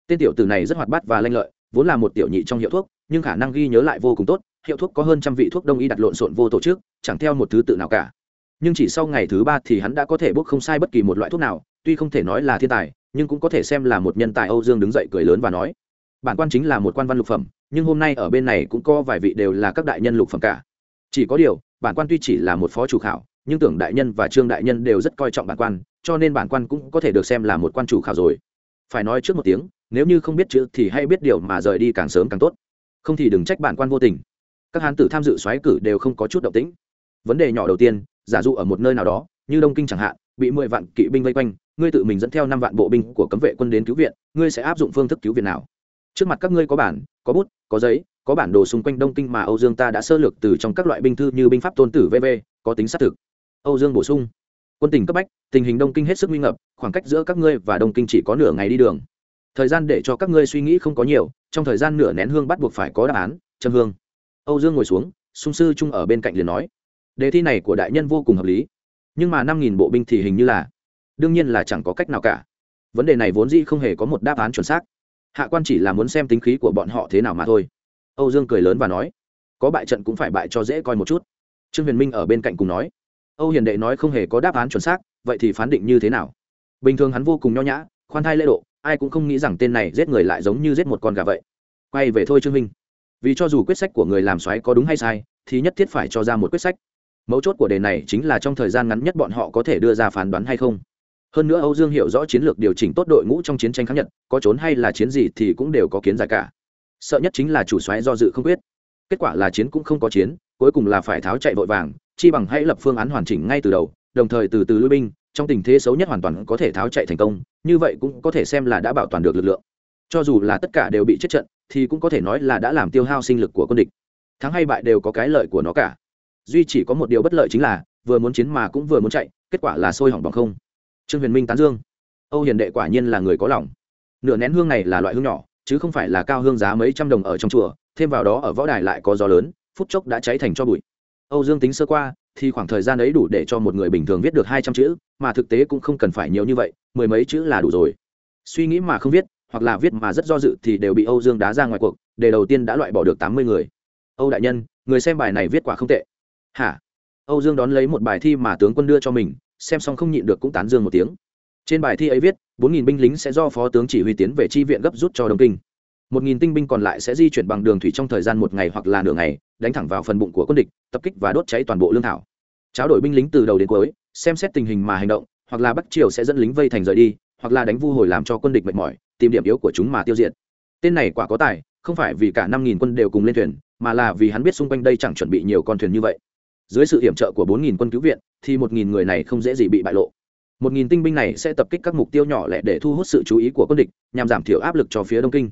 Tên tiểu tử này rất hoạt bát và lanh lợi, vốn là một tiểu nhị trong hiệu thuốc, nhưng khả năng ghi nhớ lại vô cùng tốt, hiệu thuốc có hơn trăm vị thuốc đông y đặt lộn xộn vô tổ chức, chẳng theo một thứ tự nào cả. Nhưng chỉ sau ngày thứ ba thì hắn đã có thể bốc không sai bất kỳ một loại thuốc nào, tuy không thể nói là thiên tài, nhưng cũng có thể xem là một nhân tài âu dương đứng dậy cười lớn và nói, bản quan chính là một quan văn lục phẩm, nhưng hôm nay ở bên này cũng có vài vị đều là các đại nhân lục phẩm cả. Chỉ có điều bản quan tuy chỉ là một phó chủ khảo, nhưng tưởng đại nhân và trương đại nhân đều rất coi trọng bản quan, cho nên bản quan cũng có thể được xem là một quan chủ khảo rồi. Phải nói trước một tiếng, nếu như không biết chữ thì hãy biết điều mà rời đi càng sớm càng tốt. Không thì đừng trách bản quan vô tình. Các hán tử tham dự xoáy cử đều không có chút động tĩnh. Vấn đề nhỏ đầu tiên, giả dụ ở một nơi nào đó, như đông kinh chẳng hạn, bị mười vạn kỵ binh vây quanh, ngươi tự mình dẫn theo năm vạn bộ binh của cấm vệ quân đến cứu viện, ngươi sẽ áp dụng phương thức cứu viện nào? Trước mặt các ngươi có bản, có bút, có giấy có bản đồ xung quanh đông kinh mà âu dương ta đã sơ lược từ trong các loại binh thư như binh pháp tôn tử vv có tính xác thực. Âu dương bổ sung, quân tình cấp bách, tình hình đông kinh hết sức nguy ngập, khoảng cách giữa các ngươi và đông kinh chỉ có nửa ngày đi đường. Thời gian để cho các ngươi suy nghĩ không có nhiều, trong thời gian nửa nén hương bắt buộc phải có đáp án châm hương. Âu dương ngồi xuống, sung sư trung ở bên cạnh liền nói, đề thi này của đại nhân vô cùng hợp lý, nhưng mà năm nghìn bộ binh thì hình như là, đương nhiên là chẳng có cách nào cả. Vấn đề này vốn dĩ không hề có một đáp án chuẩn xác. Hạ quan chỉ là muốn xem tính khí của bọn họ thế nào mà thôi âu dương cười lớn và nói, có bại trận cũng phải bại cho dễ coi một chút. Trương huyền minh ở bên cạnh cùng nói, âu hiền đệ nói không hề có đáp án chuẩn xác, vậy thì phán định như thế nào? Bình thường hắn vô cùng nho nhã, khoan thai lễ độ, ai cũng không nghĩ rằng tên này giết người lại giống như giết một con gà vậy. Quay về thôi trương minh. Vì cho dù quyết sách của người làm xoáy có đúng hay sai, thì nhất thiết phải cho ra một quyết sách. Mấu chốt của đề này chính là trong thời gian ngắn nhất bọn họ có thể đưa ra phán đoán hay không. Hơn nữa âu dương hiểu rõ chiến lược điều chỉnh tốt đội ngũ trong chiến tranh kháng nhật, có trốn hay là chiến gì thì cũng đều có kiến giải cả sợ nhất chính là chủ xoáy do dự không quyết. Kết quả là chiến cũng không có chiến, cuối cùng là phải tháo chạy vội vàng, chi bằng hãy lập phương án hoàn chỉnh ngay từ đầu, đồng thời từ từ lui binh, trong tình thế xấu nhất hoàn toàn có thể tháo chạy thành công, như vậy cũng có thể xem là đã bảo toàn được lực lượng. Cho dù là tất cả đều bị chết trận, thì cũng có thể nói là đã làm tiêu hao sinh lực của quân địch. Thắng hay bại đều có cái lợi của nó cả. Duy chỉ có một điều bất lợi chính là, vừa muốn chiến mà cũng vừa muốn chạy, kết quả là sôi hỏng bằng không. Trương huyền minh tán dương. Âu hiền đệ quả nhiên là người có lòng. Nửa nén hương này là loại hương nhỏ chứ không phải là cao hương giá mấy trăm đồng ở trong chùa, thêm vào đó ở võ đài lại có gió lớn, phút chốc đã cháy thành cho bụi. Âu dương tính sơ qua, thì khoảng thời gian ấy đủ để cho một người bình thường viết được hai trăm chữ, mà thực tế cũng không cần phải nhiều như vậy, mười mấy chữ là đủ rồi. Suy nghĩ mà không viết, hoặc là viết mà rất do dự thì đều bị âu dương đá ra ngoài cuộc, để đầu tiên đã loại bỏ được tám mươi người. Âu đại nhân, người xem bài này viết quả không tệ. Hả? Âu dương đón lấy một bài thi mà tướng quân đưa cho mình, xem xong không nhịn được cũng tán dương một tiếng. Trên bài thi ấy viết bốn nghìn binh lính sẽ do phó tướng chỉ huy tiến về chi viện gấp rút cho đông kinh. một nghìn tinh binh còn lại sẽ di chuyển bằng đường thủy trong thời gian một ngày hoặc là nửa ngày, đánh thẳng vào phần bụng của quân địch, tập kích và đốt cháy toàn bộ lương thảo. Tráo đổi binh lính từ đầu đến cuối, xem xét tình hình mà hành động, hoặc là bắc triều sẽ dẫn lính vây thành rời đi, hoặc là đánh vu hồi làm cho quân địch mệt mỏi, tìm điểm yếu của chúng mà tiêu diệt. Tên này quả có tài, không phải vì cả năm nghìn quân đều cùng lên thuyền, mà là vì hắn biết xung quanh đây chẳng chuẩn bị nhiều con thuyền như vậy. Dưới sự hiểm trợ của bốn nghìn quân cứu viện, thì một nghìn người này không dễ gì bị bại lộ một nghìn tinh binh này sẽ tập kích các mục tiêu nhỏ lẻ để thu hút sự chú ý của quân địch, nhằm giảm thiểu áp lực cho phía đông kinh.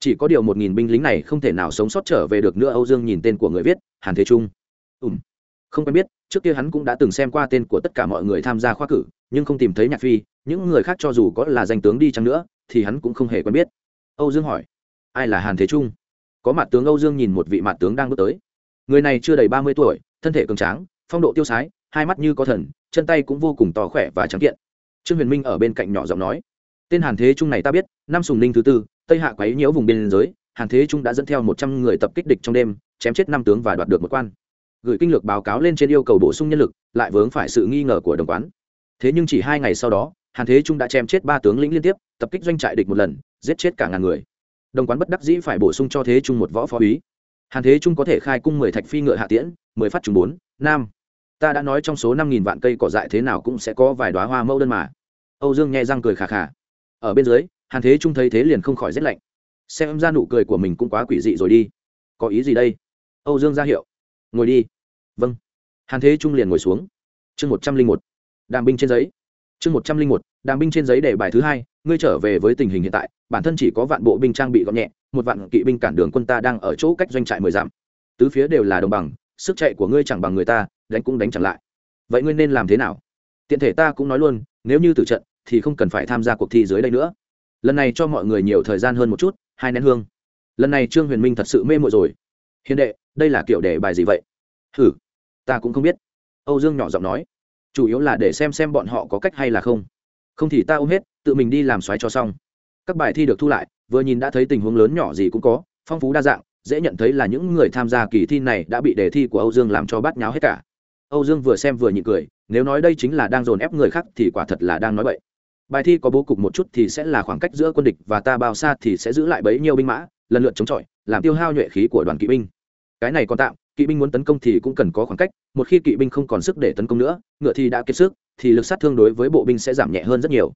Chỉ có điều một nghìn binh lính này không thể nào sống sót trở về được nữa, âu dương nhìn tên của người viết, hàn thế trung. Ùm không quen biết, trước kia hắn cũng đã từng xem qua tên của tất cả mọi người tham gia khoa cử, nhưng không tìm thấy nhạc phi, những người khác cho dù có là danh tướng đi chăng nữa, thì hắn cũng không hề quen biết. Âu dương hỏi, ai là hàn thế trung? Có mặt tướng âu dương nhìn một vị mặt tướng đang bước tới. Người này chưa đầy ba mươi tuổi, thân thể cường tráng, phong độ tiêu sái hai mắt như có thần, chân tay cũng vô cùng to khỏe và trắng kiện. Trương huyền minh ở bên cạnh nhỏ giọng nói, tên hàn thế trung này ta biết, năm sùng ninh thứ tư, tây hạ quấy nhiễu vùng biên giới, hàn thế trung đã dẫn theo một trăm người tập kích địch trong đêm, chém chết năm tướng và đoạt được một quan. Gửi kinh lược báo cáo lên trên yêu cầu bổ sung nhân lực, lại vướng phải sự nghi ngờ của đồng quán. Thế nhưng chỉ hai ngày sau đó, hàn thế trung đã chém chết ba tướng lĩnh liên tiếp, tập kích doanh trại địch một lần, giết chết cả ngàn người. Đồng quán bất đắc dĩ phải bổ sung cho thế trung một võ phó úy. Hàn thế trung có thể khai cung mười thạch phi ngựa hạ tiễn, mười phát trùng bốn, nam ta đã nói trong số năm nghìn vạn cây cỏ dại thế nào cũng sẽ có vài đoá hoa mẫu đơn mà. Âu dương nghe răng cười khà khà. Ở bên dưới, hàn thế trung thấy thế liền không khỏi rét lạnh. Xem ra nụ cười của mình cũng quá quỷ dị rồi đi. Có ý gì đây? Âu dương ra hiệu. Ngồi đi. Vâng. Hàn thế trung liền ngồi xuống. Chương một trăm linh một. Đàm binh trên giấy. Chương một trăm linh một. Đàm binh trên giấy để bài thứ hai. Ngươi trở về với tình hình hiện tại. Bản thân chỉ có vạn bộ binh trang bị gọn nhẹ, một vạn kỵ binh cản đường quân ta đang ở chỗ cách doanh trại mười dặm. Tứ phía đều là đồng bằng, sức chạy của ngươi chẳng bằng người ta đánh cũng đánh chẳng lại. Vậy ngươi nên làm thế nào? Tiện thể ta cũng nói luôn, nếu như tử trận, thì không cần phải tham gia cuộc thi dưới đây nữa. Lần này cho mọi người nhiều thời gian hơn một chút, hai nén hương. Lần này trương huyền minh thật sự mê mội rồi. Hiền đệ, đây là kiểu đề bài gì vậy? Hử, ta cũng không biết. Âu dương nhỏ giọng nói. Chủ yếu là để xem xem bọn họ có cách hay là không. Không thì ta ôm hết, tự mình đi làm xoáy cho xong. Các bài thi được thu lại, vừa nhìn đã thấy tình huống lớn nhỏ gì cũng có, phong phú đa dạng, dễ nhận thấy là những người tham gia kỳ thi này đã bị đề thi của âu dương làm cho bát nháo hết cả âu dương vừa xem vừa nhịn cười, nếu nói đây chính là đang dồn ép người khác thì quả thật là đang nói bậy. Bài thi có bố cục một chút thì sẽ là khoảng cách giữa quân địch và ta bao xa thì sẽ giữ lại bấy nhiêu binh mã, lần lượt chống chọi, làm tiêu hao nhuệ khí của đoàn kỵ binh. Cái này còn tạm, kỵ binh muốn tấn công thì cũng cần có khoảng cách, một khi kỵ binh không còn sức để tấn công nữa, ngựa thì đã kiệt sức, thì lực sát thương đối với bộ binh sẽ giảm nhẹ hơn rất nhiều.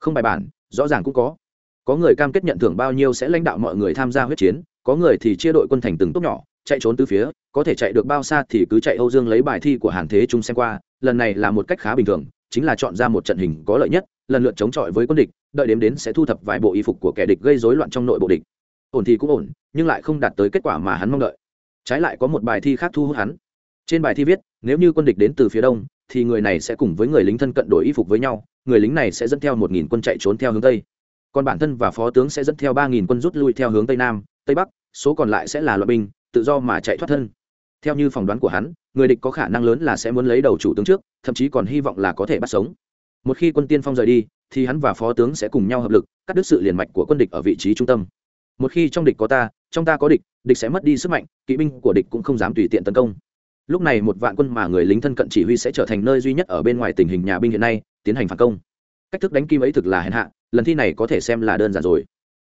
Không bài bản, rõ ràng cũng có. Có người cam kết nhận thưởng bao nhiêu sẽ lãnh đạo mọi người tham gia huyết chiến, có người thì chia đội quân thành từng tốc nhỏ chạy trốn từ phía, có thể chạy được bao xa thì cứ chạy âu dương lấy bài thi của hàn thế trung xem qua, lần này là một cách khá bình thường, chính là chọn ra một trận hình có lợi nhất, lần lượt chống chọi với quân địch, đợi đếm đến sẽ thu thập vài bộ y phục của kẻ địch gây rối loạn trong nội bộ địch. Ổn thì cũng ổn, nhưng lại không đạt tới kết quả mà hắn mong đợi. Trái lại có một bài thi khác thu hút hắn. Trên bài thi viết, nếu như quân địch đến từ phía đông, thì người này sẽ cùng với người lính thân cận đổi y phục với nhau, người lính này sẽ dẫn theo một nghìn quân chạy trốn theo hướng tây. Còn bản thân và phó tướng sẽ dẫn theo ba nghìn quân rút lui theo hướng tây nam, tây bắc, số còn lại sẽ là loại binh tự do mà chạy thoát thân. Theo như phỏng đoán của hắn, người địch có khả năng lớn là sẽ muốn lấy đầu chủ tướng trước, thậm chí còn hy vọng là có thể bắt sống. Một khi quân tiên phong rời đi, thì hắn và phó tướng sẽ cùng nhau hợp lực, cắt đứt sự liền mạch của quân địch ở vị trí trung tâm. Một khi trong địch có ta, trong ta có địch địch sẽ mất đi sức mạnh, kỵ binh của địch cũng không dám tùy tiện tấn công. Lúc này một vạn quân mà người lính thân cận chỉ huy sẽ trở thành nơi duy nhất ở bên ngoài tình hình nhà binh hiện nay, tiến hành phản công. Cách thức đánh kim ấy thực là hèn hạ, lần thi này có thể xem là đơn giản rồi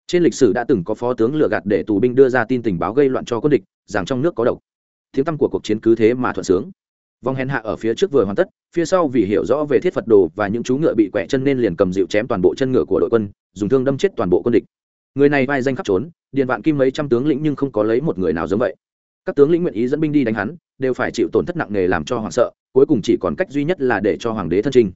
trên lịch sử đã từng có phó tướng lừa gạt để tù binh đưa ra tin tình báo gây loạn cho quân địch, rằng trong nước có độc. Tiếng tăm của cuộc chiến cứ thế mà thuận sướng. Vòng hèn hạ ở phía trước vừa hoàn tất, phía sau vì hiểu rõ về thiết phật đồ và những chú ngựa bị quẹ chân nên liền cầm dịu chém toàn bộ chân ngựa của đội quân, dùng thương đâm chết toàn bộ quân địch. Người này vai danh khắp trốn điện vạn kim mấy trăm tướng lĩnh nhưng không có lấy một người nào giống vậy. Các tướng lĩnh nguyện ý dẫn binh đi đánh hắn, đều phải chịu tổn thất nặng nề làm cho hoảng sợ, cuối cùng chỉ còn cách duy nhất là để cho hoàng đế thân trinh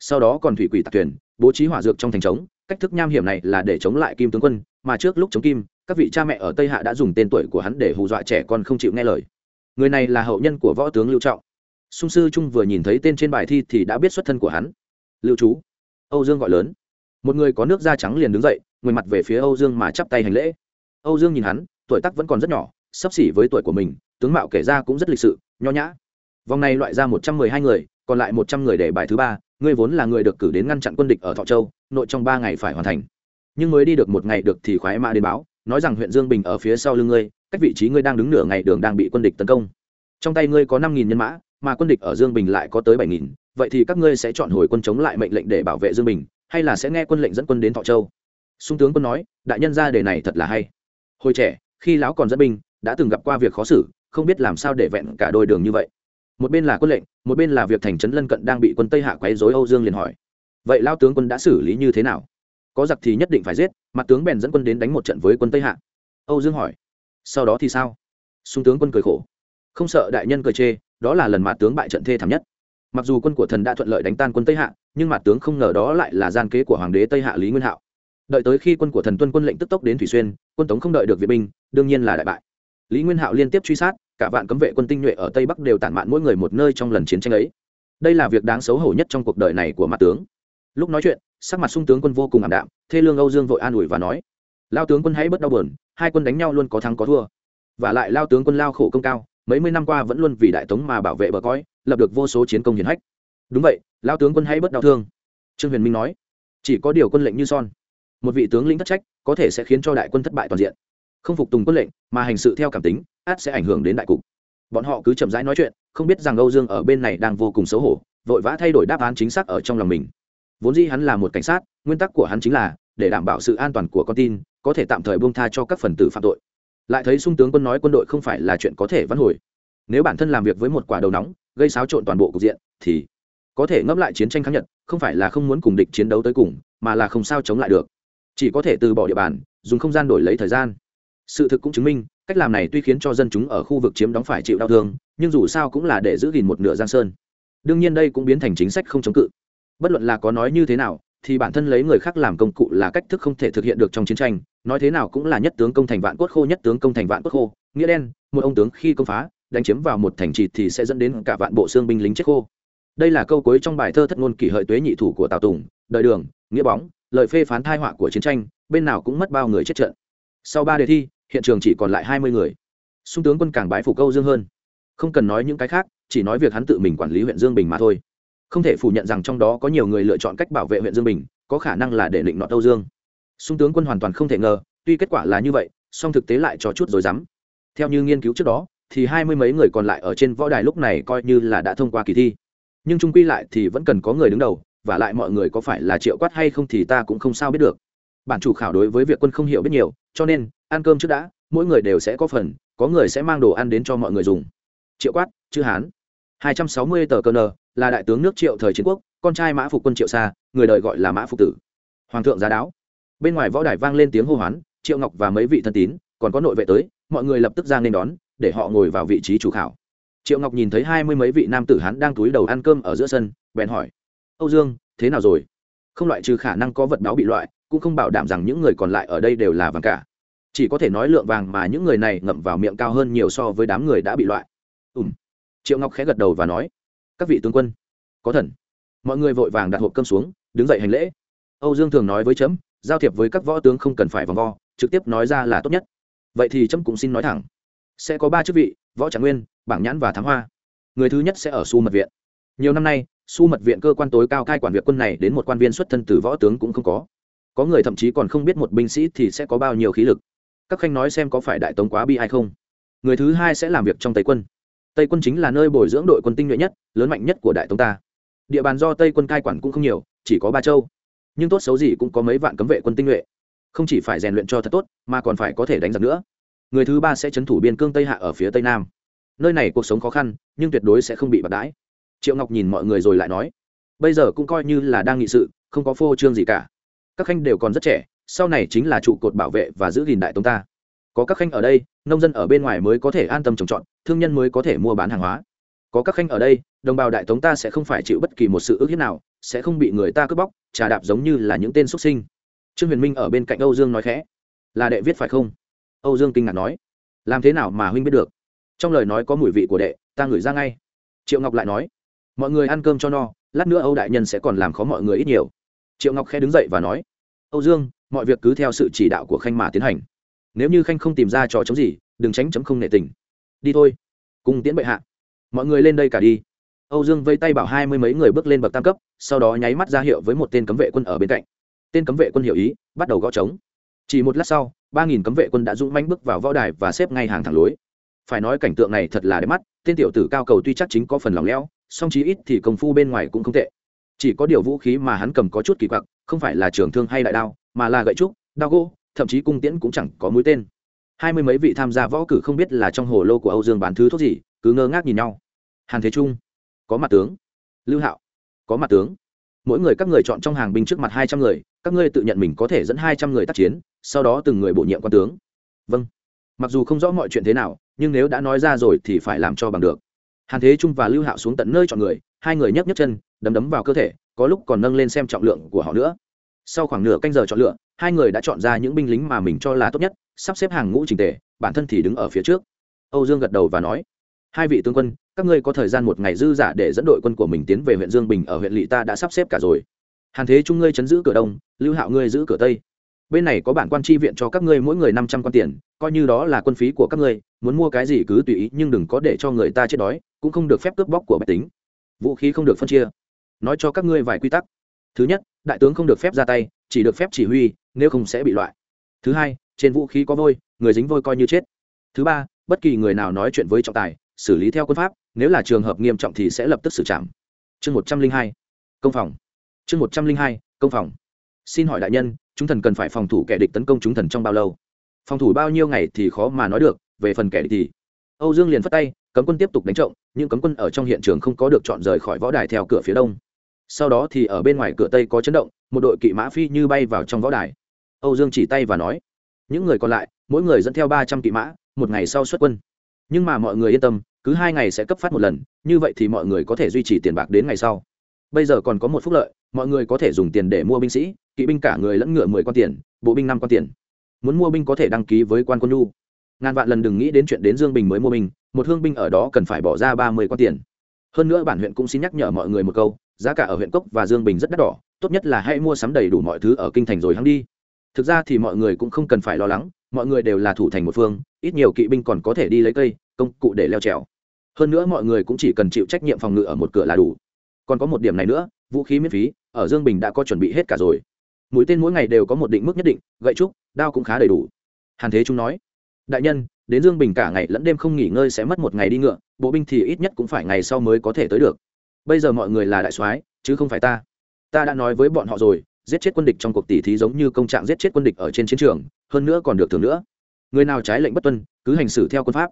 sau đó còn thủy quỷ tạc thuyền, bố trí hỏa dược trong thành trống cách thức nham hiểm này là để chống lại kim tướng quân, mà trước lúc chống kim, các vị cha mẹ ở tây hạ đã dùng tên tuổi của hắn để hù dọa trẻ con không chịu nghe lời. Người này là hậu nhân của võ tướng lưu trọng. Sung sư trung vừa nhìn thấy tên trên bài thi thì đã biết xuất thân của hắn. Lưu chú. Âu dương gọi lớn. Một người có nước da trắng liền đứng dậy, ngồi mặt về phía âu dương mà chắp tay hành lễ. Âu dương nhìn hắn, tuổi tác vẫn còn rất nhỏ, sắp xỉ với tuổi của mình, tướng mạo kể ra cũng rất lịch sự, nho nhã. Vòng này loại ra một trăm mười hai người còn lại một trăm người để bài thứ ba, ngươi vốn là người được cử đến ngăn chặn quân địch ở thọ châu, nội trong ba ngày phải hoàn thành. Nhưng mới đi được một ngày được thì khoái mã đến báo, nói rằng huyện dương bình ở phía sau lưng ngươi, cách vị trí ngươi đang đứng nửa ngày đường đang bị quân địch tấn công. Trong tay ngươi có năm nghìn nhân mã, mà quân địch ở dương bình lại có tới bảy nghìn, vậy thì các ngươi sẽ chọn hồi quân chống lại mệnh lệnh để bảo vệ dương bình, hay là sẽ nghe quân lệnh dẫn quân đến thọ châu? Sung tướng quân nói, đại nhân ra đề này thật là hay. Hồi trẻ, khi lão còn dẫn binh, đã từng gặp qua việc khó xử, không biết làm sao để vẹn cả đôi đường như vậy một bên là quân lệnh, một bên là việc thành trấn lân cận đang bị quân tây hạ quấy dối âu dương liền hỏi, vậy lao tướng quân đã xử lý như thế nào? Có giặc thì nhất định phải giết mặt tướng bèn dẫn quân đến đánh một trận với quân tây hạ. Âu dương hỏi, sau đó thì sao? Xung tướng quân cười khổ, không sợ đại nhân cười chê, đó là lần mặt tướng bại trận thê thảm nhất. Mặc dù quân của thần đã thuận lợi đánh tan quân tây hạ, nhưng mặt tướng không ngờ đó lại là gian kế của hoàng đế tây hạ lý nguyên hạo. Đợi tới khi quân của thần tuân quân lệnh tức tốc đến thủy xuyên, quân tống không đợi được viện binh, đương nhiên là đại bại. Lý nguyên hạo liên tiếp truy sát cả vạn cấm vệ quân tinh nhuệ ở tây bắc đều tản mạn mỗi người một nơi trong lần chiến tranh ấy. Đây là việc đáng xấu hổ nhất trong cuộc đời này của mặt tướng. Lúc nói chuyện, sắc mặt sung tướng quân vô cùng ảm đạm, thê lương âu dương vội an ủi và nói, lao tướng quân hãy bớt đau buồn, hai quân đánh nhau luôn có thắng có thua. Và lại lao tướng quân lao khổ công cao, mấy mươi năm qua vẫn luôn vì đại tống mà bảo vệ bờ cõi, lập được vô số chiến công hiển hách. Đúng vậy, lao tướng quân hãy bớt đau thương. Trương huyền minh nói, chỉ có điều quân lệnh như son. Một vị tướng lĩnh thất trách, có thể sẽ khiến cho đại quân thất bại toàn diện. Không phục tùng quân lệnh, mà hành sự theo cảm tính át sẽ ảnh hưởng đến đại cục. Bọn họ cứ chậm rãi nói chuyện, không biết rằng âu dương ở bên này đang vô cùng xấu hổ, vội vã thay đổi đáp án chính xác ở trong lòng mình. Vốn dĩ hắn là một cảnh sát, nguyên tắc của hắn chính là, để đảm bảo sự an toàn của con tin, có thể tạm thời buông tha cho các phần tử phạm tội. Lại thấy sung tướng quân nói quân đội không phải là chuyện có thể vãn hồi. Nếu bản thân làm việc với một quả đầu nóng, gây xáo trộn toàn bộ cục diện, thì có thể ngẫm lại chiến tranh kháng nhật không phải là không muốn cùng địch chiến đấu tới cùng, mà là không sao chống lại được. Chỉ có thể từ bỏ địa bàn, dùng không gian đổi lấy thời gian. Sự thực cũng chứng minh cách làm này tuy khiến cho dân chúng ở khu vực chiếm đóng phải chịu đau thương, nhưng dù sao cũng là để giữ gìn một nửa giang sơn. Đương nhiên đây cũng biến thành chính sách không chống cự. Bất luận là có nói như thế nào, thì bản thân lấy người khác làm công cụ là cách thức không thể thực hiện được trong chiến tranh. Nói thế nào cũng là nhất tướng công thành vạn cốt khô, nhất tướng công thành vạn cốt khô. Nghĩa đen, một ông tướng khi công phá, đánh chiếm vào một thành trì thì sẽ dẫn đến cả vạn bộ xương binh lính chết khô. Đây là câu cuối trong bài thơ thất ngôn kỷ hợi tuế nhị thủ của tào tùng, đời đường, nghĩa bóng, lời phê phán thai họa của chiến tranh, bên nào cũng mất bao người chết trận. Sau ba đề thi hiện trường chỉ còn lại hai mươi người. Sung tướng quân càng bái phục câu dương hơn. Không cần nói những cái khác, chỉ nói việc hắn tự mình quản lý huyện dương bình mà thôi. Không thể phủ nhận rằng trong đó có nhiều người lựa chọn cách bảo vệ huyện dương bình, có khả năng là để định nọ âu dương. Sung tướng quân hoàn toàn không thể ngờ, tuy kết quả là như vậy, song thực tế lại cho chút rồi dám theo như nghiên cứu trước đó, thì hai mươi mấy người còn lại ở trên võ đài lúc này coi như là đã thông qua kỳ thi. Nhưng trung quy lại thì vẫn cần có người đứng đầu, và lại mọi người có phải là triệu quát hay không thì ta cũng không sao biết được bản chủ khảo đối với việc quân không hiểu biết nhiều, cho nên, ăn cơm trước đã, mỗi người đều sẽ có phần, có người sẽ mang đồ ăn đến cho mọi người dùng. Triệu quát chữ hán. Hai trăm sáu mươi tờ cơ nờ, là đại tướng nước triệu thời chiến quốc, con trai mã phục quân triệu xa người đời gọi là mã phục tử. Hoàng thượng giá đáo. Bên ngoài võ đài vang lên tiếng hô hoán, triệu ngọc và mấy vị thân tín, còn có nội vệ tới, mọi người lập tức ra nên đón, để họ ngồi vào vị trí chủ khảo. Triệu ngọc nhìn thấy hai mươi mấy vị nam tử hán đang túi đầu ăn cơm ở giữa sân, bèn hỏi, âu dương, thế nào rồi? Không loại trừ khả năng có vật báo bị loại cũng không bảo đảm rằng những người còn lại ở đây đều là vàng cả. Chỉ có thể nói lượng vàng mà những người này ngậm vào miệng cao hơn nhiều so với đám người đã bị loại. Ùm triệu ngọc khẽ gật đầu và nói, các vị tướng quân, có thần. Mọi người vội vàng đặt hộp cơm xuống, đứng dậy hành lễ. Âu dương thường nói với chấm giao thiệp với các võ tướng không cần phải vòng vo, trực tiếp nói ra là tốt nhất. Vậy thì chấm cũng xin nói thẳng, sẽ có ba chức vị, võ trạng nguyên, bảng nhãn và thám hoa. Người thứ nhất sẽ ở su mật viện. Nhiều năm nay, su mật viện cơ quan tối cao cai quản việc quân này đến một quan viên xuất thân từ võ tướng cũng không có có người thậm chí còn không biết một binh sĩ thì sẽ có bao nhiêu khí lực. Các khanh nói xem có phải đại tống quá bi hay không. Người thứ hai sẽ làm việc trong tây quân. Tây quân chính là nơi bồi dưỡng đội quân tinh nhuệ nhất, lớn mạnh nhất của đại tống ta. Địa bàn do tây quân cai quản cũng không nhiều, chỉ có ba châu. Nhưng tốt xấu gì cũng có mấy vạn cấm vệ quân tinh nhuệ. Không chỉ phải rèn luyện cho thật tốt, mà còn phải có thể đánh giặc nữa. Người thứ ba sẽ c h ấ n thủ biên cương tây hạ ở phía tây nam. Nơi này cuộc sống khó khăn, nhưng tuyệt đối sẽ không bị bạc đãi. Triệu ngọc nhìn mọi người rồi lại nói, bây giờ cũng coi như là đang nghị sự, không có phô trương gì cả các khanh đều còn rất trẻ, sau này chính là trụ cột bảo vệ và giữ gìn đại tống ta. Có các khanh ở đây, nông dân ở bên ngoài mới có thể an tâm trồng trọt, thương nhân mới có thể mua bán hàng hóa. Có các khanh ở đây, đồng bào đại tống ta sẽ không phải chịu bất kỳ một sự ước hiếp nào, sẽ không bị người ta cướp bóc, trà đạp giống như là những tên xuất sinh. Trương huyền minh ở bên cạnh âu dương nói khẽ. Là đệ viết phải không? Âu dương kinh ngạc nói. Làm thế nào mà huynh biết được? Trong lời nói có mùi vị của đệ, ta ngửi ra ngay. Triệu ngọc lại nói. Mọi người ăn cơm cho no, lát nữa âu đại nhân sẽ còn làm khó mọi người ít nhiều triệu ngọc khẽ đứng dậy và nói, âu dương, mọi việc cứ theo sự chỉ đạo của khanh mà tiến hành. Nếu như khanh không tìm ra trò chống gì, đừng tránh chấm không nệ tình. Đi thôi. Cùng tiễn bệ hạ. Mọi người lên đây cả đi. Âu dương vây tay bảo hai mươi mấy người bước lên bậc tam cấp, sau đó nháy mắt ra hiệu với một tên cấm vệ quân ở bên cạnh. Tên cấm vệ quân hiểu ý, bắt đầu gõ trống. Chỉ một lát sau, ba nghìn cấm vệ quân đã dũng manh bước vào võ đài và xếp ngay hàng thẳng lối. Phải nói cảnh tượng này thật là đẹp mắt, tên tiểu tử cao cầu tuy chắc chính có phần lòng leo song chí ít thì công phu bên ngoài cũng không tệ chỉ có điều vũ khí mà hắn cầm có chút kỳ quặc, không phải là trường thương hay đại đao, mà là gậy trúc, đao gỗ, thậm chí cung tiễn cũng chẳng có mũi tên. Hai mươi mấy vị tham gia võ cử không biết là trong hồ lô của âu dương bán thứ thuốc gì, cứ ngơ ngác nhìn nhau. Hàn thế trung, có mặt tướng. Lưu hạo, có mặt tướng. Mỗi người các người chọn trong hàng binh trước mặt hai trăm người, các ngươi tự nhận mình có thể dẫn hai trăm người tác chiến, sau đó từng người bổ nhiệm quan tướng. Vâng. Mặc dù không rõ mọi chuyện thế nào, nhưng nếu đã nói ra rồi thì phải làm cho bằng được hàn thế trung và lưu hạo xuống tận nơi chọn người, hai người nhấc nhấc chân, đấm đấm vào cơ thể, có lúc còn nâng lên xem trọng lượng của họ nữa. Sau khoảng nửa canh giờ chọn lựa, hai người đã chọn ra những binh lính mà mình cho là tốt nhất, sắp xếp hàng ngũ trình tề, bản thân thì đứng ở phía trước. Âu dương gật đầu và nói, hai vị tướng quân, các ngươi có thời gian một ngày dư giả để dẫn đội quân của mình tiến về huyện dương bình ở huyện lỵ ta đã sắp xếp cả rồi. Hàn thế trung, ngươi chấn giữ cửa đông, lưu hạo, ngươi giữ cửa tây bên này có bản quan tri viện cho các ngươi mỗi người năm trăm quan tiền, coi như đó là quân phí của các ngươi, muốn mua cái gì cứ tùy ý, nhưng đừng có để cho người ta chết đói, cũng không được phép cướp bóc của bách tính. Vũ khí không được phân chia. Nói cho các ngươi vài quy tắc. Thứ nhất, đại tướng không được phép ra tay, chỉ được phép chỉ huy, nếu không sẽ bị loại. Thứ hai, trên vũ khí có vôi, người dính vôi coi như chết. Thứ ba, bất kỳ người nào nói chuyện với trọng tài, xử lý theo quân pháp, nếu là trường hợp nghiêm trọng thì sẽ lập tức xử trảm. Chương một trăm linh hai, công phòng. Chương một trăm linh hai, công phòng. Xin hỏi đại nhân chúng thần cần phải phòng thủ kẻ địch tấn công chúng thần trong bao lâu? Phòng thủ bao nhiêu ngày thì khó mà nói được, về phần kẻ địch thì? Âu dương liền phất tay, cấm quân tiếp tục đánh trộm nhưng cấm quân ở trong hiện trường không có được chọn rời khỏi võ đài theo cửa phía đông. Sau đó thì ở bên ngoài cửa tây có chấn động, một đội kỵ mã phi như bay vào trong võ đài. Âu dương chỉ tay và nói, những người còn lại, mỗi người dẫn theo ba trăm kỵ mã, một ngày sau xuất quân. Nhưng mà mọi người yên tâm, cứ hai ngày sẽ cấp phát một lần, như vậy thì mọi người có thể duy trì tiền bạc đến ngày sau. Bây giờ còn có một phúc lợi, mọi người có thể dùng tiền để mua binh sĩ kỵ binh cả người lẫn ngựa mười quan tiền, bộ binh năm quan tiền. Muốn mua binh có thể đăng ký với quan quân nhu. Ngàn vạn lần đừng nghĩ đến chuyện đến dương bình mới mua binh, một hương binh ở đó cần phải bỏ ra ba mươi quan tiền. Hơn nữa bản huyện cũng xin nhắc nhở mọi người một câu, giá cả ở huyện cốc và dương bình rất đắt đỏ, tốt nhất là hãy mua sắm đầy đủ mọi thứ ở kinh thành rồi hăng đi. Thực ra thì mọi người cũng không cần phải lo lắng, mọi người đều là thủ thành một phương, ít nhiều kỵ binh còn có thể đi lấy cây, công cụ để leo trèo. Hơn nữa mọi người cũng chỉ cần chịu trách nhiệm phòng ngự ở một cửa là đủ. Còn có một điểm này nữa, vũ khí miễn phí, ở dương bình đã có chuẩn bị hết cả rồi mũi tên mỗi ngày đều có một định mức nhất định, gậy trúc, đao cũng khá đầy đủ. Hàn thế trung nói, đại nhân, đến dương bình cả ngày lẫn đêm không nghỉ ngơi sẽ mất một ngày đi ngựa, bộ binh thì ít nhất cũng phải ngày sau mới có thể tới được. Bây giờ mọi người là đại soái, chứ không phải ta. Ta đã nói với bọn họ rồi, giết chết quân địch trong cuộc tỷ thí giống như công trạng giết chết quân địch ở trên chiến trường, hơn nữa còn được thưởng nữa. Người nào trái lệnh bất tuân, cứ hành xử theo quân pháp.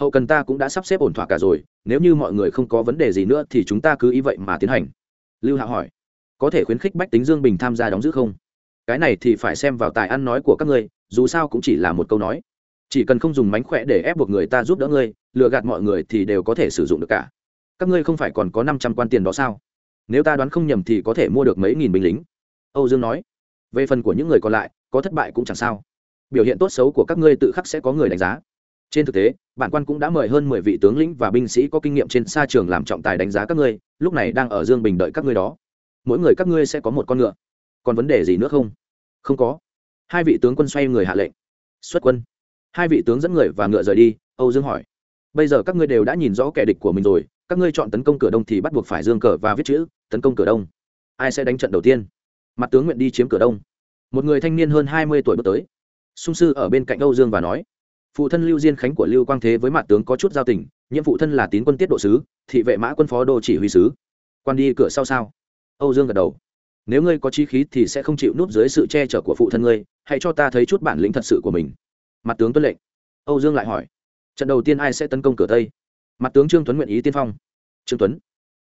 Hậu cần ta cũng đã sắp xếp ổn thỏa cả rồi, nếu như mọi người không có vấn đề gì nữa thì chúng ta cứ ý vậy mà tiến hành. Lưu hạ hỏi có thể khuyến khích bách tính dương bình tham gia đóng giữ không? Cái này thì phải xem vào tài ăn nói của các ngươi, dù sao cũng chỉ là một câu nói. Chỉ cần không dùng mánh khỏe để ép buộc người ta giúp đỡ ngươi, lừa gạt mọi người thì đều có thể sử dụng được cả. Các ngươi không phải còn có năm trăm quan tiền đó sao? Nếu ta đoán không nhầm thì có thể mua được mấy nghìn binh lính. Âu dương nói. Về phần của những người còn lại, có thất bại cũng chẳng sao. Biểu hiện tốt xấu của các ngươi tự khắc sẽ có người đánh giá. Trên thực tế, bản quan cũng đã mời hơn mười vị tướng lĩnh và binh sĩ có kinh nghiệm trên xa trường làm trọng tài đánh giá các ngươi, lúc này đang ở dương bình đợi các ngươi đó mỗi người các ngươi sẽ có một con ngựa. Còn vấn đề gì nữa không? Không có. Hai vị tướng quân xoay người hạ lệnh. Xuất quân. Hai vị tướng dẫn người và ngựa rời đi, âu dương hỏi. Bây giờ các ngươi đều đã nhìn rõ kẻ địch của mình rồi, các ngươi chọn tấn công cửa đông thì bắt buộc phải dương cờ và viết chữ, tấn công cửa đông. Ai sẽ đánh trận đầu tiên? Mặt tướng nguyện đi chiếm cửa đông. Một người thanh niên hơn hai mươi tuổi bước tới. Sung sư ở bên cạnh âu dương và nói, phụ thân lưu diên khánh của lưu quang thế với mặt tướng có chút giao tình, nhiệm phụ thân là tín quân tiết độ sứ, thị vệ mã quân phó đô chỉ huy sứ. Quan đi cửa sau sao? Âu dương gật đầu. Nếu ngươi có chi khí thì sẽ không chịu núp dưới sự che chở của phụ thân ngươi, hãy cho ta thấy chút bản lĩnh thật sự của mình. Mặt tướng tuân lệnh. Âu dương lại hỏi. Trận đầu tiên ai sẽ tấn công cửa tây? Mặt tướng trương tuấn nguyện ý tiên phong. Trương tuấn,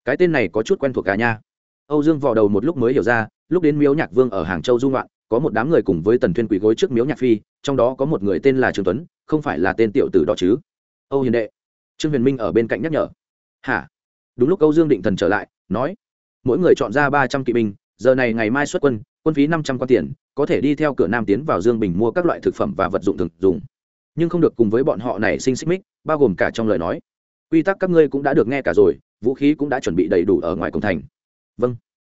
cái tên này có chút quen thuộc cả nha. Âu dương vò đầu một lúc mới hiểu ra, lúc đến miếu nhạc vương ở hàng châu dung loạn có một đám người cùng với tần thuyên quỳ gối trước miếu nhạc phi, trong đó có một người tên là trương tuấn, không phải là tên tiểu tử đó chứ? Âu hiền đệ, trương huyền minh ở bên cạnh nhắc nhở. Hả? Đúng lúc âu dương định thần trở lại, nói mỗi người chọn ra ba trăm kỵ binh, giờ này ngày mai xuất quân quân phí năm trăm quan tiền, có thể đi theo cửa nam tiến vào dương bình mua các loại thực phẩm và vật dụng thường dùng nhưng không được cùng với bọn họ này sinh xích mích, bao gồm cả trong lời nói. Quy tắc các ngươi cũng đã được nghe cả rồi, vũ khí cũng đã chuẩn bị đầy đủ ở ngoài cổng thành. Vâng.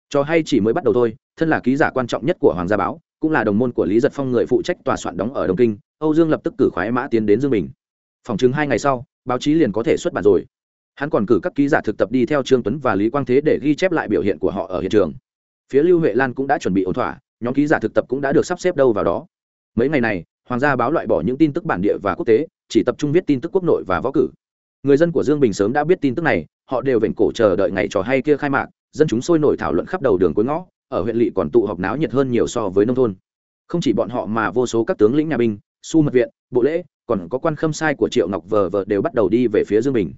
Cho hay chỉ mới bắt đầu thôi, thân là ký giả quan trọng nhất của hoàng gia báo, cũng là đồng môn của lý giật phong người phụ trách tòa soạn đóng ở đông kinh, âu dương lập tức cử khoái mã tiến đến dương bình. Phòng chứng hai ngày sau, báo chí liền có thể xuất bản rồi hắn còn cử các ký giả thực tập đi theo trương tuấn và lý quang thế để ghi chép lại biểu hiện của họ ở hiện trường. Phía lưu huệ lan cũng đã chuẩn bị ổn thỏa, nhóm ký giả thực tập cũng đã được sắp xếp đâu vào đó. Mấy ngày này, hoàng gia báo loại bỏ những tin tức bản địa và quốc tế, chỉ tập trung viết tin tức quốc nội và võ cử. Người dân của dương bình sớm đã biết tin tức này, họ đều vểnh cổ chờ đợi ngày trò hay kia khai mạc, dân chúng sôi nổi thảo luận khắp đầu đường cuối ngõ, ở huyện lỵ còn tụ họp náo nhiệt hơn nhiều so với nông thôn. Không chỉ bọn họ mà vô số các tướng lĩnh nhà binh, su mật viện, bộ lễ, còn có quan khâm sai của triệu ngọc vờ vờ đều bắt đầu đi về phía dương bình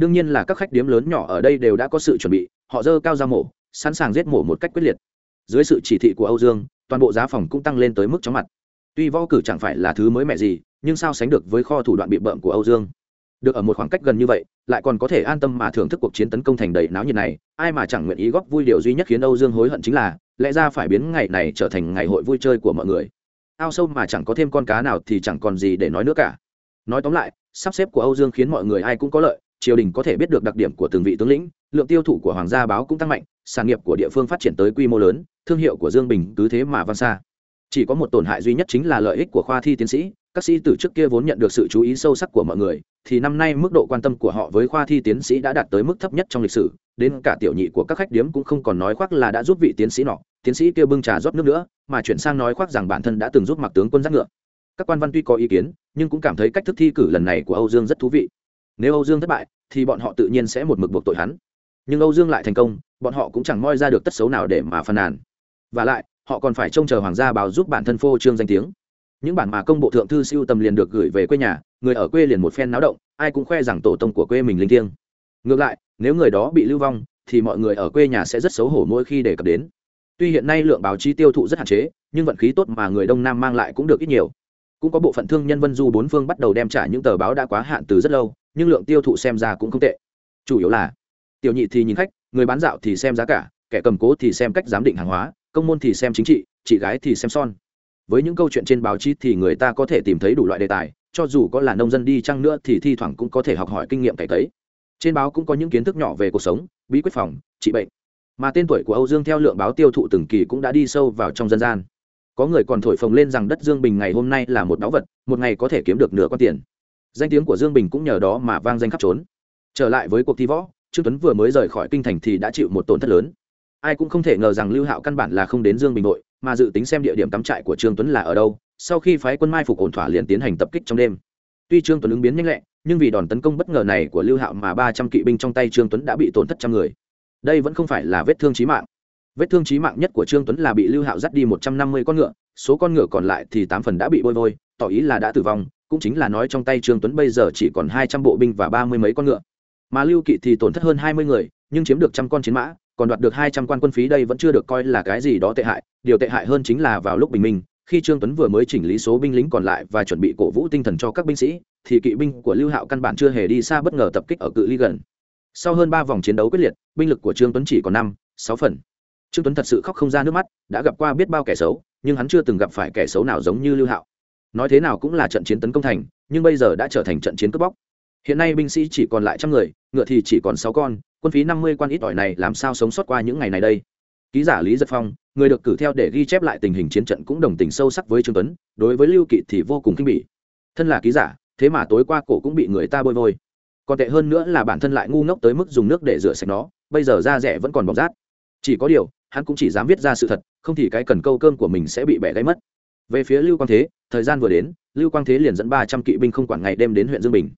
đương nhiên là các khách điếm lớn nhỏ ở đây đều đã có sự chuẩn bị, họ dơ cao ra mổ, sẵn sàng giết mổ một cách quyết liệt. Dưới sự chỉ thị của âu dương, toàn bộ giá phòng cũng tăng lên tới mức chóng mặt. Tuy võ cử chẳng phải là thứ mới mẻ gì, nhưng sao sánh được với kho thủ đoạn bị bợm của âu dương? Được ở một khoảng cách gần như vậy, lại còn có thể an tâm mà thưởng thức cuộc chiến tấn công thành đầy náo nhiệt này, ai mà chẳng nguyện ý góp vui điều duy nhất khiến âu dương hối hận chính là, lẽ ra phải biến ngày này trở thành ngày hội vui chơi của mọi người. Ao sâu mà chẳng có thêm con cá nào thì chẳng còn gì để nói nữa cả. Nói tóm lại, sắp xếp của âu dương khiến mọi người ai cũng có lợi triều đình có thể biết được đặc điểm của từng vị tướng lĩnh, lượng tiêu thụ của hoàng gia báo cũng tăng mạnh, sản nghiệp của địa phương phát triển tới quy mô lớn, thương hiệu của dương bình cứ thế mà vang xa. Chỉ có một tổn hại duy nhất chính là lợi ích của khoa thi tiến sĩ, các sĩ từ trước kia vốn nhận được sự chú ý sâu sắc của mọi người, thì năm nay mức độ quan tâm của họ với khoa thi tiến sĩ đã đạt tới mức thấp nhất trong lịch sử, đến cả tiểu nhị của các khách điếm cũng không còn nói khoác là đã giúp vị tiến sĩ nọ. Tiến sĩ kia bưng trà rót nước nữa, mà chuyển sang nói khoác rằng bản thân đã từng giúp mặc tướng quân giác ngựa. Các quan văn tuy có ý kiến, nhưng cũng cảm thấy cách thức thi cử lần này của âu dương rất thú vị nếu âu dương thất bại, thì bọn họ tự nhiên sẽ một mực buộc tội hắn. Nhưng âu dương lại thành công, bọn họ cũng chẳng moi ra được tất xấu nào để mà phàn nàn. Và lại, họ còn phải trông chờ hoàng gia báo giúp bản thân phô trương danh tiếng. Những bản mà công bộ thượng thư siêu tầm liền được gửi về quê nhà, người ở quê liền một phen náo động, ai cũng khoe rằng tổ tông của quê mình linh thiêng. Ngược lại, nếu người đó bị lưu vong, thì mọi người ở quê nhà sẽ rất xấu hổ mỗi khi đề cập đến. Tuy hiện nay lượng báo chí tiêu thụ rất hạn chế, nhưng vận khí tốt mà người đông nam mang lại cũng được ít nhiều. Cũng có bộ phận thương nhân vân du bốn phương bắt đầu đem trả những tờ báo đã quá hạn từ rất lâu nhưng lượng tiêu thụ xem ra cũng không tệ. Chủ yếu là, tiểu nhị thì nhìn khách, người bán dạo thì xem giá cả, kẻ cầm cố thì xem cách giám định hàng hóa, công môn thì xem chính trị, chị gái thì xem son. Với những câu chuyện trên báo chí thì người ta có thể tìm thấy đủ loại đề tài, cho dù có là nông dân đi chăng nữa thì thi thoảng cũng có thể học hỏi kinh nghiệm cải tấy trên báo cũng có những kiến thức nhỏ về cuộc sống, bí quyết phòng, trị bệnh. Mà tên tuổi của âu dương theo lượng báo tiêu thụ từng kỳ cũng đã đi sâu vào trong dân gian. Có người còn thổi phồng lên rằng đất dương bình ngày hôm nay là một báu vật, một ngày có thể kiếm được nửa con tiền danh tiếng của dương bình cũng nhờ đó mà vang danh khắp trốn. Trở lại với cuộc thi võ, trương tuấn vừa mới rời khỏi kinh thành thì đã chịu một tổn thất lớn. Ai cũng không thể ngờ rằng lưu hạo căn bản là không đến dương bình nội mà dự tính xem địa điểm cắm trại của trương tuấn là ở đâu, sau khi phái quân mai phục ổn thỏa liền tiến hành tập kích trong đêm. Tuy trương tuấn ứng biến nhanh lẹ, nhưng vì đòn tấn công bất ngờ này của lưu hạo mà ba trăm kỵ binh trong tay trương tuấn đã bị tổn thất trăm người. Đây vẫn không phải là vết thương chí mạng. Vết thương chí mạng nhất của trương tuấn là bị lưu hạo dắt đi một trăm năm mươi con ngựa, số con ngựa còn lại thì tám phần đã bị bôi vôi, tỏ ý là đã tử vong cũng chính là nói trong tay trương tuấn bây giờ chỉ còn hai trăm bộ binh và ba mươi mấy con ngựa. Mà lưu kỵ thì tổn thất hơn hai mươi người, nhưng chiếm được trăm con chiến mã, còn đoạt được hai trăm quan quân phí đây vẫn chưa được coi là cái gì đó tệ hại. Điều tệ hại hơn chính là vào lúc bình minh, khi trương tuấn vừa mới chỉnh lý số binh lính còn lại và chuẩn bị cổ vũ tinh thần cho các binh sĩ, thì kỵ binh của lưu hạo căn bản chưa hề đi xa bất ngờ tập kích ở cự ly gần. Sau hơn ba vòng chiến đấu quyết liệt, binh lực của trương tuấn chỉ còn năm, sáu phần. Trương tuấn thật sự khóc không ra nước mắt, đã gặp qua biết bao kẻ xấu, nhưng hắn chưa từng gặp phải kẻ xấu nào giống như lưu hạo nói thế nào cũng là trận chiến tấn công thành, nhưng bây giờ đã trở thành trận chiến cướp bóc. Hiện nay binh sĩ chỉ còn lại trăm người, ngựa thì chỉ còn sáu con, quân phí năm mươi quan ít ỏi này làm sao sống sót qua những ngày này đây? Ký giả lý giật phong, người được cử theo để ghi chép lại tình hình chiến trận cũng đồng tình sâu sắc với trương tuấn, đối với lưu kỵ thì vô cùng kinh bỉ. Thân là ký giả, thế mà tối qua cổ cũng bị người ta bôi vôi. Còn tệ hơn nữa là bản thân lại ngu ngốc tới mức dùng nước để rửa sạch nó, bây giờ da rẻ vẫn còn bọc rát. Chỉ có điều, hắn cũng chỉ dám viết ra sự thật, không thì cái cần câu cơm của mình sẽ bị bẻ gáy mất. Về phía lưu quang thế thời gian vừa đến, lưu quang thế liền dẫn ba trăm kỵ binh không quản ngày đêm đến huyện dương bình.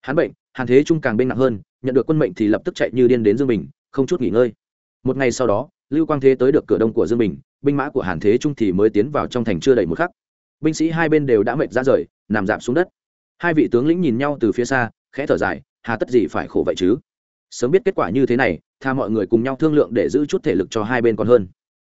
Hắn bệnh, hàn thế trung càng bên nặng hơn, nhận được quân mệnh thì lập tức chạy như điên đến dương bình, không chút nghỉ ngơi. Một ngày sau đó, lưu quang thế tới được cửa đông của dương bình, binh mã của hàn thế trung thì mới tiến vào trong thành chưa đầy một khắc. Binh sĩ hai bên đều đã mệt ra rời, nằm dạp xuống đất. Hai vị tướng lĩnh nhìn nhau từ phía xa, khẽ thở dài, hà tất gì phải khổ vậy chứ? Sớm biết kết quả như thế này, tha mọi người cùng nhau thương lượng để giữ chút thể lực cho hai bên còn hơn.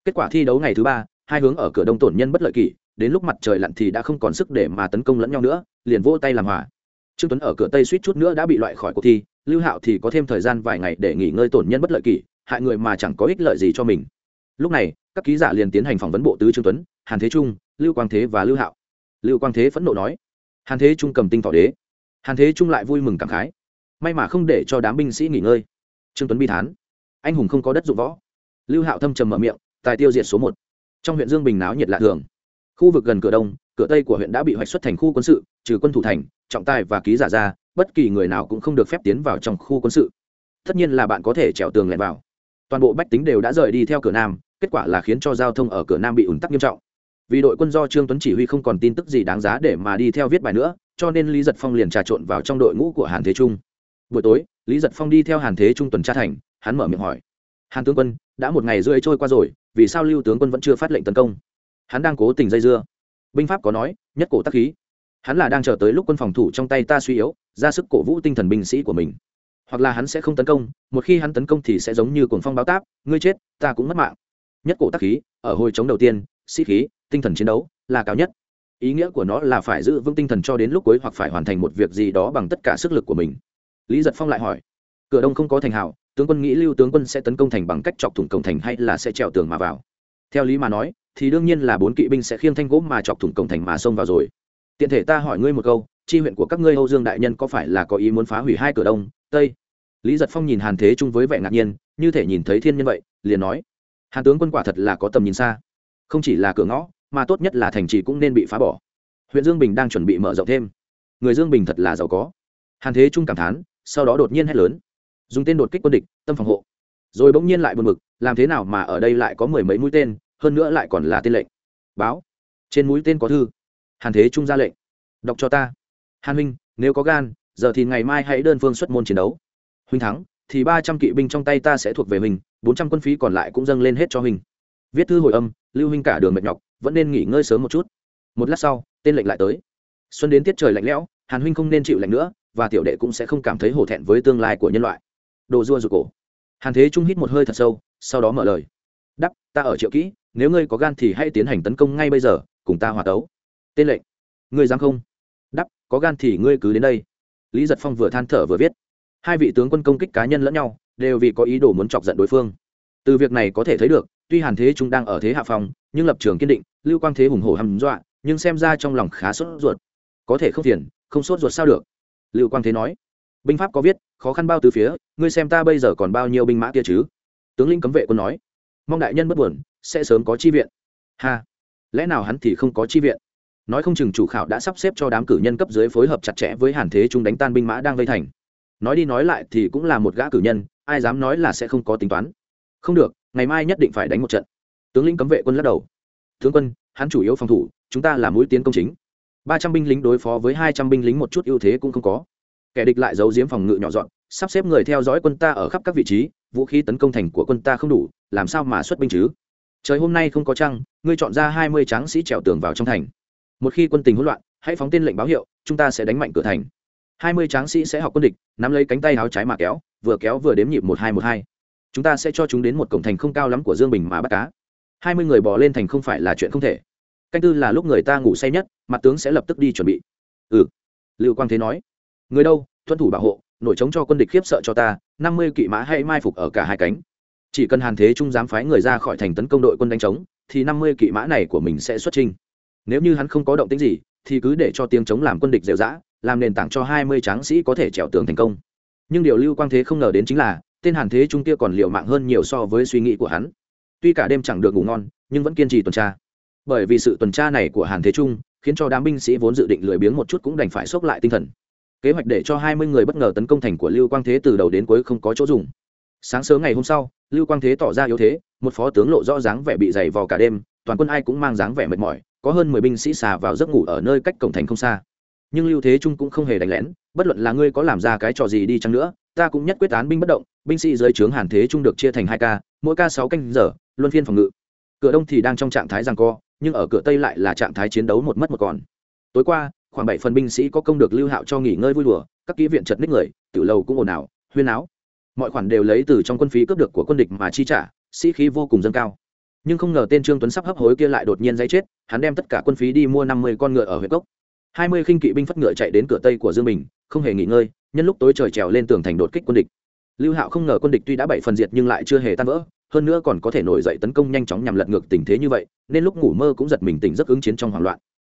Kết quả thi đấu ngày thứ ba, hai hướng ở cửa đông tổn nhân bất lợi kỷ đến lúc mặt trời lặn thì đã không còn sức để mà tấn công lẫn nhau nữa, liền vỗ tay làm hòa. Trương tuấn ở cửa tây suýt chút nữa đã bị loại khỏi cuộc thi, lưu hạo thì có thêm thời gian vài ngày để nghỉ ngơi tổn nhân bất lợi kỷ, hại người mà chẳng có ích lợi gì cho mình. Lúc này, các ký giả liền tiến hành phỏng vấn bộ tứ trương tuấn, hàn thế trung, lưu quang thế và lưu hạo. Lưu quang thế phẫn nộ nói, hàn thế trung cầm tinh tỏ đế. Hàn thế trung lại vui mừng cảm khái, may mà không để cho đám binh sĩ nghỉ ngơi. Trương tuấn bi thán, anh hùng không có đất dụng võ. Lưu hạo thâm trầm mở miệng, tài tiêu diệt số một. Trong huyện dương bình náo nhiệt lạ thường khu vực gần cửa đông, cửa tây của huyện đã bị hoạch xuất thành khu quân sự, trừ quân thủ thành, trọng tài và ký giả ra, bất kỳ người nào cũng không được phép tiến vào trong khu quân sự. Tất nhiên là bạn có thể trèo tường lẻn vào. Toàn bộ bách tính đều đã rời đi theo cửa nam, kết quả là khiến cho giao thông ở cửa nam bị ủn tắc nghiêm trọng. Vì đội quân do trương tuấn chỉ huy không còn tin tức gì đáng giá để mà đi theo viết bài nữa, cho nên lý giật phong liền trà trộn vào trong đội ngũ của hàn thế trung. Buổi tối, lý giật phong đi theo hàn thế trung tuần tra thành, hắn mở miệng hỏi. Hàn tướng quân, đã một ngày rưỡi trôi qua rồi, vì sao lưu tướng quân vẫn chưa phát lệnh tấn công? Hắn đang cố tình dây dưa. Binh pháp có nói, nhất cổ tắc khí. Hắn là đang chờ tới lúc quân phòng thủ trong tay ta suy yếu, ra sức cổ vũ tinh thần binh sĩ của mình. Hoặc là hắn sẽ không tấn công, một khi hắn tấn công thì sẽ giống như cuồng phong báo táp, ngươi chết, ta cũng mất mạng. Nhất cổ tắc khí, ở hồi chống đầu tiên, sĩ khí, tinh thần chiến đấu, là cao nhất. Ý nghĩa của nó là phải giữ vững tinh thần cho đến lúc cuối hoặc phải hoàn thành một việc gì đó bằng tất cả sức lực của mình. Lý giật phong lại hỏi, cửa đông không có thành hào, tướng quân nghĩ lưu tướng quân sẽ tấn công thành bằng cách chọc thủng cổng thành hay là sẽ trèo tường mà vào? Theo lý mà nói thì đương nhiên là bốn kỵ binh sẽ khiêng thanh gỗ mà chọc thủng cổng thành mà xông vào rồi. Tiện thể ta hỏi ngươi một câu, chi huyện của các ngươi âu dương đại nhân có phải là có ý muốn phá hủy hai cửa đông, tây? Lý giật phong nhìn hàn thế Trung với vẻ ngạc nhiên, như thể nhìn thấy thiên nhân vậy, liền nói, hàn tướng quân quả thật là có tầm nhìn xa. Không chỉ là cửa ngõ, mà tốt nhất là thành trì cũng nên bị phá bỏ. Huyện dương bình đang chuẩn bị mở rộng thêm. Người dương bình thật là giàu có. Hàn thế trung cảm thán, sau đó đột nhiên hét lớn. Dùng tên đột kích quân địch, tâm phòng hộ. Rồi bỗng nhiên lại buồn mực làm thế nào mà ở đây lại có mười mấy mũi tên hơn nữa lại còn là tên lệnh. Báo. Trên mũi tên có thư. Hàn thế trung ra lệnh. Đọc cho ta. Hàn huynh nếu có gan giờ thì ngày mai hãy đơn phương xuất môn chiến đấu. Huynh thắng thì ba trăm kỵ binh trong tay ta sẽ thuộc về mình, bốn trăm quân phí còn lại cũng dâng lên hết cho huynh viết thư hồi âm lưu huynh cả đường mệt nhọc vẫn nên nghỉ ngơi sớm một chút. Một lát sau tên lệnh lại tới. Xuân đến tiết trời lạnh lẽo hàn huynh không nên chịu lạnh nữa và tiểu đệ cũng sẽ không cảm thấy hổ thẹn với tương lai của nhân loại. Đồ dua rụt cổ. Hàn thế trung hít một hơi thật sâu sau đó mở lời. Đắp ta ở triệu kỹ nếu ngươi có gan thì hãy tiến hành tấn công ngay bây giờ, cùng ta hòa tấu. Tên lệnh. Ngươi dám không? Đắp có gan thì ngươi cứ đến đây. Lý giật phong vừa than thở vừa viết. Hai vị tướng quân công kích cá nhân lẫn nhau, đều vì có ý đồ muốn chọc giận đối phương. Từ việc này có thể thấy được, tuy hàn thế chúng đang ở thế hạ phòng, nhưng lập trường kiên định, lưu quang thế hùng hổ hăm dọa, nhưng xem ra trong lòng khá sốt ruột. Có thể không phiền, không sốt ruột sao được? Lưu quang thế nói. Binh pháp có viết, khó khăn bao từ phía, ngươi xem ta bây giờ còn bao nhiêu binh mã kia chứ? Tướng lĩnh cấm vệ quân nói mong đại nhân bất buồn, sẽ sớm có chi viện. Ha. Lẽ nào hắn thì không có chi viện? Nói không chừng chủ khảo đã sắp xếp cho đám cử nhân cấp dưới phối hợp chặt chẽ với hàn thế chúng đánh tan binh mã đang vây thành. Nói đi nói lại thì cũng là một gã cử nhân, ai dám nói là sẽ không có tính toán. Không được, ngày mai nhất định phải đánh một trận. Tướng lĩnh cấm vệ quân lắc đầu. Tướng quân, hắn chủ yếu phòng thủ, chúng ta là mũi tiến công chính. Ba trăm binh lính đối phó với hai trăm binh lính một chút ưu thế cũng không có. Kẻ địch lại giấu giếm phòng ngự nhỏ dọn sắp xếp người theo dõi quân ta ở khắp các vị trí, vũ khí tấn công thành của quân ta không đủ, làm sao mà xuất binh chứ? Trời hôm nay không có trăng, ngươi chọn ra hai mươi tráng sĩ trèo tường vào trong thành. Một khi quân tình hỗn loạn, hãy phóng tên lệnh báo hiệu, chúng ta sẽ đánh mạnh cửa thành. Hai mươi tráng sĩ sẽ học quân địch, nắm lấy cánh tay áo trái mà kéo, vừa kéo vừa đếm nhịp một hai một hai. Chúng ta sẽ cho chúng đến một cổng thành không cao lắm của dương bình mà bắt cá. Hai mươi người bỏ lên thành không phải là chuyện không thể. Canh tư là lúc người ta ngủ say nhất, mặt tướng sẽ lập tức đi chuẩn bị. Ừ. Lưu quang thế nói. Người đâu? Tuân thủ bảo hộ nổi chống cho quân địch khiếp sợ cho ta, năm mươi kỵ mã hay mai phục ở cả hai cánh. Chỉ cần hàn thế trung dám phái người ra khỏi thành tấn công đội quân đánh trống, thì năm mươi kỵ mã này của mình sẽ xuất trình nếu như hắn không có động tĩnh gì, thì cứ để cho tiếng chống làm quân địch dẻo dã làm nền tảng cho hai mươi tráng sĩ có thể trèo tường thành công. Nhưng điều lưu quang thế không ngờ đến chính là, tên hàn thế trung kia còn liều mạng hơn nhiều so với suy nghĩ của hắn. Tuy cả đêm chẳng được ngủ ngon, nhưng vẫn kiên trì tuần tra. Bởi vì sự tuần tra này của hàn thế trung khiến cho đám binh sĩ vốn dự định lười biếng một chút cũng đành phải xốc lại tinh thần kế hoạch để cho hai mươi người bất ngờ tấn công thành của lưu quang thế từ đầu đến cuối không có chỗ dùng. Sáng sớm ngày hôm sau, lưu quang thế tỏ ra yếu thế, một phó tướng lộ rõ dáng vẻ bị dày vò cả đêm, toàn quân ai cũng mang dáng vẻ mệt mỏi, có hơn mười binh sĩ xà vào giấc ngủ ở nơi cách cổng thành không xa. Nhưng lưu thế trung cũng không hề đánh lén, bất luận là ngươi có làm ra cái trò gì đi chăng nữa, ta cũng nhất quyết án binh bất động, binh sĩ dưới trướng hàn thế trung được chia thành hai ca, mỗi ca sáu canh giờ, luân phiên phòng ngự. Cửa đông thì đang trong trạng thái giằng co, nhưng ở cửa tây lại là trạng thái chiến đấu một mất một còn. Tối qua khoảng bảy phần binh sĩ có công được lưu hạo cho nghỉ ngơi vui đùa, các kỹ viện chật ních người, tiểu lầu cũng ồn ào, huyên áo. Mọi khoản đều lấy từ trong quân phí cướp được của quân địch mà chi trả, sĩ khí vô cùng dâng cao. Nhưng không ngờ tên trương tuấn sắp hấp hối kia lại đột nhiên dây chết, hắn đem tất cả quân phí đi mua năm mươi con ngựa ở huyện cốc. Hai mươi khinh kỵ binh phất ngựa chạy đến cửa tây của dương bình, không hề nghỉ ngơi, nhân lúc tối trời trèo lên tường thành đột kích quân địch. Lưu hạo không ngờ quân địch tuy đã bảy phần diệt nhưng lại chưa hề tan vỡ, hơn nữa còn có thể nổi dậy tấn công nhanh chóng nhằm lật ngược tình thế như vậy, nên lúc ngủ mơ cũng giật mình tỉnh giấc ứng chiến trong hoảng loạn.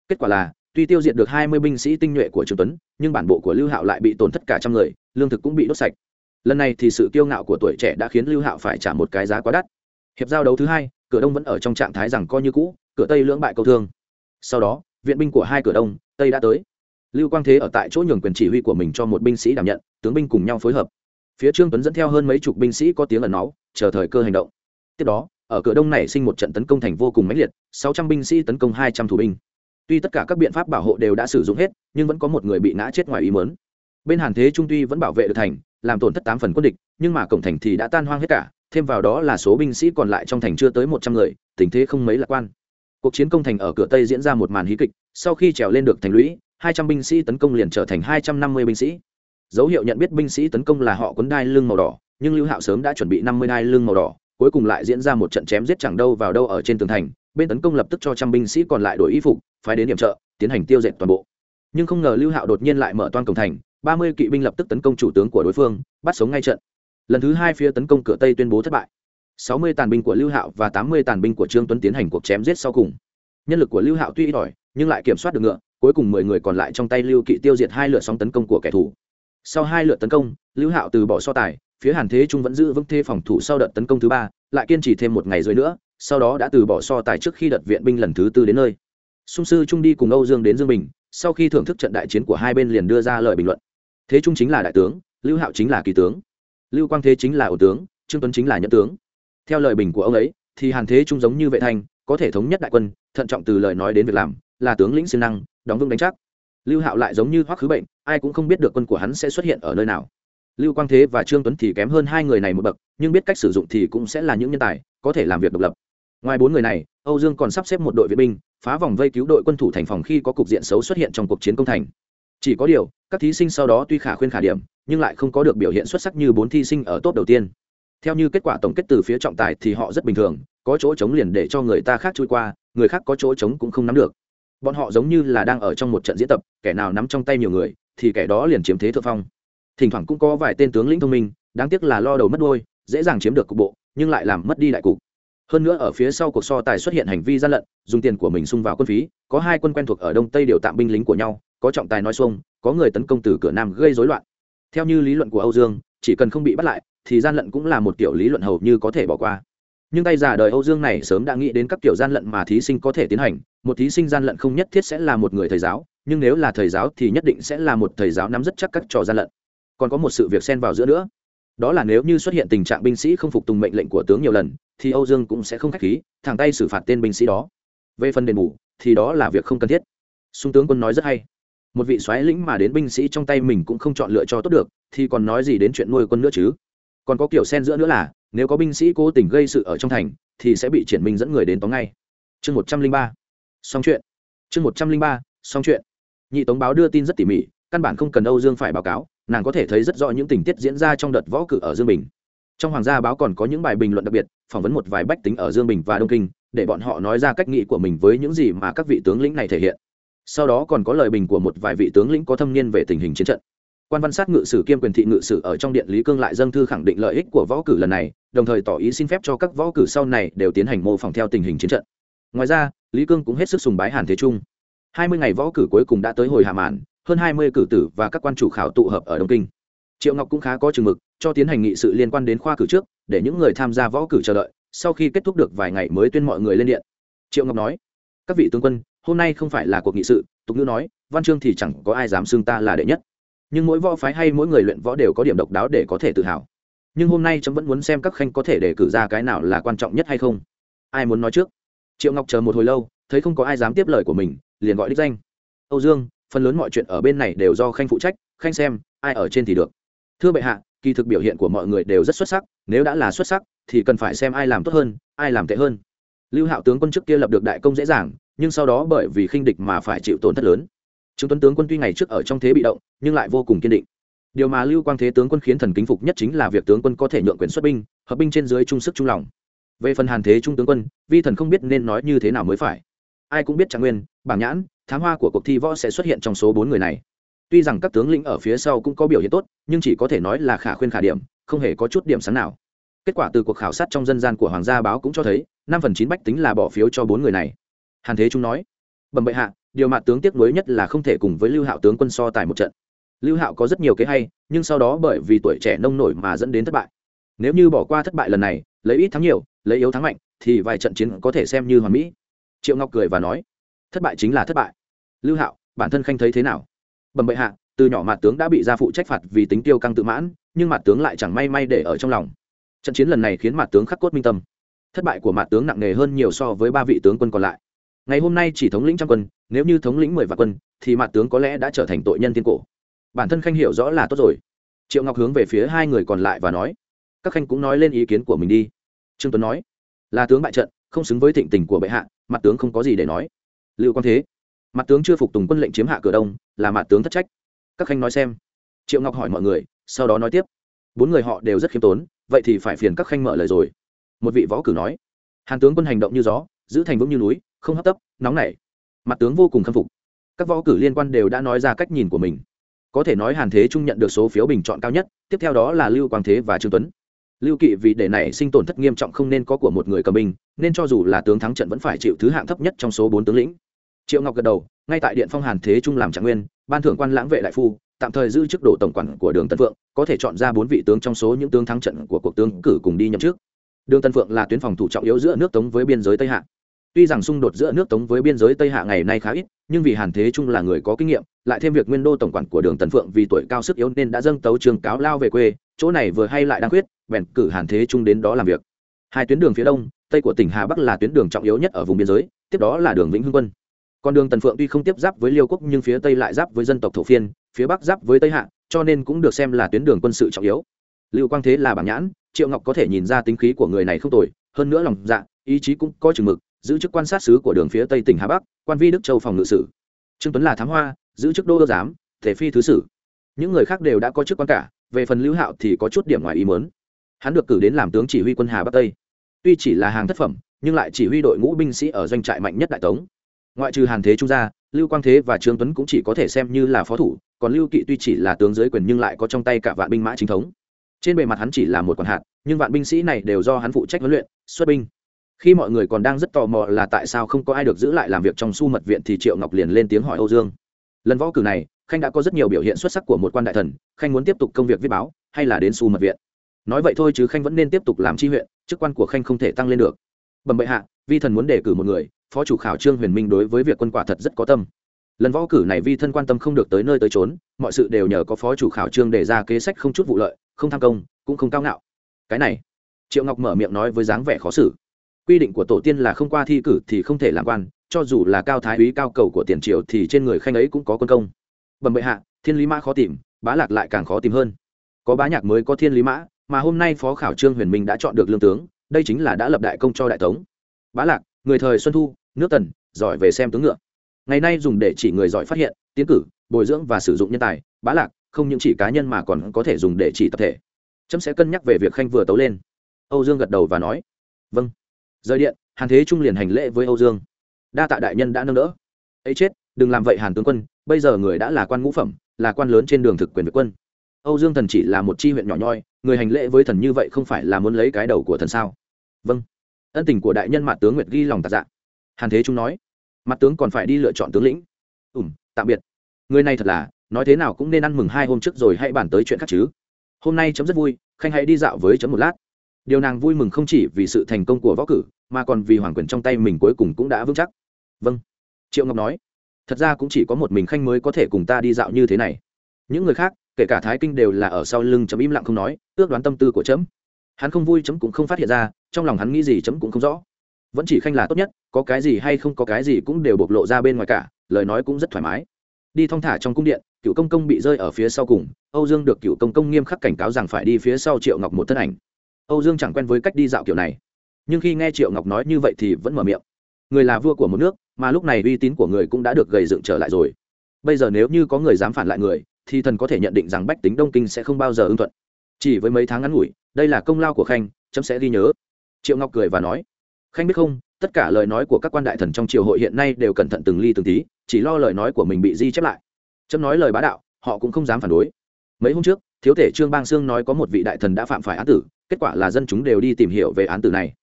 Kết quả là tuy tiêu diệt được hai mươi binh sĩ tinh nhuệ của trương tuấn, nhưng bản bộ của lưu hạo lại bị tổn thất cả trăm người, lương thực cũng bị đốt sạch. Lần này thì sự kiêu ngạo của tuổi trẻ đã khiến lưu hạo phải trả một cái giá quá đắt. Hiệp giao đấu thứ hai, cửa đông vẫn ở trong trạng thái rằng coi như cũ, cửa tây lưỡng bại câu thương. Sau đó, viện binh của hai cửa đông, tây đã tới. Lưu quang thế ở tại chỗ nhường quyền chỉ huy của mình cho một binh sĩ đảm nhận, tướng binh cùng nhau phối hợp. Phía trương tuấn dẫn theo hơn mấy chục binh sĩ có tiếng ẩn náu, chờ thời cơ hành động. Tiếp đó, ở cửa đông này sinh một trận tấn công thành vô cùng mãnh liệt, sáu trăm binh sĩ tấn công hai trăm thủ binh tuy tất cả các biện pháp bảo hộ đều đã sử dụng hết, nhưng vẫn có một người bị ngã chết ngoài ý mớn bên hàn thế trung tuy vẫn bảo vệ được thành, làm tổn thất tám phần quân địch, nhưng mà cổng thành thì đã tan hoang hết cả, thêm vào đó là số binh sĩ còn lại trong thành chưa tới một trăm người, tình thế không mấy lạc quan. Cuộc chiến công thành ở cửa tây diễn ra một màn hí kịch, sau khi trèo lên được thành lũy, hai trăm binh sĩ tấn công liền trở thành hai trăm năm mươi binh sĩ. Dấu hiệu nhận biết binh sĩ tấn công là họ quấn đai lưng màu đỏ, nhưng lưu hạo sớm đã chuẩn bị năm mươi đai lưng màu đỏ, cuối cùng lại diễn ra một trận chém giết chẳng đâu vào đâu ở trên tường thành bên tấn công lập tức cho trăm binh sĩ còn lại đổi y phục, phái đến điểm trợ, tiến hành tiêu diệt toàn bộ. Nhưng không ngờ lưu hạo đột nhiên lại mở toan cổng thành, ba mươi kỵ binh lập tức tấn công chủ tướng của đối phương, bắt sống ngay trận. Lần thứ hai phía tấn công cửa tây tuyên bố thất bại. Sáu mươi tàn binh của lưu hạo và tám mươi tàn binh của trương tuấn tiến hành cuộc chém giết sau cùng. Nhân lực của lưu hạo tuy ít ỏi, nhưng lại kiểm soát được ngựa, cuối cùng mười người còn lại trong tay lưu kỵ tiêu diệt hai lượt sóng tấn công của kẻ thù. Sau hai lượt tấn công, lưu hạo từ bỏ so tài, phía hàn thế trung vẫn giữ vững thế phòng thủ sau đợt tấn công thứ ba, lại kiên trì thêm một ngày rưỡi nữa sau đó đã từ bỏ so tài trước khi đợt viện binh lần thứ tư đến nơi. Sung sư trung đi cùng âu dương đến dương bình, sau khi thưởng thức trận đại chiến của hai bên liền đưa ra lời bình luận. Thế trung chính là đại tướng, lưu hạo chính là kỳ tướng. Lưu quang thế chính là ổ tướng, trương tuấn chính là nhẫn tướng. Theo lời bình của ông ấy, thì hàn thế trung giống như vệ thanh, có thể thống nhất đại quân, thận trọng từ lời nói đến việc làm, là tướng lĩnh siêng năng, đóng vững đánh chắc. Lưu hạo lại giống như hoắc khứ bệnh, ai cũng không biết được quân của hắn sẽ xuất hiện ở nơi nào. Lưu quang thế và trương tuấn thì kém hơn hai người này một bậc, nhưng biết cách sử dụng thì cũng sẽ là những nhân tài, có thể làm việc độc lập ngoài bốn người này, âu dương còn sắp xếp một đội vệ binh, phá vòng vây cứu đội quân thủ thành phòng khi có cục diện xấu xuất hiện trong cuộc chiến công thành. Chỉ có điều, các thí sinh sau đó tuy khả khuyên khả điểm, nhưng lại không có được biểu hiện xuất sắc như bốn thí sinh ở tốt đầu tiên. Theo như kết quả tổng kết từ phía trọng tài thì họ rất bình thường, có chỗ chống liền để cho người ta khác trôi qua, người khác có chỗ chống cũng không nắm được. Bọn họ giống như là đang ở trong một trận diễn tập, kẻ nào nắm trong tay nhiều người, thì kẻ đó liền chiếm thế thượng phong. Thỉnh thoảng cũng có vài tên tướng lĩnh thông minh, đáng tiếc là lo đầu mất đôi, dễ dàng chiếm được cục bộ, nhưng lại làm mất đi đại cục hơn nữa ở phía sau cuộc so tài xuất hiện hành vi gian lận, dùng tiền của mình xung vào quân phí, có hai quân quen thuộc ở đông tây điều tạm binh lính của nhau, có trọng tài nói xuông, có người tấn công từ cửa nam gây rối loạn. Theo như lý luận của âu dương, chỉ cần không bị bắt lại, thì gian lận cũng là một kiểu lý luận hầu như có thể bỏ qua. Nhưng tay giả đời âu dương này sớm đã nghĩ đến các kiểu gian lận mà thí sinh có thể tiến hành, một thí sinh gian lận không nhất thiết sẽ là một người thầy giáo, nhưng nếu là thầy giáo thì nhất định sẽ là một thầy giáo nắm rất chắc các trò gian lận. Còn có một sự việc xen vào giữa nữa đó là nếu như xuất hiện tình trạng binh sĩ không phục tùng mệnh lệnh của tướng nhiều lần, thì âu dương cũng sẽ không k h á c h khí, thẳng tay xử phạt tên binh sĩ đó. Về phần đền bù, thì đó là việc không cần thiết. Sung tướng quân nói rất hay. Một vị soái lĩnh mà đến binh sĩ trong tay mình cũng không chọn lựa cho tốt được, thì còn nói gì đến chuyện nuôi quân nữa chứ? Còn có kiểu sen giữa nữa là, nếu có binh sĩ cố tình gây sự ở trong thành, thì sẽ bị triển minh dẫn người đến tóm ngay. Chương một trăm linh ba. Xong chuyện. Chương một trăm linh ba, xong chuyện. Nhị tống báo đưa tin rất tỉ mỉ, căn bản không cần âu dương phải báo cáo nàng có thể thấy rất rõ những tình tiết diễn ra trong đợt võ cử ở dương bình. Trong hoàng gia báo còn có những bài bình luận đặc biệt, phỏng vấn một vài bách tính ở dương bình và đông kinh, để bọn họ nói ra cách nghĩ của mình với những gì mà các vị tướng lĩnh này thể hiện. Sau đó còn có lời bình của một vài vị tướng lĩnh có thâm niên về tình hình chiến trận. Quan văn sát ngự sử kiêm quyền thị ngự sử ở trong điện lý cương lại dâng thư khẳng định lợi ích của võ cử lần này, đồng thời tỏ ý xin phép cho các võ cử sau này đều tiến hành mô phỏng theo tình hình chiến trận. Ngoài ra, lý cương cũng hết sức sùng bái hàn thế trung. Hai mươi ngày võ cử cuối cùng đã tới hồi hạ màn hơn hai mươi cử tử và các quan chủ khảo tụ hợp ở đông kinh. Triệu ngọc cũng khá có chừng mực, cho tiến hành nghị sự liên quan đến khoa cử trước, để những người tham gia võ cử chờ đợi, sau khi kết thúc được vài ngày mới tuyên mọi người lên điện. Triệu ngọc nói, các vị tướng quân, hôm nay không phải là cuộc nghị sự. Tục ngữ nói, văn chương thì chẳng có ai dám xưng ta là đệ nhất. Nhưng mỗi võ phái hay mỗi người luyện võ đều có điểm độc đáo để có thể tự hào. Nhưng hôm nay trẫm vẫn muốn xem các khanh có thể đề cử ra cái nào là quan trọng nhất hay không. Ai muốn nói trước? Triệu ngọc chờ một hồi lâu, thấy không có ai dám tiếp lời của mình, liền gọi đích danh. Âu dương phần lớn mọi chuyện ở bên này đều do khanh phụ trách, khanh xem, ai ở trên thì được. Thưa bệ hạ, kỳ thực biểu hiện của mọi người đều rất xuất sắc, nếu đã là xuất sắc, thì cần phải xem ai làm tốt hơn, ai làm tệ hơn. Lưu hạo tướng quân trước kia lập được đại công dễ dàng, nhưng sau đó bởi vì khinh địch mà phải chịu tổn thất lớn. Trương tuấn tướng quân tuy ngày trước ở trong thế bị động, nhưng lại vô cùng kiên định. Điều mà lưu quang thế tướng quân khiến thần kính phục nhất chính là việc tướng quân có thể nhượng quyền xuất binh, hợp binh trên dưới trung sức trung lòng. Về phần hàn thế trung tướng quân, vi thần không biết nên nói như thế nào mới phải. Ai cũng biết trạng nguyên, bảng nhãn thám hoa của cuộc thi võ sẽ xuất hiện trong số bốn người này. Tuy rằng các tướng lĩnh ở phía sau cũng có biểu hiện tốt, nhưng chỉ có thể nói là khả khuyên khả điểm, không hề có chút điểm sáng nào. Kết quả từ cuộc khảo sát trong dân gian của hoàng gia báo cũng cho thấy, năm phần chín bách tính là bỏ phiếu cho bốn người này. Hàn thế trung nói, bẩm bệ hạ, điều mà tướng tiếc nuối nhất là không thể cùng với lưu hạo tướng quân so tài một trận. Lưu hạo có rất nhiều kế hay, nhưng sau đó bởi vì tuổi trẻ nông nổi mà dẫn đến thất bại. Nếu như bỏ qua thất bại lần này, lấy ít thắng nhiều, lấy yếu thắng mạnh, thì vài trận chiến có thể xem như hoàn mỹ. Triệu ngọc cười và nói thất bại chính là thất bại. Lưu hạo, bản thân khanh thấy thế nào? Bẩm bệ hạ, từ nhỏ mặt tướng đã bị gia phụ trách phạt vì tính tiêu căng tự mãn, nhưng mặt tướng lại chẳng may may để ở trong lòng. Trận chiến lần này khiến mặt tướng khắc cốt minh tâm. Thất bại của mặt tướng nặng nề hơn nhiều so với ba vị tướng quân còn lại. Ngày hôm nay chỉ thống lĩnh trăm quân, nếu như thống lĩnh mười vạn quân, thì mặt tướng có lẽ đã trở thành tội nhân thiên cổ. Bản thân khanh hiểu rõ là tốt rồi. Triệu ngọc hướng về phía hai người còn lại và nói, các khanh cũng nói lên ý kiến của mình đi. Trương tuấn nói, là tướng bại trận, không xứng với thịnh tình của bệ hạ, mặt tướng không có gì để nói lưu quang thế. Mặt tướng chưa phục tùng quân lệnh chiếm hạ cửa đông, là mặt tướng thất trách. Các khanh nói xem. Triệu ngọc hỏi mọi người, sau đó nói tiếp. Bốn người họ đều rất khiêm tốn, vậy thì phải phiền các khanh mở lời rồi. Một vị võ cử nói. Hàn tướng quân hành động như gió, giữ thành vững như núi, không hấp tấp, nóng nảy. Mặt tướng vô cùng khâm phục. Các võ cử liên quan đều đã nói ra cách nhìn của mình. Có thể nói hàn thế trung nhận được số phiếu bình chọn cao nhất, tiếp theo đó là lưu quang thế và trương tuấn. Lưu kỵ vì để này sinh tổn thất nghiêm trọng không nên có của một người cầm binh, nên cho dù là tướng thắng trận vẫn phải chịu thứ hạng thấp nhất trong số bốn tướng lĩnh triệu ngọc gật đầu, ngay tại điện phong hàn thế trung làm trạng nguyên, ban thưởng quan lãng vệ đại phu, tạm thời giữ chức độ tổng quản của đường tân phượng, có thể chọn ra bốn vị tướng trong số những tướng thắng trận của cuộc tướng cử cùng đi nhậm chức. Đường tân phượng là tuyến phòng thủ trọng yếu giữa nước tống với biên giới tây hạ. Tuy rằng xung đột giữa nước tống với biên giới tây hạ ngày nay khá ít, nhưng vì hàn thế trung là người có kinh nghiệm, lại thêm việc nguyên đô tổng quản của đường tần phượng vì tuổi cao sức yếu nên đã dâng tấu trường cáo lao về quê, chỗ này vừa hay lại đang quyết, bèn cử hàn thế trung đến đó làm việc. Hai tuyến đường phía đông, tây của tỉnh hà bắc là tuyến đường trọng yếu nhất ở vùng biên giới, tiếp đó là đường vĩnh hưng quân. Con đường tần phượng tuy không tiếp giáp với liêu quốc nhưng phía tây lại giáp với dân tộc thổ phiên, phía bắc giáp với tây hạ, cho nên cũng được xem là tuyến đường quân sự trọng yếu. Lưu quang thế là bảng nhãn, triệu ngọc có thể nhìn ra tính khí của người này không tồi, hơn nữa lòng dạ ý chí cũng có chừng mực, giữ chức quan sát sứ của đường phía tây tỉnh hà bắc, quan vi đức châu phòng ngự sử. Trương tuấn là thám hoa, giữ chức đô đô giám, thể phi thứ sử. Những người khác đều đã có chức quan cả, về phần lưu hạo thì có chút điểm ngoài ý mớn hắn được cử đến làm tướng chỉ huy quân hà bắc tây. Tuy chỉ là hàng thất phẩm, nhưng lại chỉ huy đội ngũ binh sĩ ở doanh trại mạnh nhất đại tống ngoại trừ hàn thế trung gia lưu quang thế và trương tuấn cũng chỉ có thể xem như là phó thủ, còn lưu kỵ tuy chỉ là tướng dưới quyền nhưng lại có trong tay cả vạn binh mã chính thống. Trên bề mặt hắn chỉ là một quản hạt, nhưng vạn binh sĩ này đều do hắn phụ trách huấn luyện, xuất binh. Khi mọi người còn đang rất tò mò là tại sao không có ai được giữ lại làm việc trong su mật viện thì triệu ngọc liền lên tiếng hỏi âu dương. Lần võ cử này, khanh đã có rất nhiều biểu hiện xuất sắc của một quan đại thần, khanh muốn tiếp tục công việc viết báo hay là đến su mật viện? Nói vậy thôi chứ khanh vẫn nên tiếp tục làm tri huyện, chức quan của khanh không thể tăng lên được. Bẩm bệ hạ, vi thần muốn đề cử một người phó chủ khảo trương huyền minh đối với việc quân quả thật rất có tâm. Lần võ cử này vi thân quan tâm không được tới nơi tới trốn mọi sự đều nhờ có phó chủ khảo trương đề ra kế sách không chút vụ lợi, không tham công, cũng không cao ngạo. Cái này, triệu ngọc mở miệng nói với dáng vẻ khó xử. Quy định của tổ tiên là không qua thi cử thì không thể làm quan, cho dù là cao thái úy cao cầu của tiền triều thì trên người khanh ấy cũng có quân công. Bẩm bệ hạ, thiên lý mã khó tìm, bá lạc lại càng khó tìm hơn. Có bá nhạc mới có thiên lý mã, mà hôm nay phó khảo trương huyền minh đã chọn được lương tướng, đây chính là đã lập đại công cho đại tống. Bá lạc, người thời xuân thu nước tần, giỏi về xem tướng ngựa. Ngày nay dùng để chỉ người giỏi phát hiện, tiến cử, bồi dưỡng và sử dụng nhân tài, bá lạc, không những chỉ cá nhân mà còn có thể dùng để chỉ tập thể. Chấm sẽ cân nhắc về việc khanh vừa tấu lên. Âu dương gật đầu và nói vâng. Rời điện, hàn thế trung liền hành lễ với âu dương. Đa tạ đại nhân đã nâng đỡ. Ấy chết, đừng làm vậy hàn tướng quân, bây giờ người đã là quan ngũ phẩm, là quan lớn trên đường thực quyền việt quân. Âu dương thần chỉ là một chi huyện nhỏ nhoi, người hành lễ với thần như vậy không phải là muốn lấy cái đầu của thần sao? Vâng. Ân tình của đại nhân mạ tướng nguyệt ghi lòng tạc dạ hàn thế trung nói, mặt tướng còn phải đi lựa chọn tướng lĩnh. Ủm tạm biệt. Người này thật là, nói thế nào cũng nên ăn mừng hai hôm trước rồi, hãy bàn tới chuyện khác chứ. Hôm nay chấm rất vui, khanh hãy đi dạo với chấm một lát. Điều nàng vui mừng không chỉ vì sự thành công của võ cử, mà còn vì hoàng quyền trong tay mình cuối cùng cũng đã vững chắc. Vâng. Triệu ngọc nói, thật ra cũng chỉ có một mình khanh mới có thể cùng ta đi dạo như thế này. Những người khác, kể cả thái kinh đều là ở sau lưng chấm im lặng không nói, ước đoán tâm tư của chấm. Hắn không vui chấm cũng không phát hiện ra, trong lòng hắn nghĩ gì chấm cũng không rõ vẫn chỉ khanh là tốt nhất, có cái gì hay không có cái gì cũng đều bộc lộ ra bên ngoài cả, lời nói cũng rất thoải mái. Đi thong thả trong cung điện, cựu công công bị rơi ở phía sau cùng, âu dương được cựu công công nghiêm khắc cảnh cáo rằng phải đi phía sau triệu ngọc một thân ảnh. Âu dương chẳng quen với cách đi dạo kiểu này. Nhưng khi nghe triệu ngọc nói như vậy thì vẫn mở miệng. Người là vua của một nước, mà lúc này uy tín của người cũng đã được gầy dựng trở lại rồi. Bây giờ nếu như có người dám phản lại người, thì thần có thể nhận định rằng bách tính đông kinh sẽ không bao giờ ưng thuận. Chỉ với mấy tháng ngắn ngủi, đây là công lao của khanh, chấm sẽ ghi nhớ. Triệu ngọc cười và nói khanh biết không, tất cả lời nói của các quan đại thần trong triều hội hiện nay đều cẩn thận từng ly từng tí, chỉ lo lời nói của mình bị di chép lại. Chấm nói lời bá đạo, họ cũng không dám phản đối. Mấy hôm trước, thiếu thể trương bang sương nói có một vị đại thần đã phạm phải án tử, kết quả là dân chúng đều đi tìm hiểu về án tử này.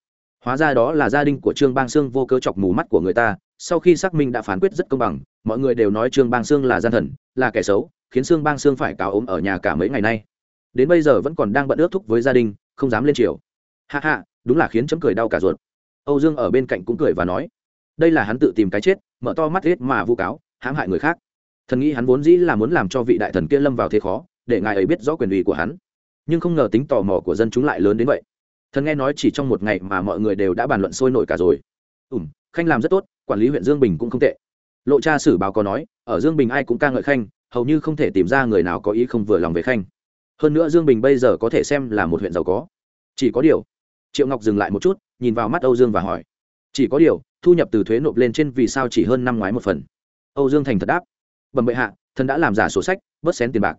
Hóa ra đó là gia đình của trương bang sương vô cơ chọc mù mắt của người ta, sau khi xác minh đã phán quyết rất công bằng, mọi người đều nói trương bang sương là gian thần, là kẻ xấu, khiến sương bang sương phải cáo ốm ở nhà cả mấy ngày nay. Đến bây giờ vẫn còn đang bận ước thúc với gia đình, không dám lên triều. Hạ hạ đúng là khiến chấm cười đau cả ruột âu dương ở bên cạnh cũng cười và nói, đây là hắn tự tìm cái chết, mở to mắt hết mà vu cáo, hãm hại người khác. Thần nghĩ hắn vốn dĩ là muốn làm cho vị đại thần kia lâm vào thế khó, để ngài ấy biết rõ quyền uy của hắn. Nhưng không ngờ tính tò mò của dân chúng lại lớn đến vậy. Thần nghe nói chỉ trong một ngày mà mọi người đều đã bàn luận sôi nổi cả rồi. Ùm khanh làm rất tốt, quản lý huyện dương bình cũng không tệ. Lộ cha sử báo có nói, ở dương bình ai cũng ca ngợi khanh, hầu như không thể tìm ra người nào có ý không vừa lòng về khanh. Hơn nữa dương bình bây giờ có thể xem là một huyện giàu có. Chỉ có điều triệu ngọc dừng lại một chút nhìn vào mắt âu dương và hỏi chỉ có điều thu nhập từ thuế nộp lên trên vì sao chỉ hơn năm ngoái một phần âu dương thành thật đáp bẩm bệ hạ thần đã làm giả sổ sách bớt xén tiền bạc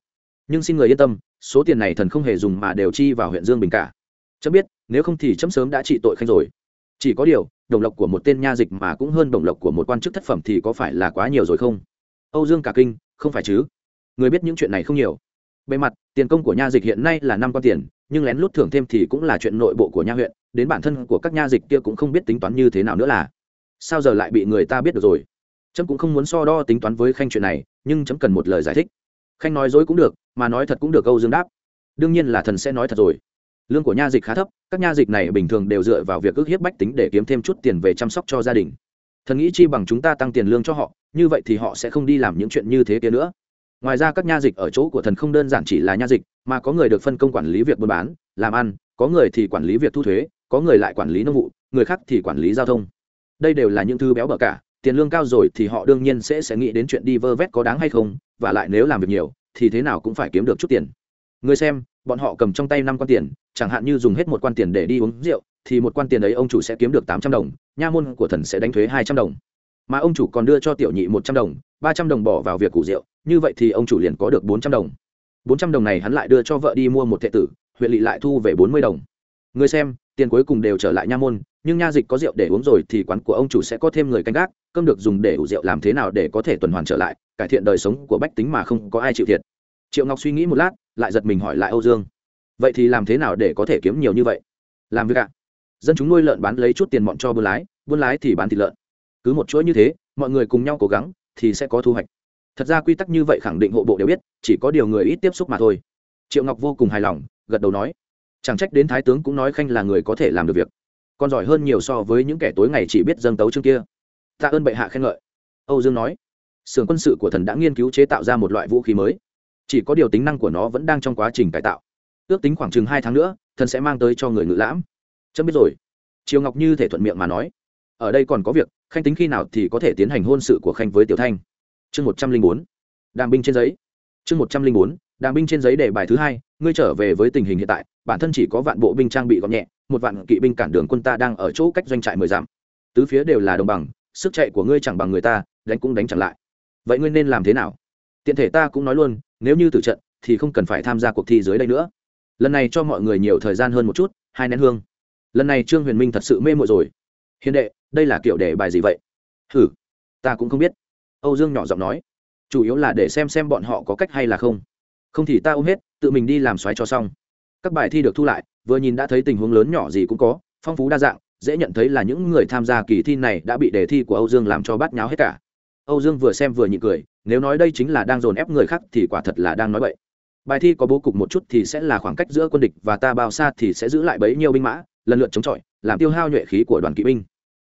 nhưng xin người yên tâm số tiền này thần không hề dùng mà đều chi vào huyện dương bình cả chấm biết nếu không thì chấm sớm đã trị tội khanh rồi chỉ có điều đồng lộc của một tên nha dịch mà cũng hơn đồng lộc của một quan chức thất phẩm thì có phải là quá nhiều rồi không âu dương cả kinh không phải chứ người biết những chuyện này không nhiều bề mặt tiền công của nha dịch hiện nay là năm con tiền nhưng lén lút thưởng thêm thì cũng là chuyện nội bộ của nha huyện, đến bản thân của các nha dịch kia cũng không biết tính toán như thế nào nữa là. Sao giờ lại bị người ta biết được rồi? Trâm cũng không muốn so đo tính toán với khanh chuyện này, nhưng chấm cần một lời giải thích. Khanh nói dối cũng được, mà nói thật cũng được câu dương đáp. Đương nhiên là thần sẽ nói thật rồi. Lương của nha dịch khá thấp, các nha dịch này bình thường đều dựa vào việc ước hiếp bách tính để kiếm thêm chút tiền về chăm sóc cho gia đình. Thần nghĩ chi bằng chúng ta tăng tiền lương cho họ, như vậy thì họ sẽ không đi làm những chuyện như thế kia nữa ngoài ra các nha dịch ở chỗ của thần không đơn giản chỉ là nha dịch, mà có người được phân công quản lý việc buôn bán, làm ăn, có người thì quản lý việc thu thuế, có người lại quản lý nông vụ, người khác thì quản lý giao thông. Đây đều là những thứ béo bở cả, tiền lương cao rồi thì họ đương nhiên sẽ sẽ nghĩ đến chuyện đi vơ vét có đáng hay không, và lại nếu làm việc nhiều, thì thế nào cũng phải kiếm được chút tiền. Người xem, bọn họ cầm trong tay năm quan tiền, chẳng hạn như dùng hết một quan tiền để đi uống rượu, thì một quan tiền ấy ông chủ sẽ kiếm được tám trăm đồng, nha môn của thần sẽ đánh thuế hai trăm đồng mà ông chủ còn đưa cho tiểu nhị một trăm đồng, ba trăm đồng bỏ vào việc củ rượu, như vậy thì ông chủ liền có được bốn trăm đồng. Bốn trăm đồng này hắn lại đưa cho vợ đi mua một thệ tử, huyện lỵ lại thu về bốn mươi đồng. Người xem, tiền cuối cùng đều trở lại nha môn, nhưng nha dịch có rượu để uống rồi thì quán của ông chủ sẽ có thêm người canh gác, cơm được dùng để ủ rượu làm thế nào để có thể tuần hoàn trở lại, cải thiện đời sống của bách tính mà không có ai chịu thiệt. Triệu ngọc suy nghĩ một lát, lại giật mình hỏi lại âu dương. Vậy thì làm thế nào để có thể kiếm nhiều như vậy? Làm việc ạ. Dân chúng nuôi lợn bán lấy chút tiền bọn cho buôn lái buôn lái thì bán thịt lợn cứ một chuỗi như thế, mọi người cùng nhau cố gắng thì sẽ có thu hoạch. Thật ra quy tắc như vậy khẳng định hộ bộ đều biết, chỉ có điều người ít tiếp xúc mà thôi. Triệu ngọc vô cùng hài lòng, gật đầu nói, chẳng trách đến thái tướng cũng nói khanh là người có thể làm được việc. Còn giỏi hơn nhiều so với những kẻ tối ngày chỉ biết dâng tấu chương kia. Tạ ơn bệ hạ khen ngợi. Âu dương nói sưởng quân sự của thần đã nghiên cứu chế tạo ra một loại vũ khí mới. Chỉ có điều tính năng của nó vẫn đang trong quá trình cải tạo. Ước tính khoảng chừng hai tháng nữa, thần sẽ mang tới cho người ngự lãm. Chấm biết rồi. Triều ngọc như thể thuận miệng mà nói ở đây còn có việc, khanh tính khi nào thì có thể tiến hành hôn sự của khanh với tiểu thanh. Chương một trăm linh bốn, đàm binh trên giấy. Chương một trăm linh bốn, đàm binh trên giấy đề bài thứ hai, ngươi trở về với tình hình hiện tại, bản thân chỉ có vạn bộ binh trang bị gọn nhẹ, một vạn kỵ binh cản đường quân ta đang ở chỗ cách doanh trại mười dặm. Tứ phía đều là đồng bằng, sức chạy của ngươi chẳng bằng người ta, đánh cũng đánh chẳng lại. Vậy ngươi nên làm thế nào? Tiện thể ta cũng nói luôn, nếu như tử trận, thì không cần phải tham gia cuộc thi dưới đây nữa. Lần này cho mọi người nhiều thời gian hơn một chút, hai nén hương. Lần này trương huyền minh thật sự mê mội rồi. Hiền đệ đây là kiểu để bài gì vậy? Hử, ta cũng không biết. Âu dương nhỏ giọng nói. Chủ yếu là để xem xem bọn họ có cách hay là không. Không thì ta ôm hết, tự mình đi làm xoáy cho xong. Các bài thi được thu lại, vừa nhìn đã thấy tình huống lớn nhỏ gì cũng có, phong phú đa dạng, dễ nhận thấy là những người tham gia kỳ thi này đã bị đề thi của âu dương làm cho bát nháo hết cả. Âu dương vừa xem vừa nhịn cười, nếu nói đây chính là đang dồn ép người khác thì quả thật là đang nói vậy bài thi có bố cục một chút thì sẽ là khoảng cách giữa quân địch và ta bao xa thì sẽ giữ lại bấy nhiêu binh mã, lần lượt chống chọi, làm tiêu hao nhuệ khí của đoàn kỵ binh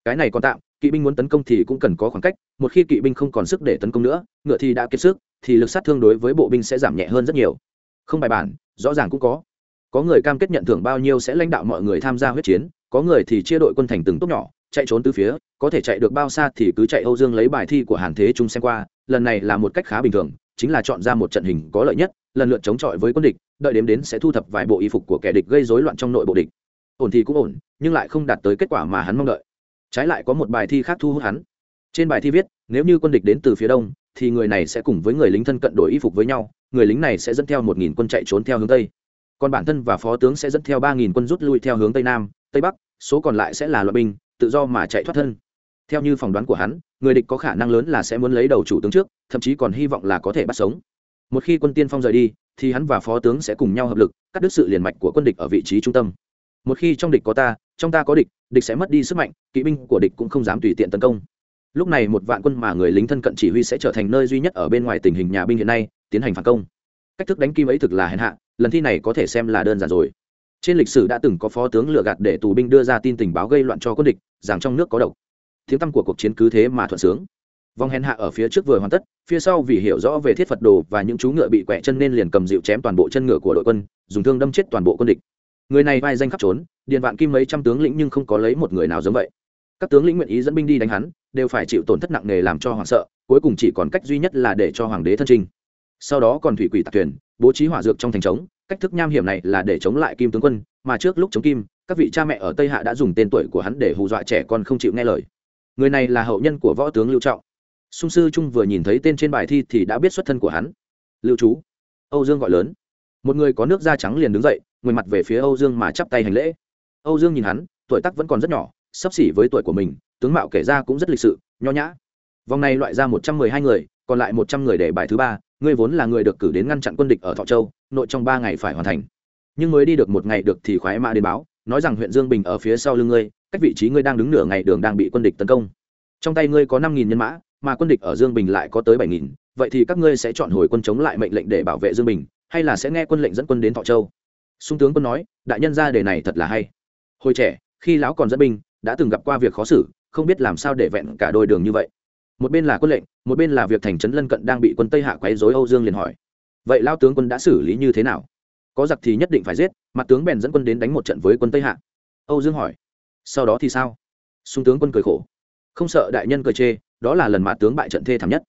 cái này còn tạm, kỵ binh muốn tấn công thì cũng cần có khoảng cách, một khi kỵ binh không còn sức để tấn công nữa, ngựa thì đã kiệt sức, thì lực sát thương đối với bộ binh sẽ giảm nhẹ hơn rất nhiều. Không bài bản, rõ ràng cũng có. Có người cam kết nhận thưởng bao nhiêu sẽ lãnh đạo mọi người tham gia huyết chiến, có người thì chia đội quân thành từng tốt nhỏ, chạy trốn từ phía, có thể chạy được bao xa thì cứ chạy âu dương lấy bài thi của hàn thế trung xem qua, lần này là một cách khá bình thường, chính là chọn ra một trận hình có lợi nhất, lần lượt chống chọi với quân địch, đợi đếm đến sẽ thu thập vài bộ y phục của kẻ địch gây rối loạn trong nội bộ địch. Ổn thì cũng ổn, nhưng lại không đạt tới kết quả mà hắn mong đợi trái lại có một bài thi khác thu hút hắn. Trên bài thi viết, nếu như quân địch đến từ phía đông, thì người này sẽ cùng với người lính thân cận đổi y phục với nhau, người lính này sẽ dẫn theo một nghìn quân chạy trốn theo hướng tây. Còn bản thân và phó tướng sẽ dẫn theo ba nghìn quân rút lui theo hướng tây nam, tây bắc, số còn lại sẽ là loại binh, tự do mà chạy thoát thân. Theo như phỏng đoán của hắn, người địch có khả năng lớn là sẽ muốn lấy đầu chủ tướng trước, thậm chí còn hy vọng là có thể bắt sống. Một khi quân tiên phong rời đi, thì hắn và phó tướng sẽ cùng nhau hợp lực, cắt đứt sự liền mạch của quân địch ở vị trí trung tâm một khi trong địch có ta, trong ta có địch địch sẽ mất đi sức mạnh, kỵ binh của địch cũng không dám tùy tiện tấn công. Lúc này một vạn quân mà người lính thân cận chỉ huy sẽ trở thành nơi duy nhất ở bên ngoài tình hình nhà binh hiện nay, tiến hành phản công. Cách thức đánh kim ấy thực là hèn hạ, lần thi này có thể xem là đơn giản rồi. Trên lịch sử đã từng có phó tướng lừa gạt để tù binh đưa ra tin tình báo gây loạn cho quân địch, rằng trong nước có độc. Tiếng tăm của cuộc chiến cứ thế mà thuận sướng. Vòng hèn hạ ở phía trước vừa hoàn tất, phía sau vì hiểu rõ về thiết phật đồ và những chú ngựa bị quẹ chân nên liền cầm dịu chém toàn bộ chân ngựa của đội quân, dùng thương đâm chết toàn bộ quân địch người này vai danh khắp trốn điện vạn kim mấy trăm tướng lĩnh nhưng không có lấy một người nào giống vậy. Các tướng lĩnh nguyện ý dẫn binh đi đánh hắn, đều phải chịu tổn thất nặng nề làm cho hoàng sợ, cuối cùng chỉ còn cách duy nhất là để cho hoàng đế thân trinh sau đó còn thủy quỷ tạc thuyền, bố trí hỏa dược trong thành trống, cách thức nham hiểm này là để chống lại kim tướng quân, mà trước lúc chống kim, các vị cha mẹ ở tây hạ đã dùng tên tuổi của hắn để hù dọa trẻ con không chịu nghe lời. Người này là hậu nhân của võ tướng lưu trọng. Sung sư trung vừa nhìn thấy tên trên bài thi thì đã biết xuất thân của hắn. Lưu chú. Âu dương gọi lớn. Một người có nước da trắng liền đứng dậy ngồi mặt về phía âu dương mà chắp tay hành lễ. Âu dương nhìn hắn, tuổi tác vẫn còn rất nhỏ, sắp xỉ với tuổi của mình, tướng mạo kể ra cũng rất lịch sự, nho nhã. Vòng này loại ra một trăm mười hai người, còn lại một trăm người để bài thứ ba, ngươi vốn là người được cử đến ngăn chặn quân địch ở thọ châu, nội trong ba ngày phải hoàn thành. Nhưng mới đi được một ngày được thì khoái mã đến báo, nói rằng huyện dương bình ở phía sau lưng ngươi, cách vị trí ngươi đang đứng nửa ngày đường đang bị quân địch tấn công. Trong tay ngươi có năm nghìn nhân mã, mà quân địch ở dương bình lại có tới bảy nghìn, vậy thì các ngươi sẽ chọn hồi quân chống lại mệnh lệnh để bảo vệ dương bình, hay là sẽ nghe quân lệnh dẫn quân đến thọ châu? Sung tướng quân nói, đại nhân ra đề này thật là hay. Hồi trẻ, khi lão còn dẫn binh, đã từng gặp qua việc khó xử, không biết làm sao để vẹn cả đôi đường như vậy. Một bên là quân lệnh, một bên là việc thành trấn lân cận đang bị quân tây hạ quấy dối âu dương liền hỏi, vậy lao tướng quân đã xử lý như thế nào? Có giặc thì nhất định phải giết, mặt tướng bèn dẫn quân đến đánh một trận với quân tây hạ. Âu dương hỏi, sau đó thì sao? Sung tướng quân cười khổ, không sợ đại nhân cười chê, đó là lần mặt tướng bại trận thê thảm nhất.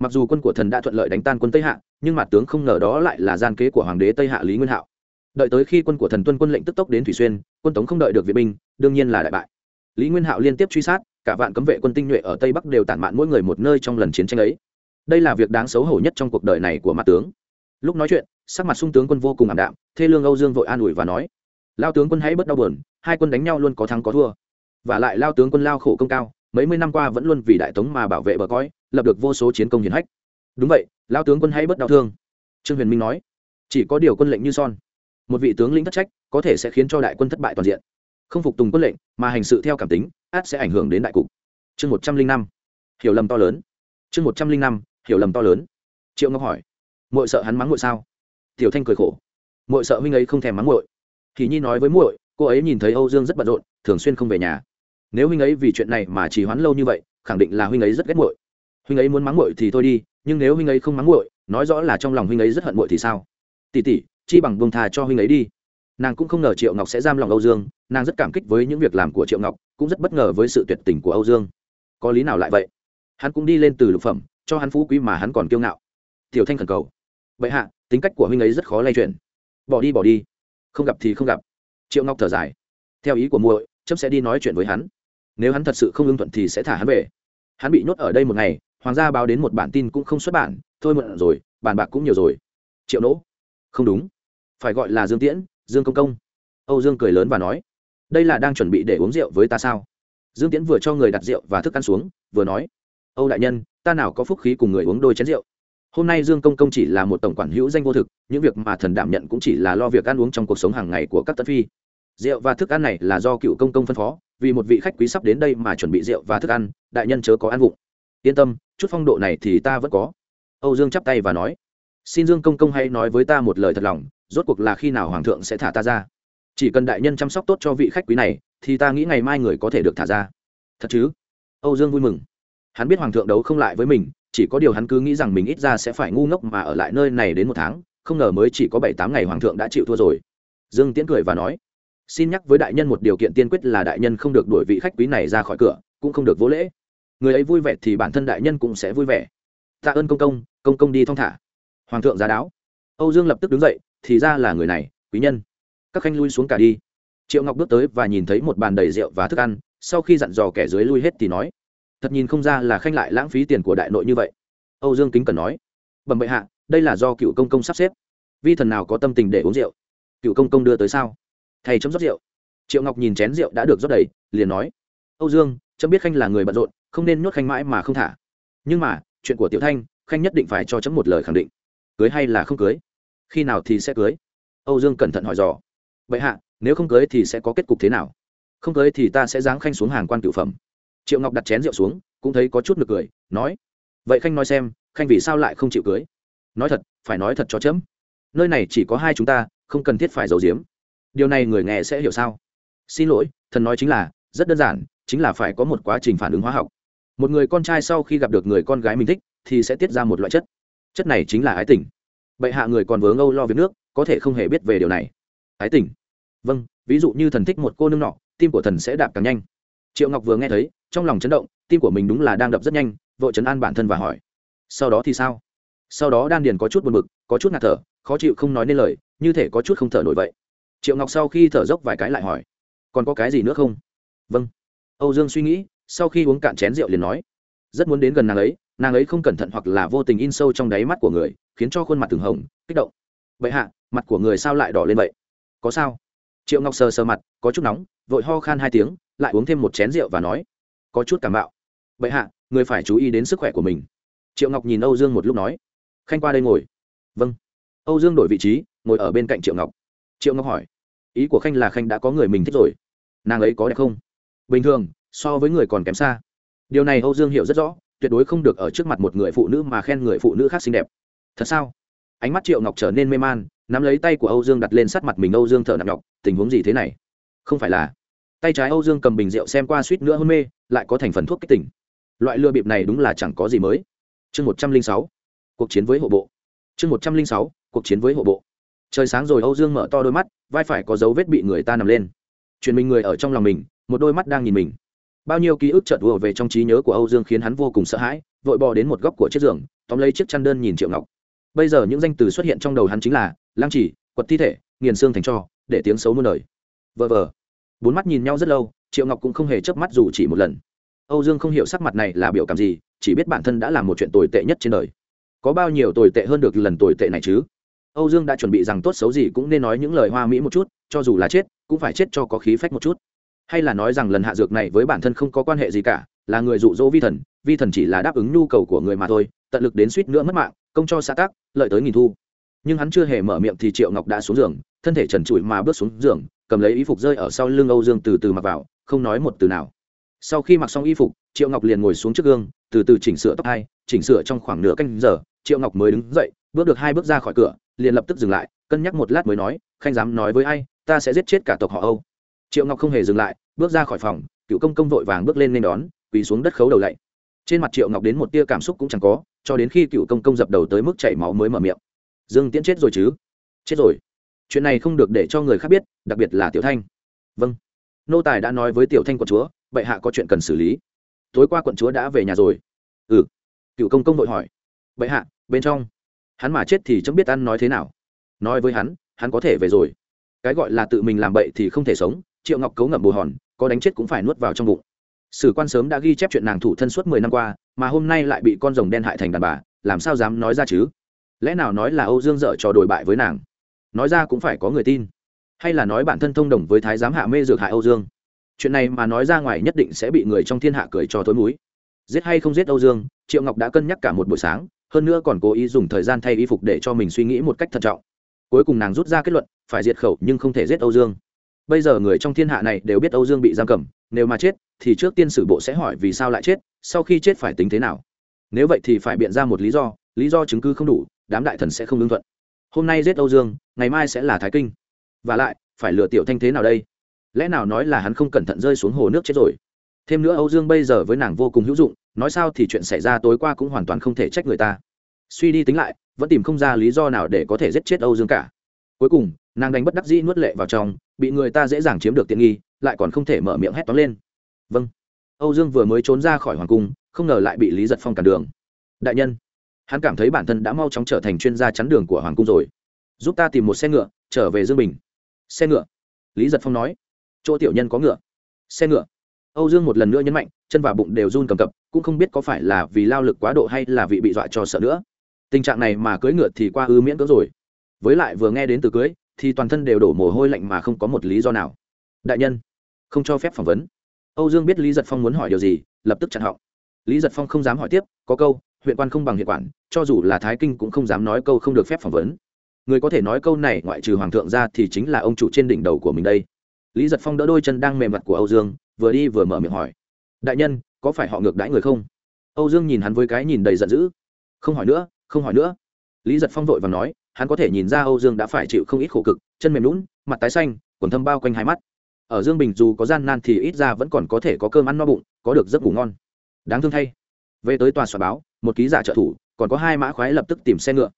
Mặc dù quân của thần đã thuận lợi đánh tan quân tây hạ, nhưng mặt tướng không ngờ đó lại là gian kế của hoàng đế tây hạ lý nguyên hạo đợi tới khi quân của thần tuân quân lệnh tức tốc đến thủy xuyên, quân tống không đợi được viện binh, đương nhiên là đại bại. Lý nguyên hạo liên tiếp truy sát, cả vạn cấm vệ quân tinh nhuệ ở tây bắc đều tản mạn mỗi người một nơi trong lần chiến tranh ấy. Đây là việc đáng xấu hổ nhất trong cuộc đời này của mặt tướng. Lúc nói chuyện, sắc mặt sung tướng quân vô cùng ảm đạm, thê lương âu dương vội an ủi và nói, lao tướng quân hãy bất đau buồn, hai quân đánh nhau luôn có thắng có thua. Và lại lao tướng quân lao khổ công cao, mấy mươi năm qua vẫn luôn vì đại tống mà bảo vệ bờ cõi, lập được vô số chiến công hiển hách. Đúng vậy, lao tướng quân hãy bất đau thương. Trương huyền minh nói, chỉ có điều quân lệnh như son một vị tướng lĩnh thất trách, có thể sẽ khiến cho đại quân thất bại toàn diện. Không phục tùng quân lệnh, mà hành sự theo cảm tính, át sẽ ảnh hưởng đến đại cục. Chương một trăm linh năm. Hiểu lầm to lớn. Chương một trăm linh năm, hiểu lầm to lớn. Triệu ngọc hỏi, muội sợ hắn mắng muội sao? Tiểu thanh cười khổ, muội sợ huynh ấy không thèm mắng muội. Thì nhi nói với muội, cô ấy nhìn thấy âu dương rất bận rộn, thường xuyên không về nhà. Nếu huynh ấy vì chuyện này mà chỉ hoán lâu như vậy, khẳng định là huynh ấy rất ghét muội. Huynh ấy muốn mắng muội thì thôi đi, nhưng nếu huynh ấy không mắng muội, nói rõ là trong lòng huynh ấy rất hận muội thì sao? Tỷ tỷ chi bằng buông thà cho huynh ấy đi. Nàng cũng không ngờ triệu ngọc sẽ giam lòng âu dương, nàng rất cảm kích với những việc làm của triệu ngọc, cũng rất bất ngờ với sự tuyệt tình của âu dương. Có lý nào lại vậy? Hắn cũng đi lên từ lục phẩm, cho hắn phú quý mà hắn còn kiêu ngạo. Tiểu thanh khẩn cầu. Vậy hạ, tính cách của huynh ấy rất khó lay chuyển. Bỏ đi bỏ đi. Không gặp thì không gặp. Triệu ngọc thở dài. Theo ý của muội chấp sẽ đi nói chuyện với hắn. Nếu hắn thật sự không ưng thuận thì sẽ thả hắn về. Hắn bị nhốt ở đây một ngày, hoàng gia báo đến một bản tin cũng không xuất bản. Thôi mượn rồi, bàn bạc cũng nhiều rồi. Triệu nỗ không đúng. Phải gọi là dương tiễn, dương công công. Âu dương cười lớn và nói, đây là đang chuẩn bị để uống rượu với ta sao? Dương tiễn vừa cho người đặt rượu và thức ăn xuống, vừa nói, âu đại nhân, ta nào có phúc khí cùng người uống đôi chén rượu. Hôm nay dương công công chỉ là một tổng quản hữu danh vô thực, những việc mà thần đảm nhận cũng chỉ là lo việc ăn uống trong cuộc sống hàng ngày của các tân phi. Rượu và thức ăn này là do cựu công công phân phó, vì một vị khách quý sắp đến đây mà chuẩn bị rượu và thức ăn, đại nhân chớ có ăn vụng. Yên tâm, chút phong độ này thì ta vẫn có. Âu dương chắp tay và nói xin dương công công hãy nói với ta một lời thật lòng, rốt cuộc là khi nào hoàng thượng sẽ thả ta ra? Chỉ cần đại nhân chăm sóc tốt cho vị khách quý này, thì ta nghĩ ngày mai người có thể được thả ra. Thật chứ? Âu dương vui mừng. Hắn biết hoàng thượng đấu không lại với mình, chỉ có điều hắn cứ nghĩ rằng mình ít ra sẽ phải ngu ngốc mà ở lại nơi này đến một tháng, không ngờ mới chỉ có bảy tám ngày hoàng thượng đã chịu thua rồi. Dương tiễn cười và nói, xin nhắc với đại nhân một điều kiện tiên quyết là đại nhân không được đuổi vị khách quý này ra khỏi cửa, cũng không được vô lễ. Người ấy vui vẻ thì bản thân đại nhân cũng sẽ vui vẻ. Tạ ơn công công công công đi thong thả hoàng thượng giá đáo. Âu dương lập tức đứng dậy, thì ra là người này, quý nhân. Các khanh lui xuống cả đi. Triệu ngọc bước tới và nhìn thấy một bàn đầy rượu và thức ăn, sau khi dặn dò kẻ dưới lui hết thì nói, thật nhìn không ra là khanh lại lãng phí tiền của đại nội như vậy. Âu dương kính cần nói, bẩm bệ hạ, đây là do cựu công công sắp xếp. Vi thần nào có tâm tình để uống rượu? Cựu công công đưa tới sao? Thầy chấm rót rượu. Triệu ngọc nhìn chén rượu đã được rót đầy, liền nói, âu dương, chấm biết khanh là người bận rộn, không nên nhốt khanh mãi mà không thả. Nhưng mà, chuyện của tiểu thanh, khanh nhất định phải cho chấm một lời khẳng định cưới hay là không cưới? Khi nào thì sẽ cưới? Âu dương cẩn thận hỏi dò. Vậy hạ, nếu không cưới thì sẽ có kết cục thế nào? Không cưới thì ta sẽ giáng khanh xuống hàng quan cựu phẩm. Triệu ngọc đặt chén rượu xuống, cũng thấy có chút nực cười, nói, vậy khanh nói xem, khanh vì sao lại không chịu cưới? Nói thật, phải nói thật cho chấm. Nơi này chỉ có hai chúng ta, không cần thiết phải giấu giếm. Điều này người nghe sẽ hiểu sao? Xin lỗi, thần nói chính là, rất đơn giản, chính là phải có một quá trình phản ứng hóa học. Một người con trai sau khi gặp được người con gái mình thích, thì sẽ tiết ra một loại chất chất này chính là ái tình. Bệ hạ người còn vướng âu lo việc nước, có thể không hề biết về điều này. Ái tình? Vâng ví dụ như thần thích một cô nương nọ, tim của thần sẽ đạp càng nhanh. Triệu ngọc vừa nghe thấy, trong lòng chấn động, tim của mình đúng là đang đập rất nhanh vội chấn an bản thân và hỏi. Sau đó thì sao? Sau đó đan điền có chút buồn bực, có chút ngạt thở, khó chịu không nói nên lời, như thể có chút không thở nổi vậy. Triệu ngọc sau khi thở dốc vài cái lại hỏi. Còn có cái gì nữa không? Vâng. Âu dương suy nghĩ, sau khi uống cạn chén rượu liền nói. Rất muốn đến gần nàng ấy nàng ấy không cẩn thận hoặc là vô tình in sâu trong đáy mắt của người, khiến cho khuôn mặt từng hồng, kích động. Vậy hạ, mặt của người sao lại đỏ lên vậy? Có sao. Triệu ngọc sờ sờ mặt, có chút nóng, vội ho khan hai tiếng, lại uống thêm một chén rượu và nói, có chút cảm bạo. Vậy hạ, người phải chú ý đến sức khỏe của mình. Triệu ngọc nhìn âu dương một lúc nói, khanh qua đây ngồi. Vâng. Âu dương đổi vị trí, ngồi ở bên cạnh triệu ngọc. Triệu ngọc hỏi, ý của khanh là khanh đã có người mình thích rồi, nàng ấy có đẹp không? Bình thường, so với người còn kém xa. Điều này âu dương hiểu rất rõ tuyệt đối không được ở trước mặt một người phụ nữ mà khen người phụ nữ khác xinh đẹp. Thật sao? Ánh mắt triệu ngọc trở nên mê man, nắm lấy tay của âu dương đặt lên sát mặt mình, âu dương thở nặng nhọc, tình huống gì thế này? Không phải là tay trái âu dương cầm bình rượu xem qua suýt nữa hôn mê, lại có thành phần thuốc kích tỉnh. Loại lừa bịp này đúng là chẳng có gì mới. Chương một trăm linh sáu, cuộc chiến với hộ bộ. Chương một trăm linh sáu, cuộc chiến với hộ bộ. Trời sáng rồi âu dương mở to đôi mắt, vai phải có dấu vết bị người ta nằm lên. Truyền mình người ở trong lòng mình, một đôi mắt đang nhìn mình bao nhiêu ký ức chợt ùa về trong trí nhớ của âu dương khiến hắn vô cùng sợ hãi, vội bò đến một góc của chiếc giường, tóm lấy chiếc chăn đơn nhìn triệu ngọc. Bây giờ những danh từ xuất hiện trong đầu hắn chính là lang chỉ quật thi thể, nghiền xương thành cho, để tiếng xấu muôn đời. Vờ vờ. Bốn mắt nhìn nhau rất lâu, triệu ngọc cũng không hề chớp mắt dù chỉ một lần. Âu dương không hiểu sắc mặt này là biểu cảm gì, chỉ biết bản thân đã làm một chuyện tồi tệ nhất trên đời. Có bao nhiêu tồi tệ hơn được lần tồi tệ này chứ? Âu dương đã chuẩn bị rằng tốt xấu gì cũng nên nói những lời hoa mỹ một chút, cho dù là chết, cũng phải chết cho có khí phách một chút hay là nói rằng lần hạ dược này với bản thân không có quan hệ gì cả, là người dụ dỗ vi thần vi thần chỉ là đáp ứng nhu cầu của người mà thôi, tận lực đến suýt nữa mất mạng, công cho xã tác, lợi tới nghìn thu. Nhưng hắn chưa hề mở miệng thì triệu ngọc đã xuống giường, thân thể trần trụi mà bước xuống giường, cầm lấy y phục rơi ở sau lưng âu dương từ từ mặc vào, không nói một từ nào. Sau khi mặc xong y phục, triệu ngọc liền ngồi xuống trước gương, từ từ chỉnh sửa tóc hai, chỉnh sửa trong khoảng nửa canh giờ, triệu ngọc mới đứng dậy, bước được hai bước ra khỏi cửa, liền lập tức dừng lại, cân nhắc một lát mới nói, khanh dám nói với ai, ta sẽ giết chết cả tộc họ âu triệu ngọc không hề dừng lại, bước ra khỏi phòng, cựu công công vội vàng bước lên nên đón, quỳ xuống đất khấu đầu lạy. Trên mặt triệu ngọc đến một tia cảm xúc cũng chẳng có, cho đến khi cựu công công dập đầu tới mức chảy máu mới mở miệng. Dương tiễn chết rồi chứ? Chết rồi. Chuyện này không được để cho người khác biết, đặc biệt là tiểu thanh. Vâng. Nô tài đã nói với tiểu thanh quận chúa, bệ hạ có chuyện cần xử lý. Tối qua quận chúa đã về nhà rồi. Ừ. Cựu công công vội hỏi. Bệ hạ, bên trong. Hắn mà chết thì chấm biết ăn nói thế nào. Nói với hắn hắn có thể về rồi. Cái gọi là tự mình làm bậy thì không thể sống triệu ngọc cấu ngậm bồ hòn, có đánh chết cũng phải nuốt vào trong bụng. Sử quan sớm đã ghi chép chuyện nàng thủ thân suốt mười năm qua, mà hôm nay lại bị con rồng đen hại thành đàn bà, làm sao dám nói ra chứ? Lẽ nào nói là âu dương dợ trò đồi bại với nàng? Nói ra cũng phải có người tin. Hay là nói bản thân thông đồng với thái giám hạ mê dược hại âu dương? Chuyện này mà nói ra ngoài nhất định sẽ bị người trong thiên hạ cười cho thối múi giết hay không giết âu dương, triệu ngọc đã cân nhắc cả một buổi sáng, hơn nữa còn cố ý dùng thời gian thay y phục để cho mình suy nghĩ một cách thận trọng. Cuối cùng nàng rút ra kết luận, phải diệt khẩu nhưng không thể giết âu dương bây giờ người trong thiên hạ này đều biết âu dương bị giam cầm, nếu mà chết, thì trước tiên sử bộ sẽ hỏi vì sao lại chết, sau khi chết phải tính thế nào. Nếu vậy thì phải biện ra một lý do lý do chứng cứ không đủ, đám đại thần sẽ không lương thuận. Hôm nay giết âu dương, ngày mai sẽ là thái kinh. Và lại, phải lừa tiểu thanh thế nào đây? Lẽ nào nói là hắn không cẩn thận rơi xuống hồ nước chết rồi? Thêm nữa âu dương bây giờ với nàng vô cùng hữu dụng, nói sao thì chuyện xảy ra tối qua cũng hoàn toàn không thể trách người ta. Suy đi tính lại, vẫn tìm không ra lý do nào để có thể giết chết âu dương cả. Cuối cùng, nàng đánh bất đắc dĩ nuốt lệ vào trong bị người ta dễ dàng chiếm được tiện nghi, lại còn không thể mở miệng hét toán lên. Vâng. Âu dương vừa mới trốn ra khỏi hoàng cung, không ngờ lại bị lý giật phong cản đường. Đại nhân, hắn cảm thấy bản thân đã mau chóng trở thành chuyên gia chắn đường của hoàng cung rồi. Giúp ta tìm một xe ngựa, trở về dương bình. Xe ngựa? Lý giật phong nói. Chỗ tiểu nhân có ngựa. Xe ngựa? Âu dương một lần nữa nhấn mạnh, chân và bụng đều run cầm cập, cũng không biết có phải là vì lao lực quá độ hay là vị bị dọa cho sợ nữa. Tình trạng này mà cưỡi ngựa thì qua ư miễn cưỡng rồi. Với lại vừa nghe đến từ cưới thì toàn thân đều đổ mồ hôi lạnh mà không có một lý do nào. Đại nhân, không cho phép phỏng vấn. Âu dương biết lý giật phong muốn hỏi điều gì, lập tức chặn họng. Lý giật phong không dám hỏi tiếp, có câu, huyện quan không bằng hiện quản, cho dù là thái kinh cũng không dám nói câu không được phép phỏng vấn. Người có thể nói câu này ngoại trừ hoàng thượng ra thì chính là ông chủ trên đỉnh đầu của mình đây. Lý giật phong đỡ đôi chân đang mềm mặt của âu dương, vừa đi vừa mở miệng hỏi. Đại nhân, có phải họ ngược đãi người không? Âu dương nhìn hắn với cái nhìn đầy giận dữ. Không hỏi nữa, không hỏi nữa. Lý giật phong vội và nói hắn có thể nhìn ra âu dương đã phải chịu không ít khổ cực, chân mềm lún mặt tái xanh, quần thâm bao quanh hai mắt. Ở dương bình dù có gian nan thì ít ra vẫn còn có thể có cơm ăn no bụng, có được giấc ngủ ngon. Đáng thương thay. Về tới tòa soạn báo, một ký giả trợ thủ, còn có hai mã khoái lập tức tìm xe ngựa.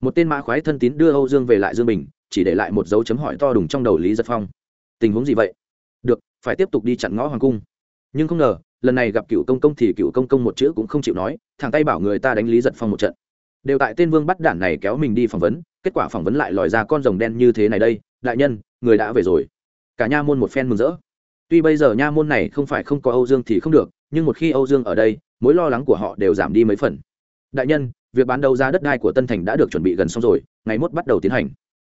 Một tên mã khoái thân tín đưa âu dương về lại dương bình, chỉ để lại một dấu chấm hỏi to đùng trong đầu lý giật phong. Tình huống gì vậy? Được, phải tiếp tục đi chặn ngõ hoàng cung. Nhưng không ngờ, lần này gặp cựu công công thì cựu công công một chữ cũng không chịu nói thằng tay bảo người ta đánh lý giật phong một trận đều tại tên vương bắt đản này kéo mình đi phỏng vấn, kết quả phỏng vấn lại lòi ra con rồng đen như thế này đây, đại nhân, người đã về rồi. Cả nha môn một phen mừng rỡ. Tuy bây giờ nha môn này không phải không có âu dương thì không được, nhưng một khi âu dương ở đây, mối lo lắng của họ đều giảm đi mấy phần. Đại nhân, việc bán đấu giá đất đai của tân thành đã được chuẩn bị gần xong rồi, ngày mốt bắt đầu tiến hành.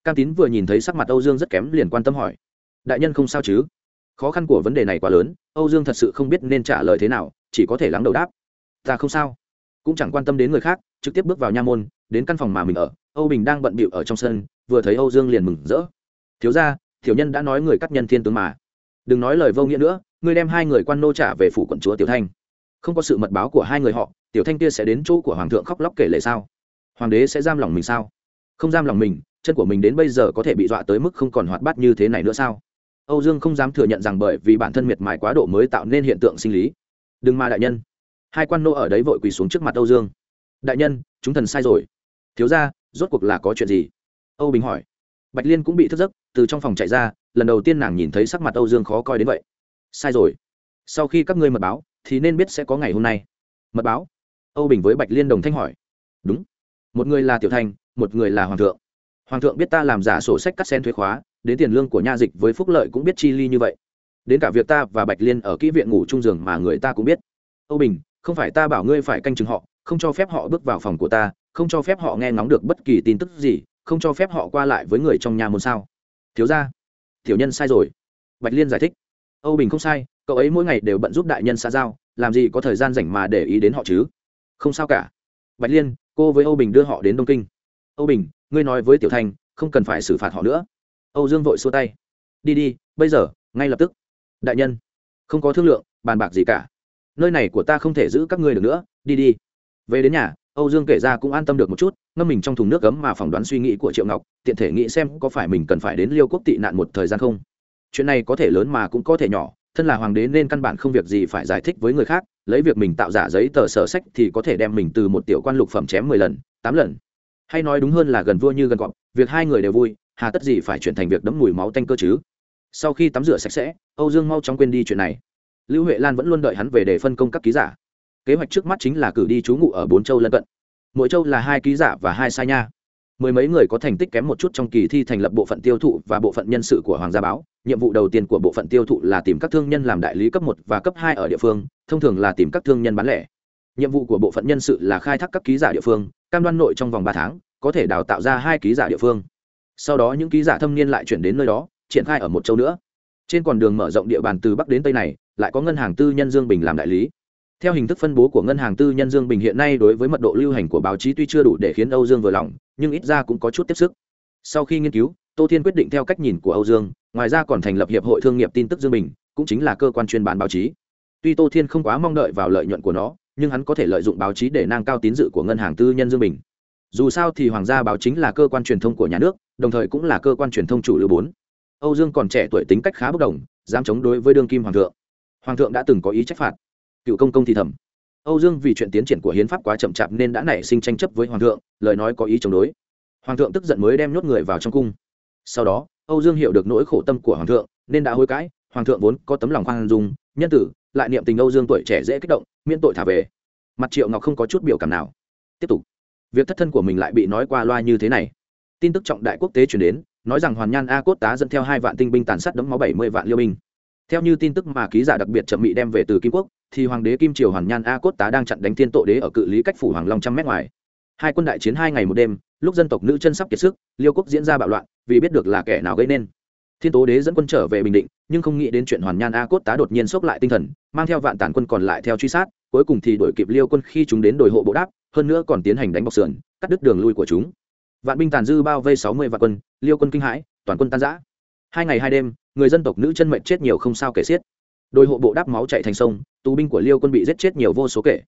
Cam tín vừa nhìn thấy sắc mặt âu dương rất kém liền quan tâm hỏi. Đại nhân không sao chứ? Khó khăn của vấn đề này quá lớn, âu dương thật sự không biết nên trả lời thế nào, chỉ có thể lắng đầu đáp. Ta không sao. Cũng chẳng quan tâm đến người khác trực tiếp bước vào nha môn, đến căn phòng mà mình ở, âu bình đang bận bịu ở trong sân, vừa thấy âu dương liền mừng rỡ. Thiếu ra thiểu nhân đã nói người cắt nhân thiên tướng mà. Đừng nói lời vô nghĩa nữa, ngươi đem hai người quan nô trả về phủ quận chúa tiểu thanh. Không có sự mật báo của hai người họ, tiểu thanh kia sẽ đến chỗ của hoàng thượng khóc lóc kể lệ sao? Hoàng đế sẽ giam lòng mình sao? Không giam lòng mình, chân của mình đến bây giờ có thể bị dọa tới mức không còn hoạt bát như thế này nữa sao? Âu dương không dám thừa nhận rằng bởi vì bản thân miệt mài quá độ mới tạo nên hiện tượng sinh lý. Đừng mà đại nhân. Hai quan nô ở đấy vội quỳ xuống trước mặt âu dương đại nhân, chúng thần sai rồi. Thiếu ra rốt cuộc là có chuyện gì? Âu bình hỏi. Bạch liên cũng bị thức giấc, từ trong phòng chạy ra, lần đầu tiên nàng nhìn thấy sắc mặt âu dương khó coi đến vậy. Sai rồi. Sau khi các ngươi mật báo, thì nên biết sẽ có ngày hôm nay. Mật báo? Âu bình với bạch liên đồng thanh hỏi. Đúng. Một người là tiểu thanh một người là hoàng thượng. Hoàng thượng biết ta làm giả sổ sách cắt sen thuế khóa, đến tiền lương của nha dịch với phúc lợi cũng biết chi ly như vậy. Đến cả việc ta và bạch liên ở kỹ viện ngủ chung giường mà người ta cũng biết. Âu bình không phải ta bảo ngươi phải canh chừng họ, không cho phép họ bước vào phòng của ta, không cho phép họ nghe ngóng được bất kỳ tin tức gì, không cho phép họ qua lại với người trong nhà môn sao? Thiếu ra tiểu nhân sai rồi. Bạch liên giải thích. Âu bình không sai, cậu ấy mỗi ngày đều bận giúp đại nhân xã giao, làm gì có thời gian rảnh mà để ý đến họ chứ? Không sao cả. Bạch liên, cô với âu bình đưa họ đến đông kinh. Âu bình, ngươi nói với tiểu thanh không cần phải xử phạt họ nữa. Âu dương vội xua tay. Đi đi, bây giờ, ngay lập tức. Đại nhân, không có thương lượng, bàn bạc gì cả nơi này của ta không thể giữ các ngươi được nữa, đi đi. Về đến nhà, âu dương kể ra cũng an tâm được một chút, ngâm mình trong thùng nước cấm mà phỏng đoán suy nghĩ của triệu ngọc, tiện thể nghĩ xem có phải mình cần phải đến liêu quốc tị nạn một thời gian không. Chuyện này có thể lớn mà cũng có thể nhỏ, thân là hoàng đế nên căn bản không việc gì phải giải thích với người khác, lấy việc mình tạo giả giấy tờ sở sách thì có thể đem mình từ một tiểu quan lục phẩm chém mười lần, tám lần. Hay nói đúng hơn là gần vua như gần cọp, việc hai người đều vui, hà tất gì phải chuyển thành việc đấm mùi máu tanh cơ chứ. Sau khi tắm rửa sạch sẽ, âu dương mau chóng quên đi chuyện này lưu huệ lan vẫn luôn đợi hắn về để phân công các ký giả. Kế hoạch trước mắt chính là cử đi trú ngụ ở bốn châu lân cận. Mỗi châu là hai ký giả và hai sai nha. Mười mấy người có thành tích kém một chút trong kỳ thi thành lập bộ phận tiêu thụ và bộ phận nhân sự của hoàng gia báo. Nhiệm vụ đầu tiên của bộ phận tiêu thụ là tìm các thương nhân làm đại lý cấp một và cấp hai ở địa phương, thông thường là tìm các thương nhân bán lẻ. Nhiệm vụ của bộ phận nhân sự là khai thác các ký giả địa phương, cam đoan nội trong vòng ba tháng, có thể đào tạo ra hai ký giả địa phương. Sau đó những ký giả thâm niên lại chuyển đến nơi đó, triển khai ở một châu nữa. Trên con đường mở rộng địa bàn từ bắc đến tây này lại có ngân hàng tư nhân dương bình làm đại lý. Theo hình thức phân bố của ngân hàng tư nhân dương bình hiện nay đối với mật độ lưu hành của báo chí tuy chưa đủ để khiến âu dương vừa lòng, nhưng ít ra cũng có chút tiếp sức. Sau khi nghiên cứu, tô thiên quyết định theo cách nhìn của âu dương, ngoài ra còn thành lập hiệp hội thương nghiệp tin tức dương bình, cũng chính là cơ quan chuyên bán báo chí. Tuy tô thiên không quá mong đợi vào lợi nhuận của nó, nhưng hắn có thể lợi dụng báo chí để nâng cao tín dự của ngân hàng tư nhân dương bình. Dù sao thì hoàng gia báo chính là cơ quan truyền thông của nhà nước, đồng thời cũng là cơ quan truyền thông chủ lưu bốn. Âu dương còn trẻ tuổi tính cách khá bốc đồng, dám chống đối với đương kim hoàng thượng hoàng thượng đã từng có ý trách phạt. Cựu công công thì thầm. Âu dương vì chuyện tiến triển của hiến pháp quá chậm chạp nên đã nảy sinh tranh chấp với hoàng thượng, lời nói có ý chống đối. Hoàng thượng tức giận mới đem nhốt người vào trong cung. Sau đó, âu dương hiểu được nỗi khổ tâm của hoàng thượng, nên đã hối cãi, hoàng thượng vốn có tấm lòng khoan dung, nhân tử, lại niệm tình âu dương tuổi trẻ dễ kích động, miễn tội thả về. Mặt triệu ngọc không có chút biểu cảm nào. Tiếp tục, việc thất thân của mình lại bị nói qua loa như thế này. Tin tức trọng đại quốc tế chuyển đến, nói rằng hoàn nhan a cốt tá dẫn theo hai vạn tinh binh tàn sát đấm máu bảy mươi vạn liêu binh theo như tin tức mà ký giả đặc biệt chậm mị đem về từ kim quốc, thì hoàng đế kim triều hoàn nhan a cốt tá đang chặn đánh thiên tổ đế ở cự lý cách phủ hoàng long trăm mét ngoài. Hai quân đại chiến hai ngày một đêm, lúc dân tộc nữ chân sắp kiệt sức, liêu quốc diễn ra bạo loạn, vì biết được là kẻ nào gây nên. Thiên tố đế dẫn quân trở về bình định, nhưng không nghĩ đến chuyện hoàn nhan a cốt tá đột nhiên sốc lại tinh thần, mang theo vạn tản quân còn lại theo truy sát, cuối cùng thì đuổi kịp liêu quân khi chúng đến đồi hộ bộ đáp, hơn nữa còn tiến hành đánh bọc sườn, cắt đứt đường lui của chúng. Vạn binh tàn dư bao vây sáu mươi vạn quân, liêu quân kinh hãi, toàn quân tan giã hai ngày hai đêm, người dân tộc nữ chân mệnh chết nhiều không sao kể xiết. Đôi hộ bộ đáp máu chạy thành sông, tù binh của liêu quân bị giết chết nhiều vô số kể.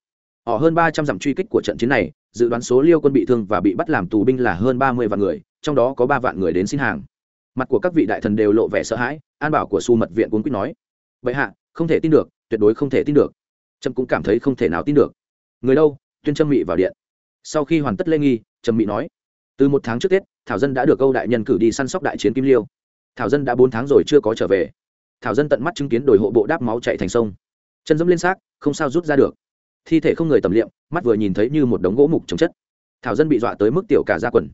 Họ hơn ba trăm dặm truy kích của trận chiến này, dự đoán số liêu quân bị thương và bị bắt làm tù binh là hơn ba mươi vạn người, trong đó có ba vạn người đến xin hàng. Mặt của các vị đại thần đều lộ vẻ sợ hãi, an bảo của su mật viện cuốn quýt nói. Vậy hạ, không thể tin được, tuyệt đối không thể tin được. Trâm cũng cảm thấy không thể nào tin được. Người đâu? Tuyên trâm mị vào điện. Sau khi hoàn tất lễ nghi, trâm mị nói, từ một tháng trước tết, thảo dân đã được câu đại nhân cử đi săn sóc đại chiến kim liêu thảo dân đã bốn tháng rồi chưa có trở về. Thảo dân tận mắt chứng kiến đồi hộ bộ đáp máu chạy thành sông. Chân dẫm lên xác, không sao rút ra được. Thi thể không người tầm liệm, mắt vừa nhìn thấy như một đống gỗ mục trồng chất. Thảo dân bị dọa tới mức tiểu cả ra quần.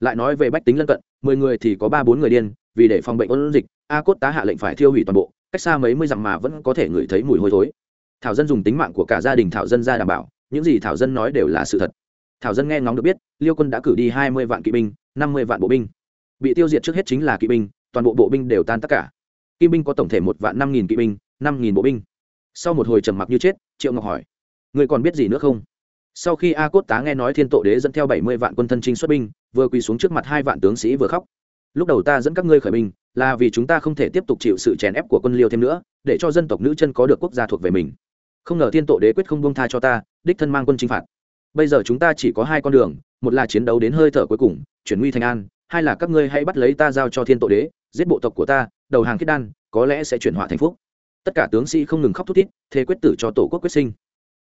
Lại nói về bách tính lân cận, mười người thì có ba bốn người điên, vì để phòng bệnh ôn dịch, a cốt tá hạ lệnh phải thiêu hủy toàn bộ, cách xa mấy mươi dặm mà vẫn có thể ngửi thấy mùi hôi thối. Thảo dân dùng tính mạng của cả gia đình thảo dân ra đảm bảo, những gì thảo dân nói đều là sự thật. Thảo dân nghe ngóng được biết, liêu quân đã cử đi hai mươi vạn kỵ binh, năm mươi vạn bộ binh. Bị tiêu diệt trước hết chính là kỵ binh toàn bộ bộ binh đều tan tất cả. Kim binh có tổng thể một vạn năm nghìn kỵ binh, năm nghìn bộ binh. Sau một hồi trầm mặc như chết, triệu ngọc hỏi người còn biết gì nữa không? Sau khi a cốt tá nghe nói thiên tổ đế dẫn theo bảy mươi vạn quân thân trinh xuất binh, vừa quỳ xuống trước mặt hai vạn tướng sĩ vừa khóc. Lúc đầu ta dẫn các ngươi khởi binh, là vì chúng ta không thể tiếp tục chịu sự chèn ép của quân liêu thêm nữa, để cho dân tộc nữ chân có được quốc gia thuộc về mình. Không ngờ thiên tổ đế quyết không buông tha cho ta, đích thân mang quân chinh phạt. Bây giờ chúng ta chỉ có hai con đường, một là chiến đấu đến hơi thở cuối cùng, chuyển nguy thành an, hai là các ngươi hãy bắt lấy ta giao cho thiên tổ đế giết bộ tộc của ta, đầu hàng kết đan, có lẽ sẽ chuyển họa thành phúc. Tất cả tướng sĩ không ngừng khóc thút thít thế quyết tử cho tổ quốc quyết sinh.